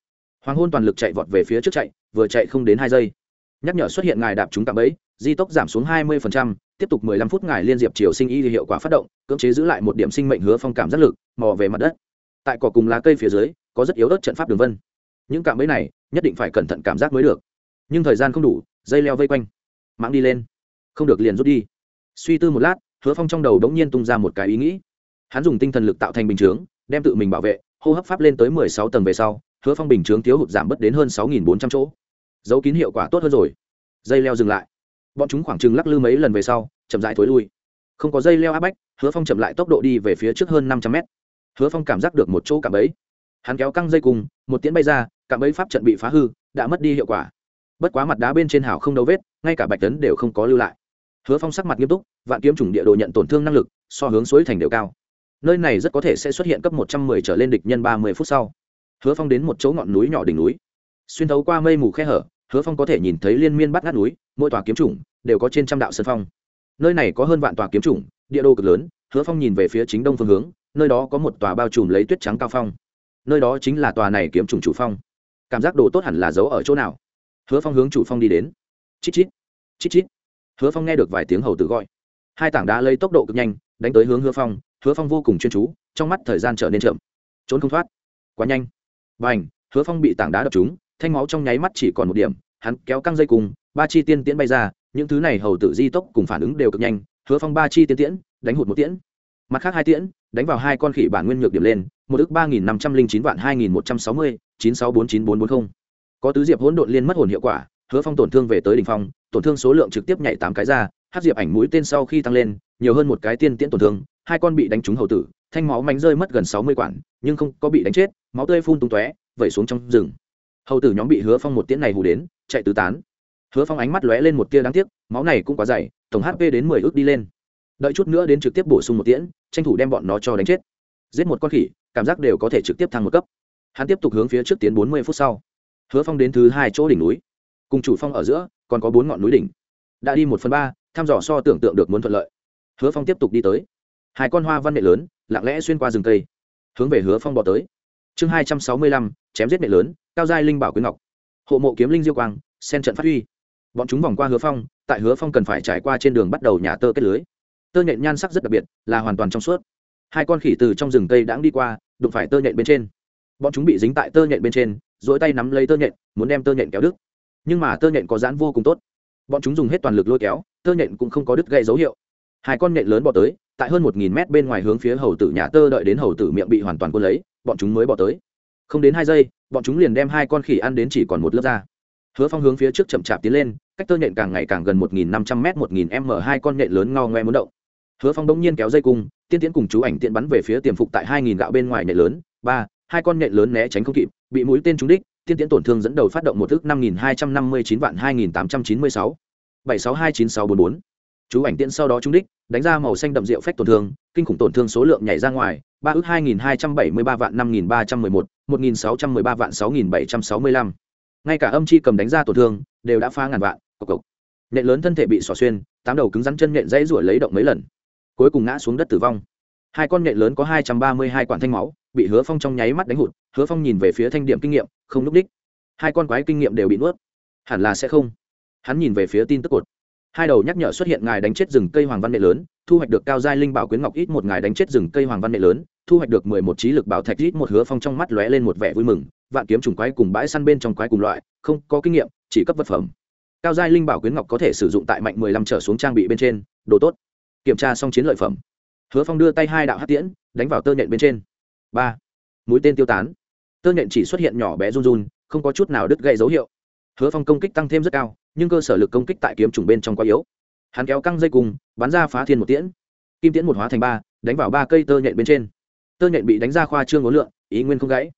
Hoàng hôn toàn lực chạy vọt về phía trước chạy, vừa chạy không đến hai giây. Nhắc nhở xuất hiện ngài đạp chúng cạm bẫy di tốc giảm xuống hai mươi tiếp tục mười lăm phút ngài liên diệp chiều sinh y hiệu quả phát động, cưỡng chế giữ lại một điểm sinh mệnh hứa phong cảm giác lực, mò về mặt đất. Tại cỏ cùng lá cây phía dưới, có rất yếu ớt trận pháp đường vân. Những cảm bẫy này, nhất định phải cẩn thận cảm giác mới được. Nhưng thời gian không đủ, dây leo vây quanh. Mãng đi lên. Không được liền rút đi. Suy tư một lát, hứa phong trong đầu đống nhiên tung ra một cái ý nghĩ. Hắn dùng tinh thần lực tạo thành bình chướng, đem tự mình bảo vệ, hô hấp pháp lên tới mười sáu tầng về sau, hứa phong bình chướng thiếu hụt giảm bớt đến hơn sáu nghìn bốn trăm chỗ. Dấu kín hiệu quả tốt hơn rồi. Dây leo dừng lại bọn chúng khoảng chừng lắc lư mấy lần về sau, chậm dại thối lui. Không có dây leo áp bách, hứa phong chậm lại tốc độ đi về phía trước hơn năm trăm mét. Hứa phong cảm giác được một chỗ cạm bẫy. Hắn kéo căng dây cùng, một tiến bay ra, cạm bẫy pháp trận bị phá hư, đã mất đi hiệu quả. Bất quá mặt đá bên trên hào không đâu vết, ngay cả bạch tấn đều không có lưu lại. Hứa phong sắc mặt nghiêm túc, vạn kiếm chủng địa đồ nhận tổn thương năng lực, so hướng suối thành đều cao. Nơi này rất có thể sẽ xuất hiện cấp một trăm mười trở lên địch nhân ba mươi phút sau. Hứa phong đến một chỗ ngọn núi nhỏ đỉnh núi. Xuyên thấu qua mây mù khe hở, hứa phong có thể nhìn thấy liên miên bắt ngắt núi, mỗi tòa kiếm chủng đều có trên trăm đạo sân phong. Nơi này có hơn vạn tòa kiếm chủng, địa đồ cực lớn, hứa phong nhìn về phía chính đông phương hướng, nơi đó có một tòa bao trùm lấy tuyết trắng cao phong. Nơi đó chính là tòa này kiếm chủng chủ phong. Cảm giác đồ tốt hẳn là giấu ở chỗ nào? Hứa phong hướng chủ phong đi đến. Chít chít chít chít. Hứa phong nghe được vài tiếng hầu tử gọi. Hai tảng đá lấy tốc độ cực nhanh, đánh tới hướng hứa phong hứa phong vô cùng chuyên chú, trong mắt thời gian trở nên chậm. Trốn không thoát. Quá nhanh. B à n h hứa phong bị tảng đá đập trúng, thanh máu trong nháy mắt chỉ còn một điểm, hắn kéo căng dây cùng, ba chi tiên tiễn bay ra những thứ này hầu tử di tốc cùng phản ứng đều cực nhanh, hứa phong ba chi tiến tiễn, đánh hụt một tiễn. Mặt khác hai tiễn, đánh vào hai con khỉ bản nguyên nhược điểm lên, một ước ba nghìn năm trăm linh chín vạn hai nghìn một trăm sáu mươi, chín sáu bốn chín bốn bốn mươi có tứ diệp hỗn độn liên mất hồn hiệu quả, hứa phong tổn thương về tới đ ỉ n h phong, tổn thương số lượng trực tiếp nhảy tám cái ra, hát diệp ảnh mũi tên sau khi tăng lên, nhiều hơn một cái tiên tiễn tổn thương, hai con bị đánh trúng hầu tử, thanh máu mánh rơi mất gần sáu mươi quản, nhưng không có bị đánh chết, máu tươi phun tung tóe, vẩy xuống trong rừng. Hầu tử nhóm bị hứa phong một tiễn này hù đến, chạy tứ tán hứa phong ánh mắt lóe lên một tia đáng tiếc, máu này cũng quá dày, tổng hp đến mười ước đi lên. Đợi chút nữa đến trực tiếp bổ sung một tiễn, tranh thủ đem bọn nó cho đánh chết. Giết một con khỉ, cảm giác đều có thể trực tiếp thăng một cấp. Hắn tiếp tục hướng phía trước tiến bốn mươi phút sau. Hứa phong đến thứ hai chỗ đỉnh núi. Cùng chủ phong ở giữa, còn có bốn ngọn núi đỉnh. Đã đi một phần ba, thăm dò so tưởng tượng được muốn thuận lợi. Hứa phong tiếp tục đi tới. Hai con hoa văn nghệ lớn, lặng lẽ xuyên qua rừng cây. Hướng về hứa phong bỏ tới. Chương hai trăm sáu mươi lăm, chém giết nghệ lớn, cao giai linh bảo quyến ngọc. Hộ mộ kiếm linh diêu quang, sen trận phát huy bọn chúng vòng qua hứa phong, tại hứa phong cần phải trải qua trên đường bắt đầu nhà tơ kết lưới. Tơ nhện nhan sắc rất đặc biệt, là hoàn toàn trong suốt. Hai con khỉ từ trong rừng cây đãng đi qua, đụng phải tơ nhện bên trên. Bọn chúng bị dính tại tơ nhện bên trên dỗi tay nắm lấy tơ nhện, muốn đem tơ nhện kéo đứt. Nhưng mà tơ nhện có dán vô cùng tốt. Bọn chúng dùng hết toàn lực lôi kéo, tơ nhện cũng không có đứt gây dấu hiệu. Hai con nhện lớn bỏ tới, tại hơn một nghìn mét bên ngoài hướng phía hầu tử nhà tơ đợi đến hầu tử miệng bị hoàn toàn quân lấy, bọn chúng mới bỏ tới. Không đến hai giây, bọn chúng liền đem hai con khỉ ăn đến chỉ còn một lớp da hứa phong hướng phía trước chậm chạp tiến lên, cách tơ nhện càng ngày càng gần một nghìn năm trăm m một nghìn m hai con nhện lớn ngao ngoe muốn động. Hứa phong đông nhiên kéo dây cung, tiên tiến cùng chú ảnh tiện bắn về phía tiềm phục tại hai nghìn gạo bên ngoài nhện lớn. Ba, hai con nhện lớn né tránh không kịp, bị mũi tên trúng đích, tiên tiến tổn thương dẫn đầu phát động một thước năm nghìn hai trăm năm mươi chín vạn hai nghìn tám trăm chín mươi sáu. Bảy sáu hai chín sáu bốn bốn. Chú ảnh tiễn sau đó trúng đích, đánh ra màu xanh đậm rượu phách tổn thương, kinh khủng tổn thương số lượng nhảy ra ngoài. Ba ước hai nghìn hai trăm bảy mươi ba vạn năm nghìn ba trăm mười một một nghìn sáu trăm mười ba vạn sáu nghìn bảy trăm sáu mươi lăm ngay cả âm chi cầm đánh ra tổn thương, đều đã phá ngàn vạn, cộc cộc. Nhện lớn thân thể bị xỏ xuyên, tám đầu cứng rắn chân nhện dãy ruổi lấy động mấy lần. Cuối cùng ngã xuống đất tử vong. Hai con nhện lớn có hai trăm ba mươi hai quản thanh máu, bị hứa phong trong nháy mắt đánh hụt, hứa phong nhìn về phía thanh điểm kinh nghiệm, không n ú c đích. Hai con quái kinh nghiệm đều bị nuốt. Hẳn là sẽ không. Hắn nhìn về phía tin tức cột. Hai đầu nhắc nhở xuất hiện ngài đánh chết rừng cây hoàng văn nghệ lớn, thu hoạch được cao giai linh bảo quyến ngọc ít một ngài đánh chết rừng cây hoàng văn nghệ lớn, thu hoạch được mười một trí lực bảo thạch ít một hứa phong trong mắt lóe lên một vẻ vui mừng vạn kiếm trùng quái cùng bãi săn bên trong quái cùng loại, không có kinh nghiệm, chỉ cấp vật phẩm. Cao giai linh bảo quyến ngọc có thể sử dụng tại mạnh mười lăm trở xuống trang bị bên trên, đồ tốt. Kiểm tra xong chiến lợi phẩm. Hứa phong đưa tay hai đạo hát tiễn, đánh vào tơ nhện bên trên. Ba. Mũi tên tiêu tán. Tơ nhện chỉ xuất hiện nhỏ bé run run, không có chút nào đứt gãy dấu hiệu. Hứa phong công kích tăng thêm rất cao, nhưng cơ sở lực công kích tại kiếm trùng bên trong quá yếu. Hắn kéo căng dây cùng, bắn ra phá thiên một tiễn. Kim tiễn một hóa thành ba, đánh vào ba cây tơ nhện bên trên. Tơ nhện bị đánh ra khoa trương ngố lượng, ý nguyên không gãy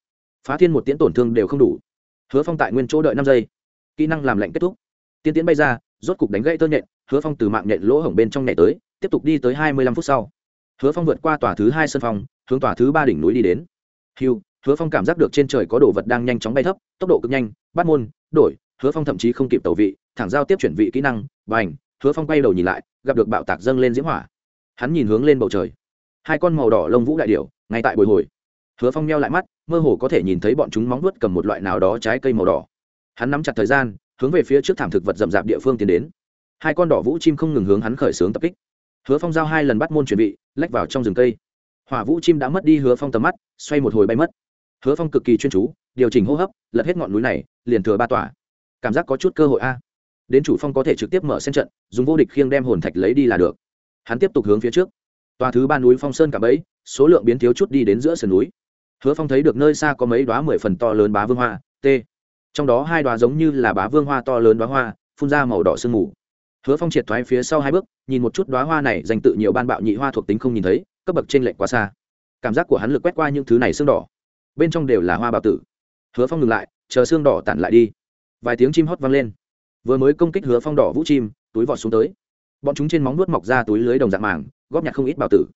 phá thiên một tiễn tổn thương đều không đủ. Hứa phong tại nguyên chỗ đợi năm giây. Kỹ năng làm lệnh kết thúc. Tiên tiến bay ra, rốt cục đánh gãy tơ nhện, hứa phong từ mạng nhện lỗ hổng bên trong nhảy tới, tiếp tục đi tới hai mươi lăm phút sau. Hứa phong vượt qua tòa thứ hai sân phòng, hướng tòa thứ ba đỉnh núi đi đến. Hiu hứa phong cảm giác được trên trời có đồ vật đang nhanh chóng bay thấp, tốc độ cực nhanh, bắt môn, đổi, hứa phong thậm chí không kịp tẩu vị, thẳng giao tiếp chuyển vị kỹ năng và ảnh hứa phong quay đầu nhìn lại, gặp được bạo tạc dâng lên diễm hỏa. Hắn nhìn hướng lên bầu trời. Hai con màu đỏ lông vũ đại điệu ngay tại bồi hồi hứa phong meo lại mắt, mơ hồ có thể nhìn thấy bọn chúng móng vuốt cầm một loại nào đó trái cây màu đỏ. Hắn nắm chặt thời gian, hướng về phía trước thảm thực vật rậm rạp địa phương tiến đến. Hai con đỏ vũ chim không ngừng hướng hắn khởi xướng tập kích. Hứa phong giao hai lần bắt môn chuẩn bị, lách vào trong rừng cây. Hỏa vũ chim đã mất đi hứa phong tầm mắt, xoay một hồi bay mất. Hứa phong cực kỳ chuyên chú, điều chỉnh hô hấp, lật hết ngọn núi này, liền thừa ba tòa. Cảm giác có chút cơ hội a. Đến chủ phong có thể trực tiếp mở sen trận, dùng vô địch khiêng đem hồn thạch lấy đi là được. Hắn tiếp tục hướng phía trước. Tòa thứ ba núi phong sơn cả bẫy, số lượng biến thiếu chút đi đến giữa sườn núi hứa phong thấy được nơi xa có mấy đoá mười phần to lớn bá vương hoa, t. Trong đó hai đoá giống như là bá vương hoa to lớn đoá hoa, phun ra màu đỏ sương mù. Hứa phong triệt thoái phía sau hai bước, nhìn một chút đoá hoa này dành tự nhiều ban bạo nhị hoa thuộc tính không nhìn thấy, cấp bậc trên lệch quá xa. Cảm giác của hắn lực quét qua những thứ này sương đỏ. Bên trong đều là hoa bào tử. Hứa phong ngừng lại, chờ sương đỏ tản lại đi. Vài tiếng chim hót vang lên. Vừa mới công kích hứa phong đỏ vũ chim, túi vọt xuống tới. Bọn chúng trên móng nuốt mọc ra túi lưới đồng dạng màng, góp nhặt không ít bào tử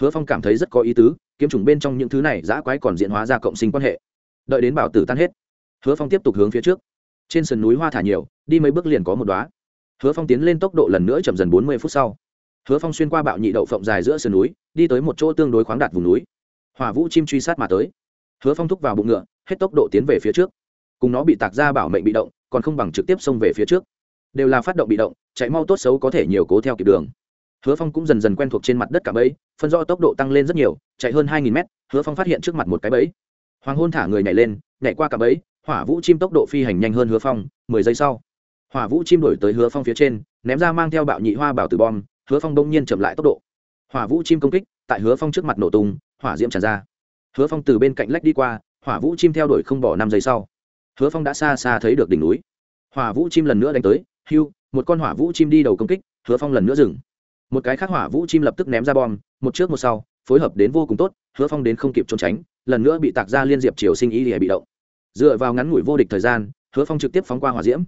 hứa phong cảm thấy rất có ý tứ, kiếm trùng bên trong những thứ này giã quái còn diễn hóa ra cộng sinh quan hệ. Đợi đến bảo tử tan hết, hứa phong tiếp tục hướng phía trước. Trên sườn núi hoa thả nhiều, đi mấy bước liền có một đoá hứa phong tiến lên tốc độ lần nữa chậm dần bốn mươi phút sau. Hứa phong xuyên qua bạo nhị đậu phộng dài giữa sườn núi, đi tới một chỗ tương đối khoáng đạt vùng núi. Hỏa vũ chim truy sát mà tới. Hứa phong thúc vào bụng ngựa, hết tốc độ tiến về phía trước. Cùng nó bị tạc ra bảo mệnh bị động, còn không bằng trực tiếp xông về phía trước. Đều là phát động bị động, chạy mau tốt xấu có thể nhiều cố theo kịp đường hứa phong cũng dần dần quen thuộc trên mặt đất cả bẫy, phân do tốc độ tăng lên rất nhiều, chạy hơn hai nghìn mét, hứa phong phát hiện trước mặt một cái bẫy. Hoàng hôn thả người nhảy lên, nhảy qua cả bẫy, hỏa vũ chim tốc độ phi hành nhanh hơn hứa phong, mười giây sau. Hỏa vũ chim đổi tới hứa phong phía trên, ném ra mang theo bạo nhị hoa bảo tử bom, hứa phong đông nhiên chậm lại tốc độ. Hỏa vũ chim công kích, tại hứa phong trước mặt nổ tung, hỏa diễm tràn ra. Hứa phong từ bên cạnh lách đi qua, hỏa vũ chim theo đuổi không bỏ năm giây sau. Hứa phong đã xa xa thấy được đỉnh núi. Hỏa vũ chim lần nữa đánh tới hưu một con hỏa vũ chim đi đầu công kích, hứa phong lần nữa dừng một cái khác hỏa vũ chim lập tức ném ra bom, một trước một sau, phối hợp đến vô cùng tốt, hứa phong đến không kịp trốn tránh, lần nữa bị tạc ra liên diệp triều sinh ý để bị động. Dựa vào ngắn ngủi vô địch thời gian, hứa phong trực tiếp phóng qua hỏa diễm.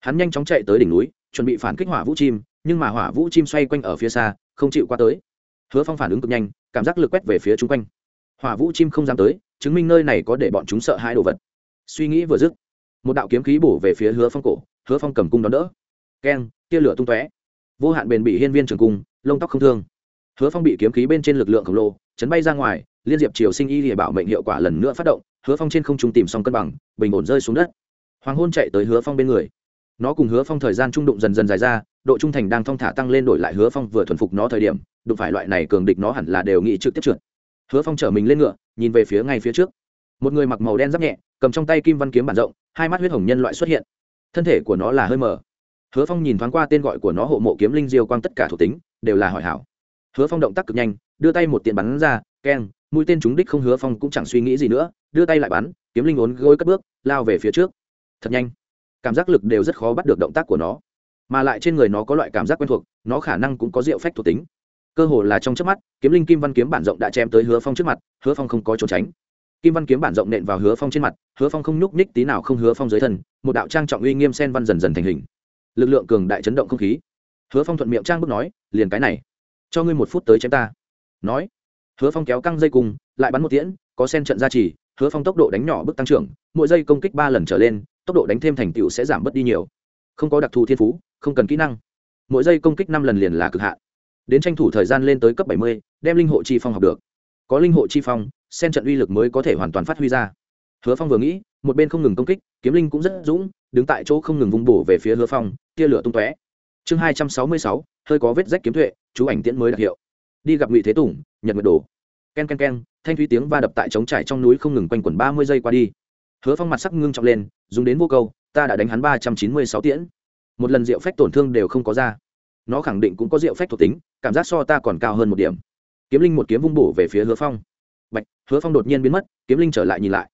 Hắn nhanh chóng chạy tới đỉnh núi, chuẩn bị phản kích hỏa vũ chim, nhưng mà hỏa vũ chim xoay quanh ở phía xa, không chịu qua tới. Hứa phong phản ứng cực nhanh, cảm giác lực quét về phía chung quanh. Hỏa vũ chim không dám tới, chứng minh nơi này có để bọn chúng sợ hai đồ vật. Suy nghĩ vừa dứt, một đạo kiếm khí bổ về phía hứa phong cổ, hứa phong cầm cung đón đỡ. Keng, tia lửa tung tóe vô hạn bền bị hiên viên trường cung, lông tóc không thương. Hứa phong bị kiếm khí bên trên lực lượng khổng lồ, chấn bay ra ngoài, liên diệp triều sinh y địa bảo mệnh hiệu quả lần nữa phát động, hứa phong trên không trung tìm xong cân bằng, bình ổn rơi xuống đất. Hoàng hôn chạy tới hứa phong bên người. Nó cùng hứa phong thời gian trung đụng dần dần dài ra, độ trung thành đang thong thả tăng lên đổi lại hứa phong vừa thuần phục nó thời điểm, đụng phải loại này cường địch nó hẳn là đều nghĩ trực tiếp trượt. Hứa phong chở mình lên ngựa, nhìn về phía ngay phía trước. Một người mặc màu đen giáp nhẹ, cầm trong tay kim văn kiếm bản rộng, hai mắt huyết hồng nhân loại xuất hiện. Thân thể của nó là hơi mờ hứa phong nhìn thoáng qua tên gọi của nó hộ mộ kiếm linh diêu quang tất cả thuộc tính, đều là hỏi hảo. Hứa phong động tác cực nhanh, đưa tay một tiện bắn ra, keng, mũi tên trúng đích không hứa phong cũng chẳng suy nghĩ gì nữa, đưa tay lại bắn, kiếm linh ốn gối cất bước, lao về phía trước. Thật nhanh. Cảm giác lực đều rất khó bắt được động tác của nó. Mà lại trên người nó có loại cảm giác quen thuộc, nó khả năng cũng có rượu phách thuộc tính. Cơ hồ là trong trước mắt, kiếm linh kim văn kiếm bản rộng đã chém tới hứa phong trước mặt, hứa phong không có trốn tránh. Kim văn kiếm bản rộng nện vào hứa phong trên mặt, hứa phong không nhúc ních tí nào không hứa phong dưới thân, một đạo trang trọng uy nghiêm sen văn dần dần thành hình lực lượng cường đại chấn động không khí. Hứa phong thuận miệng trang bước nói liền cái này cho ngươi một phút tới chém ta. Nói hứa phong kéo căng dây cung, lại bắn một tiễn có sen trận gia trì hứa phong tốc độ đánh nhỏ bước tăng trưởng mỗi giây công kích ba lần trở lên tốc độ đánh thêm thành tựu sẽ giảm bớt đi nhiều. Không có đặc thù thiên phú không cần kỹ năng. Mỗi giây công kích năm lần liền là cực hạn. Đến tranh thủ thời gian lên tới cấp bảy mươi đem linh hộ chi phong học được. Có linh hộ chi phong sen trận uy lực mới có thể hoàn toàn phát huy ra. Hứa phong vừa nghĩ một bên không ngừng công kích kiếm linh cũng rất dũng đứng tại chỗ không ngừng vung bổ về phía hứa phong tia lửa tung tóe. Chương hai trăm sáu mươi sáu hơi có vết rách kiếm tuệ chú ảnh tiễn mới đặc hiệu. Đi gặp ngụy thế tùng nhật nguyệt đồ. Ken ken ken thanh thúy tiếng va đập tại trống trải trong núi không ngừng quanh quẩn ba mươi giây qua đi. Hứa phong mặt sắc ngưng trọng lên dùng đến vô câu ta đã đánh hắn ba trăm chín mươi sáu tiễn. Một lần rượu phách tổn thương đều không có ra. Nó khẳng định cũng có rượu phách thuộc tính cảm giác so ta còn cao hơn một điểm. Kiếm linh một kiếm vung bổ về phía hứa phong. Bạch hứa phong đột nhiên biến mất kiếm linh trở lại nhìn lại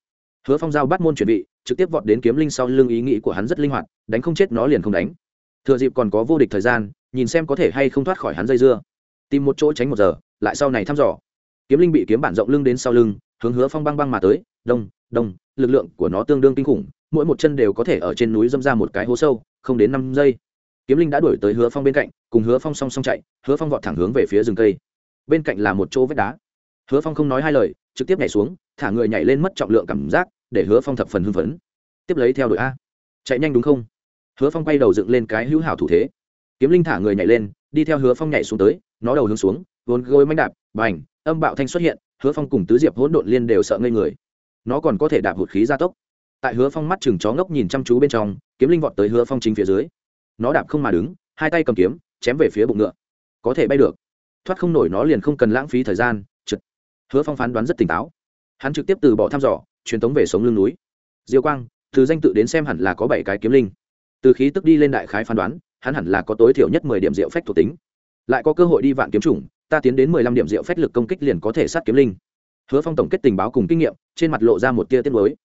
hứa phong giao bắt môn chuẩn bị trực tiếp vọt đến kiếm linh sau lưng ý nghĩ của hắn rất linh hoạt, đánh không chết nó liền không đánh. Thừa dịp còn có vô địch thời gian, nhìn xem có thể hay không thoát khỏi hắn dây dưa. Tìm một chỗ tránh một giờ, lại sau này thăm dò. Kiếm linh bị kiếm bản rộng lưng đến sau lưng, hướng hứa phong băng băng mà tới, đông đông, lực lượng của nó tương đương kinh khủng, mỗi một chân đều có thể ở trên núi dâm ra một cái hố sâu, không đến năm giây. Kiếm linh đã đuổi tới hứa phong bên cạnh, cùng hứa phong song song chạy, hứa phong vọt thẳng hướng về phía rừng cây. Bên cạnh là một chỗ vách đá. Hứa phong không nói hai lời, trực tiếp nhảy xuống, thả người nhảy lên mất trọng lượng cảm giác để hứa phong thập phần hưng phấn. Tiếp lấy theo đội a. Chạy nhanh đúng không? Hứa phong quay đầu dựng lên cái hữu hảo thủ thế. Kiếm linh thả người nhảy lên, đi theo hứa phong nhảy xuống tới, nó đầu hướng xuống, vốn gối mánh đạp b à n h âm bạo thanh xuất hiện, hứa phong cùng tứ diệp hỗn độn liên đều sợ ngây người. Nó còn có thể đạp hụt khí gia tốc. Tại hứa phong mắt chừng chó ngốc nhìn chăm chú bên trong, kiếm linh vọt tới hứa phong chính phía dưới. Nó đạp không mà đứng, hai tay cầm kiếm, chém về phía bụng ngựa. Có thể bay được. Thoát không nổi nó liền không cần lãng phí thời gian trực hứa phong phán đoán rất tỉnh táo. Hắn trực tiếp từ bỏ thăm dò truyền tống về sống lưng núi. Diêu quang, từ danh tự đến xem hẳn là có bảy cái kiếm linh. Từ khí tức đi lên đại khái phán đoán, hắn hẳn là có tối thiểu nhất mười điểm diệu phách thuộc tính. Lại có cơ hội đi vạn kiếm chủng, ta tiến đến mười lăm điểm diệu phách lực công kích liền có thể sát kiếm linh. Hứa phong tổng kết tình báo cùng kinh nghiệm, trên mặt lộ ra một tia tiết mới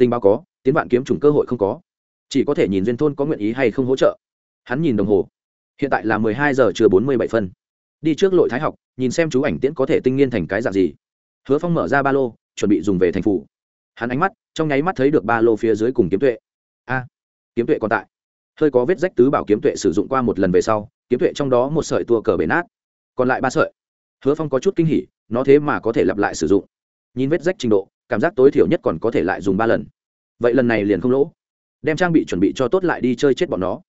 tình báo có, tiến vạn kiếm chủng cơ hội không có. Chỉ có thể nhìn duyên thôn có nguyện ý hay không hỗ trợ. Hắn nhìn đồng hồ. Hiện tại là mười hai giờ chưa bốn mươi bảy phân. Đi trước lội thái học, nhìn xem chú ảnh tiễn có thể tinh nghiên thành cái dạng gì. Hứa phong mở ra ba lô, chuẩn bị dùng về thành phủ hắn ánh mắt, trong nháy mắt thấy được ba lô phía dưới cùng kiếm tuệ. A, kiếm tuệ còn tại. Hơi có vết rách tứ bảo kiếm tuệ sử dụng qua một lần về sau, kiếm tuệ trong đó một sợi tua cờ bể nát. Còn lại ba sợi. Hứa phong có chút kinh hỉ, nó thế mà có thể lặp lại sử dụng. Nhìn vết rách trình độ, cảm giác tối thiểu nhất còn có thể lại dùng ba lần. Vậy lần này liền không lỗ. Đem trang bị chuẩn bị cho tốt lại đi chơi chết bọn nó.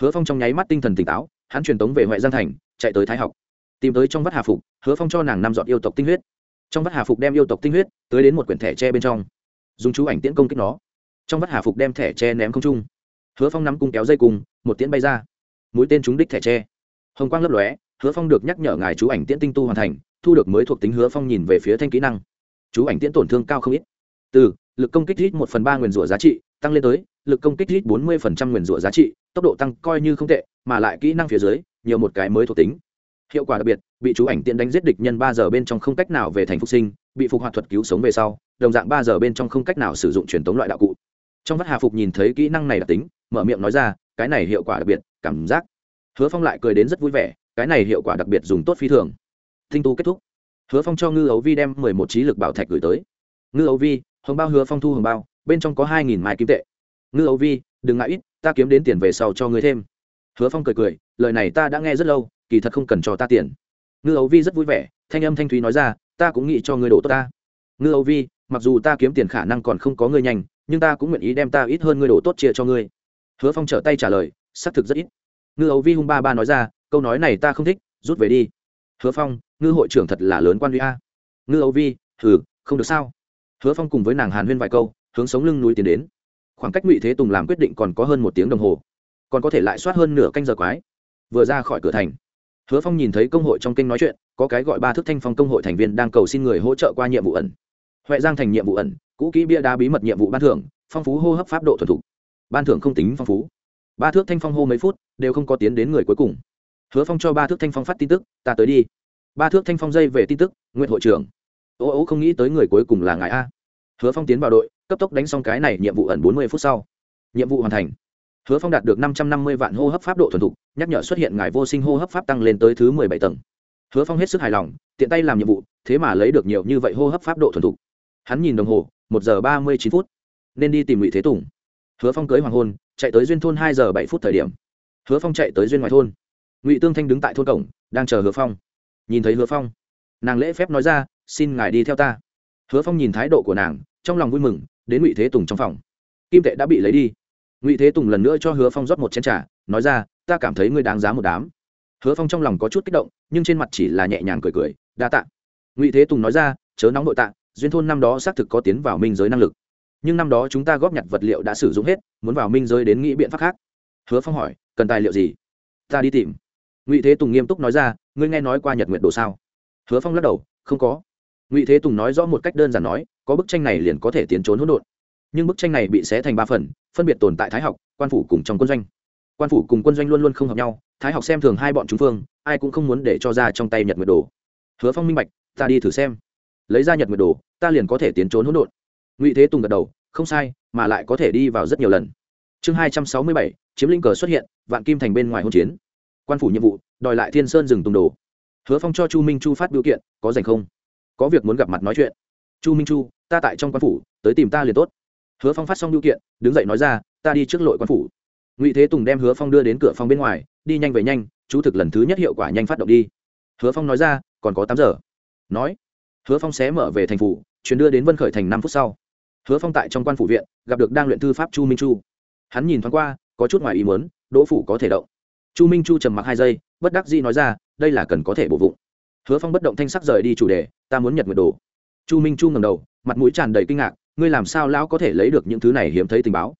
Hứa phong trong nháy mắt tinh thần tỉnh táo, hắn truyền tống về huệ giang thành, chạy tới thái học. Tìm tới trong vắt hà phục, hứa phong cho nàng năm giọt yêu tộc tinh huyết. Trong vắt hà phục đem yêu tộc tinh huyết tới đến một quyển thẻ tre bên trong dùng chú ảnh tiễn công kích nó. Trong vắt hà phục đem thẻ tre ném không trung. Hứa phong nắm cung kéo dây cung một tiễn bay ra. Mũi tên trúng đích thẻ tre. Hồng quang lấp lóe, hứa phong được nhắc nhở ngài chú ảnh tiễn tinh tu hoàn thành, thu được mới thuộc tính hứa phong nhìn về phía thanh kỹ năng. Chú ảnh tiễn tổn thương cao không ít. Từ, lực công kích ít một phần ba nguyền rủa giá trị, tăng lên tới, lực công kích ít bốn mươi phần trăm nguyền rủa giá trị, tốc độ tăng coi như không tệ, mà lại kỹ năng phía dưới, nhiều một cái mới thuộc tính. Hiệu quả đặc biệt, bị chú ảnh tiễn đánh giết địch nhân ba giờ bên trong không cách nào về thành phục sinh, bị phục hoạt thuật cứu sống về sau đồng dạng ba giờ bên trong không cách nào sử dụng truyền tống loại đạo cụ. Trong vắt hà phục nhìn thấy kỹ năng này đặc tính, mở miệng nói ra, cái này hiệu quả đặc biệt, cảm giác. Hứa phong lại cười đến rất vui vẻ, cái này hiệu quả đặc biệt dùng tốt phi thường. Thinh tu kết thúc. Hứa phong cho ngư ấu vi đem mười một trí lực bảo thạch gửi tới. Ngư ấu vi, hồng bao hứa phong thu hồng bao, bên trong có hai nghìn mai kim tệ. Ngư ấu vi, đừng ngại ít, ta kiếm đến tiền về sau cho ngươi thêm. Hứa phong cười cười, lời này ta đã nghe rất lâu, kỳ thật không cần cho ta tiền. Ngư ấu vi rất vui vẻ, thanh âm thanh thúy nói ra, ta cũng nghĩ cho ngươi đổ tốt ta. Ngư ấu vi mặc dù ta kiếm tiền khả năng còn không có ngươi nhanh, nhưng ta cũng nguyện ý đem ta ít hơn ngươi đổ tốt chia cho ngươi. Hứa phong trở tay trả lời, xác thực rất ít. Ngư ấu vi hung ba ba nói ra, câu nói này ta không thích, rút về đi. Hứa phong, ngư hội trưởng thật là lớn quan huy a. Ngư ấu vi, hừ, không được sao? Hứa phong cùng với nàng hàn huyên vài câu, hướng sống lưng núi tiến đến. Khoảng cách ngụy thế tùng làm quyết định còn có hơn một tiếng đồng hồ. Còn có thể lại soát hơn nửa canh giờ quái. Vừa ra khỏi cửa thành, hứa phong nhìn thấy công hội trong kênh nói chuyện, có cái gọi ba thước thanh phong công hội thành viên đang cầu xin người hỗ trợ qua nhiệm vụ ẩn huệ giang thành nhiệm vụ ẩn, cũ kỹ bia đá bí mật nhiệm vụ ban thưởng, phong phú hô hấp pháp độ thuần thục. Ban thưởng không tính phong phú. Ba thước thanh phong hô mấy phút, đều không có tiến đến người cuối cùng. Hứa phong cho ba thước thanh phong phát tin tức, ta tới đi. Ba thước thanh phong dây về tin tức nguyện hội trưởng. Ô ô, không nghĩ tới người cuối cùng là ngài a. Hứa phong tiến vào đội, cấp tốc đánh xong cái này nhiệm vụ ẩn bốn mươi phút sau. Nhiệm vụ hoàn thành. Hứa phong đạt được năm trăm năm mươi vạn hô hấp pháp độ thuần thục, nhắc nhở xuất hiện ngài vô sinh hô hấp pháp tăng lên tới thứ mười bảy tầng. Hứa phong hết sức hài lòng, tiện tay làm nhiệm vụ, thế mà lấy được nhiều như vậy hô hấp pháp độ thuần thục hắn nhìn đồng hồ, một giờ ba mươi chín phút. Nên đi tìm ngụy thế tùng. Hứa phong cưới hoàng hôn, chạy tới duyên thôn hai giờ bảy phút thời điểm. Hứa phong chạy tới duyên ngoài thôn. Ngụy tương thanh đứng tại thôn cổng, đang chờ hứa phong. Nhìn thấy hứa phong, nàng lễ phép nói ra, xin ngài đi theo ta. Hứa phong nhìn thái độ của nàng, trong lòng vui mừng, đến ngụy thế tùng trong phòng. Kim tệ đã bị lấy đi. Ngụy thế tùng lần nữa cho hứa phong rót một chén t r à nói ra, ta cảm thấy ngươi đáng giá một đám. Hứa phong trong lòng có chút kích động, nhưng trên mặt chỉ là nhẹ nhàng cười cười, đa tạ. Ngụy thế tùng nói ra, chớ nóng nội tạ duyên thôn năm đó xác thực có tiến vào minh giới năng lực. Nhưng năm đó chúng ta góp nhặt vật liệu đã sử dụng hết, muốn vào minh giới đến nghĩ biện pháp khác. Hứa phong hỏi, cần tài liệu gì? Ta đi tìm. Ngụy thế tùng nghiêm túc nói ra, ngươi nghe nói qua nhật nguyệt đồ sao? Hứa phong lắc đầu, không có. Ngụy thế tùng nói rõ một cách đơn giản nói, có bức tranh này liền có thể tiến trốn hỗn độn. Nhưng bức tranh này bị xé thành ba phần, phân biệt tồn tại thái học, quan phủ cùng trong quân doanh. Quan phủ cùng quân doanh luôn luôn không hợp nhau, thái học xem thường hai bọn chúng phương, ai cũng không muốn để cho ra trong tay nhật nguyệt đồ. Hứa phong minh bạch, ta đi thử xem. Lấy ra nhật nguyệt đồ ta liền có thể tiến trốn hỗn độn. Ngụy thế tùng gật đầu, không sai, mà lại có thể đi vào rất nhiều lần. Chương hai trăm sáu mươi bảy, chiếm linh cờ xuất hiện, vạn kim thành bên ngoài hôn chiến. Quan phủ nhiệm vụ, đòi lại thiên sơn rừng tùng đồ. Hứa phong cho chu minh chu phát biểu kiện, có dành không? Có việc muốn gặp mặt nói chuyện. Chu minh chu, ta tại trong quan phủ, tới tìm ta liền tốt. Hứa phong phát xong biểu kiện, đứng dậy nói ra, ta đi trước lội quan phủ. Ngụy thế tùng đem hứa phong đưa đến cửa phòng bên ngoài, đi nhanh về nhanh, chú thực lần thứ nhất hiệu quả nhanh phát động đi. Hứa phong nói ra, còn có tám giờ. Nói hứa phong sẽ mở về thành phủ, chuyển đưa đến vân khởi thành năm phút sau. Hứa phong tại trong quan phủ viện, gặp được đang luyện thư pháp chu minh chu. Hắn nhìn thoáng qua, có chút ngoài ý muốn, đỗ phủ có thể động. Chu minh chu trầm mặc hai giây, bất đắc dĩ nói ra, đây là cần có thể bổ vụng. Hứa phong bất động thanh sắc rời đi chủ đề, ta muốn nhật nguyệt đồ. Chu minh chu ngầm đầu, mặt mũi tràn đầy kinh ngạc, ngươi làm sao lão có thể lấy được những thứ này hiếm thấy tình báo?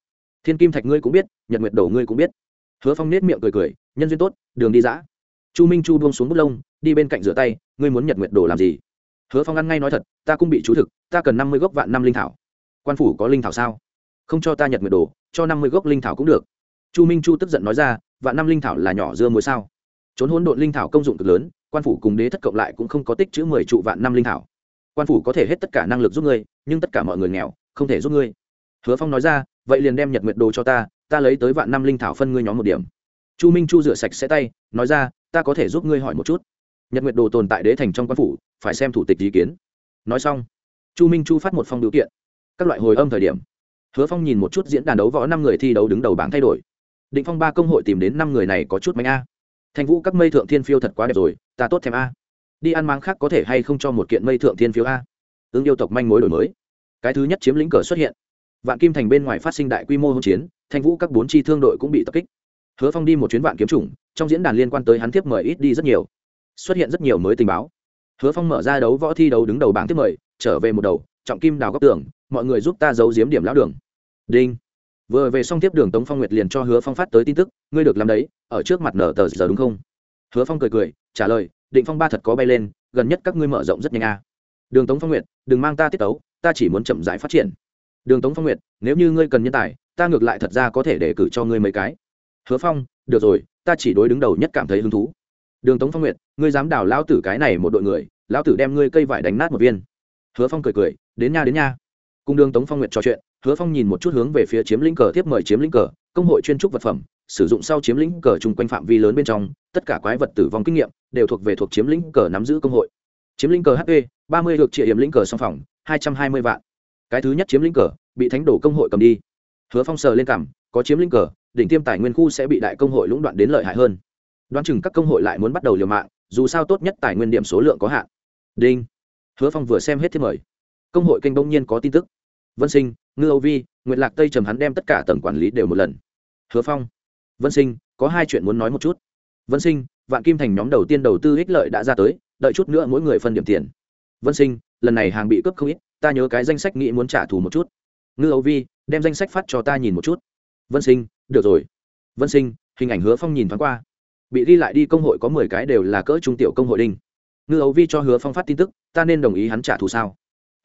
Thiên kim thạch ngươi cũng biết, nhật nguyệt đồ ngươi cũng biết. Hứa phong nết miệng cười cười, nhân duyên tốt, đường đi dã. Chu minh chu buông xuống bút lông, đi bên cạnh rửa tay, ngươi muốn nhật nguyệt đồ làm gì? Hứa phong ăn ngay nói thật, ta cũng bị chú thực, ta cần năm mươi gốc vạn năm linh thảo. Quan phủ có linh thảo sao? Không cho ta nhật nguyệt đồ, cho năm mươi gốc linh thảo cũng được. Chu minh chu tức giận nói ra, vạn năm linh thảo là nhỏ dưa muối sao? Trốn hỗn độn linh thảo công dụng cực lớn, quan phủ cùng đế thất cộng lại cũng không có tích chữ mười trụ vạn năm linh thảo. Quan phủ có thể hết tất cả năng lực giúp ngươi, nhưng tất cả mọi người nghèo, không thể giúp ngươi. Hứa phong nói ra, vậy liền đem nhật nguyệt đồ cho ta ta lấy tới vạn năm linh thảo phân ngươi nhóm một điểm. Chu minh chu rửa sạch sẽ tay, nói ra, ta có thể giúp ngươi hỏi một chút nhật nguyệt đồ tồn tại đế thành trong quan phủ, phải xem thủ tịch ý kiến. Nói xong, chu minh chu phát một phong biểu kiện. Các loại hồi âm thời điểm, hứa phong nhìn một chút diễn đàn đấu võ năm người thi đấu đứng đầu bảng thay đổi. Định phong ba công hội tìm đến năm người này có chút mạnh a. Thành vũ, các mây thượng thiên phiêu thật quá đẹp rồi, ta tốt thèm a. Đi ăn mang khác có thể hay không cho một kiện mây thượng thiên phiêu a? Ứng yêu tộc manh mối đổi mới. Cái thứ nhất chiếm lĩnh cờ xuất hiện. Vạn kim thành bên ngoài phát sinh đại quy mô hỗn chiến thanh vũ các bốn chi thương đội cũng bị tập kích. Hứa phong đi một chuyến vạn kiếm chủng, trong diễn đàn liên quan tới hắn tiếp mời ít đi rất nhiều xuất hiện rất nhiều mới tình báo. Hứa phong mở ra đấu võ thi đấu đứng đầu bảng tiếp mời, trở về một đầu, trọng kim đào góc tường, mọi người giúp ta giấu giếm điểm lão đường. Đinh. Vừa về xong tiếp đường tống phong nguyệt liền cho hứa phong phát tới tin tức, ngươi được làm đấy, ở trước mặt nở tờ giờ đúng không? Hứa phong cười cười, trả lời, định phong ba thật có bay lên, gần nhất các ngươi mở rộng rất nhanh a. Đường tống phong nguyệt, đừng mang ta tiết tấu, ta chỉ muốn chậm rãi phát triển. Đường tống phong nguyệt, nếu như ngươi cần nhân tài, ta ngược lại thật ra có thể để cử cho ngươi mấy cái. Hứa phong, được rồi, ta chỉ đối đứng đầu nhất cảm thấy hứng thú đường tống phong nguyệt, ngươi dám đào lão tử cái này một đội người, lão tử đem ngươi cây vải đánh nát một viên. Hứa phong cười cười, đến nha đến nha. Cùng đường tống phong nguyệt trò chuyện, hứa phong nhìn một chút hướng về phía chiếm lĩnh cờ tiếp mời chiếm lĩnh cờ, công hội chuyên trúc vật phẩm, sử dụng sau chiếm lĩnh cờ chung quanh phạm vi lớn bên trong, tất cả quái vật tử vong kinh nghiệm đều thuộc về thuộc chiếm lĩnh cờ nắm giữ công hội. Chiếm lĩnh cờ hp ba mươi được trị hiểm lĩnh cờ song phòng, hai trăm hai mươi vạn. Cái thứ nhất chiếm lĩnh cờ, bị thánh đổ công hội cầm đi. Hứa phong sờ lên cảm có chiếm lĩnh cờ, đỉnh tiêm tài nguyên khu sẽ bị đại công hội lũng đoạn đến lợi hại hơn đoán chừng các công hội lại muốn bắt đầu liều mạng, dù sao tốt nhất tài nguyên điểm số lượng có hạn. Đinh. Hứa phong vừa xem hết thiết mời. Công hội kênh đông nhiên có tin tức. Vân sinh, ngư âu vi nguyện lạc tây trầm hắn đem tất cả tầng quản lý đều một lần. Hứa phong. Vân sinh, có hai chuyện muốn nói một chút. Vân sinh, vạn kim thành nhóm đầu tiên đầu tư ích lợi đã ra tới, đợi chút nữa mỗi người phân điểm tiền. Vân sinh, lần này hàng bị cướp không ít, ta nhớ cái danh sách nghĩ muốn trả thù một chút. Ngư âu vi, đem danh sách phát cho ta nhìn một chút. Vân sinh, được rồi. Vân sinh, hình ảnh hứa phong nhìn thoáng qua bị ghi lại đi công hội có mười cái đều là cỡ trung tiểu công hội đinh. Ngư âu vi cho hứa phong phát tin tức, ta nên đồng ý hắn trả thù sao?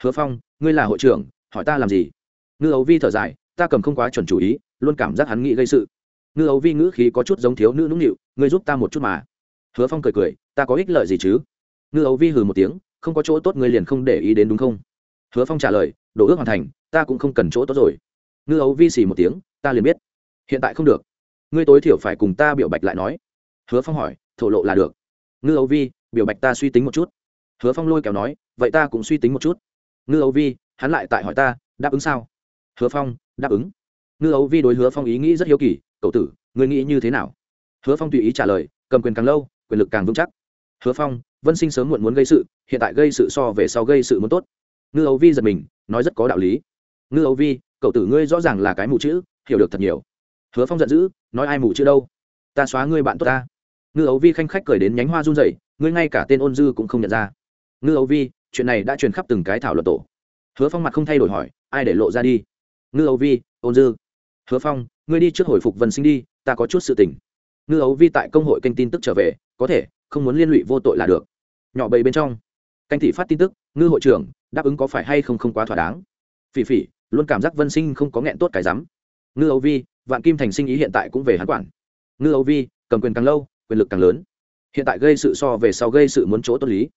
Hứa phong, ngươi là hội trưởng, hỏi ta làm gì? Ngư âu vi thở dài, ta cầm không quá chuẩn chủ ý, luôn cảm giác hắn nghĩ gây sự. Ngư âu vi ngữ khí có chút giống thiếu nữ nũng nịu, ngươi giúp ta một chút mà. Hứa phong cười cười, ta có ích lợi gì chứ? Ngư âu vi hừ một tiếng, không có chỗ tốt ngươi liền không để ý đến đúng không? Hứa phong trả lời, đồ ước hoàn thành, ta cũng không cần chỗ tốt rồi. Ngư âu vi xì một tiếng, ta liền biết. Hiện tại không được. Ngươi tối thiểu phải cùng ta biểu bạch lại nói hứa phong hỏi, thổ lộ là được. Ngư âu vi, biểu bạch ta suy tính một chút. Hứa phong lôi kéo nói, vậy ta cũng suy tính một chút. Ngư âu vi, hắn lại tại hỏi ta, đáp ứng sao? Hứa phong, đáp ứng. Ngư âu vi đối hứa phong ý nghĩ rất hiếu kỳ, cậu tử, ngươi nghĩ như thế nào? Hứa phong tùy ý trả lời, cầm quyền càng lâu, quyền lực càng vững chắc. Hứa phong, vân sinh sớm muộn muốn gây sự, hiện tại gây sự so về sau gây sự muốn tốt. Ngư âu vi giật mình, nói rất có đạo lý. Ngư âu vi, cậu tử ngươi rõ ràng là cái mù chữ, hiểu được thật nhiều. Hứa phong giận dữ, nói ai mù chữ đâu? Ta xóa ngươi bạn tốt ta ngư âu vi khanh khách cười đến nhánh hoa run rẩy, ngươi ngay cả tên ôn dư cũng không nhận ra. Ngư âu vi, chuyện này đã truyền khắp từng cái thảo luận tổ. Hứa phong mặt không thay đổi hỏi, ai để lộ ra đi? Ngư âu vi, ôn dư. Hứa phong, ngươi đi trước hồi phục vân sinh đi, ta có chút sự tình. Ngư âu vi tại công hội kênh tin tức trở về, có thể, không muốn liên lụy vô tội là được. Nhỏ bầy bên trong, canh thị phát tin tức, ngư hội trưởng, đáp ứng có phải hay không không quá thỏa đáng. Phỉ phỉ, luôn cảm giác vân sinh không có nghẹn tốt cái rắm. Ngư âu vi, vạn kim thành sinh ý hiện tại cũng về hắn quản. Ngư âu vi, cầm quyền càng lâu quyền lực càng lớn. Hiện tại gây sự so về sau gây sự muốn chỗ tốt lý.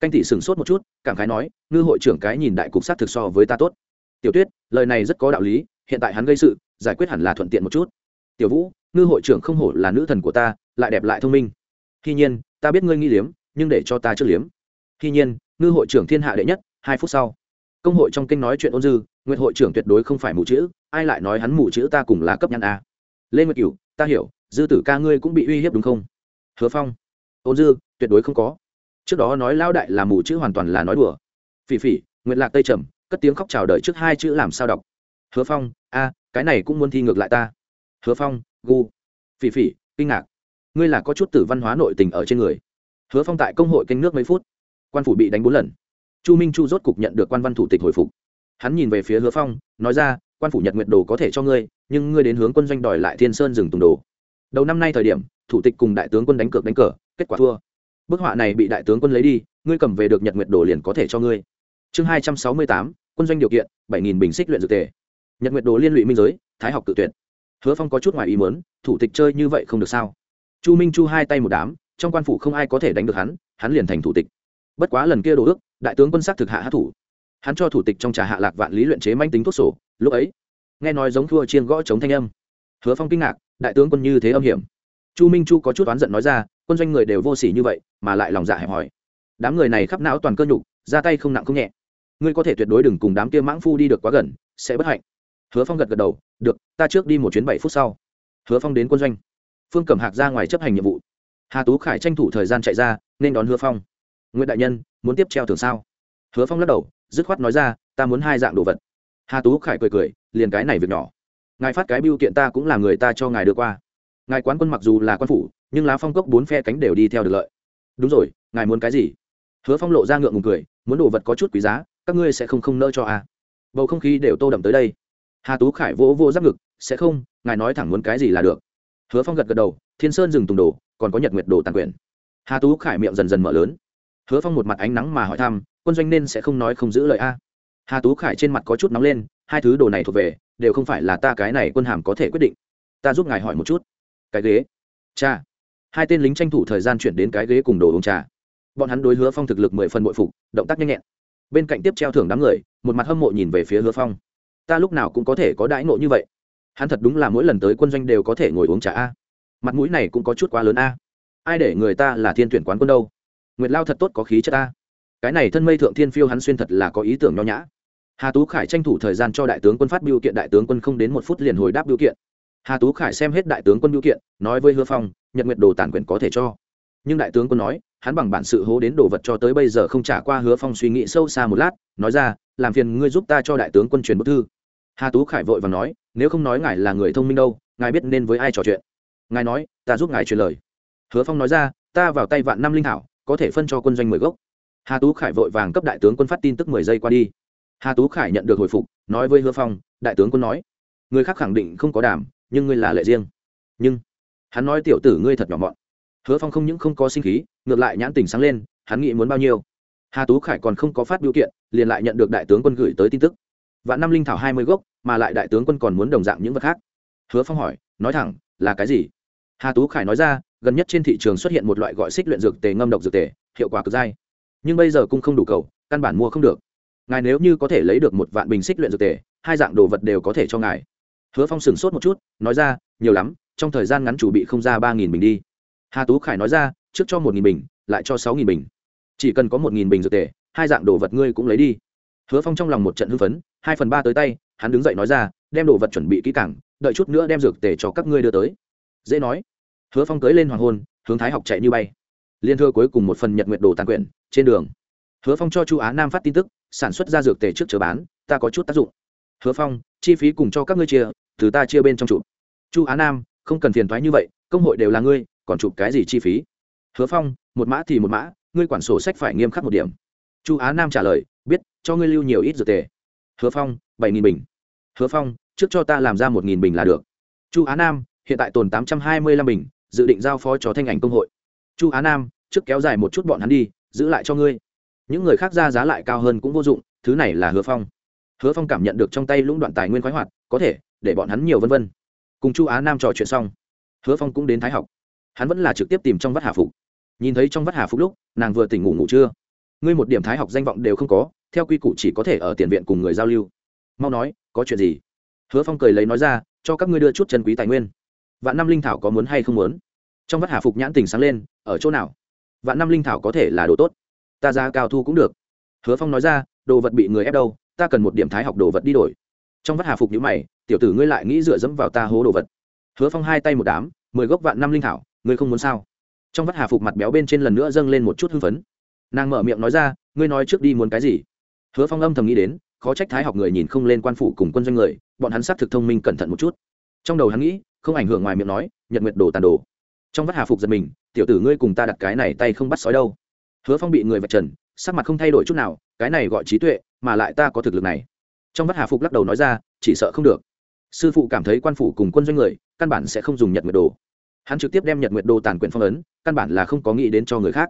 Canh tỷ sửng sốt một chút, cảm khái nói, ngư hội trưởng cái nhìn đại cục sát thực so với ta tốt. Tiểu tuyết, lời này rất có đạo lý, hiện tại hắn gây sự, giải quyết hẳn là thuận tiện một chút. Tiểu vũ, ngư hội trưởng không hổ là nữ thần của ta, lại đẹp lại thông minh. Khi nhiên, ta biết ngươi nghi liếm, nhưng để cho ta chưa liếm. Khi nhiên, ngư hội trưởng thiên hạ đệ nhất, hai phút sau. Công hội trong kinh nói chuyện ôn dư, nguyệt hội trưởng tuyệt đối không phải mù chữ, ai lại nói hắn mù chữ ta cùng là cấp nhăn a. Lê nguyệt cửu, ta hiểu, dư tử ca ngươi cũng bị uy hiếp đúng không? Hứa phong. Ôn dư, tuyệt đối không có. Trước đó nói lao đại là mù chữ hoàn toàn là nói đùa. Phỉ phỉ, nguyệt lạc tây trầm, cất tiếng khóc chào đợi trước hai chữ làm sao đọc? Hứa phong, a, cái này cũng muốn thi ngược lại ta. Hứa phong, gu. Phỉ phỉ, kinh ngạc. Ngươi là có chút tử văn hóa nội tình ở trên người. Hứa phong tại công hội canh nước mấy phút. Quan phủ bị đánh bốn lần. Chu minh chu rốt cục nhận được quan văn thủ tịch hồi phục. Hắn nhìn về phía hứa phong, nói ra, quan phủ nhật nguyệt đồ có thể cho ngươi, nhưng ngươi đến hướng quân doanh đòi lại thiên sơn rừng tùng đồ. Đầu năm nay thời điểm thủ tịch cùng đại tướng quân đánh cược đánh cờ, kết quả thua. Bức họa này bị đại tướng quân lấy đi, ngươi cầm về được nhật nguyệt đồ liền có thể cho ngươi. Chương hai trăm sáu mươi tám, quân doanh điều kiện, bảy nghìn bình xích luyện dược tề. Nhật nguyệt đồ liên lụy minh giới, thái học tự tuyển. hứa phong có chút ngoài ý muốn, thủ tịch chơi như vậy không được sao? Chu minh chu hai tay một đám, trong quan phủ không ai có thể đánh được hắn hắn liền thành thủ tịch. Bất quá lần kia đồ ước, đại tướng quân sắc thực hạ hát thủ. Hắn cho thủ tịch trong trà hạ lạc vạn lý luyện chế manh tính thuốc sổ, lúc ấy, nghe nói giống thua chiên gõ chống thanh âm. Hứa phong kinh ngạc, đại tướng quân như thế âm hiểm chu minh chu có chút oán giận nói ra, quân doanh người đều vô s ỉ như vậy, mà lại lòng dạ hẹp hòi. Đám người này khắp não toàn cơ nhục, ra tay không nặng không nhẹ. Ngươi có thể tuyệt đối đừng cùng đám kia mãng phu đi được quá gần, sẽ bất hạnh. Hứa phong gật gật đầu, được, ta trước đi một chuyến bảy phút sau. Hứa phong đến quân doanh. Phương cẩm hạc ra ngoài chấp hành nhiệm vụ. Hà tú khải tranh thủ thời gian chạy ra, nên đón hứa phong. Nguyễn đại nhân, muốn tiếp treo thường sao? Hứa phong lắc đầu, dứt khoát nói ra, ta muốn hai dạng đồ vật. Hà tú khải cười cười, liền cái này việc nhỏ. Ngài phát cái biêu kiện ta cũng là người ta cho ngài đưa qua ngài quán quân mặc dù là quan phủ, nhưng lá phong cốc bốn phe cánh đều đi theo được lợi. Đúng rồi, ngài muốn cái gì? Hứa phong lộ ra ngượng ngùng cười, muốn đồ vật có chút quý giá, các ngươi sẽ không không nỡ cho à. bầu không khí đều tô đậm tới đây. Hà tú khải vỗ vô giáp ngực, sẽ không, ngài nói thẳng muốn cái gì là được. Hứa phong gật gật đầu, thiên sơn dừng tùng đồ, còn có nhật nguyệt đồ tàn quyền hà tú khải miệng dần dần mở lớn. Hứa phong một mặt ánh nắng mà hỏi thăm, quân doanh nên sẽ không nói không giữ lời a hà tú khải trên mặt có chút nóng lên, hai thứ đồ này thuộc về, đều không phải là ta cái này quân hàm có thể quyết định. Ta giúp ngài hỏi một chút cái ghế. Cha. Hai tên lính tranh thủ thời gian chuyển đến cái ghế cùng đồ uống trà. Bọn hắn đối hứa phong thực lực mười phần bội phục, động tác nhanh nhẹn. Bên cạnh tiếp treo thưởng đám người, một mặt hâm mộ nhìn về phía hứa phong. Ta lúc nào cũng có thể có đãi nộ như vậy. Hắn thật đúng là mỗi lần tới quân doanh đều có thể ngồi uống trà a. Mặt mũi này cũng có chút quá lớn a. Ai để người ta là thiên tuyển quán quân đâu? Nguyệt lao thật tốt có khí chất ta cái này thân mây thượng thiên phiêu hắn xuyên thật là có ý tưởng nho nhã. Hà tú khải tranh thủ thời gian cho đại tướng quân phát biểu kiện, đại tướng quân không đến một phút liền hồi đáp biểu kiện hà tú khải xem hết đại tướng quân biểu kiện nói với hứa phong nhật nguyệt đồ tản quyền có thể cho nhưng đại tướng quân nói hắn bằng bản sự hố đến đồ vật cho tới bây giờ không trả qua hứa phong suy nghĩ sâu xa một lát nói ra làm phiền ngươi giúp ta cho đại tướng quân truyền bức thư hà tú khải vội và nói nếu không nói ngài là người thông minh đâu ngài biết nên với ai trò chuyện ngài nói ta giúp ngài truyền lời hứa phong nói ra ta vào tay vạn năm linh thảo có thể phân cho quân doanh mười gốc hà tú khải vội vàng cấp đại tướng quân phát tin tức mười giây qua đi hà tú khải nhận được hồi phục nói với hứa phong đại tướng quân nói người khác khẳng định không có đảm nhưng ngươi là lệ riêng. Nhưng, hắn nói tiểu tử ngươi thật nhỏ mọn. Hứa phong không những không có sinh khí, ngược lại nhãn tình sáng lên, hắn nghĩ muốn bao nhiêu. Hà tú khải còn không có phát biểu kiện, liền lại nhận được đại tướng quân gửi tới tin tức. Vạn năm linh thảo hai mươi gốc, mà lại đại tướng quân còn muốn đồng dạng những vật khác. Hứa phong hỏi, nói thẳng, là cái gì? Hà tú khải nói ra, gần nhất trên thị trường xuất hiện một loại gọi xích luyện dược tề ngâm độc dược tề, hiệu quả cực dai. Nhưng bây giờ cũng không đủ cầu, căn bản mua không được. Ngài nếu như có thể lấy được một vạn bình xích luyện dược tề, hai dạng đồ vật đều có thể cho ngài hứa phong sửng sốt một chút, nói ra, nhiều lắm, trong thời gian ngắn chủ bị không ra ba nghìn bình đi. Hà tú khải nói ra, trước cho một nghìn bình, lại cho sáu nghìn bình. Chỉ cần có một nghìn bình dược tề, hai dạng đồ vật ngươi cũng lấy đi. Hứa phong trong lòng một trận hưng phấn, hai phần ba tới tay, hắn đứng dậy nói ra, đem đồ vật chuẩn bị kỹ càng, đợi chút nữa đem dược tề cho các ngươi đưa tới. Dễ nói. Hứa phong tới lên hoàng hôn, hướng thái học chạy như bay. Liên thưa cuối cùng một phần nhật nguyện đồ tàn quyển, trên đường. Hứa phong cho chu á nam phát tin tức, sản xuất ra dược tề trước chờ bán, ta có chút tác dụng. Hứa phong, chi phí cùng cho các ngươi chia từ ta chia bên trong chụp. Chu á nam, không cần phiền thoái như vậy, công hội đều là ngươi, còn chụp cái gì chi phí? Hứa phong, một mã thì một mã, ngươi quản sổ sách phải nghiêm khắc một điểm. Chu á nam trả lời, biết, cho ngươi lưu nhiều ít dược tề. Hứa phong, bảy nghìn bình. Hứa phong, trước cho ta làm ra một nghìn bình là được. Chu á nam, hiện tại tồn tám trăm hai mươi lăm bình, dự định giao phó cho thanh ảnh công hội. Chu á nam, trước kéo dài một chút bọn hắn đi, giữ lại cho ngươi. Những người khác ra giá lại cao hơn cũng vô dụng, thứ này là hứa phong. Hứa phong cảm nhận được trong tay lũng đoạn tài nguyên khoái hoạt, có thể để bọn hắn nhiều vân vân. Cùng chu á nam trò chuyện xong, hứa phong cũng đến thái học. Hắn vẫn là trực tiếp tìm trong vắt hà phục. Nhìn thấy trong vắt hà phục lúc, nàng vừa tỉnh ngủ ngủ chưa? Ngươi một điểm thái học danh vọng đều không có, theo quy củ chỉ có thể ở tiền viện cùng người giao lưu. Mau nói, có chuyện gì? Hứa phong cười lấy nói ra, cho các ngươi đưa chút chân quý tài nguyên. Vạn năm linh thảo có muốn hay không muốn? Trong vắt hà phục nhãn tình sáng lên, ở chỗ nào? Vạn năm linh thảo có thể là đồ tốt. Ta ra cao thu cũng được. Hứa phong nói ra, đồ vật bị người ép đâu, ta cần một điểm thái học đồ vật đi đổi. Trong vắt hà phục nhữ mày tiểu tử ngươi lại nghĩ dựa dẫm vào ta hố đồ vật. Hứa phong hai tay một đám, mười gốc vạn năm linh thảo, ngươi không muốn sao? Trong vắt hà phục mặt béo bên trên lần nữa dâng lên một chút hưng phấn. Nàng mở miệng nói ra, ngươi nói trước đi muốn cái gì? Hứa phong âm thầm nghĩ đến, khó trách thái học người nhìn không lên quan phủ cùng quân doanh người, bọn hắn xác thực thông minh cẩn thận một chút. Trong đầu hắn nghĩ, không ảnh hưởng ngoài miệng nói, nhật nguyệt đồ tàn đồ. Trong vắt hà phục giật mình, tiểu tử ngươi cùng ta đặt cái này tay không bắt sói đâu. Hứa phong bị người vạch trần, sắc mặt không thay đổi chút nào, cái này gọi trí tuệ, mà lại ta có thực lực này. Trong vắt hà phục lắc đầu nói ra, chỉ sợ không được sư phụ cảm thấy quan phủ cùng quân doanh người căn bản sẽ không dùng nhật nguyệt đồ. Hắn trực tiếp đem nhật nguyệt đồ tàn quyền phong ấn, căn bản là không có nghĩ đến cho người khác.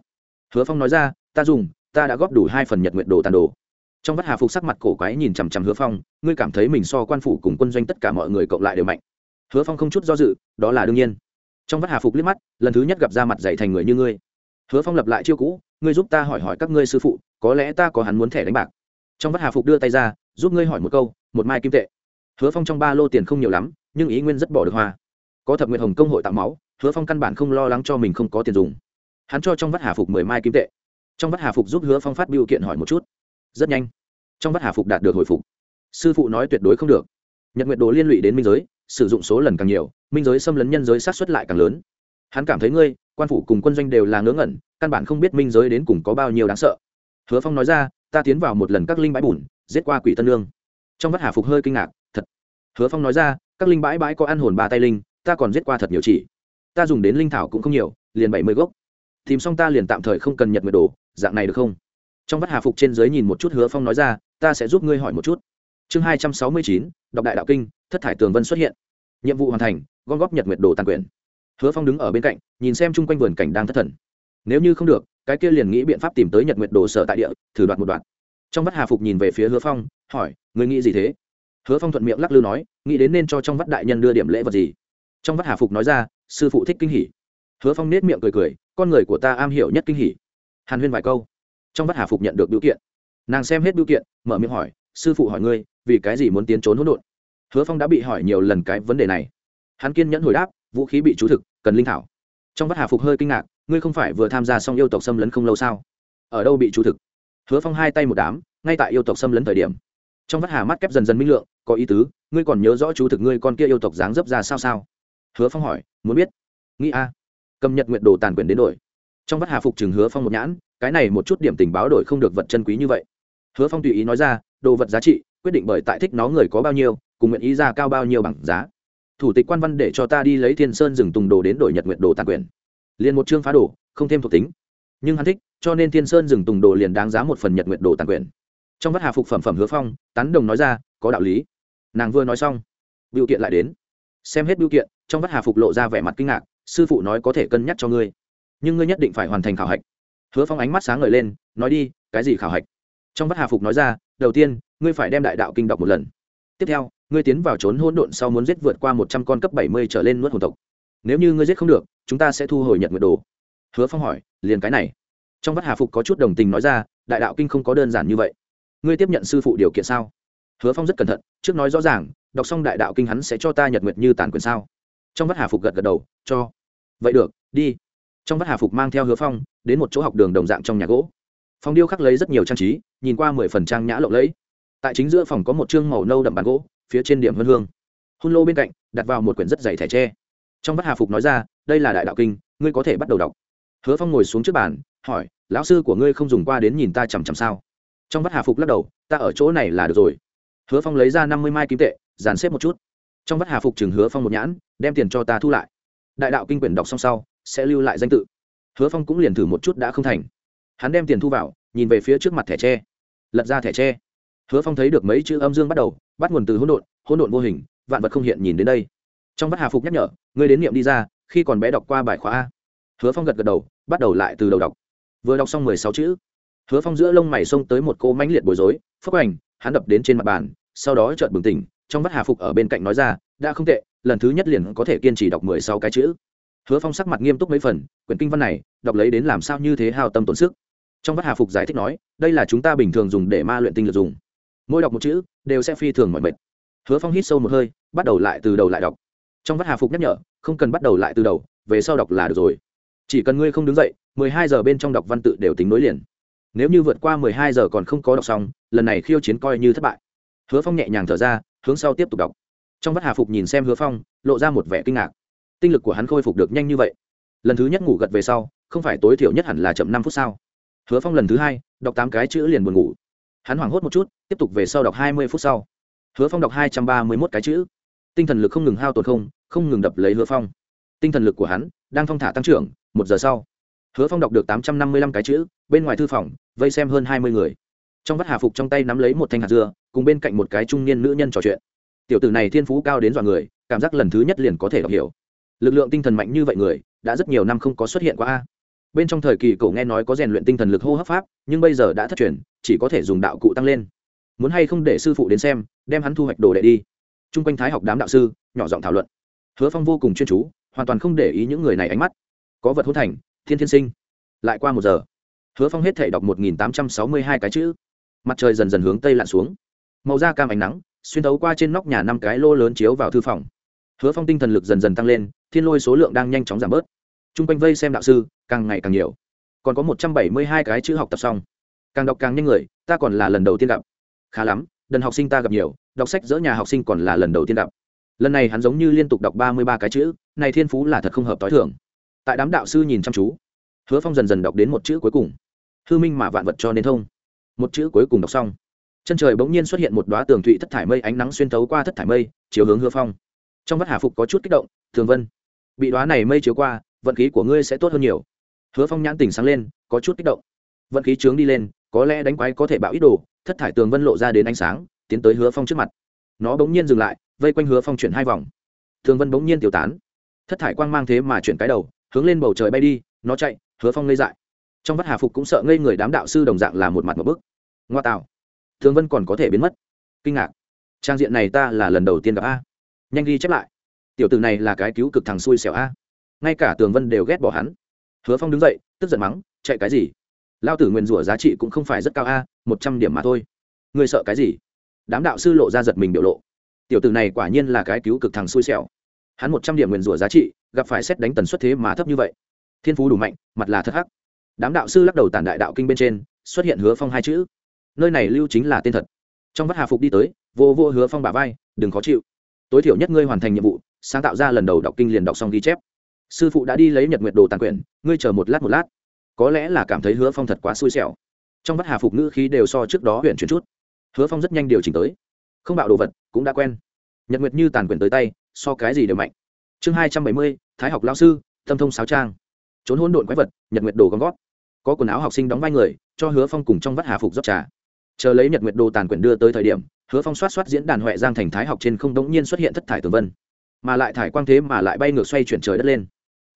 Hứa phong nói ra, ta dùng, ta đã góp đủ hai phần nhật nguyệt đồ tàn đồ. Trong vắt hà phục sắc mặt cổ quái nhìn chằm chằm hứa phong, ngươi cảm thấy mình so quan phủ cùng quân doanh tất cả mọi người cộng lại đều mạnh. Hứa phong không chút do dự, đó là đương nhiên. Trong vắt hà phục liếc mắt, lần thứ nhất gặp ra mặt dạy thành người như ngươi. Hứa phong lập lại chiêu cũ, ngươi giúp ta hỏi hỏi các ngươi sư phụ, có lẽ ta có hắn muốn thẻ đánh bạc. Trong vắt hà phục đưa tay ra, giúp ngươi hỏi một câu, một mai kim tệ hứa phong trong ba lô tiền không nhiều lắm, nhưng ý nguyên rất bỏ được hoa. Có thập nguyện hồng công hội tạo máu, hứa phong căn bản không lo lắng cho mình không có tiền dùng. Hắn cho trong vắt hà phục mười mai kim tệ. Trong vắt hà phục giúp hứa phong phát biểu kiện hỏi một chút. Rất nhanh. Trong vắt hà phục đạt được hồi phục. Sư phụ nói tuyệt đối không được. Nhật nguyện đồ liên lụy đến minh giới, sử dụng số lần càng nhiều, minh giới xâm lấn nhân giới sát xuất lại càng lớn. Hắn cảm thấy ngươi, quan phủ cùng quân doanh đều là ngớ ngẩn, căn bản không biết minh giới đến cùng có bao nhiêu đáng sợ. Hứa phong nói ra, ta tiến vào một lần các linh bãi bùn, giết qua quỷ tân lương. Trong vắt hà phục hơi kinh ngạc hứa phong nói ra, các linh bãi bãi có ăn hồn ba tay linh, ta còn giết qua thật nhiều chỉ. Ta dùng đến linh thảo cũng không nhiều, liền bảy mươi gốc. Tìm xong ta liền tạm thời không cần nhật nguyệt đồ, dạng này được không? Trong vắt hà phục trên dưới nhìn một chút hứa phong nói ra, ta sẽ giúp ngươi hỏi một chút. Chương hai trăm sáu mươi chín, đọc đại đạo kinh, thất thải tường vân xuất hiện. Nhiệm vụ hoàn thành, gom góp nhật nguyệt đồ tàn quyền hứa phong đứng ở bên cạnh, nhìn xem chung quanh vườn cảnh đang thất thần. Nếu như không được, cái kia liền nghĩ biện pháp tìm tới nhật nguyệt đồ sở tại địa, thử đoạt một đoạn. Trong vắt hà phục nhìn về phía hứa phong, hỏi người nghĩ gì thế? Hứa phong thuận miệng lắc lư nói, nghĩ đến nên cho trong vắt đại nhân đưa điểm lễ vật gì. Trong vắt hà phục nói ra, sư phụ thích kinh hỉ. Hứa phong nết miệng cười cười, con người của ta am hiểu nhất kinh hỉ. Hàn huyên vài câu. Trong vắt hà phục nhận được biểu kiện. Nàng xem hết biểu kiện, mở miệng hỏi, sư phụ hỏi ngươi, vì cái gì muốn tiến trốn hỗn độn? Hứa phong đã bị hỏi nhiều lần cái vấn đề này. Hắn kiên nhẫn hồi đáp, vũ khí bị chú thực, cần linh thảo. Trong vắt hà phục hơi kinh ngạc, ngươi không phải vừa tham gia xong yêu tộc xâm lấn không lâu sao? Ở đâu bị chú thực? Hứa phong hai tay một đám, ngay tại yêu tộc xâm lấn thời điểm trong vắt hà mắt kép dần dần minh lượng, có ý tứ, ngươi còn nhớ rõ chú thực ngươi con kia yêu tộc dáng dấp ra sao sao? Hứa phong hỏi, muốn biết. Nghĩ a. Cầm nhật nguyện đồ tàn quyền đến đổi. Trong vắt hà phục chừng hứa phong một nhãn, cái này một chút điểm tình báo đổi không được vật chân quý như vậy. Hứa phong tùy ý nói ra, đồ vật giá trị, quyết định bởi tại thích nó người có bao nhiêu, cùng nguyện ý ra cao bao nhiêu bằng giá. Thủ tịch quan văn để cho ta đi lấy thiên sơn rừng tùng đồ đến đổi nhật nguyện đồ tàn quyền. Liền một chương phá đồ, không thêm thuộc tính. Nhưng hắn thích, cho nên thiên sơn rừng tùng đồ liền đáng giá một phần nhật nguyện đồ tàn quyền trong vắt hà phục phẩm phẩm hứa phong, tán đồng nói ra, có đạo lý. Nàng vừa nói xong, biểu kiện lại đến. Xem hết biểu kiện, trong vắt hà phục lộ ra vẻ mặt kinh ngạc, sư phụ nói có thể cân nhắc cho ngươi, nhưng ngươi nhất định phải hoàn thành khảo hạch. Hứa phong ánh mắt sáng ngời lên, nói đi, cái gì khảo hạch? Trong vắt hà phục nói ra, đầu tiên, ngươi phải đem đại đạo kinh đọc một lần. Tiếp theo, ngươi tiến vào trốn hỗn độn sau muốn giết vượt qua một trăm con cấp bảy mươi trở lên nuốt hồn tộc. Nếu như ngươi giết không được, chúng ta sẽ thu hồi nhận nguyện đồ. Hứa phong hỏi, liền cái này. Trong vắt hà phục có chút đồng tình nói ra, đại đạo kinh không có đơn giản như vậy ngươi tiếp nhận sư phụ điều kiện sao? Hứa phong rất cẩn thận, trước nói rõ ràng, đọc xong đại đạo kinh hắn sẽ cho ta nhật nguyệt như tàn quyền sao? Trong vắt hà phục gật gật đầu, cho. Vậy được, đi. Trong vắt hà phục mang theo hứa phong, đến một chỗ học đường đồng dạng trong nhà gỗ. Phòng điêu khắc lấy rất nhiều trang trí, nhìn qua mười phần trang nhã lộng lẫy. Tại chính giữa phòng có một chương màu nâu đậm bàn gỗ, phía trên điểm hơn hương. Hôn lô bên cạnh, đặt vào một quyển rất dày thẻ tre. Trong vắt hà phục nói ra, đây là đại đạo kinh, ngươi có thể bắt đầu đọc. Hứa phong ngồi xuống trước bàn, hỏi, lão sư của ngươi không dùng qua đến nhìn ta chằm chằm sao? Trong vắt hà phục lắc đầu, ta ở chỗ này là được rồi. Hứa phong lấy ra năm mươi mai kim tệ, dàn xếp một chút. Trong vắt hà phục chừng hứa phong một nhãn, đem tiền cho ta thu lại. Đại đạo kinh quyển đọc xong sau, sẽ lưu lại danh tự. Hứa phong cũng liền thử một chút đã không thành. Hắn đem tiền thu vào, nhìn về phía trước mặt thẻ tre. Lật ra thẻ tre. Hứa phong thấy được mấy chữ âm dương bắt đầu, bắt nguồn từ hỗn độn hỗn độn vô hình, vạn vật không hiện nhìn đến đây. Trong vắt hà phục nhắc nhở, ngươi đến niệm đi ra, khi còn bé đọc qua bài khóa a. Hứa phong gật gật đầu, bắt đầu lại từ đầu đọc. Vừa đọc xong mười sáu chữ hứa phong giữa lông mày xông tới một cô mãnh liệt bối rối phước ảnh, hắn đập đến trên mặt bàn sau đó chợt bừng tỉnh trong vắt hà phục ở bên cạnh nói ra đã không tệ lần thứ nhất liền có thể kiên trì đọc mười sáu cái chữ. Hứa phong sắc mặt nghiêm túc mấy phần quyển kinh văn này đọc lấy đến làm sao như thế hao tâm tổn sức. Trong vắt hà phục giải thích nói đây là chúng ta bình thường dùng để ma luyện tinh lực dùng. Mỗi đọc một chữ đều sẽ phi thường mọi mệt. Hứa phong hít sâu một hơi bắt đầu lại từ đầu lại đọc. Trong vắt hà phục nhắc nhở không cần bắt đầu lại từ đầu về sau đọc là được rồi. Chỉ cần ngươi không đứng dậy mười hai giờ bên trong đọc văn tự đều tính nối liền nếu như vượt qua mười hai giờ còn không có đọc xong, lần này khiêu chiến coi như thất bại. Hứa phong nhẹ nhàng thở ra, hướng sau tiếp tục đọc. Trong vắt hà phục nhìn xem hứa phong, lộ ra một vẻ kinh ngạc. Tinh lực của hắn khôi phục được nhanh như vậy. Lần thứ nhất ngủ gật về sau, không phải tối thiểu nhất hẳn là chậm năm phút sau hứa phong lần thứ hai, đọc tám cái chữ liền buồn ngủ. Hắn hoảng hốt một chút, tiếp tục về sau đọc hai mươi phút sau. Hứa phong đọc hai trăm ba mươi mốt cái chữ. Tinh thần lực không ngừng hao tổn không không ngừng đập lấy hứa phong. Tinh thần lực của hắn đang thong thả tăng trưởng, một giờ sau hứa phong đọc được tám trăm năm mươi lăm cái chữ, bên ngoài thư phòng, vây xem hơn hai mươi người. Trong vắt hà phục trong tay nắm lấy một thanh hạt dưa, cùng bên cạnh một cái trung niên nữ nhân trò chuyện. Tiểu tử này thiên phú cao đến dọa người, cảm giác lần thứ nhất liền có thể đọc hiểu. Lực lượng tinh thần mạnh như vậy người, đã rất nhiều năm không có xuất hiện qua a. Bên trong thời kỳ cổ nghe nói có rèn luyện tinh thần lực hô hấp pháp, nhưng bây giờ đã thất truyền, chỉ có thể dùng đạo cụ tăng lên. Muốn hay không để sư phụ đến xem, đem hắn thu hoạch đồ đệ đi. T r u n g quanh thái học đám đạo sư, nhỏ giọng thảo luận. Hứa phong vô cùng chuyên chú, hoàn toàn không để ý những người này ánh mắt. Có vật hôn thành thiên thiên sinh. Lại qua một giờ, hứa phong hết thể đọc một nghìn tám trăm sáu mươi hai cái chữ. Mặt trời dần dần hướng tây lặn xuống. Màu da cam ánh nắng, xuyên thấu qua trên nóc nhà năm cái lô lớn chiếu vào thư phòng. Hứa phong tinh thần lực dần dần tăng lên, thiên lôi số lượng đang nhanh chóng giảm bớt. T r u n g quanh vây xem đạo sư, càng ngày càng nhiều. Còn có một trăm bảy mươi hai cái chữ học tập xong. Càng đọc càng nhanh người, ta còn là lần đầu tiên gặp. Khá lắm, đần học sinh ta gặp nhiều, đọc sách giữa nhà học sinh còn là lần đầu tiên gặp. Lần này hắn giống như liên tục đọc ba mươi ba cái chữ, này thiên phú là thật không hợp t h i thường tại đám đạo sư nhìn chăm chú, hứa phong dần dần đọc đến một chữ cuối cùng. Hư minh mà vạn vật cho nên thông. Một chữ cuối cùng đọc xong, chân trời bỗng nhiên xuất hiện một đoá tường thụy thất thải mây ánh nắng xuyên thấu qua thất thải mây, chiếu hướng hứa phong. Trong vắt hà phục có chút kích động, thường vân, bị đoá này mây chiếu qua, vận khí của ngươi sẽ tốt hơn nhiều. Hứa phong nhãn tỉnh sáng lên, có chút kích động. Vận khí trướng đi lên, có lẽ đánh quái có thể bạo ít đồ, thất thải tường vân lộ ra đến ánh sáng, tiến tới hứa phong trước mặt. Nó bỗng nhiên dừng lại, vây quanh hứa phong chuyển hai vòng. Thường vân bỗng nhiên tiêu tán. Thất thải quang mang thế mà chuyển cái đầu hướng lên bầu trời bay đi, nó chạy, hứa phong ngây dại. Trong vắt hà phục cũng sợ ngây người đám đạo sư đồng dạng là một mặt một bức. Ngoa tạo. Tường vân còn có thể biến mất. Kinh ngạc. Trang diện này ta là lần đầu tiên gặp a. Nhanh ghi chép lại. Tiểu t này là cái cứu cực thằng xui xẻo a. Ngay cả tường vân đều ghét bỏ hắn. Hứa phong đứng dậy, tức giận mắng, chạy cái gì? Lao tử nguyên rủa giá trị cũng không phải rất cao a, một trăm điểm mà thôi. Người sợ cái gì? Đám đạo sư lộ ra giật mình biểu lộ. Tiểu tử này quả nhiên là cái cứu cực thằng xui xẻo hắn một trăm điểm nguyền rủa giá trị, gặp phải xét đánh tần suất thế mà thấp như vậy. Thiên phú đủ mạnh, mặt là thất hắc. Đám đạo sư lắc đầu tản đại đạo kinh bên trên, xuất hiện hứa phong hai chữ. Nơi này lưu chính là tên thật. Trong vắt hà phục đi tới, vô vô hứa phong bà vai, đừng khó chịu. Tối thiểu nhất ngươi hoàn thành nhiệm vụ, sáng tạo ra lần đầu đọc kinh liền đọc xong ghi chép. Sư phụ đã đi lấy nhật nguyệt đồ tàn quyển, ngươi chờ một lát một lát. Có lẽ là cảm thấy hứa phong thật quá xui xẻo. Trong vắt hà phục ngữ khí đều so trước đó huyện chuyển chút. Hứa phong rất nhanh điều chỉnh tới. Không bạo đồ vật, cũng đã quen. Nhật nguyệt như tàn quyền tới tay so cái gì đều mạnh. Chương hai trăm bảy mươi, thái học lao sư, tâm thông sáo trang. Trốn hỗn độn quái vật, nhật nguyệt đồ gom gót có quần áo học sinh đóng vai người, cho hứa phong cùng trong vắt hà phục rót trà. Chờ lấy nhật nguyệt đồ tàn quyển đưa tới thời điểm, hứa phong soát soát diễn đàn huệ giang thành thái học trên không đống nhiên xuất hiện thất thải tường vân. Mà lại thải quang thế mà lại bay ngược xoay chuyển trời đất lên.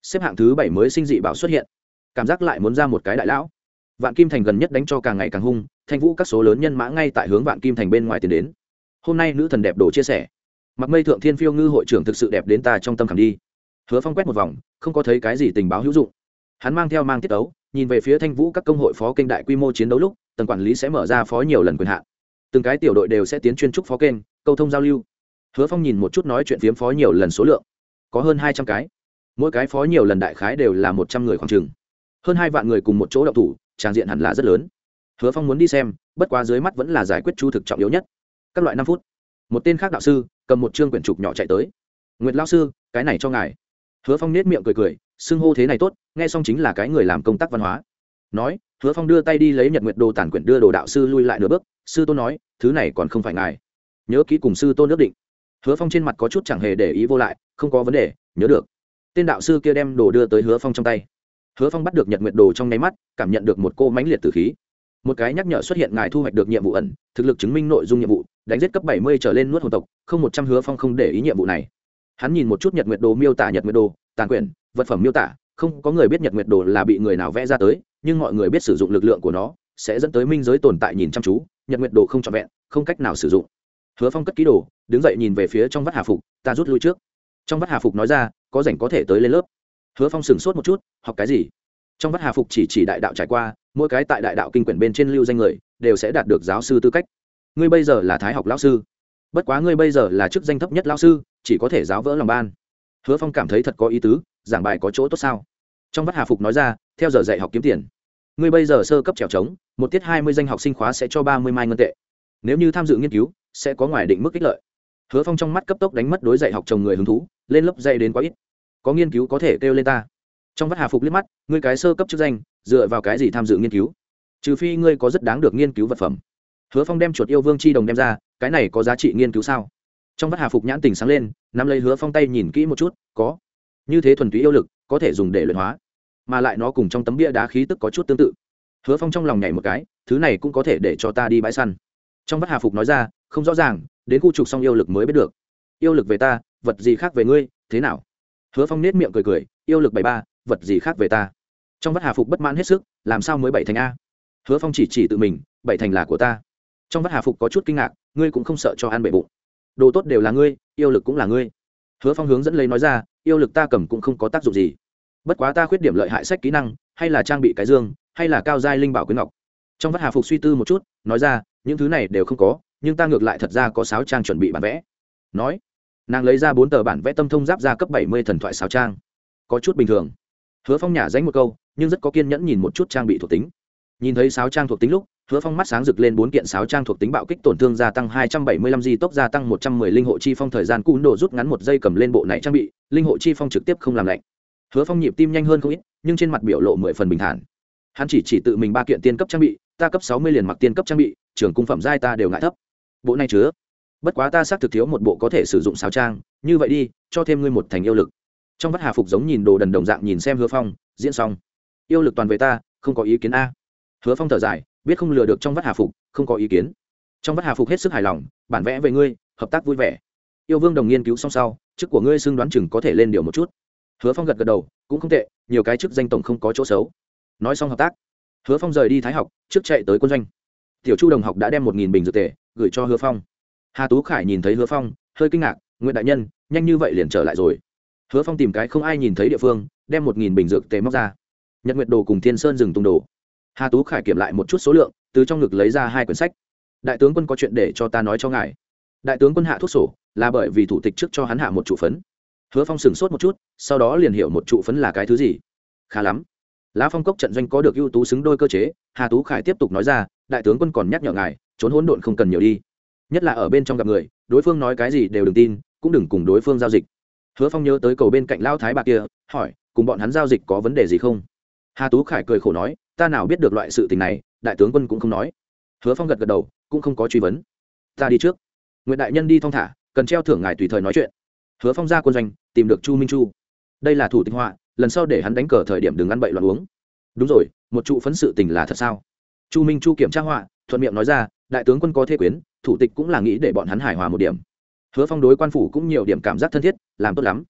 Xếp hạng thứ bảy mới sinh dị bảo xuất hiện. Cảm giác lại muốn ra một cái đại lão. Vạn kim thành gần nhất đánh cho càng ngày càng hung, thanh vũ các số lớn nhân mã ngay tại hướng vạn kim thành bên ngoài tiến đến. Hôm nay nữ thần đẹp đồ chia sẻ mặc mây thượng thiên phiêu ngư hội trưởng thực sự đẹp đến ta trong tâm khảm đi. Hứa phong quét một vòng, không có thấy cái gì tình báo hữu dụng. Hắn mang theo mang tiết tấu, nhìn về phía thanh vũ các công hội phó kênh đại quy mô chiến đấu lúc, tầng quản lý sẽ mở ra phó nhiều lần quyền hạn. Từng cái tiểu đội đều sẽ tiến chuyên trúc phó kênh, câu thông giao lưu. Hứa phong nhìn một chút nói chuyện phiếm phó nhiều lần số lượng. Có hơn hai trăm cái. Mỗi cái phó nhiều lần đại khái đều là một trăm người khoảng chừng. Hơn hai vạn người cùng một chỗ đậu thủ, tràng diện hẳn là rất lớn. Hứa phong muốn đi xem, bất quá dưới mắt vẫn là giải quyết chu thực trọng yếu nhất. Các loại năm phút một tên khác đạo sư cầm một chương quyển trục nhỏ chạy tới. Nguyệt lao sư, cái này cho ngài. Hứa phong nết miệng cười cười, xưng hô thế này tốt, nghe xong chính là cái người làm công tác văn hóa. Nói, hứa phong đưa tay đi lấy nhật nguyệt đồ tản quyển đưa đồ đạo sư lui lại nửa bước, sư tôn nói, thứ này còn không phải ngài. Nhớ kỹ cùng sư tôn ước định. Hứa phong trên mặt có chút chẳng hề để ý vô lại, không có vấn đề, nhớ được. Tên đạo sư kia đem đồ đưa tới hứa phong trong tay. Hứa phong bắt được nhật nguyệt đồ trong nháy mắt, cảm nhận được một cô mãnh liệt tử khí. Một cái nhắc nhở xuất hiện ngài thu hoạch được nhiệm vụ ẩn, thực lực chứng minh nội dung nhiệm vụ đánh giết cấp bảy mươi trở lên nuốt hồn tộc, không một trăm hứa phong không để ý nhiệm vụ này. Hắn nhìn một chút nhật nguyệt đồ miêu tả nhật nguyệt đồ, tàn quyển, vật phẩm miêu tả, không có người biết nhật nguyệt đồ là bị người nào vẽ ra tới, nhưng mọi người biết sử dụng lực lượng của nó, sẽ dẫn tới minh giới tồn tại nhìn chăm chú, nhật nguyệt đồ không trọn vẹn, không cách nào sử dụng. Hứa phong cất ký đồ, đứng dậy nhìn về phía trong vắt hà phục, ta rút lui trước. Trong vắt hà phục nói ra, có rảnh có thể tới lên lớp. Hứa phong sửng sốt một chút, học cái gì? Trong vắt hà phục chỉ chỉ đại đạo trải qua, mỗi cái tại đại đạo kinh quyển bên trên lưu danh người, đều sẽ đạt được giáo sư tư cách ngươi bây giờ là thái học lão sư. Bất quá ngươi bây giờ là chức danh thấp nhất lão sư, chỉ có thể giáo vỡ lòng ban. Hứa phong cảm thấy thật có ý tứ, giảng bài có chỗ tốt sao? Trong vắt hà phục nói ra, theo giờ dạy học kiếm tiền. Ngươi bây giờ sơ cấp trèo trống, một tiết hai mươi danh học sinh khóa sẽ cho ba mươi mai ngân tệ. Nếu như tham dự nghiên cứu, sẽ có ngoài định mức ích lợi. Hứa phong trong mắt cấp tốc đánh mất đối dạy học chồng người hứng thú, lên lớp dạy đến quá ít. Có nghiên cứu có thể kêu lên ta. Trong vắt hà phục liếc mắt, ngươi cái sơ cấp chức danh, dựa vào cái gì tham dự nghiên cứu? Trừ phi ngươi có rất đáng được nghiên cứu vật phẩm hứa phong đem chuột yêu vương chi đồng đem ra, cái này có giá trị nghiên cứu sao? Trong vắt hà phục nhãn tình sáng lên, nắm lấy hứa phong tay nhìn kỹ một chút, có. Như thế thuần túy yêu lực, có thể dùng để luyện hóa, mà lại nó cùng trong tấm bia đá khí tức có chút tương tự. Hứa phong trong lòng nhảy một cái, thứ này cũng có thể để cho ta đi bãi săn. Trong vắt hà phục nói ra, không rõ ràng, đến khu trục xong yêu lực mới biết được. Yêu lực về ta, vật gì khác về ngươi, thế nào? Hứa phong nết miệng cười cười, yêu lực bảy ba, vật gì khác về ta? Trong vắt hà phục bất mãn hết sức, làm sao mới bảy thành a? Hứa phong chỉ chỉ tự mình, bảy thành là của ta trong vắt hà phục có chút kinh ngạc, ngươi cũng không sợ cho ăn bể bụng. Đồ tốt đều là ngươi, yêu lực cũng là ngươi. Hứa phong hướng dẫn lấy nói ra, yêu lực ta cầm cũng không có tác dụng gì. Bất quá ta khuyết điểm lợi hại sách kỹ năng, hay là trang bị cái dương, hay là cao giai linh bảo quyến ngọc. Trong vắt hà phục suy tư một chút, nói ra, những thứ này đều không có, nhưng ta ngược lại thật ra có sáu trang chuẩn bị bản vẽ. Nói, nàng lấy ra bốn tờ bản vẽ tâm thông giáp ra cấp bảy mươi thần thoại sáu trang. Có chút bình thường. Hứa phong nhả dánh một câu, nhưng rất có kiên nhẫn nhìn một chút trang bị thuộc tính. Nhìn thấy sáu trang thuộc tính lúc hứa phong mắt sáng rực lên bốn kiện sáu trang thuộc tính bạo kích tổn thương gia tăng hai trăm bảy mươi lăm di tốc, gia tăng một trăm mười linh hộ chi phong thời gian, cún độ rút ngắn một giây cầm lên bộ này trang bị, linh hộ chi phong trực tiếp không làm lạnh. Hứa phong nhịp tim nhanh hơn không ít, nhưng trên mặt biểu lộ mười phần bình thản. Hắn chỉ chỉ tự mình ba kiện tiên cấp trang bị, ta cấp sáu mươi liền mặc tiên cấp trang bị, trưởng cung phẩm giai ta đều ngại thấp. Bộ này chứa, bất quá ta xác thực thiếu một bộ có thể sử dụng sáo trang, như vậy đi, cho thêm ngươi một thành yêu lực. Trong vắt hà phục giống nhìn đồ đần đồng dạng nhìn xem hứa phong, diễn xong. Yêu lực toàn về ta, không có ý kiến a. Hứa phong thở dài biết không lừa được trong vắt hà phục, không có ý kiến. Trong vắt hà phục hết sức hài lòng, bản vẽ về ngươi, hợp tác vui vẻ. Yêu vương đồng nghiên cứu xong sau, chức của ngươi xưng đoán chừng có thể lên điều một chút. Hứa phong gật gật đầu, cũng không tệ, nhiều cái chức danh tổng không có chỗ xấu. Nói xong hợp tác, hứa phong rời đi thái học, trước chạy tới quân doanh. Tiểu chu đồng học đã đem một nghìn bình dược tề gửi cho hứa phong. Hà tú khải nhìn thấy hứa phong, hơi kinh ngạc nguyễn đại nhân, nhanh như vậy liền trở lại rồi? Hứa phong tìm cái không ai nhìn thấy địa phương, đem một nghìn bình dược tề móc ra. Nhật nguyệt đồ cùng thiên sơn dừng tung đồ hà tú khải kiểm lại một chút số lượng, từ trong ngực lấy ra hai quyển sách. Đại tướng quân có chuyện để cho ta nói cho ngài. Đại tướng quân hạ thuốc sổ, là bởi vì thủ tịch trước cho hắn hạ một trụ phấn. Hứa phong sửng sốt một chút, sau đó liền hiểu một trụ phấn là cái thứ gì. Khá lắm. Lá phong cốc trận doanh có được ưu tú xứng đôi cơ chế, hà tú khải tiếp tục nói ra, đại tướng quân còn nhắc nhở ngài, trốn hỗn độn không cần nhiều đi. Nhất là ở bên trong gặp người, đối phương nói cái gì đều đừng tin, cũng đừng cùng đối phương giao dịch. Hứa phong nhớ tới cầu bên cạnh lao thái bà kia, hỏi, cùng bọn hắn giao dịch có vấn đề gì không? Hà tú khải cười khổ nói, ta nào biết được loại sự tình này, đại tướng quân cũng không nói. Hứa phong gật gật đầu, cũng không có truy vấn. Ta đi trước. Nguyện đại nhân đi thong thả, cần treo thưởng ngài tùy thời nói chuyện. Hứa phong ra quân doanh, tìm được chu minh chu. Đây là thủ tịch họa, lần sau để hắn đánh cờ thời điểm đừng ăn bậy loạn uống. Đúng rồi, một trụ phấn sự tình là thật sao? Chu minh chu kiểm tra họa, thuận miệng nói ra, đại tướng quân có thế quyến, thủ tịch cũng là nghĩ để bọn hắn hài hòa một điểm. Hứa phong đối quan phủ cũng nhiều điểm cảm giác thân thiết, làm tốt lắm.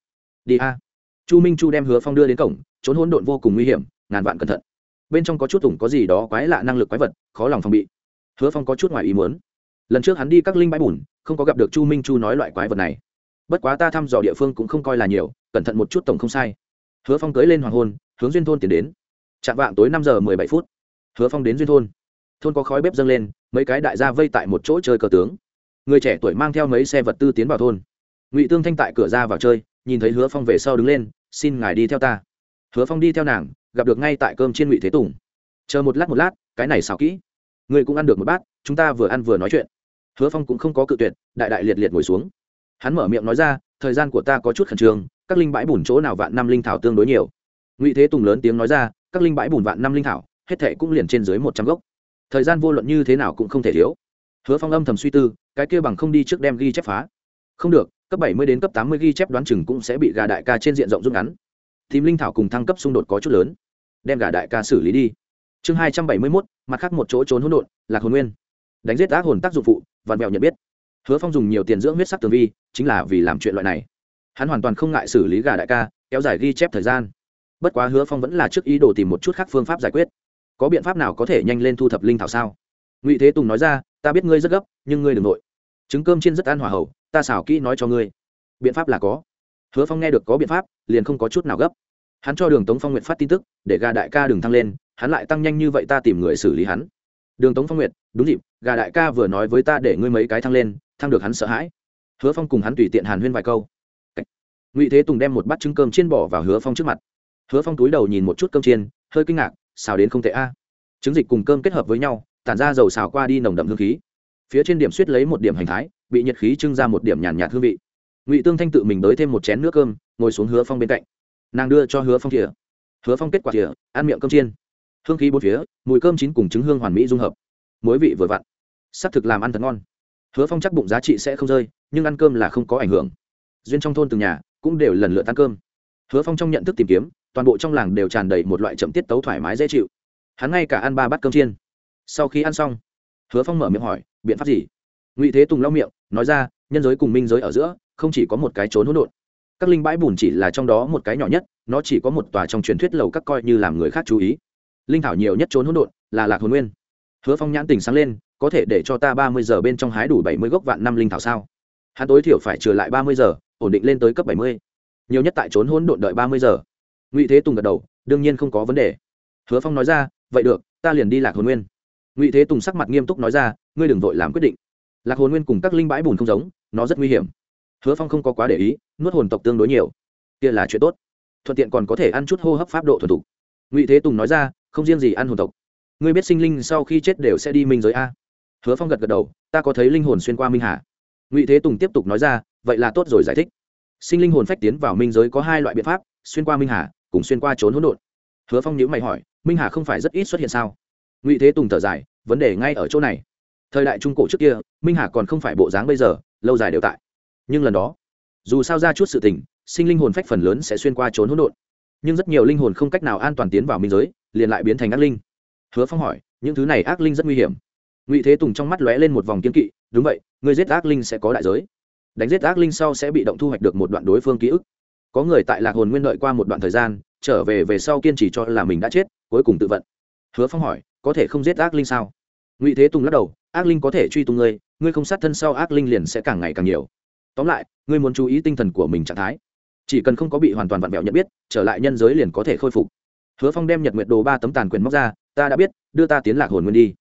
Đi a. Chu minh chu đem hứa phong đưa đến cổng, trốn hỗn độn vô cùng nguy hiểm ngàn vạn cẩn thận. Bên trong có chút thủng có gì đó quái lạ năng lực quái vật, khó lòng phòng bị. Hứa phong có chút ngoài ý muốn. Lần trước hắn đi các linh bãi bùn, không có gặp được chu minh chu nói loại quái vật này. Bất quá ta thăm dò địa phương cũng không coi là nhiều, cẩn thận một chút tổng không sai. Hứa phong cưới lên hoàng hôn, hướng duyên thôn tiến đến. Chạm vạng tối năm giờ mười bảy phút. Hứa phong đến duyên thôn. Thôn có khói bếp dâng lên, mấy cái đại gia vây tại một chỗ chơi cờ tướng. Người trẻ tuổi mang theo mấy xe vật tư tiến vào thôn. Ngụy tương thanh tại cửa ra vào chơi, nhìn thấy hứa phong về sau đứng lên, xin ngài đi theo ta. Hứa phong đi theo nàng gặp được ngay tại cơm trên ngụy thế tùng. Chờ một lát một lát, cái này xào kỹ. Người cũng ăn được một bát, chúng ta vừa ăn vừa nói chuyện. Hứa phong cũng không có cự tuyệt, đại đại liệt liệt ngồi xuống. Hắn mở miệng nói ra, thời gian của ta có chút khẩn trương, các linh bãi bùn chỗ nào vạn năm linh thảo tương đối nhiều. Ngụy thế tùng lớn tiếng nói ra, các linh bãi bùn vạn năm linh thảo, hết thệ cũng liền trên dưới một trăm gốc. Thời gian vô luận như thế nào cũng không thể thiếu. Hứa phong âm thầm suy tư, cái kia bằng không đi trước đem ghi chép phá. Không được, cấp bảy mươi đến cấp tám mươi ghi chép đoán chừng cũng sẽ bị gà đại ca trên diện rộng rút ngắn. Tìm linh thảo cùng thăng cấp xung đột có chút lớn đem gà đại ca xử lý đi. Chương hai trăm bảy mươi mốt, mặt khác một chỗ trốn hỗn độn, lạc hồn nguyên. Đánh giết ác hồn tác dụng phụ, vạn mẹo nhận biết. Hứa phong dùng nhiều tiền dưỡng huyết sắc tường vi, chính là vì làm chuyện loại này. Hắn hoàn toàn không ngại xử lý gà đại ca, kéo dài ghi chép thời gian. Bất quá hứa phong vẫn là trước ý đồ tìm một chút khác phương pháp giải quyết. Có biện pháp nào có thể nhanh lên thu thập linh thảo sao? Ngụy thế tùng nói ra, ta biết ngươi rất gấp, nhưng ngươi đ ừ n g nội. Trứng cơm chiên rất an hòa hậu, ta xảo kỹ nói cho ngươi. Biện pháp là có. Hứa phong nghe được có biện pháp, liền không có chút nào gấp hắn cho đường tống phong nguyện phát tin tức, để gà đại ca đừng thăng lên, hắn lại tăng nhanh như vậy ta tìm người xử lý hắn. Đường tống phong nguyện đúng dịp, gà đại ca vừa nói với ta để ngươi mấy cái thăng lên, thăng được hắn sợ hãi. Hứa phong cùng hắn tùy tiện hàn huyên vài câu. Ngụy thế tùng đem một bát trứng cơm chiên bỏ vào hứa phong trước mặt. Hứa phong túi đầu nhìn một chút cơm chiên, hơi kinh ngạc, xào đến không tệ a. Trứng dịch cùng cơm kết hợp với nhau, tản ra dầu xào qua đi nồng đậm hương khí. Phía trên điểm suýt lấy một điểm hành thái, bị nhiệt khí trưng ra một điểm nhàn nhạt hương vị. Ngụy tương thanh tự mình đới thêm một chén nước cơm, ngồi xuống hứa phong bên cạnh nàng đưa cho hứa phong thìa. Hứa phong kết quả thìa, ăn miệng cơm chiên. Hương khí bốn phía, mùi cơm chín cùng trứng hương hoàn mỹ dung hợp. Muối vị vừa vặn. S ắ c thực làm ăn thật ngon. Hứa phong chắc bụng giá trị sẽ không rơi, nhưng ăn cơm là không có ảnh hưởng. Duyên trong thôn từng nhà cũng đều lần lượt ăn cơm. Hứa phong trong nhận thức tìm kiếm, toàn bộ trong làng đều tràn đầy một loại chậm tiết tấu thoải mái dễ chịu. Hắn ngay cả ăn ba bát cơm chiên. Sau khi ăn xong, hứa phong mở miệng hỏi, biện pháp gì? Ngụy thế tùng lau miệng, nói ra, nhân giới cùng minh giới ở giữa, không chỉ có một cái trốn hỗn độn các linh bãi bùn chỉ là trong đó một cái nhỏ nhất, nó chỉ có một tòa trong truyền thuyết lầu các coi như làm người khác chú ý. Linh thảo nhiều nhất trốn hỗn độn là lạc hồn nguyên. Hứa phong nhãn tình sáng lên, có thể để cho ta ba mươi giờ bên trong hái đủ bảy mươi gốc vạn năm linh thảo sao? Hắn tối thiểu phải trừ lại ba mươi giờ, ổn định lên tới cấp bảy mươi. Nhiều nhất tại trốn hỗn độn đợi ba mươi giờ. Ngụy thế tùng gật đầu, đương nhiên không có vấn đề. Hứa phong nói ra, vậy được, ta liền đi lạc hồn nguyên. Ngụy thế tùng sắc mặt nghiêm túc nói ra, ngươi đừng vội làm quyết định. Lạc hồn nguyên cùng các linh bãi bùn không giống, nó rất nguy hiểm hứa phong không có quá để ý, nuốt hồn tộc tương đối nhiều. Kia là chuyện tốt. Thuận tiện còn có thể ăn chút hô hấp pháp độ thuần thục. Ngụy thế tùng nói ra, không riêng gì ăn hồn tộc. Ngươi biết sinh linh sau khi chết đều sẽ đi minh giới a. Hứa phong gật gật đầu, ta có thấy linh hồn xuyên qua minh hà. Ngụy thế tùng tiếp tục nói ra, vậy là tốt rồi giải thích. Sinh linh hồn phách tiến vào minh giới có hai loại biện pháp, xuyên qua minh hà, cùng xuyên qua trốn hỗn độn. Hứa phong nhữ mày hỏi, minh hà không phải rất ít xuất hiện sao? Ngụy thế tùng thở dài, vấn đề ngay ở chỗ này. Thời đại trung cổ trước kia, minh hà còn không phải bộ dáng bây giờ, lâu dài đều tại nhưng lần đó, dù sao ra chút sự tình, sinh linh hồn phách phần lớn sẽ xuyên qua trốn hỗn độn. Nhưng rất nhiều linh hồn không cách nào an toàn tiến vào minh giới, liền lại biến thành ác linh. Hứa phong hỏi, những thứ này ác linh rất nguy hiểm. Ngụy thế tùng trong mắt lóe lên một vòng kiên kỵ, đúng vậy, người giết ác linh sẽ có đại giới. Đánh giết ác linh sau sẽ bị động thu hoạch được một đoạn đối phương ký ức. Có người tại lạc hồn nguyên đợi qua một đoạn thời gian, trở về về sau kiên trì cho là mình đã chết, cuối cùng tự vận. Hứa phong hỏi, có thể không giết ác linh sao? Ngụy thế tùng lắc đầu, ác linh có thể truy tung ngươi ngươi không sát thân sau ác linh liền sẽ càng ngày càng nhiều tóm lại, ngươi muốn chú ý tinh thần của mình trạng thái. Chỉ cần không có bị hoàn toàn vặn vẹo nhận biết, trở lại nhân giới liền có thể khôi phục. Hứa phong đem nhật nguyệt đồ ba tấm tàn quyền móc ra, ta đã biết, đưa ta tiến lạc hồn nguyên đi.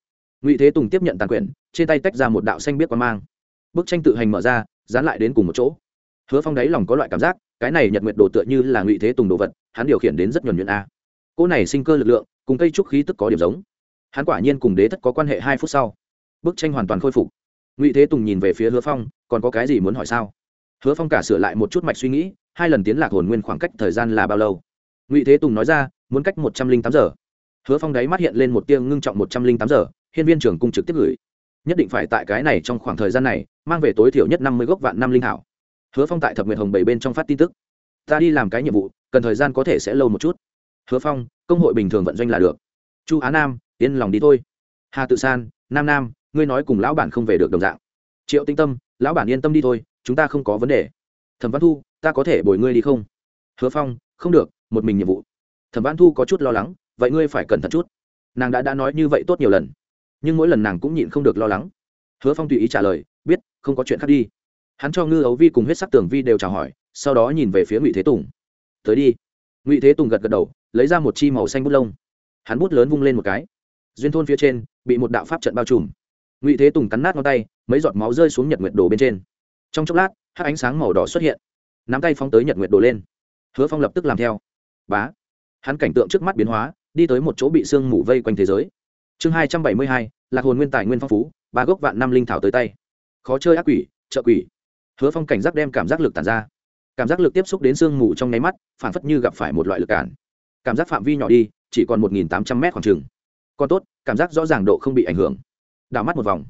Ngụy thế tùng tiếp nhận tàn quyền, trên tay tách ra một đạo xanh biết quan mang. Bức tranh tự hành mở ra, dán lại đến cùng một chỗ. Hứa phong đáy lòng có loại cảm giác, cái này nhật nguyệt đồ tựa như là ngụy thế tùng đồ vật, hắn điều khiển đến rất nhuẩn nhuận a. Cỗ này sinh cơ lực lượng, cùng cây trúc khí tức có điểm giống. Hắn quả nhiên cùng đế thất có quan hệ hai phút sau. Bức tranh hoàn toàn khôi phục ngụy thế tùng nhìn về phía hứa phong còn có cái gì muốn hỏi sao hứa phong cả sửa lại một chút mạch suy nghĩ hai lần tiến lạc hồn nguyên khoảng cách thời gian là bao lâu ngụy thế tùng nói ra muốn cách một trăm linh tám giờ hứa phong đáy mắt hiện lên một tiêng ngưng trọng một trăm linh tám giờ hiên viên trưởng cung trực tiếp gửi nhất định phải tại cái này trong khoảng thời gian này mang về tối thiểu nhất năm mươi gốc vạn năm linh thảo hứa phong tại thập nguyện hồng bảy bên trong phát tin tức ta đi làm cái nhiệm vụ cần thời gian có thể sẽ lâu một chút hứa phong công hội bình thường vận doanh là được chu á nam yên lòng đi thôi hà tự san nam nam ngươi nói cùng lão bản không về được đồng dạng. Triệu tinh tâm, lão bản yên tâm đi thôi, chúng ta không có vấn đề. Thẩm văn thu, ta có thể bồi ngươi đi không? Hứa phong, không được, một mình nhiệm vụ. Thẩm văn thu có chút lo lắng, vậy ngươi phải cẩn thận chút. Nàng đã đã nói như vậy tốt nhiều lần, nhưng mỗi lần nàng cũng nhịn không được lo lắng. Hứa phong tùy ý trả lời, biết, không có chuyện khác đi. Hắn cho ngư ấu vi cùng huyết sắc tường vi đều chào hỏi, sau đó nhìn về phía ngụy thế tùng. Tới đi. Ngụy thế tùng gật gật đầu, lấy ra một chi màu xanh bút lông. Hắn bút lớn vung lên một cái. Duyên thôn phía trên, bị một đạo pháp trận bao trùm ngụy thế tùng cắn nát ngón tay mấy giọt máu rơi xuống nhật nguyệt đồ bên trên trong chốc lát hát ánh sáng màu đỏ xuất hiện nắm tay phóng tới nhật nguyệt đồ lên hứa phong lập tức làm theo bá hắn cảnh tượng trước mắt biến hóa đi tới một chỗ bị sương mù vây quanh thế giới chương hai trăm bảy mươi hai lạc hồn nguyên tài nguyên phong phú ba gốc vạn năm linh thảo tới tay khó chơi ác quỷ trợ quỷ hứa phong cảnh giác đem cảm giác lực tàn ra cảm giác lực tiếp xúc đến sương mù trong nháy mắt phản phất như gặp phải một loại lực cản cảm giác phạm vi nhỏ đi chỉ còn một tám trăm m khoảng trừng còn tốt cảm giác rõ ràng độ không bị ảnh hưởng đảo mắt một vòng.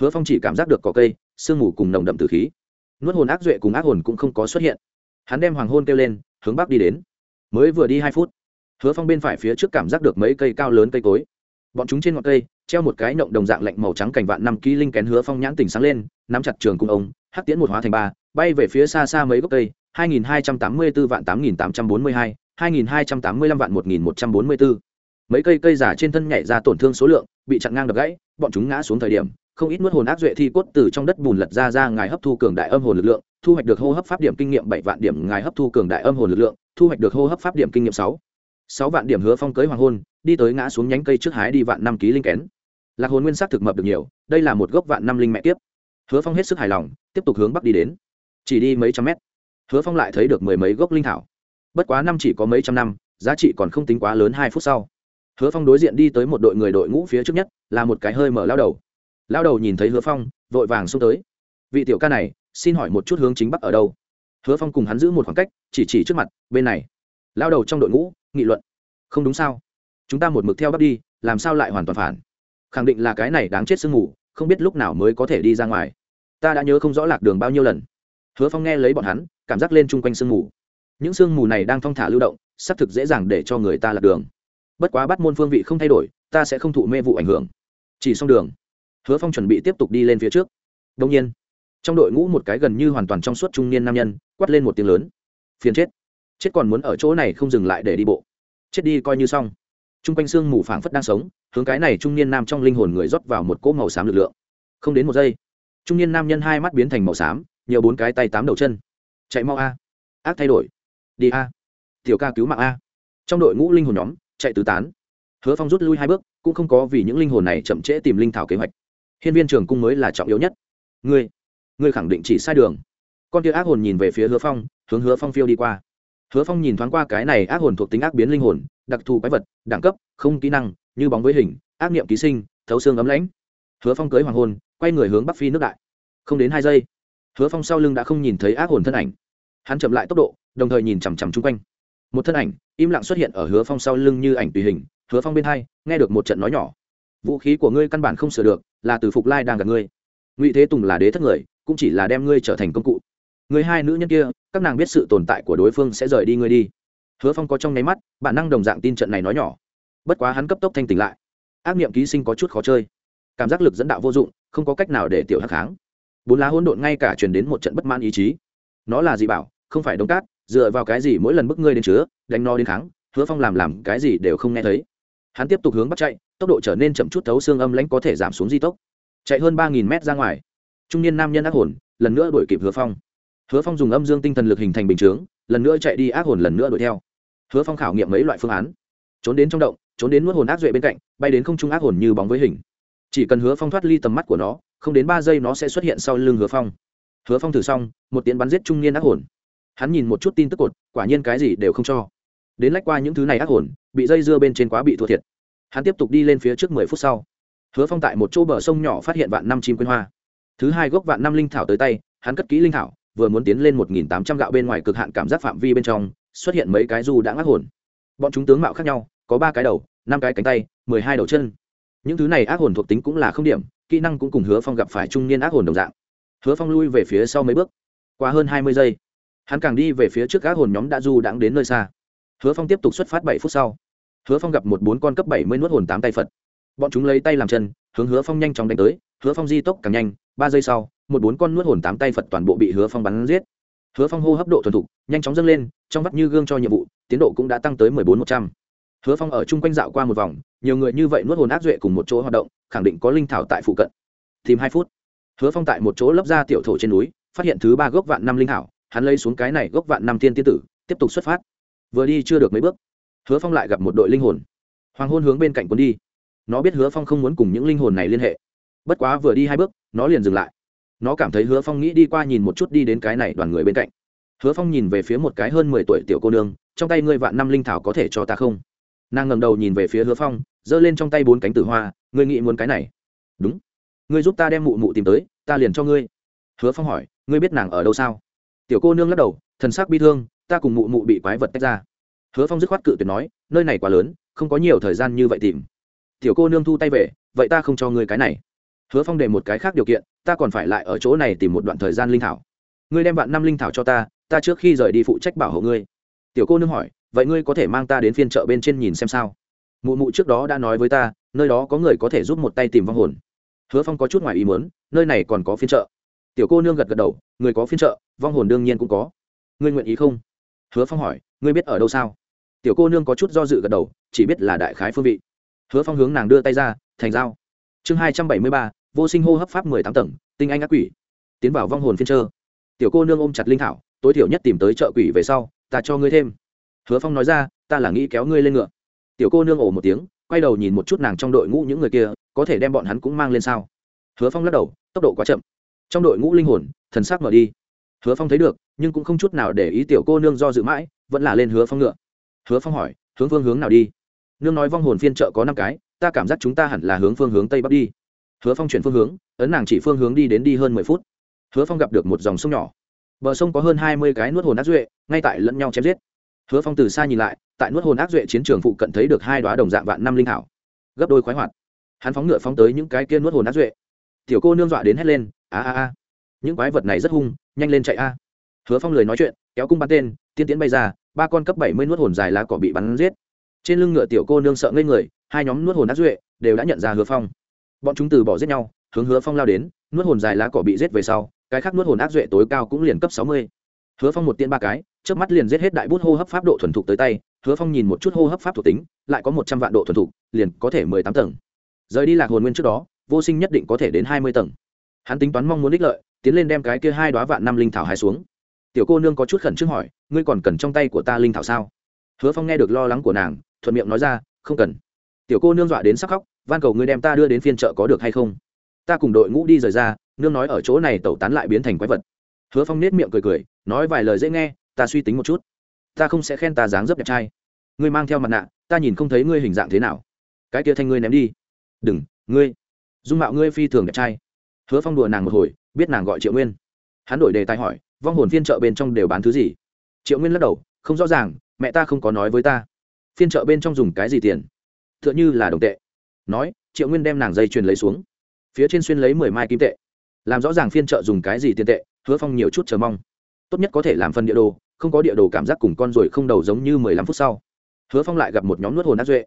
Hứa phong chỉ cảm giác được có cây, sương mù cùng nồng đậm từ khí. Nuốt hồn ác duệ cùng ác hồn cũng không có xuất hiện. Hắn đem hoàng hôn kêu lên, hướng bắc đi đến. Mới vừa đi hai phút, hứa phong bên phải phía trước cảm giác được mấy cây cao lớn cây cối. Bọn chúng trên ngọn cây, treo một cái nộng đồng dạng lạnh màu trắng cành vạn năm ký linh kén hứa phong nhãn tỉnh sáng lên, nắm chặt trường cung ông hắc tiễn một hóa thành ba, bay về phía xa xa mấy gốc cây, hai nghìn hai trăm tám mươi b ố vạn tám nghìn tám trăm bốn mươi hai hai nghìn hai trăm tám mươi lăm vạn một nghìn một trăm bốn mươi bốn mấy cây cây giả trên thân nhảy ra tổn thương số lượng, bị chặn ngang đập gãy bọn chúng ngã xuống thời điểm, không ít nuốt hồn ác duệ thi cốt từ trong đất bùn lật ra ra ngài hấp thu cường đại âm hồn lực lượng, thu hoạch được hô hấp pháp điểm kinh nghiệm bảy vạn điểm ngài hấp thu cường đại âm hồn lực lượng, thu hoạch được hô hấp pháp điểm kinh nghiệm sáu. Sáu vạn điểm hứa phong cưới hoàng hôn, đi tới ngã xuống nhánh cây trước hái đi vạn năm ký linh kén. Lạc hồn nguyên sắc thực mập được nhiều, đây là một gốc vạn năm linh mẹ tiếp hứa phong hết sức hài lòng, tiếp tục hướng bắc đi đến. Chỉ đi mấy trăm mét. Hứa phong lại thấy được mười mấy gốc linh thảo. Bất quá năm chỉ có mấy trăm năm, giá trị còn không tính quá lớn hai phút sau hứa phong đối diện đi tới một đội người đội ngũ phía trước nhất là một cái hơi mở lao đầu. Lao đầu nhìn thấy hứa phong vội vàng xông tới. Vị tiểu ca này xin hỏi một chút hướng chính bắc ở đâu? Hứa phong cùng hắn giữ một khoảng cách chỉ chỉ trước mặt bên này. Lao đầu trong đội ngũ nghị luận. Không đúng sao? Chúng ta một mực theo bắc đi làm sao lại hoàn toàn phản? Khẳng định là cái này đáng chết sương ngủ, không biết lúc nào mới có thể đi ra ngoài. Ta đã nhớ không rõ lạc đường bao nhiêu lần. Hứa phong nghe lấy bọn hắn cảm giác lên chung quanh sương mù. Những sương mù này đang thong thả lưu động xác thực dễ dàng để cho người ta lạc đường bất quá bắt môn phương vị không thay đổi, ta sẽ không thụ mê vụ ảnh hưởng. Chỉ xong đường, hứa phong chuẩn bị tiếp tục đi lên phía trước. Đông nhiên, trong đội ngũ một cái gần như hoàn toàn trong suốt trung niên nam nhân, quát lên một tiếng lớn. Phiền chết. Chết còn muốn ở chỗ này không dừng lại để đi bộ. Chết đi coi như xong. T r u n g quanh xương mù phảng phất đang sống, hướng cái này trung niên nam trong linh hồn người rót vào một cỗ màu xám lực lượng. Không đến một giây, trung niên nam nhân hai mắt biến thành màu xám, nhiều bốn cái tay tám đầu chân. Chạy mau a. Ác thay đổi. Đi a. Tiểu ca cứu mạng a. Trong đội ngũ linh hồn nhóm chạy tứ tán. Hứa phong rút lui hai bước, cũng không có vì những linh hồn này chậm trễ tìm linh thảo kế hoạch. Hiên viên trường cung mới là trọng yếu nhất. Ngươi ngươi khẳng định chỉ sai đường. Con kia ác hồn nhìn về phía hứa phong, hướng hứa phong phiêu đi qua. Hứa phong nhìn thoáng qua cái này ác hồn thuộc tính ác biến linh hồn, đặc thù quái vật, đẳng cấp, không kỹ năng, như bóng với hình, ác niệm ký sinh, thấu xương ấm lãnh. Hứa phong cưới hoàng hôn, quay người hướng bắc phi nước đại. Không đến hai giây, hứa phong sau lưng đã không nhìn thấy ác hồn thân ảnh. Hắn chậm lại tốc độ, đồng thời nhìn chằm chằm chung quanh một thân ảnh, im lặng xuất hiện ở hứa phong sau lưng như ảnh tùy hình, hứa phong bên hai, nghe được một trận nói nhỏ. Vũ khí của ngươi căn bản không sửa được, là từ phục lai đang gặp ngươi. Ngụy thế tùng là đế thất người, cũng chỉ là đem ngươi trở thành công cụ. Người hai nữ nhân kia, các nàng biết sự tồn tại của đối phương sẽ rời đi ngươi đi. Hứa phong có trong nháy mắt, bản năng đồng dạng tin trận này nói nhỏ. Bất quá hắn cấp tốc thanh tỉnh lại. Ác nghiệm ký sinh có chút khó chơi. Cảm giác lực dẫn đạo vô dụng, không có cách nào để tiểu hắc kháng. Bốn lá hỗn độn ngay cả truyền đến một trận bất mãn ý chí. Nó là gì bảo, không phải đông cát dựa vào cái gì mỗi lần bức ngươi đến chứa, đánh no đến kháng, hứa phong làm làm cái gì đều không nghe thấy. Hắn tiếp tục hướng bắt chạy, tốc độ trở nên chậm chút thấu xương âm lãnh có thể giảm xuống di tốc. Chạy hơn ba nghìn mét ra ngoài, trung niên nam nhân ác hồn, lần nữa đuổi kịp hứa phong. Hứa phong dùng âm dương tinh thần lực hình thành bình chướng, lần nữa chạy đi ác hồn lần nữa đuổi theo. Hứa phong khảo nghiệm mấy loại phương án. Trốn đến trong động, trốn đến nuốt hồn ác duệ bên cạnh, bay đến không trung ác hồn như bóng với hình. Chỉ cần hứa phong thoát ly tầm mắt của nó, không đến ba giây nó sẽ xuất hiện sau lưng hứa phong. Hứa phong thử xong, một tiến bắn giết trung niên ác hồn hắn nhìn một chút tin tức cột, quả nhiên cái gì đều không cho. Đến lách qua những thứ này ác hồn, bị dây dưa bên trên quá bị thua thiệt. Hắn tiếp tục đi lên phía trước mười phút sau. Hứa phong tại một chỗ bờ sông nhỏ phát hiện vạn năm chim quyên hoa. Thứ hai gốc vạn năm linh thảo tới tay, hắn cất kỹ linh thảo, vừa muốn tiến lên một nghìn tám trăm gạo bên ngoài cực hạn cảm giác phạm vi bên trong, xuất hiện mấy cái du đã ác hồn. Bọn chúng tướng mạo khác nhau, có ba cái đầu, năm cái cánh tay, mười hai đầu chân. Những thứ này ác hồn thuộc tính cũng là không điểm, kỹ năng cũng cùng hứa phong gặp phải trung niên ác hồn đồng dạng. Hứa phong lui về phía sau mấy bước. Qua hơn hai mươi giây hắn càng đi về phía trước gã hồn nhóm đã du đãng đến nơi xa. Hứa phong tiếp tục xuất phát bảy phút sau. Hứa phong gặp một bốn con cấp bảy mươi nuốt hồn tám tay phật. Bọn chúng lấy tay làm chân, hướng hứa phong nhanh chóng đánh tới. Hứa phong di tốc càng nhanh, ba giây sau, một bốn con nuốt hồn tám tay phật toàn bộ bị hứa phong bắn giết. Hứa phong hô hấp độ thuần thục, nhanh chóng dâng lên, trong vắt như gương cho nhiệm vụ, tiến độ cũng đã tăng tới mười bốn một trăm. Hứa phong ở chung quanh dạo qua một vòng, nhiều người như vậy nuốt hồn ác duệ cùng một chỗ hoạt động, khẳng định có linh thảo tại phụ cận. Tìm hai phút. Hứa phong tại một chỗ lấp ra tiểu thổ trên núi, phát hiện thứ ba gốc vạn năm linh thảo hắn lấy xuống cái này gốc vạn năm thiên tiên tử, tiếp tục xuất phát. Vừa đi chưa được mấy bước, hứa phong lại gặp một đội linh hồn. Hoàng hôn hướng bên cạnh quân đi. Nó biết hứa phong không muốn cùng những linh hồn này liên hệ. Bất quá vừa đi hai bước, nó liền dừng lại. Nó cảm thấy hứa phong nghĩ đi qua nhìn một chút đi đến cái này đoàn người bên cạnh. Hứa phong nhìn về phía một cái hơn mười tuổi tiểu cô nương, trong tay ngươi vạn năm linh thảo có thể cho ta không? Nàng ngầm đầu nhìn về phía hứa phong, giơ lên trong tay bốn cánh tử hoa, ngươi nghĩ muốn cái này? Đúng. Ngươi giúp ta đem mụ mụ tìm tới, ta liền cho ngươi. Hứa phong hỏi, ngươi biết nàng ở đâu sao? Tiểu cô nương lắc đầu, thần sắc bi thương, ta cùng mụ mụ bị quái vật tách ra. Hứa phong dứt khoát cự tuyệt nói, nơi này quá lớn, không có nhiều thời gian như vậy tìm. Tiểu cô nương thu tay về, vậy ta không cho ngươi cái này. Hứa phong để một cái khác điều kiện, ta còn phải lại ở chỗ này tìm một đoạn thời gian linh thảo. Ngươi đem vạn năm linh thảo cho ta ta trước khi rời đi phụ trách bảo hộ ngươi. Tiểu cô nương hỏi, vậy ngươi có thể mang ta đến phiên chợ bên trên nhìn xem sao? Mụ mụ trước đó đã nói với ta, nơi đó có người có thể giúp một tay tìm vong hồn. Hứa phong có chút ngoài ý muốn, nơi này còn có phiên chợ tiểu cô nương gật gật đầu, người có phiên chợ, vong hồn đương nhiên cũng có. Ngươi nguyện ý không? Hứa phong hỏi, ngươi biết ở đâu sao? Tiểu cô nương có chút do dự gật đầu, chỉ biết là đại khái phương vị. Hứa phong hướng nàng đưa tay ra, thành dao. Chương hai trăm bảy mươi ba, vô sinh hô hấp pháp mười tám tầng, tinh anh ác quỷ. Tiến vào vong hồn phiên trơ tiểu cô nương ôm chặt linh thảo, tối thiểu nhất tìm tới chợ quỷ về sau, ta cho ngươi thêm. Hứa phong nói ra, ta là nghĩ kéo ngươi lên ngựa. Tiểu cô nương ổ một tiếng, quay đầu nhìn một chút nàng trong đội ngũ những người kia, có thể đem bọn hắn cũng mang lên sao? Hứa phong lắc đầu, tốc độ quá chậm trong đội ngũ linh hồn, thần sắc mở đi. Hứa phong thấy được, nhưng cũng không chút nào để ý tiểu cô nương do dự mãi, vẫn là lên hứa phong ngựa. Hứa phong hỏi, hướng phương hướng nào đi? Nương nói vong hồn phiên chợ có năm cái, ta cảm giác chúng ta hẳn là hướng phương hướng tây bắc đi. Hứa phong chuyển phương hướng, ấn nàng chỉ phương hướng đi đến đi hơn mười phút. Hứa phong gặp được một dòng sông nhỏ. Bờ sông có hơn hai mươi cái nuốt hồn ác duệ, ngay tại lẫn nhau chém giết. Hứa phong từ xa nhìn lại, tại nuốt hồn ác duệ chiến trường phụ cận thấy được hai đoá đồng dạng vạn năm linh thảo. Gấp đôi khoái hoạt. Hắn phóng ngựa phóng tới những cái kia nuốt hồn ác duệ. Tiểu cô nương dọa đến hét lên a a a. Những quái vật này rất hung, nhanh lên chạy a. Hứa phong lời nói chuyện, kéo cung bắn tên, tiên tiến bay ra, ba con cấp bảy mươi nuốt hồn dài lá cỏ bị bắn giết. Trên lưng ngựa tiểu cô nương sợ ngây người, hai nhóm nuốt hồn ác duệ đều đã nhận ra hứa phong. Bọn chúng từ bỏ giết nhau, hướng hứa phong lao đến, nuốt hồn dài lá cỏ bị giết về sau, cái khác nuốt hồn ác duệ tối cao cũng liền cấp sáu mươi. Hứa phong một tiên ba cái trước mắt liền giết hết đại bút hô hấp pháp độ thuần thục tới tay, hứa phong nhìn một chút hô hấp pháp thuộc tính, lại có một trăm vạn độ thuần thục, liền có thể mười tám tầng. Rời đi lạc hồn nguyên trước đó, vô sinh nhất định có thể đến hai mươi tầng hắn tính toán mong muốn ích lợi, tiến lên đem cái kia hai đoá vạn năm linh thảo hai xuống. Tiểu cô nương có chút khẩn trương hỏi, ngươi còn cần trong tay của ta linh thảo sao? Hứa phong nghe được lo lắng của nàng, thuận miệng nói ra, không cần. Tiểu cô nương dọa đến sắc khóc, van cầu ngươi đem ta đưa đến phiên chợ có được hay không? Ta cùng đội ngũ đi rời ra, nương nói ở chỗ này tẩu tán lại biến thành quái vật. Hứa phong nết miệng cười cười, nói vài lời dễ nghe, ta suy tính một chút. Ta không sẽ khen ta dáng dấp đẹp trai. Ngươi mang theo mặt nạ, ta nhìn không thấy ngươi hình dạng thế nào. Cái kia thanh ngươi ném đi. Đừng, ngươi. Dung mạo ngươi phi thường đẹp trai hứa phong đùa nàng một hồi, biết nàng gọi triệu nguyên. Hắn đổi đề tài hỏi, vong hồn phiên chợ bên trong đều bán thứ gì? Triệu nguyên lắc đầu, không rõ ràng, mẹ ta không có nói với ta. Phiên chợ bên trong dùng cái gì tiền? T h ư ợ n h ư là đồng tệ. Nói, triệu nguyên đem nàng dây chuyền lấy xuống. Phía trên xuyên lấy mười mai kim tệ. Làm rõ ràng phiên chợ dùng cái gì tiền tệ, hứa phong nhiều chút chờ mong. Tốt nhất có thể làm phân địa đồ, không có địa đồ cảm giác cùng con ruồi không đầu giống như mười lăm phút sau. Hứa phong lại gặp một nhóm nuốt hồn ác duệ.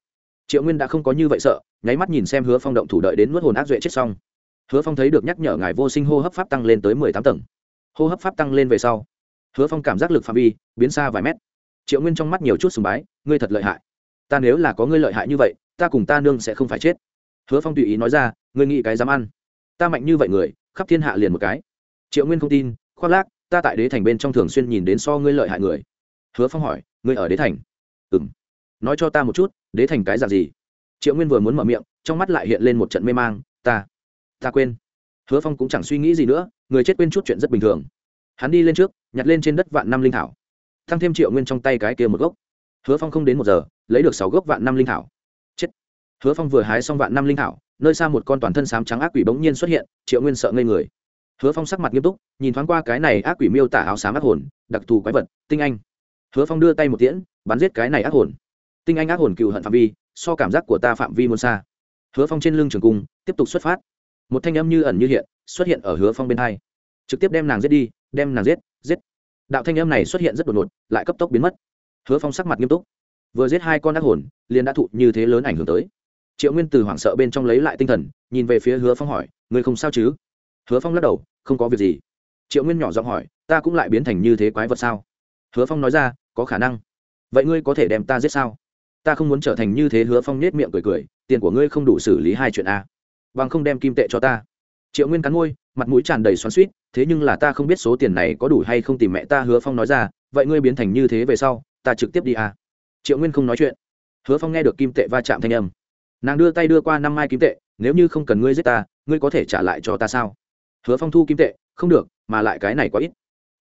Triệu nguyên đã không có như vậy sợ, nháy mắt nhìn xem hứa phong động thủ đợi đến nuốt hồn ác duệ chết xong hứa phong thấy được nhắc nhở ngài vô sinh hô hấp pháp tăng lên tới mười tám tầng. Hô hấp pháp tăng lên về sau, hứa phong cảm giác lực phạm vi biến xa vài mét. Triệu nguyên trong mắt nhiều chút sùng bái, ngươi thật lợi hại. Ta nếu là có ngươi lợi hại như vậy, ta cùng ta nương sẽ không phải chết. Hứa phong tùy ý nói ra, ngươi nghĩ cái dám ăn. Ta mạnh như vậy người, khắp thiên hạ liền một cái. Triệu nguyên không tin, khoác lác, ta tại đế thành bên trong thường xuyên nhìn đến so ngươi lợi hại người. Hứa phong hỏi, ngươi ở đế thành? Ừ m nói cho ta một chút, đế thành cái dạng gì? Triệu nguyên vừa muốn mở miệng, trong mắt lại hiện lên một trận mê mang, ta ta quên. Hứa phong cũng chẳng suy nghĩ gì nữa, người chết quên chút chuyện rất bình thường. Hắn đi lên trước, nhặt lên trên đất vạn năm linh thảo. Thăng thêm triệu nguyên trong tay cái kia một gốc. Hứa phong không đến một giờ, lấy được sáu gốc vạn năm linh thảo. Chết. Hứa phong vừa hái xong vạn năm linh thảo, nơi xa một con toàn thân sám trắng ác quỷ bỗng nhiên xuất hiện, triệu nguyên sợ ngây người. Hứa phong sắc mặt nghiêm túc, nhìn thoáng qua cái này ác quỷ miêu tả áo xám ác hồn, đặc thù quái vật, tinh anh. Hứa phong đưa tay một tiễn, bắn giết cái này ác hồn. Tinh anh ác hồn cựu hận phạm vi, so cảm giác của ta phạm vi muôn xa. Hứa phong trên lưng trường cung, tiếp tục xuất phát một thanh âm như ẩn như hiện, xuất hiện ở hứa phong bên hai. Trực tiếp đem nàng giết đi, đem nàng giết giết. Đạo thanh âm này xuất hiện rất đột ngột, lại cấp tốc biến mất. Hứa phong sắc mặt nghiêm túc. Vừa giết hai con ác hồn, liền đã thụ như thế lớn ảnh hưởng tới. Triệu nguyên từ hoảng sợ bên trong lấy lại tinh thần, nhìn về phía hứa phong hỏi, ngươi không sao chứ? Hứa phong lắc đầu, không có việc gì. Triệu nguyên nhỏ giọng hỏi, ta cũng lại biến thành như thế quái vật sao? Hứa phong nói ra, có khả năng. Vậy ngươi có thể đem ta giết sao? Ta không muốn trở thành như thế. Hứa phong nết miệng cười cười, tiền của ngươi không đủ xử lý hai chuyện a bằng không đem kim tệ cho ta. Triệu nguyên cắn môi, mặt mũi tràn đầy xoắn suýt thế nhưng là ta không biết số tiền này có đủ hay không tìm mẹ ta hứa phong nói ra, vậy ngươi biến thành như thế về sau, ta trực tiếp đi à. triệu nguyên không nói chuyện. Hứa phong nghe được kim tệ va chạm thanh âm. Nàng đưa tay đưa qua năm mai kim tệ, nếu như không cần ngươi giết ta, ngươi có thể trả lại cho ta sao? Hứa phong thu kim tệ, không được, mà lại cái này quá ít.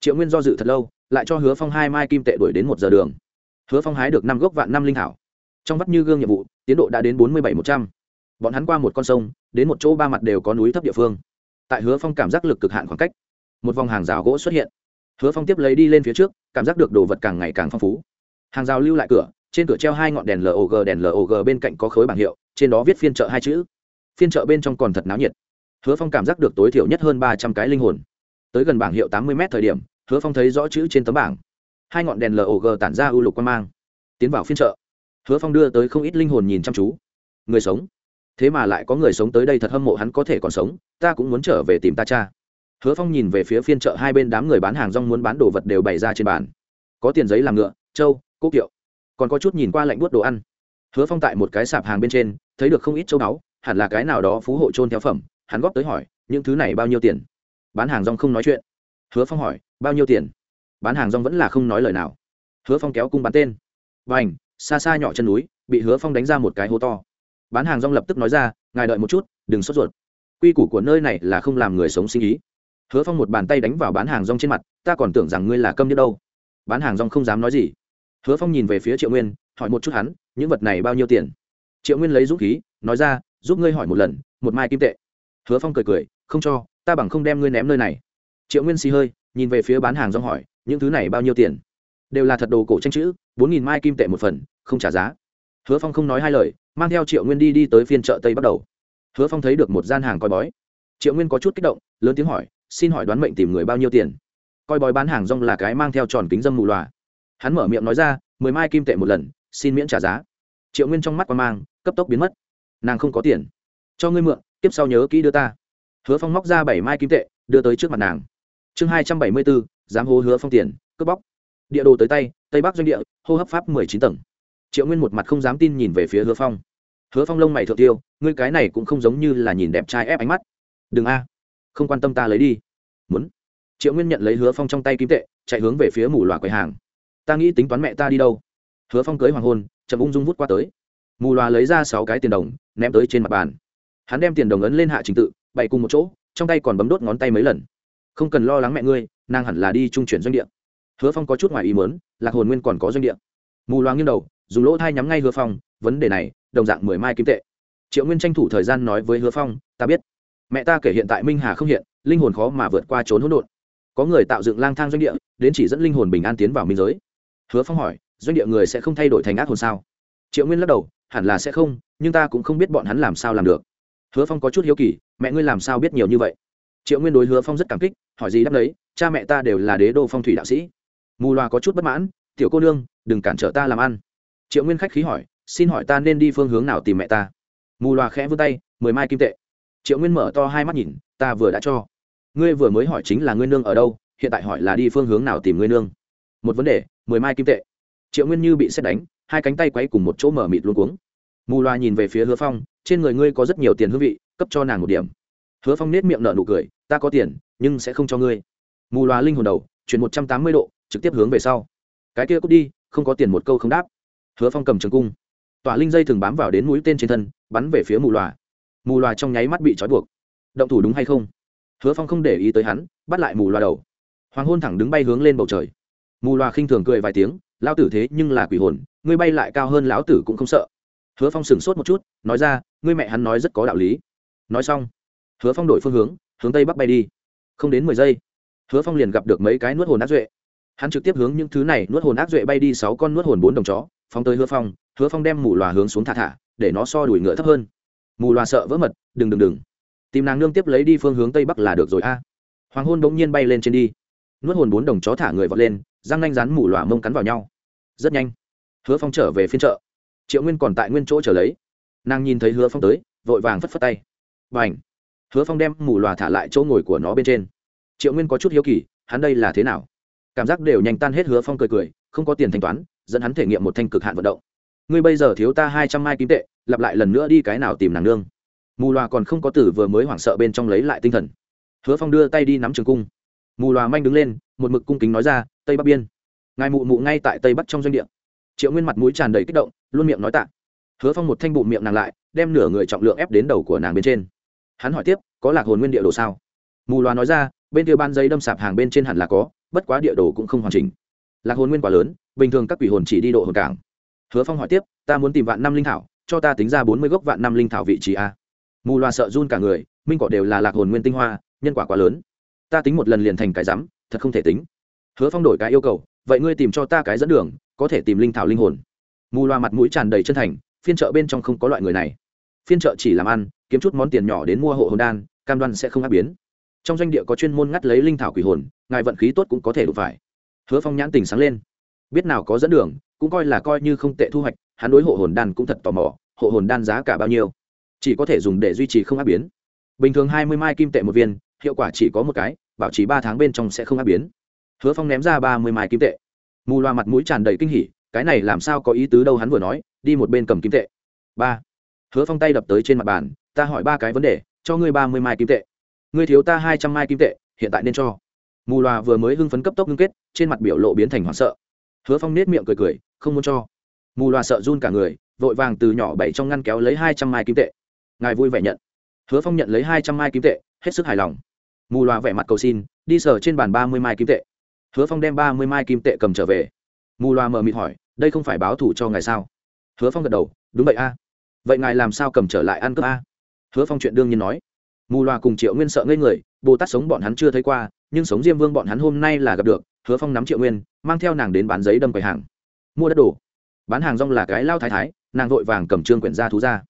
Triệu nguyên do dự thật lâu, lại cho hứa phong hai mai kim tệ đuổi đến một giờ đường. Hứa phong hái được năm gốc vạn năm linh thảo trong vắt như gương nhiệm vụ, tiến độ đã đến bốn mươi bảy một trăm bọn hắn qua một con sông, đến một chỗ ba mặt đều có núi thấp địa phương. Tại hứa phong cảm giác lực cực hạn khoảng cách, một vòng hàng rào gỗ xuất hiện. Hứa phong tiếp lấy đi lên phía trước, cảm giác được đồ vật càng ngày càng phong phú. Hàng rào lưu lại cửa, trên cửa treo hai ngọn đèn log đèn log bên cạnh có khối bảng hiệu, trên đó viết phiên chợ hai chữ. Phiên chợ bên trong còn thật náo nhiệt. Hứa phong cảm giác được tối thiểu nhất hơn ba trăm cái linh hồn. Tới gần bảng hiệu tám mươi m thời điểm, hứa phong thấy rõ chữ trên tấm bảng. Hai ngọn đèn log tản ra ưu lục quan mang, tiến vào phiên chợ. Hứa phong đưa tới không ít linh hồn nhìn chăm chú. Người sống thế mà lại có người sống tới đây thật hâm mộ hắn có thể còn sống, ta cũng muốn trở về tìm ta cha. Hứa phong nhìn về phía phiên chợ hai bên đám người bán hàng rong muốn bán đồ vật đều bày ra trên bàn. Có tiền giấy làm ngựa, trâu cố kiệu. Còn có chút nhìn qua lạnh buốt đồ ăn. Hứa phong tại một cái sạp hàng bên trên, thấy được không ít châu báu, hẳn là cái nào đó phú hộ trôn theo phẩm, hắn góp tới hỏi, những thứ này bao nhiêu tiền? Bán hàng rong không nói chuyện. Hứa phong hỏi, bao nhiêu tiền? Bán hàng rong vẫn là không nói lời nào. Hứa phong kéo cung bán tên. Và n h xa xa nhỏ chân núi, bị hứa phong đánh ra một cái hố to bán hàng rong lập tức nói ra, ngài đợi một chút, đừng sốt ruột. Quy củ của nơi này là không làm người sống sinh ý. Hứa phong một bàn tay đánh vào bán hàng rong trên mặt, ta còn tưởng rằng ngươi là câm như đâu. Bán hàng rong không dám nói gì. Hứa phong nhìn về phía triệu nguyên, hỏi một chút hắn, những vật này bao nhiêu tiền? Triệu nguyên lấy dũng khí, nói ra, giúp ngươi hỏi một lần, một mai kim tệ. Hứa phong cười cười, không cho, ta bằng không đem ngươi ném nơi này. Triệu nguyên xì hơi, nhìn về phía bán hàng rong hỏi, những thứ này bao nhiêu tiền? Đều là thật đồ cổ tranh chữ, bốn nghìn mai kim tệ một phần, không trả giá hứa phong không nói hai lời, mang theo triệu nguyên đi đi tới phiên chợ tây bắt đầu. Hứa phong thấy được một gian hàng coi bói. Triệu nguyên có chút kích động, lớn tiếng hỏi, xin hỏi đoán mệnh tìm người bao nhiêu tiền? Coi bói bán hàng rong là cái mang theo tròn kính dâm mù loà. Hắn mở miệng nói ra, mười mai kim tệ một lần, xin miễn trả giá. Triệu nguyên trong mắt qua mang, cấp tốc biến mất. Nàng không có tiền. Cho ngươi mượn, tiếp sau nhớ kỹ đưa ta. Hứa phong móc ra bảy mai kim tệ, đưa tới trước mặt nàng. Chương hai trăm bảy mươi bốn, dám hô hứa phong tiền, cướp bóc. Địa đồ tới tay, tây bắc doanh địa, hô hấp pháp mười chín tầng triệu nguyên một mặt không dám tin nhìn về phía hứa phong. Hứa phong lông mày thượng tiêu, ngươi cái này cũng không giống như là nhìn đẹp trai ép ánh mắt. Đừng a, không quan tâm ta lấy đi. Muốn. Triệu nguyên nhận lấy hứa phong trong tay kim tệ, chạy hướng về phía mù loà quầy hàng. Ta nghĩ tính toán mẹ ta đi đâu? Hứa phong cưới hoàng hôn, chậm ung dung vút qua tới. Mù loà lấy ra sáu cái tiền đồng, ném tới trên mặt bàn. Hắn đem tiền đồng ấn lên hạ trình tự, bày cùng một chỗ, trong tay còn bấm đốt ngón tay mấy lần. Không cần lo lắng mẹ ngươi, nàng hẳn là đi trung chuyển doanh địa. Hứa phong có chút ngoài ý mớn lạc hồn nguyên còn có doanh địa. Mù loà nghiêng đầu dùng lỗ thai nhắm ngay hứa phong, vấn đề này, đồng dạng mười mai kim tệ. Triệu nguyên tranh thủ thời gian nói với hứa phong, ta biết. Mẹ ta kể hiện tại minh hà không hiện, linh hồn khó mà vượt qua trốn hỗn độn. Có người tạo dựng lang thang doanh địa, đến chỉ dẫn linh hồn bình an tiến vào minh giới. Hứa phong hỏi, doanh địa người sẽ không thay đổi thành ác hồn sao? Triệu nguyên lắc đầu, hẳn là sẽ không, nhưng ta cũng không biết bọn hắn làm sao làm được. Hứa phong có chút hiếu kỳ, mẹ ngươi làm sao biết nhiều như vậy? Triệu nguyên đối hứa phong rất cảm kích, hỏi gì đáp đấy cha mẹ ta đều là đế đô phong thủy đạo sĩ. Mù loà có chút bất mãn, tiểu cô nương, đừng cản trở ta làm ăn triệu nguyên khách khí hỏi, xin hỏi ta nên đi phương hướng nào tìm mẹ ta? Mù loà khẽ vươn tay, mười mai kim tệ. Triệu nguyên mở to hai mắt nhìn, ta vừa đã cho. Ngươi vừa mới hỏi chính là ngươi nương ở đâu, hiện tại hỏi là đi phương hướng nào tìm ngươi nương? Một vấn đề, mười mai kim tệ. Triệu nguyên như bị xét đánh, hai cánh tay quay cùng một chỗ mở mịt luôn cuống. Mù loà nhìn về phía hứa phong, trên người ngươi có rất nhiều tiền hương vị, cấp cho nàng một điểm. Hứa phong nết miệng nở nụ cười, ta có tiền, nhưng sẽ không cho ngươi. Mù loà linh hồn đầu, chuyển một trăm tám mươi độ, trực tiếp hướng về sau. Cái kia cút đi, không có tiền một câu không đáp hứa phong cầm trường cung. Tỏa linh dây thường bám vào đến mũi tên trên thân, bắn về phía mù loà. Mù loà trong nháy mắt bị trói buộc. Động thủ đúng hay không? Hứa phong không để ý tới hắn, bắt lại mù loà đầu. Hoàng hôn thẳng đứng bay hướng lên bầu trời. Mù loà khinh thường cười vài tiếng lao tử thế nhưng là quỷ hồn, ngươi bay lại cao hơn lão tử cũng không sợ. Hứa phong sửng sốt một chút, nói ra, ngươi mẹ hắn nói rất có đạo lý. Nói xong, hứa phong đổi phương hướng hướng tây bắc bay đi. Không đến mười giây, hứa phong liền gặp được mấy cái nuốt hồn ác duệ. Hắn trực tiếp hướng những thứ này nuốt hồn ác duệ bay đi sáu con nuốt hồn bốn đồng chó phóng tới hứa phong hứa phong đem mù loà hướng xuống thả thả, để nó so đuổi ngựa thấp hơn. Mù loà sợ vỡ mật, đừng đừng đừng. Tìm nàng nương tiếp lấy đi phương hướng tây bắc là được rồi a. Hoàng hôn bỗng nhiên bay lên trên đi. Nuốt hồn bốn đồng chó thả người vọt lên, răng nanh rán mù loà mông cắn vào nhau. Rất nhanh, hứa phong trở về phiên chợ. Triệu nguyên còn tại nguyên chỗ trở lấy. Nàng nhìn thấy hứa phong tới, vội vàng phất phất tay. Và ảnh hứa phong đem mù loà thả lại chỗ ngồi của nó bên trên. Triệu nguyên có chút hiếu kỳ, hắn đây là thế nào? Cảm giác đều nhanh tan hết hứa phong cười cười, không có tiền thanh toán dẫn hắn thể nghiệm một thanh cực hạn vận động. Ngươi bây giờ thiếu ta hai trăm mai kim tệ, lặp lại lần nữa đi cái nào tìm nàng nương. Mù loà còn không có tử vừa mới hoảng sợ bên trong lấy lại tinh thần. Hứa phong đưa tay đi nắm trường cung. Mù loà manh đứng lên, một mực cung kính nói ra, tây bắc biên. Ngài mụ mụ ngay tại tây bắc trong doanh địa. Triệu nguyên mặt mũi tràn đầy kích động, luôn miệng nói tạ. Hứa phong một thanh bụng miệng nàng lại, đem nửa người trọng lượng ép đến đầu của nàng bên trên. Hắn hỏi tiếp, có lạc hồn nguyên địa đồ sao? Mù loà nói ra, bên kia ban giấy đâm sạp hàng bên trên hẳn là có, bất quá địa đồ cũng không hoàn chỉnh lạc hồn nguyên quá lớn, bình thường các quỷ hồn chỉ đi độ hồn cảng. Hứa phong hỏi tiếp, ta muốn tìm vạn năm linh thảo, cho ta tính ra bốn mươi gốc vạn năm linh thảo vị trí a. Mù loa sợ run cả người, minh cỏ đều là lạc hồn nguyên tinh hoa, nhân quả quá lớn. Ta tính một lần liền thành cái rắm, thật không thể tính. Hứa phong đổi cái yêu cầu, vậy ngươi tìm cho ta cái dẫn đường, có thể tìm linh thảo linh hồn. Mù loa mặt mũi tràn đầy chân thành, phiên chợ bên trong không có loại người này. Phiên chợ chỉ làm ăn, kiếm chút món tiền nhỏ đến mua hộ hồn đan, cam đoan sẽ không áp biến. Trong doanh địa có chuyên môn ngắt lấy linh thảo quỷ hồn, ngài vận khí tốt cũng có thể đụng phải hứa phong nhãn tình sáng lên. Biết nào có dẫn đường, cũng coi là coi như không tệ thu hoạch, hắn đối hộ hồn đan cũng thật tò mò, hộ hồn đan giá cả bao nhiêu. Chỉ có thể dùng để duy trì không áp biến. Bình thường hai mươi mai kim tệ một viên, hiệu quả chỉ có một cái, bảo trì ba tháng bên trong sẽ không áp biến. Hứa phong ném ra ba mươi mai kim tệ. Mù loa mặt mũi tràn đầy kinh hỉ, cái này làm sao có ý tứ đâu hắn vừa nói, đi một bên cầm kim tệ. Ba. Hứa phong tay đập tới trên mặt bàn, ta hỏi ba cái vấn đề, cho ngươi ba mươi mai kim tệ. Ngươi thiếu ta hai trăm mai kim tệ, hiện tại nên cho mù loà vừa mới hưng phấn cấp tốc ngưng kết, trên mặt biểu lộ biến thành hoảng sợ. Hứa phong nết miệng cười cười, không muốn cho. Mù loà sợ run cả người, vội vàng từ nhỏ bảy trong ngăn kéo lấy hai trăm mai kim tệ. Ngài vui vẻ nhận. Hứa phong nhận lấy hai trăm mai kim tệ, hết sức hài lòng. Mù loà vẻ mặt cầu xin, đi sở trên bàn ba mươi mai kim tệ. Hứa phong đem ba mươi mai kim tệ cầm trở về. Mù loà mờ mịt hỏi, đây không phải báo thủ cho ngài sao? Hứa phong gật đầu, đúng vậy a. Vậy ngài làm sao cầm trở lại ăn cướp a? Hứa phong chuyện đương nhiên nói. Mù loà cùng triệu nguyên sợ ngây người, bồ tát sống bọn hắn chưa thấy qua nhưng sống diêm vương bọn hắn hôm nay là gặp được, hứa phong nắm triệu nguyên, mang theo nàng đến bán giấy đâm quầy hàng. Mua đất đồ. Bán hàng rong là cái lao thái thái, nàng vội vàng cầm trương quyển ra thú ra.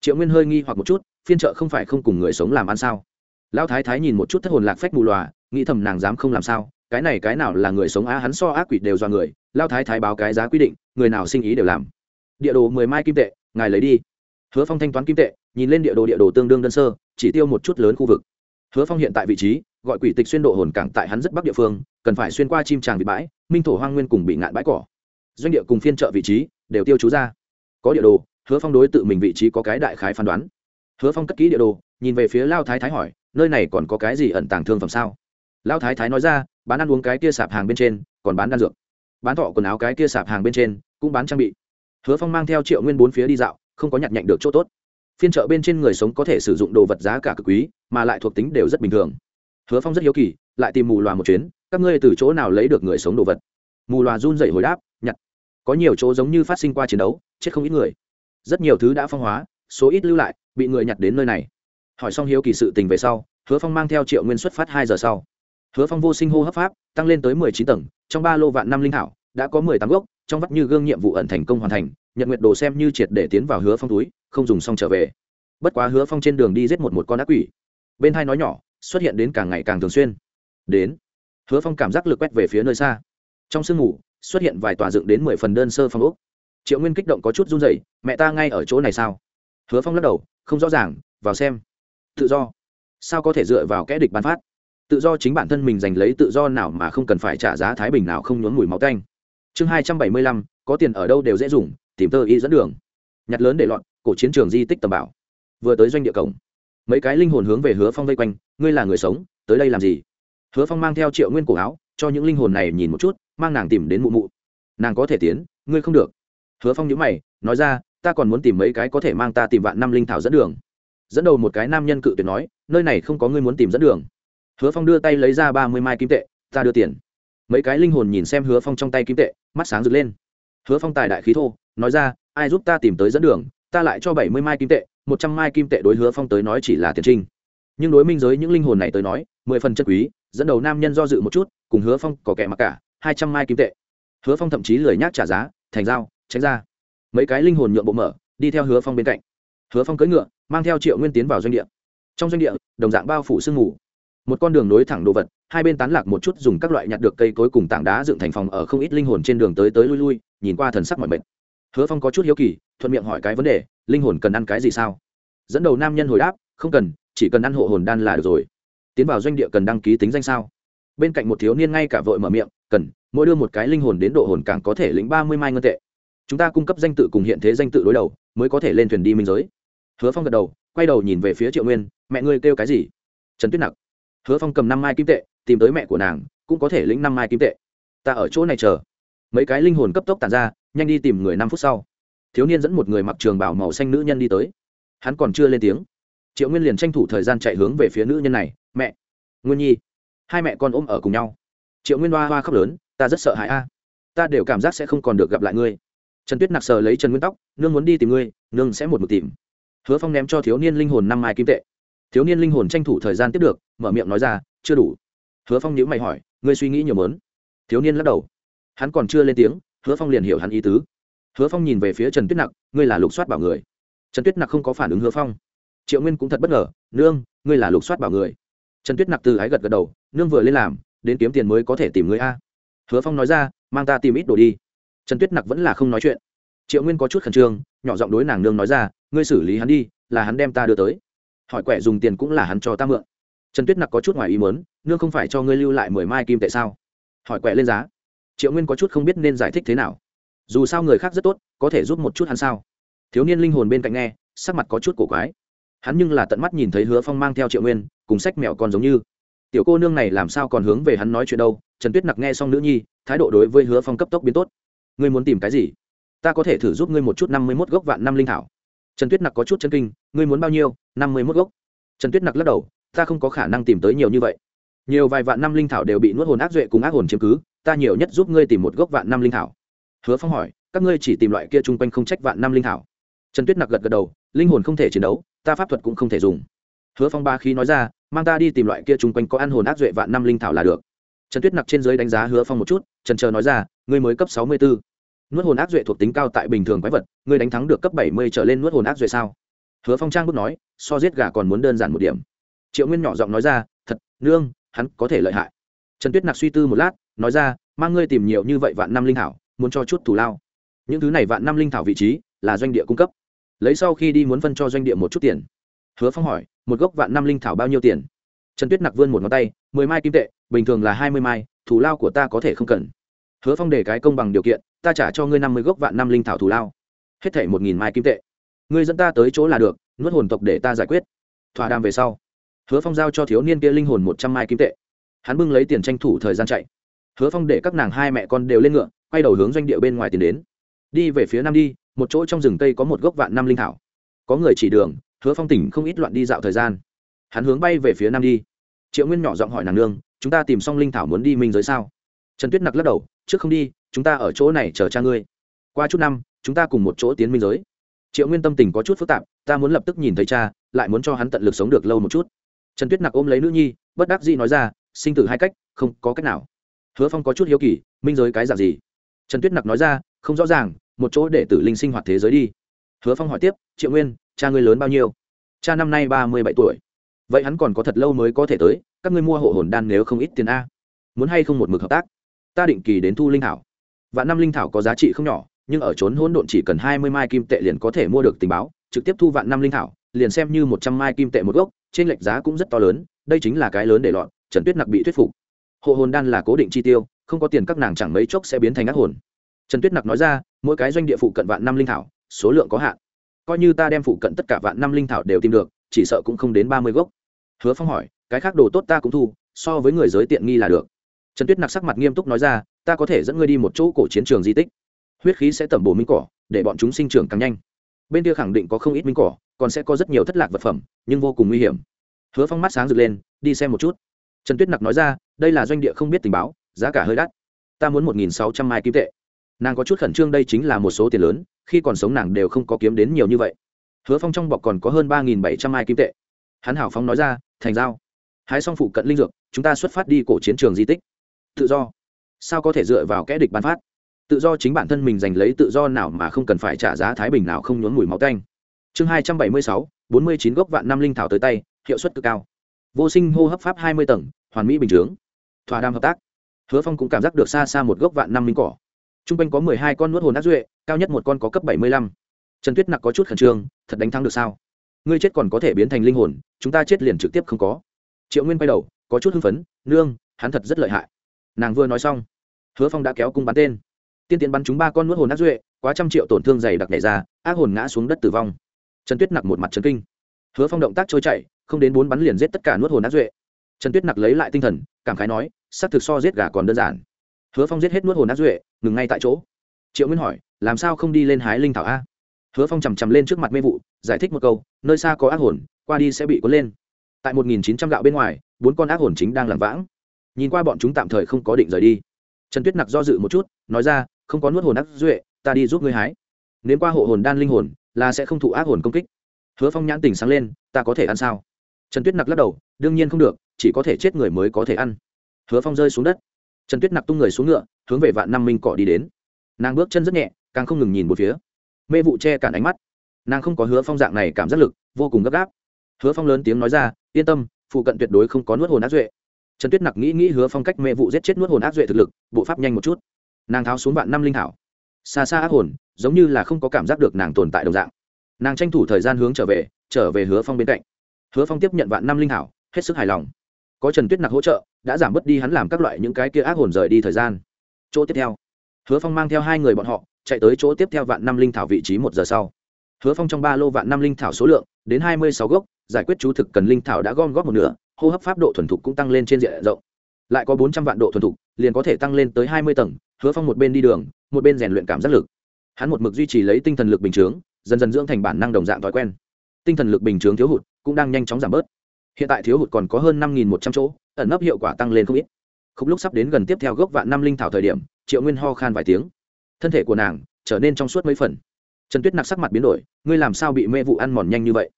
Triệu nguyên hơi nghi hoặc một chút, phiên chợ không phải không cùng người sống làm ăn sao? Lao thái thái nhìn một chút thất hồn lạc phách mù loà nghĩ thầm nàng dám không làm sao, cái này cái nào là người sống á, hắn so ác quỷ đều do người, lao thái thái báo cái giá quy định, người nào sinh ý đều làm. Địa đồ mười mai kim tệ, ngài lấy đi. Hứa phong thanh toán kim tệ, nhìn lên địa đồ địa đồ tương đương đơn sơ, chỉ tiêu một chút lớn khu vực. Hứa phong hiện tại vị trí gọi quỷ tịch xuyên độ hồn cảng tại hắn rất bắc địa phương, cần phải xuyên qua chim tràng vị bãi, minh thổ hoang nguyên cùng bị ngạn bãi cỏ. Doanh địa cùng phiên trợ vị trí đều tiêu chú ra. Có địa đồ, hứa phong đối tự mình vị trí có cái đại khái phán đoán. Hứa phong cất kỹ địa đồ, nhìn về phía lao thái thái hỏi, nơi này còn có cái gì ẩn tàng thương phẩm sao? Lao thái thái nói ra, bán ăn uống cái kia sạp hàng bên trên, còn bán đan dược. Bán thọ quần áo cái kia sạp hàng bên trên, cũng bán trang bị. Hứa phong mang theo triệu nguyên bốn phía đi dạo, không có nhặt nhạnh được chỗ tốt. Phiên chợ bên trên người sống có thể sử dụng đồ vật giá cả cực quý, mà lại thuộc tính đều rất bình thường hứa phong rất hiếu kỳ, lại tìm mù loà một chuyến, các ngươi từ chỗ nào lấy được người sống đồ vật? Mù loà run dậy hồi đáp, nhặt. Có nhiều chỗ giống như phát sinh qua chiến đấu, chết không ít người. Rất nhiều thứ đã phong hóa, số ít lưu lại, bị người nhặt đến nơi này. Hỏi xong hiếu kỳ sự tình về sau, hứa phong mang theo triệu nguyên xuất phát hai giờ sau. Hứa phong vô sinh hô hấp pháp, tăng lên tới mười chín tầng, trong ba lô vạn năm linh thảo, đã có mười tám gốc, trong vắt như gương nhiệm vụ ẩn thành công hoàn thành nhận nguyện đồ xem như triệt để tiến vào hứa phong túi, không dùng xong trở về. Bất quá hứa phong trên đường đi giết một một con ác quỷ. Bên hai nói nhỏ xuất hiện đến càng ngày càng thường xuyên. Đến, hứa phong cảm giác lực quét về phía nơi xa. Trong sương mù, xuất hiện vài tòa dựng đến mười phần đơn sơ phong ốc. Triệu nguyên kích động có chút run dậy mẹ ta ngay ở chỗ này sao? Hứa phong lắc đầu, không rõ ràng, vào xem. Tự do. Sao có thể dựa vào kẽ địch bán phát? Tự do chính bản thân mình giành lấy tự do nào mà không cần phải trả giá thái bình nào không nhuốm mùi máu canh chương hai trăm bảy mươi lăm, có tiền ở đâu đều dễ dùng, tìm tơ y dẫn đường. Nhặt lớn để loạn cổ chiến trường di tích tầm bảo. Vừa tới doanh địa cổng mấy cái linh hồn hướng về hứa phong vây quanh, ngươi là người sống, tới đây làm gì? Hứa phong mang theo triệu nguyên cổ áo, cho những linh hồn này nhìn một chút, mang nàng tìm đến mụ mụ. Nàng có thể tiến, ngươi không được. Hứa phong nhữ mày, nói ra, ta còn muốn tìm mấy cái có thể mang ta tìm vạn năm linh thảo dẫn đường. Dẫn đầu một cái nam nhân cự tuyệt nói, nơi này không có ngươi muốn tìm dẫn đường. Hứa phong đưa tay lấy ra ba mươi mai kim tệ, ta đưa tiền. Mấy cái linh hồn nhìn xem hứa phong trong tay kim tệ, mắt sáng rực lên. Hứa phong tài đại khí thô, nói ra, ai giúp ta tìm tới dẫn đường ta lại cho bảy mươi mai kim tệ, một trăm mai kim tệ đối hứa phong tới nói chỉ là tiền trinh. Nhưng đối minh giới những linh hồn này tới nói, mười phần chất quý, dẫn đầu nam nhân do dự một chút, cùng hứa phong có kẻ mặc cả, hai trăm mai kim tệ. Hứa phong thậm chí lười nhác trả giá, thành dao, tránh ra. Mấy cái linh hồn nhượng bộ mở, đi theo hứa phong bên cạnh. Hứa phong cưỡi ngựa, mang theo triệu nguyên tiến vào doanh địa. Trong doanh địa, đồng dạng bao phủ sương mù. Một con đường nối thẳng đồ vật, hai bên tán lạc một chút dùng các loại nhặt được cây cối cùng tảng đá dựng thành phòng ở không ít linh hồn trên đường tới tới lui lui, nhìn qua thần sắc mọi mệt hứa phong có chút hiếu kỳ, thuận miệng hỏi cái vấn đề, linh hồn cần ăn cái gì sao? Dẫn đầu nam nhân hồi đáp, không cần, chỉ cần ăn hộ hồn đan là được rồi. Tiến vào doanh địa cần đăng ký tính danh sao? Bên cạnh một thiếu niên ngay cả vội mở miệng, cần, mỗi đưa một cái linh hồn đến độ hồn càng có thể lĩnh ba mươi mai ngân tệ. Chúng ta cung cấp danh tự cùng hiện thế danh tự đối đầu, mới có thể lên thuyền đi minh giới. Hứa phong gật đầu, quay đầu nhìn về phía triệu nguyên, mẹ ngươi kêu cái gì? Trần tuyết nặc. Hứa phong cầm năm mai kim tệ, tìm tới mẹ của nàng, cũng có thể lĩnh năm mai kim tệ. Ta ở chỗ này chờ mấy cái linh hồn cấp tốc tàn ra, nhanh đi tìm người năm phút sau. Thiếu niên dẫn một người mặc trường bảo màu xanh nữ nhân đi tới. Hắn còn chưa lên tiếng. Triệu nguyên liền tranh thủ thời gian chạy hướng về phía nữ nhân này, mẹ, nguyên nhi. Hai mẹ con ôm ở cùng nhau. Triệu nguyên hoa hoa khóc lớn, ta rất sợ hãi a. Ta đều cảm giác sẽ không còn được gặp lại ngươi. Trần tuyết nặc sờ lấy trần nguyên tóc, nương muốn đi tìm ngươi, nương sẽ một một tìm. Hứa phong ném cho thiếu niên linh hồn năm mai kim tệ. Thiếu niên linh hồn tranh thủ thời gian tiếp được, mở miệng nói ra, chưa đủ. Hứa phong nhữ mày hỏi, ngươi suy nghĩ nhiều mớn? Thiếu niên lắc đầu hắn còn chưa lên tiếng, hứa phong liền hiểu hắn ý tứ. Hứa phong nhìn về phía trần tuyết nặc, ngươi là lục soát bảo người. Trần tuyết nặc không có phản ứng hứa phong. Triệu nguyên cũng thật bất ngờ, nương, ngươi là lục soát bảo người. Trần tuyết nặc từ ái gật gật đầu, nương vừa lên làm, đến kiếm tiền mới có thể tìm người a. Hứa phong nói ra, mang ta tìm ít đồ đi. Trần tuyết nặc vẫn là không nói chuyện. Triệu nguyên có chút khẩn trương, nhỏ giọng đối nàng nương nói ra, ngươi xử lý hắn đi, là hắn đem ta đưa tới. Hỏi quẻ dùng tiền cũng là hắn cho ta mượn. Trần tuyết nặc có chút ngoài ý mớn nương không phải cho ngươi lưu lại mười mai kim tệ sao? Hỏi quẻ lên giá triệu nguyên có chút không biết nên giải thích thế nào. Dù sao người khác rất tốt, có thể giúp một chút hắn sao? Thiếu niên linh hồn bên cạnh nghe, sắc mặt có chút cổ quái. Hắn nhưng là tận mắt nhìn thấy hứa phong mang theo triệu nguyên, cùng sách mẹo còn giống như. Tiểu cô nương này làm sao còn hướng về hắn nói chuyện đâu? Trần tuyết nặc nghe xong nữ nhi, thái độ đối với hứa phong cấp tốc biến tốt. Ngươi muốn tìm cái gì? Ta có thể thử giúp ngươi một chút năm mươi mốt gốc vạn năm linh thảo. Trần tuyết nặc có chút chân kinh, ngươi muốn bao nhiêu? năm mươi mốt gốc. Trần tuyết nặc lắc đầu, ta không có khả năng tìm tới nhiều như vậy. Nhiều vài vạn năm linh thảo đều bị nuốt hồn ác duệ cùng ác hồn chiếm cứ ta nhiều nhất giúp ngươi tìm một gốc vạn năm linh thảo. Hứa phong hỏi, các ngươi chỉ tìm loại kia chung quanh không trách vạn năm linh thảo. Trần tuyết nặc gật gật đầu, linh hồn không thể chiến đấu, ta pháp thuật cũng không thể dùng. Hứa phong ba khí nói ra, mang ta đi tìm loại kia chung quanh có ăn hồn ác duệ vạn năm linh thảo là được. Trần tuyết nặc trên dưới đánh giá hứa phong một chút, trần chờ nói ra, ngươi mới cấp sáu mươi bốn nuốt hồn ác duệ thuộc tính cao tại bình thường quái vật, ngươi đánh thắng được cấp bảy mươi trở lên nuốt hồn ác duệ sao? Hứa phong trang bước nói, so giết gà còn muốn đơn giản một điểm. Triệu nguyên nhỏ giọng nói ra, thật, nương, hắn có thể lợi hại. Trần tuyết nặc suy tư một lát nói ra, mang ngươi tìm nhiều như vậy vạn năm linh thảo, muốn cho chút thù lao. Những thứ này vạn năm linh thảo vị trí là doanh địa cung cấp. Lấy sau khi đi muốn phân cho doanh địa một chút tiền. Hứa phong hỏi, một gốc vạn năm linh thảo bao nhiêu tiền? Trần tuyết nặc vươn một ngón tay, mười mai kim tệ, bình thường là hai mươi mai thủ lao của ta có thể không cần. Hứa phong để cái công bằng điều kiện, ta trả cho ngươi năm mươi gốc vạn năm linh thảo thù lao, hết thảy một nghìn mai kim tệ. Ngươi dẫn ta tới chỗ là được, nuốt hồn tộc để ta giải quyết. Thỏa đàm về sau, hứa phong giao cho thiếu niên kia linh hồn một trăm mai kim tệ. Hắn bưng lấy tiền tranh thủ thời gian chạy hứa phong để các nàng hai mẹ con đều lên ngựa, quay đầu hướng doanh địa bên ngoài tiến đến. Đi về phía nam đi, một chỗ trong rừng cây có một gốc vạn năm linh thảo. Có người chỉ đường, hứa phong tỉnh không ít loạn đi dạo thời gian. Hắn hướng bay về phía nam đi. Triệu nguyên nhỏ giọng hỏi nàng nương, chúng ta tìm xong linh thảo muốn đi minh giới sao? Trần tuyết nặc lắc đầu, trước không đi, chúng ta ở chỗ này chờ cha ngươi. Qua chút năm, chúng ta cùng một chỗ tiến minh giới. Triệu nguyên tâm tình có chút phức tạp, ta muốn lập tức nhìn thấy cha, lại muốn cho hắn tận lực sống được lâu một chút. Trần tuyết nặc ôm lấy nữ nhi, bất đắc dĩ nói ra, sinh tử hai cách, không có cách nào hứa phong có chút hiếu kỳ, minh giới cái dạng gì? Trần tuyết nặc nói ra, không rõ ràng, một chỗ để tử linh sinh hoạt thế giới đi. Hứa phong hỏi tiếp, triệu nguyên, cha ngươi lớn bao nhiêu? Cha năm nay ba mươi bảy tuổi. Vậy hắn còn có thật lâu mới có thể tới, các ngươi mua hộ hồn đan nếu không ít tiền a. Muốn hay không một mực hợp tác? Ta định kỳ đến thu linh thảo. Và năm linh thảo có giá trị không nhỏ, nhưng ở trốn hỗn độn chỉ cần hai mươi mai kim tệ liền có thể mua được tình báo, trực tiếp thu vạn năm linh thảo, liền xem như một trăm mai kim tệ một gốc, trên lệch giá cũng rất to lớn, đây chính là cái lớn để lọt, trần tuyết nặc bị thuyết phục hộ hồn đan là cố định chi tiêu, không có tiền các nàng chẳng mấy chốc sẽ biến thành ác hồn. Trần tuyết nặc nói ra, mỗi cái doanh địa phụ cận vạn năm linh thảo, số lượng có hạn. Coi như ta đem phụ cận tất cả vạn năm linh thảo đều tìm được, chỉ sợ cũng không đến ba mươi gốc. Hứa phong hỏi, cái khác đồ tốt ta cũng thu, so với người giới tiện nghi là được. Trần tuyết nặc sắc mặt nghiêm túc nói ra, ta có thể dẫn ngươi đi một chỗ cổ chiến trường di tích. Huyết khí sẽ tẩm bổ minh cỏ, để bọn chúng sinh trưởng càng nhanh. Bên kia khẳng định có không ít minh cỏ, còn sẽ có rất nhiều thất lạc vật phẩm, nhưng vô cùng nguy hiểm. Hứa phong mắt sáng rực lên, đi xem một chút. Trần tuyết nặc nói ra đây là doanh địa không biết tình báo, giá cả hơi đắt. Ta muốn một nghìn sáu trăm mai kim tệ. Nàng có chút khẩn trương, đây chính là một số tiền lớn, khi còn sống nàng đều không có kiếm đến nhiều như vậy. Hứa phong trong bọc còn có hơn ba nghìn bảy trăm mai kim tệ. Hắn hảo phong nói ra, thành giao. Hái xong phụ cận linh dược, chúng ta xuất phát đi cổ chiến trường di tích. Tự do. Sao có thể dựa vào kẽ địch bán phát? Tự do chính bản thân mình giành lấy tự do nào mà không cần phải trả giá thái bình nào không nhốn mùi máu canh chương hai trăm bảy mươi sáu, bốn mươi chín gốc vạn năm linh thảo tới tay, hiệu suất cực cao. Vô sinh hô hấp pháp hai mươi tầng, hoàn mỹ bình chướng thỏa đàm hợp tác. Hứa phong cũng cảm giác được xa xa một gốc vạn năm minh cỏ. T r u n g quanh có mười hai con nuốt hồn ác duệ, cao nhất một con có cấp bảy mươi lăm. Trần tuyết nặc có chút khẩn trương, thật đánh thắng được sao? Ngươi chết còn có thể biến thành linh hồn, chúng ta chết liền trực tiếp không có. Triệu nguyên quay đầu, có chút hưng phấn, nương, hắn thật rất lợi hại. Nàng vừa nói xong, hứa phong đã kéo cung bắn tên. Tiên tiến bắn chúng ba con nuốt hồn ác duệ, quá trăm triệu tổn thương dày đặc nhảy ra, ác hồn ngã xuống đất tử vong. Trần tuyết nặc một mặt trấn kinh. Hứa phong động tác trôi chạy không đến bốn bắn liền giết tất cả nuốt hồn ác duệ. Trần tuyết nặc lấy lại tinh thần cảm khái nói, xác thực so giết gà còn đơn giản. Hứa phong giết hết nuốt hồn ác duệ, ngừng ngay tại chỗ. Triệu nguyên hỏi, làm sao không đi lên hái linh thảo a? Hứa phong chằm chằm lên trước mặt mê vụ, giải thích một câu, nơi xa có ác hồn, qua đi sẽ bị cuốn lên. Tại một nghìn chín trăm gạo bên ngoài, bốn con ác hồn chính đang làm vãng. Nhìn qua bọn chúng tạm thời không có định rời đi. Trần tuyết nặc do dự một chút, nói ra, không có nuốt hồn ác duệ, ta đi giúp ngươi hái. Nếu qua hộ hồn đan linh hồn, là sẽ không thụ ác hồn công kích. Hứa phong nhãn tình sáng lên, ta có thể ăn sao? Trần tuyết nặc lắc đầu, đương nhiên không được chỉ có thể chết người mới có thể ăn. Hứa phong rơi xuống đất. Trần tuyết nặc tung người xuống ngựa, hướng về vạn năm minh cỏ đi đến. Nàng bước chân rất nhẹ, càng không ngừng nhìn một phía. Mê vụ che cản ánh mắt. Nàng không có hứa phong dạng này cảm giác lực, vô cùng gấp gáp. Hứa phong lớn tiếng nói ra, yên tâm, phụ cận tuyệt đối không có nuốt hồn ác duệ. Trần tuyết nặc nghĩ nghĩ hứa phong cách mê vụ giết chết nuốt hồn ác duệ thực lực, bộ pháp nhanh một chút. Nàng tháo xuống vạn năm linh thảo xa xa ác hồn, giống như là không có cảm giác được nàng tồn tại đồng dạng. Nàng tranh thủ thời gian hướng trở về trở về hứa phong bên cạnh. Hứa phong tiếp nhận vạn năm linh thảo hết sức hài lòng có trần tuyết nặc hỗ trợ, đã giảm bớt đi hắn làm các loại những cái kia ác hồn rời đi thời gian. Chỗ tiếp theo, hứa phong mang theo hai người bọn họ, chạy tới chỗ tiếp theo vạn năm linh thảo vị trí một giờ sau. Hứa phong trong ba lô vạn năm linh thảo số lượng, đến hai mươi sáu gốc, giải quyết chú thực cần linh thảo đã gom góp một nửa, hô hấp pháp độ thuần thục cũng tăng lên trên diện rộng. Lại có bốn trăm vạn độ thuần thục, liền có thể tăng lên tới hai mươi tầng, hứa phong một bên đi đường, một bên rèn luyện cảm giác lực. Hắn một mực duy trì lấy tinh thần lực bình chướng dần dần dưỡng thành bản năng đồng dạng thói quen. Tinh thần lực bình chướng thiếu hụt, cũng đang nhanh chóng giảm bớt hiện tại thiếu hụt còn có hơn năm một trăm chỗ, ẩn nấp hiệu quả tăng lên không ít. Không lúc sắp đến gần tiếp theo gốc vạn năm linh thảo thời điểm, triệu nguyên ho khan vài tiếng. Thân thể của nàng trở nên trong suốt mấy phần. Trần tuyết nặc sắc mặt biến đổi, ngươi làm sao bị mê vụ ăn mòn nhanh như vậy?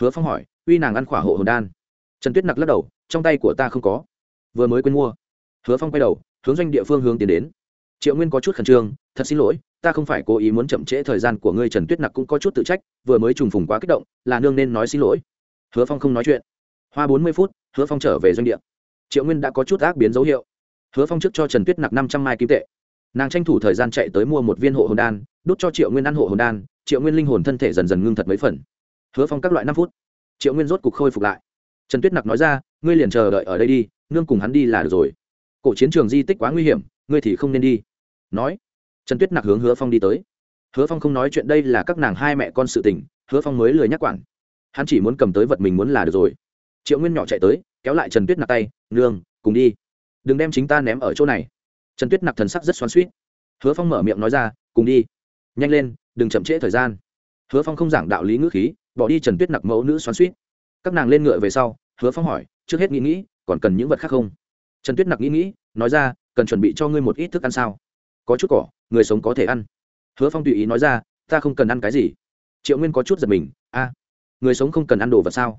Hứa phong hỏi, uy nàng ăn khỏa hộ hồn đan. Trần tuyết nặc lắc đầu, trong tay của ta không có. Vừa mới quên mua. Hứa phong quay đầu, hướng doanh địa phương hướng tiến đến. Triệu nguyên có chút khẩn trương, thật xin lỗi, ta không phải cố ý muốn chậm trễ thời gian của ngươi, trần tuyết nặc cũng có chút tự trách, vừa mới trùng phùng quá kích động, là nương nên nói xin lỗi. Hứa phong không nói chuyện hoa bốn mươi phút, hứa phong trở về doanh địa. Triệu nguyên đã có chút ác biến dấu hiệu. Hứa phong trước cho trần tuyết nặc năm trăm mai kim tệ. Nàng tranh thủ thời gian chạy tới mua một viên hộ hồn đan đút cho triệu nguyên ăn hộ hồn đan, triệu nguyên linh hồn thân thể dần dần ngưng thật mấy phần. Hứa phong các loại năm phút. Triệu nguyên rốt cục khôi phục lại. Trần tuyết nặc nói ra, ngươi liền chờ đợi ở đây đi, nương cùng hắn đi là được rồi. Cổ chiến trường di tích quá nguy hiểm, ngươi thì không nên đi. Nói, trần tuyết nặc hướng hứa phong đi tới. Hứa phong không nói chuyện đây là các nàng hai mẹ con sự tình, hứa phong mới lười nhắc quản. Hắn chỉ muốn cầm tới vật mình muốn là được rồi triệu nguyên nhỏ chạy tới, kéo lại trần tuyết nặc tay, nương, cùng đi. Đừng đem chính ta ném ở chỗ này. Trần tuyết nặc thần sắc rất xoắn suýt hứa phong mở miệng nói ra, cùng đi. Nhanh lên, đừng chậm trễ thời gian. Hứa phong không giảng đạo lý ngữ khí, bỏ đi trần tuyết nặc mẫu nữ xoắn suýt các nàng lên ngựa về sau, hứa phong hỏi, trước hết nghĩ nghĩ, còn cần những vật khác không? Trần tuyết nặc nghĩ nghĩ, nói ra, cần chuẩn bị cho ngươi một ít thức ăn sao? Có chút cỏ, người sống có thể ăn. Hứa phong tùy ý nói ra, ta không cần ăn cái gì. Triệu nguyên có chút giật mình, a, người sống không cần ăn đồ vật sao?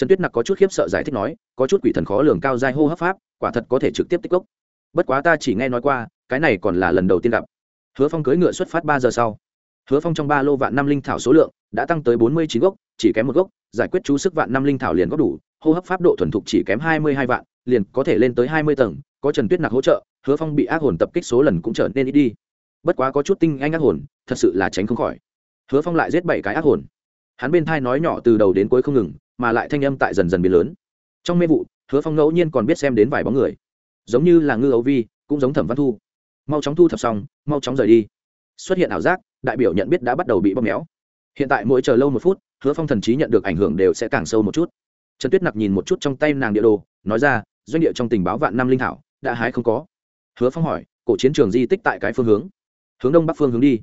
Trần tuyết nặc có chút khiếp sợ giải thích nói, có chút quỷ thần khó lường cao dai hô hấp pháp, quả thật có thể trực tiếp tích gốc bất quá ta chỉ nghe nói qua, cái này còn là lần đầu tiên gặp. Hứa phong cưỡi ngựa xuất phát ba giờ sau. Hứa phong trong ba lô vạn năm linh thảo số lượng đã tăng tới bốn mươi chín gốc, chỉ kém một gốc, giải quyết chú sức vạn năm linh thảo liền góp đủ, hô hấp pháp độ thuần thục chỉ kém hai mươi hai vạn, liền có thể lên tới hai mươi tầng, có trần tuyết nặc hỗ trợ, hứa phong bị ác hồn tập kích số lần cũng trở nên ít đi. Bất quá có chút tinh anh ác hồn, thật sự là tránh không khỏi. Hứa phong lại giết bảy cái ác hồn. Hắn bên thai nói nhỏ từ đầu đến cuối không ngừng mà lại thanh âm tại dần dần biến lớn. Trong mê vụ, hứa phong ngẫu nhiên còn biết xem đến vài bóng người. Giống như là ngư ấu vi, cũng giống thẩm văn thu. Mau chóng thu thập xong, mau chóng rời đi. Xuất hiện ảo giác, đại biểu nhận biết đã bắt đầu bị bóp méo. Hiện tại mỗi chờ lâu một phút, hứa phong thần trí nhận được ảnh hưởng đều sẽ càng sâu một chút. Trần tuyết nặc nhìn một chút trong tay nàng địa đồ, nói ra, doanh địa trong tình báo vạn năm linh thảo, đã hái không có. Hứa phong hỏi, cổ chiến trường di tích tại cái phương hướng? Hướng đông bắc phương hướng đi.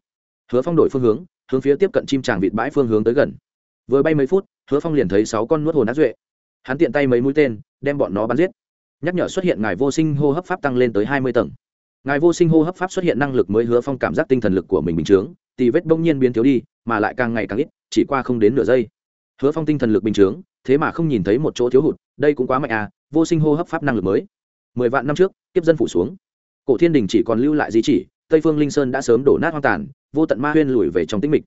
Hứa phong đổi phương hướng hướng phía tiếp cận chim tràng vịt bãi phương hướng tới gần. Vừa bay mấy phút hứa phong liền thấy sáu con nuốt hồn ác duệ. Hắn tiện tay mấy mũi tên, đem bọn nó bắn giết. Nhắc nhở xuất hiện ngài vô sinh hô hấp pháp tăng lên tới hai mươi tầng. Ngài vô sinh hô hấp pháp xuất hiện năng lực mới hứa phong cảm giác tinh thần lực của mình bình chướng, tì vết bỗng nhiên biến thiếu đi, mà lại càng ngày càng ít, chỉ qua không đến nửa giây. Hứa phong tinh thần lực bình chướng, thế mà không nhìn thấy một chỗ thiếu hụt, đây cũng quá mạnh à vô sinh hô hấp pháp năng lực mới. Mười vạn năm trước tiếp dân phủ xuống. Cổ thiên đình chỉ còn lưu lại di chỉ, tây phương linh sơn đã sớm đổ nát hoang tàn, vô tận ma huyên lùi về trong tĩnh mịch.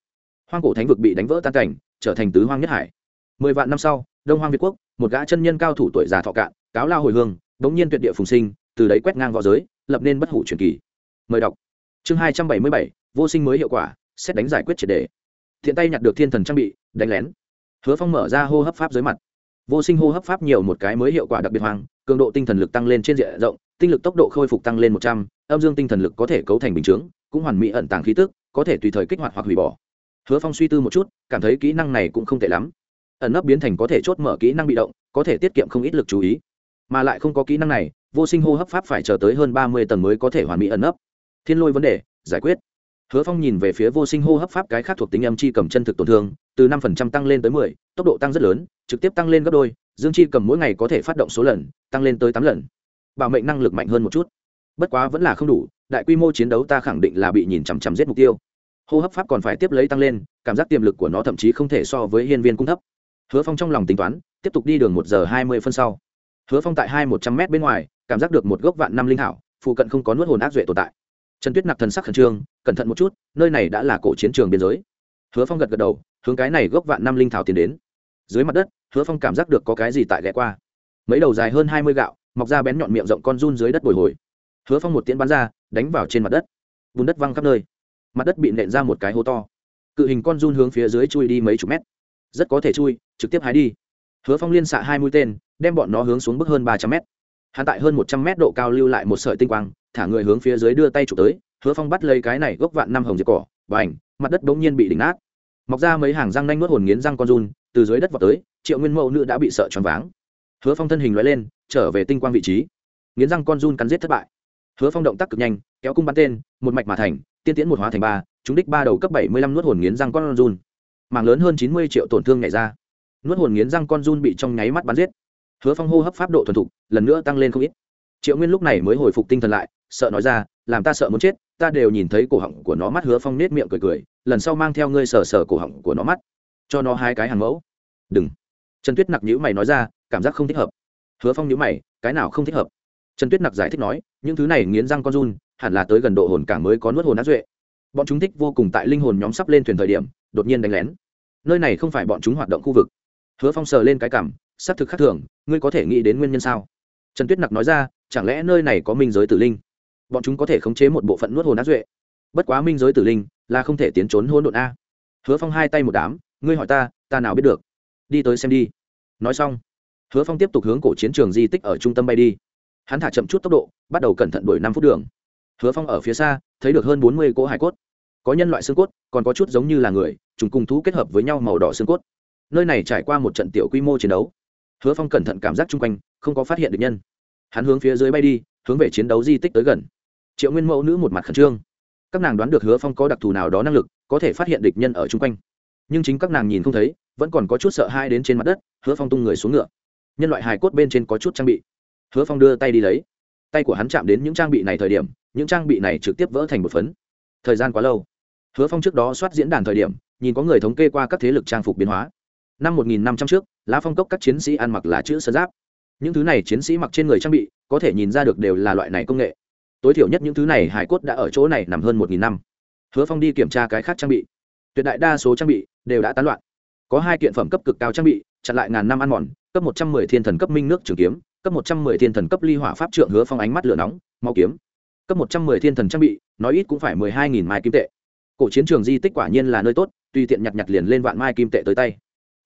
Hoang cổ thánh vực bị đánh vỡ tan cảnh, trở thành tứ hoang nhất hải mười vạn năm sau, đông hoang việt quốc, một gã chân nhân cao thủ tuổi già thọ cạn, cáo lao hồi hương bỗng nhiên tuyệt địa phùng sinh, từ đấy quét ngang v õ giới, lập nên bất hủ truyền kỳ. Mời đọc. Chương hai trăm bảy mươi bảy, vô sinh mới hiệu quả, xét đánh giải quyết triệt đề. Thiện tay nhặt được thiên thần trang bị, đánh lén. Hứa phong mở ra hô hấp pháp dưới mặt. Vô sinh hô hấp pháp nhiều một cái mới hiệu quả đặc biệt hoàng cường độ tinh thần lực tăng lên trên diện rộng, tinh lực tốc độ khôi phục tăng lên một trăm, âm dương tinh thần lực có thể cấu thành bình chướng, cũng hoàn mỹ ẩn tàng khí tức, có thể tùy thời kích hoạt hoặc hủy bỏ. Hứa phong suy tư một chút, cảm thấy kỹ năng này cũng không tệ lắm ẩn nấp biến thành có thể chốt mở kỹ năng bị động, có thể tiết kiệm không ít lực chú ý. Mà lại không có kỹ năng này, vô sinh hô hấp pháp phải chờ tới hơn ba mươi tầng mới có thể hoàn mỹ ẩn nấp. Thiên lôi vấn đề, giải quyết. Hứa phong nhìn về phía vô sinh hô hấp pháp cái khác thuộc tính âm chi cầm chân thực tổn thương, từ năm phần trăm tăng lên tới mười, tốc độ tăng rất lớn, trực tiếp tăng lên gấp đôi, dương chi cầm mỗi ngày có thể phát động số lần, tăng lên tới tám lần. Bảo mệnh năng lực mạnh hơn một chút. Bất quá vẫn là không đủ, đại quy mô chiến đấu ta khẳng định là bị nhìn chằm chằm giết mục tiêu. Hô hấp pháp còn phải tiếp lấy tăng lên, cảm giác tiềm lực của nó thậm chí không thể so với hiên viên cung thấp hứa phong trong lòng tính toán, tiếp tục đi đường một giờ hai mươi phân sau. Hứa phong tại hai một trăm m bên ngoài, cảm giác được một gốc vạn năm linh hảo phụ cận không có nuốt hồn ác duệ tồn tại. Trần tuyết nặc thần sắc khẩn trương, cẩn thận một chút, nơi này đã là cổ chiến trường biên giới. Hứa phong gật gật đầu, hướng cái này gốc vạn năm linh thảo tiến đến. Dưới mặt đất, hứa phong cảm giác được có cái gì tại ghé qua. Mấy đầu dài hơn hai mươi gạo, mọc ra bén nhọn miệng rộng con run dưới đất bồi hồi. Hứa phong một tiễn bắn ra, đánh vào trên mặt đất. Bùn đất văng khắp nơi. Mặt đất bị nện ra một cái hố to. Cự hình con run hướng phía dưới chui đi mấy chục mét rất có thể chui, trực tiếp hái đi. Hứa phong liên xạ hai mũi tên, đem bọn nó hướng xuống bước hơn ba trăm mét. Hắn tại hơn một trăm mét độ cao lưu lại một sợi tinh quang, thả người hướng phía dưới đưa tay chụp tới, hứa phong bắt lấy cái này gốc vạn năm hồng diệt cỏ và ảnh mặt đất bỗng nhiên bị đỉnh nát. Mọc ra mấy hàng răng nanh nuốt hồn nghiến răng con run, từ dưới đất vào tới, triệu nguyên mẫu nữ đã bị sợ choáng váng. Hứa phong thân hình loại lên, trở về tinh quang vị trí. Nghiến răng con run cắn giết thất bại. Hứa phong động tác cực nhanh, kéo cung bắn tên, một mạch mà thành, tiên tiến một hóa thành ba chúng đích ba đầu cấp bảy mươi lăm nuốt hồn nghiến răng con run màng lớn hơn chín mươi triệu tổn thương nhảy ra. Nuốt hồn nghiến răng con run bị trong nháy mắt bắn giết. Hứa phong hô hấp pháp độ thuần thục, lần nữa tăng lên không ít. Triệu nguyên lúc này mới hồi phục tinh thần lại, sợ nói ra, làm ta sợ muốn chết, ta đều nhìn thấy cổ họng của nó mắt. Hứa phong nết miệng cười cười, lần sau mang theo ngươi sờ sờ cổ họng của nó mắt, cho nó hai cái hàng mẫu. Đừng. Trần tuyết nặc nhữ mày nói ra, cảm giác không thích hợp. Hứa phong nhữ mày, cái nào không thích hợp? Trần tuyết nặc giải thích nói, những thứ này nghiến răng con run, hẳn là tới gần độ hồn cảng mới có nuốt hồn át duệ. Bọn chúng thích vô cùng tại linh hồn nhóm sắp lên thuyền thời điểm đột nhiên đánh lén. Nơi này không phải bọn chúng hoạt động khu vực. Hứa phong sờ lên cái cảm, xác thực khác thường, ngươi có thể nghĩ đến nguyên nhân sao? Trần tuyết nặc nói ra, chẳng lẽ nơi này có minh giới tử linh? Bọn chúng có thể khống chế một bộ phận nuốt hồn ác duệ. Bất quá minh giới tử linh là không thể tiến trốn hôn độn a. Hứa phong hai tay một đám, ngươi hỏi ta ta nào biết được? Đi tới xem đi. Nói xong, hứa phong tiếp tục hướng cổ chiến trường di tích ở trung tâm bay đi. Hắn thả chậm chút tốc độ, bắt đầu cẩn thận đổi năm phút đường. Hứa phong ở phía xa, thấy được hơn bốn mươi cỗ hải cốt có nhân loại xương cốt, còn có chút giống như là người chúng cùng thú kết hợp với nhau màu đỏ xương cốt. Nơi này trải qua một trận tiểu quy mô chiến đấu. Hứa phong cẩn thận cảm giác chung quanh, không có phát hiện được nhân. Hắn hướng phía dưới bay đi, hướng về chiến đấu di tích tới gần. Triệu nguyên mẫu nữ một mặt khẩn trương. Các nàng đoán được hứa phong có đặc thù nào đó năng lực, có thể phát hiện địch nhân ở chung quanh. Nhưng chính các nàng nhìn không thấy, vẫn còn có chút sợ hai đến trên mặt đất, hứa phong tung người xuống ngựa. Nhân loại hài cốt bên trên có chút trang bị. Hứa phong đưa tay đi lấy. Tay của hắn chạm đến những trang bị này thời điểm, những trang bị này trực tiếp vỡ thành một phấn. Thời gian quá lâu hứa phong trước đó soát diễn đàn thời điểm, nhìn có người thống kê qua các thế lực trang phục biến hóa. Năm một nghìn năm trăm trước, lá phong cốc các chiến sĩ ăn mặc là chữ sơn giáp. Những thứ này chiến sĩ mặc trên người trang bị, có thể nhìn ra được đều là loại này công nghệ. Tối thiểu nhất những thứ này hải cốt đã ở chỗ này nằm hơn một nghìn năm. Hứa phong đi kiểm tra cái khác trang bị. Tuyệt đại đa số trang bị đều đã tán loạn. Có hai kiện phẩm cấp cực cao trang bị, chặn lại ngàn năm ăn mòn, cấp một trăm mười thiên thần cấp minh nước trường kiếm, cấp một trăm mười thiên thần cấp ly hỏa pháp trượng hứa phong ánh mắt lửa nóng, mau kiếm. Cấp một trăm mười thiên thần trang bị, nói ít cũng phải mười hai nghìn mai kim tệ cổ chiến trường di tích quả nhiên là nơi tốt, tùy tiện nhặt nhặt liền lên vạn mai kim tệ tới tay.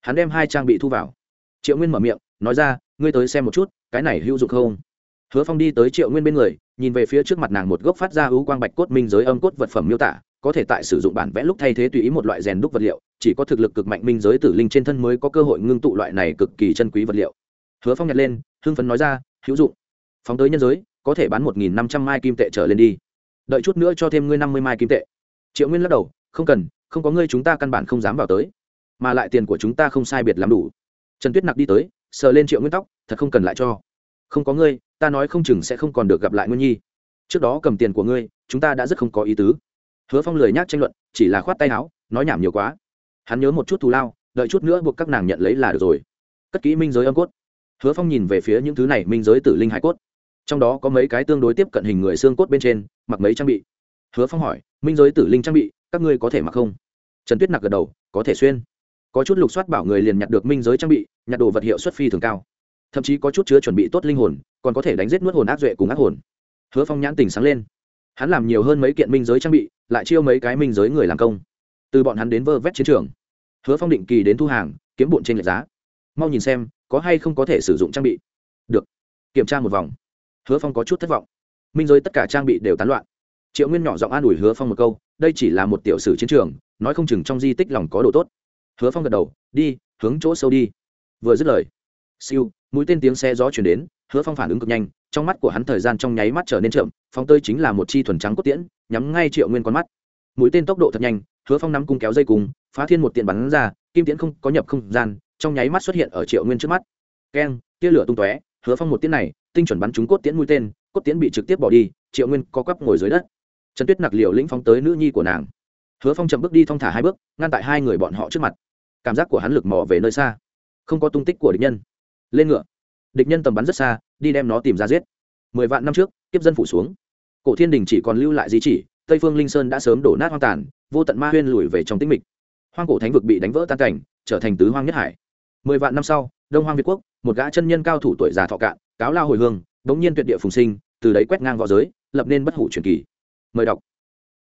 Hắn đem hai trang bị thu vào. Triệu nguyên mở miệng, nói ra, ngươi tới xem một chút, cái này hữu dụng không? Hứa phong đi tới triệu nguyên bên người, nhìn về phía trước mặt nàng một gốc phát ra hữu quang bạch cốt minh giới âm cốt vật phẩm miêu tả, có thể tại sử dụng bản vẽ lúc thay thế tùy ý một loại rèn đúc vật liệu, chỉ có thực lực cực mạnh minh giới tử linh trên thân mới có cơ hội ngưng tụ loại này cực kỳ chân quý vật liệu. Hứa phong nhặt lên, hưng phấn nói ra, hữu dụng. Phóng tới nhân giới, có thể bán một nghìn năm trăm mai kim tệ trở lên đi. Đợi chút nữa cho thêm ngươi năm mươi mai kim tệ triệu nguyên lắc đầu, không cần, không có ngươi chúng ta căn bản không dám vào tới. Mà lại tiền của chúng ta không sai biệt làm đủ. Trần tuyết nặc đi tới, sờ lên triệu nguyên tóc, thật không cần lại cho. Không có ngươi, ta nói không chừng sẽ không còn được gặp lại nguyên nhi. Trước đó cầm tiền của ngươi, chúng ta đã rất không có ý tứ. Hứa phong lười nhác tranh luận, chỉ là khoát tay áo, nói nhảm nhiều quá. Hắn nhớ một chút thù lao, đợi chút nữa buộc các nàng nhận lấy là được rồi. Cất kỹ minh giới âm cốt. Hứa phong nhìn về phía những thứ này, minh giới tử linh hải cốt. Trong đó có mấy cái tương đối tiếp cận hình người xương cốt bên trên, mặc mấy trang bị hứa phong hỏi, minh giới tử linh trang bị, các ngươi có thể mặc không? Trần tuyết nặc gật đầu, có thể xuyên. Có chút lục soát bảo người liền nhặt được minh giới trang bị, nhặt đồ vật hiệu xuất phi thường cao. Thậm chí có chút chứa chuẩn bị tốt linh hồn, còn có thể đánh giết nuốt hồn ác duệ cùng ác hồn. Hứa phong nhãn tình sáng lên. Hắn làm nhiều hơn mấy kiện minh giới trang bị, lại chiêu mấy cái minh giới người làm công. Từ bọn hắn đến vơ vét chiến trường, hứa phong định kỳ đến thu hàng, kiếm bụn trên lệch giá. Mau nhìn xem, có hay không có thể sử dụng trang bị. Được. Kiểm tra một vòng. Hứa phong có chút thất vọng. Minh giới tất cả trang bị đều tán loạn triệu nguyên nhỏ giọng an ủi hứa phong một câu, đây chỉ là một tiểu sử chiến trường, nói không chừng trong di tích lòng có đồ tốt. Hứa phong gật đầu, đi, hướng chỗ sâu đi. Vừa dứt lời, siêu, mũi tên tiếng xe gió chuyển đến, hứa phong phản ứng cực nhanh, trong mắt của hắn thời gian trong nháy mắt trở nên chậm phong tơi chính là một chi thuần trắng cốt tiễn, nhắm ngay triệu nguyên con mắt. Mũi tên tốc độ thật nhanh, hứa phong nắm cung kéo dây cùng, phá thiên một tiện bắn ra, kim tiễn không có nhập không gian, trong nháy mắt xuất hiện ở triệu nguyên trước mắt. Keng, tia lửa tung tóe, hứa phong một tiễn này, tinh chuẩn bắn trúng cốt tiễn mũi tên, cốt tiễn bị trực tiếp bỏ đi, triệu nguyên co quắp ngồi dưới đất trần tuyết nặc liều lĩnh phóng tới nữ nhi của nàng. Hứa phong chậm bước đi thong thả hai bước, ngăn tại hai người bọn họ trước mặt. Cảm giác của hắn lực mò về nơi xa, không có tung tích của địch nhân. Lên ngựa. Địch nhân tầm bắn rất xa, đi đem nó tìm ra giết. Mười vạn năm trước, kiếp dân phủ xuống. Cổ thiên đình chỉ còn lưu lại di chỉ, tây phương linh sơn đã sớm đổ nát hoang tàn, vô tận ma huyên lùi về trong tĩnh mịch. Hoang cổ thánh vực bị đánh vỡ tan cảnh, trở thành tứ hoang nhất hải. Mười vạn năm sau, đông hoang việt quốc, một gã chân nhân cao thủ tuổi già thọ cạn, cáo lao hồi hương, bỗng nhiên tuyệt địa phùng sinh, từ đấy quét ngang v õ giới, lập nên bất hủ truyền kỳ mời đọc.